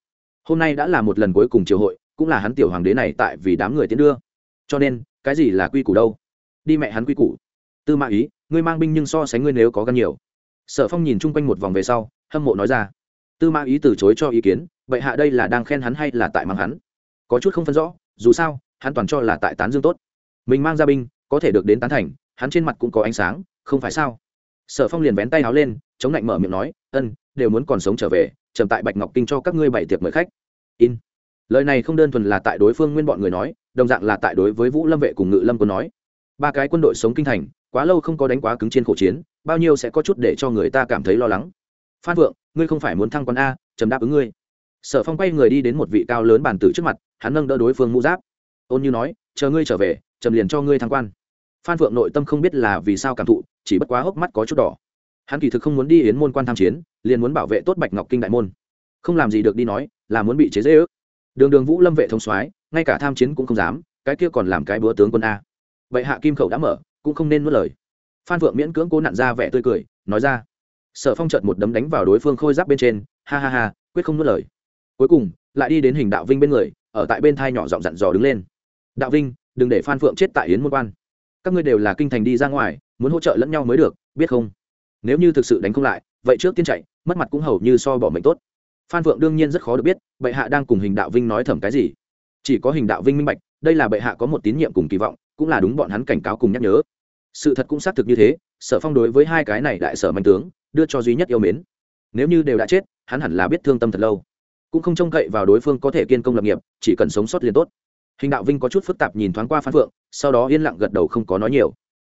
Hôm nay đã là một lần cuối cùng triều hội, cũng là hắn tiểu hoàng đế này tại vì đám người tiến đưa. Cho nên, cái gì là quy củ đâu? Đi mẹ hắn quy củ. Tư mã ý, ngươi mang binh nhưng so sánh ngươi nếu có gan nhiều. Sở phong nhìn chung quanh một vòng về sau, hâm mộ nói ra. Tư mã ý từ chối cho ý kiến, vậy hạ đây là đang khen hắn hay là tại mang hắn? Có chút không phân rõ, dù sao, hắn toàn cho là tại tán dương tốt. Mình mang ra binh, có thể được đến tán thành, hắn trên mặt cũng có ánh sáng không phải sao? Sở phong liền vén tay áo lên, chống lạnh mở miệng nói, ân, đều muốn còn sống trở về, trầm tại bạch ngọc kinh cho các ngươi bảy tiệc mời khách. In. Lời này không đơn thuần là tại đối phương nguyên bọn người nói, đồng dạng là tại đối với vũ lâm vệ cùng ngự lâm quân nói. Ba cái quân đội sống kinh thành, quá lâu không có đánh quá cứng trên khổ chiến, bao nhiêu sẽ có chút để cho người ta cảm thấy lo lắng. Phan vượng, ngươi không phải muốn thăng quan a, trầm đáp ứng ngươi. Sở phong quay người đi đến một vị cao lớn bàn tử trước mặt, hắn nâng đỡ đối phương mũ giáp. Ôn như nói, chờ ngươi trở về, trầm liền cho ngươi thăng quan. Phan Vượng nội tâm không biết là vì sao cảm thụ chỉ bất quá hốc mắt có chút đỏ. Hắn kỳ thực không muốn đi yến môn quan tham chiến, liền muốn bảo vệ tốt bạch ngọc kinh đại môn. Không làm gì được đi nói, là muốn bị chế dễ ước đường đường vũ lâm vệ thông soái, ngay cả tham chiến cũng không dám, cái kia còn làm cái búa tướng quân a. Vậy hạ kim khẩu đã mở, cũng không nên nuốt lời. Phan phượng miễn cưỡng cố nặn ra vẻ tươi cười, nói ra. Sở phong trợt một đấm đánh vào đối phương khôi giáp bên trên, ha ha ha, quyết không nuốt lời. Cuối cùng, lại đi đến hình đạo vinh bên người, ở tại bên thai nhỏ giọng dặn dò đứng lên. Đạo vinh, đừng để phan phượng chết tại yến môn quan. Các ngươi đều là kinh thành đi ra ngoài muốn hỗ trợ lẫn nhau mới được, biết không? Nếu như thực sự đánh không lại, vậy trước tiên chạy, mất mặt cũng hầu như so bỏ mệnh tốt. Phan phượng đương nhiên rất khó được biết, bệ hạ đang cùng hình đạo vinh nói thầm cái gì. Chỉ có hình đạo vinh minh bạch, đây là bệ hạ có một tín nhiệm cùng kỳ vọng, cũng là đúng bọn hắn cảnh cáo cùng nhắc nhớ. Sự thật cũng xác thực như thế, sở phong đối với hai cái này đại sở mạnh tướng, đưa cho duy nhất yêu mến. Nếu như đều đã chết, hắn hẳn là biết thương tâm thật lâu. Cũng không trông cậy vào đối phương có thể kiên công lập nghiệp, chỉ cần sống sót liền tốt. Hình đạo vinh có chút phức tạp nhìn thoáng qua phan phượng sau đó yên lặng gật đầu không có nói nhiều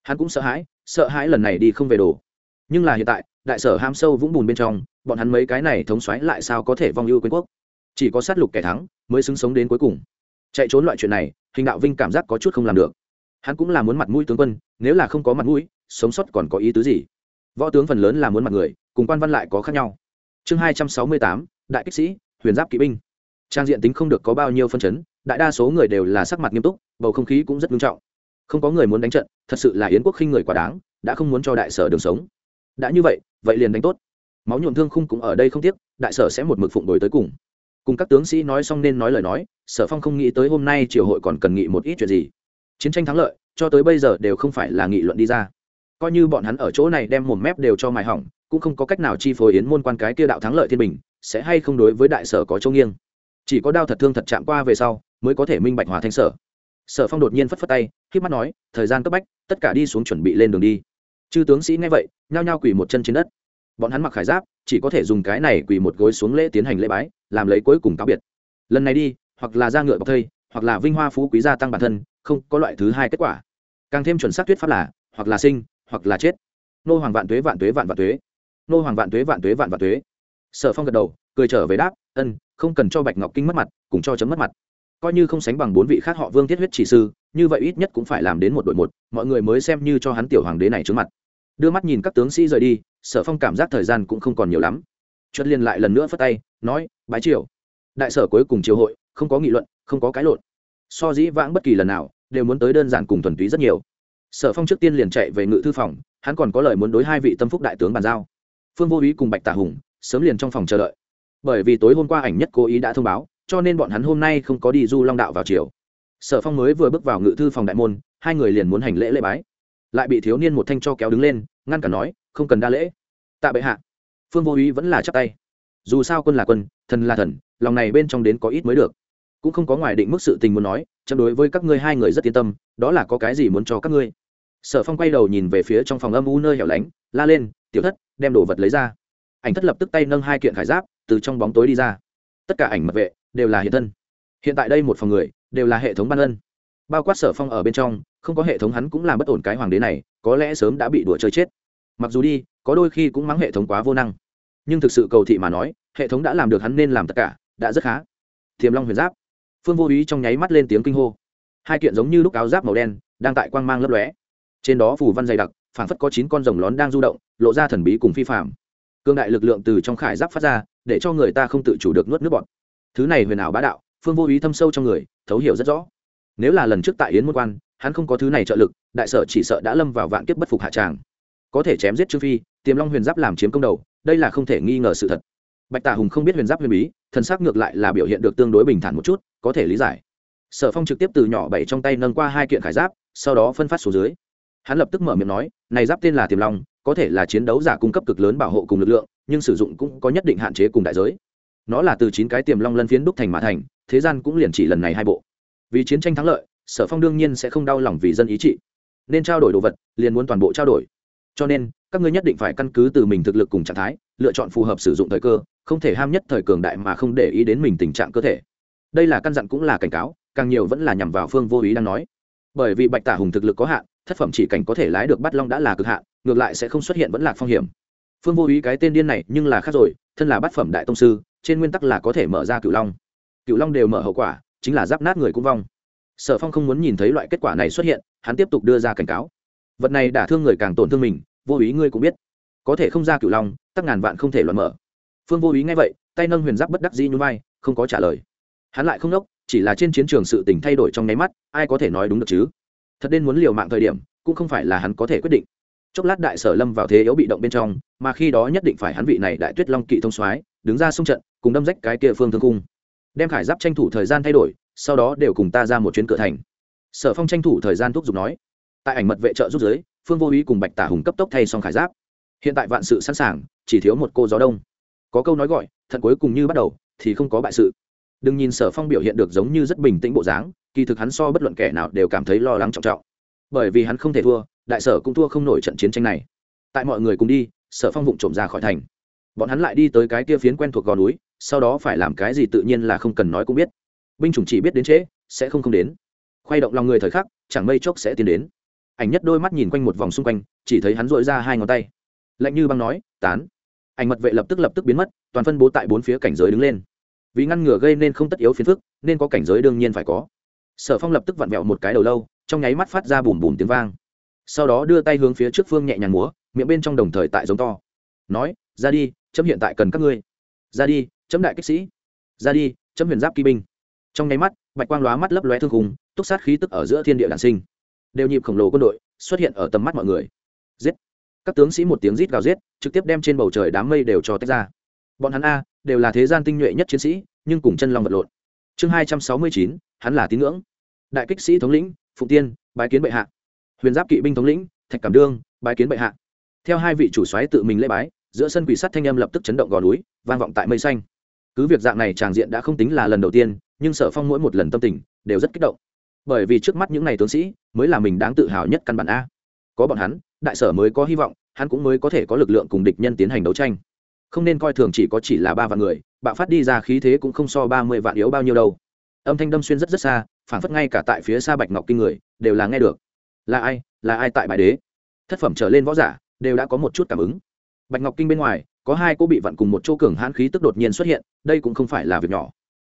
hắn cũng sợ hãi sợ hãi lần này đi không về đồ. Nhưng là hiện tại, đại sở ham sâu vũng bùn bên trong, bọn hắn mấy cái này thống xoáy lại sao có thể vong ưu quên quốc? Chỉ có sát lục kẻ thắng mới xứng sống đến cuối cùng. Chạy trốn loại chuyện này, hình đạo vinh cảm giác có chút không làm được. Hắn cũng là muốn mặt mũi tướng quân, nếu là không có mặt mũi, sống sót còn có ý tứ gì? Võ tướng phần lớn là muốn mặt người, cùng quan văn lại có khác nhau. Chương hai trăm sáu mươi tám, đại kích sĩ, huyền giáp kỵ binh. Trang diện tính không được có bao nhiêu phân chấn, đại đa số người đều là sắc mặt nghiêm túc, bầu không khí cũng rất nghiêm trọng không có người muốn đánh trận, thật sự là yến quốc khinh người quá đáng, đã không muốn cho đại sở đường sống. Đã như vậy vậy liền đánh tốt. Máu nhuộm thương khung cũng ở đây không tiếc, đại sở sẽ một mực phụng đổi tới cùng. Cùng các tướng sĩ nói xong nên nói lời nói, sở phong không nghĩ tới hôm nay triều hội còn cần nghị một ít chuyện gì. Chiến tranh thắng lợi, cho tới bây giờ đều không phải là nghị luận đi ra. Coi như bọn hắn ở chỗ này đem mồm mép đều cho mài hỏng, cũng không có cách nào chi phối yến môn quan cái kia đạo thắng lợi thiên bình, sẽ hay không đối với đại sở có châu nghiêng. Chỉ có đao thật thương thật chạm qua về sau, mới có thể minh bạch hòa thanh sở sở phong đột nhiên phất phất tay khi mắt nói, thời gian cấp bách, tất cả đi xuống chuẩn bị lên đường đi. Chư tướng sĩ nghe vậy, nhao nhao quỳ một chân trên đất. Bọn hắn mặc khải giáp, chỉ có thể dùng cái này quỳ một gối xuống lễ tiến hành lễ bái, làm lấy cuối cùng cáo biệt. Lần này đi, hoặc là ra ngựa bọc thây, hoặc là vinh hoa phú quý gia tăng bản thân, không có loại thứ hai kết quả. Càng thêm chuẩn xác thuyết pháp là, hoặc là sinh, hoặc là chết. Nô hoàng vạn tuế vạn tuế, vạn vạn tuế. Nô hoàng vạn tuế vạn tuế, vạn vạn tuế. Sở phong gật đầu, cười trở về đáp, ân, không cần cho bạch ngọc kinh mất mặt, cùng cho chấm mất mặt coi như không sánh bằng bốn vị khác họ vương thiết huyết chỉ sư, như vậy ít nhất cũng phải làm đến một đội một, mọi người mới xem như cho hắn tiểu hoàng đế này trước mặt. Đưa mắt nhìn các tướng sĩ rời đi, sở phong cảm giác thời gian cũng không còn nhiều lắm. Chuất liên lại lần nữa phất tay, nói, bái triều. Đại sở cuối cùng triều hội, không có nghị luận, không có cái lộn. So dĩ vãng bất kỳ lần nào, đều muốn tới đơn giản cùng thuần túy rất nhiều. Sở phong trước tiên liền chạy về ngự thư phòng, hắn còn có lời muốn đối hai vị tâm phúc đại tướng bàn giao. Phương vô ý cùng bạch tả hùng sớm liền trong phòng chờ đợi. Bởi vì tối hôm qua ảnh nhất cố ý đã thông báo cho nên bọn hắn hôm nay không có đi du long đạo vào chiều sở phong mới vừa bước vào ngự thư phòng đại môn, hai người liền muốn hành lễ lễ bái. Lại bị thiếu niên một thanh cho kéo đứng lên, ngăn cản nói, không cần đa lễ. Tạ bệ hạ. Phương vô ý vẫn là chắp tay. Dù sao quân là quân, thần là thần, lòng này bên trong đến có ít mới được. Cũng không có ngoài định mức sự tình muốn nói chăm đối với các ngươi hai người rất yên tâm, đó là có cái gì muốn cho các ngươi. Sở phong quay đầu nhìn về phía trong phòng âm u nơi hẻo lánh, la lên, tiểu thất, đem đồ vật lấy ra. Ảnh thất lập tức tay nâng hai kiện khải giáp, từ trong bóng tối đi ra tất cả ảnh mật vệ đều là hiện thân. Hiện tại đây một phòng người đều là hệ thống ban ân. Bao quát sở phong ở bên trong, không có hệ thống hắn cũng làm bất ổn cái hoàng đế này, có lẽ sớm đã bị đùa chơi chết. Mặc dù đi, có đôi khi cũng mắng hệ thống quá vô năng. Nhưng thực sự cầu thị mà nói, hệ thống đã làm được hắn nên làm tất cả, đã rất khá. Thiềm long huyền giáp. Phương vô ý trong nháy mắt lên tiếng kinh hô. Hai kiện giống như lúc áo giáp màu đen, đang tại quang mang lấp lóe. Trên đó phủ văn dày đặc, phảng phất có chín con rồng lón đang du động, lộ ra thần bí cùng phi phạm cương đại lực lượng từ trong khải giáp phát ra, để cho người ta không tự chủ được nuốt nước bọt. Thứ này huyền ảo bá đạo, phương vô ý thâm sâu trong người, thấu hiểu rất rõ. Nếu là lần trước tại yến môn quan, hắn không có thứ này trợ lực, đại sở chỉ sợ đã lâm vào vạn kiếp bất phục hạ tràng. Có thể chém giết trương phi, tiềm long huyền giáp làm chiếm công đầu, đây là không thể nghi ngờ sự thật. Bạch tà hùng không biết huyền giáp huyền bí, thần sắc ngược lại là biểu hiện được tương đối bình thản một chút, có thể lý giải. Sở phong trực tiếp từ nhỏ bảy trong tay nâng qua hai kiện khải giáp, sau đó phân phát xuống dưới. Hắn lập tức mở miệng nói, này giáp tên là tiềm long có thể là chiến đấu giả cung cấp cực lớn bảo hộ cùng lực lượng, nhưng sử dụng cũng có nhất định hạn chế cùng đại giới. Nó là từ chín cái tiềm long lân phiến đúc thành mã thành, thế gian cũng liền chỉ lần này hai bộ. Vì chiến tranh thắng lợi, sở phong đương nhiên sẽ không đau lòng vì dân ý trị. Nên trao đổi đồ vật, liền muốn toàn bộ trao đổi. Cho nên, các ngươi nhất định phải căn cứ từ mình thực lực cùng trạng thái, lựa chọn phù hợp sử dụng thời cơ, không thể ham nhất thời cường đại mà không để ý đến mình tình trạng cơ thể. Đây là căn dặn cũng là cảnh cáo, càng nhiều vẫn là nhằm vào phương vô ý đang nói. Bởi vì bạch tả hùng thực lực có hạn, thất phẩm chỉ cảnh có thể lái được bắt long đã là cực hạn ngược lại sẽ không xuất hiện vẫn lạc phong hiểm. Phương vô ý cái tên điên này nhưng là khác rồi, thân là bát phẩm đại tông sư, trên nguyên tắc là có thể mở ra cựu long. Cựu long đều mở hậu quả, chính là giáp nát người cũng vong. Sở phong không muốn nhìn thấy loại kết quả này xuất hiện, hắn tiếp tục đưa ra cảnh cáo. Vật này đả thương người càng tổn thương mình, vô ý ngươi cũng biết. Có thể không ra cựu long, tắc ngàn vạn không thể loạn mở. Phương vô ý nghe vậy, tay nâng huyền giáp bất đắc dĩ nhún vai, không có trả lời. Hắn lại không đốc chỉ là trên chiến trường sự tình thay đổi trong nháy mắt, ai có thể nói đúng được chứ? Thật nên muốn liều mạng thời điểm, cũng không phải là hắn có thể quyết định chốc lát đại sở lâm vào thế yếu bị động bên trong, mà khi đó nhất định phải hắn vị này đại tuyết long kỵ thông soái, đứng ra xung trận, cùng đâm rách cái kia phương thương cung. Đem khải giáp tranh thủ thời gian thay đổi, sau đó đều cùng ta ra một chuyến cửa thành. Sở phong tranh thủ thời gian thúc giục nói, tại ảnh mật vệ trợ rút giới, phương vô ý cùng bạch tả hùng cấp tốc thay xong khải giáp. Hiện tại vạn sự sẵn sàng, chỉ thiếu một cô gió đông. Có câu nói gọi, thật cuối cùng như bắt đầu, thì không có bại sự. Đừng nhìn sở phong biểu hiện được giống như rất bình tĩnh bộ dáng, kỳ thực hắn so bất luận kẻ nào đều cảm thấy lo lắng trọng trọng. Bởi vì hắn không thể thua đại sở cũng thua không nổi trận chiến tranh này. Tại mọi người cùng đi, sở phong vụng trộm ra khỏi thành. Bọn hắn lại đi tới cái kia phiến quen thuộc gò núi, sau đó phải làm cái gì tự nhiên là không cần nói cũng biết. Binh chủng chỉ biết đến trễ, sẽ không không đến. Khoay động lòng người thời khắc, chẳng mây chốc sẽ tiến đến. Ảnh nhất đôi mắt nhìn quanh một vòng xung quanh, chỉ thấy hắn dội ra hai ngón tay. Lạnh như băng nói, tán. Ảnh mật vệ lập tức lập tức biến mất, toàn phân bố tại bốn phía cảnh giới đứng lên. Vì ngăn ngừa gây nên không tất yếu phiền phức, nên có cảnh giới đương nhiên phải có. Sở phong lập tức vặn vẹo một cái đầu lâu, trong nháy mắt phát ra bùm bùm tiếng vang sau đó đưa tay hướng phía trước phương nhẹ nhàng múa, miệng bên trong đồng thời tại giống to. Nói, ra đi, chấm hiện tại cần các ngươi. Ra đi, chấm đại kích sĩ. Ra đi, chấm huyền giáp kỵ binh. Trong nháy mắt, bạch quang lóa mắt lấp lóe thương hùng túc sát khí tức ở giữa thiên địa đản sinh. Đều nhịp khổng lồ quân đội xuất hiện ở tầm mắt mọi người. Giết! Các tướng sĩ một tiếng rít gào giết, trực tiếp đem trên bầu trời đám mây đều cho tách ra. Bọn hắn a đều là thế gian tinh nhuệ nhất chiến sĩ, nhưng cùng chân long vật lộn. Chương hai trăm sáu mươi chín, hắn là tín ngưỡng. Đại kích sĩ thống lĩnh, phụng tiên, bái kiến bệ hạ huyền giáp kỵ binh thống lĩnh, thạch cảm đương, bái kiến bệ hạ. Theo hai vị chủ soái tự mình lễ bái, giữa sân quỷ sắt thanh âm lập tức chấn động gò núi, vang vọng tại mây xanh. Cứ việc dạng này tràng diện đã không tính là lần đầu tiên, nhưng sở phong mỗi một lần tâm tình đều rất kích động. Bởi vì trước mắt những n à y tướng sĩ mới là mình đáng tự hào nhất căn bản a. Có bọn hắn, đại sở mới có hy vọng, hắn cũng mới có thể có lực lượng cùng địch nhân tiến hành đấu tranh. Không nên coi thường chỉ có chỉ là ba vạn người, bạo phát đi ra khí thế cũng không so ba mươi vạn yếu bao nhiêu đâu. Âm thanh đâm xuyên rất rất xa phản phất ngay cả tại phía xa bạch ngọc kinh người, đều là nghe được là ai là ai tại bãi đế? Thất phẩm trở lên võ giả đều đã có một chút cảm ứng. Bạch ngọc kinh bên ngoài, có hai cô bị vặn cùng một chỗ cường hãn khí tức đột nhiên xuất hiện, đây cũng không phải là việc nhỏ.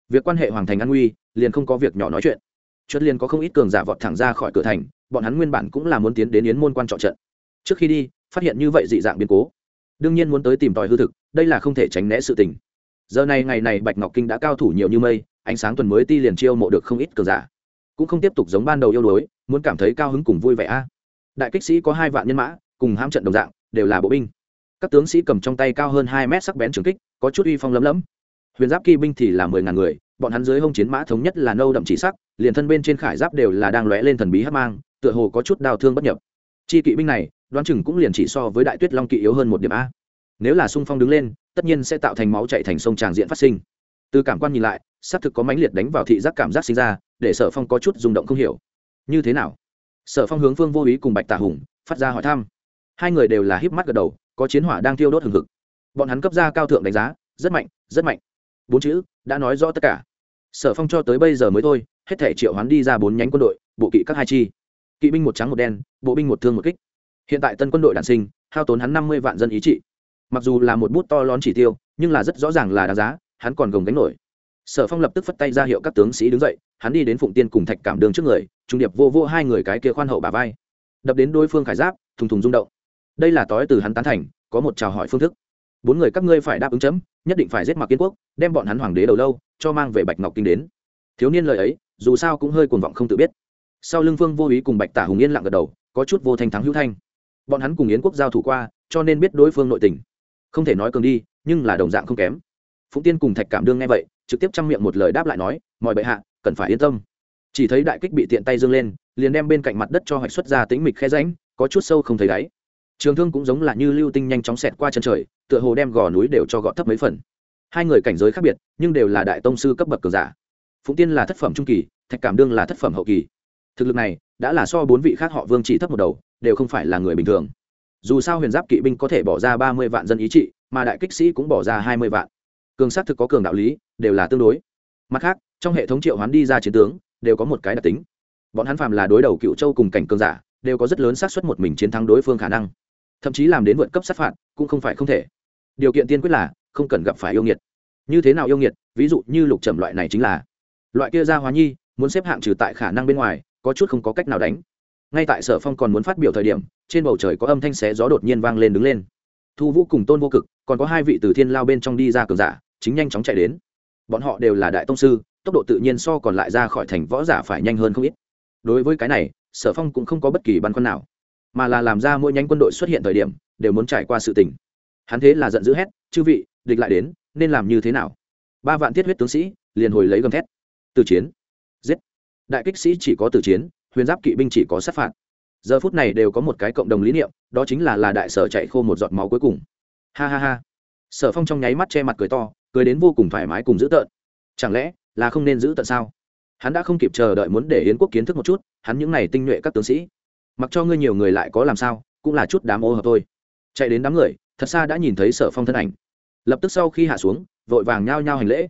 Việc quan hệ hoàng thành an nguy, liền không có việc nhỏ nói chuyện. Chất liền có không ít cường giả vọt thẳng ra khỏi cửa thành, bọn hắn nguyên bản cũng là muốn tiến đến yến môn quan trọ trận. Trước khi đi, phát hiện như vậy dị dạng biến cố. Đương nhiên muốn tới tìm tòi hư thực, đây là không thể tránh né sự tình. Giờ này ngày này bạch ngọc kinh đã cao thủ nhiều như mây, ánh sáng tuần mới ti liền chiêu mộ được không ít cường giả. Cũng không tiếp tục giống ban đầu yêu đuối muốn cảm thấy cao hứng cùng vui vẻ a. Đại kích sĩ có hai vạn nhân mã, cùng ham trận đồng dạng, đều là bộ binh. Các tướng sĩ cầm trong tay cao hơn hai mét sắc bén trường kích, có chút uy phong lấm lấm. Huyền giáp kỵ binh thì là mười ngàn người, bọn hắn dưới hông chiến mã thống nhất là nâu đậm chỉ sắc, liền thân bên trên khải giáp đều là đang lóe lên thần bí hát mang, tựa hồ có chút đau thương bất nhập. Chi kỵ binh này, đoán chừng cũng liền chỉ so với đại tuyết long kỵ yếu hơn một điểm a. Nếu là sung phong đứng lên, tất nhiên sẽ tạo thành máu chạy thành sông tràng diện phát sinh. Từ cảm quan nhìn lại, xác thực có mãnh liệt đánh vào thị giác cảm giác sinh ra, để sở phong có chút rung động không hiểu như thế nào? Sở phong hướng phương vô ý cùng bạch tả hùng phát ra hỏi thăm. Hai người đều là híp mắt gật đầu, có chiến hỏa đang thiêu đốt hừng hực. Bọn hắn cấp ra cao thượng đánh giá, rất mạnh rất mạnh. Bốn chữ đã nói rõ tất cả. Sở phong cho tới bây giờ mới thôi, hết thể triệu hoán đi ra bốn nhánh quân đội, bộ kỵ các hai chi. Kỵ binh một trắng một đen, bộ binh một thương một kích. Hiện tại tân quân đội đản sinh, hao tốn hắn năm mươi vạn dân ý trị. Mặc dù là một bút to lón chỉ tiêu, nhưng là rất rõ ràng là đáng giá, hắn còn gồng gánh nổi sở phong lập tức phất tay ra hiệu các tướng sĩ đứng dậy, hắn đi đến phụng tiên cùng thạch cảm đường trước người, trung điệp vô vô hai người cái kia khoan hậu bà vai. Đập đến đối phương khải giáp, thùng thùng rung động. Đây là tói từ hắn tán thành, có một chào hỏi phương thức. Bốn người các ngươi phải đáp ứng chấm, nhất định phải giết mặc kiến quốc, đem bọn hắn hoàng đế đầu lâu, cho mang về bạch ngọc kinh đến. Thiếu niên lời ấy, dù sao cũng hơi cuồng vọng không tự biết. Sau lưng phương vô ý cùng bạch tả hùng yên lặng gật đầu, có chút vô thanh thắng hữu thanh. Bọn hắn cùng yến quốc giao thủ qua, cho nên biết đối phương nội tình. Không thể nói cường đi, nhưng là đồng dạng không kém phụng tiên cùng thạch cảm đương nghe vậy, trực tiếp chăm miệng một lời đáp lại nói, mọi bệ hạ, cần phải yên tâm. Chỉ thấy đại kích bị tiện tay dương lên, liền đem bên cạnh mặt đất cho hoạch xuất ra tính mịch khe ránh có chút sâu không thấy đáy. Trường thương cũng giống là như lưu tinh nhanh chóng xẹt qua chân trời, tựa hồ đem gò núi đều cho gọt thấp mấy phần. Hai người cảnh giới khác biệt, nhưng đều là đại tông sư cấp bậc cường giả. Phụng tiên là thất phẩm trung kỳ, thạch cảm đương là thất phẩm hậu kỳ. Thực lực này, đã là so bốn vị khác họ vương chỉ thấp một đầu, đều không phải là người bình thường. Dù sao huyền giáp kỵ binh có thể bỏ ra ba mươi vạn dân ý trị, mà đại kích sĩ cũng bỏ ra hai mươi vạn cường xác thực có cường đạo lý, đều là tương đối. Mặt khác, trong hệ thống triệu hoán đi ra chiến tướng, đều có một cái đặc tính. Bọn hắn phàm là đối đầu cựu châu cùng cảnh cường giả, đều có rất lớn xác suất một mình chiến thắng đối phương khả năng. Thậm chí làm đến vượt cấp sát phạt, cũng không phải không thể. Điều kiện tiên quyết là, không cần gặp phải yêu nghiệt. Như thế nào yêu nghiệt? Ví dụ như lục trầm loại này chính là. Loại kia ra hóa nhi, muốn xếp hạng trừ tại khả năng bên ngoài, có chút không có cách nào đánh. Ngay tại sở phong còn muốn phát biểu thời điểm, trên bầu trời có âm thanh xé gió đột nhiên vang lên đứng lên. Thu vũ cùng tôn vô cực, còn có hai vị từ thiên lao bên trong đi ra cường giả chính nhanh chóng chạy đến. Bọn họ đều là đại tông sư, tốc độ tự nhiên so còn lại ra khỏi thành võ giả phải nhanh hơn không ít. Đối với cái này, sở phong cũng không có bất kỳ băn khoăn nào, mà là làm ra mỗi nhánh quân đội xuất hiện thời điểm, đều muốn trải qua sự tình. Hắn thế là giận dữ hét, chư vị, địch lại đến, nên làm như thế nào? Ba vạn thiết huyết tướng sĩ liền hồi lấy gầm thét. Từ chiến. Giết. Đại kích sĩ chỉ có từ chiến, huyền giáp kỵ binh chỉ có sát phạt. Giờ phút này đều có một cái cộng đồng lý niệm, đó chính là là đại sở chạy khô một giọt máu cuối cùng. Ha ha ha. Sở phong trong nháy mắt che mặt cười to cười đến vô cùng thoải mái cùng dữ tợn. Chẳng lẽ là không nên giữ tận sao? Hắn đã không kịp chờ đợi muốn để yến quốc kiến thức một chút, hắn những n à y tinh nhuệ các tướng sĩ, mặc cho ngươi nhiều người lại có làm sao, cũng là chút đám ô hợp thôi. Chạy đến đám người, thật xa đã nhìn thấy sở phong thân ảnh. Lập tức sau khi hạ xuống, vội vàng nhao nhao hành lễ.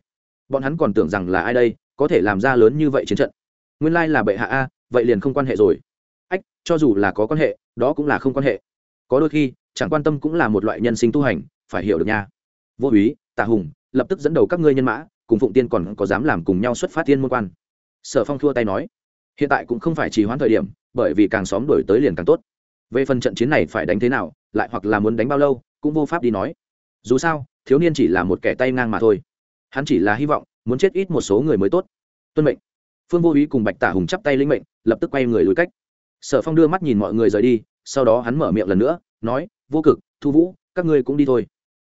Bọn hắn còn tưởng rằng là ai đây, có thể làm ra lớn như vậy chiến trận. Nguyên lai là bệ hạ a, vậy liền không quan hệ rồi. Ách, cho dù là có quan hệ, đó cũng là không quan hệ. Có đôi khi, chẳng quan tâm cũng là một loại nhân sinh tu hành, phải hiểu được nha. Vô úy, tạ hùng lập tức dẫn đầu các ngươi nhân mã, cùng phụng tiên còn có dám làm cùng nhau xuất phát tiên môn quan. Sở phong thua tay nói, hiện tại cũng không phải trì hoãn thời điểm, bởi vì càng xóm đổi tới liền càng tốt. Về phần trận chiến này phải đánh thế nào, lại hoặc là muốn đánh bao lâu, cũng vô pháp đi nói. Dù sao, thiếu niên chỉ là một kẻ tay ngang mà thôi. Hắn chỉ là hy vọng, muốn chết ít một số người mới tốt. Tuân mệnh. Phương vô ý cùng bạch tả hùng chắp tay linh mệnh, lập tức quay người lùi cách. Sở phong đưa mắt nhìn mọi người rời đi, sau đó hắn mở miệng lần nữa, nói, vô cực, thu vũ, các ngươi cũng đi thôi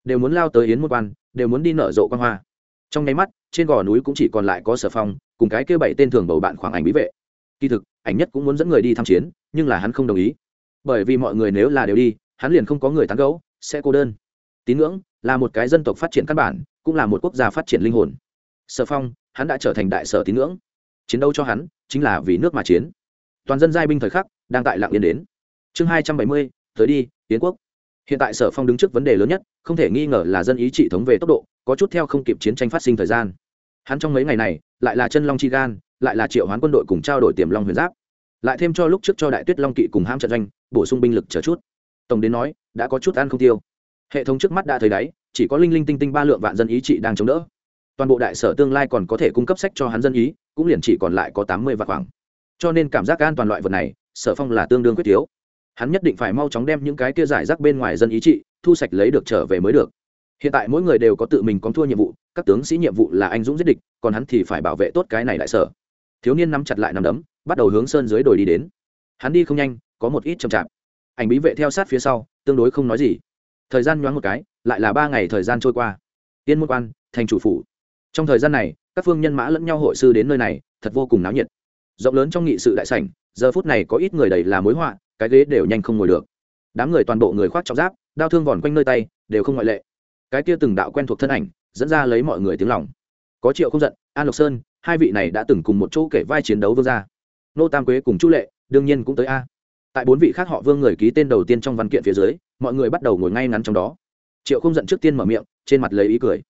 đều muốn lao tới yến môn quan, đều muốn đi nở rộ quan hoa. Trong nháy mắt, trên gò núi cũng chỉ còn lại có sở phong, cùng cái kêu bảy tên thường bầu bạn khoảng ảnh bí vệ. Kỳ thực, ảnh nhất cũng muốn dẫn người đi tham chiến, nhưng là hắn không đồng ý. Bởi vì mọi người nếu là đều đi, hắn liền không có người tán gấu sẽ cô đơn. Tín ngưỡng là một cái dân tộc phát triển căn bản, cũng là một quốc gia phát triển linh hồn. Sở phong, hắn đã trở thành đại sở tín ngưỡng. Chiến đấu cho hắn, chính là vì nước mà chiến. Toàn dân giai binh thời khắc, đang tại lạng yên đến. Chương hai trăm bảy mươi, tới đi tiến quốc hiện tại sở phong đứng trước vấn đề lớn nhất, không thể nghi ngờ là dân ý trị thống về tốc độ, có chút theo không kịp chiến tranh phát sinh thời gian. Hắn trong mấy ngày này, lại là chân long chi gan, lại là triệu hoán quân đội cùng trao đổi tiềm long huyền giáp. Lại thêm cho lúc trước cho đại tuyết long kỵ cùng ham trận doanh, bổ sung binh lực chờ chút. Tổng đến nói, đã có chút ăn không tiêu. Hệ thống trước mắt đã thấy đáy chỉ có linh linh tinh tinh ba lượng vạn dân ý trị đang chống đỡ. Toàn bộ đại sở tương lai còn có thể cung cấp sách cho hắn dân ý, cũng liền chỉ còn lại có tám mươi vạn khoảng. Cho nên cảm giác an toàn loại vật này, sở phong là tương đương quyết thiếu hắn nhất định phải mau chóng đem những cái kia giải rác bên ngoài dân ý trị, thu sạch lấy được trở về mới được. Hiện tại mỗi người đều có tự mình có thua nhiệm vụ, các tướng sĩ nhiệm vụ là anh dũng giết địch, còn hắn thì phải bảo vệ tốt cái này đại sở. Thiếu niên nắm chặt lại nằm đấm, bắt đầu hướng sơn dưới đồi đi đến. Hắn đi không nhanh, có một ít chậm chạp. Ảnh bí vệ theo sát phía sau, tương đối không nói gì. Thời gian nhoáng một cái, lại là ba ngày thời gian trôi qua. Tiên môn quan, thành chủ phủ. Trong thời gian này, các phương nhân mã lẫn nhau hội sư đến nơi này, thật vô cùng náo nhiệt. Rộng lớn trong nghị sự đại sảnh, giờ phút này có ít người đầy là mối họa cái ghế đều nhanh không ngồi được. Đám người toàn bộ người khoác trọng giáp, đao thương vòn quanh nơi tay, đều không ngoại lệ. Cái kia từng đạo quen thuộc thân ảnh, dẫn ra lấy mọi người tiếng lòng. Có triệu không giận, an lộc sơn, hai vị này đã từng cùng một chỗ kể vai chiến đấu vương gia. Nô tam quế cùng chu lệ, đương nhiên cũng tới a. Tại bốn vị khác họ vương người ký tên đầu tiên trong văn kiện phía dưới, mọi người bắt đầu ngồi ngay ngắn trong đó. Triệu không giận trước tiên mở miệng, trên mặt lấy ý cười.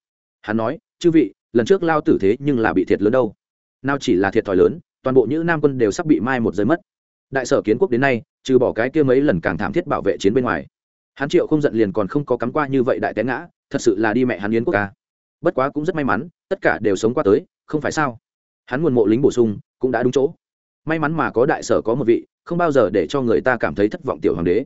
Hắn nói, chư vị, lần trước lao tử thế nhưng là bị thiệt lớn đâu. Nào chỉ là thiệt thòi lớn, toàn bộ những nam quân đều sắp bị mai một giới mất. Đại sở kiến quốc đến nay trừ bỏ cái kia mấy lần càng thảm thiết bảo vệ chiến bên ngoài. Hắn triệu không giận liền còn không có cắm qua như vậy đại té ngã, thật sự là đi mẹ hắn yến quốc ca. Bất quá cũng rất may mắn, tất cả đều sống qua tới, không phải sao? Hắn nguồn mộ lính bổ sung, cũng đã đúng chỗ. May mắn mà có đại sở có một vị, không bao giờ để cho người ta cảm thấy thất vọng tiểu hoàng đế.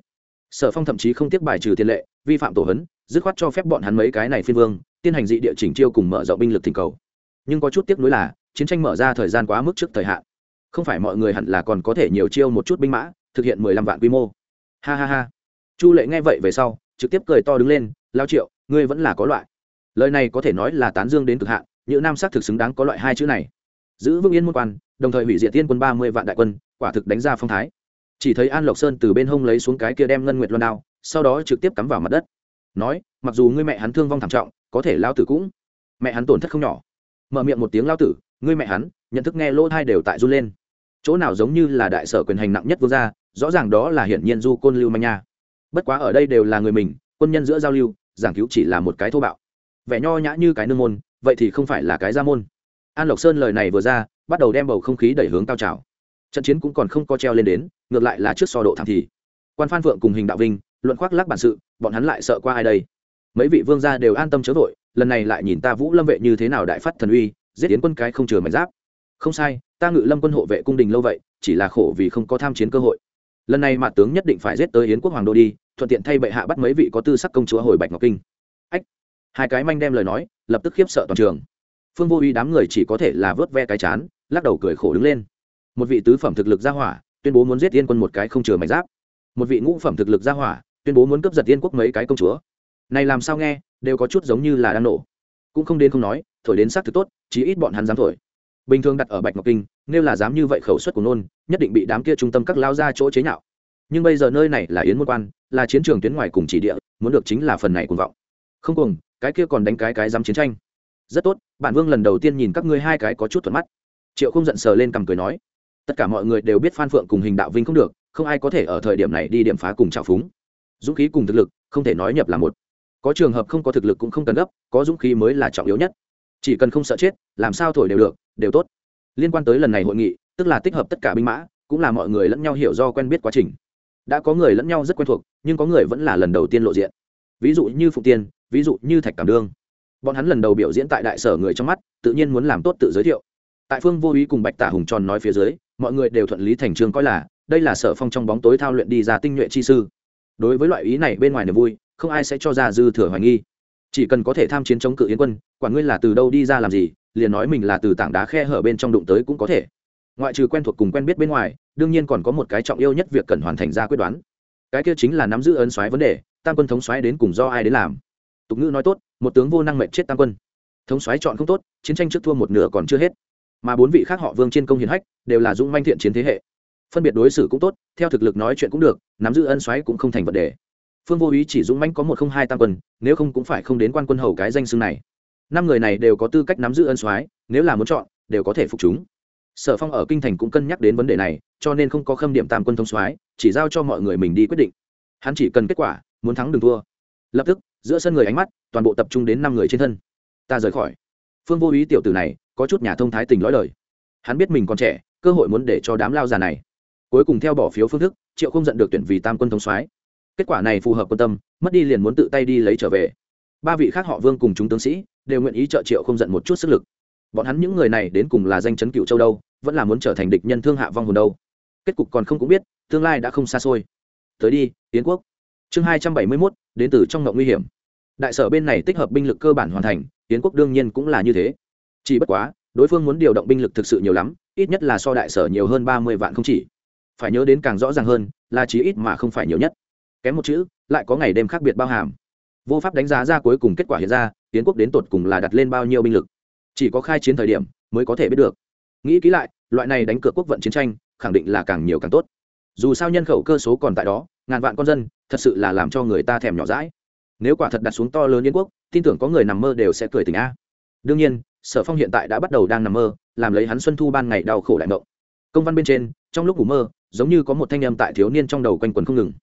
Sở phong thậm chí không tiếp bài trừ tiền lệ, vi phạm tổ hấn, dứt khoát cho phép bọn hắn mấy cái này phiên vương, tiến hành dị địa chỉnh chiêu cùng mở rộng binh lực thỉnh cầu. Nhưng có chút tiếc nuối là, chiến tranh mở ra thời gian quá mức trước thời hạn. Không phải mọi người hẳn là còn có thể nhiều chiêu một chút binh mã thực hiện mười lăm vạn quy mô. Ha ha ha. Chu lệ nghe vậy về sau, trực tiếp cười to đứng lên, lao triệu, ngươi vẫn là có loại. Lời này có thể nói là tán dương đến cực hạn những nam sắc thực xứng đáng có loại hai chữ này. Giữ vững yên môn quan, đồng thời hủy diệt tiên quân ba mươi vạn đại quân, quả thực đánh ra phong thái. Chỉ thấy an lộc sơn từ bên hông lấy xuống cái kia đem ngân nguyệt loan đao, sau đó trực tiếp cắm vào mặt đất. Nói, mặc dù ngươi mẹ hắn thương vong thảm trọng, có thể lao tử cũng mẹ hắn tổn thất không nhỏ. Mở miệng một tiếng, lao tử, ngươi mẹ hắn. Nhận thức nghe lỗ hai đều tại run lên chỗ nào giống như là đại sở quyền hành nặng nhất vương gia, rõ ràng đó là hiển nhiên du côn lưu manh nha. Bất quá ở đây đều là người mình, quân nhân giữa giao lưu, giảng cứu chỉ là một cái thô bạo. Vẻ nho nhã như cái nương môn, vậy thì không phải là cái gia môn. An lộc sơn lời này vừa ra, bắt đầu đem bầu không khí đẩy hướng cao trào. Trận chiến cũng còn không co treo lên đến, ngược lại là trước so độ thảm thì. Quan phan phượng cùng hình đạo vinh, luận khoác lắc bản sự, bọn hắn lại sợ qua ai đây? Mấy vị vương gia đều an tâm chớ vội, lần này lại nhìn ta vũ lâm vệ như thế nào đại phát thần uy, giết tiến quân cái không chừa mảnh giáp không sai, ta ngự lâm quân hộ vệ cung đình lâu vậy, chỉ là khổ vì không có tham chiến cơ hội. Lần này mạ tướng nhất định phải giết tới yến quốc hoàng đô đi, thuận tiện thay bệ hạ bắt mấy vị có tư sắc công chúa hồi bạch ngọc kinh. Ách. Hai cái manh đem lời nói, lập tức khiếp sợ toàn trường. Phương vô uy đám người chỉ có thể là vớt ve cái chán, lắc đầu cười khổ đứng lên. Một vị tứ phẩm thực lực gia hỏa, tuyên bố muốn giết yên quân một cái không chừa mảnh giáp. Một vị ngũ phẩm thực lực gia hỏa, tuyên bố muốn cướp giật yên quốc mấy cái công chúa. Này làm sao nghe, đều có chút giống như là đang nổ. Cũng không đến không nói, thổi đến xác thực tốt, chí ít bọn hắn dám thổi bình thường đặt ở bạch ngọc kinh, nếu là dám như vậy khẩu suất của nôn, nhất định bị đám kia trung tâm các lao ra chỗ chế nhạo. Nhưng bây giờ nơi này là yến môn quan, là chiến trường tuyến ngoài cùng chỉ địa, muốn được chính là phần này cuồng vọng. Không cùng cái kia còn đánh cái cái dám chiến tranh. Rất tốt bản vương lần đầu tiên nhìn các ngươi hai cái có chút thuận mắt. Triệu không giận sờ lên cầm cười nói, tất cả mọi người đều biết phan phượng cùng hình đạo vinh không được, không ai có thể ở thời điểm này đi điểm phá cùng trào phúng. Dũng khí cùng thực lực, không thể nói nhập là một. Có trường hợp không có thực lực cũng không cần gấp, có dũng khí mới là trọng yếu nhất chỉ cần không sợ chết, làm sao thổi đều được, đều tốt. Liên quan tới lần này hội nghị, tức là tích hợp tất cả binh mã, cũng là mọi người lẫn nhau hiểu do quen biết quá trình. Đã có người lẫn nhau rất quen thuộc, nhưng có người vẫn là lần đầu tiên lộ diện. Ví dụ như phụ tiên, ví dụ như thạch cảm đương. Bọn hắn lần đầu biểu diễn tại đại sở người trong mắt, tự nhiên muốn làm tốt tự giới thiệu. Tại phương vô ý cùng bạch tả hùng tròn nói phía dưới, mọi người đều thuận lý thành trương coi là, đây là sở phong trong bóng tối thao luyện đi ra tinh nhuệ chi sư. Đối với loại ý này bên ngoài niềm vui, không ai sẽ cho ra dư thừa hoài nghi chỉ cần có thể tham chiến chống cự yến quân quản ngươi là từ đâu đi ra làm gì, liền nói mình là từ tảng đá khe hở bên trong đụng tới cũng có thể. Ngoại trừ quen thuộc cùng quen biết bên ngoài, đương nhiên còn có một cái trọng yêu nhất việc cần hoàn thành ra quyết đoán. Cái kia chính là nắm giữ ấn xoáy vấn đề, tam quân thống xoáy đến cùng do ai đến làm? Tục ngữ nói tốt, một tướng vô năng mệnh chết tam quân. Thống xoáy chọn không tốt, chiến tranh trước thua một nửa còn chưa hết. Mà bốn vị khác họ vương trên công hiền hách, đều là dũng manh thiện chiến thế hệ. Phân biệt đối xử cũng tốt, theo thực lực nói chuyện cũng được, nắm giữ ân xoáy cũng không thành vấn đề phương vô ý chỉ dũng manh có một không hai tam quân, nếu không cũng phải không đến quan quân hầu cái danh xưng này. Năm người này đều có tư cách nắm giữ ân xoáy nếu là muốn chọn, đều có thể phục chúng. Sở phong ở kinh thành cũng cân nhắc đến vấn đề này, cho nên không có khâm điểm tam quân thông soái, chỉ giao cho mọi người mình đi quyết định. Hắn chỉ cần kết quả, muốn thắng đừng thua. Lập tức, giữa sân người ánh mắt, toàn bộ tập trung đến năm người trên thân. Ta rời khỏi. Phương vô ý tiểu tử này, có chút nhà thông thái tình lõi lời hắn biết mình còn trẻ, cơ hội muốn để cho đám lao già này. Cuối cùng theo bỏ phiếu phương thức, triệu không giận được tuyển vì tam quân thống soái kết quả này phù hợp quân tâm, mất đi liền muốn tự tay đi lấy trở về. Ba vị khác họ vương cùng chúng tướng sĩ đều nguyện ý trợ triệu không giận một chút sức lực. Bọn hắn những người này đến cùng là danh chấn cựu châu đâu, vẫn là muốn trở thành địch nhân thương hạ vong hồn đâu. Kết cục còn không cũng biết, tương lai đã không xa xôi. Tới đi tiến quốc. Chương hai trăm bảy mươi mốt, đến từ trong ngộng nguy hiểm. Đại sở bên này tích hợp binh lực cơ bản hoàn thành tiến quốc đương nhiên cũng là như thế. Chỉ bất quá, đối phương muốn điều động binh lực thực sự nhiều lắm, ít nhất là so đại sở nhiều hơn ba mươi vạn không chỉ. Phải nhớ đến càng rõ ràng hơn, là chí ít mà không phải nhiều nhất kém một chữ, lại có ngày đêm khác biệt bao hàm. Vô pháp đánh giá ra cuối cùng kết quả hiện ra tiến quốc đến tột cùng là đặt lên bao nhiêu binh lực. Chỉ có khai chiến thời điểm mới có thể biết được. Nghĩ kỹ lại, loại này đánh cược quốc vận chiến tranh, khẳng định là càng nhiều càng tốt. Dù sao nhân khẩu cơ số còn tại đó, ngàn vạn con dân, thật sự là làm cho người ta thèm nhỏ rãi nếu quả thật đặt xuống to lớn yến quốc, tin tưởng có người nằm mơ đều sẽ cười tình a. Đương nhiên, sở phong hiện tại đã bắt đầu đang nằm mơ, làm lấy hắn xuân thu ban ngày đau khổ đại ngộ. công văn bên trên, trong lúc ngủ mơ, giống như có một thanh âm tại thiếu niên trong đầu quanh quần không ngừng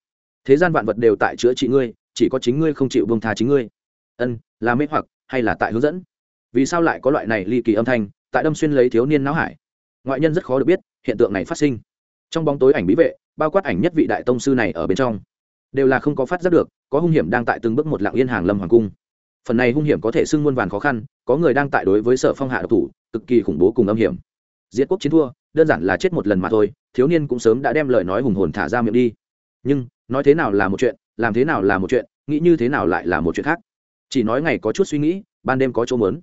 thế gian vạn vật đều tại chữa trị ngươi, chỉ có chính ngươi không chịu bông tha chính ngươi. Ân, là mê hoặc hay là tại hướng dẫn? Vì sao lại có loại này ly kỳ âm thanh, tại đâm xuyên lấy thiếu niên não hải? Ngoại nhân rất khó được biết, hiện tượng này phát sinh. Trong bóng tối ảnh bí vệ, bao quát ảnh nhất vị đại tông sư này ở bên trong, đều là không có phát giác được, có hung hiểm đang tại từng bước một lạng yên hàng lâm hoàng cung. Phần này hung hiểm có thể xưng muôn vàn khó khăn, có người đang tại đối với sở phong hạ độc thủ, cực kỳ khủng bố cùng âm hiểm. Diệt quốc chiến thua, đơn giản là chết một lần mà thôi, thiếu niên cũng sớm đã đem lời nói hùng hồn thả ra miệng đi. Nhưng nói thế nào là một chuyện, làm thế nào là một chuyện, nghĩ như thế nào lại là một chuyện khác. Chỉ nói ngày có chút suy nghĩ, ban đêm có chỗ mớn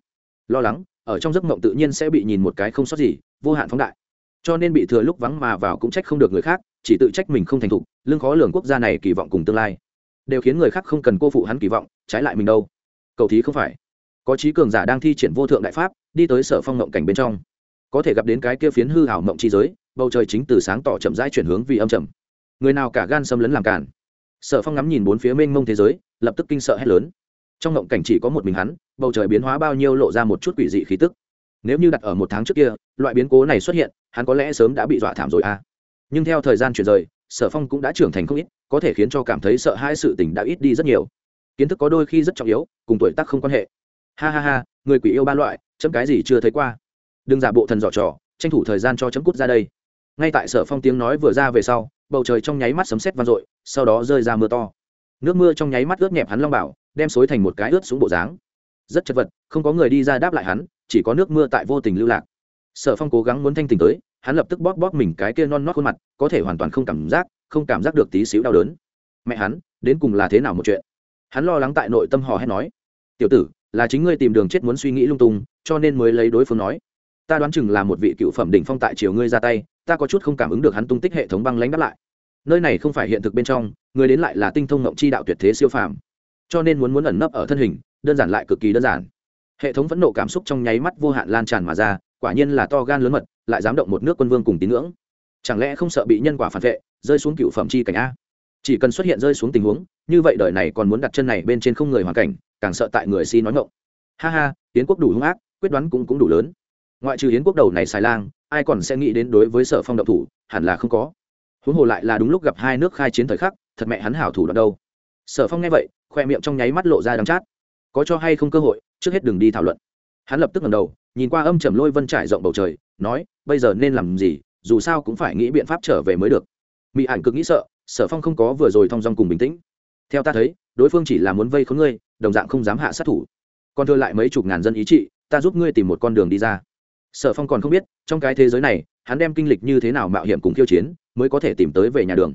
lo lắng, ở trong giấc mộng tự nhiên sẽ bị nhìn một cái không sót gì, vô hạn phóng đại. Cho nên bị thừa lúc vắng mà vào cũng trách không được người khác, chỉ tự trách mình không thành thục lương khó lường quốc gia này kỳ vọng cùng tương lai. Đều khiến người khác không cần cô phụ hắn kỳ vọng, trái lại mình đâu. Cầu thí không phải. Có trí cường giả đang thi triển vô thượng đại pháp, đi tới sở phong mộng cảnh bên trong. Có thể gặp đến cái kia phiến hư hảo mộng chi giới, bầu trời chính từ sáng tỏ chậm rãi chuyển hướng vì âm trầm người nào cả gan xâm lấn làm cản sở phong ngắm nhìn bốn phía mênh mông thế giới, lập tức kinh sợ hét lớn. Trong ngộng cảnh chỉ có một mình hắn, bầu trời biến hóa bao nhiêu lộ ra một chút quỷ dị khí tức. Nếu như đặt ở một tháng trước kia, loại biến cố này xuất hiện, hắn có lẽ sớm đã bị dọa thảm rồi à nhưng theo thời gian chuyển rời, sở phong cũng đã trưởng thành không ít, có thể khiến cho cảm thấy sợ hai sự tình đã ít đi rất nhiều. Kiến thức có đôi khi rất trọng yếu, cùng tuổi tác không quan hệ. Ha ha ha, người quỷ yêu ba loại, chấm cái gì chưa thấy qua. Đừng giả bộ thần dò trò, tranh thủ thời gian cho chấm cút ra đây. Ngay tại sở phong tiếng nói vừa ra về sau bầu trời trong nháy mắt sấm sét vang dội, sau đó rơi ra mưa to. Nước mưa trong nháy mắt ướt nhẹp hắn long bảo, đem xối thành một cái ướt xuống bộ dáng. Rất chật vật, không có người đi ra đáp lại hắn, chỉ có nước mưa tại vô tình lưu lạc. Sở phong cố gắng muốn thanh tình tới, hắn lập tức bóp bóp mình cái kia non nót khuôn mặt, có thể hoàn toàn không cảm giác, không cảm giác được tí xíu đau đớn. Mẹ hắn, đến cùng là thế nào một chuyện? Hắn lo lắng tại nội tâm hò hét nói. Tiểu tử, là chính ngươi tìm đường chết muốn suy nghĩ lung tung, cho nên mới lấy đối phương nói. Ta đoán chừng là một vị cựu phẩm đỉnh phong tại chiều ngươi ra tay ta có chút không cảm ứng được hắn tung tích hệ thống băng lãnh đáp lại. Nơi này không phải hiện thực bên trong, người đến lại là tinh thông ngộng chi đạo tuyệt thế siêu phàm. Cho nên muốn muốn ẩn nấp ở thân hình, đơn giản lại cực kỳ đơn giản. Hệ thống phẫn nộ cảm xúc trong nháy mắt vô hạn lan tràn mà ra, quả nhiên là to gan lớn mật, lại dám động một nước quân vương cùng tín ngưỡng. Chẳng lẽ không sợ bị nhân quả phản vệ, rơi xuống cựu phẩm chi cảnh a? Chỉ cần xuất hiện rơi xuống tình huống, như vậy đời này còn muốn đặt chân này bên trên không người hoàn cảnh, càng sợ tại người si nói ngộng ha ha, yến quốc đủ hung ác, quyết đoán cũng cũng đủ lớn. Ngoại trừ yến quốc đầu này xài lang ai còn sẽ nghĩ đến đối với sở phong động thủ, hẳn là không có. Huống hồ lại là đúng lúc gặp hai nước khai chiến thời khắc, thật mẹ hắn hảo thủ đoạn đâu. Sở phong nghe vậy, khoe miệng trong nháy mắt lộ ra đắng chát. Có cho hay không cơ hội, trước hết đừng đi thảo luận. Hắn lập tức ngẩng đầu, nhìn qua âm trầm lôi vân trải rộng bầu trời, nói, bây giờ nên làm gì, dù sao cũng phải nghĩ biện pháp trở về mới được. Mỹ ảnh cực nghĩ sợ, sở phong không có vừa rồi thong dong cùng bình tĩnh. Theo ta thấy, đối phương chỉ là muốn vây khốn ngươi, đồng dạng không dám hạ sát thủ. Còn thừa lại mấy chục ngàn dân ý trị, ta giúp ngươi tìm một con đường đi ra. Sở phong còn không biết trong cái thế giới này, hắn đem kinh lịch như thế nào mạo hiểm cùng khiêu chiến, mới có thể tìm tới về nhà đường.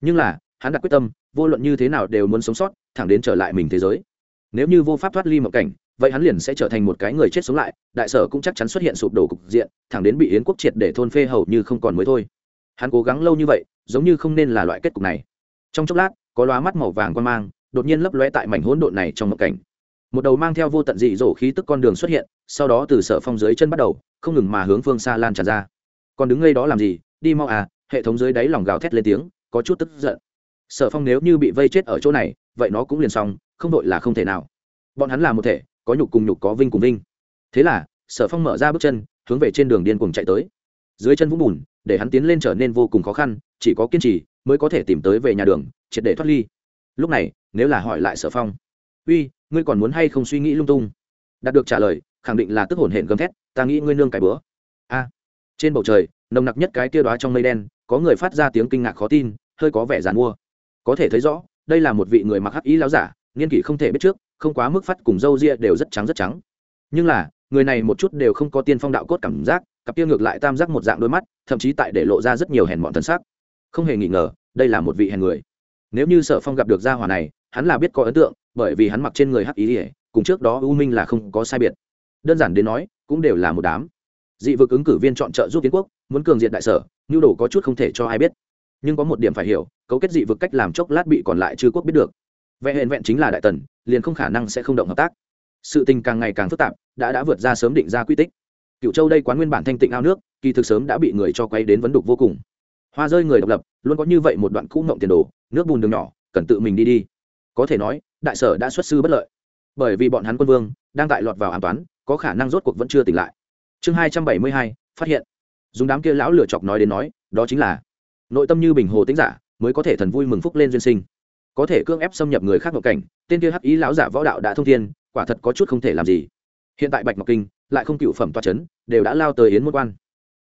Nhưng là, hắn đặt quyết tâm, vô luận như thế nào đều muốn sống sót, thẳng đến trở lại mình thế giới. Nếu như vô pháp thoát ly mộng cảnh, vậy hắn liền sẽ trở thành một cái người chết sống lại, đại sở cũng chắc chắn xuất hiện sụp đổ cục diện, thẳng đến bị yến quốc triệt để thôn phê hầu như không còn mới thôi. Hắn cố gắng lâu như vậy, giống như không nên là loại kết cục này. Trong chốc lát, có loá mắt màu vàng quan mang, đột nhiên lấp lóe tại mảnh hỗn độn này trong mộng cảnh một đầu mang theo vô tận dị dỗ khí tức con đường xuất hiện, sau đó từ sở phong dưới chân bắt đầu, không ngừng mà hướng phương xa lan tràn ra. Còn đứng ngay đó làm gì? Đi mau à hệ thống dưới đáy lòng gào thét lên tiếng, có chút tức giận. Sở phong nếu như bị vây chết ở chỗ này, vậy nó cũng liền xong, không đội là không thể nào. Bọn hắn là một thể, có nhục cùng nhục, có vinh cùng vinh. Thế là, sở phong mở ra bước chân, hướng về trên đường điên cùng chạy tới. Dưới chân vũng bùn, để hắn tiến lên trở nên vô cùng khó khăn, chỉ có kiên trì mới có thể tìm tới về nhà đường, triệt để thoát ly. Lúc này, nếu là hỏi lại sở phong, uy ngươi còn muốn hay không suy nghĩ lung tung? Đạt được trả lời, khẳng định là tức hổn hển gầm thét, ta nghĩ ngươi nương cái bữa. A. Trên bầu trời, nồng nặc nhất cái kia đó trong mây đen, có người phát ra tiếng kinh ngạc khó tin, hơi có vẻ giàn mua. Có thể thấy rõ, đây là một vị người mặc hắc ý láo giả, niên kỷ không thể biết trước, không quá mức phát cùng râu ria đều rất trắng rất trắng. Nhưng là, người này một chút đều không có tiên phong đạo cốt cảm giác, cặp kia ngược lại tam giác một dạng đôi mắt, thậm chí tại để lộ ra rất nhiều hèn mọn thân xác không hề nghi ngờ, đây là một vị hèn người. Nếu như sở phong gặp được gia hỏa này, hắn là biết có ấn tượng bởi vì hắn mặc trên người hắc ý ỉa, cùng trước đó u minh là không có sai biệt. Đơn giản đến nói, cũng đều là một đám. Dị vực ứng cử viên chọn trợ giúp tiến quốc, muốn cường diện đại sở, nhu đồ có chút không thể cho ai biết. Nhưng có một điểm phải hiểu, cấu kết dị vực cách làm chốc lát bị còn lại chư quốc biết được. Vẽ hẹn vẹn chính là đại tần, liền không khả năng sẽ không động hợp tác. Sự tình càng ngày càng phức tạp, đã đã vượt ra sớm định ra quy tích. Cựu châu đây quán nguyên bản thanh tịnh ao nước, kỳ thực sớm đã bị người cho quay đến vấn đục vô cùng. Hoa rơi người độc lập, luôn có như vậy một đoạn cũ mộng tiền đồ, nước bùn đường nhỏ, cần tự mình đi đi có thể nói, đại sở đã xuất sư bất lợi. Bởi vì bọn hắn quân vương đang tại lọt vào an toán, có khả năng rốt cuộc vẫn chưa tỉnh lại. Chương hai trăm bảy mươi hai, phát hiện. Dùng đám kia lão lửa chọc nói đến nói, đó chính là nội tâm như bình hồ tính giả mới có thể thần vui mừng phúc lên duyên sinh. Có thể cưỡng ép xâm nhập người khác ngộ cảnh, tên kia hắc ý lão giả võ đạo đã thông thiên, quả thật có chút không thể làm gì. Hiện tại bạch ngọc kinh lại không cựu phẩm toa c h ấ n đều đã lao tới yến môn quan.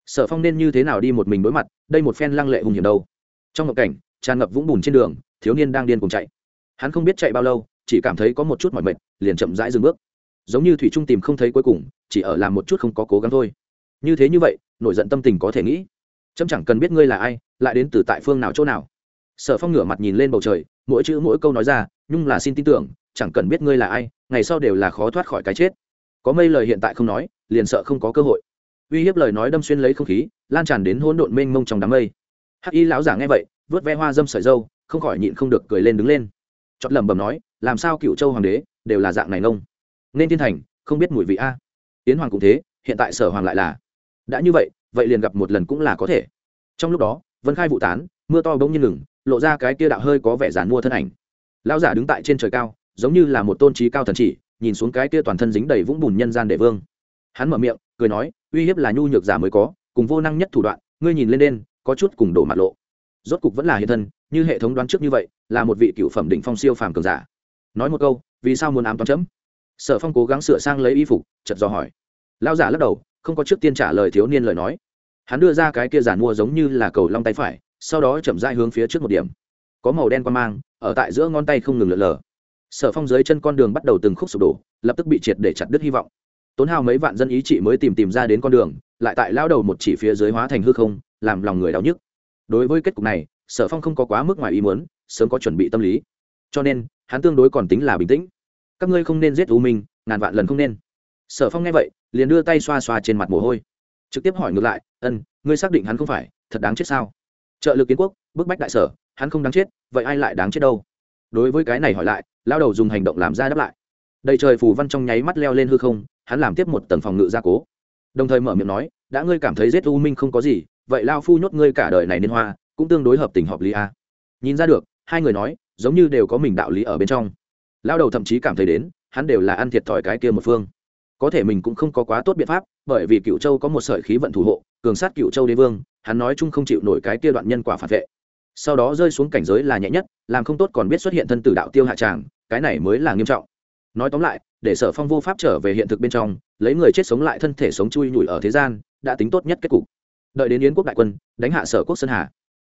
Sở phong nên như thế nào đi một mình đối mặt, đây một phen lăng lệ hùng hiểm đâu. Trong ngộ cảnh, tràn ngập vũng bùn trên đường, thiếu niên đang điên cùng chạy hắn không biết chạy bao lâu, chỉ cảm thấy có một chút mỏi mệt, liền chậm rãi dừng bước. Giống như thủy trung tìm không thấy cuối cùng, chỉ ở làm một chút không có cố gắng thôi. Như thế như vậy, nổi giận tâm tình có thể nghĩ. Trâm chẳng cần biết ngươi là ai, lại đến từ tại phương nào chỗ nào. Sở phong ngửa mặt nhìn lên bầu trời, mỗi chữ mỗi câu nói ra nhưng là xin tin tưởng, chẳng cần biết ngươi là ai, ngày sau đều là khó thoát khỏi cái chết. Có mây lời hiện tại không nói, liền sợ không có cơ hội. Uy hiếp lời nói đâm xuyên lấy không khí, lan tràn đến hỗn độn mênh mông trong đám mây. Hắc y lão giả nghe vậy, vớt ve hoa dâm sợi dâu không khỏi nhịn không được cười lên đứng lên chót lẩm bẩm nói, làm sao cựu châu hoàng đế đều là dạng này nông nên thiên thành, không biết mùi vị a. Tiến hoàng cũng thế, hiện tại sở hoàng lại là. Đã như vậy vậy liền gặp một lần cũng là có thể. Trong lúc đó, vân khai vụ tán, mưa to bỗng nhiên ngừng, lộ ra cái kia đạo hơi có vẻ giàn mua thân ảnh. Lão giả đứng tại trên trời cao, giống như là một tôn trí cao thần chỉ, nhìn xuống cái kia toàn thân dính đầy vũng bùn nhân gian đệ vương. Hắn mở miệng, cười nói, uy hiếp là nhu nhược giả mới có, cùng vô năng nhất thủ đoạn, ngươi nhìn lên đen, có chút cùng đổ mặt lộ rốt cục vẫn là hiện thân, như hệ thống đoán trước như vậy, là một vị cựu phẩm đỉnh phong siêu phàm cường giả. Nói một câu, vì sao muốn ám toán chấm? Sở phong cố gắng sửa sang lấy y phục chật dò hỏi. Lão giả lắc đầu, không có trước tiên trả lời thiếu niên lời nói. Hắn đưa ra cái kia giả mua giống như là cầu long tay phải, sau đó chậm rãi hướng phía trước một điểm. Có màu đen qua mang, ở tại giữa ngón tay không ngừng lượn lờ. Sở phong dưới chân con đường bắt đầu từng khúc sụp đổ, lập tức bị triệt để chặt đứt hy vọng. Tốn hao mấy vạn dân ý chị mới tìm tìm ra đến con đường, lại tại lao đầu một chỉ phía dưới hóa thành hư không, làm lòng người đau nhức đối với kết cục này, sở phong không có quá mức ngoài ý muốn, sớm có chuẩn bị tâm lý. Cho nên, hắn tương đối còn tính là bình tĩnh. Các ngươi không nên giết u minh, ngàn vạn lần không nên. Sở phong nghe vậy, liền đưa tay xoa xoa trên mặt mồ hôi. Trực tiếp hỏi ngược lại, ân, ngươi xác định hắn không phải, thật đáng chết sao? Trợ lực kiến quốc, bức bách đại sở, hắn không đáng chết, vậy ai lại đáng chết đâu? Đối với cái này hỏi lại, lao đầu dùng hành động làm ra đáp lại. Đầy trời phù văn trong nháy mắt leo lên hư không, hắn làm tiếp một tầng phòng ngự gia cố. Đồng thời mở miệng nói, đã ngươi cảm thấy giết u minh không có gì vậy lao phu nhốt ngươi cả đời này liên hoa, cũng tương đối hợp tình hợp lý a nhìn ra được, hai người nói, giống như đều có mình đạo lý ở bên trong. Lao đầu thậm chí cảm thấy đến, hắn đều là ăn thiệt thòi cái kia một phương. Có thể mình cũng không có quá tốt biện pháp, bởi vì cựu châu có một sợi khí vận thủ hộ, cường sát cựu châu đế vương, hắn nói chung không chịu nổi cái kia đoạn nhân quả phản vệ. Sau đó rơi xuống cảnh giới là nhẹ nhất, làm không tốt còn biết xuất hiện thân tử đạo tiêu hạ tràng, cái này mới là nghiêm trọng. Nói tóm lại, để sở phong vô pháp trở về hiện thực bên trong, lấy người chết sống lại thân thể sống chui nhủi ở thế gian, đã tính tốt nhất kết cục đợi đến yến quốc đại quân, đánh hạ sở quốc sơn hà.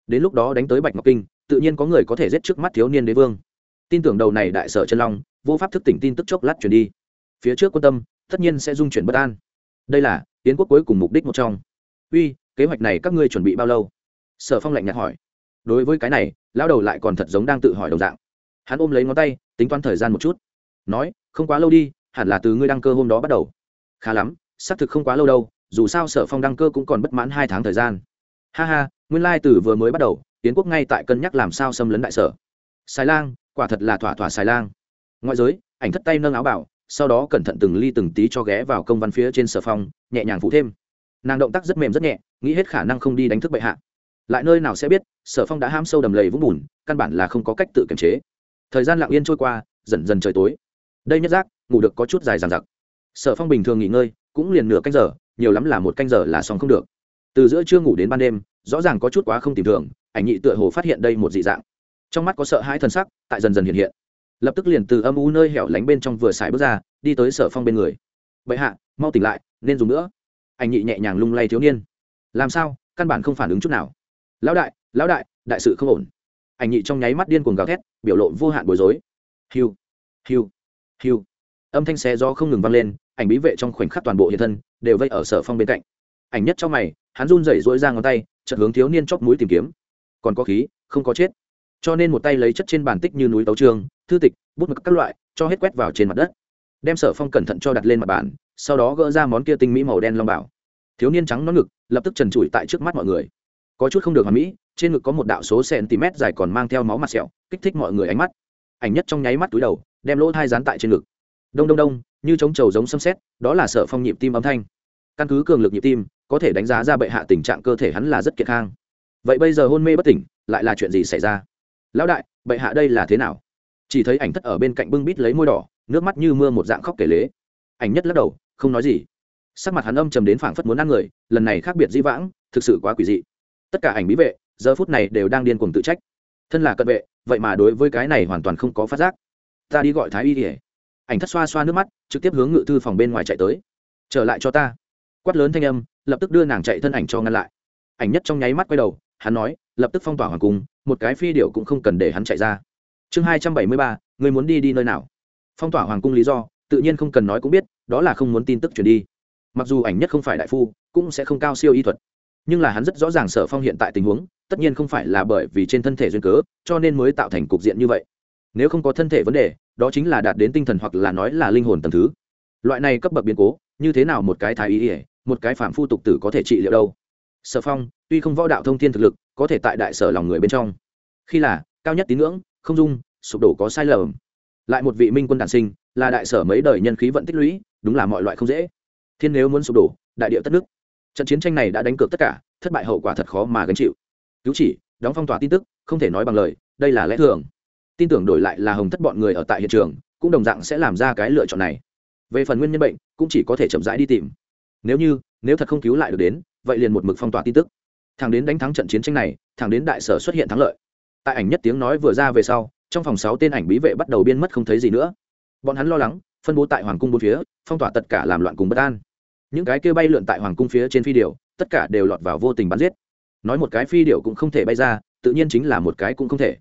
Đến lúc đó đánh tới bạch ngọc kinh, tự nhiên có người có thể giết trước mắt thiếu niên đế vương. Tin tưởng đầu này đại sở chân long, vô pháp thức tỉnh tin tức chốc lát chuyển đi. Phía trước quan tâm, tất nhiên sẽ dung chuyển bất an. Đây là, yến quốc cuối cùng mục đích một trong. Uy, kế hoạch này các ngươi chuẩn bị bao lâu? Sở phong lạnh nhạt hỏi. Đối với cái này, lão đầu lại còn thật giống đang tự hỏi đồng dạng. Hắn ôm lấy ngón tay, tính toán thời gian một chút. Nói, không quá lâu đi, hẳn là từ ngươi đăng cơ hôm đó bắt đầu. Khá lắm, xác thực không quá lâu đâu dù sao sở phong đăng cơ cũng còn bất mãn hai tháng thời gian. Ha ha, nguyên lai từ vừa mới bắt đầu tiến quốc ngay tại cân nhắc làm sao xâm lấn đại sở. Xài lang, quả thật là thỏa thỏa xài lang. Ngoại giới, ảnh thất tay nâng áo bảo, sau đó cẩn thận từng ly từng tí cho ghé vào công văn phía trên sở phong, nhẹ nhàng phụ thêm. Nàng động tác rất mềm rất nhẹ, nghĩ hết khả năng không đi đánh thức bệ hạ. Lại nơi nào sẽ biết, sở phong đã ham sâu đầm lầy vũng bùn, căn bản là không có cách tự kiềm chế. Thời gian lặng yên trôi qua, dần dần trời tối. Đây nhất giác, ngủ được có chút dài dàn giặc sở phong bình thường nghỉ ngơi, cũng liền nửa canh giờ nhiều lắm là một canh giờ là xong không được. Từ giữa trưa ngủ đến ban đêm, rõ ràng có chút quá không tìm thường, ảnh nhị tựa hồ phát hiện đây một dị dạng. Trong mắt có sợ hãi t sắc, tại dần dần hiện hiện. Lập tức liền từ âm u nơi hẻo lánh bên trong vừa xài bước ra, đi tới sở phong bên người. Bệ hạ, mau tỉnh lại, nên dùng nữa. Anh nhị nhẹ nhàng lung lay thiếu niên. Làm sao? Căn bản không phản ứng chút nào. Lão đại lão đại đại sự không ổn. Anh nhị trong nháy mắt điên cuồng gào thét, biểu lộ vô hạn bối rối. Hiu hiu hiu. Âm thanh xé do không ngừng vang lên, ảnh bí vệ trong khoảnh khắc toàn bộ hiện thân đều vây ở sở phong bên cạnh. Ảnh nhất trong mày, hắn run rẩy rỗi ra ngón tay, chợt hướng thiếu niên chóp mũi tìm kiếm. Còn có khí, không có chết. Cho nên một tay lấy chất trên bàn tích như núi tấu trường, thư tịch, bút mực các loại, cho hết quét vào trên mặt đất. Đem sở phong cẩn thận cho đặt lên mặt bàn, sau đó gỡ ra món kia tinh mỹ màu đen long bảo. Thiếu niên trắng nó ngực, lập tức trần trụi tại trước mắt mọi người. Có chút không được hoàn mỹ, trên ngực có một đạo số cm dài còn mang theo máu mặt sẹo, kích thích mọi người ánh mắt. Ảnh nhất trong nháy mắt túi đầu, đem lỗ thai dán tại trên ngực đông đông đông, như chống trầu giống xâm xét đó là sở phong nhịp tim âm thanh. Căn cứ cường lực nhịp tim, có thể đánh giá ra bệ hạ tình trạng cơ thể hắn là rất kiệt khang. Vậy bây giờ hôn mê bất tỉnh, lại là chuyện gì xảy ra? Lão đại, bệ hạ đây là thế nào? Chỉ thấy ảnh thất ở bên cạnh bưng bít lấy môi đỏ, nước mắt như mưa một dạng khóc kể lế. Ảnh nhất lắc đầu, không nói gì. Sắc mặt hắn âm trầm đến phảng phất muốn ăn người, lần này khác biệt dĩ vãng, thực sự quá quỷ dị. Tất cả ảnh bí vệ, giờ phút này đều đang điên cuồng tự trách. Thân là cận vệ, vậy mà đối với cái này hoàn toàn không có phát giác. Ta đi gọi thái y kể ảnh thất xoa xoa nước mắt, trực tiếp hướng ngự thư phòng bên ngoài chạy tới. Trở lại cho ta. Quát lớn thanh âm, lập tức đưa nàng chạy thân ảnh cho ngăn lại. Ảnh nhất trong nháy mắt quay đầu, hắn nói, lập tức phong tỏa hoàng cung, một cái phi điệu cũng không cần để hắn chạy ra. Chương hai trăm bảy mươi ba, người muốn đi đi nơi nào? Phong tỏa hoàng cung lý do, tự nhiên không cần nói cũng biết, đó là không muốn tin tức truyền đi. Mặc dù ảnh nhất không phải đại phu, cũng sẽ không cao siêu y thuật. Nhưng là hắn rất rõ ràng sở phong hiện tại tình huống, tất nhiên không phải là bởi vì trên thân thể duyên cớ, cho nên mới tạo thành cục diện như vậy nếu không có thân thể vấn đề, đó chính là đạt đến tinh thần hoặc là nói là linh hồn tầm thứ. Loại này cấp bậc biến cố, như thế nào một cái thái ý ỉa một cái phạm phu tục tử có thể trị liệu đâu? Sở phong, tuy không võ đạo thông thiên thực lực, có thể tại đại sở lòng người bên trong. Khi là, cao nhất tín ngưỡng, không dung, sụp đổ có sai lầm. Lại một vị minh quân đản sinh, là đại sở mấy đời nhân khí vận tích lũy, đúng là mọi loại không dễ. Thiên nếu muốn sụp đổ, đại địa tất nước trận chiến tranh này đã đánh cược tất cả, thất bại hậu quả thật khó mà gánh chịu. Cứu chỉ, đóng phong tỏa tin tức, không thể nói bằng lời, đây là lẽ thường tin tưởng đổi lại là hồng thất bọn người ở tại hiện trường, cũng đồng dạng sẽ làm ra cái lựa chọn này. Về phần nguyên nhân bệnh, cũng chỉ có thể chậm rãi đi tìm. Nếu như, nếu thật không cứu lại được đến, vậy liền một mực phong tỏa tin tức. Thẳng đến đánh thắng trận chiến tranh này, thẳng đến đại sở xuất hiện thắng lợi. Tại ảnh nhất tiếng nói vừa ra về sau, trong phòng sáu tên ảnh bí vệ bắt đầu biên mất không thấy gì nữa. Bọn hắn lo lắng, phân bố tại hoàng cung bốn phía, phong tỏa tất cả làm loạn cùng bất an. Những cái kia bay lượn tại hoàng cung phía trên phi điệu tất cả đều lọt vào vô tình bắn giết. Nói một cái phi điệu cũng không thể bay ra, tự nhiên chính là một cái cũng không thể.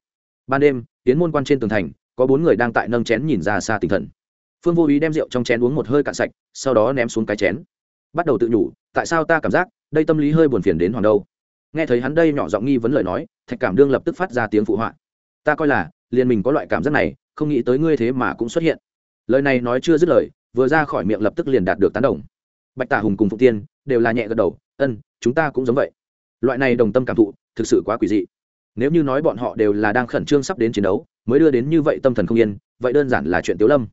Ban đêm tiến môn quan trên tường thành, có bốn người đang tại nâng chén nhìn ra xa tinh thần. Phương vô ý đem rượu trong chén uống một hơi cạn sạch, sau đó ném xuống cái chén. Bắt đầu tự nhủ, tại sao ta cảm giác, đây tâm lý hơi buồn phiền đến hoàng đâu? Nghe thấy hắn đây nhỏ giọng nghi vấn lời nói, thạch cảm đương lập tức phát ra tiếng phụ họa. Ta coi là, liền mình có loại cảm giác này, không nghĩ tới ngươi thế mà cũng xuất hiện. Lời này nói chưa dứt lời, vừa ra khỏi miệng lập tức liền đạt được tán đồng. Bạch tả hùng cùng phụ tiên đều là nhẹ gật đầu, ân, chúng ta cũng giống vậy. Loại này đồng tâm cảm thụ, thực sự quá quỷ dị nếu như nói bọn họ đều là đang khẩn trương sắp đến chiến đấu, mới đưa đến như vậy tâm thần không yên, vậy đơn giản là chuyện tiếu lâm.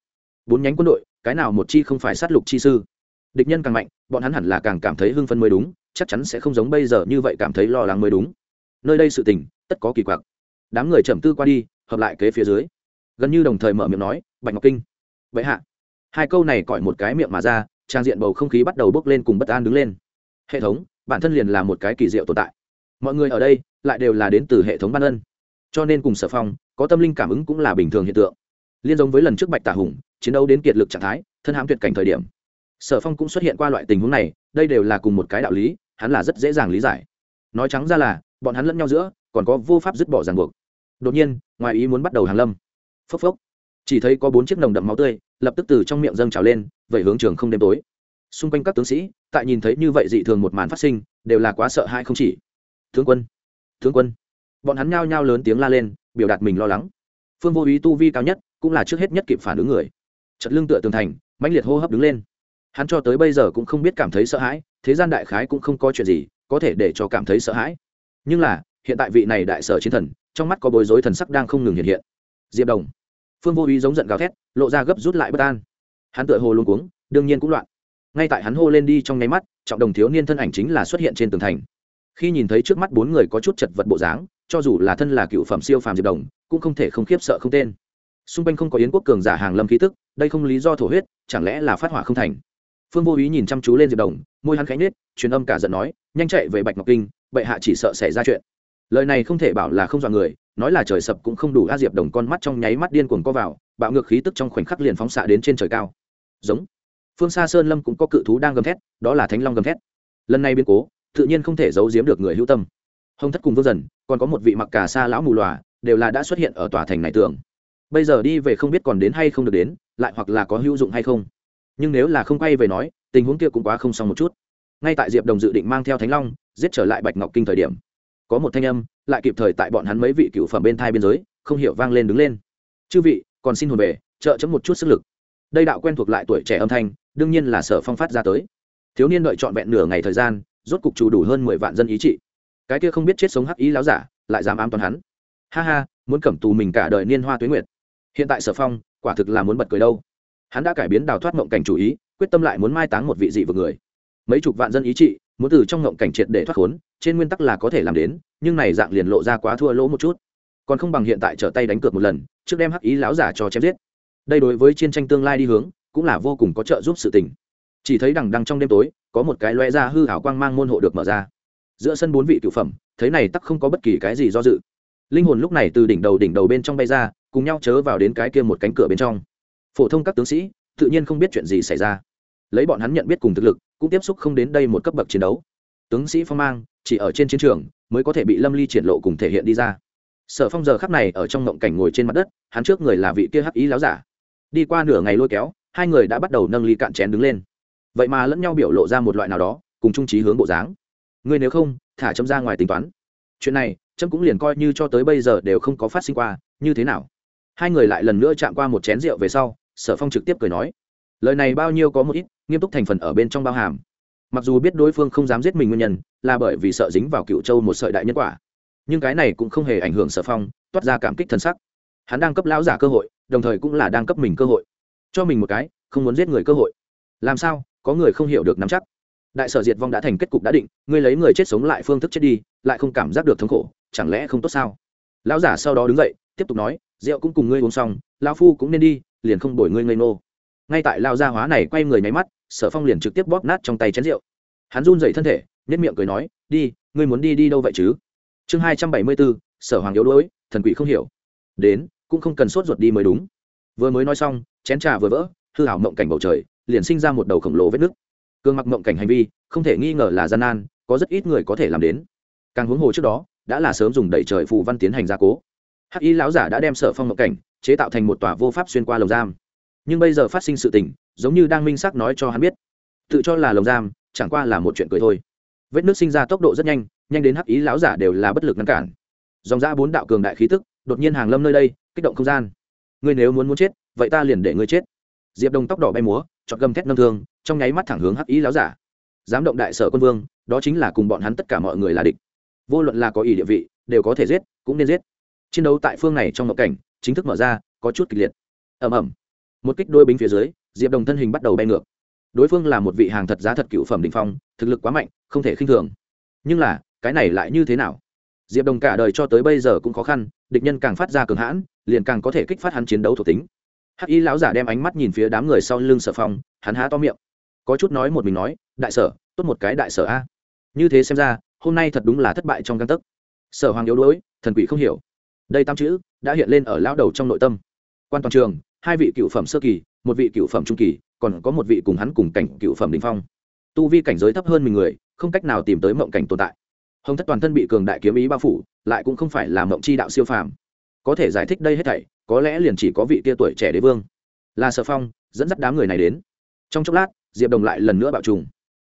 Bốn nhánh quân đội, cái nào một chi không phải sát lục chi sư? Địch nhân càng mạnh, bọn hắn hẳn là càng cảm thấy hưng phân mới đúng, chắc chắn sẽ không giống bây giờ như vậy cảm thấy lo lắng mới đúng. Nơi đây sự tình, tất có kỳ quặc. Đám người trầm tư qua đi, hợp lại kế phía dưới. Gần như đồng thời mở miệng nói, bạch ngọc kinh, vậy hạ. Hai câu này cõi một cái miệng mà ra, trang diện bầu không khí bắt đầu bốc lên cùng bất an đứng lên. Hệ thống, bản thân liền là một cái kỳ diệu tồn tại mọi người ở đây lại đều là đến từ hệ thống ban ân. Cho nên cùng sở phong, có tâm linh cảm ứng cũng là bình thường hiện tượng. Liên giống với lần trước bạch tả hùng, chiến đấu đến kiệt lực trạng thái, thân hãm tuyệt cảnh thời điểm. Sở phong cũng xuất hiện qua loại tình huống này, đây đều là cùng một cái đạo lý, hắn là rất dễ dàng lý giải. Nói trắng ra là, bọn hắn lẫn nhau giữa, còn có vô pháp dứt bỏ ràng buộc. Đột nhiên, ngoài ý muốn bắt đầu hàng lâm. Phốc phốc. Chỉ thấy có bốn chiếc nồng đậm máu tươi, lập tức từ trong miệng dâng trào lên, vậy hướng trường không đêm tối. Xung quanh các tướng sĩ, tại nhìn thấy như vậy dị thường một màn phát sinh, đều là quá sợ hãi không chỉ tướng quân tướng quân. Bọn hắn nhao nhao lớn tiếng la lên, biểu đạt mình lo lắng. Phương vô ý tu vi cao nhất, cũng là trước hết nhất kịp phản ứng người. Chật lưng tựa tường thành, mãnh liệt hô hấp đứng lên. Hắn cho tới bây giờ cũng không biết cảm thấy sợ hãi, thế gian đại khái cũng không có chuyện gì, có thể để cho cảm thấy sợ hãi. Nhưng là, hiện tại vị này đại sở chiến thần, trong mắt có bối rối thần sắc đang không ngừng hiện hiện. Diệp đồng. Phương vô ý giống giận gào thét, lộ ra gấp rút lại bất an. Hắn tựa hồ luôn cuống, đương nhiên cũng loạn. Ngay tại hắn hô lên đi trong nháy mắt, trọng đồng thiếu niên thân ảnh chính là xuất hiện trên tường thành khi nhìn thấy trước mắt bốn người có chút chật vật bộ dáng, cho dù là thân là cựu phẩm siêu phàm diệp đồng, cũng không thể không khiếp sợ không tên. Xung quanh không có yến quốc cường giả hàng lâm khí tức, đây không lý do thổ huyết, chẳng lẽ là phát hỏa không thành? Phương vô ý nhìn chăm chú lên diệp đồng, môi hắn khánh nết truyền âm cả giận nói, nhanh chạy về bạch ngọc kinh, bệ hạ chỉ sợ xảy ra chuyện. Lời này không thể bảo là không dọa người, nói là trời sập cũng không đủ a, diệp đồng con mắt trong nháy mắt điên cuồng co vào, bạo ngược khí tức trong khoảnh khắc liền phóng xạ đến trên trời cao. Giống. Phương xa sơn lâm cũng có cự thú đang gầm thét, đó là thánh long gầm thét. Lần này biến cố tự nhiên không thể giấu giếm được người hữu tâm. Hồng thất cùng vương dần, còn có một vị mặc cả xa lão mù lòa đều là đã xuất hiện ở tòa thành này tưởng bây giờ đi về không biết còn đến hay không được đến, lại hoặc là có hữu dụng hay không. Nhưng nếu là không quay về nói, tình huống kia cũng quá không xong một chút. Ngay tại diệp đồng dự định mang theo thánh long, giết trở lại bạch ngọc kinh thời điểm, có một thanh âm, lại kịp thời tại bọn hắn mấy vị cựu phẩm bên thai biên giới, không hiểu vang lên đứng lên. Chư vị, còn xin hồn về, trợ chấm một chút sức lực. Đây đạo quen thuộc lại tuổi trẻ âm thanh, đương nhiên là sở phong phát ra tới. Thiếu niên đợi trọn vẹn nửa ngày thời gian rốt cục chủ đủ hơn mười vạn dân ý trị. Cái kia không biết chết sống hắc ý láo giả, lại dám ám toàn hắn. Ha ha, muốn cẩm tù mình cả đời niên hoa tuế nguyệt. Hiện tại sở phong, quả thực là muốn bật cười đâu. Hắn đã cải biến đào thoát mộng cảnh chủ ý, quyết tâm lại muốn mai táng một vị dị vực người. Mấy chục vạn dân ý trị, muốn từ trong mộng cảnh triệt để thoát khốn, trên nguyên tắc là có thể làm đến, nhưng này dạng liền lộ ra quá thua lỗ một chút. Còn không bằng hiện tại trở tay đánh cược một lần, trước đem hắc ý láo giả cho chém giết. Đây đối với chiến tranh tương lai đi hướng, cũng là vô cùng có trợ giúp sự tình. Chỉ thấy đằng đằng trong đêm tối có một cái loe ra hư hảo quang mang môn hộ được mở ra. Giữa sân bốn vị cựu phẩm, thấy này tắc không có bất kỳ cái gì do dự. Linh hồn lúc này từ đỉnh đầu đỉnh đầu bên trong bay ra, cùng nhau chớ vào đến cái kia một cánh cửa bên trong. Phổ thông các tướng sĩ, tự nhiên không biết chuyện gì xảy ra. Lấy bọn hắn nhận biết cùng thực lực, cũng tiếp xúc không đến đây một cấp bậc chiến đấu. Tướng sĩ phong mang, chỉ ở trên chiến trường, mới có thể bị lâm ly triển lộ cùng thể hiện đi ra. Sở phong giờ khắc này ở trong ngộng cảnh ngồi trên mặt đất, hắn trước người là vị kia hắc ý láo giả. Đi qua nửa ngày lôi kéo, hai người đã bắt đầu nâng ly cạn chén đứng lên vậy mà lẫn nhau biểu lộ ra một loại nào đó, cùng trung trí hướng bộ dáng. Ngươi nếu không, thả chấm ra ngoài tính toán. Chuyện này, chấm cũng liền coi như cho tới bây giờ đều không có phát sinh qua, như thế nào? Hai người lại lần nữa chạm qua một chén rượu về sau, sở phong trực tiếp cười nói. Lời này bao nhiêu có một ít, nghiêm túc thành phần ở bên trong bao hàm. Mặc dù biết đối phương không dám giết mình nguyên nhân, là bởi vì sợ dính vào cựu châu một sợi đại nhân quả. Nhưng cái này cũng không hề ảnh hưởng sở phong, toát ra cảm kích thân sắc. Hắn đang cấp lão giả cơ hội, đồng thời cũng là đang cấp mình cơ hội. Cho mình một cái, không muốn giết người cơ hội. Làm sao? Có người không hiểu được nắm chắc. Đại sở diệt vong đã thành kết cục đã định, ngươi lấy người chết sống lại phương thức chết đi, lại không cảm giác được thống khổ, chẳng lẽ không tốt sao? Lão giả sau đó đứng dậy, tiếp tục nói, rượu cũng cùng ngươi uống xong lao phu cũng nên đi, liền không đổi ngươi ngây nô ngay tại lao gia hóa này quay người nháy mắt, sở phong liền trực tiếp bóp nát trong tay chén rượu. Hắn run dậy thân thể nhất miệng cười nói, đi, ngươi muốn đi đi đâu vậy chứ? Chương hai trăm bảy mươi bốn, sở hoàng yếu đuối, thần quỷ không hiểu. Đến, cũng không cần sốt ruột đi mới đúng. Vừa mới nói xong, chén trà vừa vỡ, hư hảo mộng cảnh bầu trời liền sinh ra một đầu khổng lồ vết nứt. Cương mặc mộng cảnh hành vi, không thể nghi ngờ là gian nan, có rất ít người có thể làm đến. Càng huống hồ trước đó, đã là sớm dùng đẩy trời phù văn tiến hành gia cố. Hắc y lão giả đã đem sở phong mộng cảnh chế tạo thành một tòa vô pháp xuyên qua lồng giam. Nhưng bây giờ phát sinh sự tình, giống như đang minh xác nói cho hắn biết. Tự cho là lồng giam, chẳng qua là một chuyện cười thôi. Vết nước sinh ra tốc độ rất nhanh nhanh đến hắc ý lão giả đều là bất lực ngăn cản. Dòng ra bốn đạo cường đại khí tức, đột nhiên hàng lâm nơi đây, kích động không gian. Ngươi nếu muốn muốn chết, vậy ta liền để ngươi chết diệp đồng tóc đỏ bay múa chọt gầm thét nâng thương trong nháy mắt thẳng hướng hắc ý lão giả dám động đại sở quân vương đó chính là cùng bọn hắn tất cả mọi người là địch vô luận là có ý địa vị đều có thể giết cũng nên giết chiến đấu tại phương này trong ngộ cảnh chính thức mở ra có chút kịch liệt ầm ầm một kích đôi bính phía dưới diệp đồng thân hình bắt đầu bay ngược đối phương là một vị hàng thật giá thật cựu phẩm đình phong thực lực quá mạnh không thể khinh thường nhưng là cái này lại như thế nào diệp đồng cả đời cho tới bây giờ cũng khó khăn địch nhân càng phát ra cường hãn liền càng có thể kích phát hắn chiến đấu thuộc tính hắc y lão giả đem ánh mắt nhìn phía đám người sau lưng sở phong, hắn há to miệng. Có chút nói một mình nói, đại sở, tốt một cái đại sở a. Như thế xem ra, hôm nay thật đúng là thất bại trong găng tấc. Sở hoàng yếu đuối, thần quỷ không hiểu. Đây tam chữ đã hiện lên ở lão đầu trong nội tâm. Quan toàn trường, hai vị cựu phẩm sơ kỳ, một vị cựu phẩm trung kỳ, còn có một vị cùng hắn cùng cảnh cựu phẩm đình phong. Tu vi cảnh giới thấp hơn mình người, không cách nào tìm tới mộng cảnh tồn tại. Hồng thất toàn thân bị cường đại kiếm ý bao phủ, lại cũng không phải là mộng chi đạo siêu phàm. Có thể giải thích đây hết thảy có lẽ liền chỉ có vị tia tuổi trẻ đế vương. Là sở phong, dẫn dắt đám người này đến. Trong chốc lát, diệp đồng lại lần nữa bạo trùng.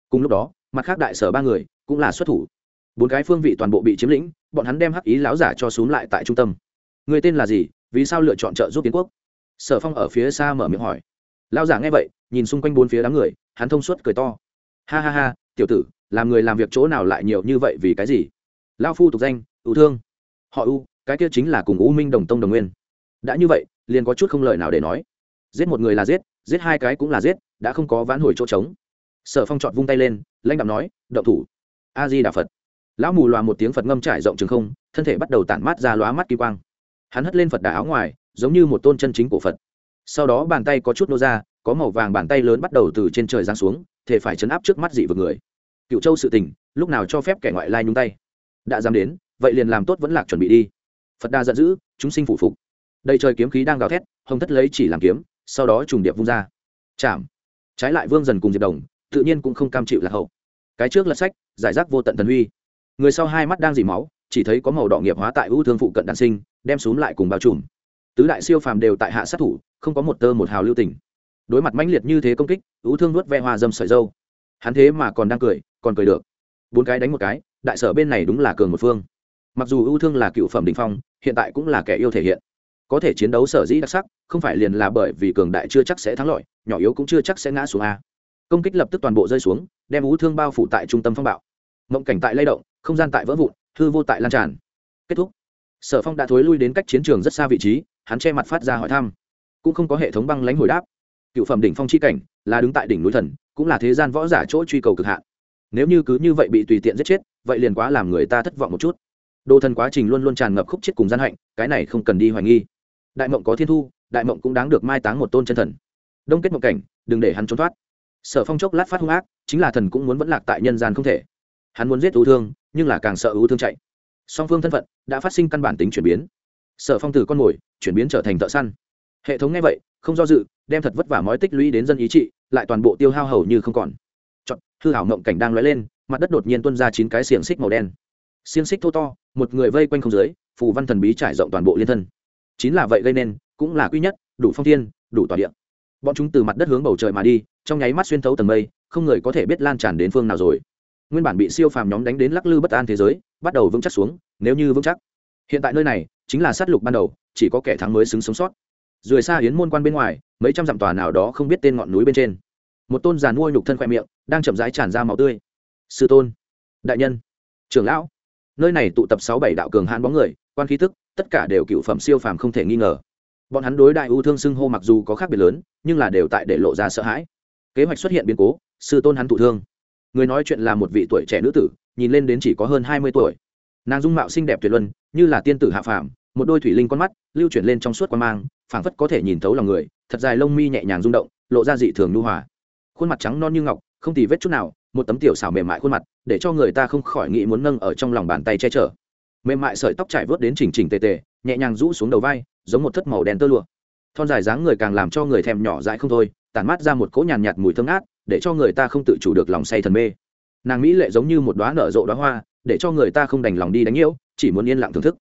Cùng lúc đó, mặt khác đại sở ba người cũng là xuất thủ. Bốn cái phương vị toàn bộ bị chiếm lĩnh, bọn hắn đem hắc ý láo giả cho x u ố n g lại tại trung tâm. Người tên là gì? Vì sao lựa chọn trợ giúp kiến quốc? Sở phong ở phía xa mở miệng hỏi. Lao giả nghe vậy, nhìn xung quanh bốn phía đám người, hắn thông suốt cười to. Ha ha ha, tiểu tử, làm người làm việc chỗ nào lại nhiều như vậy vì cái gì? Lao phu tục danh ưu thương. Họ u, cái kia chính là cùng u minh đồng tông đồng nguyên đã như vậy, liền có chút không lời nào để nói. Giết một người là giết giết hai cái cũng là giết, đã không có vãn hồi chỗ trống. Sở phong trọt vung tay lên, lãnh đạo nói, động thủ. A di đà phật. Lão mù loà một tiếng phật ngâm trải rộng trường không, thân thể bắt đầu tản mát ra lóa mắt kỳ quang. Hắn hất lên phật đà áo ngoài, giống như một tôn chân chính của phật. Sau đó bàn tay có chút nô ra, có màu vàng bàn tay lớn bắt đầu từ trên trời giáng xuống, thể phải chấn áp trước mắt dị vực người. Cựu châu sự tình, lúc nào cho phép kẻ ngoại lai nhung tay? Đã dám đến, vậy liền làm tốt vẫn lạc chuẩn bị đi. Phật đà giận dữ, chúng sinh phủ phục đầy trời kiếm khí đang gào thét, hồng thất lấy chỉ làm kiếm, sau đó trùng điệp vung ra. Chạm. Trái lại vương dần cùng diệp đồng, tự nhiên cũng không cam chịu lạc hậu. Cái trước lật sách, giải rác vô tận thần huy người sau hai mắt đang dỉ máu, chỉ thấy có màu đỏ nghiệp hóa tại ưu thương phụ cận đàn sinh, đem xuống lại cùng bao trùm. Tứ đại siêu phàm đều tại hạ sát thủ, không có một tơ một hào lưu tình. Đối mặt mãnh liệt như thế công kích ưu thương nuốt ve hoa dâm sợi dâu. Hắn thế mà còn đang cười, còn cười được. Bốn cái đánh một cái, đại sở bên này đúng là cường một phương. Mặc dù ưu thương là cựu phẩm đình phong, hiện tại cũng là kẻ yêu thể hiện có thể chiến đấu sở dĩ đặc sắc, không phải liền là bởi vì cường đại chưa chắc sẽ thắng lợi, nhỏ yếu cũng chưa chắc sẽ ngã xuống a. Công kích lập tức toàn bộ rơi xuống, đem ú thương bao phủ tại trung tâm phong bạo. Mộng cảnh tại lay động, không gian tại vỡ vụn, hư vô tại lan tràn. Kết thúc. Sở phong đã thối lui đến cách chiến trường rất xa vị trí, hắn che mặt phát ra hỏi thăm. Cũng không có hệ thống băng lãnh hồi đáp. Cựu phẩm đỉnh phong c h i cảnh, là đứng tại đỉnh núi thần, cũng là thế gian võ giả chỗ truy cầu cực hạn. Nếu như cứ như vậy bị tùy tiện giết chết, vậy liền quá làm người ta thất vọng một chút. Đồ thần quá trình luôn luôn tràn ngập khúc chết cùng gian hạnh, cái này không cần đi hoài nghi đại mộng có thiên thu, đại mộng cũng đáng được mai táng một tôn chân thần. Đông kết mộng cảnh, đừng để hắn trốn thoát. Sở phong chốc lát phát hung ác, chính là thần cũng muốn vẫn lạc tại nhân gian không thể. Hắn muốn giết ưu thương, nhưng là càng sợ ưu thương chạy. Song phương thân phận đã phát sinh căn bản tính chuyển biến. Sở phong từ con mồi, chuyển biến trở thành thợ săn. Hệ thống nghe vậy, không do dự, đem thật vất vả mói tích lũy đến dân ý trị, lại toàn bộ tiêu hao hầu như không còn. Chọn hư hảo mộng cảnh đang lóe lên, mặt đất đột nhiên tuôn ra chín cái xiềng xích màu đen. Xiềng xích thô to, một người vây quanh không dưới, phù văn thần bí trải rộng toàn bộ liên thân chính là vậy gây nên, cũng là quy nhất, đủ phong thiên, đủ tỏa điện. Bọn chúng từ mặt đất hướng bầu trời mà đi, trong nháy mắt xuyên thấu tầng mây, không người có thể biết lan tràn đến phương nào rồi. Nguyên bản bị siêu phàm nhóm đánh đến lắc lư bất an thế giới, bắt đầu vững chắc xuống, nếu như vững chắc. Hiện tại nơi này, chính là sát lục ban đầu, chỉ có kẻ thắng mới xứng sống sót. Rời xa hiến môn quan bên ngoài, mấy trăm dặm tòa nào đó không biết tên ngọn núi bên trên. Một tôn giàn mua nhục thân khoe miệng, đang chậm rãi tràn ra máu tươi. Sư tôn, đại nhân, trưởng lão. Nơi này tụ tập sáu bảy đạo cường hãn bóng người, quan khí thức tất cả đều cựu phẩm siêu phàm không thể nghi ngờ. Bọn hắn đối đại ưu thương xưng hô mặc dù có khác biệt lớn, nhưng là đều tại để lộ ra sợ hãi. Kế hoạch xuất hiện biến cố, sư tôn hắn thụ thương. Người nói chuyện là một vị tuổi trẻ nữ tử, nhìn lên đến chỉ có hơn hai mươi tuổi. Nàng dung mạo xinh đẹp tuyệt luân, như là tiên tử hạ phàm, một đôi thủy linh con mắt, lưu chuyển lên trong suốt quan mang, phảng phất có thể nhìn thấu lòng người, thật dài lông mi nhẹ nhàng rung động, lộ ra dị thường nhu hòa. Khuôn mặt trắng non như ngọc, không tì vết chút nào, một tấm tiểu xảo mềm mại khuôn mặt, để cho người ta không khỏi nghĩ muốn nâng ở trong lòng bàn tay che chở mềm mại sợi tóc trải vớt đến chỉnh chỉnh tề tề nhẹ nhàng rũ xuống đầu vai giống một thất màu đen tơ lụa. Thon dài dáng người càng làm cho người thèm nhỏ dại không thôi tản mát ra một cỗ nhàn nhạt mùi thơm ngát để cho người ta không tự chủ được lòng say thần mê. Nàng mỹ lệ giống như một đoá nở rộ đoá hoa để cho người ta không đành lòng đi đánh yêu, chỉ muốn yên lặng thưởng thức.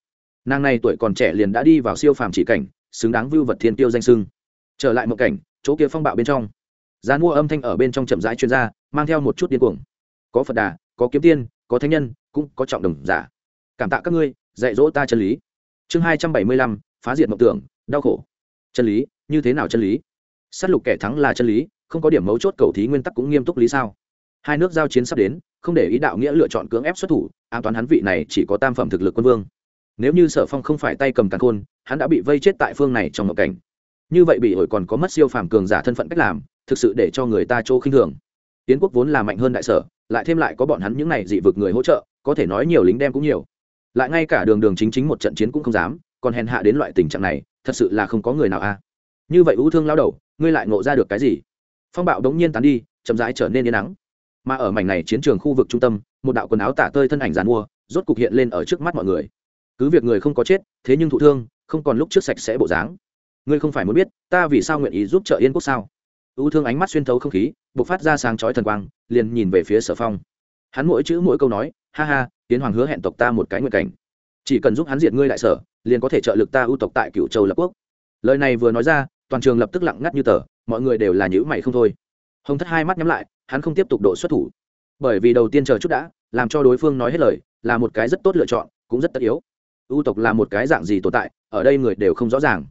Nàng này tuổi còn trẻ liền đã đi vào siêu phàm chỉ cảnh xứng đáng vưu vật thiên tiêu danh sưng. Trở lại một cảnh chỗ kia phong bạo bên trong. Gian mua âm thanh ở bên trong chậm rãi chuyên gia mang theo một chút điên cuồng. Có phật đà có kiếm tiên có thánh nhân cũng có trọng đồng giả cảm tạ các ngươi, dạy dỗ ta chân lý. Chương hai trăm bảy mươi lăm, phá diệt mộng tưởng, đau khổ. Chân lý, như thế nào chân lý? S á t lục kẻ thắng là chân lý, không có điểm mấu chốt cầu thí nguyên tắc cũng nghiêm túc lý sao? Hai nước giao chiến sắp đến, không để ý đạo nghĩa lựa chọn cưỡng ép xuất thủ, an toàn hắn vị này chỉ có tam phẩm thực lực quân vương. Nếu như sở phong không phải tay cầm càn khôn, hắn đã bị vây chết tại phương này trong ngộ cảnh. Như vậy bị ổi còn có mất siêu phàm cường giả thân phận cách làm, thực sự để cho người ta chỗ khinh thường. Tiến quốc vốn là mạnh hơn đại sở, lại thêm lại có bọn hắn những này dị vực người hỗ trợ, có thể nói nhiều lính đem cũng nhiều lại ngay cả đường đường chính chính một trận chiến cũng không dám, còn hèn hạ đến loại tình trạng này, thật sự là không có người nào a. Như vậy ưu thương lao đầu, ngươi lại ngộ ra được cái gì? Phong bạo đống nhiên tán đi, chậm rãi trở nên yên nắng. Mà ở mảnh này chiến trường khu vực trung tâm, một đạo quần áo tả tơi thân ảnh dàn mua, rốt cục hiện lên ở trước mắt mọi người. Cứ việc người không có chết, thế nhưng thụ thương, không còn lúc trước sạch sẽ bộ dáng. Ngươi không phải muốn biết, ta vì sao nguyện ý giúp trợ yên quốc sao? Ưu thương ánh mắt xuyên thấu không khí b ộ c phát ra sáng chói thần quang, liền nhìn về phía sở phong. Hắn mỗi chữ mỗi câu nói, ha ha tiến hoàng hứa hẹn tộc ta một cái nguyện cảnh. Chỉ cần giúp hắn diệt ngươi đại sở, liền có thể trợ lực ta ưu tộc tại cựu châu lập quốc. Lời này vừa nói ra, toàn trường lập tức lặng ngắt như tờ, mọi người đều là nhữ mày không thôi. Hồng thất hai mắt nhắm lại, hắn không tiếp tục độ xuất thủ. Bởi vì đầu tiên chờ chút đã, làm cho đối phương nói hết lời, là một cái rất tốt lựa chọn, cũng rất tất yếu. Ưu tộc là một cái dạng gì tồn tại, ở đây người đều không rõ ràng.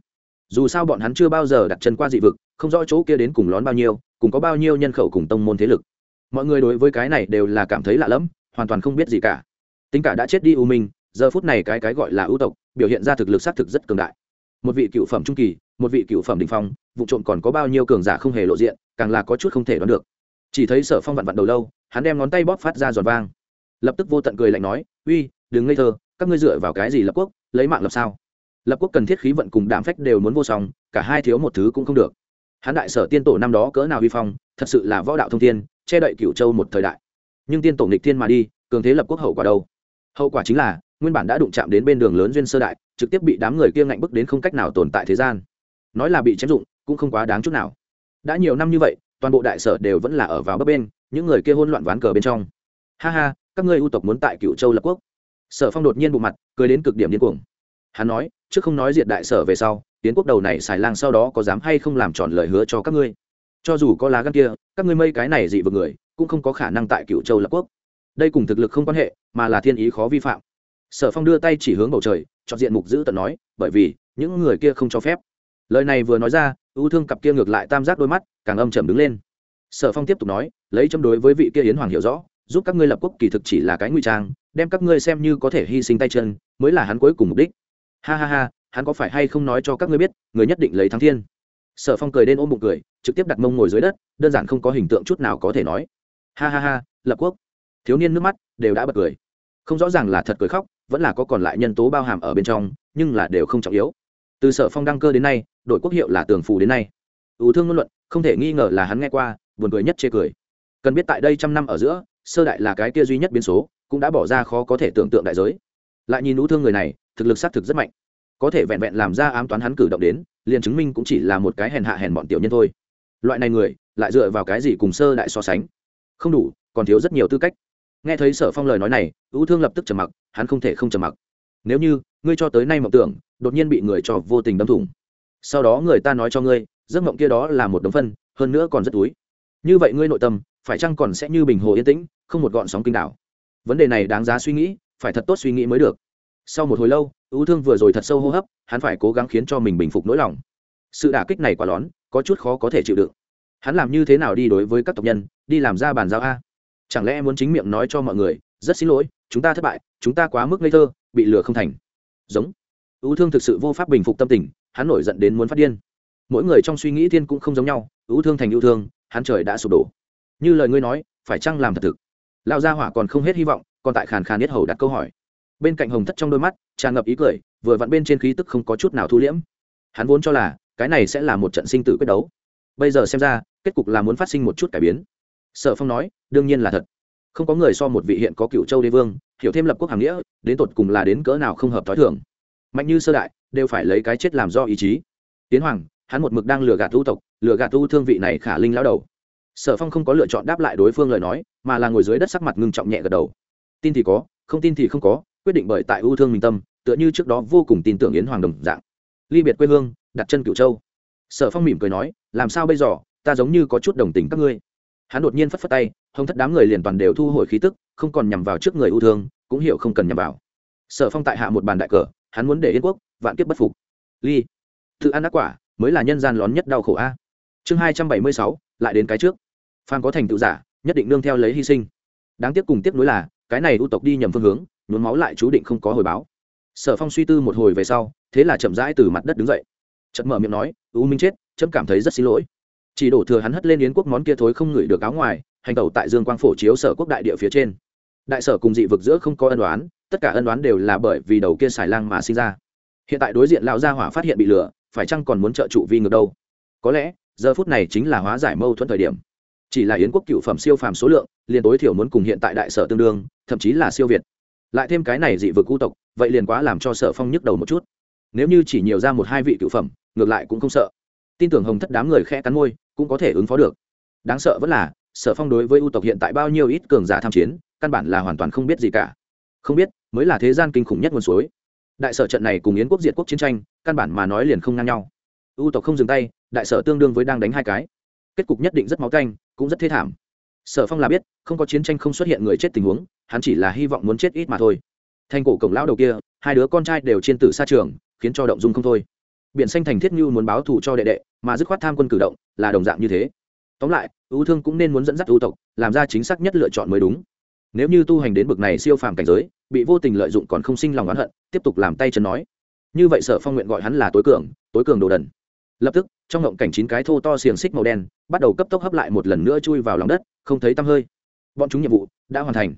Dù sao bọn hắn chưa bao giờ đặt chân qua dị vực, không rõ chỗ kia đến cùng lón bao nhiêu, cùng có bao nhiêu nhân khẩu cùng tông môn thế lực. Mọi người đối với cái này đều là cảm thấy lạ lẫm, hoàn toàn không biết gì cả tính cả đã chết đi u minh, giờ phút này cái cái gọi là ưu tộc, biểu hiện ra thực lực xác thực rất cường đại. Một vị cựu phẩm trung kỳ, một vị cựu phẩm đình phong, vụ trộm còn có bao nhiêu cường giả không hề lộ diện, càng là có chút không thể đoán được. Chỉ thấy sở phong vặn vặn đầu lâu, hắn đem ngón tay bóp phát ra giòn vang. Lập tức vô tận cười lạnh nói, uy, đừng ngây thơ, các ngươi dựa vào cái gì lập quốc, lấy mạng lập sao? Lập quốc cần thiết khí vận cùng đạm phách đều muốn vô song, cả hai thiếu một thứ cũng không được. Hắn đại sở tiên tổ năm đó cỡ nào vi phong, thật sự là võ đạo thông tiên che đậy cựu châu một thời đại. Nhưng tiên tổ nghịch thiên mà đi, cường thế lập quốc hậu quả đâu? Hậu quả chính là, nguyên bản đã đụng chạm đến bên đường lớn duyên sơ đại, trực tiếp bị đám người kia ngạnh bức đến không cách nào tồn tại thế gian. Nói là bị chém dụng, cũng không quá đáng chút nào. Đã nhiều năm như vậy, toàn bộ đại sở đều vẫn là ở vào bấp bên những người kia hôn loạn ván cờ bên trong. Ha ha, các ngươi ưu tộc muốn tại cựu châu lập quốc. Sở phong đột nhiên bộ mặt, cười đến cực điểm điên cuồng. Hắn nói, trước không nói diệt đại sở về sau, tiến quốc đầu này xài lang sau đó có dám hay không làm tròn lời hứa cho các ngươi? Cho dù có lá gan kia, các ngươi mây cái này dị vực người, cũng không có khả năng tại cựu châu lập quốc đây cùng thực lực không quan hệ, mà là thiên ý khó vi phạm. Sở phong đưa tay chỉ hướng bầu trời chọn diện mục giữ tận nói, bởi vì, những người kia không cho phép. Lời này vừa nói ra ưu thương cặp kia ngược lại tam giác đôi mắt, càng âm trầm đứng lên. Sở phong tiếp tục nói, lấy châm đối với vị kia yến hoàng hiểu rõ, giúp các ngươi lập quốc kỳ thực chỉ là cái nguy trang, đem các ngươi xem như có thể hy sinh tay chân, mới là hắn cuối cùng mục đích. Ha ha ha, hắn có phải hay không nói cho các ngươi biết, người nhất định lấy thắng thiên. Sở phong cười đến ôm bụng cười, trực tiếp đặt mông ngồi dưới đất, đơn giản không có hình tượng chút nào có thể nói. Ha ha ha, lập quốc thiếu niên nước mắt đều đã bật cười. Không rõ ràng là thật cười khóc, vẫn là có còn lại nhân tố bao hàm ở bên trong, nhưng là đều không trọng yếu. Từ sở phong đăng cơ đến nay, đội quốc hiệu là tường phù đến nay. Ưu thương ngôn luận, không thể nghi ngờ là hắn nghe qua, buồn cười nhất chê cười. Cần biết tại đây trăm năm ở giữa, sơ đại là cái kia duy nhất biến số, cũng đã bỏ ra khó có thể tưởng tượng đại giới. Lại nhìn ưu thương người này, thực lực xác thực rất mạnh. Có thể vẹn vẹn làm ra ám toán hắn cử động đến, liền chứng minh cũng chỉ là một cái hèn hạ hèn bọn tiểu nhân thôi. Loại này người, lại dựa vào cái gì cùng sơ đại so sánh? Không đủ, còn thiếu rất nhiều tư cách nghe thấy sở phong lời nói này ưu thương lập tức trầm mặc, hắn không thể không trầm mặc. Nếu như, ngươi cho tới nay mộng tưởng, đột nhiên bị người cho vô tình đâm thủng. Sau đó người ta nói cho ngươi, giấc mộng kia đó là một đống phân, hơn nữa còn rất túi. Như vậy ngươi nội tâm, phải chăng còn sẽ như bình hồ yên tĩnh, không một gọn sóng kinh đảo? Vấn đề này đáng giá suy nghĩ, phải thật tốt suy nghĩ mới được. Sau một hồi lâu ưu thương vừa rồi thật sâu hô hấp, hắn phải cố gắng khiến cho mình bình phục nỗi lòng. Sự đả kích này quá lón, có chút khó có thể chịu đựng. Hắn làm như thế nào đi đối với các tộc nhân, đi làm ra bàn giao a? Chẳng lẽ muốn chính miệng nói cho mọi người, rất xin lỗi, chúng ta thất bại, chúng ta quá mức ngây thơ, bị lừa không thành. Giống. Ưu thương thực sự vô pháp bình phục tâm tình, hắn nổi giận đến muốn phát điên. Mỗi người trong suy nghĩ thiên cũng không giống nhau ưu thương thành ưu thương, hắn trời đã sụp đổ. Như lời ngươi nói, phải chăng làm thật thực? Lao gia hỏa còn không hết hy vọng, còn tại khàn khàn nhất hầu đặt câu hỏi. Bên cạnh hồng thất trong đôi mắt, tràn ngập ý cười, vừa vặn bên trên khí tức không có chút nào thu liễm. Hắn vốn cho là, cái này sẽ là một trận sinh tử quyết đấu. Bây giờ xem ra, kết cục là muốn phát sinh một chút cải biến sở phong nói, đương nhiên là thật. Không có người so một vị hiện có cựu châu đế vương, hiểu thêm lập quốc hàng nghĩa, đến tột cùng là đến cỡ nào không hợp t h ó i thường. Mạnh như sơ đại, đều phải lấy cái chết làm do ý chí. Tiến hoàng, hắn một mực đang lừa gạt tu tộc, lừa gạt tu thương vị này khả linh lao đầu. Sở phong không có lựa chọn đáp lại đối phương lời nói, mà là ngồi dưới đất sắc mặt ngưng trọng nhẹ gật đầu. Tin thì có, không tin thì không có, quyết định bởi tại ưu thương minh tâm, tựa như trước đó vô cùng tin tưởng yến hoàng đồng dạng. Ly biệt quê hương, đặt chân cựu châu. Sở phong mỉm cười nói, làm sao bây giờ, ta giống như có chút đồng tình các ngươi hắn đột nhiên phất phất tay hông thất đám người liền toàn đều thu hồi khí tức, không còn nhằm vào trước người ưu thương, cũng hiểu không cần nhằm vào. Sở phong tại hạ một bàn đại cờ, hắn muốn để yên quốc, vạn kiếp bất phục. Ly, tự ăn ác quả, mới là nhân gian lón nhất đau khổ a. Chương hai trăm bảy mươi sáu, lại đến cái trước. Phan có thành tựu giả, nhất định nương theo lấy hy sinh. Đáng tiếc cùng tiếc nối là, cái này ưu tộc đi nhầm phương hướng, nhuốm máu lại chú định không có hồi báo. Sở phong suy tư một hồi về sau, thế là chậm rãi từ mặt đất đứng dậy. Chợt mở miệng nói, u minh chết, chấm cảm thấy rất xin lỗi chỉ đổ thừa hắn hất lên yến quốc món kia thối không ngửi được áo ngoài, hành tẩu tại dương quang phổ chiếu sở quốc đại địa phía trên. Đại sở cùng dị vực giữa không có ân đoán tất cả ân đoán đều là bởi vì đầu kia xài lang mà sinh ra. Hiện tại đối diện lão gia hỏa phát hiện bị lừa, phải chăng còn muốn trợ trụ vi ngược đâu? Có lẽ, giờ phút này chính là hóa giải mâu thuẫn thời điểm. Chỉ là yến quốc cựu phẩm siêu phàm số lượng, liền tối thiểu muốn cùng hiện tại đại sở tương đương, thậm chí là siêu việt. Lại thêm cái này dị vực cu tộc, vậy liền quá làm cho sở phong nhức đầu một chút. Nếu như chỉ nhiều ra một hai vị cựu phẩm, ngược lại cũng không sợ. Tin tưởng hồng thất đám người khẽ cắn môi cũng có thể ứng phó được. Đáng sợ vẫn là, sở phong đối với ưu tộc hiện tại bao nhiêu ít cường giả tham chiến, căn bản là hoàn toàn không biết gì cả. Không biết, mới là thế gian kinh khủng nhất nguồn suối. Đại sở trận này cùng yến quốc diệt quốc chiến tranh, căn bản mà nói liền không ngang nhau. Ưu tộc không dừng tay, đại sở tương đương với đang đánh hai cái. Kết cục nhất định rất máu canh, cũng rất thế thảm. Sở phong là biết, không có chiến tranh không xuất hiện người chết tình huống, hắn chỉ là hy vọng muốn chết ít mà thôi. Thành cổ cổng lão đầu kia, hai đứa con trai đều trên tử xa trường, khiến cho động dung không thôi. Biển xanh thành thiết như muốn báo thù cho đệ đệ mà dứt khoát tham quân cử động là đồng dạng như thế. Tóm lại, ưu thương cũng nên muốn dẫn dắt ưu tộc, làm ra chính xác nhất lựa chọn mới đúng. Nếu như tu hành đến bực này siêu phàm cảnh giới, bị vô tình lợi dụng còn không sinh lòng oán hận, tiếp tục làm tay chân nói. Như vậy sở phong nguyện gọi hắn là tối cường tối cường đồ đần. Lập tức, trong ngộng cảnh chín cái thô to xiềng xích màu đen, bắt đầu cấp tốc hấp lại một lần nữa chui vào lòng đất, không thấy tăm hơi. Bọn chúng nhiệm vụ đã hoàn thành.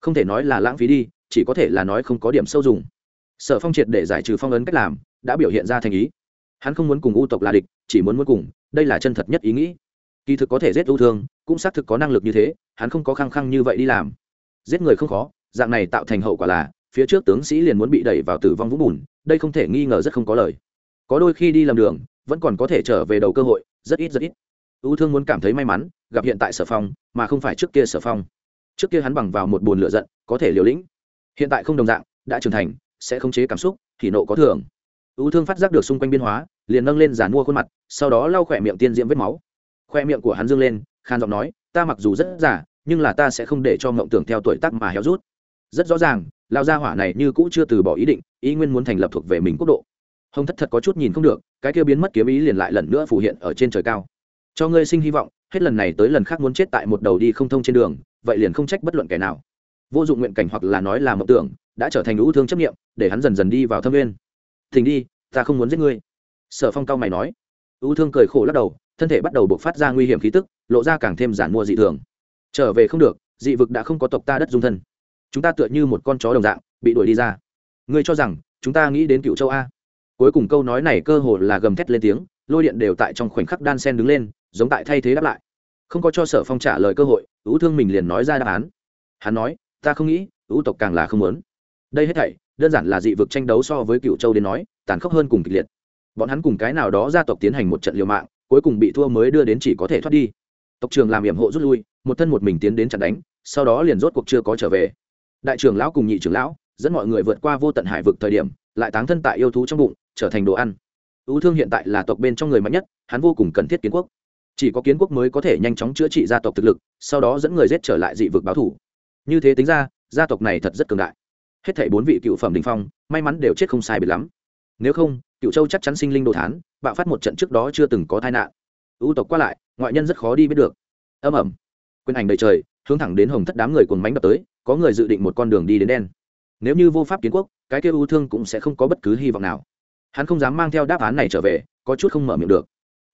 Không thể nói là lãng phí đi, chỉ có thể là nói không có điểm sâu dùng. Sở phong triệt để giải trừ phong ấn cách làm, đã biểu hiện ra thành ý hắn không muốn cùng u tộc là địch, chỉ muốn muốn cùng, đây là chân thật nhất ý nghĩ. Kỳ thực có thể giết U thương, cũng xác thực có năng lực như thế, hắn không có khăng khăng như vậy đi làm. Giết người không khó, dạng này tạo thành hậu quả là, phía trước tướng sĩ liền muốn bị đẩy vào tử vong vũng bùn, đây không thể nghi ngờ rất không có lời. Có đôi khi đi lầm đường, vẫn còn có thể trở về đầu cơ hội, rất ít rất ít. U thương muốn cảm thấy may mắn, gặp hiện tại sở phong, mà không phải trước kia sở phong. Trước kia hắn bằng vào một bồn lửa giận, có thể liều lĩnh. Hiện tại không đồng dạng, đã trưởng thành, sẽ khống chế cảm xúc, thì nộ có thường ưu thương phát giác được xung quanh biên hóa, liền nâng lên giàn mua khuôn mặt, sau đó lau khỏe miệng tiên diễm vết máu. Khoe miệng của hắn dương lên khan giọng nói, ta mặc dù rất giả nhưng là ta sẽ không để cho mộng tưởng theo tuổi tác mà héo rút. Rất rõ ràng lao gia hỏa này như cũ chưa từ bỏ ý định, ý nguyên muốn thành lập thuộc về mình quốc độ. Hồng thất thật có chút nhìn không được, cái kia biến mất kiếm ý liền lại lần nữa phủ hiện ở trên trời cao. Cho ngươi sinh hy vọng, hết lần này tới lần khác muốn chết tại một đầu đi không thông trên đường, vậy liền không trách bất luận kẻ nào. Vô dụng nguyện cảnh hoặc là nói là mộng tưởng, đã trở thành ưu thương chấp nghiệm để hắn dần dần đi vào thâm nguyên thình đi, ta không muốn giết ngươi. Sở phong cao mày nói. Ưu thương cười khổ lắc đầu, thân thể bắt đầu buộc phát ra nguy hiểm khí tức, lộ ra càng thêm giản mua dị thường. Trở về không được, dị vực đã không có tộc ta đất dung thân. Chúng ta tựa như một con chó đồng dạng, bị đuổi đi ra. Ngươi cho rằng, chúng ta nghĩ đến cựu châu a? Cuối cùng câu nói này cơ hồ là gầm thét lên tiếng, lôi điện đều tại trong khoảnh khắc đan sen đứng lên, giống tại thay thế đáp lại. Không có cho sở phong trả lời cơ hội ưu thương mình liền nói ra đáp án. Hắn nói, ta không nghĩ ưu tộc càng là không muốn. Đây hết thảy đơn giản là dị vực tranh đấu so với cựu châu đến nói, tàn khốc hơn cùng kịch liệt. Bọn hắn cùng cái nào đó gia tộc tiến hành một trận liều mạng, cuối cùng bị thua mới đưa đến chỉ có thể thoát đi. Tộc trường làm hiểm hộ rút lui, một thân một mình tiến đến chặn đánh, sau đó liền rốt cuộc chưa có trở về. Đại trưởng lão cùng nhị trưởng lão, dẫn mọi người vượt qua vô tận hải vực thời điểm, lại táng thân tại yêu thú trong bụng, trở thành đồ ăn. Ưu thương hiện tại là tộc bên trong người mạnh nhất, hắn vô cùng cần thiết kiến quốc. Chỉ có kiến quốc mới có thể nhanh chóng chữa trị gia tộc thực lực, sau đó dẫn người giết trở lại dị vực báo thủ. Như thế tính ra, gia tộc này thật rất cường đại hết thảy bốn vị cựu phẩm đình phong, may mắn đều chết không sai biệt lắm. Nếu không, cựu châu chắc chắn sinh linh đồ thán, bạo phát một trận trước đó chưa từng có tai nạn. Ưu tộc qua lại, ngoại nhân rất khó đi biết được. Âm ẩm quyền ảnh đầy trời, hướng thẳng đến hồng thất đám người cuồng mánh đập tới, có người dự định một con đường đi đến đen. Nếu như vô pháp kiến quốc, cái kêu ưu thương cũng sẽ không có bất cứ hy vọng nào. Hắn không dám mang theo đáp án này trở về, có chút không mở miệng được.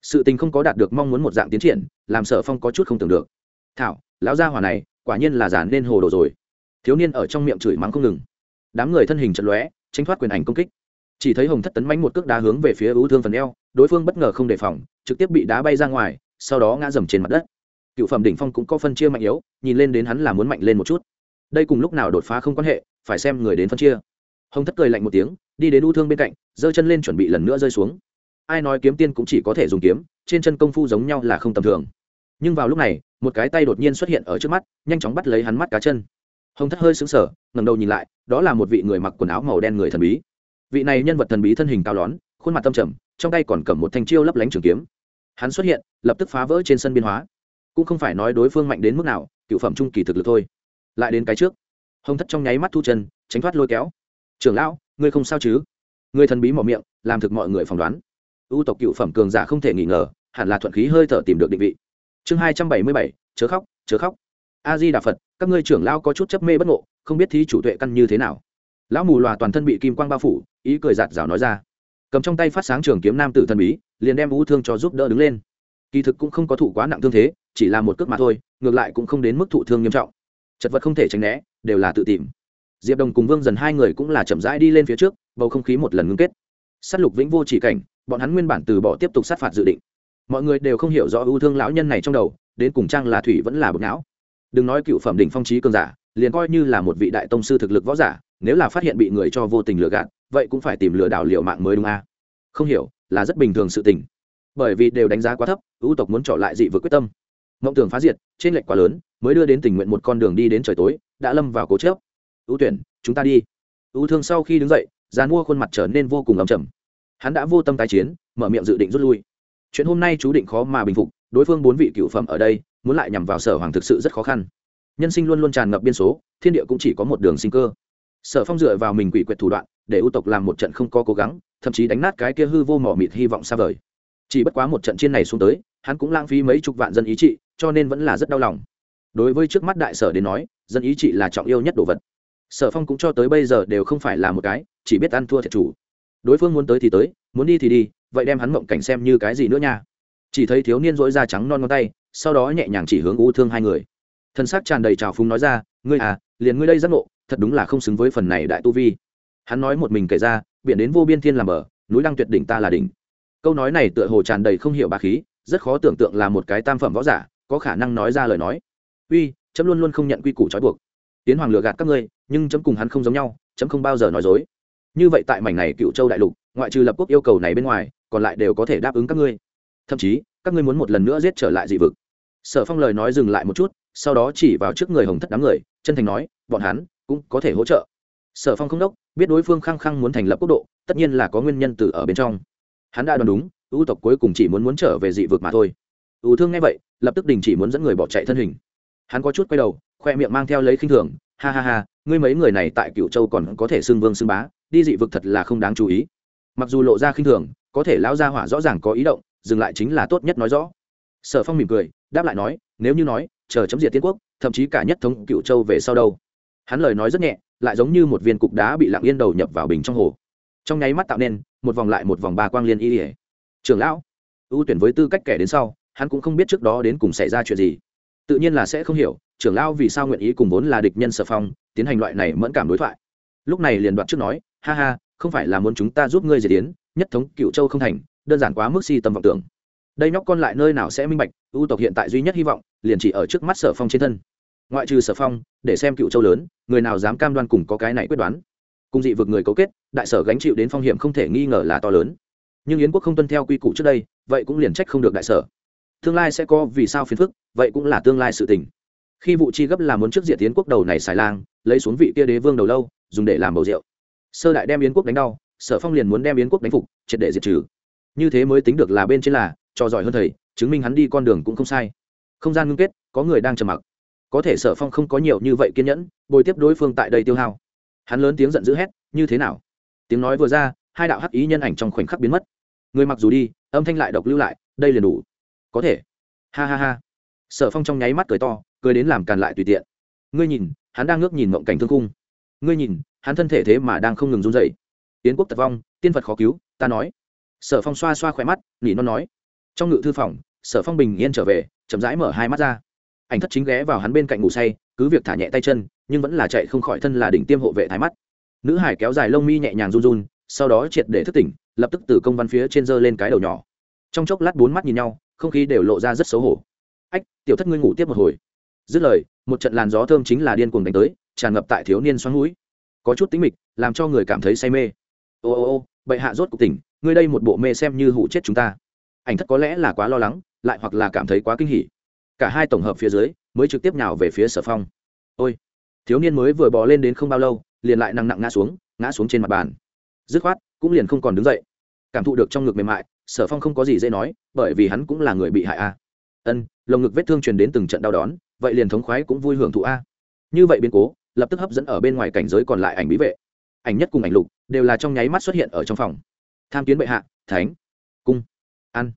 Sự tình không có đạt được mong muốn một dạng tiến triển, làm sở phong có chút không tưởng được. Thảo, lão gia hỏa này, quả nhiên là giản nên hồ đồ rồi. Thiếu niên ở trong miệng chửi mắng không ngừng đám người thân hình chật lóe, tránh thoát quyền ảnh công kích. Chỉ thấy hồng thất tấn mánh một cước đá hướng về phía ưu thương phần eo, đối phương bất ngờ không đề phòng, trực tiếp bị đá bay ra ngoài, sau đó ngã dầm trên mặt đất. Cựu phẩm đỉnh phong cũng có phân chia mạnh yếu, nhìn lên đến hắn là muốn mạnh lên một chút. Đây cùng lúc nào đột phá không quan hệ, phải xem người đến phân chia. Hồng thất cười lạnh một tiếng, đi đến u thương bên cạnh, giơ chân lên chuẩn bị lần nữa rơi xuống. Ai nói kiếm tiên cũng chỉ có thể dùng kiếm, trên chân công phu giống nhau là không tầm thường. Nhưng vào lúc này, một cái tay đột nhiên xuất hiện ở trước mắt, nhanh chóng bắt lấy hắn mắt cá chân hồng thất hơi xứng sở ngầm đầu nhìn lại, đó là một vị người mặc quần áo màu đen người thần bí. Vị này nhân vật thần bí thân hình cao lón, khuôn mặt tâm trầm, trong tay còn cầm một thanh chiêu lấp lánh trường kiếm. Hắn xuất hiện, lập tức phá vỡ trên sân biên hóa. Cũng không phải nói đối phương mạnh đến mức nào, cựu phẩm trung kỳ thực lực thôi. Lại đến cái trước. Hồng thất trong nháy mắt thu chân, tránh thoát lôi kéo. Trưởng lão, ngươi không sao chứ? Người thần bí mỏ miệng, làm thực mọi người phỏng đoán. Ưu tộc cựu phẩm cường giả không thể nghi ngờ, hẳn là thuận khí hơi thở tìm được định vị. Chương hai trăm bảy mươi bảy, chớ khóc chớ khóc. A di đà phật các ngươi trưởng lao có chút chấp mê bất ngộ, không biết thí chủ tuệ căn như thế nào. Lão mù loà toàn thân bị kim quang bao phủ, ý cười giạt rào nói ra. Cầm trong tay phát sáng trường kiếm nam tử thần bí, liền đem vũ thương cho giúp đỡ đứng lên. Kỳ thực cũng không có thụ quá nặng thương thế, chỉ là một cước mà thôi, ngược lại cũng không đến mức thụ thương nghiêm trọng. Chật vật không thể tránh né, đều là tự tìm. Diệp đồng cùng vương dần hai người cũng là chậm rãi đi lên phía trước, bầu không khí một lần ngưng kết. S á t lục vĩnh vô chỉ cảnh, bọn hắn nguyên bản từ bỏ tiếp tục sát phạt dự định. Mọi người đều không hiểu rõ ưu thương lão nhân này trong đầu, đến cùng trang là thủy vẫn là bực não đừng nói cựu phẩm đỉnh phong trí cường giả, liền coi như là một vị đại tông sư thực lực võ giả, nếu là phát hiện bị người cho vô tình lừa gạt, vậy cũng phải tìm lừa đảo liệu mạng mới đúng a. À? không hiểu, là rất bình thường sự tình. Bởi vì đều đánh giá quá thấp, ưu tộc muốn trọ lại dị vực quyết tâm. Mộng tưởng phá diệt trên lệch quá lớn, mới đưa đến tình nguyện một con đường đi đến trời tối, đã lâm vào cố chớp ưu tuyển, chúng ta đi. Ưu thương sau khi đứng dậy dàn mua khuôn mặt trở nên vô cùng ấm chầm hắn đã vô tâm tái chiến, mở miệng dự định rút lui. Chuyện hôm nay chú định khó mà bình phục, đối phương bốn vị cựu phẩm ở đây muốn lại nhằm vào sở hoàng thực sự rất khó khăn. Nhân sinh luôn luôn tràn ngập biên số, thiên địa cũng chỉ có một đường sinh cơ. Sở phong dựa vào mình quỷ quyệt thủ đoạn, để ưu tộc làm một trận không có cố gắng, thậm chí đánh nát cái kia hư vô mỏ mịt hy vọng xa vời. Chỉ bất quá một trận chiến này xuống tới, hắn cũng lãng phí mấy chục vạn dân ý trị, cho nên vẫn là rất đau lòng. Đối với trước mắt đại sở đến nói, dân ý trị là trọng yêu nhất đồ vật. Sở phong cũng cho tới bây giờ đều không phải là một cái, chỉ biết ăn thua thiệt chủ. Đối phương muốn tới thì tới, muốn đi thì đi, vậy đem hắn mộng cảnh xem như cái gì nữa nha? Chỉ thấy thiếu niên dỗi da trắng non ngón tay sau đó nhẹ nhàng chỉ hướng u thương hai người. Thân xác tràn đầy trào phúng nói ra, ngươi à liền ngươi đây giác ngộ, thật đúng là không xứng với phần này đại tu vi. Hắn nói một mình kể ra, biển đến vô biên thiên làm bờ, núi đăng tuyệt đỉnh ta là đỉnh. Câu nói này tựa hồ tràn đầy không hiểu bà khí, rất khó tưởng tượng là một cái tam phẩm võ giả, có khả năng nói ra lời nói. Uy, chấm luôn luôn không nhận quy củ trói buộc. Tiến hoàng lừa gạt các ngươi, nhưng chấm cùng hắn không giống nhau, chấm không bao giờ nói dối. Như vậy tại mảnh này cựu châu đại lục, ngoại trừ lập quốc yêu cầu này bên ngoài, còn lại đều có thể đáp ứng các ngươi thậm chí, các ngươi muốn một lần nữa giết trở lại dị vực. Sở phong lời nói dừng lại một chút, sau đó chỉ vào trước người hồng thất đám người, chân thành nói, bọn hắn cũng có thể hỗ trợ. Sở phong không đốc, biết đối phương khăng khăng muốn thành lập quốc độ, tất nhiên là có nguyên nhân từ ở bên trong. Hắn đã đoán đúng, ưu tộc cuối cùng chỉ muốn muốn trở về dị vực mà thôi. Ưu thương nghe vậy, lập tức đình chỉ muốn dẫn người bỏ chạy thân hình. Hắn có chút quay đầu, khoe miệng mang theo lấy khinh thường, ha ha ha, ngươi mấy người này tại cựu châu còn có thể xưng vương xưng bá, đi dị vực thật là không đáng chú ý. Mặc dù lộ ra khinh thường, có thể lão gia hỏa rõ ràng có ý động dừng lại chính là tốt nhất nói rõ. Sở phong mỉm cười, đáp lại nói, nếu như nói, chờ chấm diệt tiên quốc, thậm chí cả nhất thống cựu châu về sau đâu. Hắn lời nói rất nhẹ, lại giống như một viên cục đá bị lặng yên đầu nhập vào bình trong hồ. Trong nháy mắt tạo nên, một vòng lại một vòng ba quang liên y ỉa trưởng lão, ưu tuyển với tư cách kẻ đến sau, hắn cũng không biết trước đó đến cùng xảy ra chuyện gì. Tự nhiên là sẽ không hiểu, trưởng lão vì sao nguyện ý cùng vốn là địch nhân sở phong, tiến hành loại này mẫn cảm đối thoại. Lúc này liền đoạt trước nói, ha ha, không phải là muốn chúng ta giúp ngươi diệt tiến nhất thống cựu châu không thành đơn giản quá mức si tâm vọng tưởng. Đây nhóc con lại nơi nào sẽ minh bạch, ưu tộc hiện tại duy nhất hy vọng, liền chỉ ở trước mắt sở phong trên thân. Ngoại trừ sở phong, để xem cựu châu lớn, người nào dám cam đoan cùng có cái này quyết đoán. Cùng dị vực người cấu kết, đại sở gánh chịu đến phong hiểm không thể nghi ngờ là to lớn. Nhưng yến quốc không tuân theo quy củ trước đây, vậy cũng liền trách không được đại sở. Tương lai sẽ có vì sao phiền phức, vậy cũng là tương lai sự tình. Khi vụ chi gấp là muốn trước diện tiến quốc đầu này xài lang, lấy xuống vị kia đế vương đầu lâu, dùng để làm bầu rượu. Sơ đại đem yến quốc đánh đau, sở phong liền muốn đem yến quốc đánh phục, triệt để diệt trừ như thế mới tính được là bên trên là, cho giỏi hơn thầy, chứng minh hắn đi con đường cũng không sai. Không gian ngưng kết, có người đang trầm mặc. Có thể sở phong không có nhiều như vậy kiên nhẫn, bồi tiếp đối phương tại đây tiêu hao. Hắn lớn tiếng giận dữ hét, như thế nào? Tiếng nói vừa ra, hai đạo hắc ý nhân ảnh trong khoảnh khắc biến mất. Người mặc dù đi, âm thanh lại độc lưu lại, đây liền đủ. Có thể. Ha ha ha. Sở phong trong nháy mắt cười to, cười đến làm càn lại tùy tiện. Ngươi nhìn, hắn đang ngước nhìn mộng cảnh thương cung ngươi nhìn, hắn thân thể thế mà đang không ngừng run dậy yến quốc tật vong, tiên phật khó cứu, ta nói sở phong xoa xoa khỏe mắt, nỉ non nói. Trong ngự thư phòng, sở phong bình yên trở về, chậm rãi mở hai mắt ra. Ảnh thất chính ghé vào hắn bên cạnh ngủ say, cứ việc thả nhẹ tay chân, nhưng vẫn là chạy không khỏi thân là đỉnh tiêm hộ vệ thái mắt. Nữ hải kéo dài lông mi nhẹ nhàng run run, sau đó triệt để thức tỉnh, lập tức từ công văn phía trên giơ lên cái đầu nhỏ. Trong chốc lát bốn mắt nhìn nhau, không khí đều lộ ra rất xấu hổ. Ách, tiểu thất ngươi ngủ tiếp một hồi. Dứt lời, một trận làn gió thơm chính là điên cuồng đánh tới, tràn ngập tại thiếu niên xoắn mũi. Có chút tính mịch, làm cho người cảm thấy say mê. Ô ô ô, bệ hạ rốt cuộc tỉnh ngươi đây một bộ mê xem như hụ chết chúng ta. Ảnh thất có lẽ là quá lo lắng, lại hoặc là cảm thấy quá kinh hỉ. Cả hai tổng hợp phía dưới, mới trực tiếp nhào về phía sở phong. Ôi, thiếu niên mới vừa bò lên đến không bao lâu, liền lại nặng nặng ngã xuống ngã xuống trên mặt bàn. Dứt khoát, cũng liền không còn đứng dậy. Cảm thụ được trong ngực mềm mại, sở phong không có gì dễ nói, bởi vì hắn cũng là người bị hại a. Ân, lồng ngực vết thương truyền đến từng trận đau đón vậy liền thống khoái cũng vui hưởng thụ a. Như vậy biến cố, lập tức hấp dẫn ở bên ngoài cảnh giới còn lại ảnh bí vệ. Ảnh nhất cùng ảnh lục, đều là trong nháy mắt xuất hiện ở trong phòng tham kiến bệ hạ, thánh. Cung. Ăn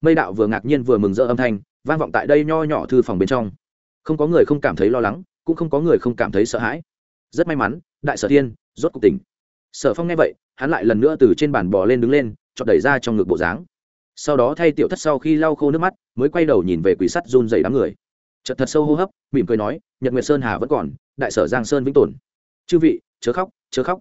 mây đạo vừa ngạc nhiên vừa mừng rỡ âm thanh, vang vọng tại đây nho nhỏ thư phòng bên trong. Không có người không cảm thấy lo lắng, cũng không có người không cảm thấy sợ hãi. Rất may mắn, đại sở thiên, rốt cuộc tỉnh. Sở phong nghe vậy, hắn lại lần nữa từ trên bàn bò lên đứng lên cho đẩy ra trong ngực bộ dáng. Sau đó thay tiểu thất sau khi lau khô nước mắt, mới quay đầu nhìn về quỷ sắt run dày đám người. Chật thật sâu hô hấp, mỉm cười nói, nhật nguyệt sơn hà vẫn còn, đại sở giang sơn vĩnh tồn. Chư vị, chớ khóc chớ khóc.